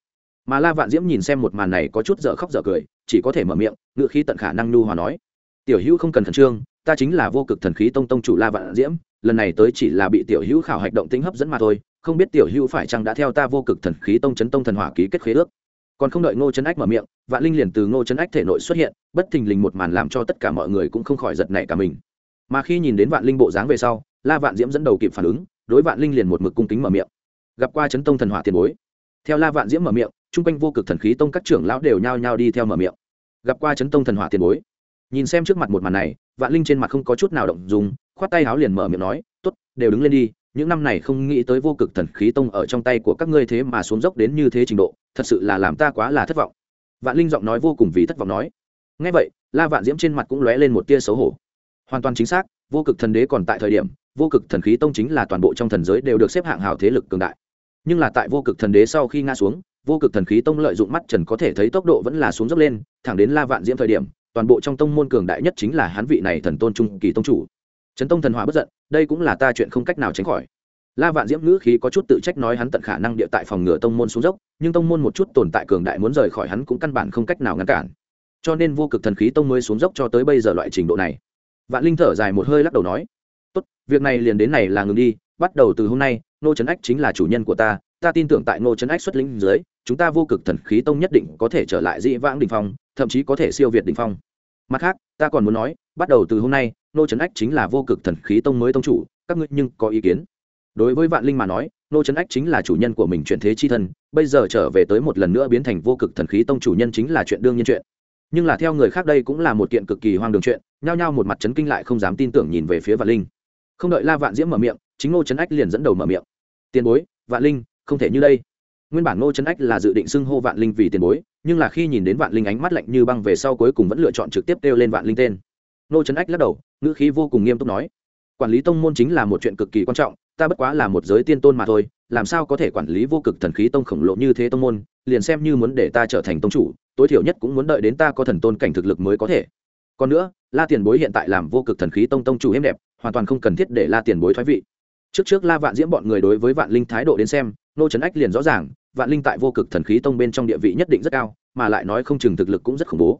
Mà la vạn diễm nhìn xem một màn này có chút dở khóc dở cười, chỉ có thể mở miệng, ngựa khí tận khả năng nhu hòa nói, tiểu hữu không cần khẩn trương ta chính là vô cực thần khí tông tông chủ la vạn diễm, lần này tới chỉ là bị tiểu hữu khảo hạch động tính hấp dẫn mà thôi, không biết tiểu hữu phải chăng đã theo ta vô cực thần khí tông chấn tông thần hỏa ký kết khế ước. Còn không đợi ngô trấn ách mở miệng, vạn linh liền từ ngô trấn ách thể nội xuất hiện, bất thình lình một màn làm cho tất cả mọi người cũng không khỏi giật nảy cả mình. Mà khi nhìn đến vạn linh bộ dáng về sau, la vạn diễm dẫn đầu kịp phản ứng, đối vạn linh liền một mực cung kính mở miệng. Gặp qua chấn tông thần hỏa tiền bối. Theo la vạn diễm mở miệng, chung quanh vô cực thần khí tông các trưởng lão đều nhao nhao đi theo mở miệng. Gặp qua chấn tông thần hỏa tiền bối. Nhìn xem trước mặt một màn này vạn linh trên mặt không có chút nào động dùng khoát tay háo liền mở miệng nói t ố t đều đứng lên đi, những năm này không nghĩ tới vô cực thần khí tông ở trong tay của các ngươi thế mà xuống dốc đến như thế trình độ, thật sự là làm ta quá là thất vọng. Vạn linh giọng nói vô cùng vì thất vọng nói. Ngay vậy, la vạn diễm trên mặt cũng lóe lên một tia xấu hổ. Hoàn toàn chính xác, vô cực thần đế còn tại thời điểm, vô cực thần khí tông chính là toàn bộ trong thần giới đều được xếp hạng hào thế lực cường đại. Nhưng là tại vô cực thần đế sau khi ngã xuống, vô cực thần khí tông lợi dụng mắt trần có thể thấy tốc độ vẫn là xuống dốc lên, thẳng đến la vạn diễm thời điểm toàn bộ trong tông môn cường đại nhất chính là hắn vị này thần tôn trung kỳ tông chủ. Trấn tông thần hòa bất giận, đây cũng là ta chuyện không cách nào tránh khỏi. La vạn diễm ngữ khí có chút tự trách nói hắn tận khả năng địa tại phòng ngừa tông môn xuống dốc, nhưng tông môn một chút tồn tại cường đại muốn rời khỏi hắn cũng căn bản không cách nào ngăn cản. Cho nên vô cực thần khí tông mới xuống dốc cho tới bây giờ loại trình độ này. Vạn linh thở dài một hơi lắc đầu nói, tốt, việc này liền đến này là ngừng đi, bắt đầu từ hôm nay nô trấn ách chính là chủ nhân của ta ta tin tưởng tại nô trấn ách xuất lĩnh dưới, chúng ta vô cực thần khí tông nhất định có thể trở lại dĩ vãng đình phong thậm chí có thể siêu việt đỉnh phong. Mặt khác, ta còn muốn nói, bắt đầu từ hôm nay, nô trấn ách chính là vô cực thần khí tông mới tông chủ, các ngươi nhưng có ý kiến? Đối với vạn linh mà nói, nô trấn ách chính là chủ nhân của mình chuyển thế chi thân, bây giờ trở về tới một lần nữa biến thành vô cực thần khí tông chủ nhân chính là chuyện đương nhiên chuyện. Nhưng là theo người khác đây cũng là một kiện cực kỳ hoang đường chuyện, nhao nhao một mặt chấn kinh lại không dám tin tưởng nhìn về phía vạn linh. Không đợi la vạn diễm mở miệng, chính nô trấn ách liền dẫn đầu mở miệng. Tiền bối, vạn linh, không thể như đây nguyên bản ngô trấn ách là dự định xưng hô vạn linh vì tiền bối, nhưng là khi nhìn đến vạn linh ánh mắt lạnh như băng về sau cuối cùng vẫn lựa chọn trực tiếp kêu lên vạn linh tên. Ngô trấn ách lắc đầu, ngữ khí vô cùng nghiêm túc nói, quản lý tông môn chính là một chuyện cực kỳ quan trọng, ta bất quá là một giới tiên tôn mà thôi, làm sao có thể quản lý vô cực thần khí tông khổng lồ như thế tông môn, liền xem như muốn để ta trở thành tông chủ, tối thiểu nhất cũng muốn đợi đến ta có thần tôn cảnh thực lực mới có thể. Còn nữa, la tiền bối hiện tại làm vô cực thần khí tông tông chủ êm đẹp, hoàn toàn không cần thiết để la tiền bối thoái vị. Trước trước la vạn diễm bọn người đối với vạn linh thái độ đến xem nô trấn ách liền rõ ràng vạn linh tại vô cực thần khí tông bên trong địa vị nhất định rất cao, mà lại nói không chừng thực lực cũng rất khủng bố.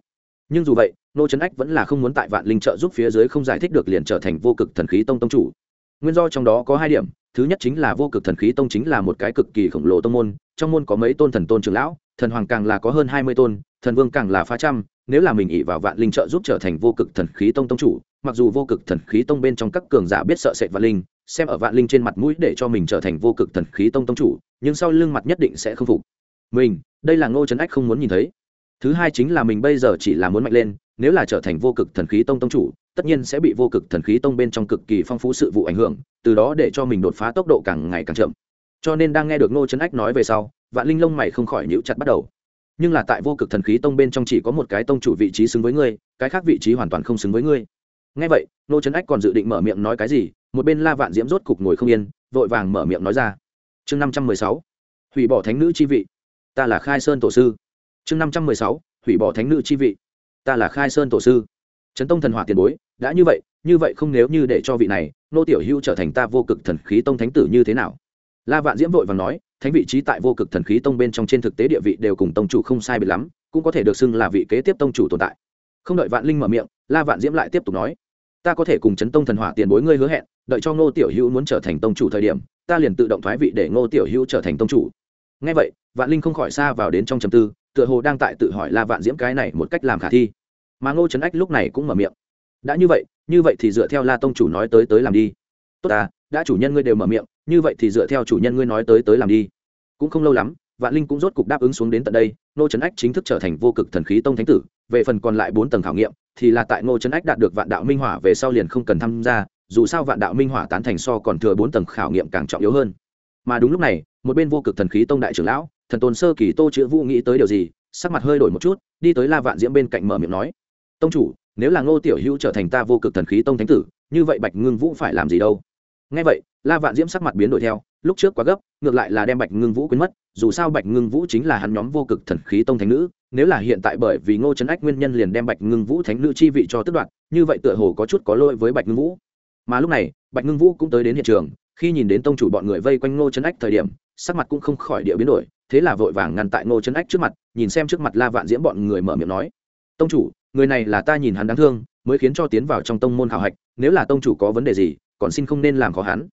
Nhưng dù vậy, nô trấn ách vẫn là không muốn tại vạn linh trợ giúp phía dưới không giải thích được liền trở thành vô cực thần khí tông tông chủ. Nguyên do trong đó có hai điểm, thứ nhất chính là vô cực thần khí tông chính là một cái cực kỳ khổng lồ tông môn, trong môn có mấy tôn thần tôn trưởng lão, thần hoàng càng là có hơn hai mươi tôn, thần vương càng là phá trăm, nếu là mình ỉ vào vạn linh trợ giúp trở thành vô cực thần khí tông tông chủ, mặc dù vô cực thần khí tông bên trong các cường giả biết sợ sệt vạn linh xem ở vạn linh trên mặt mũi để cho mình trở thành vô cực thần khí tông tông chủ, nhưng sau lưng mặt nhất định sẽ không phục. Mình, đây là ngô trấn ách không muốn nhìn thấy. Thứ hai chính là mình bây giờ chỉ là muốn mạnh lên, nếu là trở thành vô cực thần khí tông tông chủ, tất nhiên sẽ bị vô cực thần khí tông bên trong cực kỳ phong phú sự vụ ảnh hưởng, từ đó để cho mình đột phá tốc độ càng ngày càng chậm. Cho nên đang nghe được ngô trấn ách nói về sau, vạn linh lông mày không khỏi nhíu chặt bắt đầu. Nhưng là tại vô cực thần khí tông bên trong chỉ có một cái tông chủ vị trí xứng với ngươi, cái khác vị trí hoàn toàn không xứng với ngươi. Ngay vậy, ngô trấn ách còn dự định mở miệng nói cái gì một bên la vạn diễm rốt cục ngồi không yên, vội vàng mở miệng nói ra. Chương năm trăm mười sáu, hủy bỏ thánh nữ chi vị. Ta là khai sơn tổ sư. Chương năm trăm mười sáu, hủy bỏ thánh nữ chi vị. Ta là khai sơn tổ sư. Trấn tông thần hỏa tiền bối, đã như vậy như vậy không nếu như để cho vị này, nô tiểu hưu trở thành ta vô cực thần khí tông thánh tử như thế nào? La vạn diễm vội vàng nói, thánh vị trí tại vô cực thần khí tông bên trong trên thực tế địa vị đều cùng tông chủ không sai biệt lắm, cũng có thể được xưng là vị kế tiếp tông chủ tồn tại. Không đợi vạn linh mở miệng, la vạn diễm lại tiếp tục nói ta có thể cùng chấn tông thần hỏa tiền bối ngươi hứa hẹn, đợi cho ngô tiểu hữu muốn trở thành tông chủ thời điểm, ta liền tự động thoái vị để ngô tiểu hữu trở thành tông chủ. Ngay vậy, vạn linh không khỏi xa vào đến trong chầm tư, tựa hồ đang tại tự hỏi la vạn diễm cái này một cách làm khả thi. Mà ngô trấn ách lúc này cũng mở miệng. Đã như vậy như vậy thì dựa theo la tông chủ nói tới tới làm đi. Tốt ta, đã chủ nhân ngươi đều mở miệng, như vậy thì dựa theo chủ nhân ngươi nói tới tới làm đi. Cũng không lâu lắm, vạn linh cũng rốt cục đáp ứng xuống đến tận đây, ngô trấn ách chính thức trở thành vô cực thần khí tông thánh tử, về phần còn lại bốn tầng khảo nghiệm thì là tại ngô trấn ách đạt được vạn đạo minh hỏa về sau liền không cần tham gia, dù sao vạn đạo minh hỏa tán thành so còn thừa bốn tầng khảo nghiệm càng trọng yếu hơn. Mà đúng lúc này, một bên vô cực thần khí tông đại trưởng lão, thần tôn sơ kỳ tô chữ vũ nghĩ tới điều gì, sắc mặt hơi đổi một chút, đi tới la vạn diễm bên cạnh mở miệng nói, tông chủ, nếu là ngô tiểu hữu trở thành ta vô cực thần khí tông thánh tử, như vậy bạch ngưng vũ phải làm gì đâu? Ngay vậy, la vạn diễm sắc mặt biến đổi theo lúc trước quá gấp, ngược lại là đem bạch ngưng vũ quên mất, dù sao bạch ngưng vũ chính là hắn nhóm vô cực thần khí tông thánh nữ, nếu là hiện tại bởi vì ngô trấn ách nguyên nhân liền đem bạch ngưng vũ thánh nữ chi vị cho tức đoạt, như vậy tựa hồ có chút có lỗi với bạch ngưng vũ. Mà lúc này, bạch ngưng vũ cũng tới đến hiện trường, khi nhìn đến tông chủ bọn người vây quanh ngô trấn ách thời điểm, sắc mặt cũng không khỏi địa biến đổi, thế là vội vàng ngăn tại ngô trấn ách trước mặt, nhìn xem trước mặt la vạn diễm bọn người mở miệng nói, tông chủ, người này là ta nhìn hắn đáng thương, mới khiến cho tiến vào trong tông môn hào hạch, nếu là tông chủ có vấn đề gì, còn xin không nên làm khó hắn.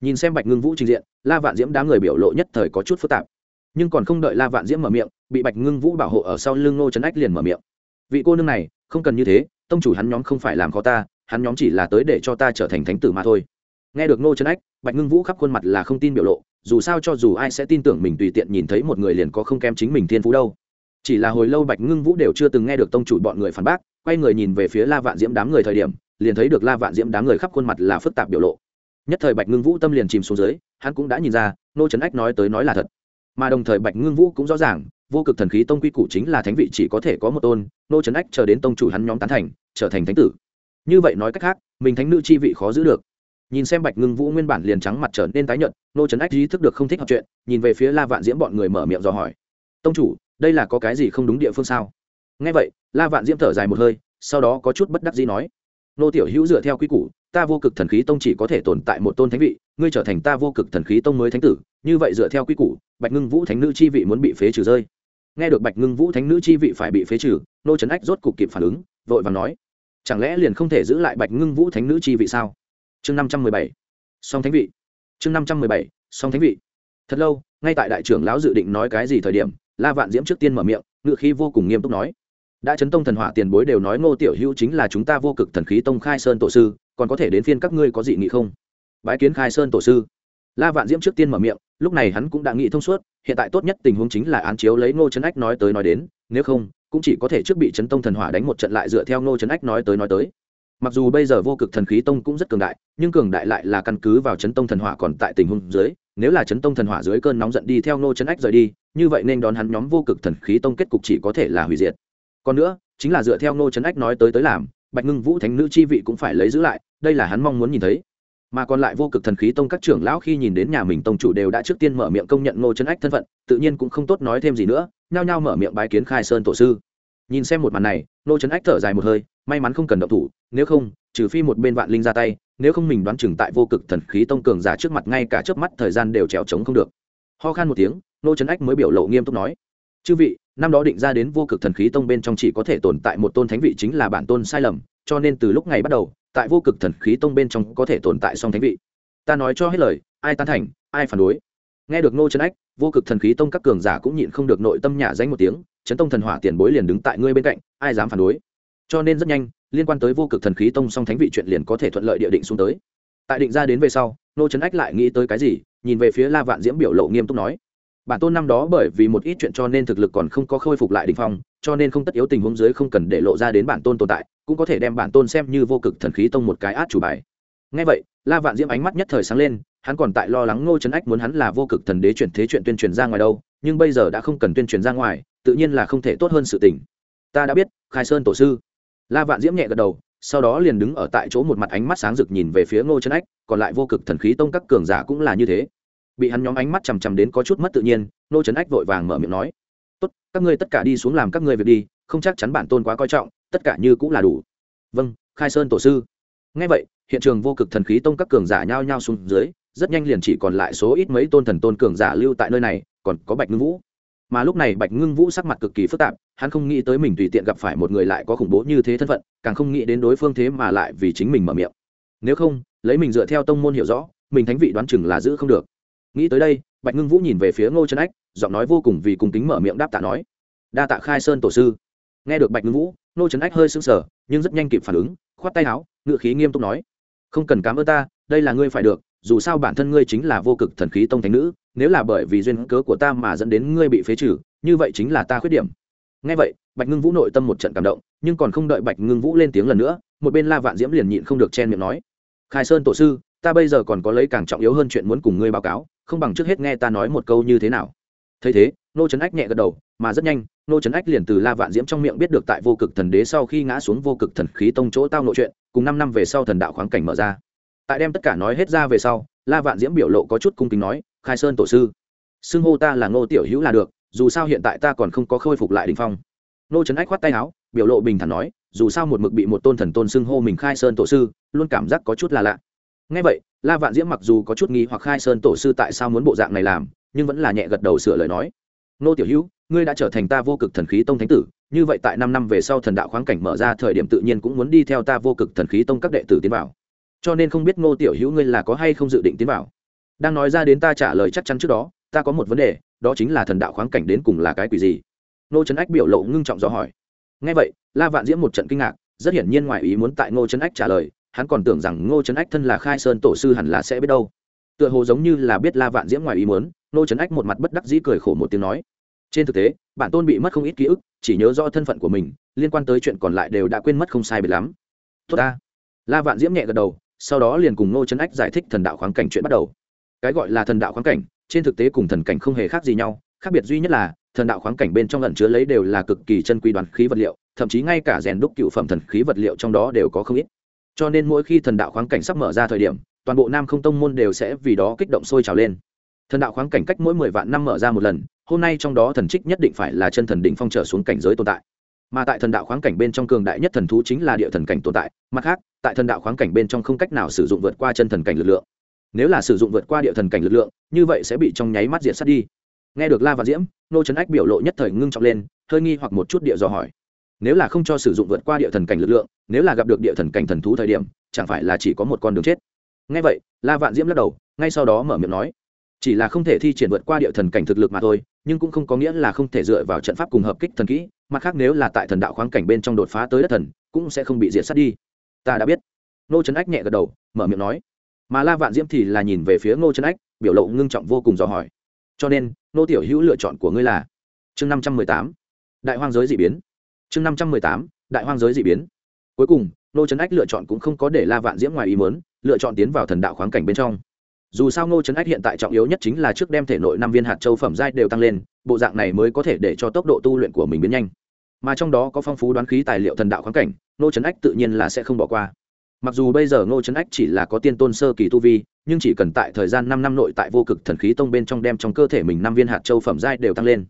Nhìn xem bạch ngưng vũ trình diện la vạn diễm đám người biểu lộ nhất thời có chút phức tạp. Nhưng còn không đợi la vạn diễm mở miệng, bị bạch ngưng vũ bảo hộ ở sau lưng ngô trấn ách liền mở miệng. Vị cô nương này, không cần như thế, tông chủ hắn nhóm không phải làm khó ta, hắn nhóm chỉ là tới để cho ta trở thành thánh tử mà thôi. Nghe được ngô trấn ách, bạch ngưng vũ khắp khuôn mặt là không tin biểu lộ, dù sao cho dù ai sẽ tin tưởng mình tùy tiện nhìn thấy một người liền có không kém chính mình thiên phú đâu. Chỉ là hồi lâu bạch ngưng vũ đều chưa từng nghe được tông chủ bọn người phản bác, quay người nhìn về phía la vạn diễm đám người thời điểm, liền thấy được la vạn diễm đám người khắp khuôn mặt là phức tạp biểu lộ nhất thời bạch ngưng vũ tâm liền chìm xuống dưới, hắn cũng đã nhìn ra, nô trấn ách nói tới nói là thật. Mà đồng thời bạch ngưng vũ cũng rõ ràng, vô cực thần khí tông quy củ chính là thánh vị chỉ có thể có một tôn, nô trấn ách chờ đến tông chủ hắn nhóm tán thành, trở thành thánh tử. Như vậy nói cách khác, mình thánh nữ chi vị khó giữ được. Nhìn xem bạch ngưng vũ nguyên bản liền trắng mặt trở nên tái nhợt, nô trấn ách ý thức được không thích hợp chuyện, nhìn về phía la vạn diễm bọn người mở miệng dò hỏi. Tông chủ, đây là có cái gì không đúng địa phương sao? Nghe vậy, la vạn diễm thở dài một hơi, sau đó có chút bất đắc dĩ nói nô tiểu hữu dựa theo quy củ, ta vô cực thần khí tông chỉ có thể tồn tại một tôn thánh vị, ngươi trở thành ta vô cực thần khí tông mới thánh tử, như vậy dựa theo quy củ, bạch ngưng vũ thánh nữ chi vị muốn bị phế trừ rơi. Nghe được bạch ngưng vũ thánh nữ chi vị phải bị phế trừ, nô trấn ách rốt cục kịp phản ứng, vội và nói, chẳng lẽ liền không thể giữ lại bạch ngưng vũ thánh nữ chi vị sao? Chương năm trăm mười bảy. Song thánh vị. Chương năm trăm mười bảy. Song thánh vị. Thật lâu, ngay tại đại trưởng lão dự định nói cái gì thời điểm, la vạn diễm trước tiên mở miệng ngự khi vô cùng nghiêm túc nói đã chấn tông thần hỏa tiền bối đều nói ngô tiểu hữu chính là chúng ta vô cực thần khí tông khai sơn tổ sư, còn có thể đến phiên các ngươi có dị nghị không? Bái kiến khai sơn tổ sư. La vạn diễm trước tiên mở miệng, lúc này hắn cũng đã nghĩ thông suốt, hiện tại tốt nhất tình huống chính là án chiếu lấy ngô trấn ách nói tới nói đến, nếu không, cũng chỉ có thể trước bị chấn tông thần hỏa đánh một trận lại dựa theo ngô trấn ách nói tới nói tới. Mặc dù bây giờ vô cực thần khí tông cũng rất cường đại, nhưng cường đại lại là căn cứ vào chấn tông thần hỏa còn tại tình huống dưới, nếu là chấn tông thần hỏa dưới cơn nóng giận đi theo ngô chấn ách rời đi, như vậy nên đón hắn nhóm vô cực thần khí tông kết cục chỉ có thể là hủy diệt còn nữa, chính là dựa theo Ngô chấn ách nói tới tới làm, bạch ngưng vũ thánh nữ chi vị cũng phải lấy giữ lại, đây là hắn mong muốn nhìn thấy. Mà còn lại vô cực thần khí tông các trưởng lão khi nhìn đến nhà mình tông chủ đều đã trước tiên mở miệng công nhận ngô trấn ách thân phận, tự nhiên cũng không tốt nói thêm gì nữa, nhao nhao mở miệng bái kiến khai sơn tổ sư. Nhìn xem một màn này, ngô trấn ách thở dài một hơi, may mắn không cần động thủ, nếu không, trừ phi một bên vạn linh ra tay, nếu không mình đoán chừng tại vô cực thần khí tông cường giả trước mặt ngay cả trước mắt thời gian đều trèo trống không được. Ho khan một tiếng, ngô trấn ách mới biểu lộ nghiêm túc nói, chư vị năm đó định ra đến vô cực thần khí tông bên trong chỉ có thể tồn tại một tôn thánh vị chính là bản tôn sai lầm, cho nên từ lúc ngày bắt đầu, tại vô cực thần khí tông bên trong có thể tồn tại song thánh vị. Ta nói cho hết lời, ai tán thành, ai phản đối. Nghe được nô chân ách, vô cực thần khí tông các cường giả cũng nhịn không được nội tâm nhả danh một tiếng, chấn tông thần hỏa tiền bối liền đứng tại ngươi bên cạnh, ai dám phản đối? Cho nên rất nhanh, liên quan tới vô cực thần khí tông song thánh vị chuyện liền có thể thuận lợi địa định xuống tới. Tại định ra đến về sau nô trấn ách lại nghĩ tới cái gì, nhìn về phía la vạn diễm biểu lộ nghiêm túc nói bản tôn năm đó bởi vì một ít chuyện cho nên thực lực còn không có khôi phục lại đỉnh phong, cho nên không tất yếu tình huống dưới không cần để lộ ra đến bản tôn tồn tại, cũng có thể đem bản tôn xem như vô cực thần khí tông một cái át chủ bài. Ngay vậy, la vạn diễm ánh mắt nhất thời sáng lên, hắn còn tại lo lắng ngô trấn ách muốn hắn là vô cực thần đế chuyển thế chuyện tuyên truyền ra ngoài đâu, nhưng bây giờ đã không cần tuyên truyền ra ngoài, tự nhiên là không thể tốt hơn sự tình. Ta đã biết, khai sơn tổ sư. La vạn diễm nhẹ gật đầu, sau đó liền đứng ở tại chỗ một mặt ánh mắt sáng rực nhìn về phía ngô trấn ách, còn lại vô cực thần khí tông các cường giả cũng là như thế bị hắn nhóm ánh mắt chằm chằm đến có chút mất tự nhiên, nô trấn ách vội vàng mở miệng nói, tốt, các ngươi tất cả đi xuống làm các ngươi việc đi, không chắc chắn bản tôn quá coi trọng, tất cả như cũng là đủ. Vâng khai sơn tổ sư. Ngay vậy, hiện trường vô cực thần khí tông các cường giả nhao nhao xuống dưới, rất nhanh liền chỉ còn lại số ít mấy tôn thần tôn cường giả lưu tại nơi này, còn có bạch ngưng vũ. Mà lúc này bạch ngưng vũ sắc mặt cực kỳ phức tạp, hắn không nghĩ tới mình tùy tiện gặp phải một người lại có khủng bố như thế thân phận, càng không nghĩ đến đối phương thế mà lại vì chính mình mở miệng. Nếu không, lấy mình dựa theo tông môn hiểu rõ, mình thánh vị đoán chừng là giữ không được nghĩ tới đây, bạch ngưng vũ nhìn về phía ngô trấn ách, giọng nói vô cùng vì cùng kính mở miệng đáp tạ nói. Đa tạ khai sơn tổ sư. Nghe được bạch ngưng vũ, ngô trấn ách hơi sững sờ, nhưng rất nhanh kịp phản ứng, khoát tay áo ngự khí nghiêm túc nói. Không cần cám ơn ta, đây là ngươi phải được, dù sao bản thân ngươi chính là vô cực thần khí tông thánh nữ, nếu là bởi vì duyên cớ của ta mà dẫn đến ngươi bị phế trừ, như vậy chính là ta khuyết điểm. Ngay vậy, bạch ngưng vũ nội tâm một trận cảm động, nhưng còn không đợi bạch ngưng vũ lên tiếng lần nữa, một bên la vạn diễm liền nhịn không được chen miệng nói. Khai sơn tổ sư ta bây giờ còn có lấy càng trọng yếu hơn chuyện muốn cùng ngươi báo cáo, không bằng trước hết nghe ta nói một câu như thế nào. Thấy thế nô trấn ách nhẹ gật đầu, mà rất nhanh nô trấn ách liền từ la vạn diễm trong miệng biết được tại vô cực thần đế sau khi ngã xuống vô cực thần khí tông chỗ tao nội chuyện, cùng năm năm về sau thần đạo khoáng cảnh mở ra. Tại đem tất cả nói hết ra về sau, la vạn diễm biểu lộ có chút cung kính nói, khai sơn tổ sư, xưng hô ta là ngô tiểu hữu là được, dù sao hiện tại ta còn không có khôi phục lại đình phong. Nô trấn ách khoát tay áo, biểu lộ bình thản nói, dù sao một mực bị một tôn thần tôn xưng hô mình khai sơn tổ sư, luôn cảm giác có chút là lạ ngay vậy, la vạn diễm mặc dù có chút nghi hoặc khai sơn tổ sư tại sao muốn bộ dạng này làm, nhưng vẫn là nhẹ gật đầu sửa lời nói. Nô tiểu hữu, ngươi đã trở thành ta vô cực thần khí tông thánh tử, như vậy tại năm năm về sau thần đạo khoáng cảnh mở ra thời điểm tự nhiên cũng muốn đi theo ta vô cực thần khí tông các đệ tử tiến vào. Cho nên không biết ngô tiểu hữu ngươi là có hay không dự định tiến vào? Đang nói ra đến ta trả lời chắc chắn trước đó, ta có một vấn đề, đó chính là thần đạo khoáng cảnh đến cùng là cái quỷ gì? Ngô trấn ách biểu lộ ngưng trọng dò hỏi. Ngay vậy, la vạn diễm một trận kinh ngạc, rất hiển nhiên ngoài ý muốn tại ngô trấn ách trả lời hắn còn tưởng rằng ngô trấn ách thân là khai sơn tổ sư hẳn là sẽ biết đâu. Tựa hồ giống như là biết la vạn diễm ngoài ý muốn, ngô trấn ách một mặt bất đắc dĩ cười khổ một tiếng nói. Trên thực tế, bản tôn bị mất không ít ký ức, chỉ nhớ rõ thân phận của mình, liên quan tới chuyện còn lại đều đã quên mất không sai biệt lắm. Tốt ta. La vạn diễm nhẹ gật đầu, sau đó liền cùng ngô trấn ách giải thích thần đạo khoáng cảnh chuyện bắt đầu. Cái gọi là thần đạo khoáng cảnh, trên thực tế cùng thần cảnh không hề khác gì nhau, khác biệt duy nhất là, thần đạo khoáng cảnh bên trong ẩn chứa lấy đều là cực kỳ chân quý đoàn khí vật liệu, thậm chí ngay cả rèn đúc cựu phẩm thần khí vật liệu trong đó đều có không ít cho nên mỗi khi thần đạo khoáng cảnh sắp mở ra thời điểm, toàn bộ nam không tông môn đều sẽ vì đó kích động sôi trào lên. Thần đạo khoáng cảnh cách mỗi mười vạn năm mở ra một lần, hôm nay trong đó thần trích nhất định phải là chân thần đỉnh phong trở xuống cảnh giới tồn tại. Mà tại thần đạo khoáng cảnh bên trong cường đại nhất thần thú chính là địa thần cảnh tồn tại, mặt khác, tại thần đạo khoáng cảnh bên trong không cách nào sử dụng vượt qua chân thần cảnh lực lượng. Nếu là sử dụng vượt qua địa thần cảnh lực lượng, như vậy sẽ bị trong nháy mắt diệt sát đi. Nghe được la và diễm, nô trấn ách biểu lộ nhất thời ngưng trọng lên, hơi nghi hoặc một chút địa dò hỏi nếu là không cho sử dụng vượt qua địa thần cảnh lực lượng, nếu là gặp được địa thần cảnh thần thú thời điểm, chẳng phải là chỉ có một con đường chết. Ngay vậy, la vạn diễm lắc đầu, ngay sau đó mở miệng nói, chỉ là không thể thi triển vượt qua địa thần cảnh thực lực mà thôi, nhưng cũng không có nghĩa là không thể dựa vào trận pháp cùng hợp kích thần kỹ, mặt khác nếu là tại thần đạo khoáng cảnh bên trong đột phá tới đất thần, cũng sẽ không bị diệt sát đi. Ta đã biết. Nô trấn ách nhẹ gật đầu, mở miệng nói. Mà la vạn diễm thì là nhìn về phía ngô trấn ách, biểu lộ ngưng trọng vô cùng dò hỏi. Cho nên nô tiểu hữu lựa chọn của ngươi là? Chương năm trăm mười tám. Đại hoang giới d ị biến chương năm trăm mười tám, đại hoang giới d ị biến. Cuối cùng nô trấn ách lựa chọn cũng không có để la vạn diễm ngoài ý mớn lựa chọn tiến vào thần đạo khoáng cảnh bên trong. Dù sao ngô trấn ách hiện tại trọng yếu nhất chính là trước đem thể nội năm viên hạt châu phẩm giai đều tăng lên, bộ dạng này mới có thể để cho tốc độ tu luyện của mình biến nhanh. Mà trong đó có phong phú đoán khí tài liệu thần đạo khoáng cảnh, ngô trấn ách tự nhiên là sẽ không bỏ qua. Mặc dù bây giờ ngô trấn ách chỉ là có tiên tôn sơ kỳ tu vi, nhưng chỉ cần tại thời gian năm năm nội tại vô cực thần khí tông bên trong đem trong cơ thể mình năm viên hạt châu phẩm giai đều tăng lên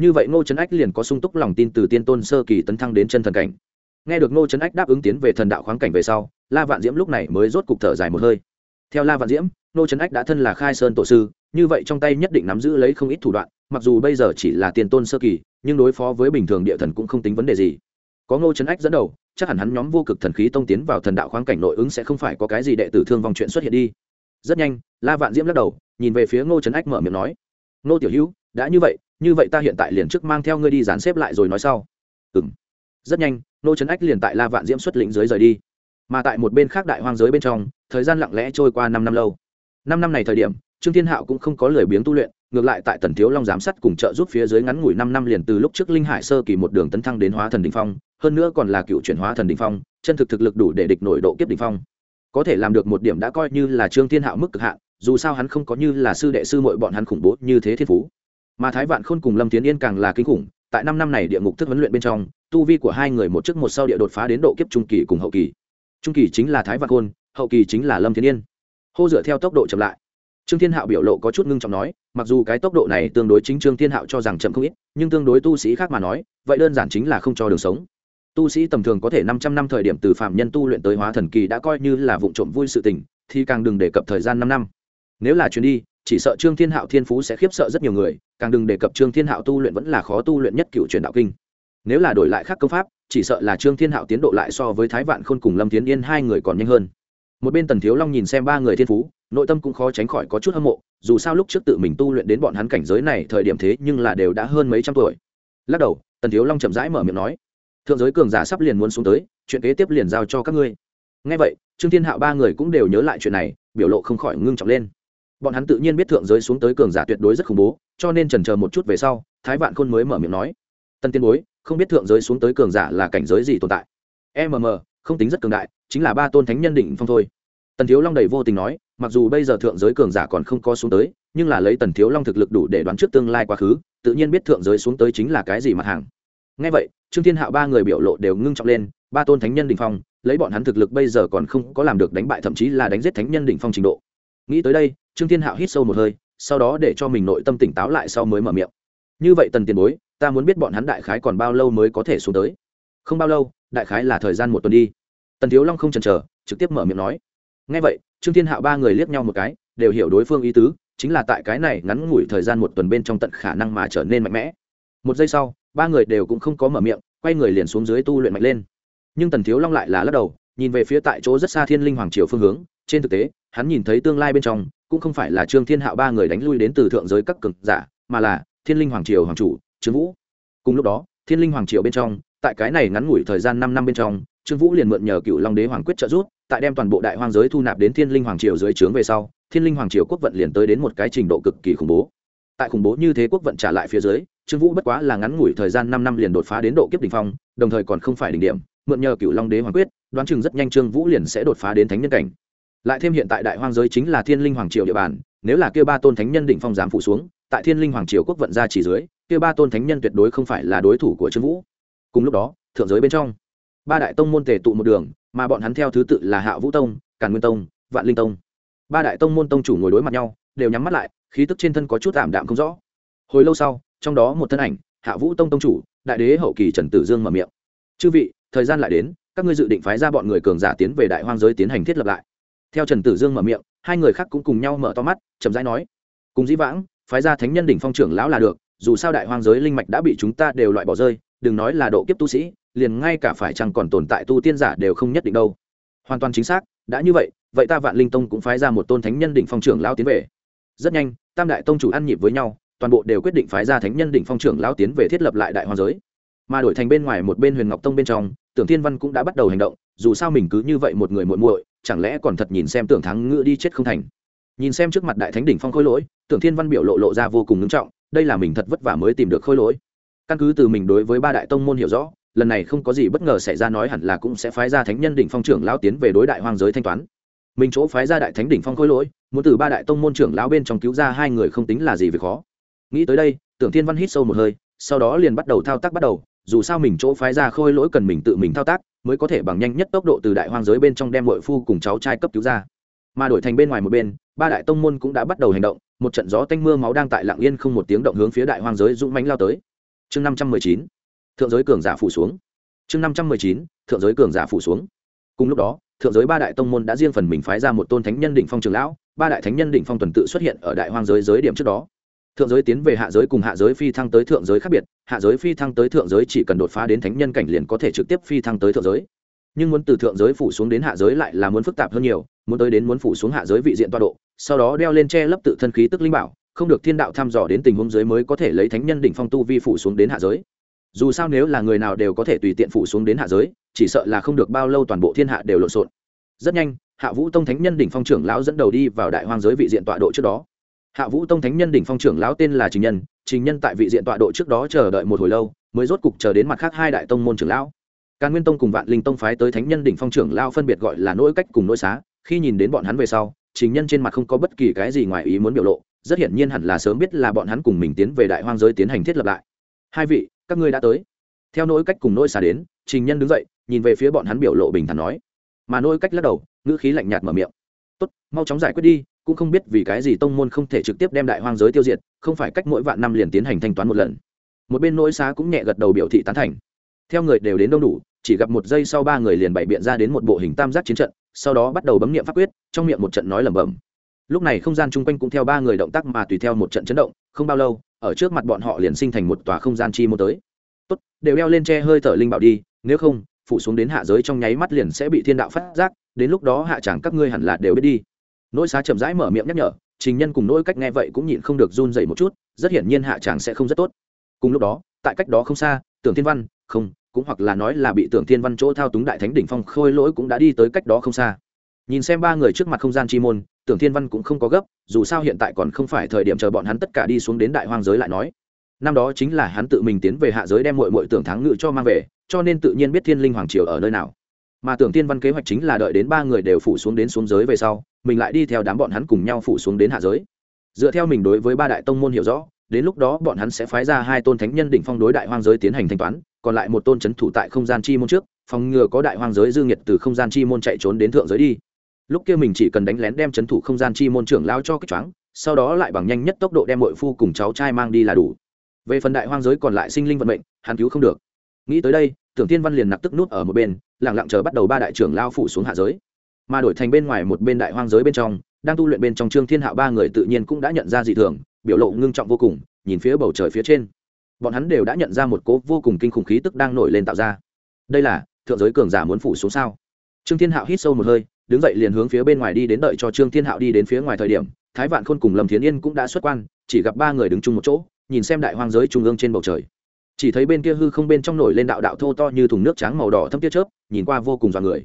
như vậy ngô trấn ách liền có sung túc lòng tin từ tiên tôn sơ kỳ tấn thăng đến chân thần cảnh. Nghe được ngô trấn ách đáp ứng tiến về thần đạo khoáng cảnh về sau, la vạn diễm lúc này mới rốt cục thở dài một hơi. Theo la vạn diễm, ngô trấn ách đã thân là khai sơn tổ sư, như vậy trong tay nhất định nắm giữ lấy không ít thủ đoạn, mặc dù bây giờ chỉ là tiền tôn sơ kỳ, nhưng đối phó với bình thường địa thần cũng không tính vấn đề gì. Có ngô trấn ách dẫn đầu, chắc hẳn hắn nhóm vô cực thần khí tông tiến vào thần đạo khoáng cảnh nội ứng sẽ không phải có cái gì đệ tử thương vong chuyện xuất hiện đi. Rất nhanh, la vạn diễm lắc đầu, nhìn về phía ngô trấn ách mở miệng nói, ngô tiểu hữu, đã như vậy như vậy ta hiện tại liền trước mang theo ngươi đi dàn xếp lại rồi nói sau. Ừng rất nhanh, Nô trấn ách liền tại la vạn diễm xuất lĩnh dưới rời đi. Mà tại một bên khác đại hoang giới bên trong, thời gian lặng lẽ trôi qua năm năm lâu. Năm năm này thời điểm, trương thiên hạo cũng không có lười biếng tu luyện, ngược lại tại tần thiếu long giám sát cùng trợ giúp phía dưới ngắn ngủi năm năm liền từ lúc trước linh hải sơ kỳ một đường tấn thăng đến hóa thần đình phong, hơn nữa còn là cựu chuyển hóa thần đình phong, chân thực thực lực đủ để địch nổi độ kiếp đình phong. Có thể làm được một điểm đã coi như là trương thiên hạo mức cực hạn, dù sao hắn không có như là sư đệ sư mội bọn hắn khủng bố như thế thiên phú mà thái vạn khôn cùng lâm tiến yên càng là kinh khủng, tại năm năm này địa ngục thức huấn luyện bên trong, tu vi của hai người một trước một sau địa đột phá đến độ kiếp trung kỳ cùng hậu kỳ. Trung kỳ chính là thái vạn khôn, hậu kỳ chính là lâm tiến yên. Hô dựa theo tốc độ chậm lại. Trương thiên hạo biểu lộ có chút ngưng trọng nói, mặc dù cái tốc độ này tương đối chính trương thiên hạo cho rằng chậm không ít, nhưng tương đối tu sĩ khác mà nói, vậy đơn giản chính là không cho đường sống. Tu sĩ tầm thường có thể năm trăm năm thời điểm từ phạm nhân tu luyện tới hóa thần kỳ đã coi như là vụ trộm vui sự tình, thì càng đừng đề cập thời gian năm năm. Nếu là chuyến đi, chỉ sợ trương thiên hạo thiên phú sẽ khiếp sợ rất nhiều người càng đừng đề cập trương thiên hạo tu luyện vẫn là khó tu luyện nhất cựu truyền đạo kinh. Nếu là đổi lại khác công pháp, chỉ sợ là trương thiên hạo tiến độ lại so với thái vạn khôn cùng lâm tiến yên hai người còn nhanh hơn. Một bên tần thiếu long nhìn xem ba người thiên phú, nội tâm cũng khó tránh khỏi có chút hâm mộ, dù sao lúc trước tự mình tu luyện đến bọn hắn cảnh giới này thời điểm thế nhưng là đều đã hơn mấy trăm tuổi. Lắc đầu, tần thiếu long chậm rãi mở miệng nói, thượng giới cường giả sắp liền muốn xuống tới, chuyện kế tiếp liền giao cho các ngươi. Ngay vậy, trương thiên hạo ba người cũng đều nhớ lại chuyện này, biểu lộ không khỏi ngưng trọng lên bọn hắn tự nhiên biết thượng giới xuống tới cường giả tuyệt đối rất khủng bố, cho nên trần chờ một chút về sau, thái vạn khôn mới mở miệng nói, tân tiên bối, không biết thượng giới xuống tới cường giả là cảnh giới gì tồn tại? Mm không tính rất cường đại, chính là ba tôn thánh nhân định phong thôi. Tần thiếu long đầy vô tình nói, mặc dù bây giờ thượng giới cường giả còn không có xuống tới, nhưng là lấy tần thiếu long thực lực đủ để đoán trước tương lai quá khứ, tự nhiên biết thượng giới xuống tới chính là cái gì mặt hàng. Ngay vậy, trương thiên hạo ba người biểu lộ đều ngưng trọng lên, ba tôn thánh nhân đ ỉ n h phong, lấy bọn hắn thực lực bây giờ còn không có làm được đánh bại, thậm chí là đánh giết thánh nhân đ ỉ n h phong trình độ. Nghĩ tới đây trương thiên hạo hít sâu một hơi, sau đó để cho mình nội tâm tỉnh táo lại sau mới mở miệng. Như vậy tần tiền bối, ta muốn biết bọn hắn đại khái còn bao lâu mới có thể xuống tới? Không bao lâu, đại khái là thời gian một tuần đi. Tần thiếu long không chần chờ, trực tiếp mở miệng nói. Ngay vậy, trương thiên hạo ba người liếc nhau một cái, đều hiểu đối phương ý tứ, chính là tại cái này ngắn ngủi thời gian một tuần bên trong tận khả năng mà trở nên mạnh mẽ. Một giây sau, ba người đều cũng không có mở miệng, quay người liền xuống dưới tu luyện mạnh lên. Nhưng tần thiếu long lại là lắc đầu, nhìn về phía tại chỗ rất xa thiên linh hoàng triều phương hướng, trên thực tế, hắn nhìn thấy tương lai bên trong cũng không phải là trương thiên hạo ba người đánh lui đến từ thượng giới các cực giả, mà là thiên linh hoàng triều hoàng chủ, trương vũ. Cùng lúc đó, thiên linh hoàng triều bên trong, tại cái này ngắn ngủi thời gian năm năm bên trong, trương vũ liền mượn nhờ cựu long đế hoàng quyết trợ giúp, tại đem toàn bộ đại hoang giới thu nạp đến thiên linh hoàng triều dưới trướng về sau, thiên linh hoàng triều quốc vận liền tới đến một cái trình độ cực kỳ khủng bố. Tại khủng bố như thế quốc vận trả lại phía dưới, trương vũ bất quá là ngắn ngủi thời gian năm năm liền đột phá đến độ kiếp đỉnh phong, đồng thời còn không phải đỉnh điểm, mượn nhờ cựu long đế hoàng quyết, đoán chừng rất nhanh trương vũ liền sẽ đột phá đến thánh nhân cảnh lại thêm hiện tại đại hoang giới chính là thiên linh hoàng triều địa bàn, nếu là kia ba tôn thánh nhân đỉnh phong giám phụ xuống, tại thiên linh hoàng triều quốc vận ra chỉ dưới, kia ba tôn thánh nhân tuyệt đối không phải là đối thủ của trương vũ. Cùng lúc đó, thượng giới bên trong, ba đại tông môn tề tụ một đường, mà bọn hắn theo thứ tự là hạ vũ tông, càn nguyên tông, vạn linh tông. Ba đại tông môn tông chủ ngồi đối mặt nhau, đều nhắm mắt lại, khí tức trên thân có chút ảm đạm không rõ. Hồi lâu sau, trong đó một thân ảnh, hạ vũ tông tông chủ, đại đế hậu kỳ trần tử dương mở miệng. Chư vị, thời gian lại đến, các ngươi dự định phái ra bọn người cường giả tiến về đại hoang giới tiến hành thiết lập lại theo trần tử dương mở miệng, hai người khác cũng cùng nhau mở to mắt, chậm rãi nói, cùng dĩ vãng, phái ra thánh nhân đỉnh phong trưởng lão là được, dù sao đại hoang giới linh mạch đã bị chúng ta đều loại bỏ rơi, đừng nói là độ kiếp tu sĩ, liền ngay cả phải chăng còn tồn tại tu tiên giả đều không nhất định đâu. Hoàn toàn chính xác, đã như vậy vậy ta vạn linh tông cũng phái ra một tôn thánh nhân đỉnh phong trưởng lão tiến về. Rất nhanh, tam đại tông chủ ăn nhịp với nhau, toàn bộ đều quyết định phái ra thánh nhân đỉnh phong trưởng lão tiến về thiết lập lại đại hoàng giới. Mà đổi thành bên ngoài một bên huyền ngọc tông bên trong, tưởng thiên văn cũng đã bắt đầu hành động, dù sao mình cứ như vậy một người muội muội chẳng lẽ còn thật nhìn xem tưởng thắng ngựa đi chết không thành? Nhìn xem trước mặt đại thánh đỉnh phong khôi lỗi, tưởng thiên văn biểu lộ lộ ra vô cùng ngưng trọng, đây là mình thật vất vả mới tìm được khôi lỗi. Căn cứ từ mình đối với ba đại tông môn hiểu rõ, lần này không có gì bất ngờ xảy ra nói hẳn là cũng sẽ phái ra thánh nhân đỉnh phong trưởng lão tiến về đối đại hoang giới thanh toán. Mình chỗ phái ra đại thánh đỉnh phong khôi lỗi, muốn từ ba đại tông môn trưởng lão bên trong cứu ra hai người không tính là gì về khó. Nghĩ tới đây, tưởng thiên văn hít sâu một hơi, sau đó liền bắt đầu thao tác bắt đầu dù sao mình chỗ phái ra khôi lỗi cần mình tự mình thao tác, mới có thể bằng nhanh nhất tốc độ từ đại hoang giới bên trong đem mội phu cùng cháu trai cấp cứu ra. Mà đổi thành bên ngoài một bên, ba đại tông môn cũng đã bắt đầu hành động, một trận gió tanh mưa máu đang tại lạng yên không một tiếng động hướng phía đại hoang giới dũng mánh lao tới. Chương năm trăm mười chín, thượng giới cường giả phủ xuống. Chương năm trăm mười chín, thượng giới cường giả phủ xuống. Cùng lúc đó, thượng giới ba đại tông môn đã riêng phần mình phái ra một tôn thánh nhân đỉnh phong trường lão, ba đại thánh nhân đỉnh phong tuần tự xuất hiện ở đại hoang giới giới điểm trước đó thượng giới tiến về hạ giới cùng hạ giới phi thăng tới thượng giới khác biệt, hạ giới phi thăng tới thượng giới chỉ cần đột phá đến thánh nhân cảnh liền có thể trực tiếp phi thăng tới thượng giới. Nhưng muốn từ thượng giới phủ xuống đến hạ giới lại là muốn phức tạp hơn nhiều, muốn tới đến muốn phủ xuống hạ giới vị diện toa độ, sau đó đeo lên che lấp tự thân khí tức linh bảo, không được thiên đạo thăm dò đến tình huống giới mới có thể lấy thánh nhân đỉnh phong tu vi phủ xuống đến hạ giới. Dù sao nếu là người nào đều có thể tùy tiện phủ xuống đến hạ giới, chỉ sợ là không được bao lâu toàn bộ thiên hạ đều lộn xộn. Rất nhanh, hạ vũ tông thánh nhân đỉnh phong trưởng lão dẫn đầu đi vào đại hoang giới vị diện tọa độ trước đó hạ vũ tông thánh nhân đỉnh phong trưởng lão tên là trình nhân trình nhân tại vị diện tọa độ trước đó chờ đợi một hồi lâu, mới rốt cục chờ đến mặt khác hai đại tông môn trưởng lão. Càn nguyên tông cùng vạn linh tông phái tới thánh nhân đỉnh phong trưởng lão phân biệt gọi là nỗi cách cùng nỗi xá, khi nhìn đến bọn hắn về sau, trình nhân trên mặt không có bất kỳ cái gì ngoài ý muốn biểu lộ, rất hiển nhiên hẳn là sớm biết là bọn hắn cùng mình tiến về đại hoang giới tiến hành thiết lập lại. Hai vị, các ngươi đã tới. Theo nỗi cách cùng nỗi xá đến, trình nhân đứng dậy, nhìn về phía bọn hắn biểu lộ bình thản nói. Mà nỗi cách lắc đầu, ngữ khí lạnh nhạt mở miệng. Tốt, mau chóng giải quyết đi cũng không biết vì cái gì tông môn không thể trực tiếp đem đại hoang giới tiêu diệt, không phải cách mỗi vạn năm liền tiến hành thanh toán một lần. Một bên nỗi xá cũng nhẹ gật đầu biểu thị tán thành. Theo người đều đến đông đủ, chỉ gặp một giây sau ba người liền bày biện ra đến một bộ hình tam giác chiến trận, sau đó bắt đầu bấm nghiệm pháp quyết, trong miệng một trận nói lẩm bẩm. Lúc này không gian chung quanh cũng theo ba người động tác mà tùy theo một trận chấn động, không bao lâu, ở trước mặt bọn họ liền sinh thành một tòa không gian chi mô tới. Tốt, đều đeo lên che hơi thở linh bảo đi, nếu không phụ xuống đến hạ giới trong nháy mắt liền sẽ bị thiên đạo phát giác, đến lúc đó hạ chẳng các ngươi hẳn là đều biết đi nỗi xá chậm rãi mở miệng nhắc nhở, trình nhân cùng nỗi cách nghe vậy cũng nhịn không được run dậy một chút, rất hiển nhiên hạ tràng sẽ không rất tốt. Cùng lúc đó, tại cách đó không xa, tưởng thiên văn, không, cũng hoặc là nói là bị tưởng thiên văn chỗ thao túng đại thánh đỉnh phong khôi lỗi cũng đã đi tới cách đó không xa. Nhìn xem ba người trước mặt không gian chi môn, tưởng thiên văn cũng không có gấp, dù sao hiện tại còn không phải thời điểm chờ bọn hắn tất cả đi xuống đến đại hoang giới lại nói. Năm đó chính là hắn tự mình tiến về hạ giới đem mội mội tưởng thắng ngự cho mang về, cho nên tự nhiên biết thiên linh hoàng triều ở nơi nào. Mà tưởng Thiên văn kế hoạch chính là đợi đến ba người đều phủ xuống đến xuống giới về sau mình lại đi theo đám bọn hắn cùng nhau phủ xuống đến hạ giới. Dựa theo mình đối với ba đại tông môn hiểu rõ, đến lúc đó bọn hắn sẽ phái ra hai tôn thánh nhân đỉnh phong đối đại hoang giới tiến hành thanh toán, còn lại một tôn c h ấ n thủ tại không gian chi môn trước, phòng ngừa có đại hoang giới dư nhiệt từ không gian chi môn chạy trốn đến thượng giới đi. Lúc kia mình chỉ cần đánh lén đem c h ấ n thủ không gian chi môn trưởng lao cho cái choáng, sau đó lại bằng nhanh nhất tốc độ đem mội phu cùng cháu trai mang đi là đủ. Về phần đại hoang giới còn lại sinh linh vận mệnh, hắn cứu không được. Nghĩ tới đây, tưởng tiên văn liền nặc tức nút ở một bên lẳng lặng chờ bắt đầu ba đại trưởng lao phủ xuống hạ giới mà đổi thành bên ngoài một bên đại hoang giới bên trong, đang tu luyện bên trong trương thiên hạo ba người tự nhiên cũng đã nhận ra dị thường, biểu lộ ngưng trọng vô cùng, nhìn phía bầu trời phía trên. Bọn hắn đều đã nhận ra một cố vô cùng kinh khủng khí tức đang nổi lên tạo ra. Đây là, thượng giới cường giả muốn phủ xuống sao? Trương thiên hạo hít sâu một hơi, đứng dậy liền hướng phía bên ngoài đi đến đợi cho trương thiên hạo đi đến phía ngoài thời điểm, thái vạn khôn cùng lâm thiến yên cũng đã xuất quan, chỉ gặp ba người đứng chung một chỗ, nhìn xem đại hoang giới trung ương trên bầu trời. Chỉ thấy bên kia hư không bên trong nổi lên đạo đạo thô to như thùng nước trắng màu đỏ thâm tiết chớp, nhìn qua vô cùng dọa người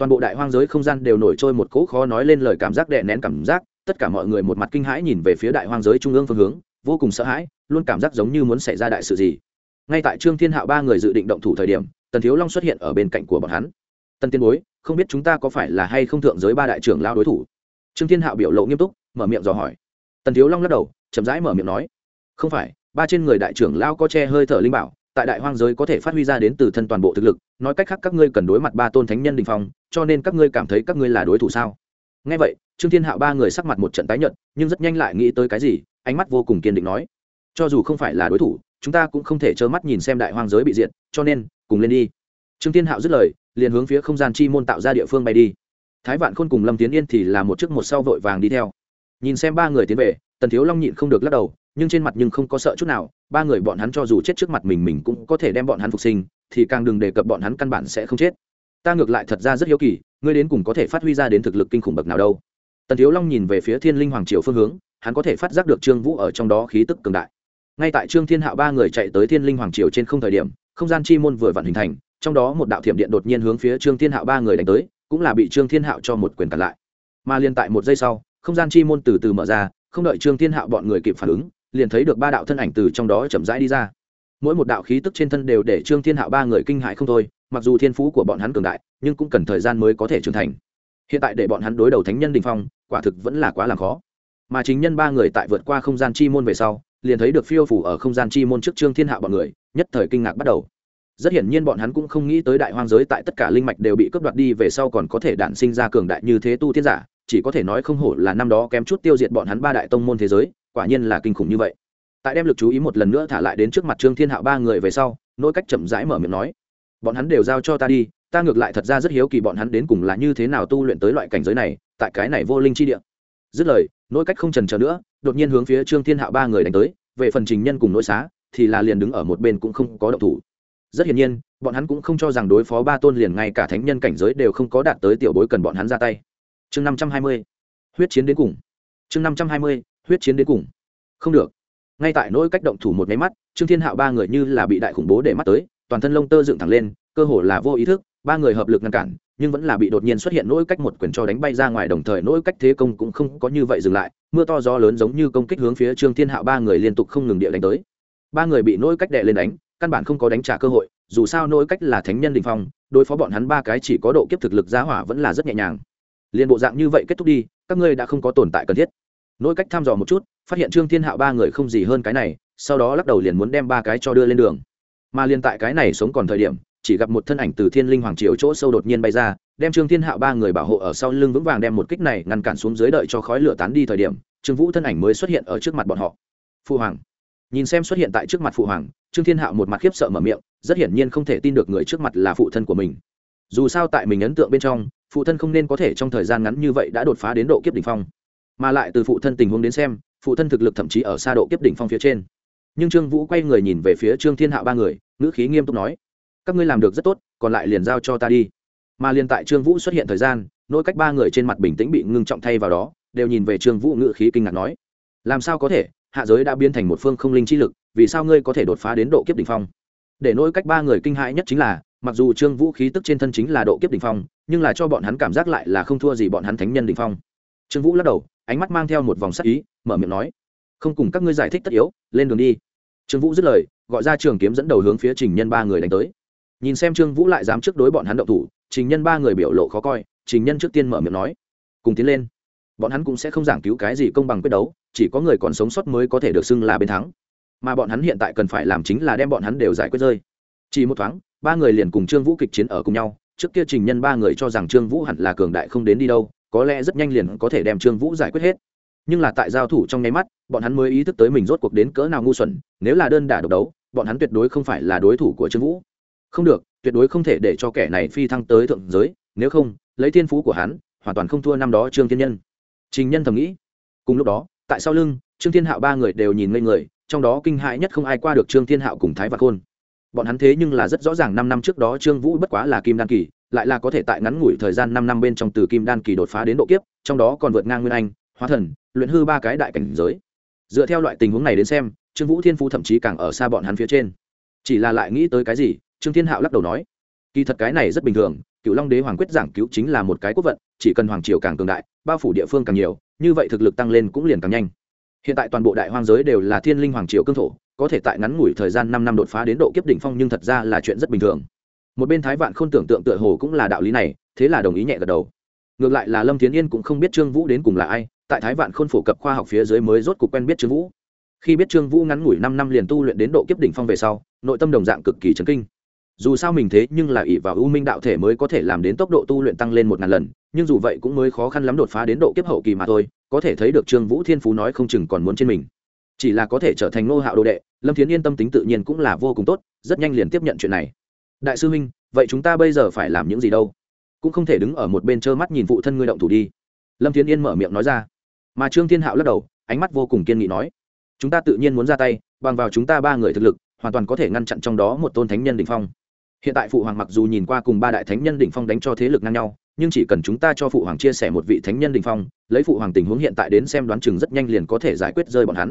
toàn bộ đại hoang giới không gian đều nổi trôi một cỗ khó nói lên lời cảm giác đè nén cảm giác, tất cả mọi người một mặt kinh hãi nhìn về phía đại hoang giới trung ương phương hướng, vô cùng sợ hãi, luôn cảm giác giống như muốn xảy ra đại sự gì. Ngay tại trương thiên hạo ba người dự định động thủ thời điểm, tần thiếu long xuất hiện ở bên cạnh của bọn hắn. Tần tiên bối, không biết chúng ta có phải là hay không thượng giới ba đại trưởng lao đối thủ? Trương thiên hạo biểu lộ nghiêm túc, mở miệng dò hỏi. Tần thiếu long lắc đầu, chậm rãi mở miệng nói, không phải, ba trên người đại trưởng lao có che hơi thở linh bảo tại đại hoang giới có thể phát huy ra đến từ thân toàn bộ thực lực, nói cách khác các ngươi cần đối mặt ba tôn thánh nhân đình phong, cho nên các ngươi cảm thấy các ngươi là đối thủ sao? Ngay vậy, trương thiên hạo ba người sắc mặt một trận tái nhận nhưng rất nhanh lại nghĩ tới cái gì, ánh mắt vô cùng kiên định nói, cho dù không phải là đối thủ, chúng ta cũng không thể trơ mắt nhìn xem đại hoang giới bị diệt, cho nên, cùng lên đi. Trương thiên hạo dứt lời, liền hướng phía không gian chi môn tạo ra địa phương bay đi. Thái vạn khôn cùng lâm tiến yên thì là một chiếc một sau vội vàng đi theo. Nhìn xem ba người tiến về tần thiếu long nhịn không được lắc đầu, nhưng trên mặt nhưng không có sợ chút nào, ba người bọn hắn cho dù chết trước mặt mình mình cũng có thể đem bọn hắn phục sinh, thì càng đừng đề cập bọn hắn căn bản sẽ không chết. Ta ngược lại thật ra rất hiếu kỳ, ngươi đến cùng có thể phát huy ra đến thực lực kinh khủng bậc nào đâu. Tần thiếu long nhìn về phía thiên linh hoàng triều phương hướng, hắn có thể phát giác được trương vũ ở trong đó khí tức cường đại. Ngay tại trương thiên hạo ba người chạy tới thiên linh hoàng triều trên không thời điểm, không gian chi môn vừa vặn hình thành, trong đó một đạo thiểm điện đột nhiên hướng phía trương thiên hạo ba người đánh tới, cũng là bị trương thiên hạo cho một quyền cản lại. Mà liên tại một giây sau, không gian chi môn từ từ mở ra không đợi trương thiên hạo bọn người kịp phản ứng, liền thấy được ba đạo thân ảnh từ trong đó chậm rãi đi ra. Mỗi một đạo khí tức trên thân đều để trương thiên hạo ba người kinh hại không thôi, mặc dù thiên phú của bọn hắn cường đại, nhưng cũng cần thời gian mới có thể trưởng thành. Hiện tại để bọn hắn đối đầu thánh nhân đình phong, quả thực vẫn là quá là khó. Mà chính nhân ba người tại vượt qua không gian chi môn về sau, liền thấy được phiêu phủ ở không gian chi môn trước trương thiên hạo bọn người, nhất thời kinh ngạc bắt đầu. Rất hiển nhiên bọn hắn cũng không nghĩ tới đại hoang giới tại tất cả linh mạch đều bị cướp đoạt đi, về sau còn có thể đản sinh ra cường đại như thế tu thiên giả chỉ có thể nói không hổ là năm đó kém chút tiêu diệt bọn hắn ba đại tông môn thế giới, quả nhiên là kinh khủng như vậy. Tại đem lực chú ý một lần nữa thả lại đến trước mặt trương thiên hạo ba người về sau, nỗi cách chậm rãi mở miệng nói, bọn hắn đều giao cho ta đi, ta ngược lại thật ra rất hiếu kỳ bọn hắn đến cùng là như thế nào tu luyện tới loại cảnh giới này, tại cái này vô linh chi địa. Dứt lời, nỗi cách không trần chờ nữa, đột nhiên hướng phía trương thiên hạo ba người đánh tới, về phần trình nhân cùng nỗi xá, thì là liền đứng ở một bên cũng không có động thủ. Rất hiển nhiên, bọn hắn cũng không cho rằng đối phó ba tôn liền ngay cả thánh nhân cảnh giới đều không có đạt tới tiểu bối cần bọn hắn ra tay chương năm trăm hai mươi, huyết chiến đến cùng. Chương năm trăm hai mươi, huyết chiến đến cùng. Không được. Ngay tại nỗi cách động thủ một máy mắt, trương thiên hạo ba người như là bị đại khủng bố để mắt tới, toàn thân lông tơ dựng thẳng lên, cơ hồ là vô ý thức, ba người hợp lực ngăn cản, nhưng vẫn là bị đột nhiên xuất hiện nỗi cách một quyền cho đánh bay ra ngoài, đồng thời nỗi cách thế công cũng không có như vậy dừng lại, mưa to gió lớn giống như công kích hướng phía trương thiên hạo ba người liên tục không ngừng địa đánh tới. Ba người bị nỗi cách đệ lên đánh, căn bản không có đánh trả cơ hội, dù sao nỗi cách là thánh nhân đình phong, đối phó bọn hắn ba cái chỉ có độ kiếp thực lực giá hỏa vẫn là rất nhẹ nhàng liền bộ dạng như vậy kết thúc đi, các ngươi đã không có tồn tại cần thiết. Nỗi cách thăm dò một chút, phát hiện trương thiên hạo ba người không gì hơn cái này, sau đó lắc đầu liền muốn đem ba cái cho đưa lên đường. Mà liền tại cái này sống còn thời điểm, chỉ gặp một thân ảnh từ thiên linh hoàng triều chỗ sâu đột nhiên bay ra, đem trương thiên hạo ba người bảo hộ ở sau lưng vững vàng đem một kích này ngăn cản xuống dưới đợi cho khói lửa tán đi thời điểm, trương vũ thân ảnh mới xuất hiện ở trước mặt bọn họ. Phụ hoàng. Nhìn xem xuất hiện tại trước mặt phụ hoàng, trương thiên hạo một mặt khiếp sợ mở miệng, rất hiển nhiên không thể tin được người trước mặt là phụ thân của mình dù sao tại mình ấn tượng bên trong, phụ thân không nên có thể trong thời gian ngắn như vậy đã đột phá đến độ kiếp đỉnh phong. Mà lại từ phụ thân tình huống đến xem, phụ thân thực lực thậm chí ở xa độ kiếp đỉnh phong phía trên. Nhưng trương vũ quay người nhìn về phía trương thiên hạo ba người, ngữ khí nghiêm túc nói, các ngươi làm được rất tốt, còn lại liền giao cho ta đi. Mà liền tại trương vũ xuất hiện thời gian, nỗi cách ba người trên mặt bình tĩnh bị ngưng trọng thay vào đó, đều nhìn về trương vũ ngữ khí kinh ngạc nói, làm sao có thể? Hạ giới đã biến thành một phương không linh chi lực, vì sao ngươi có thể đột phá đến độ kiếp đỉnh phong? Để nỗi cách ba người kinh hãi nhất chính là mặc dù trương vũ khí tức trên thân chính là độ kiếp đỉnh phong, nhưng là cho bọn hắn cảm giác lại là không thua gì bọn hắn thánh nhân đỉnh phong. Trương vũ lắc đầu, ánh mắt mang theo một vòng sắc ý, mở miệng nói, không cùng các ngươi giải thích tất yếu, lên đường đi. Trương vũ dứt lời, gọi ra trường kiếm dẫn đầu hướng phía trình nhân ba người đánh tới. Nhìn xem trương vũ lại dám trước đối bọn hắn động thủ, trình nhân ba người biểu lộ khó coi, trình nhân trước tiên mở miệng nói, cùng tiến lên. Bọn hắn cũng sẽ không giảng cứu cái gì công bằng quyết đấu, chỉ có người còn sống sót mới có thể được xưng là bên thắng. Mà bọn hắn hiện tại cần phải làm chính là đem bọn hắn đều giải quyết rơi. Chỉ một thoáng ba người liền cùng trương vũ kịch chiến ở cùng nhau, trước kia trình nhân ba người cho rằng trương vũ hẳn là cường đại không đến đi đâu, có lẽ rất nhanh liền có thể đem trương vũ giải quyết hết. Nhưng là tại giao thủ trong nháy mắt, bọn hắn mới ý thức tới mình rốt cuộc đến cỡ nào ngu xuẩn, nếu là đơn đả độc đấu, bọn hắn tuyệt đối không phải là đối thủ của trương vũ. Không được, tuyệt đối không thể để cho kẻ này phi thăng tới thượng giới, nếu không, lấy thiên phú của hắn, hoàn toàn không thua năm đó trương thiên nhân. Trình nhân thầm nghĩ. Cùng lúc đó, tại sau lưng, trương thiên hạo ba người đều nhìn ngây người, trong đó kinh hại nhất không ai qua được trương thiên hạo cùng thái và khôn bọn hắn thế nhưng là rất rõ ràng năm năm trước đó trương vũ bất quá là kim đan kỳ, lại là có thể tại ngắn ngủi thời gian năm năm bên trong từ kim đan kỳ đột phá đến độ kiếp, trong đó còn vượt ngang nguyên anh, hóa thần, luyện hư ba cái đại cảnh giới. Dựa theo loại tình huống này đến xem, trương vũ thiên phú thậm chí càng ở xa bọn hắn phía trên. Chỉ là lại nghĩ tới cái gì, trương thiên hạo lắc đầu nói, kỳ thật cái này rất bình thường cựu long đế hoàng quyết giảng cứu chính là một cái quốc vận, chỉ cần hoàng triều càng cường đại, bao phủ địa phương càng nhiều, như vậy thực lực tăng lên cũng liền càng nhanh. Hiện tại toàn bộ đại hoang giới đều là thiên linh hoàng triều cương thổ có thể tại ngắn ngủi thời gian năm năm đột phá đến độ kiếp đỉnh phong nhưng thật ra là chuyện rất bình thường. Một bên thái vạn không tưởng tượng tựa hồ cũng là đạo lý này, thế là đồng ý nhẹ gật đầu. Ngược lại là lâm thiến yên cũng không biết trương vũ đến cùng là ai, tại thái vạn khôn phổ cập khoa học phía dưới mới rốt cục quen biết trương vũ. Khi biết trương vũ ngắn ngủi năm năm liền tu luyện đến độ kiếp đỉnh phong về sau, nội tâm đồng dạng cực kỳ chấn kinh. Dù sao mình thế nhưng là ỷ vào ưu minh đạo thể mới có thể làm đến tốc độ tu luyện tăng lên một ngàn lần, nhưng dù vậy cũng mới khó khăn lắm đột phá đến độ kiếp hậu kỳ mà thôi, có thể thấy được trương vũ thiên phú nói không chừng còn muốn trên mình. Chỉ là có thể trở thành nô hạo đồ đệ lâm thiến yên tâm tính tự nhiên cũng là vô cùng tốt, rất nhanh liền tiếp nhận chuyện này. Đại sư huynh, vậy chúng ta bây giờ phải làm những gì đâu? Cũng không thể đứng ở một bên trơ mắt nhìn phụ thân ngươi động thủ đi. Lâm thiến yên mở miệng nói ra. Mà trương thiên hạo lắc đầu, ánh mắt vô cùng kiên nghị nói. Chúng ta tự nhiên muốn ra tay, bằng vào chúng ta ba người thực lực, hoàn toàn có thể ngăn chặn trong đó một tôn thánh nhân đ ỉ n h phong. Hiện tại phụ hoàng mặc dù nhìn qua cùng ba đại thánh nhân đ ỉ n h phong đánh cho thế lực ngang nhau, nhưng chỉ cần chúng ta cho phụ hoàng chia sẻ một vị thánh nhân đ ỉ n h phong, lấy phụ hoàng tình huống hiện tại đến xem đoán chừng rất nhanh liền có thể giải quyết rơi bọn hắn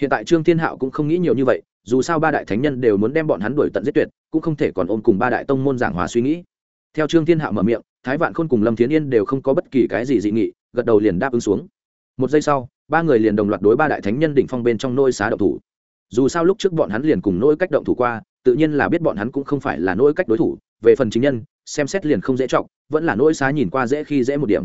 hiện tại trương thiên hạo cũng không nghĩ nhiều như vậy, dù sao ba đại thánh nhân đều muốn đem bọn hắn đuổi tận giết tuyệt, cũng không thể còn ôm cùng ba đại tông môn giảng hòa suy nghĩ. Theo trương thiên hạo mở miệng, thái vạn khôn cùng lâm thiến yên đều không có bất kỳ cái gì dị nghị, gật đầu liền đáp ứng xuống. Một giây sau, ba người liền đồng loạt đối ba đại thánh nhân đỉnh phong bên trong nôi xá động thủ. Dù sao lúc trước bọn hắn liền cùng nỗi cách động thủ qua, tự nhiên là biết bọn hắn cũng không phải là nỗi cách đối thủ, về phần chính nhân, xem xét liền không dễ trọng vẫn là nỗi xá nhìn qua dễ khi dễ một điểm.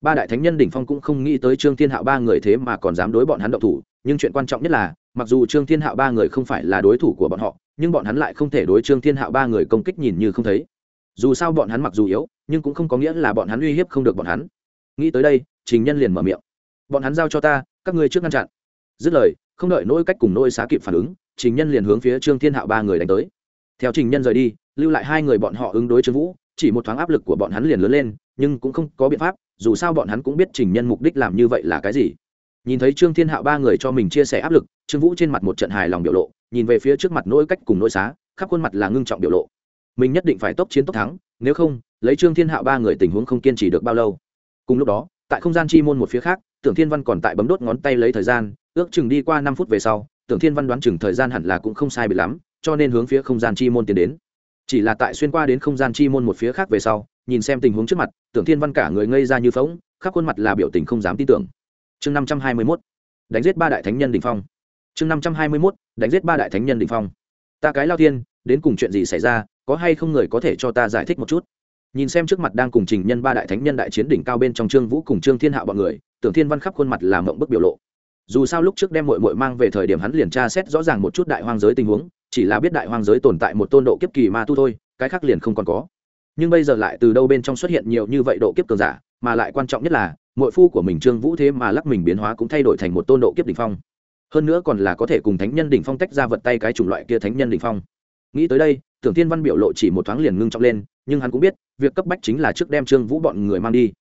Ba đại thánh nhân đỉnh phong cũng không nghĩ tới trương thiên hạo ba người thế mà còn dám đối bọn hắn động thủ nhưng chuyện quan trọng nhất là, mặc dù trương thiên hạo ba người không phải là đối thủ của bọn họ, nhưng bọn hắn lại không thể đối trương thiên hạo ba người công kích nhìn như không thấy. Dù sao bọn hắn mặc dù yếu, nhưng cũng không có nghĩa là bọn hắn uy hiếp không được bọn hắn. Nghĩ tới đây, trình nhân liền mở miệng. Bọn hắn giao cho ta, các ngươi trước ngăn chặn. Dứt lời, không đợi nỗi cách cùng nỗi xá kịp phản ứng, trình nhân liền hướng phía trương thiên hạo ba người đánh tới. Theo trình nhân rời đi, lưu lại hai người bọn họ ứng đối trương vũ, chỉ một thoáng áp lực của bọn hắn liền lớn lên, nhưng cũng không có biện pháp, dù sao bọn hắn cũng biết trình nhân mục đích làm như vậy là cái gì nhìn thấy trương thiên hạo ba người cho mình chia sẻ áp lực, trương vũ trên mặt một trận hài lòng biểu lộ, nhìn về phía trước mặt nỗi cách cùng nỗi xá, khắp khuôn mặt là ngưng trọng biểu lộ. Mình nhất định phải tốc chiến tốc thắng, nếu không, lấy trương thiên hạo ba người tình huống không kiên trì được bao lâu. Cùng lúc đó, tại không gian chi môn một phía khác, tưởng thiên văn còn tại bấm đốt ngón tay lấy thời gian, ước chừng đi qua năm phút về sau, tưởng thiên văn đoán chừng thời gian hẳn là cũng không sai bị lắm, cho nên hướng phía không gian chi môn tiến đến. Chỉ là tại xuyên qua đến không gian chi môn một phía khác về sau, nhìn xem tình huống trước mặt, tưởng thiên văn cả người ngây ra như phóng khắp khuôn mặt là biểu tình không dám tin tưởng chương năm trăm hai mươi mốt, đánh giết ba đại thánh nhân đỉnh phong. Chương năm trăm hai mươi mốt, đánh giết ba đại thánh nhân đỉnh phong. Ta cái lao thiên, đến cùng chuyện gì xảy ra, có hay không người có thể cho ta giải thích một chút? Nhìn xem trước mặt đang cùng trình nhân ba đại thánh nhân đại chiến đỉnh cao bên trong trương vũ cùng trương thiên hạ bọn người, tưởng thiên văn khắp khuôn mặt làm mộng bức biểu lộ. Dù sao lúc trước đem mội mội mang về thời điểm hắn liền tra xét rõ ràng một chút đại hoang giới tình huống, chỉ là biết đại hoang giới tồn tại một tôn độ kiếp kỳ ma tu thôi, cái khác liền không còn có. Nhưng bây giờ lại từ đâu bên trong xuất hiện nhiều như vậy độ kiếp cường giả, mà lại quan trọng nhất là mội phu của mình trương vũ thế mà lắc mình biến hóa cũng thay đổi thành một tôn độ kiếp đỉnh phong. Hơn nữa còn là có thể cùng thánh nhân đỉnh phong tách ra vật tay cái chủng loại kia thánh nhân đỉnh phong. Nghĩ tới đây, tưởng thiên văn biểu lộ chỉ một thoáng liền ngưng trọng lên, nhưng hắn cũng biết, việc cấp bách chính là trước đem trương vũ bọn người mang đi.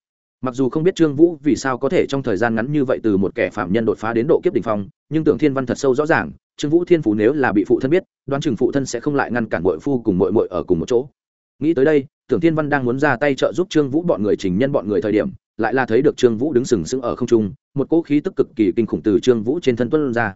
Mặc dù không biết trương vũ vì sao có thể trong thời gian ngắn như vậy từ một kẻ phạm nhân đột phá đến độ kiếp đ ỉ n h phong, nhưng tưởng thiên văn thật sâu rõ ràng, trương vũ thiên phú nếu là bị phụ thân biết, đoán chừng phụ thân sẽ không lại ngăn cản bội phu cùng mội mội ở cùng một chỗ. Nghĩ tới đây, tưởng thiên văn đang muốn ra tay trợ giúp trương vũ bọn người trình nhân bọn người thời điểm lại là thấy được trương vũ đứng sừng sững ở không trung, một cỗ khí tức cực kỳ kinh khủng từ trương vũ trên thân tuân ra.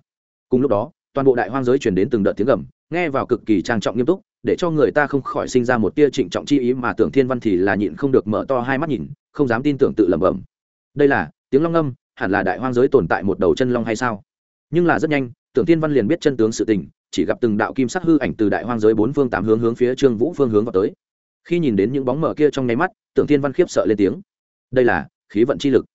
Cùng lúc đó, toàn bộ đại hoang giới truyền đến từng đợt tiếng gầm, nghe vào cực kỳ trang trọng nghiêm túc, để cho người ta không khỏi sinh ra một tia trịnh trọng chi ý mà tưởng thiên văn thì là nhịn không được mở to hai mắt nhìn, không dám tin tưởng tự lẩm bẩm. Đây là, tiếng long âm, hẳn là đại hoang giới tồn tại một đầu chân long hay sao? Nhưng là rất nhanh, tưởng thiên văn liền biết chân tướng sự tình, chỉ gặp từng đạo kim sắc hư ảnh từ đại hoang giới bốn phương tám hướng hướng phía trương vũ phương hướng vào tới. Khi nhìn đến những bóng mở kia trong nháy mắt, tưởng thiên văn khiếp sợ lên tiếng. Đây là khí vận chi lực.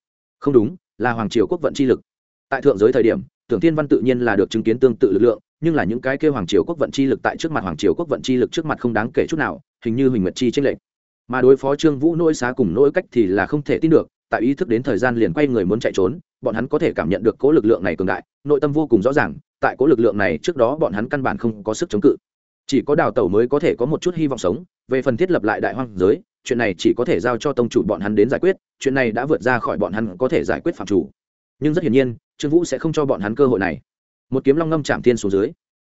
Không đúng, là hoàng triều quốc vận chi lực. Tại thượng giới thời điểm, tưởng thiên văn tự nhiên là được chứng kiến tương tự lực lượng, nhưng là những cái kêu hoàng triều quốc vận chi lực tại trước mặt hoàng triều quốc vận chi lực trước mặt không đáng kể chút nào, hình như huỳnh mật chi tranh lệch. Mà đối phó trương vũ nỗi xá cùng nỗi cách thì là không thể tin được, tại ý thức đến thời gian liền quay người muốn chạy trốn, bọn hắn có thể cảm nhận được cố lực lượng này cường đại, nội tâm vô cùng rõ ràng, tại cố lực lượng này trước đó bọn hắn căn bản không có sức chống cự. Chỉ có đào tẩu mới có thể có một chút hy vọng sống, về phần thiết lập lại đại hoang giới chuyện này chỉ có thể giao cho tông chủ bọn hắn đến giải quyết, chuyện này đã vượt ra khỏi bọn hắn có thể giải quyết phạm chủ. Nhưng rất hiển nhiên, trương vũ sẽ không cho bọn hắn cơ hội này. Một kiếm long ngâm chạm thiên xuống dưới.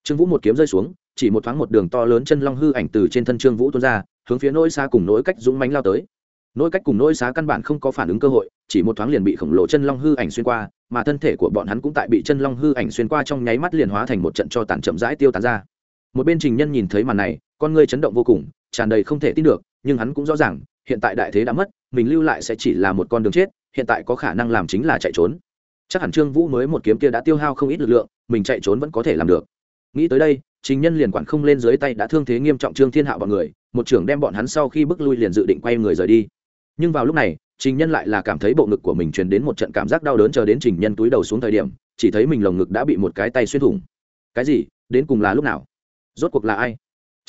Trương vũ một kiếm rơi xuống, chỉ một thoáng một đường to lớn chân long hư ảnh từ trên thân trương vũ tuôn ra, hướng phía nỗi xa cùng nỗi cách dũng mánh lao tới. Nỗi cách cùng nỗi xá căn bản không có phản ứng cơ hội, chỉ một thoáng liền bị khổng lồ chân long hư ảnh xuyên qua, mà thân thể của bọn hắn cũng tại bị chân long hư ảnh xuyên qua trong nháy mắt liền hóa thành một trận cho tàn chậm rãi tiêu tán ra. Một bên trình nhân nhìn thấy màn này, con người chấn động vô cùng tràn đầy không thể tin được, nhưng hắn cũng rõ ràng, hiện tại đại thế đã mất, mình lưu lại sẽ chỉ là một con đường chết, hiện tại có khả năng làm chính là chạy trốn. Chắc hẳn trương vũ mới một kiếm kia đã tiêu hao không ít lực lượng, mình chạy trốn vẫn có thể làm được. Nghĩ tới đây trình nhân liền quản không lên dưới tay đã thương thế nghiêm trọng trương thiên hạo bọn người, một trưởng đem bọn hắn sau khi bước lui liền dự định quay người rời đi. Nhưng vào lúc này trình nhân lại là cảm thấy bộ ngực của mình truyền đến một trận cảm giác đau đớn chờ đến trình nhân túi đầu xuống thời điểm, chỉ thấy mình lồng ngực đã bị một cái tay xuyên thủng. Cái gì? Đến cùng là lúc nào? Rốt cuộc là ai?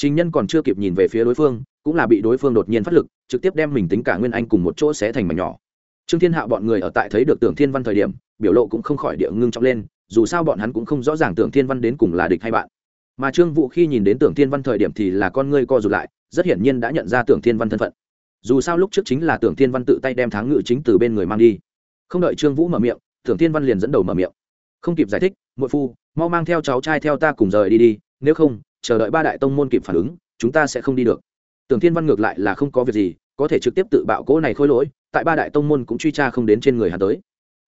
Trình nhân còn chưa kịp nhìn về phía đối phương, cũng là bị đối phương đột nhiên phát lực, trực tiếp đem mình tính cả nguyên anh cùng một chỗ xé thành mảnh nhỏ. Trương thiên hạo bọn người ở tại thấy được tưởng thiên văn thời điểm, biểu lộ cũng không khỏi địa ngưng trọng lên, dù sao bọn hắn cũng không rõ ràng tưởng thiên văn đến cùng là địch hay bạn. Mà trương vũ khi nhìn đến tưởng thiên văn thời điểm thì là con ngươi co rụt lại, rất hiển nhiên đã nhận ra tưởng thiên văn thân phận. Dù sao lúc trước chính là tưởng thiên văn tự tay đem tháng ngự chính từ bên người mang đi. Không đợi trương vũ mở miệng, tưởng thiên văn liền dẫn đầu mở miệng. Không kịp giải thích, muội phu, mau mang theo cháu trai theo ta cùng rời đi đi, nếu không chờ đợi ba đại tông môn kịp phản ứng, chúng ta sẽ không đi được. Tưởng thiên văn ngược lại là không có việc gì, có thể trực tiếp tự bạo cỗ này khôi lỗi, tại ba đại tông môn cũng truy tra không đến trên người hắn tới.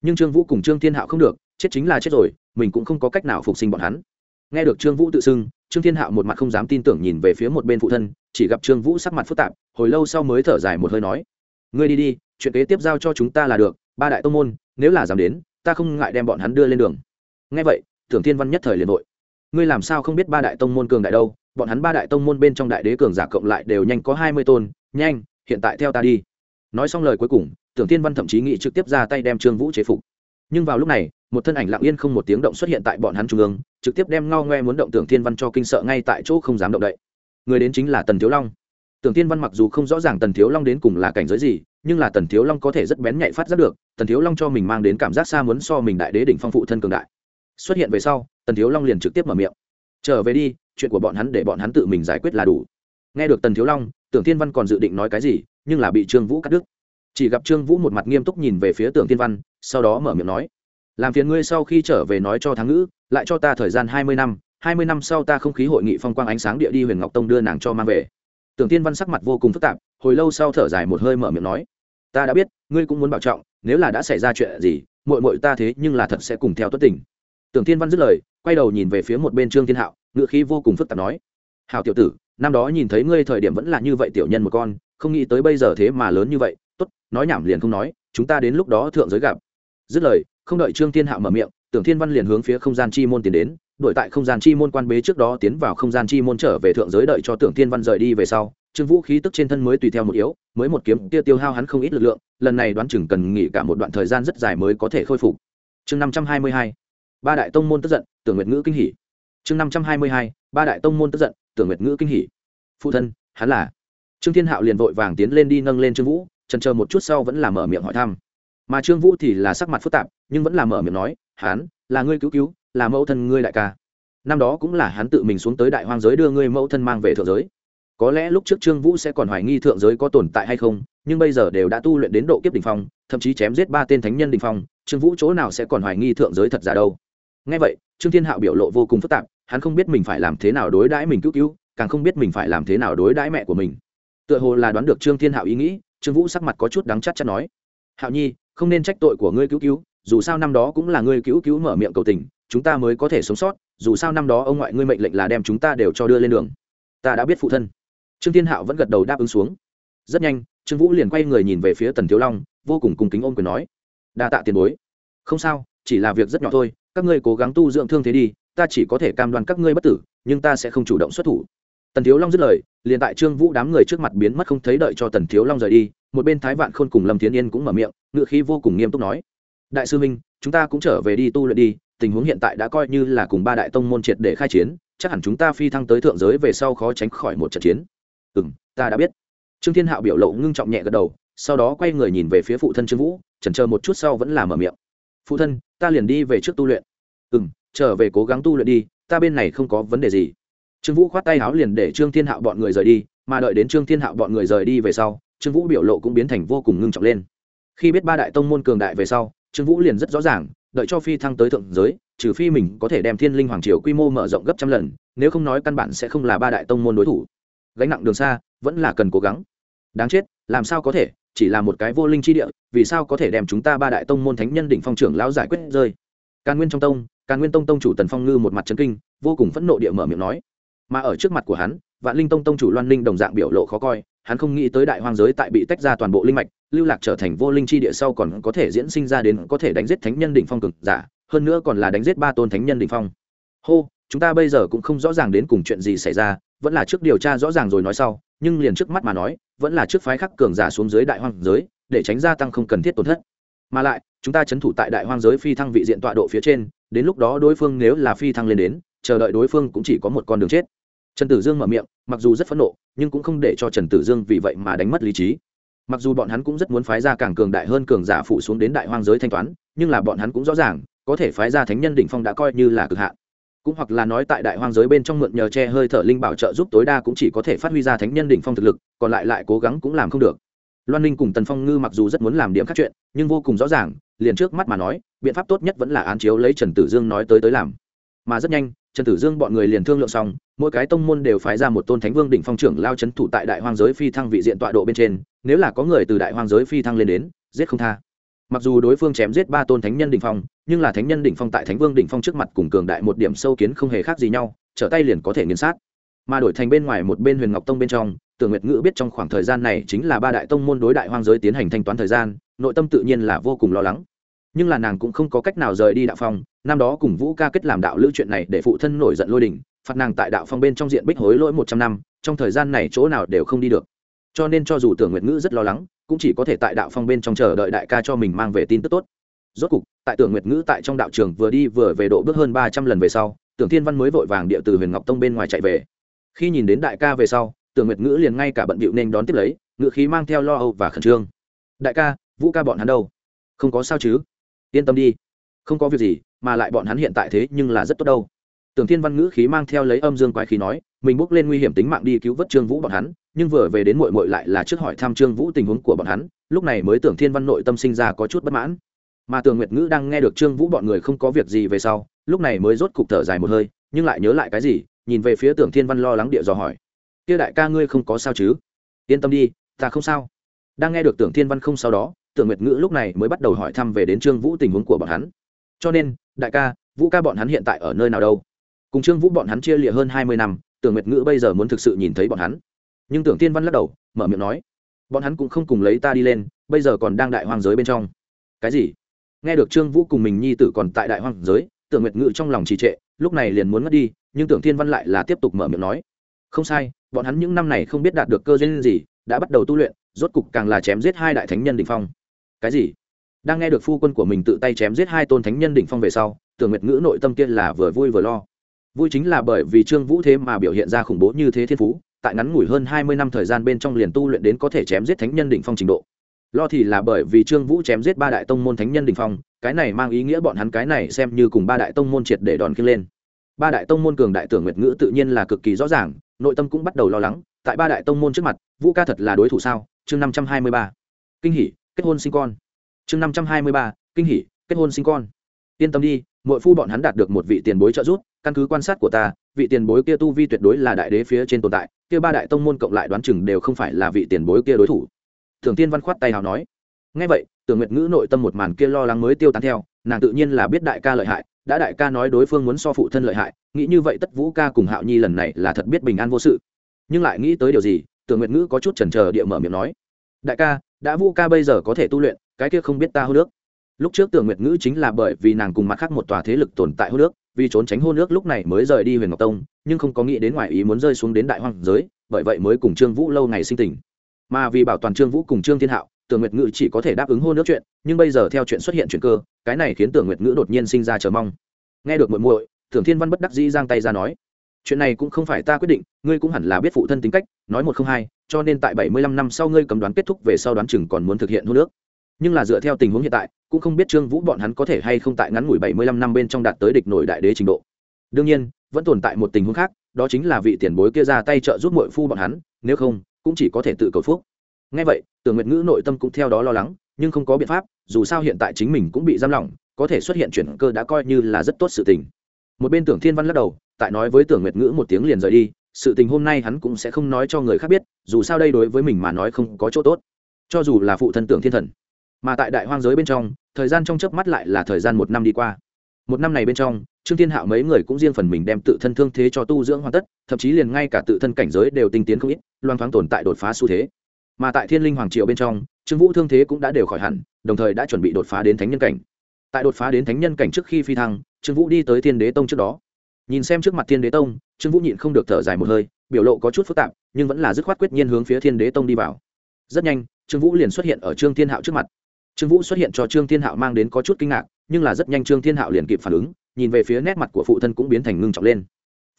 Nhưng trương vũ cùng trương thiên hạo không được, chết chính là chết rồi, mình cũng không có cách nào phục sinh bọn hắn. Nghe được trương vũ tự xưng, trương thiên hạo một mặt không dám tin tưởng nhìn về phía một bên phụ thân, chỉ gặp trương vũ sắc mặt phức tạp, hồi lâu sau mới thở dài một hơi nói, ngươi đi đi, chuyện kế tiếp giao cho chúng ta là được, ba đại tông môn, nếu là dám đến, ta không ngại đem bọn hắn đưa lên đường. Nghe vậy, tưởng thiên văn nhất thời liền vội ngươi làm sao không biết ba đại tông môn cường đại đâu, bọn hắn ba đại tông môn bên trong đại đế cường giả cộng lại đều nhanh có hai mươi tôn, nhanh, hiện tại theo ta đi. Nói xong lời cuối cùng, tưởng Thiên văn thậm chí nghĩ trực tiếp ra tay đem trương vũ chế phục. Nhưng vào lúc này, một thân ảnh lặng yên không một tiếng động xuất hiện tại bọn hắn trung ương, trực tiếp đem ngao ngoe muốn động tưởng thiên văn cho kinh sợ ngay tại chỗ không dám động đậy. Người đến chính là tần thiếu long. Tưởng thiên văn mặc dù không rõ ràng tần thiếu long đến cùng là cảnh giới gì, nhưng là tần thiếu long có thể rất bén nhạy phát giác được, tần thiếu long cho mình mang đến cảm giác xa muốn so mình đại đế đỉnh phong phụ thân cường đại xuất hiện về sau, tần thiếu long liền trực tiếp mở miệng. Trở về đi, chuyện của bọn hắn để bọn hắn tự mình giải quyết là đủ. Nghe được tần thiếu long, tưởng thiên văn còn dự định nói cái gì, nhưng là bị trương vũ cắt đứt. Chỉ gặp trương vũ một mặt nghiêm túc nhìn về phía tưởng thiên văn, sau đó mở miệng nói, làm phiền ngươi sau khi trở về nói cho thắng ngữ, lại cho ta thời gian hai mươi năm, hai mươi năm sau ta không khí hội nghị phong quang ánh sáng địa đi huyền ngọc tông đưa nàng cho mang về. Tưởng tiên văn sắc mặt vô cùng phức tạp, hồi lâu sau thở dài một hơi mở miệng nói, ta đã biết, ngươi cũng muốn bảo trọng, nếu là đã xảy ra chuyện gì mội mội ta thế nhưng là thật sẽ cùng theo tuất tình tưởng Thiên văn dứt lời, quay đầu nhìn về phía một bên trương thiên hạo ngựa khí vô cùng phức tạp nói, hảo tiểu tử, năm đó nhìn thấy ngươi thời điểm vẫn là như vậy tiểu nhân một con, không nghĩ tới bây giờ thế mà lớn như vậy, tốt, nói nhảm liền không nói, chúng ta đến lúc đó thượng giới gặp. Dứt lời, không đợi trương thiên hạo mở miệng, tưởng thiên văn liền hướng phía không gian chi môn tiến đến, đuổi tại không gian chi môn quan bế trước đó tiến vào không gian chi môn trở về thượng giới đợi cho tưởng thiên văn rời đi về sau, trương vũ khí tức trên thân mới tùy theo một yếu, mới một kiếm tiêu tiêu hao hắn không ít lực lượng, lần này đoán chừng cần nghỉ cả một đoạn thời gian rất dài mới có thể khôi phục. Chương năm trăm hai mươi hai ba đại tông môn tức giận, tưởng nguyệt ngữ kinh hỉ. Chương năm trăm hai mươi hai, ba đại tông môn tức giận, tưởng nguyệt ngữ kinh hỉ. Phụ thân, hắn là. Trương thiên hạo liền vội vàng tiến lên đi nâng lên trương vũ, trần chờ một chút sau vẫn là mở miệng hỏi thăm. Mà trương vũ thì là sắc mặt phức tạp, nhưng vẫn là mở miệng nói, hắn, là ngươi cứu cứu, là mẫu thân ngươi đại ca. Năm đó cũng là hắn tự mình xuống tới đại hoang giới đưa ngươi mẫu thân mang về thượng giới. Có lẽ lúc trước trương vũ sẽ còn hoài nghi thượng giới có tồn tại hay không, nhưng bây giờ đều đã tu luyện đến độ kiếp đ ỉ n h phong, thậm chí chém giết ba tên thánh nhân đ ỉ n h phong, trương vũ chỗ nào sẽ còn hoài nghi thượng giới thật giả đâu? Ngay vậy, trương thiên hạo biểu lộ vô cùng phức tạp, hắn không biết mình phải làm thế nào đối đãi mình cứu cứu, càng không biết mình phải làm thế nào đối đãi mẹ của mình. Tựa hồ là đoán được trương thiên hạo ý nghĩ, trương vũ sắc mặt có chút đắng chắc chắn nói, hạo nhi, không nên trách tội của ngươi cứu cứu, dù sao năm đó cũng là ngươi cứu cứu mở miệng cầu tình, chúng ta mới có thể sống sót, dù sao năm đó ông ngoại ngươi mệnh lệnh là đem chúng ta đều cho đưa lên đường. Ta đã biết phụ thân. Trương thiên hạo vẫn gật đầu đáp ứng xuống. Rất nhanh, trương vũ liền quay người nhìn về phía tần thiếu long, vô cùng cung kính ôm quyền nói, đa tạ tiền bối. Không sao, chỉ là việc rất nhỏ thôi các ngươi cố gắng tu dưỡng thương thế đi, ta chỉ có thể cam đoan các ngươi bất tử, nhưng ta sẽ không chủ động xuất thủ. Tần thiếu long dứt lời, liền tại trương vũ đám người trước mặt biến mất không thấy đợi cho tần thiếu long rời đi, một bên thái vạn khôn cùng lâm Thiên yên cũng mở miệng, ngựa khí vô cùng nghiêm túc nói, đại sư minh, chúng ta cũng trở về đi tu luyện đi, tình huống hiện tại đã coi như là cùng ba đại tông môn triệt để khai chiến, chắc hẳn chúng ta phi thăng tới thượng giới về sau khó tránh khỏi một trận chiến. Ừ m ta đã biết. Trương thiên hạo biểu lộ ngưng trọng nhẹ gật đầu, sau đó quay người nhìn về phía phụ thân trương vũ, chần chờ một chút sau vẫn là mở miệng. Phụ thân ta liền đi về trước tu luyện. Ừ m trở về cố gắng tu luyện đi, ta bên này không có vấn đề gì. Trương vũ khoát tay háo liền để trương thiên hạo bọn người rời đi, mà đợi đến trương thiên hạo bọn người rời đi về sau, trương vũ biểu lộ cũng biến thành vô cùng ngưng trọng lên. Khi biết ba đại tông môn cường đại về sau, trương vũ liền rất rõ ràng, đợi cho phi thăng tới thượng giới, trừ phi mình có thể đem thiên linh hoàng triều quy mô mở rộng gấp trăm lần, nếu không nói căn bản sẽ không là ba đại tông môn đối thủ. Gánh nặng đường xa, vẫn là cần cố gắng. Đáng chết, làm sao có thể? Chỉ là một cái vô linh chi địa, vì sao có thể đem chúng ta ba đại tông môn thánh nhân đỉnh phong trưởng lão giải quyết rơi? Càn nguyên trong tông, càn nguyên tông tông chủ tần phong ngư một mặt trấn kinh, vô cùng phẫn nộ địa mở miệng nói. Mà ở trước mặt của hắn, vạn linh tông tông chủ loan linh đồng dạng biểu lộ khó coi, hắn không nghĩ tới đại hoang giới tại bị tách ra toàn bộ linh mạch, lưu lạc trở thành vô linh chi địa sau còn có thể diễn sinh ra đến có thể đánh giết thánh nhân đỉnh phong cực giả, hơn nữa còn là đánh giết ba tôn thánh nhân đỉnh phong. Hô chúng ta bây giờ cũng không rõ ràng đến cùng chuyện gì xảy ra, vẫn là trước điều tra rõ ràng rồi nói sau, nhưng liền trước mắt mà nói, vẫn là trước phái khắc cường giả xuống dưới đại hoang giới, để tránh gia tăng không cần thiết tổn thất. Mà lại, chúng ta c h ấ n thủ tại đại hoang giới phi thăng vị diện tọa độ phía trên, đến lúc đó đối phương nếu là phi thăng lên đến, chờ đợi đối phương cũng chỉ có một con đường chết. Trần tử dương mở miệng, mặc dù rất phẫn nộ, nhưng cũng không để cho trần tử dương vì vậy mà đánh mất lý trí. Mặc dù bọn hắn cũng rất muốn phái ra càng cường đại hơn cường giả phụ xuống đến đại hoang giới thanh toán, nhưng là bọn hắn cũng rõ ràng, có thể phái ra thánh nhân đỉnh phong đã coi như là cực hạn cũng hoặc là nói tại đại hoang giới bên trong mượn nhờ che hơi thở linh bảo trợ giúp tối đa cũng chỉ có thể phát huy ra thánh nhân đỉnh phong thực lực, còn lại lại cố gắng cũng làm không được. Loan ninh cùng tần phong ngư mặc dù rất muốn làm điểm khác chuyện, nhưng vô cùng rõ ràng, liền trước mắt mà nói, biện pháp tốt nhất vẫn là án chiếu lấy trần tử dương nói tới tới làm. Mà rất nhanh, trần tử dương bọn người liền thương lượng xong, mỗi cái tông môn đều phái ra một tôn thánh vương đỉnh phong trưởng lao c h ấ n thủ tại đại hoang giới phi thăng vị diện tọa độ bên trên, nếu là có người từ đại hoang giới phi thăng lên đến, giết không tha. Mặc dù đối phương chém giết ba tôn thánh nhân đỉnh phong nhưng là thánh nhân đỉnh phong tại thánh vương đỉnh phong trước mặt cùng cường đại một điểm sâu kiến không hề khác gì nhau, trở tay liền có thể nghiền sát. Mà đổi thành bên ngoài một bên huyền ngọc tông bên trong, tưởng nguyệt ngữ biết trong khoảng thời gian này chính là ba đại tông môn đối đại hoang giới tiến hành thanh toán thời gian, nội tâm tự nhiên là vô cùng lo lắng. Nhưng là nàng cũng không có cách nào rời đi đạo phong năm đó cùng vũ ca kết làm đạo lữ chuyện này để phụ thân nổi giận lôi đình, phạt nàng tại đạo phong bên trong diện bích hối lỗi một trăm năm, trong thời gian này chỗ nào đều không đi được. Cho nên cho dù tưởng nguyệt ngữ rất lo lắng, cũng chỉ có thể tại đạo phong bên trong chờ đợi đại ca cho mình mang về tin tức tốt rốt cục, tại tưởng nguyệt ngữ tại trong đạo trường vừa đi vừa về độ bước hơn ba trăm lần về sau, tưởng thiên văn mới vội vàng địa từ huyền ngọc tông bên ngoài chạy về. Khi nhìn đến đại ca về sau, tưởng nguyệt ngữ liền ngay cả bận bịu nên đón tiếp lấy, ngữ khí mang theo lo âu và khẩn trương. Đại ca, vũ ca bọn hắn đâu? Không có sao chứ. Yên tâm đi, không có việc gì, mà lại bọn hắn hiện tại thế nhưng là rất tốt đâu. Tưởng thiên văn ngữ khí mang theo lấy âm dương quái khí nói, mình bước lên nguy hiểm tính mạng đi cứu vớt trương vũ bọn hắn, nhưng vừa về đến mội mội lại là trước hỏi thăm trương vũ tình huống của bọn hắn, lúc này mới tưởng thiên văn nội tâm sinh ra có chút bất mãn mà tường nguyệt ngữ đang nghe được trương vũ bọn người không có việc gì về sau, lúc này mới rốt cục thở dài một hơi, nhưng lại nhớ lại cái gì, nhìn về phía tưởng thiên văn lo lắng địa dò hỏi. Kia đại ca ngươi không có sao chứ? Yên tâm đi, ta không sao. Đang nghe được tưởng thiên văn không sau đó tưởng nguyệt ngữ lúc này mới bắt đầu hỏi thăm về đến trương vũ tình huống của bọn hắn. Cho nên, đại ca, vũ ca bọn hắn hiện tại ở nơi nào đâu? Cùng trương vũ bọn hắn chia lịa hơn hai mươi năm tưởng nguyệt ngữ bây giờ muốn thực sự nhìn thấy bọn hắn. Nhưng tưởng thiên văn lắc đầu, mở miệng nói. Bọn hắn cũng không cùng lấy ta đi lên, bây giờ còn đang đại hoang giới bên trong. Cái gì? Nghe được trương vũ cùng mình nhi tử còn tại đại hoang giới, tưởng nguyệt ngữ trong lòng trì trệ, lúc này liền muốn mất đi, nhưng tưởng thiên văn lại là tiếp tục mở miệng nói. Không sai, bọn hắn những năm này không biết đạt được cơ duyên gì, đã bắt đầu tu luyện, rốt cục càng là chém giết hai đại thánh nhân đỉnh phong. Cái gì? Đang nghe được phu quân của mình tự tay chém giết hai tôn thánh nhân đỉnh phong về sau, tưởng nguyệt ngữ nội tâm kia là vừa vui vừa lo. Vui chính là bởi vì trương vũ thế mà biểu hiện ra khủng bố như thế thiên phú, tại ngắn ngủi hơn hai mươi năm thời gian bên trong liền tu luyện đến có thể chém giết thánh nhân đỉnh phong trình độ lo thì là bởi vì trương vũ chém giết ba đại tông môn thánh nhân đình phong, cái này mang ý nghĩa bọn hắn cái này xem như cùng ba đại tông môn triệt để đòn kia lên. Ba đại tông môn cường đại tưởng nguyệt ngữ tự nhiên là cực kỳ rõ ràng, nội tâm cũng bắt đầu lo lắng, tại ba đại tông môn trước mặt, vũ ca thật là đối thủ sao? Chương năm trăm hai mươi ba. Kinh hỷ kết hôn sinh con. Chương năm trăm hai mươi ba. Kinh hỷ kết hôn sinh con. Yên tâm đi mỗi phu bọn hắn đạt được một vị tiền bối trợ giúp, căn cứ quan sát của ta, vị tiền bối kia tu vi tuyệt đối là đại đế phía trên tồn tại, kia ba đại tông môn cộng lại đoán chừng đều không phải là vị tiền bối kia đối thủ thường tiên văn khoát tay hào nói ngay vậy, tưởng nguyệt ngữ nội tâm một màn kia lo lắng mới tiêu tán theo, nàng tự nhiên là biết đại ca lợi hại, đã đại ca nói đối phương muốn so phụ thân lợi hại, nghĩ như vậy tất vũ ca cùng hạo nhi lần này là thật biết bình an vô sự. Nhưng lại nghĩ tới điều gì, tưởng nguyệt ngữ có chút chần chờ địa mở miệng nói, đại ca, đã vũ ca bây giờ có thể tu luyện, cái kia không biết ta hô nước lúc trước tưởng nguyệt ngữ chính là bởi vì nàng cùng mặt khác một tòa thế lực tồn tại hô nước vì trốn tránh hô nước lúc này mới rời đi huyền ngọc tông, nhưng không có nghĩ đến ngoài ý muốn rơi xuống đến đại hoàng giới, bởi vậy mới cùng trương vũ lâu ngày sinh tình mà vì bảo toàn trương vũ cùng trương thiên hạo, tưởng nguyệt ngữ chỉ có thể đáp ứng hôn nước chuyện, nhưng bây giờ theo chuyện xuất hiện chuyện cơ, cái này khiến tưởng nguyệt ngữ đột nhiên sinh ra chờ mong. Nghe được muội muội tưởng thiên văn bất đắc dĩ giang tay ra nói, chuyện này cũng không phải ta quyết định, ngươi cũng hẳn là biết phụ thân tính cách, nói một không hai, cho nên tại bảy mươi lăm năm sau ngươi cầm đoán kết thúc về sau đoán chừng còn muốn thực hiện hôn nước nhưng là dựa theo tình huống hiện tại, cũng không biết trương vũ bọn hắn có thể hay không tại ngắn ngủi bảy mươi lăm năm bên trong đạt tới địch nổi đại đế trình độ. Đương nhiên, vẫn tồn tại một tình huống khác, đó chính là vị tiền bối kia ra tay trợ giúp mội phu bọn hắn, nếu không cũng chỉ có thể tự cầu phúc. Ngay vậy, tưởng nguyệt ngữ nội tâm cũng theo đó lo lắng, nhưng không có biện pháp, dù sao hiện tại chính mình cũng bị giam lỏng, có thể xuất hiện chuyển cơ đã coi như là rất tốt sự tình. Một bên tưởng thiên văn lắc đầu, tại nói với tưởng nguyệt ngữ một tiếng liền rời đi, sự tình hôm nay hắn cũng sẽ không nói cho người khác biết, dù sao đây đối với mình mà nói không có chỗ tốt. Cho dù là phụ thân tưởng thiên thần, mà tại đại hoang giới bên trong, thời gian trong chớp mắt lại là thời gian một năm đi qua một năm này bên trong, trương thiên hạo mấy người cũng riêng phần mình đem tự thân thương thế cho tu dưỡng hoàn tất, thậm chí liền ngay cả tự thân cảnh giới đều tinh tiến không ít loan thoáng tồn tại đột phá xu thế. Mà tại thiên linh hoàng triều bên trong, trương vũ thương thế cũng đã đều khỏi hẳn, đồng thời đã chuẩn bị đột phá đến thánh nhân cảnh. Tại đột phá đến thánh nhân cảnh trước khi phi thăng, trương vũ đi tới thiên đế tông trước đó. Nhìn xem trước mặt thiên đế tông, trương vũ nhịn không được thở dài một hơi, biểu lộ có chút phức tạp, nhưng vẫn là dứt khoát quyết nhiên hướng phía thiên đế tông đi vào. Rất nhanh, trương vũ liền xuất hiện ở trương thiên hạo trước mặt. Trương vũ xuất hiện cho trương thiên hạo mang đến có chút kinh ngạc nhưng là rất nhanh trương thiên hạo liền kịp phản ứng, nhìn về phía nét mặt của phụ thân cũng biến thành ngưng trọng lên.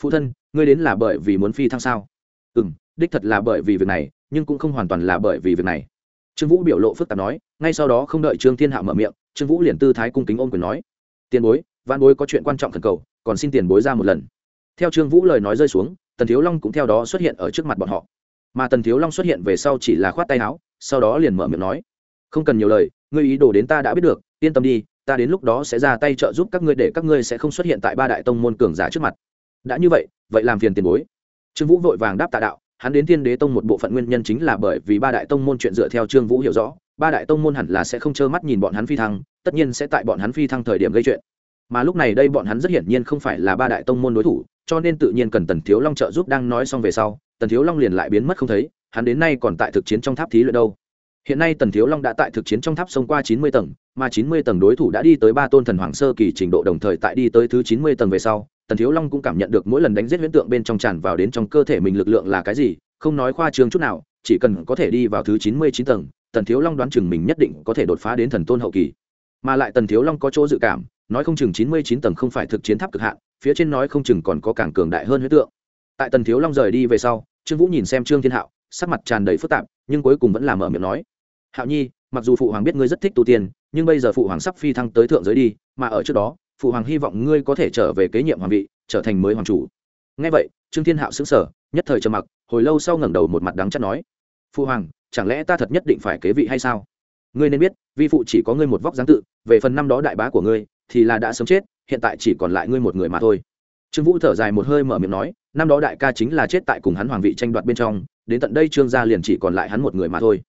Phụ thân, ngươi đến là bởi vì muốn phi thăng sao? Ừ m đích thật là bởi vì việc này, nhưng cũng không hoàn toàn là bởi vì việc này. Trương vũ biểu lộ phức tạp nói, ngay sau đó không đợi trương thiên hạo mở miệng, trương vũ liền tư thái cung kính ôm quyền nói, tiền bối văn bối có chuyện quan trọng thần cầu, còn xin tiền bối ra một lần. Theo trương vũ lời nói rơi xuống, tần thiếu long cũng theo đó xuất hiện ở trước mặt bọn họ. Mà tần thiếu long xuất hiện về sau chỉ là khoát tay áo, sau đó liền mở miệng nói, không cần nhiều lời, ngươi ý đồ đến ta đã biết được, yên tâm đi ta đến lúc đó sẽ ra tay trợ giúp các ngươi để các ngươi sẽ không xuất hiện tại ba đại tông môn cường giả trước mặt. Đã như vậy vậy làm phiền tiền bối. Trương vũ vội vàng đáp tạ đạo, hắn đến thiên đế tông một bộ phận nguyên nhân chính là bởi vì ba đại tông môn chuyện dựa theo trương vũ hiểu rõ, ba đại tông môn hẳn là sẽ không trơ mắt nhìn bọn hắn phi thăng, tất nhiên sẽ tại bọn hắn phi thăng thời điểm gây chuyện. Mà lúc này đây bọn hắn rất hiển nhiên không phải là ba đại tông môn đối thủ, cho nên tự nhiên cần tần thiếu long trợ giúp đang nói xong về sau, tần thiếu long liền lại biến mất không thấy, hắn đến nay còn tại thực chiến trong tháp thí luyện đâu hiện nay tần thiếu long đã tại thực chiến trong tháp sông qua chín mươi tầng, mà chín mươi tầng đối thủ đã đi tới ba tôn thần hoàng sơ kỳ trình độ đồng thời tại đi tới thứ chín mươi tầng về sau, tần thiếu long cũng cảm nhận được mỗi lần đánh giết huyễn tượng bên trong tràn vào đến trong cơ thể mình lực lượng là cái gì, không nói khoa trương chút nào, chỉ cần có thể đi vào thứ chín mươi chín tầng, tần thiếu long đoán chừng mình nhất định có thể đột phá đến thần tôn hậu kỳ. Mà lại tần thiếu long có chỗ dự cảm, nói không chừng chín mươi chín tầng không phải thực chiến tháp cực hạn, phía trên nói không chừng còn có càng cường đại hơn huyễn tượng. Tại tần thiếu long rời đi về sau, trương vũ nhìn xem trương thiên hạo, sắc mặt tràn đầy phức tạp, nhưng cuối cùng vẫn là mở miệng nói hạo nhi, mặc dù phụ hoàng biết ngươi rất thích tu tiên, nhưng bây giờ phụ hoàng sắp phi thăng tới thượng giới đi, mà ở trước đó, phụ hoàng hy vọng ngươi có thể trở về kế nhiệm hoàng vị, trở thành mới hoàng chủ. Ngay vậy, trương thiên hạo xứng sở nhất thời trầm mặc, hồi lâu sau ngẩng đầu một mặt đắng chắc nói, phụ hoàng, chẳng lẽ ta thật nhất định phải kế vị hay sao? Ngươi nên biết, vi phụ chỉ có ngươi một vóc dáng tự, về phần năm đó đại bá của ngươi, thì là đã sớm chết, hiện tại chỉ còn lại ngươi một người mà thôi. Trương vũ thở dài một hơi mở miệng nói, năm đó đại ca chính là chết tại cùng hắn hoàng vị tranh đoạt bên trong, đến tận đây trương gia liền chỉ còn lại hắn một người mà thôi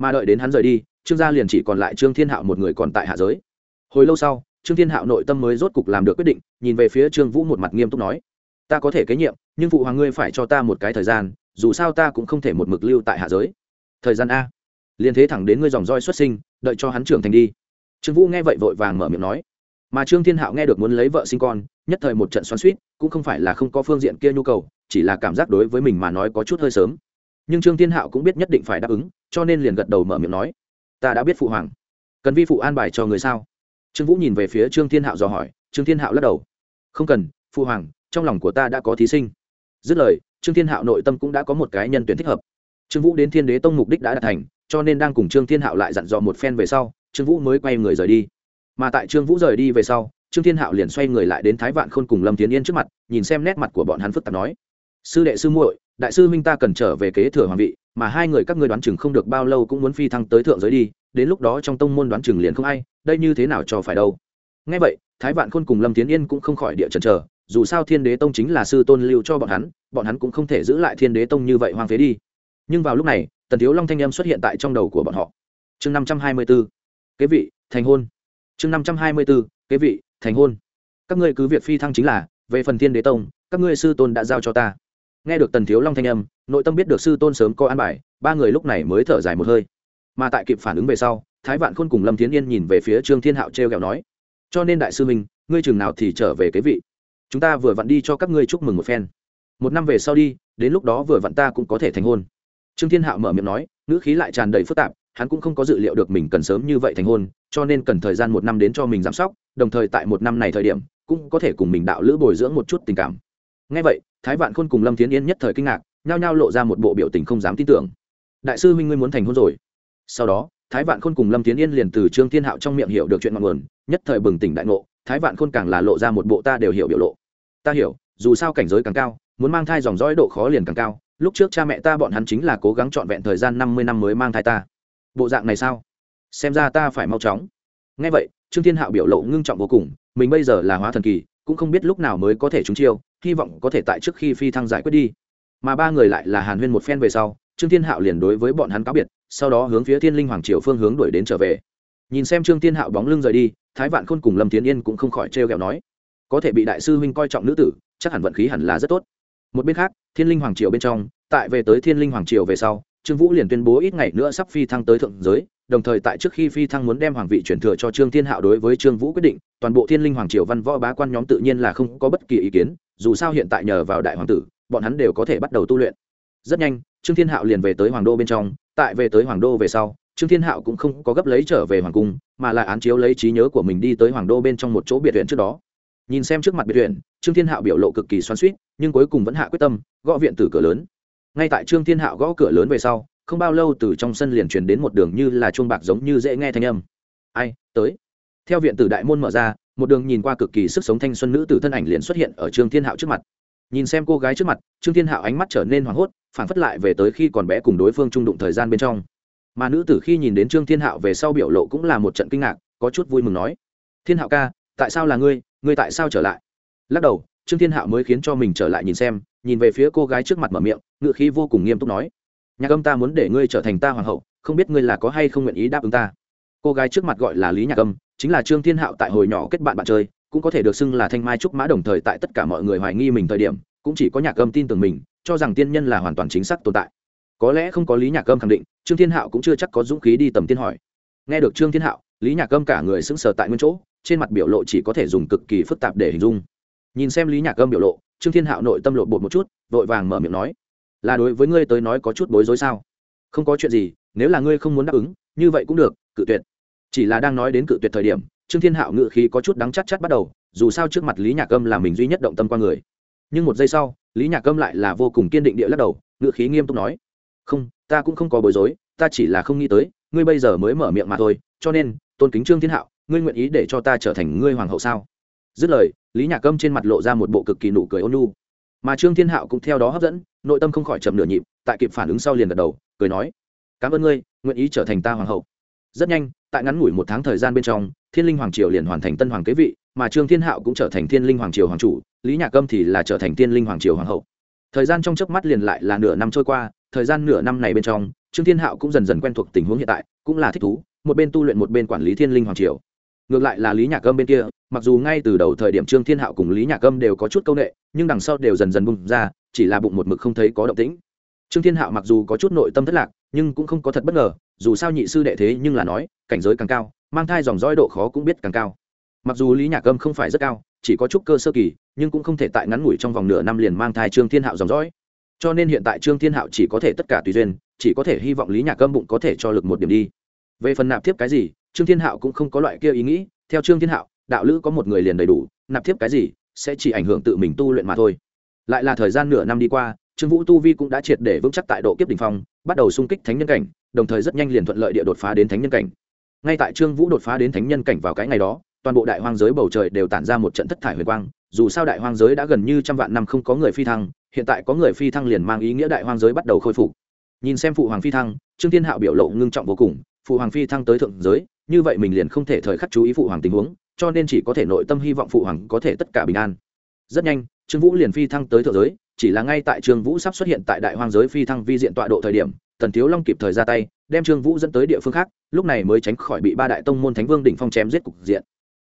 mà đợi đến hắn rời đi, trương gia liền chỉ còn lại trương thiên hạo một người còn tại hạ giới. Hồi lâu sau, trương thiên hạo nội tâm mới rốt cục làm được quyết định, nhìn về phía trương vũ một mặt nghiêm túc nói, ta có thể kế nhiệm, nhưng phụ hoàng ngươi phải cho ta một cái thời gian, dù sao ta cũng không thể một mực lưu tại hạ giới. Thời gian a. Liền thế thẳng đến ngươi dòng roi xuất sinh, đợi cho hắn trưởng thành đi. Trương vũ nghe vậy vội vàng mở miệng nói. Mà trương thiên hạo nghe được muốn lấy vợ sinh con, nhất thời một trận xoắn suýt cũng không phải là không có phương diện kia nhu cầu, chỉ là cảm giác đối với mình mà nói có chút hơi sớm nhưng trương thiên hạo cũng biết nhất định phải đáp ứng, cho nên liền gật đầu mở miệng nói, ta đã biết phụ hoàng. Cần vi phụ an bài cho người sao? Trương vũ nhìn về phía trương thiên hạo dò hỏi, trương thiên hạo lắc đầu, không cần, phụ hoàng, trong lòng của ta đã có thí sinh. Dứt lời, trương thiên hạo nội tâm cũng đã có một cái nhân tuyển thích hợp. Trương vũ đến thiên đế tông mục đích đã đạt thành, cho nên đang cùng trương thiên hạo lại dặn dò một phen về sau, trương vũ mới quay người rời đi. Mà tại trương vũ rời đi về sau, trương thiên hạo liền xoay người lại đến thái vạn khôn cùng lâm tiến yên trước mặt, nhìn xem nét mặt của bọn hắn phức tạp nói, sư đệ sư muội đại sư minh ta cần trở về kế thừa hoàng vị, mà hai người các ngươi đoán chừng không được bao lâu cũng muốn phi thăng tới thượng giới đi, đến lúc đó trong tông môn đoán chừng liền không ai, đây như thế nào cho phải đâu. Ngay vậy, thái vạn khôn cùng lâm tiến yên cũng không khỏi địa trần trờ dù sao thiên đế tông chính là sư tôn lưu cho bọn hắn bọn hắn cũng không thể giữ lại thiên đế tông như vậy hoang phế đi. Nhưng vào lúc này, tần thiếu long thanh em xuất hiện tại trong đầu của bọn họ. Chương năm trăm hai mươi b ố kế vị, thành hôn. Chương năm trăm hai mươi b ố kế vị, thành hôn. Các ngươi cứ việc phi thăng chính là, về phần thiên đế tông, các ngươi sư tôn đã giao cho ta nghe được tần thiếu long thanh âm, nội tâm biết được sư tôn sớm có an bài, ba người lúc này mới thở dài một hơi. Mà tại kịp phản ứng về sau, thái vạn khôn cùng lâm thiến yên nhìn về phía trương thiên hạo t r e o kẹo nói, cho nên đại sư minh ngươi chừng nào thì trở về cái vị? Chúng ta vừa vặn đi cho các ngươi chúc mừng một phen. Một năm về sau đi, đến lúc đó vừa vặn ta cũng có thể thành hôn. Trương thiên hạo mở miệng nói, ngữ khí lại tràn đầy phức tạp, hắn cũng không có dự liệu được mình cần sớm như vậy thành hôn, cho nên cần thời gian một năm đến cho mình giám sóc đồng thời tại một năm này thời điểm, cũng có thể cùng mình đạo lữ bồi dưỡng một chút tình cảm ngay vậy, thái vạn khôn cùng lâm Thiến yên nhất thời kinh ngạc, nhao nhao lộ ra một bộ biểu tình không dám tin tưởng. Đại sư minh ngươi muốn thành hôn rồi. Sau đó, thái vạn khôn cùng lâm Thiến yên liền từ trương thiên hạo trong miệng hiểu được chuyện ngọn nguồn, nhất thời bừng tỉnh đại ngộ, thái vạn khôn càng là lộ ra một bộ ta đều hiểu biểu lộ. Ta hiểu, dù sao cảnh giới càng cao, muốn mang thai dòng dõi độ khó liền càng cao, lúc trước cha mẹ ta bọn hắn chính là cố gắng trọn vẹn thời gian năm mươi năm mới mang thai ta. Bộ dạng này sao? Xem ra ta phải mau chóng. Ngay vậy, trương thiên hạo biểu lộ ngưng trọng vô cùng, mình bây giờ là hóa thần kỳ, cũng không biết lúc nào mới có thể trúng chiêu hy vọng có thể tại trước khi phi thăng giải quyết đi. Mà ba người lại là hàn huyên một phen về sau, trương thiên hạo liền đối với bọn hắn cáo biệt, sau đó hướng phía thiên linh hoàng triều phương hướng đuổi đến trở về. Nhìn xem trương thiên hạo bóng lưng rời đi, thái vạn khôn cùng lâm tiến yên cũng không khỏi trêu ghẹo nói, có thể bị đại sư huynh coi trọng nữ tử, chắc hẳn vận khí hẳn là rất tốt. Một bên khác, thiên linh hoàng triều bên trong, tại về tới thiên linh hoàng triều về sau, trương vũ liền tuyên bố ít ngày nữa sắp phi thăng tới thượng giới đồng thời tại trước khi phi thăng muốn đem hoàng vị chuyển thừa cho trương thiên hạo đối với trương vũ quyết định, toàn bộ thiên linh hoàng triều văn võ bá quan nhóm tự nhiên là không có bất kỳ ý kiến, dù sao hiện tại nhờ vào đại hoàng tử, bọn hắn đều có thể bắt đầu tu luyện. Rất nhanh, trương thiên hạo liền về tới hoàng đô bên trong, tại về tới hoàng đô về sau, trương thiên hạo cũng không có gấp lấy trở về hoàng cung, mà là án chiếu lấy trí nhớ của mình đi tới hoàng đô bên trong một chỗ biệt viện trước đó. Nhìn xem trước mặt biệt viện, trương thiên hạo biểu lộ cực kỳ xoắn suýt nhưng cuối cùng vẫn hạ quyết tâm, gõ viện từ cửa lớn. Ngay tại trương thiên hạo gõ cửa lớn về sau không bao lâu từ trong sân liền truyền đến một đường như là chuông bạc giống như dễ nghe thanh âm. Ai, tới. Theo viện tử đại môn mở ra, một đường nhìn qua cực kỳ sức sống thanh xuân nữ tử thân ảnh liền xuất hiện ở trương thiên hạo trước mặt. Nhìn xem cô gái trước mặt, trương thiên hạo ánh mắt trở nên hoảng hốt phản phất lại về tới khi còn bé cùng đối phương trung đụng thời gian bên trong. Mà nữ tử khi nhìn đến trương thiên hạo về sau biểu lộ cũng là một trận kinh ngạc, có chút vui mừng nói, thiên hạo ca, tại sao là ngươi? Ngươi tại sao trở lại? Lắc đầu, trương thiên hạo mới khiến cho mình trở lại nhìn xem, nhìn về phía cô gái trước mặt mở miệng, ngữ khí vô cùng nghiêm túc nói nhạc âm ta muốn để ngươi trở thành ta hoàng hậu, không biết ngươi là có hay không nguyện ý đáp ứng ta. Cô gái trước mặt gọi là lý nhạc âm, chính là trương thiên hạo tại hồi nhỏ kết bạn bạn chơi, cũng có thể được xưng là thanh mai trúc mã đồng thời tại tất cả mọi người hoài nghi mình thời điểm, cũng chỉ có nhạc âm tin tưởng mình, cho rằng tiên nhân là hoàn toàn chính xác tồn tại. Có lẽ không có lý nhạc âm khẳng định, trương thiên hạo cũng chưa chắc có dũng khí đi tầm tiên hỏi. Nghe được trương thiên hạo, lý nhạc âm cả người sững sờ tại nguyên chỗ, trên mặt biểu lộ chỉ có thể dùng cực kỳ phức tạp để hình dung. Nhìn xem lý nhạc âm biểu lộ, trương thiên hạo nội tâm lộ bột một chút, vội vàng mở miệng nói là đối với ngươi tới nói có chút bối rối sao? Không có chuyện gì, nếu là ngươi không muốn đáp ứng, như vậy cũng được, cự tuyệt. Chỉ là đang nói đến cự tuyệt thời điểm, trương thiên hạo ngự khí có chút đắng chắc chắc bắt đầu, dù sao trước mặt lý nhạc âm là mình duy nhất động tâm qua người. Nhưng một giây sau, lý nhạc âm lại là vô cùng kiên định địa lắc đầu, ngự khí nghiêm túc nói, không, ta cũng không có bối rối, ta chỉ là không nghĩ tới, ngươi bây giờ mới mở miệng mà thôi, cho nên, tôn kính trương thiên hạo, ngươi nguyện ý để cho ta trở thành ngươi hoàng hậu sao? Dứt lời, lý nhạc âm trên mặt lộ ra một bộ cực kỳ nụ cười ôn nu mà trương thiên hạo cũng theo đó hấp dẫn, nội tâm không khỏi chậm nửa nhịp, tại kịp phản ứng sau liền gật đầu, cười nói, cảm ơn ngươi, nguyện ý trở thành ta hoàng hậu. Rất nhanh, tại ngắn ngủi một tháng thời gian bên trong, thiên linh hoàng triều liền hoàn thành tân hoàng kế vị, mà trương thiên hạo cũng trở thành thiên linh hoàng triều hoàng chủ, lý nhạc âm thì là trở thành thiên linh hoàng triều hoàng hậu. Thời gian trong chớp mắt liền lại là nửa năm trôi qua, thời gian nửa năm này bên trong, trương thiên hạo cũng dần dần quen thuộc tình huống hiện tại, cũng là thích thú, một bên tu luyện một bên quản lý thiên linh hoàng triều. Ngược lại là lý nhạc âm bên kia mặc dù ngay từ đầu thời điểm trương thiên hạo cùng lý nhạc âm đều có chút c â u n ệ nhưng đằng sau đều dần dần bung ra, chỉ là bụng một mực không thấy có động tĩnh. Trương thiên hạo mặc dù có chút nội tâm thất lạc, nhưng cũng không có thật bất ngờ, dù sao nhị sư đệ thế nhưng là nói, cảnh giới càng cao, mang thai dòng dõi độ khó cũng biết càng cao. Mặc dù lý nhạc âm không phải rất cao, chỉ có chút cơ sơ kỳ, nhưng cũng không thể tại ngắn ngủi trong vòng nửa năm liền mang thai trương thiên hạo dòng dõi. Cho nên hiện tại trương thiên hạo chỉ có thể tất cả tùy duyên, chỉ có thể hy vọng lý nhạc âm bụng có thể cho lực một điểm đi. Về phần nạp tiếp cái gì, trương thiên hạo cũng không có loại kia ý nghĩ, theo trương thiên hạo đạo lữ có một người liền đầy đủ, nạp tiếp cái gì, sẽ chỉ ảnh hưởng tự mình tu luyện mà thôi. Lại là thời gian nửa năm đi qua, trương vũ tu vi cũng đã triệt để vững chắc tại độ kiếp đ ỉ n h phong, bắt đầu xung kích thánh nhân cảnh, đồng thời rất nhanh liền thuận lợi địa đột phá đến thánh nhân cảnh. Ngay tại trương vũ đột phá đến thánh nhân cảnh vào cái ngày đó, toàn bộ đại hoang giới bầu trời đều tản ra một trận thất thải huyền quang, dù sao đại hoang giới đã gần như trăm vạn năm không có người phi thăng, hiện tại có người phi thăng liền mang ý nghĩa đại hoang giới bắt đầu khôi phục. Nhìn xem phụ hoàng phi thăng, trương thiên hạo biểu lộ ngưng trọng vô cùng, phụ hoàng phi thăng tới thượng giới, như vậy mình liền không thể thời khắc chú ý phụ hoàng tình huống cho nên chỉ có thể nội tâm hy vọng phụ hoàng có thể tất cả bình an. Rất nhanh, trương vũ liền phi thăng tới thượng giới, chỉ là ngay tại trương vũ sắp xuất hiện tại đại hoang giới phi thăng vi diện tọa độ thời điểm, tần thiếu long kịp thời ra tay, đem trương vũ dẫn tới địa phương khác, lúc này mới tránh khỏi bị ba đại tông môn thánh vương đỉnh phong chém giết cục diện.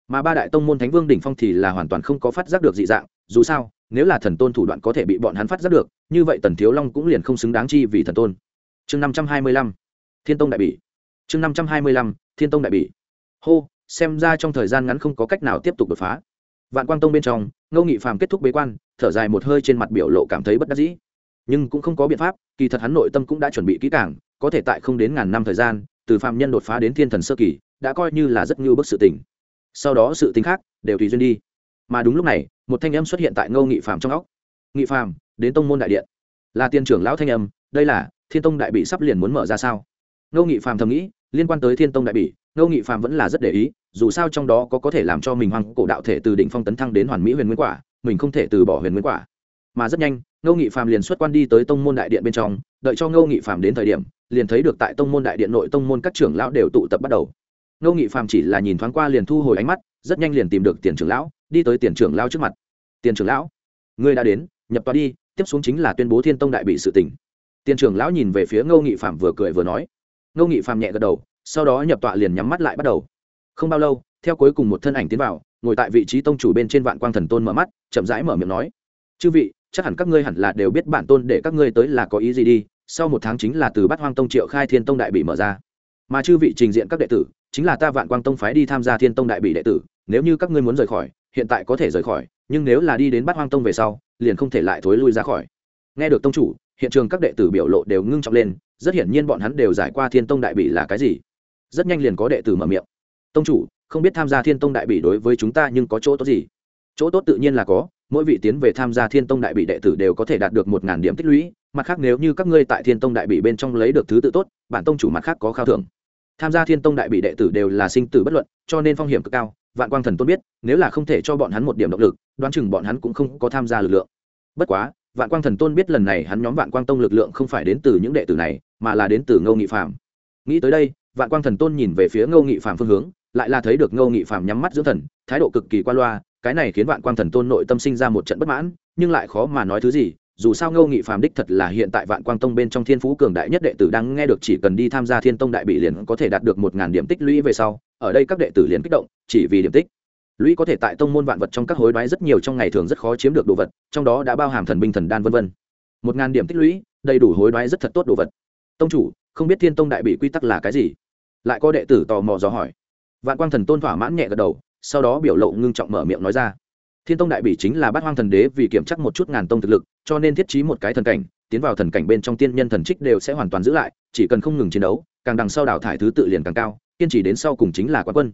Mà ba đại tông môn thánh vương đỉnh phong thì là hoàn toàn không có phát giác được dị dạng, dù sao, nếu là thần tôn thủ đoạn có thể bị bọn hắn phát giác được, như vậy tần thiếu long cũng liền không xứng đáng chi vì thần tôn. Chương năm trăm hai mươi lăm, thiên tông đại bỉ. Chương năm trăm hai mươi lăm, thiên tông đại bỉ. Hô xem ra trong thời gian ngắn không có cách nào tiếp tục đột phá. Vạn quang tông bên trong, ngô nghị phàm kết thúc bế quan, thở dài một hơi trên mặt biểu lộ cảm thấy bất đắc dĩ. Nhưng cũng không có biện pháp, kỳ thật hắn nội tâm cũng đã chuẩn bị kỹ càng, có thể tại không đến ngàn năm thời gian, từ phạm nhân đột phá đến thiên thần sơ kỳ, đã coi như là rất như bức sự tình. Sau đó sự tình khác, đều tùy duyên đi. Mà đúng lúc này, một thanh âm xuất hiện tại ngô nghị phàm trong óc. Nghị phàm, đến tông môn đại điện. Là tiên trưởng lão thanh âm, đây là, thiên tông đại bị sắp liền muốn mở ra sao? Ngô nghị phàm thầm nghĩ, liên quan tới thiên tông đại bị ngô nghị phàm vẫn là rất để ý, dù sao trong đó có có thể làm cho mình hoang cổ đạo thể từ đỉnh phong tấn thăng đến hoàn mỹ huyền nguyên quả, mình không thể từ bỏ huyền nguyên quả. Mà rất nhanh, ngô nghị phàm liền xuất quan đi tới tông môn đại điện bên trong, đợi cho ngô nghị phàm đến thời điểm, liền thấy được tại tông môn đại điện nội tông môn các trưởng lão đều tụ tập bắt đầu. Ngô nghị phàm chỉ là nhìn thoáng qua liền thu hồi ánh mắt, rất nhanh liền tìm được tiền trưởng lão, đi tới tiền trưởng lão trước mặt. Tiền trưởng lão, ngươi đã đến, nhập tòa đi, tiếp xuống chính là tuyên bố thiên tông đại bị sự tỉnh tiền trưởng lão nhìn về phía ngô nghị phàm vừa cười vừa nói. Ngô nghị phàm nhẹ gật đầu sau đó nhập tọa liền nhắm mắt lại bắt đầu. Không bao lâu, theo cuối cùng một thân ảnh tiến vào, ngồi tại vị trí tông chủ bên trên vạn quang thần tôn mở mắt, chậm rãi mở miệng nói, chư vị, chắc hẳn các ngươi hẳn là đều biết bản tôn để các ngươi tới là có ý gì đi, sau một tháng chính là từ bát hoang tông triệu khai thiên tông đại bị mở ra. Mà chư vị trình diện các đệ tử, chính là ta vạn quang tông phái đi tham gia thiên tông đại bị đệ tử, nếu như các ngươi muốn rời khỏi, hiện tại có thể rời khỏi, nhưng nếu là đi đến bát hoang tông về sau, liền không thể lại thối lui ra khỏi. Nghe được tông chủ, hiện trường các đệ tử biểu lộ đều ngưng trọng lên, rất hiển nhiên bọn hắn đều giải qua thiên tông đại bị là cái gì rất nhanh liền có đệ tử mở miệng. Tông chủ, không biết tham gia thiên tông đại bị đối với chúng ta nhưng có chỗ tốt gì? Chỗ tốt tự nhiên là có, mỗi vị tiến về tham gia thiên tông đại bị đệ tử đều có thể đạt được một ngàn điểm tích lũy, mặt khác nếu như các ngươi tại thiên tông đại bị bên trong lấy được thứ tự tốt, bản tông chủ mặt khác có khao thưởng. Tham gia thiên tông đại bị đệ tử đều là sinh tử bất luận, cho nên phong hiểm cực cao, vạn quang thần tôn biết, nếu là không thể cho bọn hắn một điểm động lực, đoán chừng bọn hắn cũng không có tham gia lực lượng. Bất quá, vạn quang thần tôn biết lần này hắn nhóm vạn quang tông lực lượng không phải đến từ những đệ tử này, mà là đến từ ngô nghị phạm nghĩ tới đây vạn quang thần tôn nhìn về phía ngô nghị phạm phương hướng, lại là thấy được ngô nghị phạm nhắm mắt dưỡng thần, thái độ cực kỳ qua loa, cái này khiến vạn quang thần tôn nội tâm sinh ra một trận bất mãn, nhưng lại khó mà nói thứ gì, dù sao ngô nghị phạm đích thật là hiện tại vạn quang tông bên trong thiên phú cường đại nhất đệ tử đang nghe được chỉ cần đi tham gia thiên tông đại bị liền có thể đạt được một ngàn điểm tích lũy về sau, ở đây các đệ tử liền kích động, chỉ vì điểm tích. Lũy có thể tại tông môn vạn vật trong các hối đoái rất nhiều trong ngày thường rất khó chiếm được đồ vật, trong đó đã bao hàm thần binh thần đan vân vân. Một ngàn điểm tích lũy, đầy đủ hối đoái rất thật tốt đồ vật. Tông chủ, không biết thiên tông đại bị quy tắc là cái gì? Lại có đệ tử tò mò dò hỏi. Vạn quang thần tôn thỏa mãn nhẹ gật đầu, sau đó biểu lộ ngưng trọng mở miệng nói ra. Thiên tông đại bỉ chính là bát hoang thần đế vì kiểm chắc một chút ngàn tông thực lực, cho nên thiết trí một cái thần cảnh, tiến vào thần cảnh bên trong tiên nhân thần trích đều sẽ hoàn toàn giữ lại, chỉ cần không ngừng chiến đấu, càng đằng sau đào thải thứ tự liền càng cao, kiên trì đến sau cùng chính là quán quân.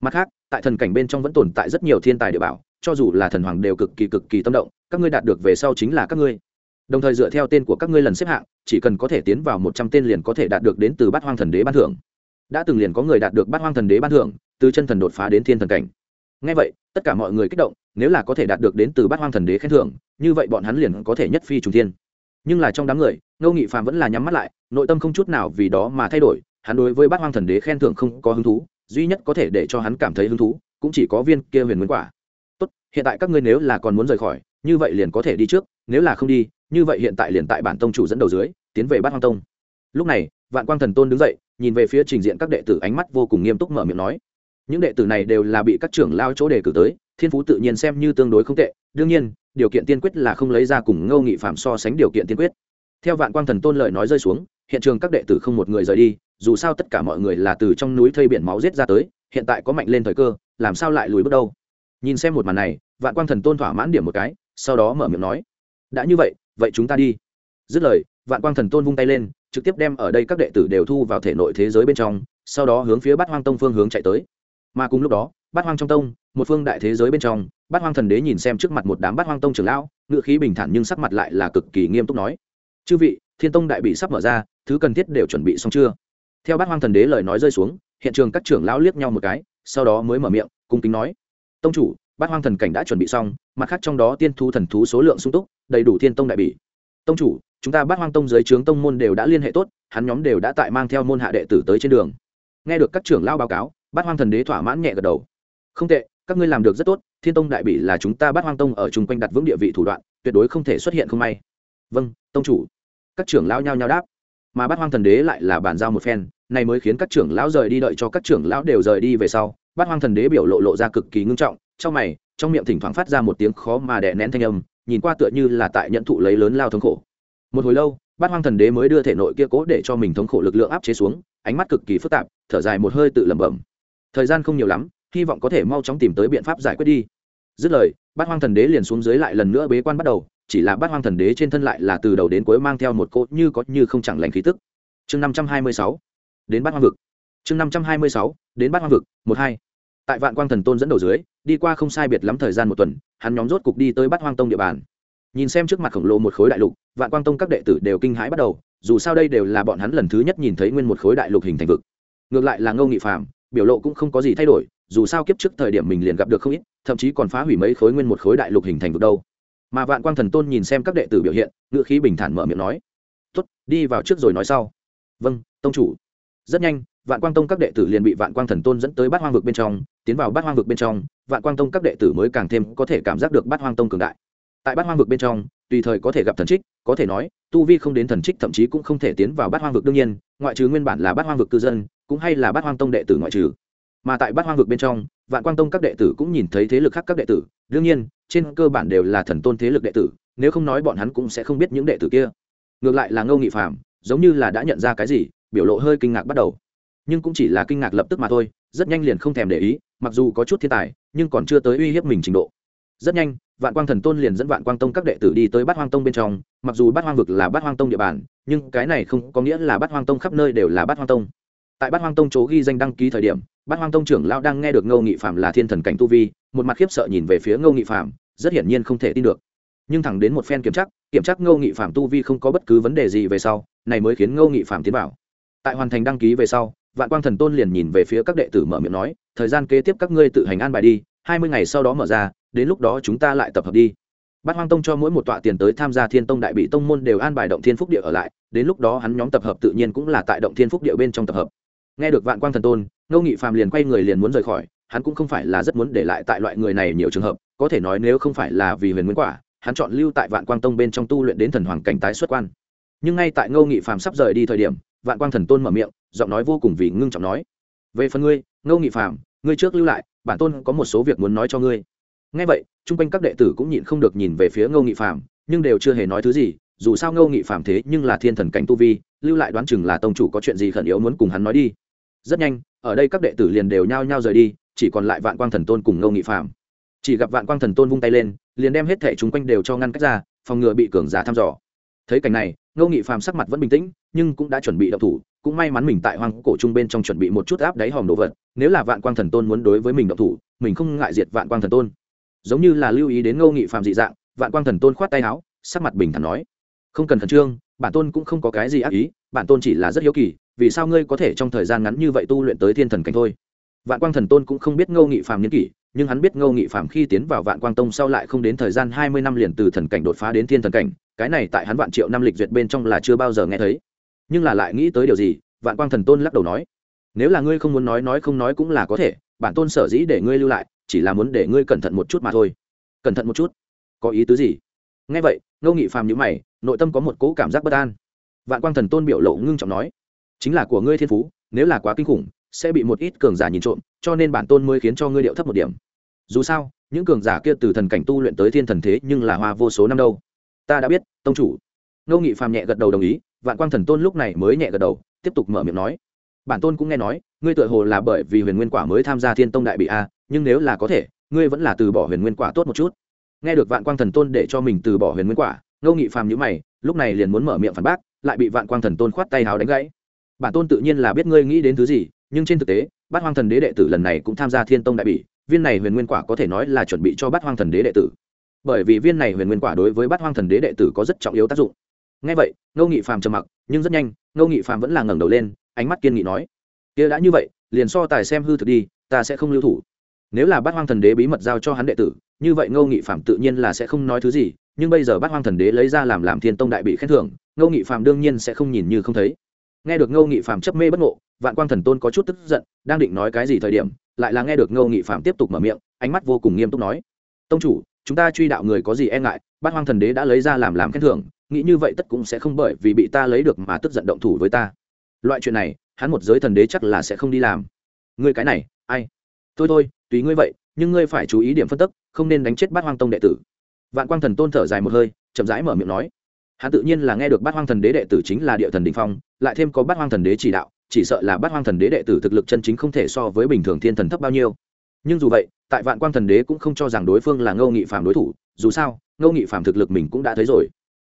Mặt khác, tại thần cảnh bên trong vẫn tồn tại rất nhiều thiên tài địa bảo, cho dù là thần hoàng đều cực kỳ cực kỳ tâm động, các ngươi đạt được về sau chính là các ngươi. Đồng thời dựa theo tên của các ngươi lần xếp hạng, chỉ cần có thể tiến vào một trăm tên liền có thể đạt được đến từ bát hoang thần đế ban thưởng đã từng liền có người đạt được bát hoang thần đế ban thưởng, từ chân thần đột phá đến thiên thần cảnh. Ngay vậy, tất cả mọi người kích động, nếu là có thể đạt được đến từ bát hoang thần đế khen thưởng, như vậy bọn hắn liền có thể nhất phi trùng thiên. Nhưng là trong đám người, ngô nghị phàm vẫn là nhắm mắt lại, nội tâm không chút nào vì đó mà thay đổi, hắn đối với bát hoang thần đế khen thưởng không có hứng thú, duy nhất có thể để cho hắn cảm thấy hứng thú, cũng chỉ có viên kia huyền nguyên quả. Tốt, hiện tại các ngươi nếu là còn muốn rời khỏi, như vậy liền có thể đi trước, nếu là không đi, như vậy hiện tại liền tại bản tông chủ dẫn đầu dưới, tiến về bát hoang tông. Lúc này vạn quang thần tôn đứng dậy, nhìn về phía trình diện các đệ tử, ánh mắt vô cùng nghiêm túc mở miệng nói, những đệ tử này đều là bị các trưởng lao chỗ đề cử tới, thiên phú tự nhiên xem như tương đối không tệ, đương nhiên, điều kiện tiên quyết là không lấy ra cùng ngâu nghị phạm so sánh điều kiện tiên quyết. Theo vạn quang thần tôn lời nói rơi xuống, hiện trường các đệ tử không một người rời đi, dù sao tất cả mọi người là từ trong núi thây biển máu giết ra tới, hiện tại có mạnh lên thời cơ, làm sao lại lùi bước đâu? Nhìn xem một màn này, vạn quang thần tôn thỏa mãn điểm một cái, sau đó mở miệng nói, đã như vậy vậy chúng ta đi. Dứt lời, vạn quang thần tôn vung tay lên trực tiếp đem ở đây các đệ tử đều thu vào thể nội thế giới bên trong, sau đó hướng phía bát hoang tông phương hướng chạy tới. Mà cùng lúc đó, bát hoang trong tông, một phương đại thế giới bên trong, bát hoang thần đế nhìn xem trước mặt một đám bát hoang tông trưởng lão ngự khí bình thản nhưng sắc mặt lại là cực kỳ nghiêm túc nói, chư vị, thiên tông đại bị sắp mở ra, thứ cần thiết đều chuẩn bị xong chưa? Theo bát hoang thần đế lời nói rơi xuống, hiện trường các trưởng lão liếc nhau một cái, sau đó mới mở miệng, cung kính nói, tông chủ, bát hoang thần cảnh đã chuẩn bị xong, mặt khác trong đó tiên thu thần thú số lượng sung túc, đầy đủ thiên tông đại bị. Tông chủ chúng ta bát hoang tông dưới trướng tông môn đều đã liên hệ tốt, hắn nhóm đều đã tại mang theo môn hạ đệ tử tới trên đường. Nghe được các trưởng lao báo cáo, bát hoang thần đế thỏa mãn nhẹ gật đầu. Không tệ, các ngươi làm được rất tốt, thiên tông đại bị là chúng ta bát hoang tông ở chung quanh đặt vững địa vị thủ đoạn, tuyệt đối không thể xuất hiện không may. Vâng tông chủ. Các trưởng lão nhao nhao đáp. Mà bát hoang thần đế lại là bàn giao một phen này mới khiến các trưởng lão rời đi đợi cho các trưởng lão đều rời đi về sau, bát hoang thần đế biểu lộ lộ ra cực kỳ ngưng trọng, trong mày, trong miệng thỉnh thoảng phát ra một tiếng khó mà đè nén thanh âm, nhìn qua tựa như là tại nhận thụ lấy lớn lao thống khổ một hồi lâu, bát hoang thần đế mới đưa thể nội kia cố để cho mình thống khổ lực lượng áp chế xuống, ánh mắt cực kỳ phức tạp, thở dài một hơi tự lẩm bẩm. Thời gian không nhiều lắm, hy vọng có thể mau chóng tìm tới biện pháp giải quyết đi. Dứt lời, bát hoang thần đế liền xuống dưới lại lần nữa bế quan bắt đầu, chỉ là bát hoang thần đế trên thân lại là từ đầu đến cuối mang theo một cỗ như có như không chẳng lành khí tức. Chương năm trăm hai mươi sáu, đến bát hoang vực. Chương năm trăm hai mươi sáu, đến bát hoang vực, một hai. Tại vạn quang thần tôn dẫn đầu dưới, đi qua không sai biệt lắm thời gian một tuần, hắn nhóm rốt cục đi tới bát hoang tông địa bàn nhìn xem trước mặt khổng lồ một khối đại lục, vạn quang tông các đệ tử đều kinh hãi bắt đầu, dù sao đây đều là bọn hắn lần thứ nhất nhìn thấy nguyên một khối đại lục hình thành vực. Ngược lại là ngô nghị phàm, biểu lộ cũng không có gì thay đổi, dù sao kiếp trước thời điểm mình liền gặp được không ít, thậm chí còn phá hủy mấy khối nguyên một khối đại lục hình thành vực đâu. Mà vạn quang thần tôn nhìn xem các đệ tử biểu hiện ngự khí bình thản mở miệng nói tuất đi vào trước rồi nói sau. Vâng tông chủ. Rất nhanh, vạn quang tông các đệ tử liền bị vạn quang thần tôn dẫn tới bát hoang vực bên trong, tiến vào bát hoang vực bên trong, vạn quang tông các đệ tử mới càng thêm có thể cảm giác được bát hoang tông cường đại tại bát hoang vực bên trong, tùy thời có thể gặp thần trích, có thể nói, tu vi không đến thần trích thậm chí cũng không thể tiến vào bát hoang vực đương nhiên, ngoại trừ nguyên bản là bát hoang vực cư dân, cũng hay là bát hoang tông đệ tử ngoại trừ. Mà tại bát hoang vực bên trong, vạn quang tông các đệ tử cũng nhìn thấy thế lực khác các đệ tử, đương nhiên, trên cơ bản đều là thần tôn thế lực đệ tử, nếu không nói bọn hắn cũng sẽ không biết những đệ tử kia. Ngược lại là ngô nghị phạm giống như là đã nhận ra cái gì, biểu lộ hơi kinh ngạc bắt đầu. Nhưng cũng chỉ là kinh ngạc lập tức mà thôi, rất nhanh liền không thèm để ý, mặc dù có chút thiên tài, nhưng còn chưa tới uy hiếp mình trình độ rất nhanh, vạn quang thần tôn liền dẫn vạn quang tông các đệ tử đi tới bát hoang tông bên trong, mặc dù bát hoang vực là bát hoang tông địa bàn, nhưng cái này không có nghĩa là bát hoang tông khắp nơi đều là bát hoang tông. Tại bát hoang tông chỗ ghi danh đăng ký thời điểm, bát hoang tông trưởng lao đang nghe được ngô nghị phạm là thiên thần cảnh tu vi, một mặt khiếp sợ nhìn về phía ngô nghị phạm rất hiển nhiên không thể tin được. Nhưng thẳng đến một phen kiểm tra kiểm tra ngô nghị phạm tu vi không có bất cứ vấn đề gì về sau, này mới khiến ngô nghị phạm tiến vào. Tại hoàn thành đăng ký về sau, vạn quang thần tôn liền nhìn về phía các đệ tử mở miệng nói, thời gian kế tiếp các ngươi tự hành an bài đi, hai mươi ngày sau đó mở ra đến lúc đó chúng ta lại tập hợp đi. Bát hoang tông cho mỗi một tọa tiền tới tham gia thiên tông đại bị tông môn đều an bài động thiên phúc địa ở lại, đến lúc đó hắn nhóm tập hợp tự nhiên cũng là tại động thiên phúc địa bên trong tập hợp. Nghe được vạn quang thần tôn, ngô nghị phàm liền quay người liền muốn rời khỏi, hắn cũng không phải là rất muốn để lại tại loại người này nhiều trường hợp, có thể nói nếu không phải là vì huyền nguyên quả, hắn chọn lưu tại vạn quang tông bên trong tu luyện đến thần hoàng cảnh tái xuất quan. Nhưng ngay tại ngô nghị phàm sắp rời đi thời điểm, vạn quang thần tôn mở miệng, giọng nói vô cùng vì ngưng trọng nói, về phần ngươi, ngô nghị phàm, ngươi trước lưu lại, bản tôn có một số việc muốn nói cho ngươi ngay vậy, chung quanh các đệ tử cũng nhịn không được nhìn về phía ngô nghị phàm, nhưng đều chưa hề nói thứ gì, dù sao ngô nghị phàm thế nhưng là thiên thần cảnh tu vi, lưu lại đoán chừng là tông chủ có chuyện gì khẩn yếu muốn cùng hắn nói đi. Rất nhanh, ở đây các đệ tử liền đều nhao nhao rời đi, chỉ còn lại vạn quang thần tôn cùng ngô nghị phạm chỉ gặp vạn quang thần tôn vung tay lên, liền đem hết thẻ chúng quanh đều cho ngăn cách ra, phòng ngừa bị cường giả thăm dò. Thấy cảnh này, ngô nghị phàm sắc mặt vẫn bình tĩnh, nhưng cũng đã chuẩn bị đậu thủ, cũng may mắn mình tại hoang cổ trung bên trong chuẩn bị một chút áp đáy hòm đồ vật, nếu là vạn quang thần tôn muốn đối với mình đậu thủ, mình không ngại diệt vạn quang thần tôn giống như là lưu ý đến ngô nghị phàm dị dạng, vạn quang thần tôn khoát tay áo, sắc mặt bình thản nói, không cần khẩn trương, bản tôn cũng không có cái gì ác ý, bản tôn chỉ là rất hiếu kỳ, vì sao ngươi có thể trong thời gian ngắn như vậy tu luyện tới thiên thần cảnh thôi? Vạn quang thần tôn cũng không biết ngô nghị phàm n kỷ, nhưng hắn biết ngô nghị phàm khi tiến vào vạn quang tông sau lại không đến thời gian hai mươi năm liền từ thần cảnh đột phá đến thiên thần cảnh, cái này tại hắn vạn triệu năm lịch duyệt bên trong là chưa bao giờ nghe thấy. Nhưng là lại nghĩ tới điều gì, vạn quang thần tôn lắc đầu nói, nếu là ngươi không muốn nói nói không nói cũng là có thể, bản tôn sở dĩ để ngươi lưu lại chỉ là muốn để ngươi cẩn thận một chút mà thôi. Cẩn thận một chút? Có ý tứ gì? Nghe vậy, ngô nghị phàm nhữ mày, nội tâm có một cỗ cảm giác bất an. Vạn quang thần tôn biểu lộ ngưng trọng nói, chính là của ngươi thiên phú, nếu là quá kinh khủng, sẽ bị một ít cường giả nhìn trộm, cho nên bản tôn mới khiến cho ngươi điệu thấp một điểm. Dù sao, những cường giả kia từ thần cảnh tu luyện tới thiên thần thế nhưng là hoa vô số năm đâu. Ta đã biết, tông chủ. Ngô nghị phàm nhẹ gật đầu đồng ý, vạn quang thần tôn lúc này mới nhẹ gật đầu, tiếp tục mở miệng nói, bản tôn cũng nghe nói, ngươi tựa hồ là bởi vì huyền nguyên quả mới tham gia thiên tông đại bị a nhưng nếu là có thể, ngươi vẫn là từ bỏ huyền nguyên quả tốt một chút. Nghe được vạn quang thần tôn để cho mình từ bỏ huyền nguyên quả, ngô nghị phàm nhữ mày, lúc này liền muốn mở miệng phản bác, lại bị vạn quang thần tôn khoát tay háo đánh gãy. Bản tôn tự nhiên là biết ngươi nghĩ đến thứ gì, nhưng trên thực tế, bát hoang thần đế đệ tử lần này cũng tham gia thiên tông đại bỉ, viên này huyền nguyên quả có thể nói là chuẩn bị cho bát hoang thần đế đệ tử. Bởi vì viên này huyền nguyên quả đối với bát hoang thần đế đệ tử có rất trọng yếu tác dụng. Ngay vậy, ngô nghị phàm trầm mặc, nhưng rất nhanh, ngô nghị phàm vẫn là ngẩng đầu lên, ánh mắt kiên nghị nói, kia đã như vậy, liền so tài xem hư thực đi, ta sẽ không lưu thủ nếu là bát hoang thần đế bí mật giao cho hắn đệ tử, như vậy ngô nghị phạm tự nhiên là sẽ không nói thứ gì, nhưng bây giờ bát hoang thần đế lấy ra làm làm thiên tông đại bị khen thưởng, ngô nghị phạm đương nhiên sẽ không nhìn như không thấy. Nghe được ngô nghị phạm chấp mê bất ngộ, vạn quang thần tôn có chút tức giận, đang định nói cái gì thời điểm, lại là nghe được ngô nghị phạm tiếp tục mở miệng, ánh mắt vô cùng nghiêm túc nói, tông chủ, chúng ta truy đạo người có gì e ngại, bát hoang thần đế đã lấy ra làm làm khen thưởng, nghĩ như vậy tất cũng sẽ không bởi vì bị ta lấy được mà tức giận động thủ với ta. Loại chuyện này, hắn một giới thần đế chắc là sẽ không đi làm. Ngươi cái này, ai? Thôi thôi, tùy ngươi vậy, nhưng ngươi phải chú ý điểm phân tức, không nên đánh chết bát hoang tông đệ tử. Vạn quang thần tôn thở dài một hơi, chậm rãi mở miệng nói. Hắn tự nhiên là nghe được bát hoang thần đế đệ tử chính là địa thần đình phong, lại thêm có bát hoang thần đế chỉ đạo, chỉ sợ là bát hoang thần đế đệ tử thực lực chân chính không thể so với bình thường thiên thần thấp bao nhiêu. Nhưng dù vậy, tại vạn quang thần đế cũng không cho rằng đối phương là ngô nghị phạm đối thủ, dù sao, ngô nghị phạm thực lực mình cũng đã thấy rồi.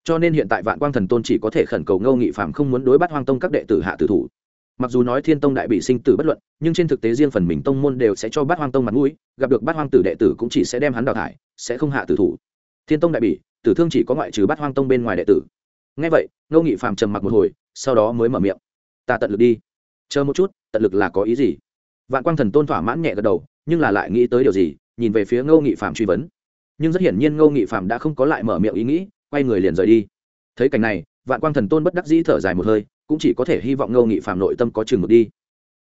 Cho nên hiện tại vạn quang thần tôn chỉ có thể khẩn cầu ngô nghị phạm không muốn đối bắt hoang tông các đệ tử hạ tử thủ mặc dù nói thiên tông đại bị sinh tử bất luận, nhưng trên thực tế riêng phần mình tông môn đều sẽ cho bát hoang tông mặt mũi, gặp được bát hoang tử đệ tử cũng chỉ sẽ đem hắn đào thải, sẽ không hạ tử thủ. Thiên tông đại bị, tử thương chỉ có ngoại trừ bát hoang tông bên ngoài đệ tử. Ngay vậy, ngô nghị phàm trầm mặc một hồi, sau đó mới mở miệng. Ta tận lực đi. Chờ một chút, tận lực là có ý gì? Vạn quang thần tôn thỏa mãn nhẹ gật đầu, nhưng là lại nghĩ tới điều gì, nhìn về phía ngô nghị phạm truy vấn. Nhưng rất hiển nhiên ngô nghị phạm đã không có lại mở miệng ý nghĩ, quay người liền rời đi. Thấy cảnh này, vạn quang thần tôn bất đắc dĩ thở dài một hơi cũng chỉ có thể hy vọng ngô nghị phạm nội tâm có chừng một đi.